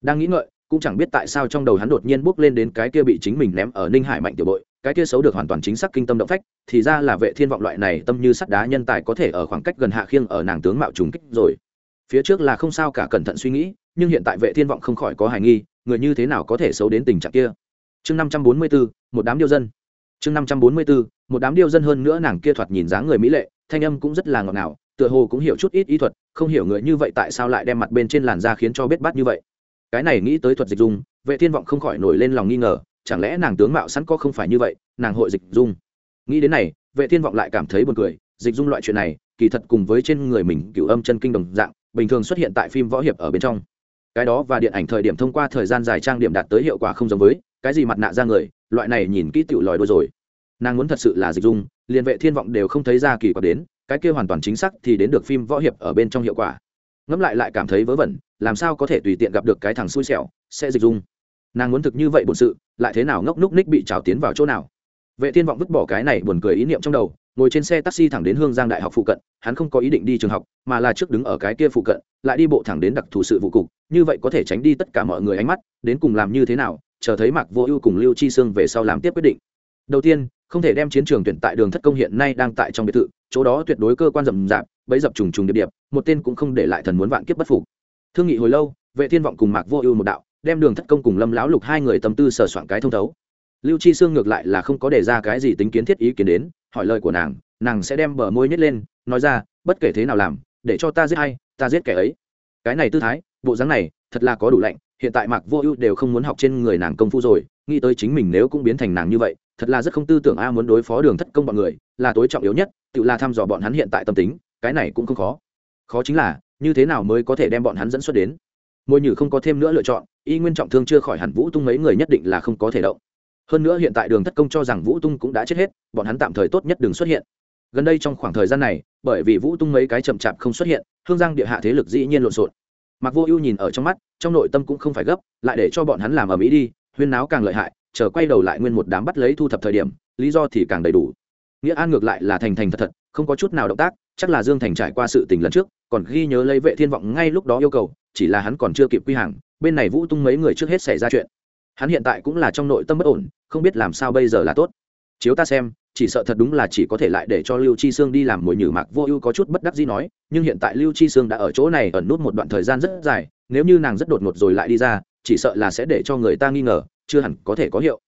Đang nghĩ ngợi, cũng chẳng biết tại sao trong đầu hắn đột nhiên bước lên đến cái kia bị chính mình ném ở ninh hải mạnh tiểu bội, cái kia xấu được hoàn toàn chính xác kinh tâm động phách, thì ra là vệ thiên vọng loại này tâm như sắt đá nhân tài có thể ở khoảng cách gần hạ khiêng ở nàng tướng mạo trùng kích rồi. Phía trước là không sao cả cẩn thận suy nghĩ, nhưng hiện tại vệ thiên vọng không khỏi có hài nghi người như thế nào có thể xấu đến tình trạng kia? Chương năm trăm bốn mươi bốn một đám điêu dân. Chương năm trăm bốn mươi bốn một đám điêu dân hơn nữa nàng kia thoạt nhìn dáng người mỹ lệ, thanh âm cũng rất là ngọt ngào, tựa hồ cũng hiểu chút ít ý thuật, không hiểu người như vậy tại sao lại đem mặt bên trên làn da khiến cho biết bắt như vậy. Cái này nghĩ tới thuật dịch dung, vệ thiên vọng không khỏi nổi lên lòng nghi ngờ, chẳng lẽ nàng tướng mạo sẵn có không phải như vậy, nàng hội dịch dung. Nghĩ đến này, vệ thiên vọng lại cảm thấy buồn cười, dịch dung loại chuyện này, kỳ thật cùng với trên người mình cửu âm chân kinh đồng dạng, bình thường xuất hiện tại phim võ hiệp ở bên trong cái đó và điện ảnh thời điểm thông qua thời gian dài trang điểm đạt tới hiệu quả không giống với cái gì mặt nạ ra người, loại này nhìn kỹ tựu lòi đôi rồi. Nàng muốn thật sự là dịch dung, liền vệ thiên vọng đều không thấy ra kỳ quặc đến, cái kia hoàn toàn chính xác thì đến được phim võ hiệp ở bên trong hiệu quả. Ngẫm lại lại cảm thấy vớ vẩn, làm sao có thể tùy tiện gặp được cái thằng xui xẻo, sẽ dịch dung. Nàng muốn thực như vậy bổn sự, lại thế nào ngốc núc ních bị trào tiến vào chỗ nào? Vệ thiên vọng vứt bỏ cái này buồn cười ý niệm trong đầu, ngồi trên xe taxi thẳng đến hương giang đại học phụ cận, hắn không có ý định đi trường học, mà là trước đứng ở cái kia phụ cận lại đi bộ thẳng đến đặc thù sự vụ cục, như vậy có thể tránh đi tất cả mọi người ánh mắt, đến cùng làm như thế nào, chờ thấy mạc vô ưu cùng lưu chi sương về sau làm tiếp quyết định. Đầu tiên, không thể đem chiến trường tuyển tại đường thất công hiện nay đang tại trong biệt thự, chỗ đó tuyệt đối cơ quan rầm rạp bấy dập trùng trùng điệp điệp, một tên cũng không để lại thần muốn vạn kiếp bất phục. Thương nghị hồi lâu, vệ thiên vọng cùng mạc vô ưu một đạo, đem đường thất công cùng lâm lão lục hai người tâm tư sờ soạn cái thông thấu. Lưu chi sương ngược lại là không có đề ra cái gì tính kiến thiết ý kiến đến, hỏi lời của nàng nàng sẽ đem bờ môi nhét lên, nói ra, bất kể thế nào làm, để cho ta giết hay ta giết kẻ ấy. Cái này tư thái, bộ dáng này, thật là có đủ lạnh, hiện tại mạc vô ưu đều không muốn học trên người nàng công phu rồi, nghĩ tới chính mình nếu cũng biến thành nàng như vậy, thật là rất không tư tưởng a, muốn đối phó đường thất công bọn người, là tối trọng yếu nhất, tự là thăm dò bọn hắn hiện tại tâm tính, cái này cũng không khó. Khó chính là, như thế nào mới có thể đem bọn hắn dẫn xuất đến? Môi nhử không có thêm nữa lựa chọn, y nguyên trọng thương chưa khỏi hẳn vũ tung mấy người nhất định là không có thể động. Hơn nữa hiện tại đường thất công cho rằng vũ tung cũng đã chết hết, bọn hắn tạm thời tốt nhất đừng xuất hiện. Gần đây trong khoảng thời gian này bởi vì vũ tung mấy cái chậm chạp không xuất hiện, hương giang địa hạ thế lực dĩ nhiên lộn xộn. Mặc vô ưu nhìn ở trong mắt, trong nội tâm cũng không phải gấp, lại để cho bọn hắn làm ở mỹ đi, huyên náo càng lợi hại, chờ quay đầu lại nguyên một đám bắt lấy thu thập thời điểm, lý do thì càng đầy đủ. Nghĩa an ngược lại là thành thành thật thật, không có chút nào động tác, chắc là dương thành trải qua sự tình lần trước, còn ghi nhớ lấy vệ thiên vọng ngay lúc đó yêu cầu, chỉ là hắn còn chưa kịp quy hàng, bên này vũ tung mấy người trước hết xảy ra chuyện. Hắn hiện tại cũng là trong nội tâm bất ổn, không biết làm sao bây giờ là tốt. Chiếu ta xem chỉ sợ thật đúng là chỉ có thể lại để cho lưu chi sương đi làm mồi nhử mạc vô ưu có chút bất đắc gì nói, nhưng hiện tại lưu chi sương đã ở chỗ này ẩn nút một đoạn thời gian rất dài, nếu như nàng rất đột ngột rồi lại đi ra, chỉ sợ là sẽ để cho người ta nghi ngờ, chưa hẳn có thể có hiệu.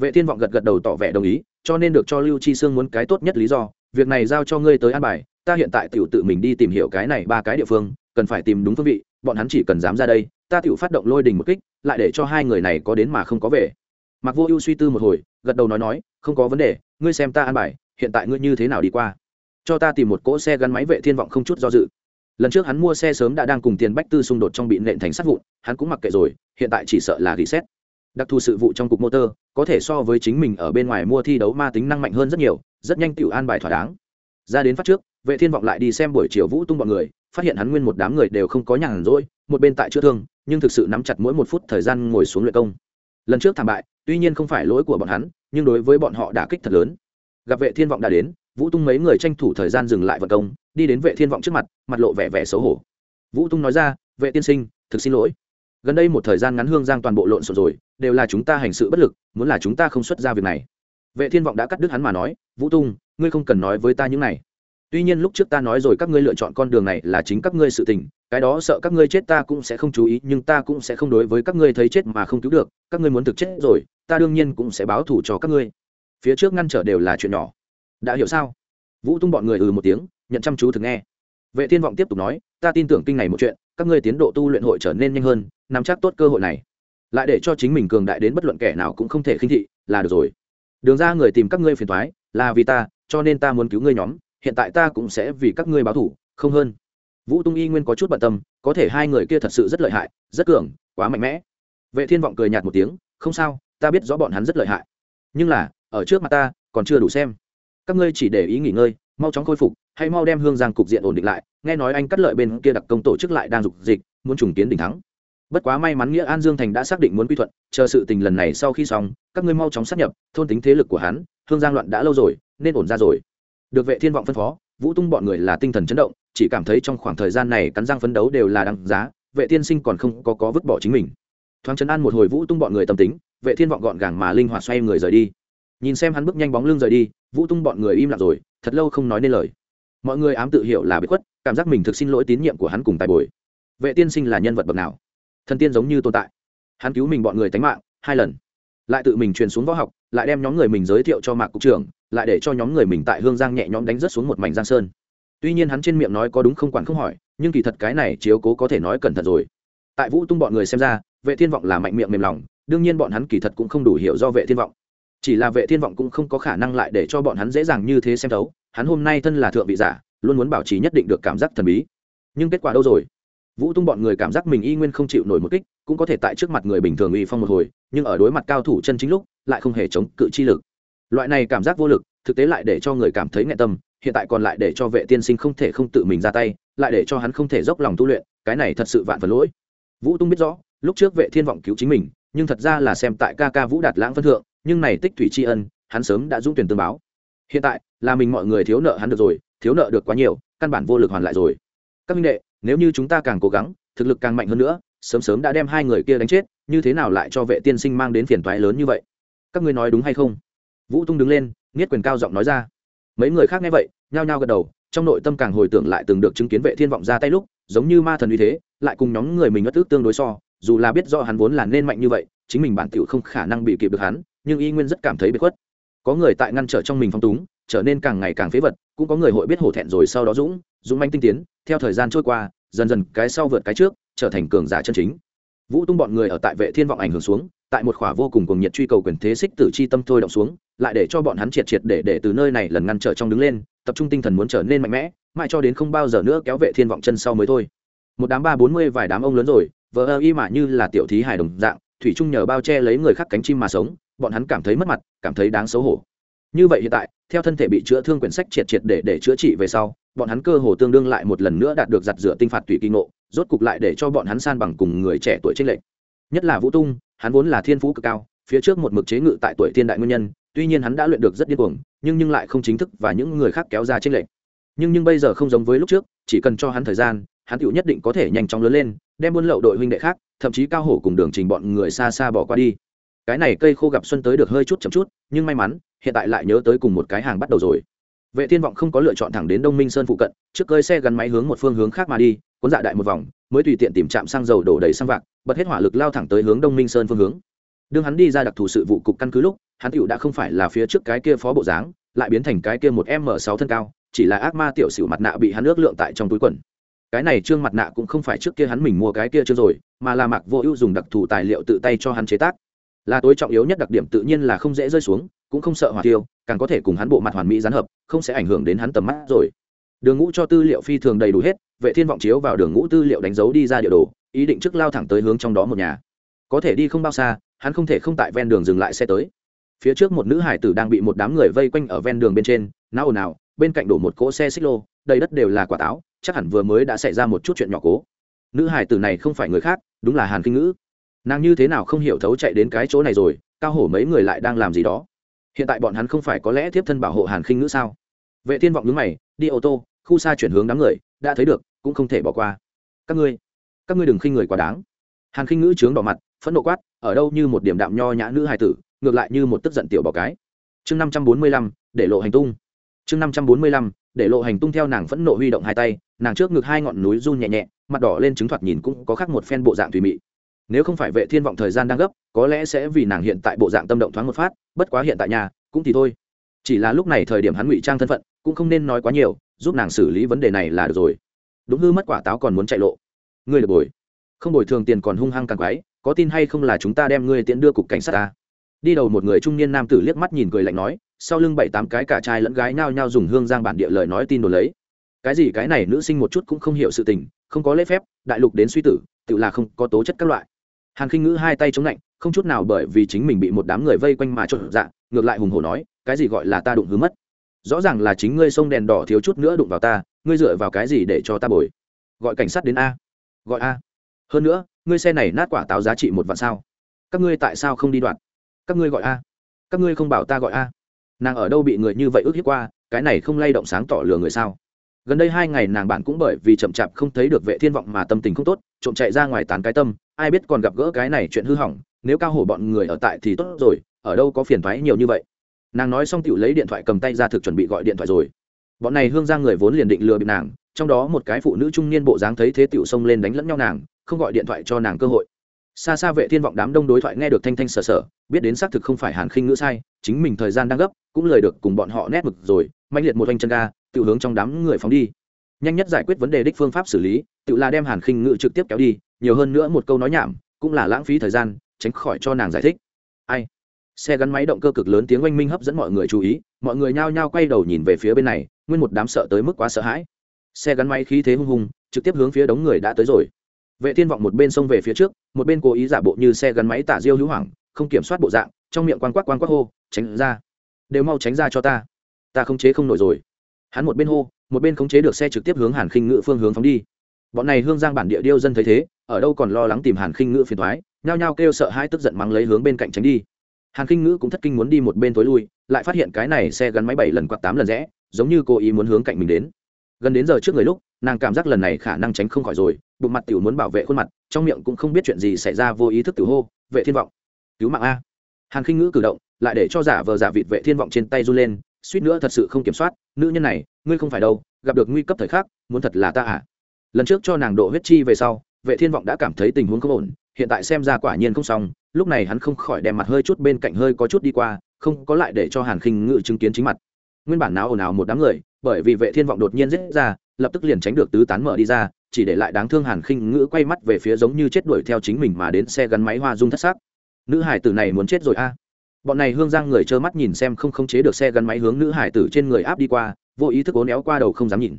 Vệ thiên vọng gật gật đầu tỏ vẻ đồng ý, cho nên được cho lưu chi sương muốn cái tốt nhất lý do, việc này giao cho ngươi tới an bài, ta hiện tại tiểu tự mình đi tìm hiểu cái này ba cái địa phương, cần phải tìm đúng phương vị, bọn hắn chỉ cần dám ra đây, ta tiểu phát động lôi đình một kích, lại để cho hai người này có đến mà không có về. Mặc vô ưu suy tư một hồi gật đầu nói nói, không có vấn đề, ngươi xem ta an bài, hiện tại ngươi như thế nào đi qua? Cho ta tìm một cỗ xe gắn máy vệ thiên vọng không chút do dự. Lần trước hắn mua xe sớm đã đang cùng tiền bách tư xung đột trong bị nện thành sát vụn, hắn cũng mặc kệ rồi, hiện tại chỉ sợ là gỉ xét đặc thù sự vụ trong cục motor, có thể so với chính mình ở bên ngoài mua thi đấu ma tính năng mạnh hơn rất nhiều, rất nhanh tiểu an bài thỏa đáng. Ra đến phát trước, vệ thiên vọng lại đi xem buổi chiều vũ tung bọn người, phát hiện hắn nguyên một đám người đều không có nhàn rỗi, một bên tại chữa thương, nhưng thực sự nắm chặt mỗi một phút thời gian ngồi xuống luyện công lần trước thảm bại, tuy nhiên không phải lỗi của bọn hắn, nhưng đối với bọn họ đã kích thật lớn. Gặp vệ thiên vọng đã đến, vũ tung mấy người tranh thủ thời gian dừng lại vận công, đi đến vệ thiên vọng trước mặt mặt lộ vẻ vẻ xấu hổ. Vũ tung nói ra, vệ tiên sinh, thực xin lỗi. Gần đây một thời gian ngắn hương giang toàn bộ lộn xộn rồi, đều là chúng ta hành sự bất lực, muốn là chúng ta không xuất ra việc này. Vệ thiên vọng đã cắt đứt hắn mà nói, vũ tung, ngươi không cần nói với ta những này. Tuy nhiên lúc trước ta nói rồi các ngươi lựa chọn con đường này là chính các ngươi sự tình cái đó sợ các ngươi chết ta cũng sẽ không chú ý, nhưng ta cũng sẽ không đối với các ngươi thấy chết mà không cứu được, các ngươi muốn thực chết rồi, ta đương nhiên cũng sẽ báo thù cho các ngươi. Phía trước ngăn trở đều là chuyện nhỏ. Đã hiểu sao? Vũ tung bọn người ừ một tiếng, nhận chăm chú thực nghe. Vệ thiên vọng tiếp tục nói, ta tin tưởng kinh này một chuyện, các ngươi tiến độ tu luyện hội trở nên nhanh hơn, nắm chắc tốt cơ hội này. Lại để cho chính mình cường đại đến bất luận kẻ nào cũng không thể khinh thị, là được rồi. Đường ra người tìm các ngươi phiền toái, là vì ta, cho nên ta muốn cứu ngươi nhóm, hiện tại ta cũng sẽ vì các ngươi báo thủ không hơn vũ tung y nguyên có chút bận tâm, có thể hai người kia thật sự rất lợi hại, rất cường, quá mạnh mẽ. Vệ thiên vọng cười nhạt một tiếng, không sao, ta biết rõ bọn hắn rất lợi hại. Nhưng là, ở trước mặt ta, còn chưa đủ xem. Các ngươi chỉ để ý nghỉ ngơi, mau chóng khôi phục, hay mau đem hương giang cục diện ổn định lại. Nghe nói anh cắt lợi bên kia đặc công tổ chức lại đang dục dịch, muốn trùng kiến đỉnh thắng. Bất quá may mắn nghĩa an dương thành đã xác định muốn quy thuận, chờ sự tình lần này sau khi xong, các ngươi mau chóng sát nhập, thôn tính thế lực của hắn, hương giang loạn đã lâu rồi, nên ổn ra rồi. Được vệ thiên vọng phân phó, vũ tung bọn người là tinh thần chấn động chỉ cảm thấy trong khoảng thời gian này cắn răng phấn đấu đều là đăng giá, vệ tiên sinh còn không có có vứt bỏ chính mình. Thoáng chấn an một hồi vũ tung bọn người tâm tính, vệ thiên vọng gọn gàng mà linh hoạt xoay người rời đi. Nhìn xem hắn bước nhanh bóng lưng rời đi, vũ tung bọn người im lặng rồi, thật lâu không nói nên lời. Mọi người ám tự hiểu là bị khuất, cảm giác mình thực xin lỗi tín nhiệm của hắn cùng tài bồi. Vệ tiên sinh là nhân vật bậc nào? Thần tiên giống như tồn tại. Hắn cứu mình bọn người tánh mạng, hai lần. Lại tự mình truyền xuống võ học, lại đem nhóm người mình giới thiệu cho mạc cục trưởng, lại để cho nhóm người mình tại hương giang nhẹ nhõm đánh rất xuống một mảnh giang sơn tuy nhiên hắn trên miệng nói có đúng không quản không hỏi, nhưng kỳ thật cái này chiếu cố có thể nói cẩn thận rồi. Tại vũ tung bọn người xem ra, vệ thiên vọng là mạnh miệng mềm lòng, đương nhiên bọn hắn kỳ thật cũng không đủ hiểu do vệ thiên vọng. Chỉ là vệ thiên vọng cũng không có khả năng lại để cho bọn hắn dễ dàng như thế xem thấu, hắn hôm nay thân là thượng vị giả, luôn muốn bảo trì nhất định được cảm giác thần bí. Nhưng kết quả đâu rồi? Vũ tung bọn người cảm giác mình y nguyên không chịu nổi một kích, cũng có thể tại trước mặt người bình thường uy phong một hồi, nhưng ở đối mặt cao thủ chân chính lúc, lại không hề chống cự chi lực. Loại này cảm giác vô lực, thực tế lại để cho người cảm thấy nghẹn tâm hiện tại còn lại để cho vệ tiên sinh không thể không tự mình ra tay, lại để cho hắn không thể dốc lòng tu luyện, cái này thật sự vạn phần lỗi. Vũ tung biết rõ, lúc trước vệ thiên vọng cứu chính mình, nhưng thật ra là xem tại ca ca vũ đạt lãng phân thượng, nhưng này tích thủy tri ân, hắn sớm đã dũng tuyển tương báo. Hiện tại, là mình mọi người thiếu nợ hắn được rồi, thiếu nợ được quá nhiều, căn bản vô lực hoàn lại rồi. Các minh đệ, nếu như chúng ta càng cố gắng, thực lực càng mạnh hơn nữa, sớm sớm đã đem hai người kia đánh chết, như thế nào lại cho vệ tiên sinh mang đến phiền toái lớn như vậy? Các ngươi nói đúng hay không? Vũ tung đứng lên, nghiết quyền cao giọng nói ra mấy người khác nghe vậy, nhao nhao gật đầu, trong nội tâm càng hồi tưởng lại từng được chứng kiến vệ thiên vọng ra tay lúc, giống như ma thần uy thế, lại cùng nhóm người mình ngất ước tương đối so, dù là biết rõ hắn vốn là nên mạnh như vậy, chính mình bản tiểu không khả năng bị kịp được hắn, nhưng y nguyên rất cảm thấy bị khuất. Có người tại ngăn trở trong mình phong túng, trở nên càng ngày càng phế vật, cũng có người hội biết hổ thẹn rồi sau đó dũng dũng manh tinh tiến, theo thời gian trôi qua, dần dần cái sau vượt cái trước, trở thành cường giả chân chính. Vũ tung bọn người ở tại vệ thiên vọng ảnh hưởng xuống, tại một khỏa vô cùng cuồng nhiệt truy cầu quyền thế xích tử chi tâm thôi động xuống lại để cho bọn hắn triệt triệt để để từ nơi này lần ngăn trở trong đứng lên, tập trung tinh thần muốn trở nên mạnh mẽ, mãi cho đến không bao giờ nữa kéo vệ thiên vọng chân sau mới thôi. Một đám ba bốn mươi vài đám ông lớn rồi, vờ ơ y mà như là tiểu thí hài đồng dạng, thủy trung nhờ bao che lấy người khác cánh chim mà sống, bọn hắn cảm thấy mất mặt, cảm thấy đáng xấu hổ. Như vậy hiện tại, theo thân thể bị chữa thương quyển sách triệt triệt để để chữa trị về sau, bọn hắn cơ hồ tương đương lại một lần nữa đạt được giặt rửa tinh phạt tùy kinh ngộ, rốt cục lại để cho bọn hắn san bằng cùng người trẻ tuổi trên lệch nhất là vũ tung, hắn vốn là thiên phú cực cao, phía trước một mực chế ngự tại tuổi thiên đại nguyên nhân tuy nhiên hắn đã luyện được rất điên cuồng, nhưng nhưng lại không chính thức và những người khác kéo ra trên lệnh nhưng nhưng bây giờ không giống với lúc trước, chỉ cần cho hắn thời gian, hắn tựu nhất định có thể nhanh chóng lớn lên, đem buôn lậu đội huynh đệ khác, thậm chí cao hổ cùng đường trình bọn người xa xa bỏ qua đi. Cái này cây khô gặp xuân tới được hơi chút chậm chút, nhưng may mắn, hiện tại lại nhớ tới cùng một cái hàng bắt đầu rồi. Vệ thiên vọng không có lựa chọn thẳng đến đông minh sơn phụ cận, trước cơi xe gắn máy hướng một phương hướng khác mà đi, cuốn dạ đại một vòng, mới tùy tiện tìm trạm xăng dầu đổ đầy xăng vạc, bật hết hỏa lực lao thẳng tới hướng đông minh sơn phương hướng. Đương hắn đi ra đặc thù sự vụ cục căn cứ lúc hắn tiểu đã không phải là phía trước cái kia phó bộ dáng, lại biến thành cái kia một m sáu thân cao, chỉ là ác ma tiểu sử mặt nạ bị hắn ước lượng tại trong túi quần. Cái này trương mặt nạ cũng không phải trước kia hắn mình mua cái kia chưa rồi, mà là mặc vô ưu dùng đặc thù tài liệu tự tay cho hắn chế tác. Là tối trọng yếu nhất đặc điểm tự nhiên là không dễ rơi xuống, cũng không sợ hỏa tiêu, càng có thể cùng hắn bộ mặt hoàn mỹ gián hợp, không sẽ ảnh hưởng đến hắn tầm mắt rồi. Đường ngũ cho tư liệu phi thường đầy đủ hết, vệ thiên vọng chiếu vào đường ngũ tư liệu đánh dấu đi ra địa đồ, ý định trước lao thẳng tới hướng trong đó một nhà. Có thể đi không bao xa, hắn không thể không tại ven đường dừng lại xe tới phía trước một nữ hải tử đang bị một đám người vây quanh ở ven đường bên trên não ồn ào, bên cạnh đổ một cỗ xe xích lô, đầy đất đều là quả táo, chắc hẳn vừa mới đã xảy ra một chút chuyện nhỏ cố. Nữ hải tử này không phải người khác, đúng là hàn kinh ngữ. Nàng như thế nào không hiểu thấu chạy đến cái chỗ này rồi, cao hổ mấy người lại đang làm gì đó. Hiện tại bọn hắn không phải có lẽ tiếp thân bảo hộ hàn khinh ngữ sao? Vệ thiên vọng đứng mày, đi ô tô, khu xa chuyển hướng đám người, đã thấy được, cũng không thể bỏ qua. Các ngươi các ngươi đừng khinh người quá đáng. Hàn khinh ngữ trướng đỏ mặt, phẫn nộ quát, ở đâu như một điểm đạm nho nhã nữ hài tử ngược lại như một tức giận tiểu bỏ cái. Chương năm trăm bốn mươi lăm, để lộ hành tung. Chương năm trăm bốn mươi lăm, để lộ hành tung theo nàng phẫn nộ huy động hai tay, nàng trước ngực hai ngọn núi run nhẹ nhẹ, mặt đỏ lên chứng thoạt nhìn cũng có khác một phen bộ dạng tùy mị. Nếu không phải vệ thiên vọng thời gian đang gấp, có lẽ sẽ vì nàng hiện tại bộ dạng tâm động thoáng một phát, bất quá hiện tại nhà, cũng thì thôi. Chỉ là lúc này thời điểm hắn ngụy trang thân phận, cũng không nên nói quá nhiều, giúp nàng xử lý vấn đề này là được rồi. Đúng hư mất quả táo còn muốn chạy lộ. Ngươi được bồi. Không bồi thường tiền còn hung hăng càng quái, có tin hay không là chúng ta đem ngươi tiễn đưa cục cảnh sát ta? Đi đầu một người trung niên nam tử liếc mắt nhìn cười lạnh nói, sau lưng bảy tám cái cả trai lẫn gái nhao nhao dùng hương giang bản địa lời nói tin đồn lấy. Cái gì cái này nữ sinh một chút cũng không hiểu sự tình, không có lễ phép, đại lục đến suy tử, tự là không có tố chất các loại. Hàn khinh ngữ hai tay chống lạnh, không chút nào bởi vì chính mình bị một đám người vây quanh mà trộn dạ ngược lại hùng hổ nói, cái gì gọi là ta đụng hứa mất? Rõ ràng là chính ngươi sông đèn đỏ thiếu chút nữa đụng vào ta, ngươi dựa vào cái gì để cho ta bồi? Gọi cảnh sát đến a. Gọi a. Hơn nữa, ngươi xe này nát quả táo giá trị một vạn sao? Các ngươi tại sao không đi đoạn? Các ngươi gọi a, các ngươi không bảo ta gọi a. Nàng ở đâu bị người như vậy ước hiếp qua, cái này không lay động sáng tỏ lừa người sao? Gần đây hai ngày nàng bạn cũng bởi vì chậm chạp không thấy được vệ thiên vọng mà tâm tình không tốt, trộm chạy ra ngoài tán cái tâm, ai biết còn gặp gỡ cái này chuyện hư hỏng, nếu cao hổ bọn người ở tại thì tốt rồi, ở đâu có phiền thoái nhiều như vậy. Nàng nói xong tựu lấy điện thoại cầm tay ra thực chuẩn bị gọi điện thoại rồi. Bọn này hương giang người vốn liền định lừa bị nàng, trong đó một cái phụ nữ trung niên bộ dáng thấy thế tựu xông lên đánh lẫn nhau nàng, không gọi điện thoại cho nàng cơ hội xa xa vệ thiên vọng đám đông đối thoại nghe được thanh thanh sở sở, biết đến xác thực không phải hàn khinh ngữ sai, chính mình thời gian đang gấp, cũng lời được cùng bọn họ nét mực rồi mạnh liệt một anh chân ga, tự hướng trong đám người phóng đi. Nhanh nhất giải quyết vấn đề đích phương pháp xử lý, tự là đem hàn khinh ngữ trực tiếp kéo đi, nhiều hơn nữa một câu nói nhảm, cũng là lãng phí thời gian, tránh khỏi cho nàng giải thích. Ai? Xe gắn máy động cơ cực lớn tiếng oanh minh hấp dẫn mọi người chú ý, mọi người nhao nhao quay đầu nhìn về phía bên này, nguyên một đám sợ tới mức quá sợ hãi. Xe gắn máy khí thế hung hùng, trực tiếp hướng phía đống người đã tới rồi vệ thiên vọng một bên xông về phía trước, một bên cố ý giả bộ như xe gắn máy tả diêu hữu hoảng, không kiểm soát bộ dạng, trong miệng quan quắc quan quắc hô, tránh ra, đều mau tránh ra cho ta ta không chế không nổi rồi. Hắn một bên hô, một bên khống chế được xe trực tiếp hướng hàn khinh ngự phương hướng phóng đi. Bọn này hương giang bản địa điêu dân thấy thế, ở đâu còn lo lắng tìm hàn khinh ngự phiền thoái nhao nhao kêu sợ hai tức giận mắng lấy hướng bên cạnh tránh đi. Hàn khinh Ngự cũng thất kinh muốn đi một bên tối lui, lại phát hiện cái này xe gắn máy bảy lần quạt tám lần rẽ, giống như cô ý muốn hướng cạnh mình đến. Gần đến giờ trước người lúc, nàng cảm giác lần này khả năng tránh không khỏi rồi bụng mặt tiểu muốn bảo vệ khuôn mặt, trong miệng cũng không biết chuyện gì xảy ra, vô ý thức tiểu hô, vệ thiên vọng, cứu mạng a. Hàn khinh ngữ cử động, lại để cho giả vờ giả vịt vệ thiên vọng trên tay run lên, suýt nữa thật sự không kiểm soát, nữ nhân này, ngươi không phải đâu, gặp được nguy cấp thời khắc, muốn thật là ta à? Lần trước cho nàng độ huyết chi về sau, vệ thiên vọng đã cảm thấy tình huống không ổn, hiện tại xem ra quả nhiên không xong, lúc này hắn không khỏi đem mặt hơi chút bên cạnh hơi có chút đi qua, không có lại để cho hàn khinh ngự chứng kiến chính mặt. Nguyên bản não ồn ào một đám người, bởi vì vệ thiên vọng đột nhiên giết ra, lập tức liền tránh được tứ tán mở đi ra chỉ để lại đáng thương hàn khinh ngữ quay mắt về phía giống như chết đuổi theo chính mình mà đến xe gắn máy hoa dung thất sắc. Nữ hải tử này muốn chết rồi a. Bọn này hương giang người trơ mắt nhìn xem không khống chế được xe gắn máy hướng nữ hải tử trên người áp đi qua, vô ý thức ố néo qua đầu không dám nhìn.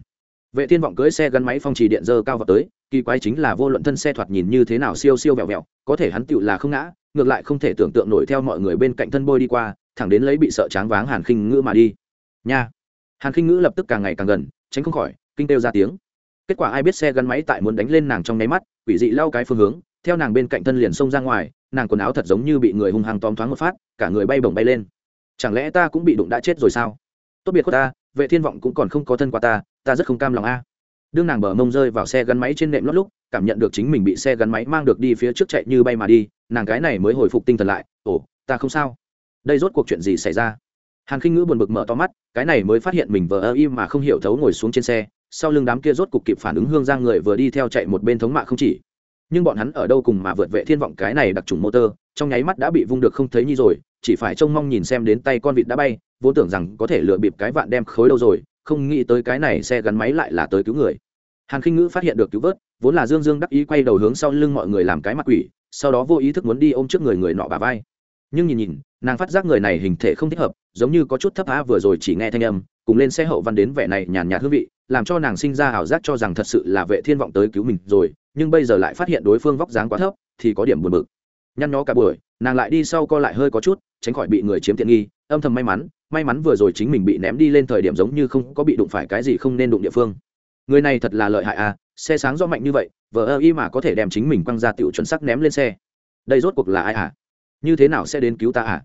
Vệ thiên vọng cưới xe gắn máy phong trì điện dơ cao vào tới, kỳ quái chính là vô luận thân xe thoạt nhìn như thế nào siêu siêu vẹo vẹo, có thể hắn tựu là không ngã, ngược lại không thể tưởng tượng nổi theo mọi người bên cạnh thân bôi đi qua, thẳng đến lấy bị sợ tráng váng hàn khinh ngữ mà đi. Nha. Hàn khinh ngữ lập tức càng ngày càng gần, tránh không khỏi, kinh têu ra tiếng kết quả ai biết xe gắn máy tại muốn đánh lên nàng trong nháy mắt, quỷ dị lau cái phương hướng, theo nàng bên cạnh thân liền xông ra ngoài, nàng quần áo thật giống như bị người hung hăng tóm thoáng một phát, cả người bay bổng bay lên. Chẳng lẽ ta cũng bị đụng đã chết rồi sao? Tốt biệt của ta, vệ thiên vọng cũng còn không có thân qua ta ta rất không cam lòng a. Đương nàng bờ mông rơi vào xe gắn máy trên nệm lót lúc, cảm nhận được chính mình bị xe gắn máy mang được đi phía trước chạy như bay mà đi, nàng cái này mới hồi phục tinh thần lại, ồ, ta không sao. Đây rốt cuộc chuyện gì xảy ra? Hàn khinh ngữ buồn bực mở to mắt, cái này mới phát hiện mình vờ ơ im mà không hiểu thấu ngồi xuống trên xe sau lưng đám kia rốt cục kịp phản ứng hương giang người vừa đi theo chạy một bên thống mạ không chỉ. Nhưng bọn hắn ở đâu cùng mà vượt vệ thiên vọng cái này đặc trùng motor, trong nháy mắt đã bị vung được không thấy như rồi, chỉ phải trông mong nhìn xem đến tay con vịt đã bay vốn tưởng rằng có thể lựa bịp cái vạn đem khối đâu rồi, không nghĩ tới cái này xe gắn máy lại là tới cứu người. Hàn khinh ngữ phát hiện được cứu vớt, vốn là dương dương đắc ý quay đầu hướng sau lưng mọi người làm cái mặt quỷ, sau đó vô ý thức muốn đi ôm trước người người nọ bà vai. Nhưng nhìn nhìn, nàng phát giác người này hình thể không thích hợp, giống như có chút thấp á vừa rồi chỉ nghe thanh âm, cùng lên xe hậu văn đến vẻ này nhàn nhạt hương vị làm cho nàng sinh ra ảo giác cho rằng thật sự là vệ thiên vọng tới cứu mình rồi, nhưng bây giờ lại phát hiện đối phương vóc dáng quá thấp, thì có điểm buồn bực. Nhăn nhó cả buổi, nàng lại đi sau co lại hơi có chút, tránh khỏi bị người chiếm tiện nghi, âm thầm may mắn may mắn vừa rồi chính mình bị ném đi lên thời điểm giống như không có bị đụng phải cái gì không nên đụng địa phương. Người này thật là lợi hại à xe sáng do mạnh như vậy, vờ ơ y mà có thể đem chính mình quăng ra tiểu chuẩn sắc ném lên xe. Đây rốt cuộc là ai à? Như thế nào sẽ đến cứu ta à?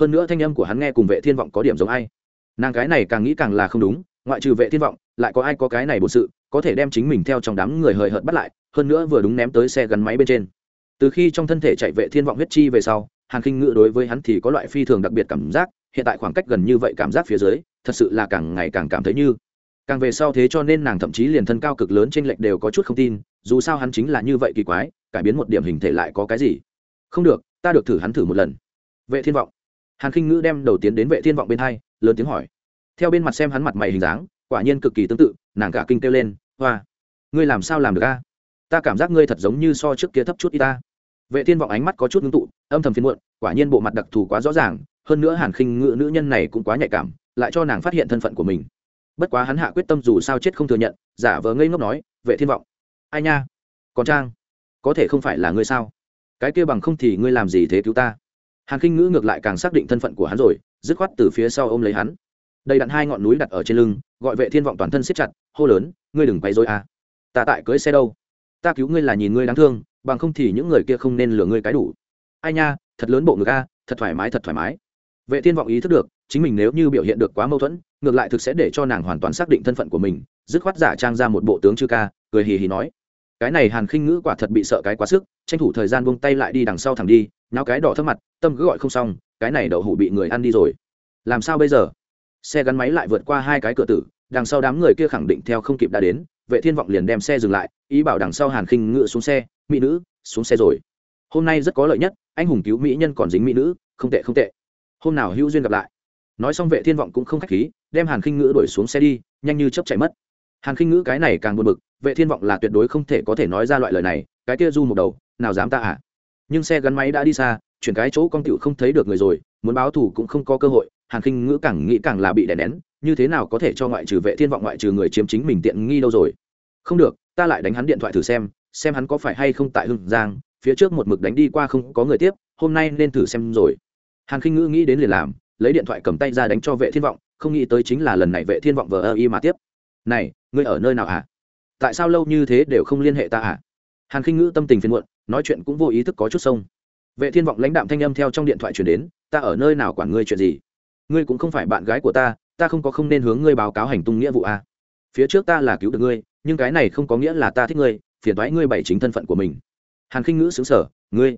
Hơn nữa thanh âm của hắn nghe cùng vệ thiên vọng có điểm giống ai. Nàng cái này càng nghĩ càng là không đúng, ngoại trừ vệ thiên vọng lại có ai có cái này bổn sự, có thể đem chính mình theo trong đám người hời hợt bắt lại, hơn nữa vừa đúng ném tới xe gắn máy bên trên. Từ khi trong thân thể chạy vệ thiên vọng huyết chi về sau, hàn khinh ngự đối với hắn thì có loại phi thường đặc biệt cảm giác, hiện tại khoảng cách gần như vậy cảm giác phía dưới, thật sự là càng ngày càng cảm thấy như. Càng về sau thế cho nên nàng thậm chí liền thân cao cực lớn trên lệch đều có chút không tin, dù sao hắn chính là như vậy kỳ quái, cải biến một điểm hình thể lại có cái gì. Không được, ta được thử hắn thử một lần. Vệ thiên vọng. Hàn khinh ngữ đem đầu tiến đến vệ thiên vọng bên hai, lớn tiếng hỏi. Theo bên mặt xem hắn mặt mày hình dáng quả nhiên cực kỳ tương tự, nàng cả kinh kêu lên, hoa, ngươi làm sao làm được a? Ta cảm giác ngươi thật giống như so trước kia thấp chút y ta. Vệ thiên vọng ánh mắt có chút ngưng tụ, âm thầm phiền muộn, quả nhiên bộ mặt đặc thù quá rõ ràng, hơn nữa hàn khinh ngự nữ nhân này cũng quá nhạy cảm, lại cho nàng phát hiện thân phận của mình. Bất quá hắn hạ quyết tâm dù sao chết không thừa nhận, giả vờ ngây ngốc nói, vệ thiên vọng, ai nha? Còn trang, có thể không phải là ngươi sao? Cái kia bằng không thì ngươi làm gì thế cứu ta? Hàn khinh ngữ ngược lại càng xác định thân phận của hắn rồi, dứt khoát từ phía sau ôm lấy hắn. Đầy đặn hai ngọn núi đặt ở trên lưng gọi vệ thiên vọng toàn thân siết chặt, hô lớn, ngươi đừng quay dối à ta tại cưới xe đâu? Ta cứu ngươi là nhìn ngươi đáng thương, bằng không thì những người kia không nên lừa ngươi cái đủ. Ai nha, thật lớn bộ ngực a, thật thoải mái, thật thoải mái. Vệ thiên vọng ý thức được, chính mình nếu như biểu hiện được quá mâu thuẫn, ngược lại thực sẽ để cho nàng hoàn toàn xác định thân phận của mình, dứt khoát giả trang ra một bộ tướng chư ca, cười hì hì nói, cái này hàn khinh ngữ quả thật bị sợ cái quá sức, tranh thủ thời gian buông tay lại đi đằng sau thẳng đi nháo cái đỏ thấp mặt, tâm cứ gọi không xong, cái này đậu hủ bị người ăn đi rồi. Làm sao bây giờ? Xe gắn máy lại vượt qua hai cái cửa tử đằng sau đám người kia khẳng định theo không kịp đã đến, vệ thiên vọng liền đem xe dừng lại, ý bảo đằng sau hàn khinh ngựa xuống xe, mỹ nữ, xuống xe rồi. Hôm nay rất có lợi nhất, anh hùng cứu mỹ nhân còn dính mỹ nữ, không tệ không tệ. Hôm nào hữu duyên gặp lại. Nói xong vệ thiên vọng cũng không khách khí, đem hàn khinh ngữ đuổi xuống xe đi, nhanh như chớp chạy mất. Hàn khinh ngữ cái này càng buồn bực, vệ thiên vọng là tuyệt đối không thể có thể nói ra loại lời này, cái kia du một đầu, nào dám ta à? Nhưng xe gắn máy đã đi xa, chuyển cái chỗ con tiểu không thấy được người rồi, muốn báo thù cũng không có cơ hội, hàn khinh ngữ càng nghĩ càng là bị đè nén như thế nào có thể cho ngoại trừ vệ thiên vọng ngoại trừ người chiếm chính mình tiện nghi đâu rồi? Không được, ta lại đánh hắn điện thoại thử xem xem hắn có phải hay không tại hưng giang, phía trước một mực đánh đi qua không có người tiếp, hôm nay nên thử xem rồi. Hàn khinh ngữ nghĩ đến liền làm, lấy điện thoại cầm tay ra đánh cho vệ thiên vọng, không nghĩ tới chính là lần này vệ thiên vọng vờ ơ y mà tiếp. Này, ngươi ở nơi nào hả? À? tại sao lâu như thế đều không liên hệ ta hả? À? hàn khinh ngữ tâm tình phiền muộn, nói chuyện cũng vô ý thức có chút sông. Vệ thiên vọng lãnh đạm thanh âm theo trong điện thoại truyền đến, ta ở nơi nào quản ngươi chuyện gì? Ngươi cũng không phải bạn gái của ta ta không có không nên hướng ngươi báo cáo hành tung nghĩa vụ a à. phía trước ta là cứu được ngươi, nhưng cái này không có nghĩa là ta thích ngươi, phiền thoái ngươi bày chính thân phận của mình. Hàn khinh ngữ xứng sở ngươi,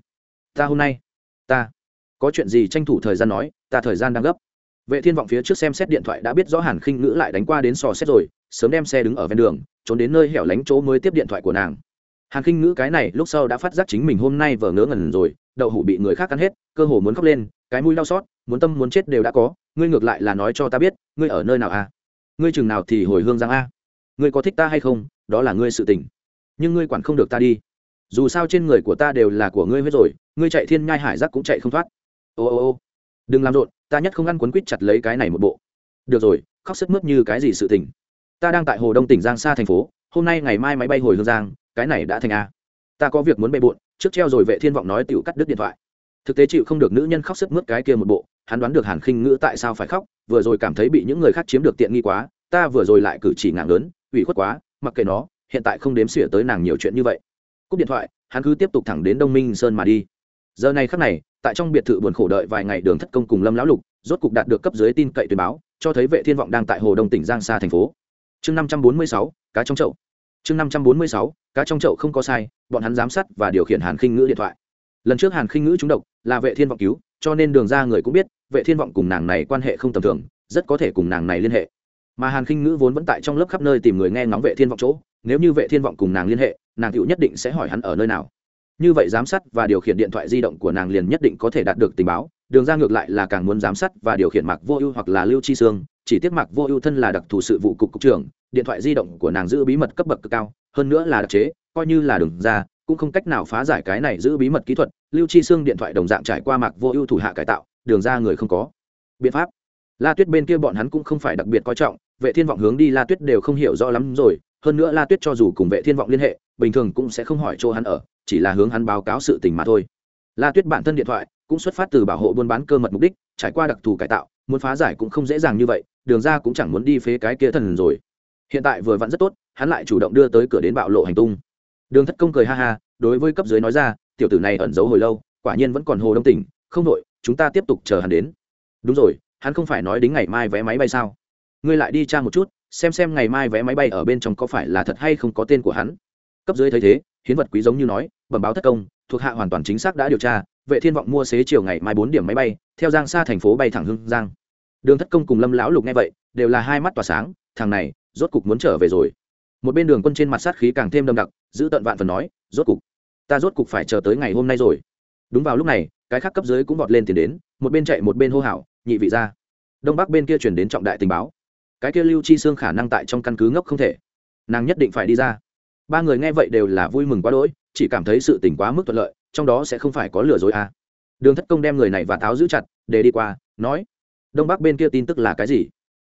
ta hôm nay, ta, có chuyện gì tranh thủ thời gian nói, ta thời gian đang gấp. Vệ thiên vọng phía trước xem xét điện thoại đã biết rõ hàn khinh ngữ lại đánh qua đến sò xét rồi, sớm đem xe đứng ở ven đường, trốn đến nơi hẻo lánh chỗ mới tiếp điện thoại của nàng hàn khinh ngữ cái này lúc sau đã phát giác chính mình hôm nay vờ ngớ ngẩn rồi, đậu hủ bị người khác cắn hết, cơ hồ muốn khóc lên, cái mũi đau xót, muốn tâm muốn chết đều đã có, ngươi ngược lại là nói cho ta biết, ngươi ở nơi nào a ngươi chừng nào thì hồi hương giang a? Ngươi có thích ta hay không? Đó là ngươi sự tình. Nhưng ngươi quản không được ta đi. Dù sao trên người của ta đều là của ngươi hết rồi, ngươi chạy thiên nhai hải giác cũng chạy không thoát. Ô ô ô. Đừng làm rộn, ta nhất không ăn quấn quýt chặt lấy cái này một bộ. Được rồi, khóc sức mướt như cái gì sự tình? Ta đang tại hồ đông tỉnh giang xa thành phố, hôm nay ngày mai máy bay hồi hương giang cái này đã thành a. Ta có việc muốn bề bộn, trước treo rồi vệ thiên vọng nói tiểu cắt đứt điện thoại. Thực tế chịu không được nữ nhân khóc sức mướt cái kia một bộ, hắn đoán được hàn khinh ngữ tại sao phải khóc, vừa rồi cảm thấy bị những người khác chiếm được tiện nghi quá, ta vừa rồi lại cử chỉ ngạng lớn, ủy khuất quá, mặc kệ nó, hiện tại không đếm xỉa tới nàng nhiều chuyện như vậy. Cúp điện thoại, hắn cứ tiếp tục thẳng đến đông minh sơn mà đi. Giờ này khắc này, tại trong biệt thự buồn khổ đợi vài ngày đường thất công cùng lâm lão lục, rốt cục đạt được cấp dưới tin cậy tuyên báo, cho thấy vệ thiên vọng đang tại hồ đông tỉnh giang sa thành phố. Chương năm trăm bốn mươi sáu, cá trong chậu chương năm trăm bốn mươi sáu, cá trong chậu không có sai, bọn hắn giám sát và điều khiển hàn khinh ngữ điện thoại. Lần trước hàn khinh ngữ trúng độc là vệ thiên vọng cứu, cho nên đường ra người cũng biết, vệ thiên vọng cùng nàng này quan hệ không tầm thường, rất có thể cùng nàng này liên hệ. Mà hàn khinh ngữ vốn vẫn tại trong lớp khắp nơi tìm người nghe ngóng vệ thiên vọng chỗ, nếu như vệ thiên vọng cùng nàng liên hệ, nàng tựu nhất định sẽ hỏi hắn ở nơi nào. Như vậy giám sát và điều khiển điện thoại di động của nàng liền nhất định có thể đạt được tình báo, đường ra ngược lại là càng muốn giám sát và điều khiển mạc vô ưu hoặc là lưu chi sương, chỉ tiếc mạc vô ưu thân là đặc thù sự vụ cục cục trưởng điện thoại di động của nàng giữ bí mật cấp bậc cực cao, hơn nữa là đặc chế, coi như là đường ra, cũng không cách nào phá giải cái này giữ bí mật kỹ thuật, lưu chi xương điện thoại đồng dạng trải qua mạc vô ưu thủ hạ cải tạo, đường ra người không có. Biện pháp. La tuyết bên kia bọn hắn cũng không phải đặc biệt coi trọng, vệ thiên vọng hướng đi la tuyết đều không hiểu rõ lắm rồi, hơn nữa la tuyết cho dù cùng vệ thiên vọng liên hệ, bình thường cũng sẽ không hỏi chỗ hắn ở, chỉ là hướng hắn báo cáo sự tình mà thôi. La tuyết bản thân điện thoại cũng xuất phát từ bảo hộ buôn bán cơ mật mục đích, trải qua đặc thù cải tạo, muốn phá giải cũng không dễ dàng như vậy, đường ra cũng chẳng muốn đi phế cái kia thần rồi hiện tại vừa vặn rất tốt, hắn lại chủ động đưa tới cửa đến bạo lộ hành tung. Đường thất công cười ha ha, đối với cấp dưới nói ra, tiểu tử này ẩn giấu hồi lâu, quả nhiên vẫn còn hồ đông tỉnh, không nội chúng ta tiếp tục chờ hắn đến. Đúng rồi, hắn không phải nói đến ngày mai vé máy bay sao? Ngươi lại đi tra một chút, xem xem ngày mai vé máy bay ở bên trong có phải là thật hay không có tên của hắn. Cấp dưới thấy thế, hiến vật quý giống như nói, bẩm báo thất công, thuộc hạ hoàn toàn chính xác đã điều tra, vệ thiên vọng mua xế chiều ngày mai bốn điểm máy bay, theo giang xa thành phố bay thẳng hưng giang. Đường thất công cùng lâm lão lục nghe vậy, đều là hai mắt tỏa sáng, thằng này rốt cục muốn trở về rồi. Một bên đường quân trên mặt sát khí càng thêm đậm đặc, giữ tận vạn phần nói, rốt cục, ta rốt cục phải chờ tới ngày hôm nay rồi. Đúng vào lúc này, cái khác cấp dưới cũng vọt lên tiền đến, một bên chạy một bên hô hào, nhị vị ra. Đông bắc bên kia chuyển đến trọng đại tình báo. Cái kia lưu chi xương khả năng tại trong căn cứ ngốc không thể. Nàng nhất định phải đi ra. Ba người nghe vậy đều là vui mừng quá đỗi, chỉ cảm thấy sự tình quá mức thuận lợi, trong đó sẽ không phải có lừa dối à. đường thất công đem người này và tháo giữ chặt, để đi qua, nói, đông bắc bên kia tin tức là cái gì?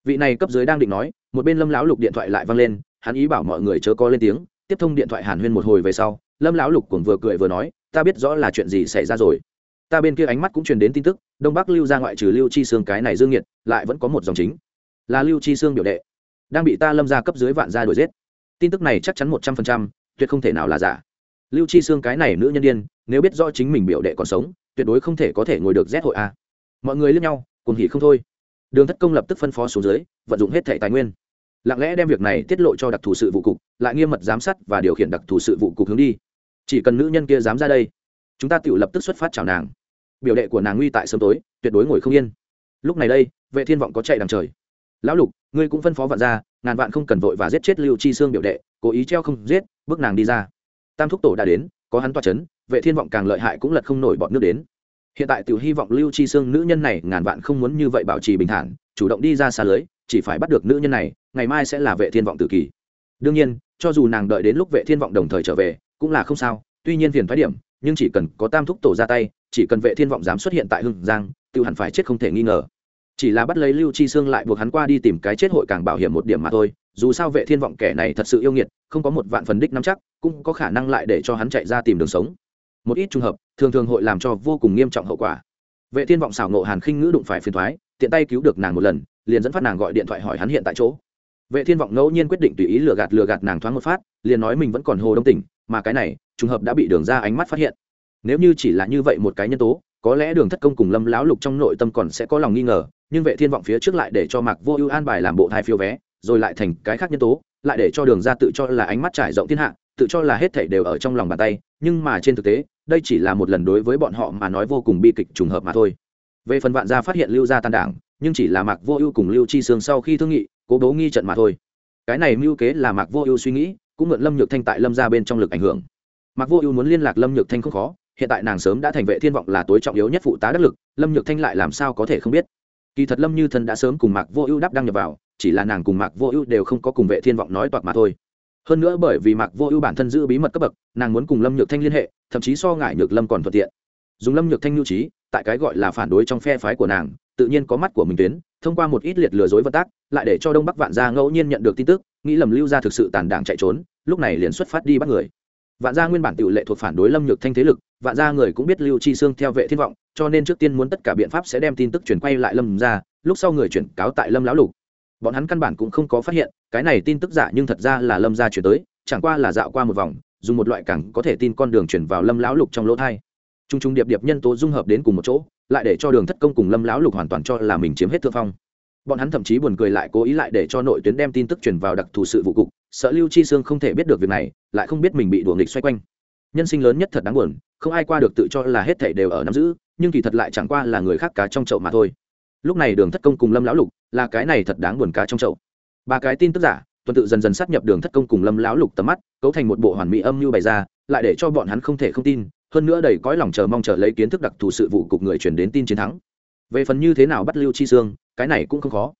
Vị này cấp dưới đang định nói một bên lâm lão lục điện thoại lại văng lên, hắn ý bảo mọi người chớ có lên tiếng, tiếp thông điện thoại hàn huyên một hồi về sau, lâm lão lục cũng vừa cười vừa nói, ta biết rõ là chuyện gì xảy ra rồi. Ta bên kia ánh mắt cũng truyền đến tin tức, đông bắc lưu ra ngoại trừ lưu chi xương cái này dương nhiệt lại vẫn có một dòng chính, là lưu chi xương biểu đệ, đang bị ta lâm ra cấp dưới vạn gia đuổi giết. Tin tức này chắc chắn một trăm phần trăm, tuyệt không thể nào là giả. Lưu chi xương cái này nữ nhân đ i ê n nếu biết rõ chính mình biểu đệ còn sống, tuyệt đối không thể có thể ngồi được rét hội a. Mọi người lướt nhau cùng hỉ không thôi. Đường thất công lập tức phân phó xuống dưới, vận dụng hết thẻ tài nguyên lặng lẽ đem việc này tiết lộ cho đặc thù sự vụ cục, lại nghiêm mật giám sát và điều khiển đặc thù sự vụ cục hướng đi. Chỉ cần nữ nhân kia dám ra đây, chúng ta tự lập tức xuất phát chào nàng. Biểu đệ của nàng nguy tại sớm tối, tuyệt đối ngồi không yên. Lúc này đây, vệ thiên vọng có chạy đằng trời. Lão lục, ngươi cũng phân phó vạn ra ngàn vạn không cần vội và giết chết lưu chi xương biểu đệ, cố ý treo không giết, bước nàng đi ra. Tam thúc tổ đã đến, có hắn toa chấn, vệ thiên vọng càng lợi hại cũng lật không nổi bọn nước đến. Hiện tại tiểu hy vọng lưu chi xương nữ nhân này ngàn vạn không muốn như vậy bảo trì bình thản, chủ động đi ra xa lưới chỉ phải bắt được nữ nhân này, ngày mai sẽ là vệ thiên vọng tự kỷ đương nhiên, cho dù nàng đợi đến lúc vệ thiên vọng đồng thời trở về, cũng là không sao, tuy nhiên phiền thoái điểm, nhưng chỉ cần có tam thúc tổ ra tay, chỉ cần vệ thiên vọng dám xuất hiện tại hưng giang tự hẳn phải chết không thể nghi ngờ. Chỉ là bắt lấy lưu chi xương lại buộc hắn qua đi tìm cái chết hội càng bảo hiểm một điểm mà thôi, dù sao vệ thiên vọng kẻ này thật sự yêu nghiệt, không có một vạn phần đích nắm chắc, cũng có khả năng lại để cho hắn chạy ra tìm đường sống. Một ít trường hợp, thường thường hội làm cho vô cùng nghiêm trọng hậu quả. Vệ thiên vọng xảo nộ hàn khinh ngữ đụng phải phiền thoái tiện tay cứu được nàng một lần liền dẫn phát nàng gọi điện thoại hỏi hắn hiện tại chỗ. Vệ thiên vọng ngẫu nhiên quyết định tùy ý lừa gạt lừa gạt nàng thoáng một phát, liền nói mình vẫn còn hồ đông tỉnh, mà cái này, trùng hợp đã bị đường ra ánh mắt phát hiện. Nếu như chỉ là như vậy một cái nhân tố, có lẽ đường thất công cùng lâm lão lục trong nội tâm còn sẽ có lòng nghi ngờ, nhưng vệ thiên vọng phía trước lại để cho mạc vô ưu an bài làm bộ thai phiếu vé, rồi lại thành cái khác nhân tố, lại để cho đường ra tự cho là ánh mắt trải rộng thiên hạ, tự cho là hết thảy đều ở trong lòng bàn tay, nhưng mà trên thực tế, đây chỉ là một lần đối với bọn họ mà nói vô cùng bi kịch trùng hợp mà thôi. Về phần vạn gia phát hiện lưu gia tan đảng nhưng chỉ là mạc vô ưu cùng lưu chi sương sau khi thương nghị, cố bố nghi trận mà thôi. Cái này mưu kế là mạc vô ưu suy nghĩ, cũng mượn lâm nhược thanh tại lâm gia bên trong lực ảnh hưởng. Mạc vô ưu muốn liên lạc lâm nhược thanh không khó, hiện tại nàng sớm đã thành vệ thiên vọng là tối trọng yếu nhất phụ tá đắc lực, lâm nhược thanh lại làm sao có thể không biết? Kỳ thật lâm như thân đã sớm cùng mạc vô ưu đáp đăng nhập vào, chỉ là nàng cùng mạc vô ưu đều không có cùng vệ thiên vọng nói toạc mà thôi. Hơn nữa bởi vì mạc vô ưu bản thân giữ bí mật cấp bậc, nàng muốn cùng lâm nhược thanh liên hệ, thậm chí so ngại nhược lâm còn thuận tiện. Dùng lâm nhược thanh nhu trí, tại cái gọi là phản đối trong phe phái của nàng tự nhiên có mắt của mình tuyến, thông qua một ít liệt lừa dối vận tác, lại để cho đông bắc vạn gia ngẫu nhiên nhận được tin tức, nghĩ lầm lưu gia thực sự tàn đảng chạy trốn, lúc này liền xuất phát đi bắt người. Vạn gia nguyên bản tự lệ thuộc phản đối lâm nhược thanh thế lực, vạn gia người cũng biết lưu chi Sương theo vệ thiên vọng, cho nên trước tiên muốn tất cả biện pháp sẽ đem tin tức chuyển quay lại lâm ra lúc sau người chuyển cáo tại lâm lão lục. Bọn hắn căn bản cũng không có phát hiện, cái này tin tức giả nhưng thật ra là lâm gia chuyển tới, chẳng qua là dạo qua một vòng, dùng một loại cẳng có thể tin con đường chuyển vào lâm lão lục trong lỗ thai t r u n g t r u n g điệp điệp nhân tố dung hợp đến cùng một chỗ, lại để cho đường thất công cùng lâm lão lục hoàn toàn cho là mình chiếm hết thượng phong. Bọn hắn thậm chí buồn cười lại cố ý lại để cho nội tuyến đem tin tức truyền vào đặc thù sự vụ cục, sợ lưu chi sương không thể biết được việc này, lại không biết mình bị đuồng địch xoay quanh. Nhân sinh lớn nhất thật đáng buồn, không ai qua được tự cho là hết thảy đều ở nắm giữ, nhưng kỳ thật lại chẳng qua là người khác cá trong chậu mà thôi. Lúc này đường thất công cùng lâm lão lục, là cái này thật đáng buồn cá trong chậu. Ba cái tin tức giả, tuần tự dần dần sát nhập đường thất công cùng lâm lão lục tầm mắt, cấu thành một bộ hoàn mỹ âm mưu bày ra, lại để cho bọn hắn không thể không tin hơn nữa đầy cõi lòng chờ mong chờ lấy kiến thức đặc thù sự vụ cục người truyền đến tin chiến thắng. Về phần như thế nào bắt lưu chi sương, cái này cũng không khó.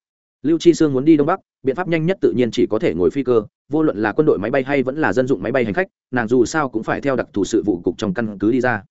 Lưu chi sương muốn đi đông bắc, biện pháp nhanh nhất tự nhiên chỉ có thể ngồi phi cơ, vô luận là quân đội máy bay hay vẫn là dân dụng máy bay hành khách, nàng dù sao cũng phải theo đặc thù sự vụ cục trong căn cứ đi ra.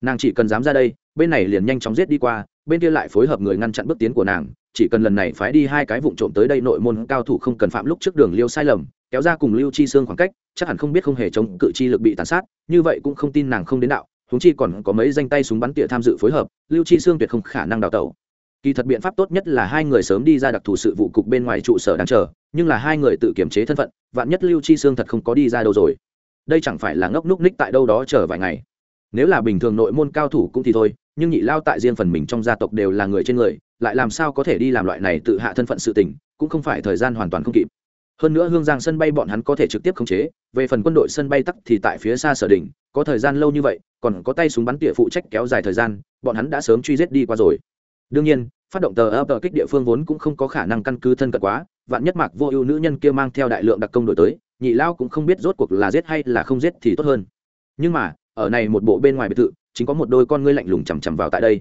Nàng chỉ cần dám ra đây, bên này liền nhanh chóng giết đi qua, bên kia lại phối hợp người ngăn chặn bước tiến của nàng, chỉ cần lần này phái đi hai cái vụ trộm tới đây nội môn cao thủ không cần phạm lúc trước đường liêu sai lầm, kéo ra cùng lưu chi xương khoảng cách chắc hẳn không biết không hề chống cự chi lực bị tàn sát, như vậy cũng không tin nàng không đến đạo húng chi còn có mấy danh tay súng bắn tỉa tham dự phối hợp, lưu chi xương tuyệt không khả năng đào tẩu. Kỳ thật biện pháp tốt nhất là hai người sớm đi ra đặc thù sự vụ cục bên ngoài trụ sở đang chờ, nhưng là hai người tự kiểm chế thân phận, vạn nhất lưu chi xương thật không có đi ra đâu rồi. Đây chẳng phải là ngốc núc ních tại đâu đó chờ vài ngày. Nếu là bình thường nội môn cao thủ cũng thì thôi, nhưng nhị lao tại riêng phần mình trong gia tộc đều là người trên người, lại làm sao có thể đi làm loại này tự hạ thân phận sự tình, cũng không phải thời gian hoàn toàn không kịp hơn nữa hương giang sân bay bọn hắn có thể trực tiếp khống chế, về phần quân đội sân bay tắc thì tại phía xa sở đỉnh, có thời gian lâu như vậy, còn có tay súng bắn tỉa phụ trách kéo dài thời gian, bọn hắn đã sớm truy giết đi qua rồi. Đương nhiên, phát động tờ ấp tờ kích địa phương vốn cũng không có khả năng căn cứ thân cận quá, vạn nhất mạc vô ưu nữ nhân kia mang theo đại lượng đặc công đổi tới, nhị lao cũng không biết rốt cuộc là giết hay là không giết thì tốt hơn. Nhưng mà, ở này một bộ bên ngoài biệt thự, chính có một đôi con ngươi lạnh lùng chằm chằm vào tại đây.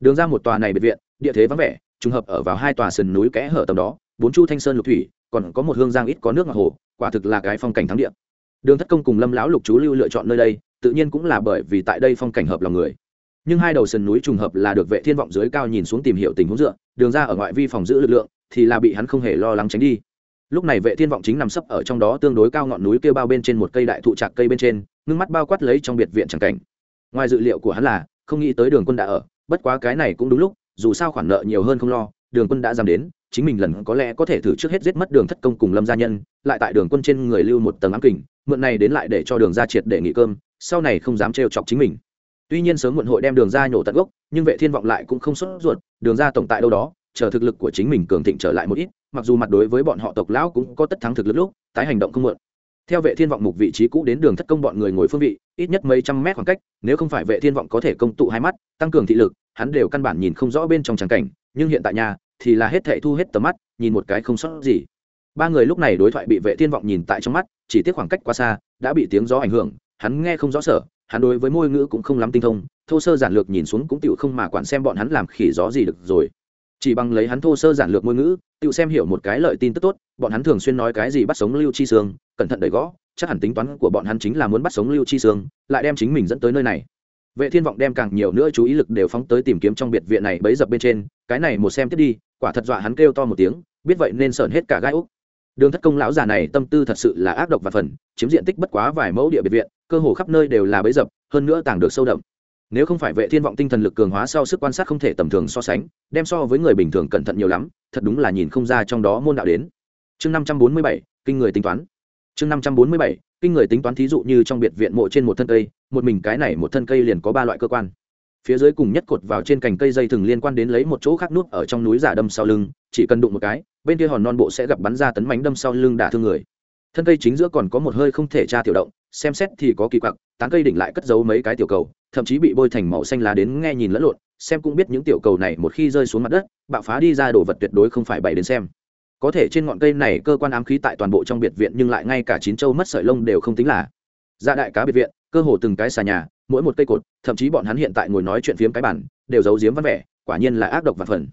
Đường ra một tòa này biệt viện, địa thế vắng vẻ, trùng hợp ở vào hai tòa sườn núi kẽ hở tầm đó bốn chu thanh sơn lục thủy, còn có một hương giang ít có nước ngọc hồ, quả thực là cái phong cảnh thắng địa. Đường thất công cùng lâm lão lục chú lưu lựa chọn nơi đây, tự nhiên cũng là bởi vì tại đây phong cảnh hợp lòng người. Nhưng hai đầu sườn núi trùng hợp là được vệ thiên vọng dưới cao nhìn xuống tìm hiểu tình huống dựa, đường ra ở ngoại vi phòng giữ lực lượng, thì là bị hắn không hề lo lắng tránh đi. Lúc này vệ thiên vọng chính nằm sấp ở trong đó tương đối cao ngọn núi kêu bao bên trên một cây đại thụ trạc cây bên trên, ngưng mắt bao quát lấy trong biệt viện chẳng cảnh. Ngoài dự liệu của hắn là, không nghĩ tới đường quân đã ở, bất quá cái này cũng đúng lúc, dù sao khoản nợ nhiều hơn không lo đường quân đã dám đến, chính mình lần có lẽ có thể thử trước hết giết mất đường thất công cùng lâm gia nhân, lại tại đường quân trên người lưu một tầng ám kình, mượn này đến lại để cho đường ra triệt để nghỉ cơm, sau này không dám trêu chọc chính mình. Tuy nhiên sớm muộn hội đem đường ra nhổ tận gốc, nhưng vệ thiên vọng lại cũng không sốt ruột, đường ra tổng tại đâu đó, chờ thực lực của chính mình cường thịnh trở lại một ít, mặc dù mặt đối với bọn họ tộc lão cũng có tất thắng thực lực lúc, tái hành động không muộn theo vệ thiên vọng mục vị trí cũ đến đường thất công bọn người ngồi phương vị, ít nhất mấy trăm mét khoảng cách, nếu không phải vệ thiên vọng có thể công tụ hai mắt, tăng cường thị lực, hắn đều căn bản nhìn không rõ bên trong tràng cảnh. Nhưng hiện tại nhà, thì là hết thệ thu hết tầm mắt, nhìn một cái không sót gì. Ba người lúc này đối thoại bị vệ thiên vọng nhìn tại trong mắt, chỉ tiếc khoảng cách quá xa, đã bị tiếng gió ảnh hưởng, hắn nghe không rõ sở, hắn đối với môi ngữ cũng không lắm tinh thông, thô sơ giản lược nhìn xuống cũng tiểu không mà quản xem bọn hắn làm khỉ gió gì được rồi chỉ bằng lấy hắn thô sơ giản lược ngôn ngữ, tự xem hiểu một cái lợi tin tức tốt, bọn hắn thường xuyên nói cái gì bắt sống lưu chi sương, cẩn thận đẩy gõ, chắc hẳn tính toán của bọn hắn chính là muốn bắt sống lưu chi sương, lại đem chính mình dẫn tới nơi này. Vệ thiên vọng đem càng nhiều nữa chú ý lực đều phóng tới tìm kiếm trong biệt viện này bấy dập bên trên, cái này một xem tiếp đi, quả thật dọa hắn kêu to một tiếng, biết vậy nên sởn hết cả gai úc. Đường thất công lão già này tâm tư thật sự là ác độc và phần, chiếm diện tích bất quá vài mẫu địa biệt viện, cơ hồ khắp nơi đều là bấy dập, hơn nữa tàng được sâu đậm nếu không phải vệ thiên vọng tinh thần lực cường hóa sau sức quan sát không thể tầm thường so sánh, đem so với người bình thường cẩn thận nhiều lắm, thật đúng là nhìn không ra trong đó môn đạo đến. Chương năm trăm bốn mươi bảy, kinh người tính toán. Chương năm trăm bốn mươi bảy, kinh người tính toán thí dụ như trong biệt viện mộ trên một thân cây, một mình cái này một thân cây liền có ba loại cơ quan. Phía dưới cùng nhất cột vào trên cành cây dây thừng liên quan đến lấy một chỗ khác nút ở trong núi giả đâm sau lưng, chỉ cần đụng một cái, bên kia hòn non bộ sẽ gặp bắn ra tấn mánh đâm sau lưng đả thương người. Thân cây chính giữa còn có một hơi không thể tra tiểu động, xem xét thì có kỳ quặc, tán cây đỉnh lại cất giấu mấy cái tiểu cầu thậm chí bị bôi thành màu xanh lá đến nghe nhìn lẫn lộn, xem cũng biết những tiểu cầu này một khi rơi xuống mặt đất, bạo phá đi ra đồ vật tuyệt đối không phải bày đến xem. Có thể trên ngọn cây này cơ quan ám khí tại toàn bộ trong biệt viện nhưng lại ngay cả chín châu mất sợi lông đều không tính là. Gia đại cá biệt viện, cơ hồ từng cái xà nhà, mỗi một cây cột, thậm chí bọn hắn hiện tại ngồi nói chuyện phiếm cái bản, đều giấu giếm văn vẻ, quả nhiên là ác độc và phần.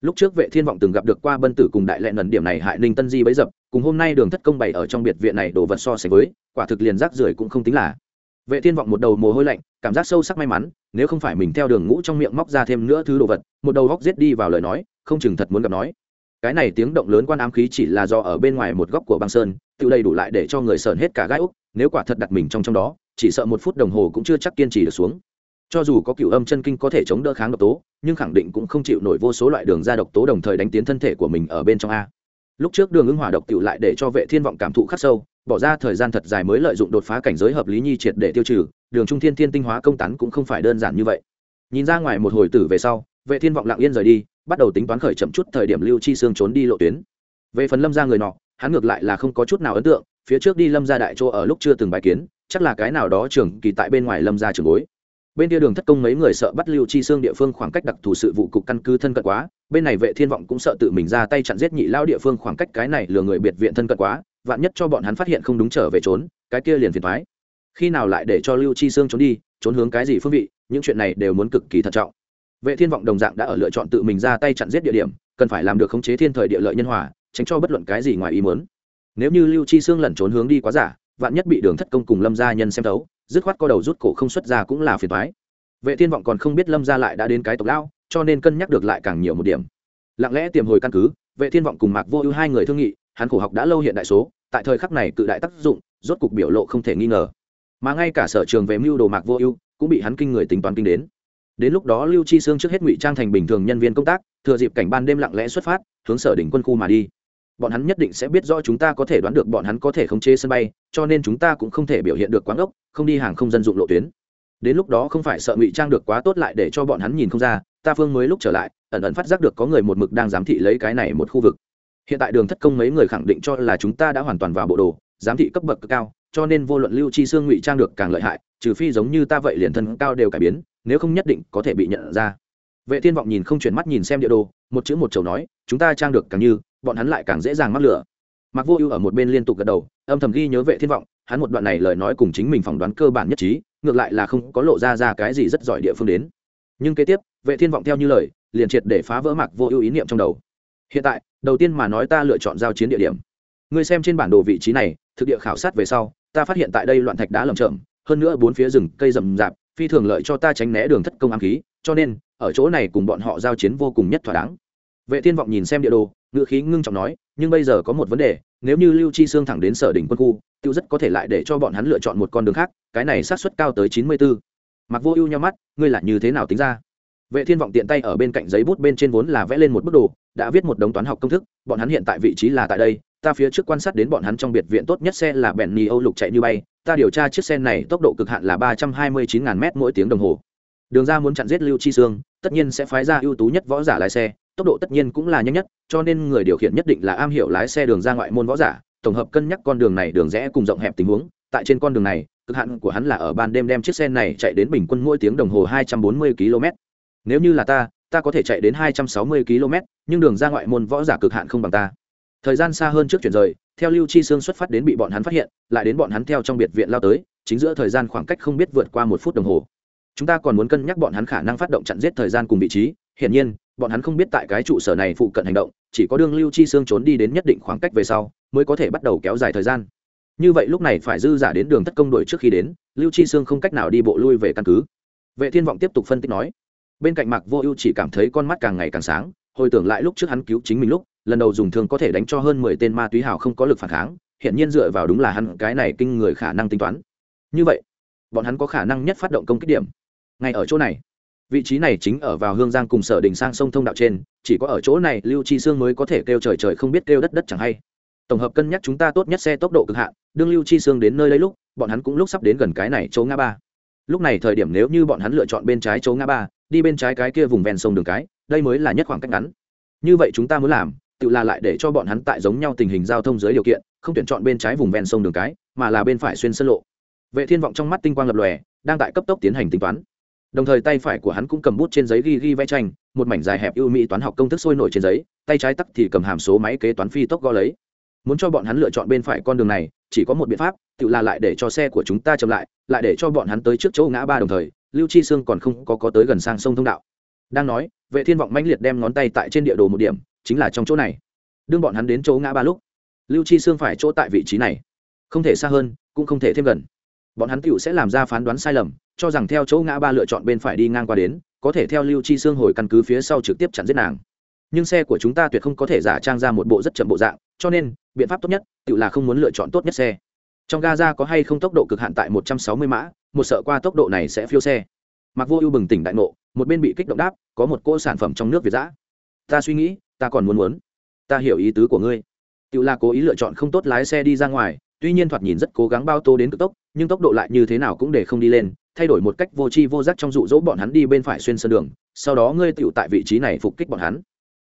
Lúc trước vệ thiên vọng từng gặp được qua bân tử cùng đại lệ lần điểm này hại ninh tân di bấy dập, cùng hôm nay đường thất công bày ở trong biệt viện này đồ vật so sánh với, quả thực liền rác rưởi cũng không tính là vệ thiên vọng một đầu mồ hôi lạnh, cảm giác sâu sắc may mắn, nếu không phải mình theo đường ngũ trong miệng móc ra thêm nữa thứ đồ vật, một đầu góc giết đi vào lời nói, không chừng thật muốn gặp nói. Cái này tiếng động lớn quan ám khí chỉ là do ở bên ngoài một góc của băng sơn, tự đầy đủ lại để cho người sờn hết cả gai úc nếu quả thật đặt mình trong trong đó, chỉ sợ một phút đồng hồ cũng chưa chắc kiên trì được xuống. Cho dù có cựu âm chân kinh có thể chống đỡ kháng độc tố, nhưng khẳng định cũng không chịu nổi vô số loại đường ra độc tố đồng thời đánh tiến thân thể của mình ở bên trong a. Lúc trước đường ứng hỏa độc cựu lại để cho vệ thiên vọng cảm thụ khắc sâu bỏ ra thời gian thật dài mới lợi dụng đột phá cảnh giới hợp lý nhi triệt để tiêu trừ, đường trung thiên thiên tinh hóa công tán cũng không phải đơn giản như vậy. Nhìn ra ngoài một hồi tử về sau, vệ thiên vọng lặng yên rời đi, bắt đầu tính toán khởi chậm chút thời điểm lưu chi xương trốn đi lộ tuyến. Về phần lâm ra người nọ, hắn ngược lại là không có chút nào ấn tượng, phía trước đi lâm ra đại chỗ ở lúc chưa từng bài kiến, chắc là cái nào đó trưởng kỳ tại bên ngoài lâm ra trường bối. Bên kia đường thất công mấy người sợ bắt lưu chi xương địa phương khoảng cách đặc thù sự vụ cục căn cứ thân cận quá, bên này vệ thiên vọng cũng sợ tự mình ra tay chặn giết nhị lao địa phương khoảng cách cái này lừa người biệt viện thân cận quá vạn nhất cho bọn hắn phát hiện không đúng trở về trốn, cái kia liền phiền thoái khi nào lại để cho lưu chi Sương trốn đi, trốn hướng cái gì phương vị, những chuyện này đều muốn cực kỳ thận trọng. Vệ thiên vọng đồng dạng đã ở lựa chọn tự mình ra tay chặn giết địa điểm, cần phải làm được khống chế thiên thời địa lợi nhân hòa, tránh cho bất luận cái gì ngoài ý muốn. Nếu như lưu chi Sương lẩn trốn hướng đi quá giả, vạn nhất bị đường thất công cùng lâm gia nhân xem thấu, dứt khoát co đầu rút cổ không xuất ra cũng là phiền thoái vệ thiên vọng còn không biết lâm gia lại đã đến cái tộc lão, cho nên cân nhắc được lại càng nhiều một điểm. Lặng lẽ tiềm hồi căn cứ, vệ thiên vọng cùng mạc vô ưu hai người thương nghị, hắn khổ học đã lâu hiện đại số tại thời khắc này cự đại tác dụng, rốt cục biểu lộ không thể nghi ngờ. Mà ngay cả sở trường về mưu đồ mạc vô ưu cũng bị hắn kinh người tính toán kinh đến. Đến lúc đó lưu chi sương trước hết ngụy trang thành bình thường nhân viên công tác, thừa dịp cảnh ban đêm lặng lẽ xuất phát, hướng sở đỉnh quân khu mà đi. Bọn hắn nhất định sẽ biết rõ chúng ta có thể đoán được bọn hắn có thể khống chế sân bay, cho nên chúng ta cũng không thể biểu hiện được quán ốc, không đi hàng không dân dụng lộ tuyến. Đến lúc đó không phải sợ ngụy trang được quá tốt lại để cho bọn hắn nhìn không ra, ta phương mới lúc trở lại, ẩn ẩn phát giác được có người một mực đang giám thị lấy cái này một khu vực hiện tại đường thất công mấy người khẳng định cho là chúng ta đã hoàn toàn vào bộ đồ, giám thị cấp bậc cực cao, cho nên vô luận lưu chi xương ngụy trang được càng lợi hại, trừ phi giống như ta vậy liền thân cao đều cải biến, nếu không nhất định có thể bị nhận ra. Vệ thiên vọng nhìn không chuyển mắt nhìn xem địa đồ, một chữ một chầu nói, chúng ta trang được càng như, bọn hắn lại càng dễ dàng mắc lửa. Mặc vô ưu ở một bên liên tục gật đầu, âm thầm ghi nhớ vệ thiên vọng, hắn một đoạn này lời nói cùng chính mình phỏng đoán cơ bản nhất trí, ngược lại là không có lộ ra ra cái gì rất giỏi địa phương đến. Nhưng kế tiếp, vệ thiên vọng theo như lời, liền triệt để phá vỡ mặc vô ưu ý niệm trong đầu hiện tại, đầu tiên mà nói ta lựa chọn giao chiến địa điểm. Ngươi xem trên bản đồ vị trí này, thực địa khảo sát về sau, ta phát hiện tại đây loạn thạch đá lầm chậm hơn nữa bốn phía rừng cây rậm rạp, phi thường lợi cho ta tránh né đường thất công ám khí, cho nên, ở chỗ này cùng bọn họ giao chiến vô cùng nhất thỏa đáng. Vệ thiên vọng nhìn xem địa đồ ngựa khí ngưng trọng nói, nhưng bây giờ có một vấn đề, nếu như lưu chi xương thẳng đến sở đỉnh quân khu tiêu rất có thể lại để cho bọn hắn lựa chọn một con đường khác, cái này sát suất cao tới chín mươi 94. mặc vô ưu nhau mắt, ngươi là như thế nào tính ra? Vệ thiên vọng tiện tay ở bên cạnh giấy bút bên trên vốn là vẽ lên một bức đồ, đã viết một đống toán học công thức, bọn hắn hiện tại vị trí là tại đây, ta phía trước quan sát đến bọn hắn trong biệt viện tốt nhất xe là bèn ni âu lục chạy như bay, ta điều tra chiếc xe này tốc độ cực hạn là ba trăm hai mươi chín ngàn m mỗi tiếng đồng hồ. Đường ra muốn chặn giết lưu chi sương, tất nhiên sẽ phái ra ưu tú nhất võ giả lái xe, tốc độ tất nhiên cũng là nhanh nhất, cho nên người điều khiển nhất định là am hiểu lái xe đường ra ngoại môn võ giả, tổng hợp cân nhắc con đường này đường rẽ cùng rộng hẹp tình huống, tại trên con đường này, cực hạn của hắn là ở ban đêm đem chiếc xe này chạy đến bình quân mỗi tiếng đồng hồ hai trăm bốn mươi km nếu như là ta ta có thể chạy đến hai trăm sáu mươi km, nhưng đường ra ngoại môn võ giả cực hạn không bằng ta. Thời gian xa hơn trước chuyển rời, theo lưu chi sương xuất phát đến bị bọn hắn phát hiện, lại đến bọn hắn theo trong biệt viện lao tới, chính giữa thời gian khoảng cách không biết vượt qua một phút đồng hồ. Chúng ta còn muốn cân nhắc bọn hắn khả năng phát động chặn giết thời gian cùng vị trí. Hiển nhiên, bọn hắn không biết tại cái trụ sở này phụ cận hành động, chỉ có đương lưu chi sương trốn đi đến nhất định khoảng cách về sau, mới có thể bắt đầu kéo dài thời gian. Như vậy lúc này phải dư giả đến đường tất công đội trước khi đến, lưu chi sương không cách nào đi bộ lui về căn cứ. Vệ thiên vọng tiếp tục phân tích nói bên cạnh mạc vô ưu chỉ cảm thấy con mắt càng ngày càng sáng, hồi tưởng lại lúc trước hắn cứu chính mình lúc, lần đầu dùng thương có thể đánh cho hơn mười tên ma túy hào không có lực phản kháng hiện nhiên dựa vào đúng là hắn, cái này kinh người khả năng tính toán. Như vậy, bọn hắn có khả năng nhất phát động công kích điểm. Ngay ở chỗ này, vị trí này chính ở vào hương giang cùng sở đình sang sông thông đạo trên, chỉ có ở chỗ này lưu chi sương mới có thể kêu trời trời không biết kêu đất đất chẳng hay. Tổng hợp cân nhắc chúng ta tốt nhất xe tốc độ cực hạn, đương lưu chi sương đến nơi lấy lúc, bọn hắn cũng lúc sắp đến gần cái này chỗ ngã ba lúc này thời điểm nếu như bọn hắn lựa chọn bên trái chỗ ngã ba, đi bên trái cái kia vùng ven sông đường cái, đây mới là nhất khoảng cách ngắn. Như vậy chúng ta muốn làm, tự là lại để cho bọn hắn tại giống nhau tình hình giao thông dưới điều kiện, không tuyển chọn bên trái vùng ven sông đường cái, mà là bên phải xuyên sân lộ. Vệ thiên vọng trong mắt tinh quang lập lòe, đang tại cấp tốc tiến hành tính toán. Đồng thời tay phải của hắn cũng cầm bút trên giấy ghi ghi vẽ tranh, một mảnh dài hẹp ưu mỹ toán học công thức sôi nổi trên giấy, tay trái tắc thì cầm hàm số máy kế toán phi tốc gõ lấy. Muốn cho bọn hắn lựa chọn bên phải con đường này chỉ có một biện pháp, tự là lại để cho xe của chúng ta chậm lại lại để cho bọn hắn tới trước chỗ ngã ba đồng thời, lưu chi sương còn không có có tới gần sang sông thông đạo. Đang nói, vệ thiên vọng mãnh liệt đem ngón tay tại trên địa đồ một điểm, chính là trong chỗ này. Đương bọn hắn đến chỗ ngã ba lúc, lưu chi sương phải chỗ tại vị trí này. Không thể xa hơn, cũng không thể thêm gần. Bọn hắn tựu sẽ làm ra phán đoán sai lầm, cho rằng theo chỗ ngã ba lựa chọn bên phải đi ngang qua đến, có thể theo lưu chi sương hồi căn cứ phía sau trực tiếp chặn giết nàng. Nhưng xe của chúng ta tuyệt không có thể giả trang ra một bộ rất chậm bộ dạng cho nên, biện pháp tốt nhất, tự là không muốn lựa chọn tốt nhất xe. Trong gaza có hay không tốc độ cực hạn tại một trăm sáu mươi mã, một sợ qua tốc độ này sẽ phiêu xe. Mặc vô ưu bừng tỉnh đại ngộ, một bên bị kích động đáp, có một cô sản phẩm trong nước việt giã ta suy nghĩ, ta còn muốn muốn. Ta hiểu ý tứ của ngươi. Tự là cố ý lựa chọn không tốt lái xe đi ra ngoài, tuy nhiên thoạt nhìn rất cố gắng bao tô đến cực tốc, nhưng tốc độ lại như thế nào cũng để không đi lên, thay đổi một cách vô tri vô giác trong dụ dỗ bọn hắn đi bên phải xuyên sân đường, sau đó ngươi tựu tại vị trí này phục kích bọn hắn.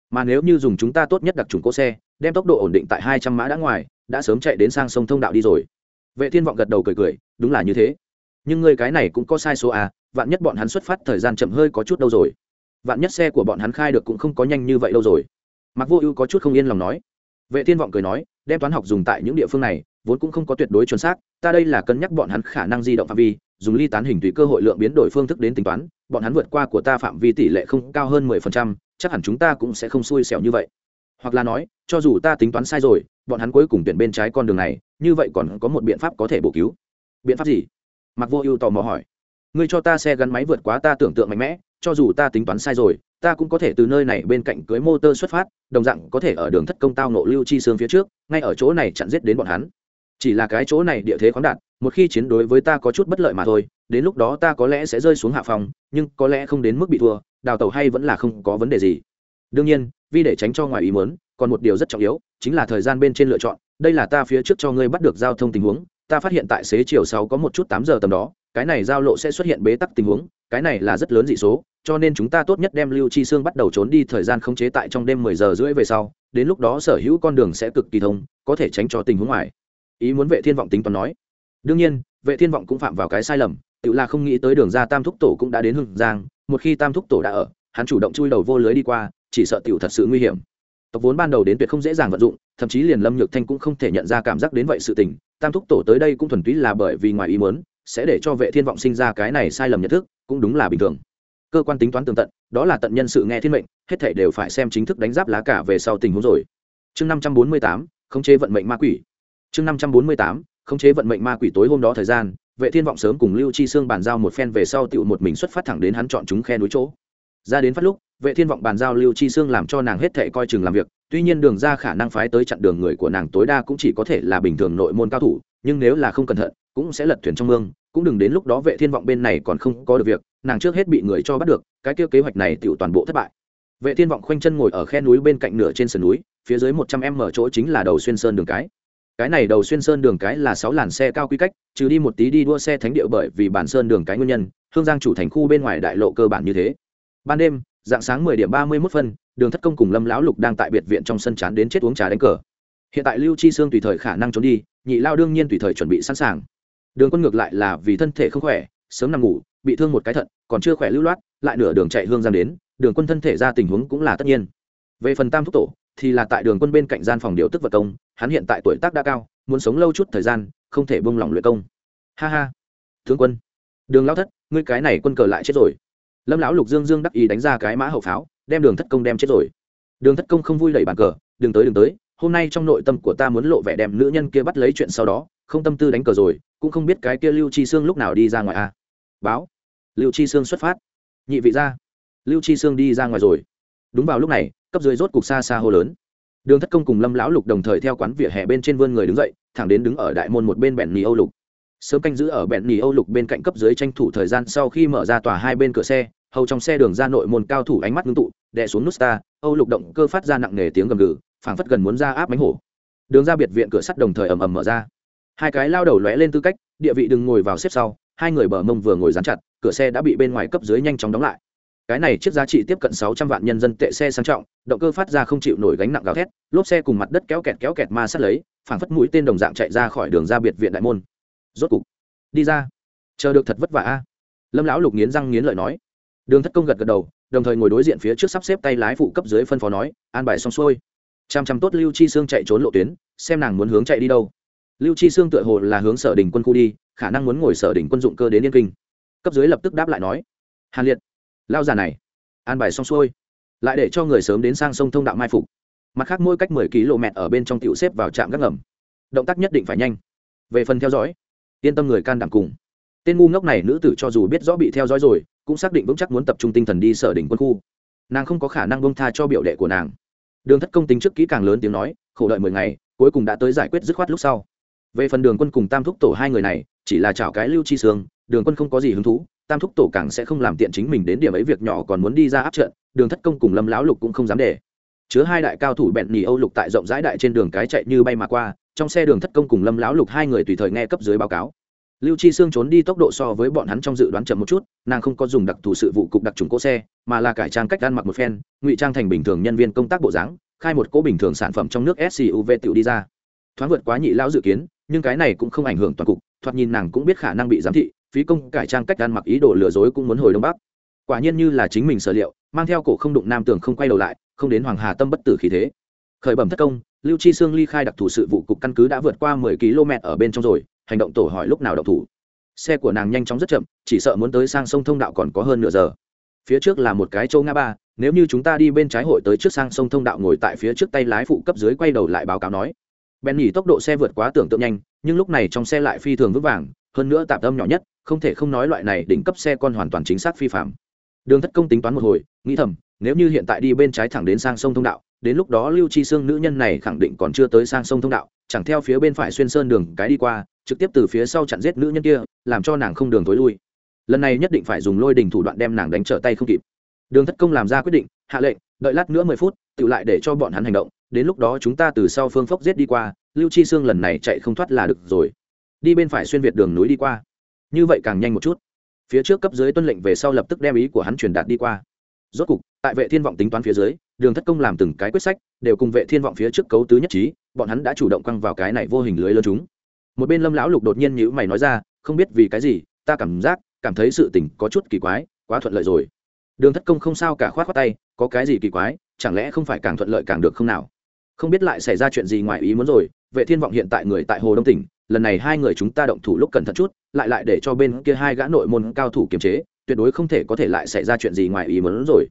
Mà nếu như dùng chúng ta tốt nhất đặc trùng cỗ xe đem tốc độ ổn định tại hai trăm mã đã ngoài đã sớm chạy đến sang sông thông đạo đi rồi. Vệ thiên vọng gật đầu cười cười đúng là như thế. Nhưng ngươi cái này cũng có sai số à vạn nhất bọn hắn xuất phát thời gian chậm hơi có chút đâu rồi. Vạn nhất xe của bọn hắn khai được cũng không có nhanh như vậy đâu rồi. Mặc vô ưu có chút không yên lòng nói. Vệ thiên vọng cười nói đem toán học dùng tại những địa phương này vốn cũng không có tuyệt đối chuẩn xác ta đây là cân nhắc bọn hắn khả năng di động phạm vi dùng ly tán hình tùy cơ hội lượng biến đổi phương thức đến tính toán bọn hắn vượt qua của ta phạm vi tỷ lệ không cao hơn mười phần trăm, chắc hẳn chúng ta cũng sẽ không xui xẻo như vậy hoặc là nói, cho dù ta tính toán sai rồi, bọn hắn cuối cùng tuyển bên trái con đường này, như vậy còn có một biện pháp có thể bổ cứu. Biện pháp gì? Mặc vô ưu tò mò hỏi. Ngươi cho ta xe gắn máy vượt quá ta tưởng tượng mạnh mẽ, cho dù ta tính toán sai rồi, ta cũng có thể từ nơi này bên cạnh cưới motor xuất phát, đồng dạng có thể ở đường thất công tao nộ lưu chi xương phía trước, ngay ở chỗ này chặn giết đến bọn hắn. Chỉ là cái chỗ này địa thế khoáng đạt, một khi chiến đối với ta có chút bất lợi mà thôi, đến lúc đó ta có lẽ sẽ rơi xuống hạ phòng, nhưng có lẽ không đến mức bị thua, đào tàu hay vẫn là không có vấn đề gì. Đương nhiên vì để tránh cho ngoài ý muốn, còn một điều rất trọng yếu, chính là thời gian bên trên lựa chọn. Đây là ta phía trước cho ngươi bắt được giao thông tình huống, ta phát hiện tại xế chiều 6 có một chút tám giờ tầm đó, cái này giao lộ sẽ xuất hiện bế tắc tình huống, cái này là rất lớn dị số, cho nên chúng ta tốt nhất đem lưu chi xương bắt đầu trốn đi thời gian không chế tại trong đêm mười giờ rưỡi về sau, đến lúc đó sở hữu con đường sẽ cực kỳ thông, có thể tránh cho tình huống ngoài. Ý muốn vệ thiên vọng tính toán nói. Đương nhiên, vệ thiên vọng cũng phạm vào cái sai lầm, tự là không nghĩ tới đường ra tam thúc tổ cũng đã đến hưng giang, một khi tam thúc tổ đã ở, hắn chủ động chui đầu vô lưới đi qua chỉ sợ tiểu thật sự nguy hiểm. Tộc vốn ban đầu đến tuyệt không dễ dàng vận dụng, thậm chí liền lâm nhược thanh cũng không thể nhận ra cảm giác đến vậy sự tình. Tam thúc tổ tới đây cũng thuần túy là bởi vì ngoài ý muốn, sẽ để cho vệ thiên vọng sinh ra cái này sai lầm nhận thức, cũng đúng là bình thường. Cơ quan tính toán tường tận, đó là tận nhân sự nghe thiên mệnh, hết thảy đều phải xem chính thức đánh giáp lá cả về sau tình huống rồi. Chương năm trăm bốn mươi tám, khống chế vận mệnh ma quỷ. Chương năm trăm bốn mươi tám, khống chế vận mệnh ma quỷ tối hôm đó thời gian, vệ thiên vọng sớm cùng lưu chi xương bàn giao một phen về sau tựu một mình xuất phát thẳng đến hắn chọn chúng khe núi chỗ. Ra đến phát lúc vệ thiên vọng bàn giao lưu chi xương làm cho nàng hết thệ coi chừng làm việc, tuy nhiên đường ra khả năng phái tới chặn đường người của nàng tối đa cũng chỉ có thể là bình thường nội môn cao thủ, nhưng nếu là không cẩn thận, cũng sẽ lật thuyền trong mương, cũng đừng đến lúc đó vệ thiên vọng bên này còn không có được việc, nàng trước hết bị người cho bắt được, cái kia kế hoạch này tiểu toàn bộ thất bại. Vệ thiên vọng khoanh chân ngồi ở khe núi bên cạnh nửa trên sườn núi, phía dưới một trăm em mở chỗ chính là đầu xuyên sơn đường cái. Cái này đầu xuyên sơn đường cái là sáu làn xe cao quy cách, trừ đi một tí đi đua xe thánh địa bởi vì bản sơn đường cái nguyên nhân, hương giang chủ thành khu bên ngoài đại lộ cơ bản như thế. Ban đêm dạng sáng mười điểm ba mươi 31 phân, đường thất công cùng lâm lão lục đang tại biệt viện trong sân chán đến chết uống trà đánh cờ. Hiện tại lưu chi sương tùy thời khả năng trốn đi, nhị lao đương nhiên tùy thời chuẩn bị sẵn sàng. Đường quân ngược lại là vì thân thể không khỏe, sớm nằm ngủ, bị thương một cái thận, còn chưa khỏe lưu loát, lại nửa đường chạy hương giang đến, đường quân thân thể ra tình huống cũng là tất nhiên. Về phần tam thúc tổ, thì là tại đường quân bên cạnh gian phòng điều tức vật công, hắn hiện tại tuổi tác đã cao, muốn sống lâu chút thời gian, không thể bông lỏng luyện công. Ha ha. Tướng quân. Đường lao thất, ngươi cái này quân cờ lại chết rồi lâm lão lục dương dương đắc ý đánh ra cái mã hậu pháo, đem đường thất công đem chết rồi. Đường thất công không vui đẩy bàn cờ, đừng tới đừng tới, hôm nay trong nội tâm của ta muốn lộ vẻ đem nữ nhân kia bắt lấy chuyện sau đó, không tâm tư đánh cờ rồi, cũng không biết cái kia lưu chi sương lúc nào đi ra ngoài a à. báo. Lưu chi sương xuất phát. Nhị vị ra. Lưu chi sương đi ra ngoài rồi. Đúng vào lúc này, cấp dưới rốt cục xa xa hô lớn. Đường thất công cùng lâm lão lục đồng thời theo quán vỉa hè bên trên vươn người đứng dậy, thẳng đến đứng ở đại môn một bên bẹn mì âu lục. Sớm canh giữ ở bẹn mì âu lục bên cạnh cấp dưới tranh thủ thời gian sau khi mở ra tòa hai bên cửa xe hầu trong xe đường ra nội môn cao thủ ánh mắt ngưng tụ đè xuống nút ta, âu lục động cơ phát ra nặng nề tiếng gầm gừ phảng phất gần muốn ra áp bánh hổ. Đường ra biệt viện cửa sắt đồng thời ầm ầm mở ra. Hai cái lao đầu lóe lên tư cách địa vị đừng ngồi vào xếp sau hai người bờ mông vừa ngồi dán chặt cửa xe đã bị bên ngoài cấp dưới nhanh chóng đóng lại. Cái này chiếc giá trị tiếp cận sáu trăm vạn nhân dân tệ xe sang trọng động cơ phát ra không chịu nổi gánh nặng gào thét lốp xe cùng mặt đất kéo kẹt kéo kẹt ma sát lấy phảng phất mũi tên đồng dạng chạy ra khỏi đường ra biệt viện đại môn. Rốt cục đi ra. Chờ được thật vất vả a. Lâm lão lục nghiến răng nghiến lợi nói đường thất công gật gật đầu, đồng thời ngồi đối diện phía trước sắp xếp tay lái phụ cấp dưới phân phó nói, an bài xong xuôi. Chăm chăm tốt lưu chi sương chạy trốn lộ tuyến, xem nàng muốn hướng chạy đi đâu. Lưu chi sương tựa hồ là hướng sở đình quân khu đi, khả năng muốn ngồi sở đình quân dụng cơ đến yên kinh. Cấp dưới lập tức đáp lại nói, hàn liệt, lao già này, an bài xong xuôi, lại để cho người sớm đến sang sông thông đạo mai phục. Mặt khác mỗi cách mười km ở bên trong tiểu xếp vào trạm gác ngầm. Động tác nhất định phải nhanh. Về phần theo dõi, yên tâm người can đảm cùng. Tên ngu ngốc này nữ tử cho dù biết rõ bị theo dõi rồi cũng xác định vững chắc muốn tập trung tinh thần đi sở đỉnh quân khu. Nàng không có khả năng bông tha cho biểu đệ của nàng. Đường thất công tính trước kỹ càng lớn tiếng nói, khổ đợi mười ngày, cuối cùng đã tới giải quyết dứt khoát lúc sau. Về phần đường quân cùng tam thúc tổ hai người này, chỉ là chảo cái lưu chi sương, đường quân không có gì hứng thú, tam thúc tổ càng sẽ không làm tiện chính mình đến điểm ấy việc nhỏ còn muốn đi ra áp trận, đường thất công cùng lâm lão lục cũng không dám để. Chứa hai đại cao thủ bẹn nhì âu lục tại rộng rãi đại trên đường cái chạy như bay mà qua, trong xe đường thất công cùng lâm lão lục hai người tùy thời nghe cấp dưới báo cáo lưu chi sương trốn đi tốc độ so với bọn hắn trong dự đoán chậm một chút, nàng không có dùng đặc thù sự vụ cục đặc trùng cỗ xe, mà là cải trang cách ăn mặc một phen, ngụy trang thành bình thường nhân viên công tác bộ dáng, khai một cỗ bình thường sản phẩm trong nước suv tự đi ra. Thoáng vượt quá nhị lão dự kiến, nhưng cái này cũng không ảnh hưởng toàn cục, thoạt nhìn nàng cũng biết khả năng bị giám thị, phí công cải trang cách ăn mặc ý đồ lừa dối cũng muốn hồi đông bắc. Quả nhiên như là chính mình sở liệu, mang theo cổ không đụng nam tường không quay đầu lại, không đến hoàng hà tâm bất tử khí thế. Khởi bẩm thất công, lưu chi sương ly khai đặc thù sự vụ cục căn cứ đã vượt qua mười km ở bên trong rồi hành động tổ hỏi lúc nào động thủ. Xe của nàng nhanh chóng rất chậm, chỉ sợ muốn tới sang sông thông đạo còn có hơn nửa giờ. Phía trước là một cái châu ngã ba, nếu như chúng ta đi bên trái hội tới trước sang sông thông đạo ngồi tại phía trước tay lái phụ cấp dưới quay đầu lại báo cáo nói. Bèn nhỉ tốc độ xe vượt quá tưởng tượng nhanh, nhưng lúc này trong xe lại phi thường vững vàng, hơn nữa tạm âm nhỏ nhất, không thể không nói loại này đỉnh cấp xe con hoàn toàn chính xác phi phạm. Đường thất công tính toán một hồi, nghĩ thầm, nếu như hiện tại đi bên trái thẳng đến sang sông thông đạo đến lúc đó lưu chi xương nữ nhân này khẳng định còn chưa tới sang sông thông đạo, chẳng theo phía bên phải xuyên sơn đường cái đi qua, trực tiếp từ phía sau chặn giết nữ nhân kia, làm cho nàng không đường tối lui. Lần này nhất định phải dùng lôi đình thủ đoạn đem nàng đánh trở tay không kịp. Đường thất công làm ra quyết định, hạ lệnh, đợi lát nữa mười phút tự lại để cho bọn hắn hành động, đến lúc đó chúng ta từ sau phương phốc giết đi qua, lưu chi xương lần này chạy không thoát là được rồi. Đi bên phải xuyên việt đường núi đi qua. Như vậy càng nhanh một chút. Phía trước cấp dưới tuân lệnh về sau lập tức đem ý của hắn truyền đạt đi qua rốt cục, tại vệ thiên vọng tính toán phía dưới, đường thất công làm từng cái quyết sách, đều cùng vệ thiên vọng phía trước cấu tứ nhất trí, bọn hắn đã chủ động quăng vào cái này vô hình lưới lớn chúng. Một bên lâm lão lục đột nhiên nhữ mày nói ra, không biết vì cái gì, ta cảm giác, cảm thấy sự tình có chút kỳ quái, quá thuận lợi rồi. Đường thất công không sao cả khoát khoát tay, có cái gì kỳ quái, chẳng lẽ không phải càng thuận lợi càng được không nào? Không biết lại xảy ra chuyện gì ngoài ý muốn rồi, vệ thiên vọng hiện tại người tại hồ đông tỉnh, lần này hai người chúng ta động thủ lúc cẩn thận chút, lại lại để cho bên kia hai gã nội môn cao thủ kiềm chế tuyệt đối không thể có thể lại xảy ra chuyện gì ngoài ý muốn rồi.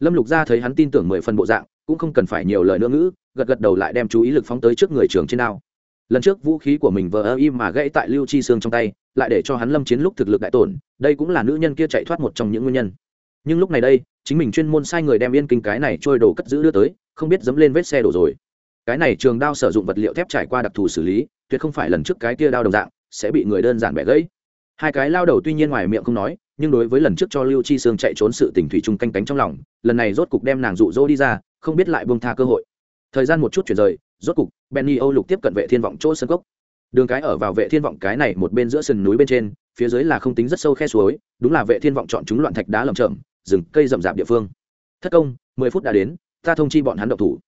Lâm lục gia thấy hắn tin tưởng mười phần bộ dạng, cũng không cần phải nhiều lời nữa ngữ, gật gật đầu lại đem chú ý lực phóng tới trước người trường trên ao. Lần trước vũ khí của mình vờ ơ im mà gãy tại lưu chi xương trong tay, lại để cho hắn lâm chiến lúc thực lực đại tổn, đây cũng là nữ nhân kia chạy thoát một trong những nguyên nhân. Nhưng lúc này đây, chính mình chuyên môn sai người đem yên kinh cái này trôi đồ cất giữ đưa tới, không biết dẫm lên vết xe đổ rồi. Cái này trường đao sử dụng vật liệu thép trải qua đặc thù xử lý, tuyệt không phải lần trước cái kia đao đồng dạng, sẽ bị người đơn giản bẻ gãy. Hai cái lao đầu tuy nhiên ngoài miệng không nói nhưng đối với lần trước cho lưu chi sương chạy trốn sự tình thủy chung canh cánh trong lòng, lần này rốt cục đem nàng rụ rỗ đi ra, không biết lại buông tha cơ hội. Thời gian một chút chuyển rời, rốt cục, benny âu lục tiếp cận vệ thiên vọng chỗ sân gốc đường cái ở vào vệ thiên vọng cái này một bên giữa sườn núi bên trên, phía dưới là không tính rất sâu khe suối, đúng là vệ thiên vọng chọn chúng loạn thạch đá lầm chậm rừng, cây rậm rạp địa phương. Thất công, mười phút đã đến, ta thông chi bọn hắn độc thủ.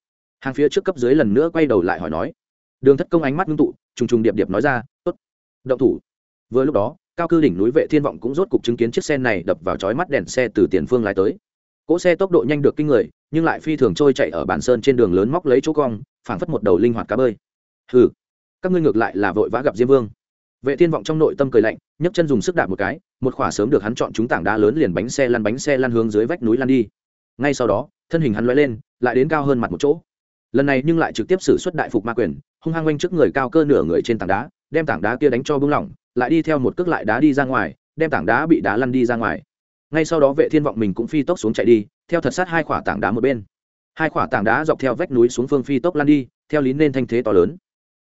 Hàng phía trước cấp dưới lần nữa quay đầu lại hỏi nói. Đường thất công ánh mắt ngưng tụ, trùng trùng điệp điệp nói ra, tốt, động thủ. Vừa lúc đó cao cư đỉnh núi vệ thiên vọng cũng rốt cục chứng kiến chiếc xe này đập vào chói mắt đèn xe từ tiền phương lái tới. Cỗ xe tốc độ nhanh được kinh người, nhưng lại phi thường trôi chạy ở bản sơn trên đường lớn móc lấy chỗ cong, phảng phất một đầu linh hoạt cá bơi. Hừ, các ngươi ngược lại là vội vã gặp diêm vương. Vệ thiên vọng trong nội tâm cười lạnh, nhấc chân dùng sức đạp một cái, một khỏa sớm được hắn chọn chúng tảng đá lớn liền bánh xe lăn bánh xe lăn hướng dưới vách núi lăn đi. Ngay sau đó, thân hình hắn lóe lên, lại đến cao hơn mặt một chỗ. Lần này nhưng lại trực tiếp xử xuất đại phục ma quyền, hung hăng quanh trước người cao cơ nửa người trên tảng đá, đem tảng đá kia đánh cho bung lỏng lại đi theo một cước lại đá đi ra ngoài, đem tảng đá bị đá lăn đi ra ngoài. Ngay sau đó vệ thiên vọng mình cũng phi tốc xuống chạy đi, theo thật sát hai khỏa tảng đá một bên. Hai khỏa tảng đá dọc theo vách núi xuống phương phi tốc lăn đi, theo lý nên thanh thế to lớn.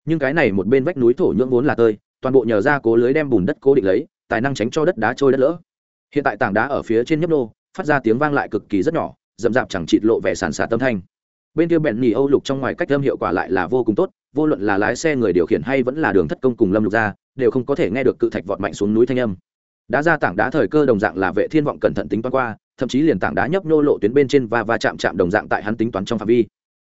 Nhưng cái này một bên vách núi thổ nhưỡng vốn là tơi, toàn bộ nhờ ra cố lưới đem bùn đất cố định lấy, tài năng tránh cho đất đá trôi đất lỡ. Hiện tại tảng đá ở phía trên nhấp nô, phát ra tiếng vang lại cực kỳ rất nhỏ dậm dạp chẳng chịt lộ vẻ sàn xả tâm thanh. Bên kia bẹn nhì âu lục trong ngoài cách âm hiệu quả lại là vô cùng tốt, vô luận là lái xe người điều khiển hay vẫn là đường thất công cùng lâm lục ra đều không có thể nghe được cự thạch vọt mạnh xuống núi thanh âm. Đá ra tảng đá thời cơ đồng dạng là vệ thiên vọng cẩn thận tính toán qua, thậm chí liền tảng đá nhấp nô lộ tuyến bên trên và va chạm chạm đồng dạng tại hắn tính toán trong phạm vi.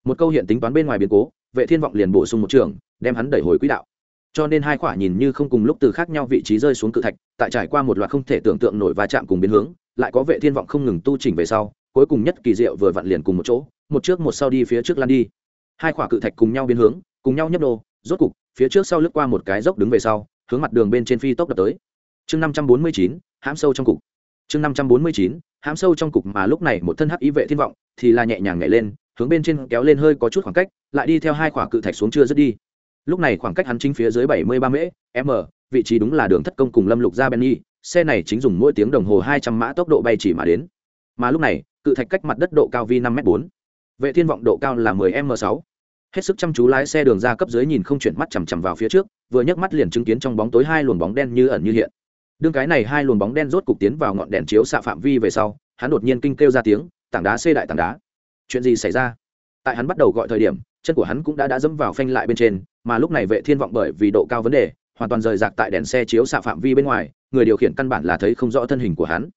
Một câu hiện tính toán bên ngoài biến cố, vệ thiên vọng liền bổ sung một trường, đem hắn đẩy hồi quỹ đạo. Cho nên hai quả nhìn như không cùng lúc từ khác nhau vị trí rơi xuống cự thạch, tại trải qua một loạt không thể tưởng tượng nổi va chạm cùng biến hướng, lại có vệ thiên vọng không ngừng tu chỉnh về sau, cuối cùng nhất kỳ diệu vừa vặn liền cùng một chỗ, một trước một sau đi phía trước lan đi. Hai quả cự thạch cùng nhau biến hướng, cùng nhau nhấp nô rốt cục, phía trước sau lướt qua một cái dốc đứng về sau hướng mặt đường bên trên phi tốc đập tới. Chương năm trăm bốn mươi chín, hãm sâu trong cục. Chương năm trăm bốn mươi chín, hãm sâu trong cục mà lúc này một thân hắc ý vệ thiên vọng, thì là nhẹ nhàng nhảy lên, hướng bên trên kéo lên hơi có chút khoảng cách, lại đi theo hai quả cự thạch xuống chưa dứt đi. Lúc này khoảng cách hắn chính phía dưới bảy mươi ba mễ, m, vị trí đúng là đường thất công cùng lâm lục ra benny, xe này chính dùng mỗi tiếng đồng hồ hai trăm mã tốc độ bay chỉ mà đến. Mà lúc này, cự thạch cách mặt đất độ cao vi năm m bốn, vệ thiên vọng độ cao là mười m sáu hết sức chăm chú lái xe đường ra cấp dưới nhìn không chuyển mắt chằm chằm vào phía trước, vừa nhấc mắt liền chứng kiến trong bóng tối hai luồng bóng đen như ẩn như hiện. Đương cái này hai luồng bóng đen rốt cục tiến vào ngọn đèn chiếu xạ phạm vi về sau, hắn đột nhiên kinh kêu ra tiếng, tảng đá, xê đại tảng đá. Chuyện gì xảy ra? Tại hắn bắt đầu gọi thời điểm, chân của hắn cũng đã đã dẫm vào phanh lại bên trên, mà lúc này vệ thiên vọng bởi vì độ cao vấn đề, hoàn toàn rời rạc tại đèn xe chiếu xạ phạm vi bên ngoài, người điều khiển căn bản là thấy không rõ thân hình của hắn.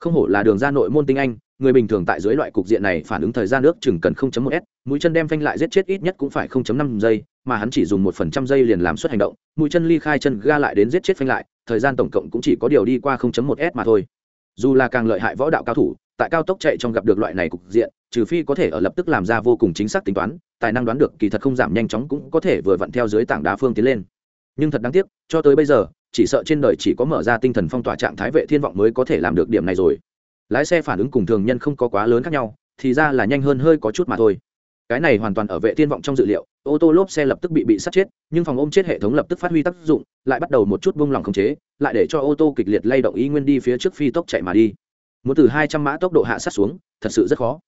Không hổ là đường ra nội môn tinh anh người bình thường tại dưới loại cục diện này phản ứng thời gian nước chừng cần 0.1 s, mũi chân đem phanh lại giết chết ít nhất cũng phải 0.5 giây, mà hắn chỉ dùng một phần trăm giây liền làm suất hành động, mũi chân ly khai chân ga lại đến giết chết phanh lại, thời gian tổng cộng cũng chỉ có điều đi qua 0.1 s mà thôi. Dù là càng lợi hại võ đạo cao thủ, tại cao tốc chạy trong gặp được loại này cục diện, trừ phi có thể ở lập tức làm ra vô cùng chính xác tính toán, tài năng đoán được kỳ thật không giảm nhanh chóng cũng có thể vừa vặn theo dưới tảng đá phương tiến lên. Nhưng thật đáng tiếc, cho tới bây giờ, chỉ sợ trên đời chỉ có mở ra tinh thần phong tỏa trạng thái vệ thiên vọng mới có thể làm được điểm này rồi lái xe phản ứng cùng thường nhân không có quá lớn khác nhau, thì ra là nhanh hơn hơi có chút mà thôi. Cái này hoàn toàn ở vệ tiên vọng trong dự liệu, ô tô lốp xe lập tức bị bị sát chết, nhưng phòng ôm chết hệ thống lập tức phát huy tác dụng, lại bắt đầu một chút buông lỏng khống chế, lại để cho ô tô kịch liệt lay động ý nguyên đi phía trước phi tốc chạy mà đi. Muốn từ hai trăm mã tốc độ hạ sát xuống, thật sự rất khó.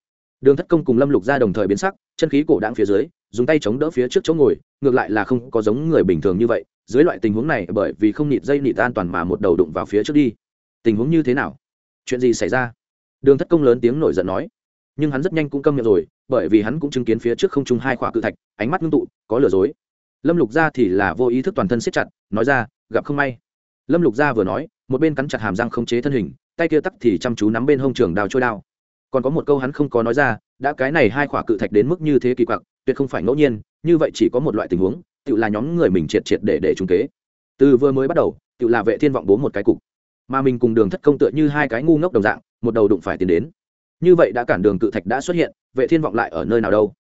Đường thất công cùng lâm lục ra đồng thời biến sắc, chân khí cổ đáng phía dưới, dùng tay chống đỡ phía trước chỗ ngồi, ngược lại là không có giống người bình thường như vậy, dưới loại tình huống này, bởi vì không nịt dây nịt an toàn mà một đầu đụng vào phía trước đi. Tình huống như thế nào? Chuyện gì xảy ra? Đường thất công lớn tiếng nổi giận nói. Nhưng hắn rất nhanh cũng câm miệng rồi, bởi vì hắn cũng chứng kiến phía trước không trung hai khỏa cự thạch, ánh mắt ngưng tụ, có lừa dối. Lâm lục gia thì là vô ý thức toàn thân siết chặt, nói ra, gặp không may. Lâm lục gia vừa nói, một bên cắn chặt hàm răng không chế thân hình, tay kia tắc thì chăm chú nắm bên hông trường đào trôi đao. Còn có một câu hắn không có nói ra, đã cái này hai khỏa cự thạch đến mức như thế kỳ quặc, tuyệt không phải ngẫu nhiên, như vậy chỉ có một loại tình huống tự là nhóm người mình triệt triệt để để trúng kế. Từ vừa mới bắt đầu tự là vệ thiên vọng bố một cái cục mà mình cùng đường thất công tựa như hai cái ngu ngốc đồng dạng, một đầu đụng phải tiến đến. Như vậy đã cản đường cự thạch đã xuất hiện, vệ thiên vọng lại ở nơi nào đâu?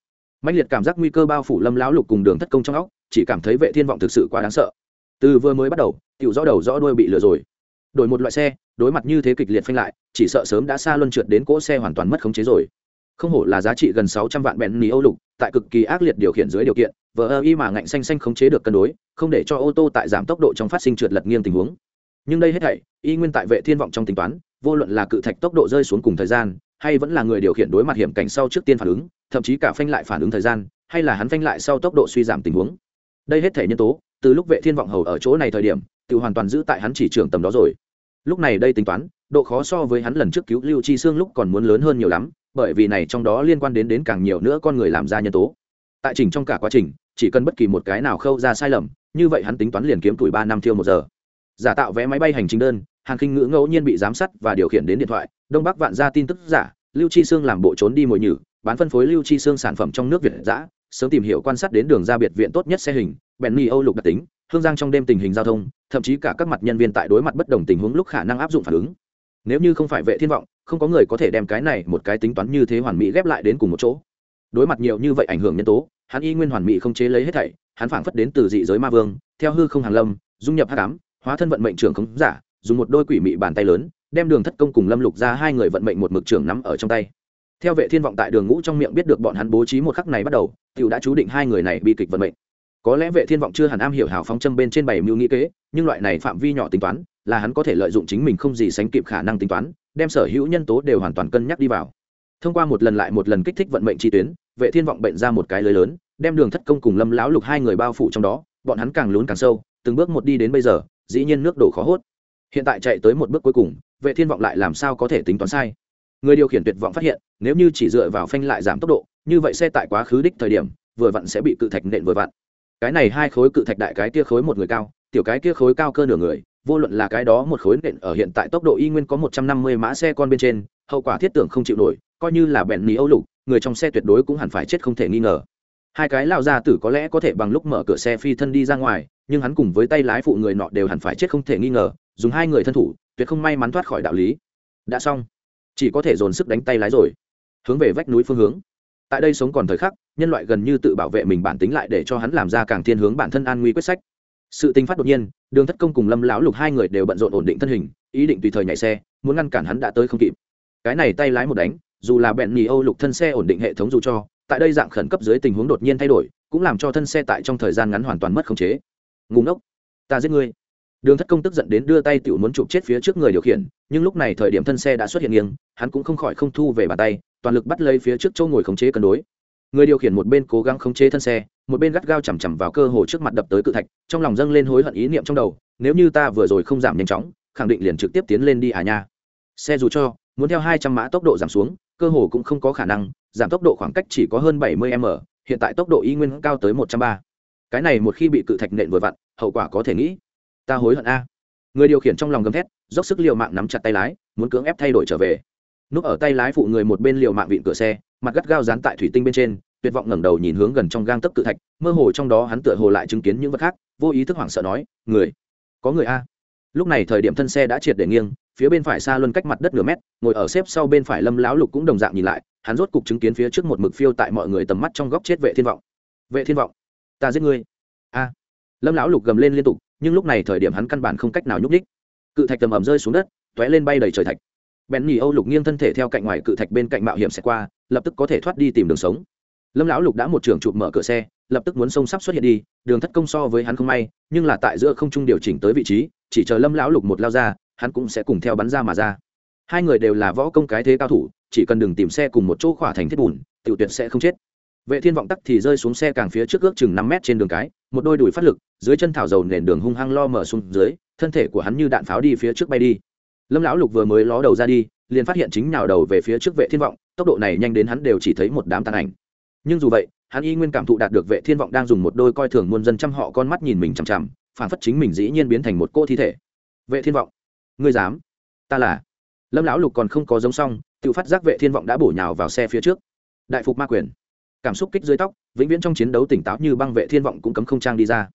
Mạnh liệt cảm giác nguy cơ bao phủ lâm lão lục cùng đường thất công trong óc, chỉ cảm thấy vệ thiên vọng thực sự quá đáng sợ. Từ vừa mới bắt đầu, tiểu rõ đầu rõ đuôi bị lừa rồi. Đổi một loại xe, đối mặt như thế kịch liệt phanh lại, chỉ sợ sớm đã xa luân trượt đến cỗ xe hoàn toàn mất khống chế rồi. Không hổ là giá trị gần sáu trăm vạn bẹn ní âu lục, tại cực kỳ ác liệt điều khiển dưới điều kiện, vờ ơ y mà ngạnh xanh xanh khống chế được cân đối, không để cho ô tô tại giảm tốc độ trong phát sinh trượt lật nghiêng tình huống nhưng đây hết thảy, y nguyên tại vệ thiên vọng trong tính toán, vô luận là cự thạch tốc độ rơi xuống cùng thời gian, hay vẫn là người điều khiển đối mặt hiểm cảnh sau trước tiên phản ứng, thậm chí cả phanh lại phản ứng thời gian, hay là hắn phanh lại sau tốc độ suy giảm tình huống. Đây hết thể nhân tố, từ lúc vệ thiên vọng hầu ở chỗ này thời điểm, tự hoàn toàn giữ tại hắn chỉ trường tầm đó rồi. Lúc này đây tính toán, độ khó so với hắn lần trước cứu lưu chi xương lúc còn muốn lớn hơn nhiều lắm, bởi vì này trong đó liên quan đến đến càng nhiều nữa con người làm ra nhân tố. Tại trình trong cả quá trình, chỉ cần bất kỳ một cái nào khâu ra sai lầm, như vậy hắn tính toán liền kiếm tuổi ba năm thiêu một giờ giả tạo vé máy bay hành trình đơn hàng khinh ngữ ngẫu nhiên bị giám sát và điều khiển đến điện thoại, đông bắc vạn ra tin tức giả, lưu chi Sương làm bộ trốn đi mồi nhử, bán phân phối lưu chi Sương sản phẩm trong nước việt giã sớm tìm hiểu quan sát đến đường ra biệt viện tốt nhất xe hình, bèn mi âu lục đặc tính, hương giang trong đêm tình hình giao thông, thậm chí cả các mặt nhân viên tại đối mặt bất đồng tình huống lúc khả năng áp dụng phản ứng. Nếu như không phải vệ thiên vọng, không có người có thể đem cái này một cái tính toán như thế hoàn mỹ ghép lại đến cùng một chỗ. Đối mặt nhiều như vậy ảnh hưởng nhân tố, hắn y nguyên hoàn mỹ không chế lấy hết thảy, hắn phảng phất đến từ dị giới ma vương, theo hư không hàng lâm, dung nhập hắc ám hóa thân vận mệnh trưởng khống giả, dùng một đôi quỷ mị bàn tay lớn, đem đường thất công cùng lâm lục ra hai người vận mệnh một mực trưởng nắm ở trong tay. Theo vệ thiên vọng tại đường ngũ trong miệng biết được bọn hắn bố trí một khắc này bắt đầu, tiểu đã chú định hai người này bị kịch vận mệnh. Có lẽ vệ thiên vọng chưa hẳn am hiểu hào phóng châm bên trên bảy mưu nghĩ kế, nhưng loại này phạm vi nhỏ tính toán, là hắn có thể lợi dụng chính mình không gì sánh kịp khả năng tính toán, đem sở hữu nhân tố đều hoàn toàn cân nhắc đi vào. Thông qua một lần lại một lần kích thích vận mệnh chi tuyến, vệ thiên vọng bệnh ra một cái lưới lớn, đem đường thất công cùng lâm lão lục hai người bao phủ trong đó, bọn hắn càng lún càng sâu, từng bước một đi đến bây giờ dĩ nhiên nước đổ khó hốt. Hiện tại chạy tới một bước cuối cùng, vệ thiên vọng lại làm sao có thể tính toán sai? Người điều khiển tuyệt vọng phát hiện, nếu như chỉ dựa vào phanh lại giảm tốc độ, như vậy xe tại quá khứ đích thời điểm, vừa vặn sẽ bị cự thạch nện vừa vặn. Cái này hai khối cự thạch đại cái kia khối một người cao, tiểu cái kia khối cao cơ nửa người, vô luận là cái đó một khối nện ở hiện tại tốc độ y nguyên có một trăm năm mươi mã xe con bên trên, hậu quả thiết tưởng không chịu nổi, coi như là bẹn ní âu lục, người trong xe tuyệt đối cũng hẳn phải chết không thể nghi ngờ hai cái lao ra tử có lẽ có thể bằng lúc mở cửa xe phi thân đi ra ngoài, nhưng hắn cùng với tay lái phụ người nọ đều hẳn phải chết không thể nghi ngờ, dùng hai người thân thủ, tuyệt không may mắn thoát khỏi đạo lý. Đã xong. Chỉ có thể dồn sức đánh tay lái rồi. Hướng về vách núi phương hướng. Tại đây sống còn thời khắc, nhân loại gần như tự bảo vệ mình bản tính lại để cho hắn làm ra càng thiên hướng bản thân an nguy quyết sách. Sự tính phát đột nhiên, đường thất công cùng lâm lão lục hai người đều bận rộn ổn định thân hình, ý định tùy thời nhảy xe, muốn ngăn cản hắn đã tới không kịp. Cái này tay lái một đánh, dù là bẹn nhì âu lục thân xe ổn định hệ thống dù cho tại đây dạng khẩn cấp dưới tình huống đột nhiên thay đổi, cũng làm cho thân xe tại trong thời gian ngắn hoàn toàn mất khống chế. Ngùng ốc ta giết ngươi. Đường thất công tức giận đến đưa tay tiểu muốn chụp chết phía trước người điều khiển, nhưng lúc này thời điểm thân xe đã xuất hiện nghiêng, hắn cũng không khỏi không thu về bàn tay, toàn lực bắt lấy phía trước chỗ ngồi khống chế cân đối. Người điều khiển một bên cố gắng khống chế thân xe, một bên gắt gao chằm chằm vào cơ hồ trước mặt đập tới cự thạch, trong lòng dâng lên hối hận ý niệm trong đầu, nếu như ta vừa rồi không giảm nhanh chóng, khẳng định liền trực tiếp tiến lên đi à nha. Xe dù cho, muốn theo hai trăm mã tốc độ giảm xuống, cơ hồ cũng không có khả năng giảm tốc độ khoảng cách chỉ có hơn bảy mươi m, hiện tại tốc độ y nguyên cao tới một trăm ba. Cái này một khi bị cự thạch nện vừa vặn, hậu quả có thể nghĩ. Ta hối hận a. Người điều khiển trong lòng gầm thét, dốc sức liều mạng nắm chặt tay lái, muốn cưỡng ép thay đổi trở về. Núp ở tay lái phụ người một bên liều mạng vịn cửa xe, mặt gắt gao dán tại thủy tinh bên trên, tuyệt vọng ngẩng đầu nhìn hướng gần trong gang tấc cự thạch, mơ hồ trong đó hắn tựa hồ lại chứng kiến những vật khác, vô ý thức hoảng sợ nói, người, có người a? Lúc này thời điểm thân xe đã triệt để nghiêng, phía bên phải xa luân cách mặt đất nửa mét, ngồi ở xếp sau bên phải lâm lão lục cũng đồng dạng nhìn lại, hắn rốt cục chứng kiến phía trước một mực phiêu tại mọi người tầm mắt trong góc chết vệ thiên vọng. Vệ thiên vọng, ta giết ngươi. A. Lâm lão lục gầm lên liên tục, nhưng lúc này thời điểm hắn căn bản không cách nào nhúc ních cự thạch tầm ẩm rơi xuống đất, tóe lên bay đầy trời thạch. Bèn nhì âu lục nghiêng thân thể theo cạnh ngoài cự thạch bên cạnh mạo hiểm sẽ qua, lập tức có thể thoát đi tìm đường sống. Lâm lão lục đã một trường chụp mở cửa xe, lập tức muốn sông sắp xuất hiện đi, đường thất công so với hắn không may, nhưng là tại giữa không trung điều chỉnh tới vị trí chỉ chờ lâm lão lục một lao ra, hắn cũng sẽ cùng theo bắn ra mà ra. Hai người đều là võ công cái thế cao thủ, chỉ cần đừng tìm xe cùng một chỗ khỏa thành thiết bùn, tiểu tuyệt sẽ không chết. Vệ thiên vọng tắc thì rơi xuống xe càng phía trước ước chừng năm mét trên đường cái, một đôi đùi phát lực, dưới chân thảo dầu nền đường hung hăng lo mở xuống dưới, thân thể của hắn như đạn pháo đi phía trước bay đi. Lâm lão lục vừa mới ló đầu ra đi, liền phát hiện chính nào đầu về phía trước vệ thiên vọng, tốc độ này nhanh đến hắn đều chỉ thấy một đám tàn ảnh. Nhưng dù vậy, hắn y nguyên cảm thụ đạt được vệ thiên vọng đang dùng một đôi coi thường muôn dân chăm họ con mắt nhìn mình chằm chằm phản phất chính mình dĩ nhiên biến thành một cô thi thể. Vệ thiên vọng, ngươi dám? Ta là. Lâm lão lục còn không có giống xong, tự phát giác vệ thiên vọng đã bổ nhào vào xe phía trước. Đại phục ma quyền. Cảm xúc kích dưới tóc, vĩnh viễn trong chiến đấu tỉnh táo như băng vệ thiên vọng cũng cấm không trang đi ra.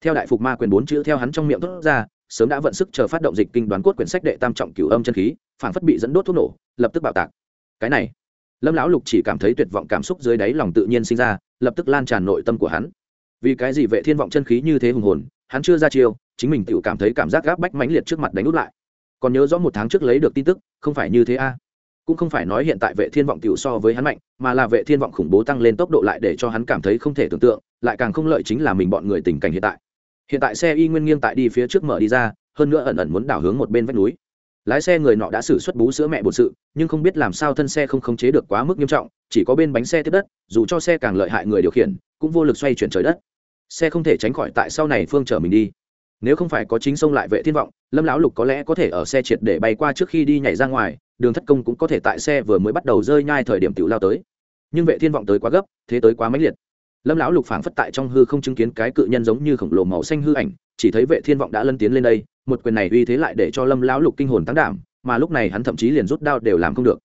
Theo đại phục ma quyền bốn chữ theo hắn trong miệng thốt ra, sớm đã vận sức chờ phát động dịch kinh đoán cốt quyển sách đệ tam trọng cửu âm chân khí phản phất bị dẫn đốt thuốc nổ, lập tức bạo tạc. Cái này, lâm lão lục chỉ cảm thấy tuyệt vọng cảm xúc dưới đáy lòng tự nhiên sinh ra, lập tức lan tràn nội tâm của hắn. Vì cái gì vệ thiên vọng chân khí như thế hùng hồn hắn chưa ra chiêu, chính mình tự cảm thấy cảm giác gáp bách mãnh liệt trước mặt đánh út lại. Còn nhớ rõ một tháng trước lấy được tin tức, không phải như thế a. Cũng không phải nói hiện tại vệ thiên vọng tiểu so với hắn mạnh, mà là vệ thiên vọng khủng bố tăng lên tốc độ lại để cho hắn cảm thấy không thể tưởng tượng, lại càng không lợi chính là mình bọn người tình cảnh hiện tại. Hiện tại xe y nguyên nghiêng tại đi phía trước mở đi ra, hơn nữa ẩn ẩn muốn đảo hướng một bên vách núi. Lái xe người nọ đã xử xuất bú sữa mẹ bột sự, nhưng không biết làm sao thân xe không khống chế được quá mức nghiêm trọng, chỉ có bên bánh xe tiếp đất, dù cho xe càng lợi hại người điều khiển, cũng vô lực xoay chuyển trời đất xe không thể tránh khỏi tại sau này phương chở mình đi. Nếu không phải có chính sông lại vệ thiên vọng, lâm lão lục có lẽ có thể ở xe triệt để bay qua trước khi đi nhảy ra ngoài, đường thất công cũng có thể tại xe vừa mới bắt đầu rơi nhai thời điểm tự lao tới. Nhưng vệ thiên vọng tới quá gấp, thế tới quá mãnh liệt. Lâm lão lục phảng phất tại trong hư không chứng kiến cái cự nhân giống như khổng lồ màu xanh hư ảnh, chỉ thấy vệ thiên vọng đã lân tiến lên đây, một quyền này uy thế lại để cho lâm lão lục kinh hồn tăng đảm, mà lúc này hắn thậm chí liền rút đao đều làm không được.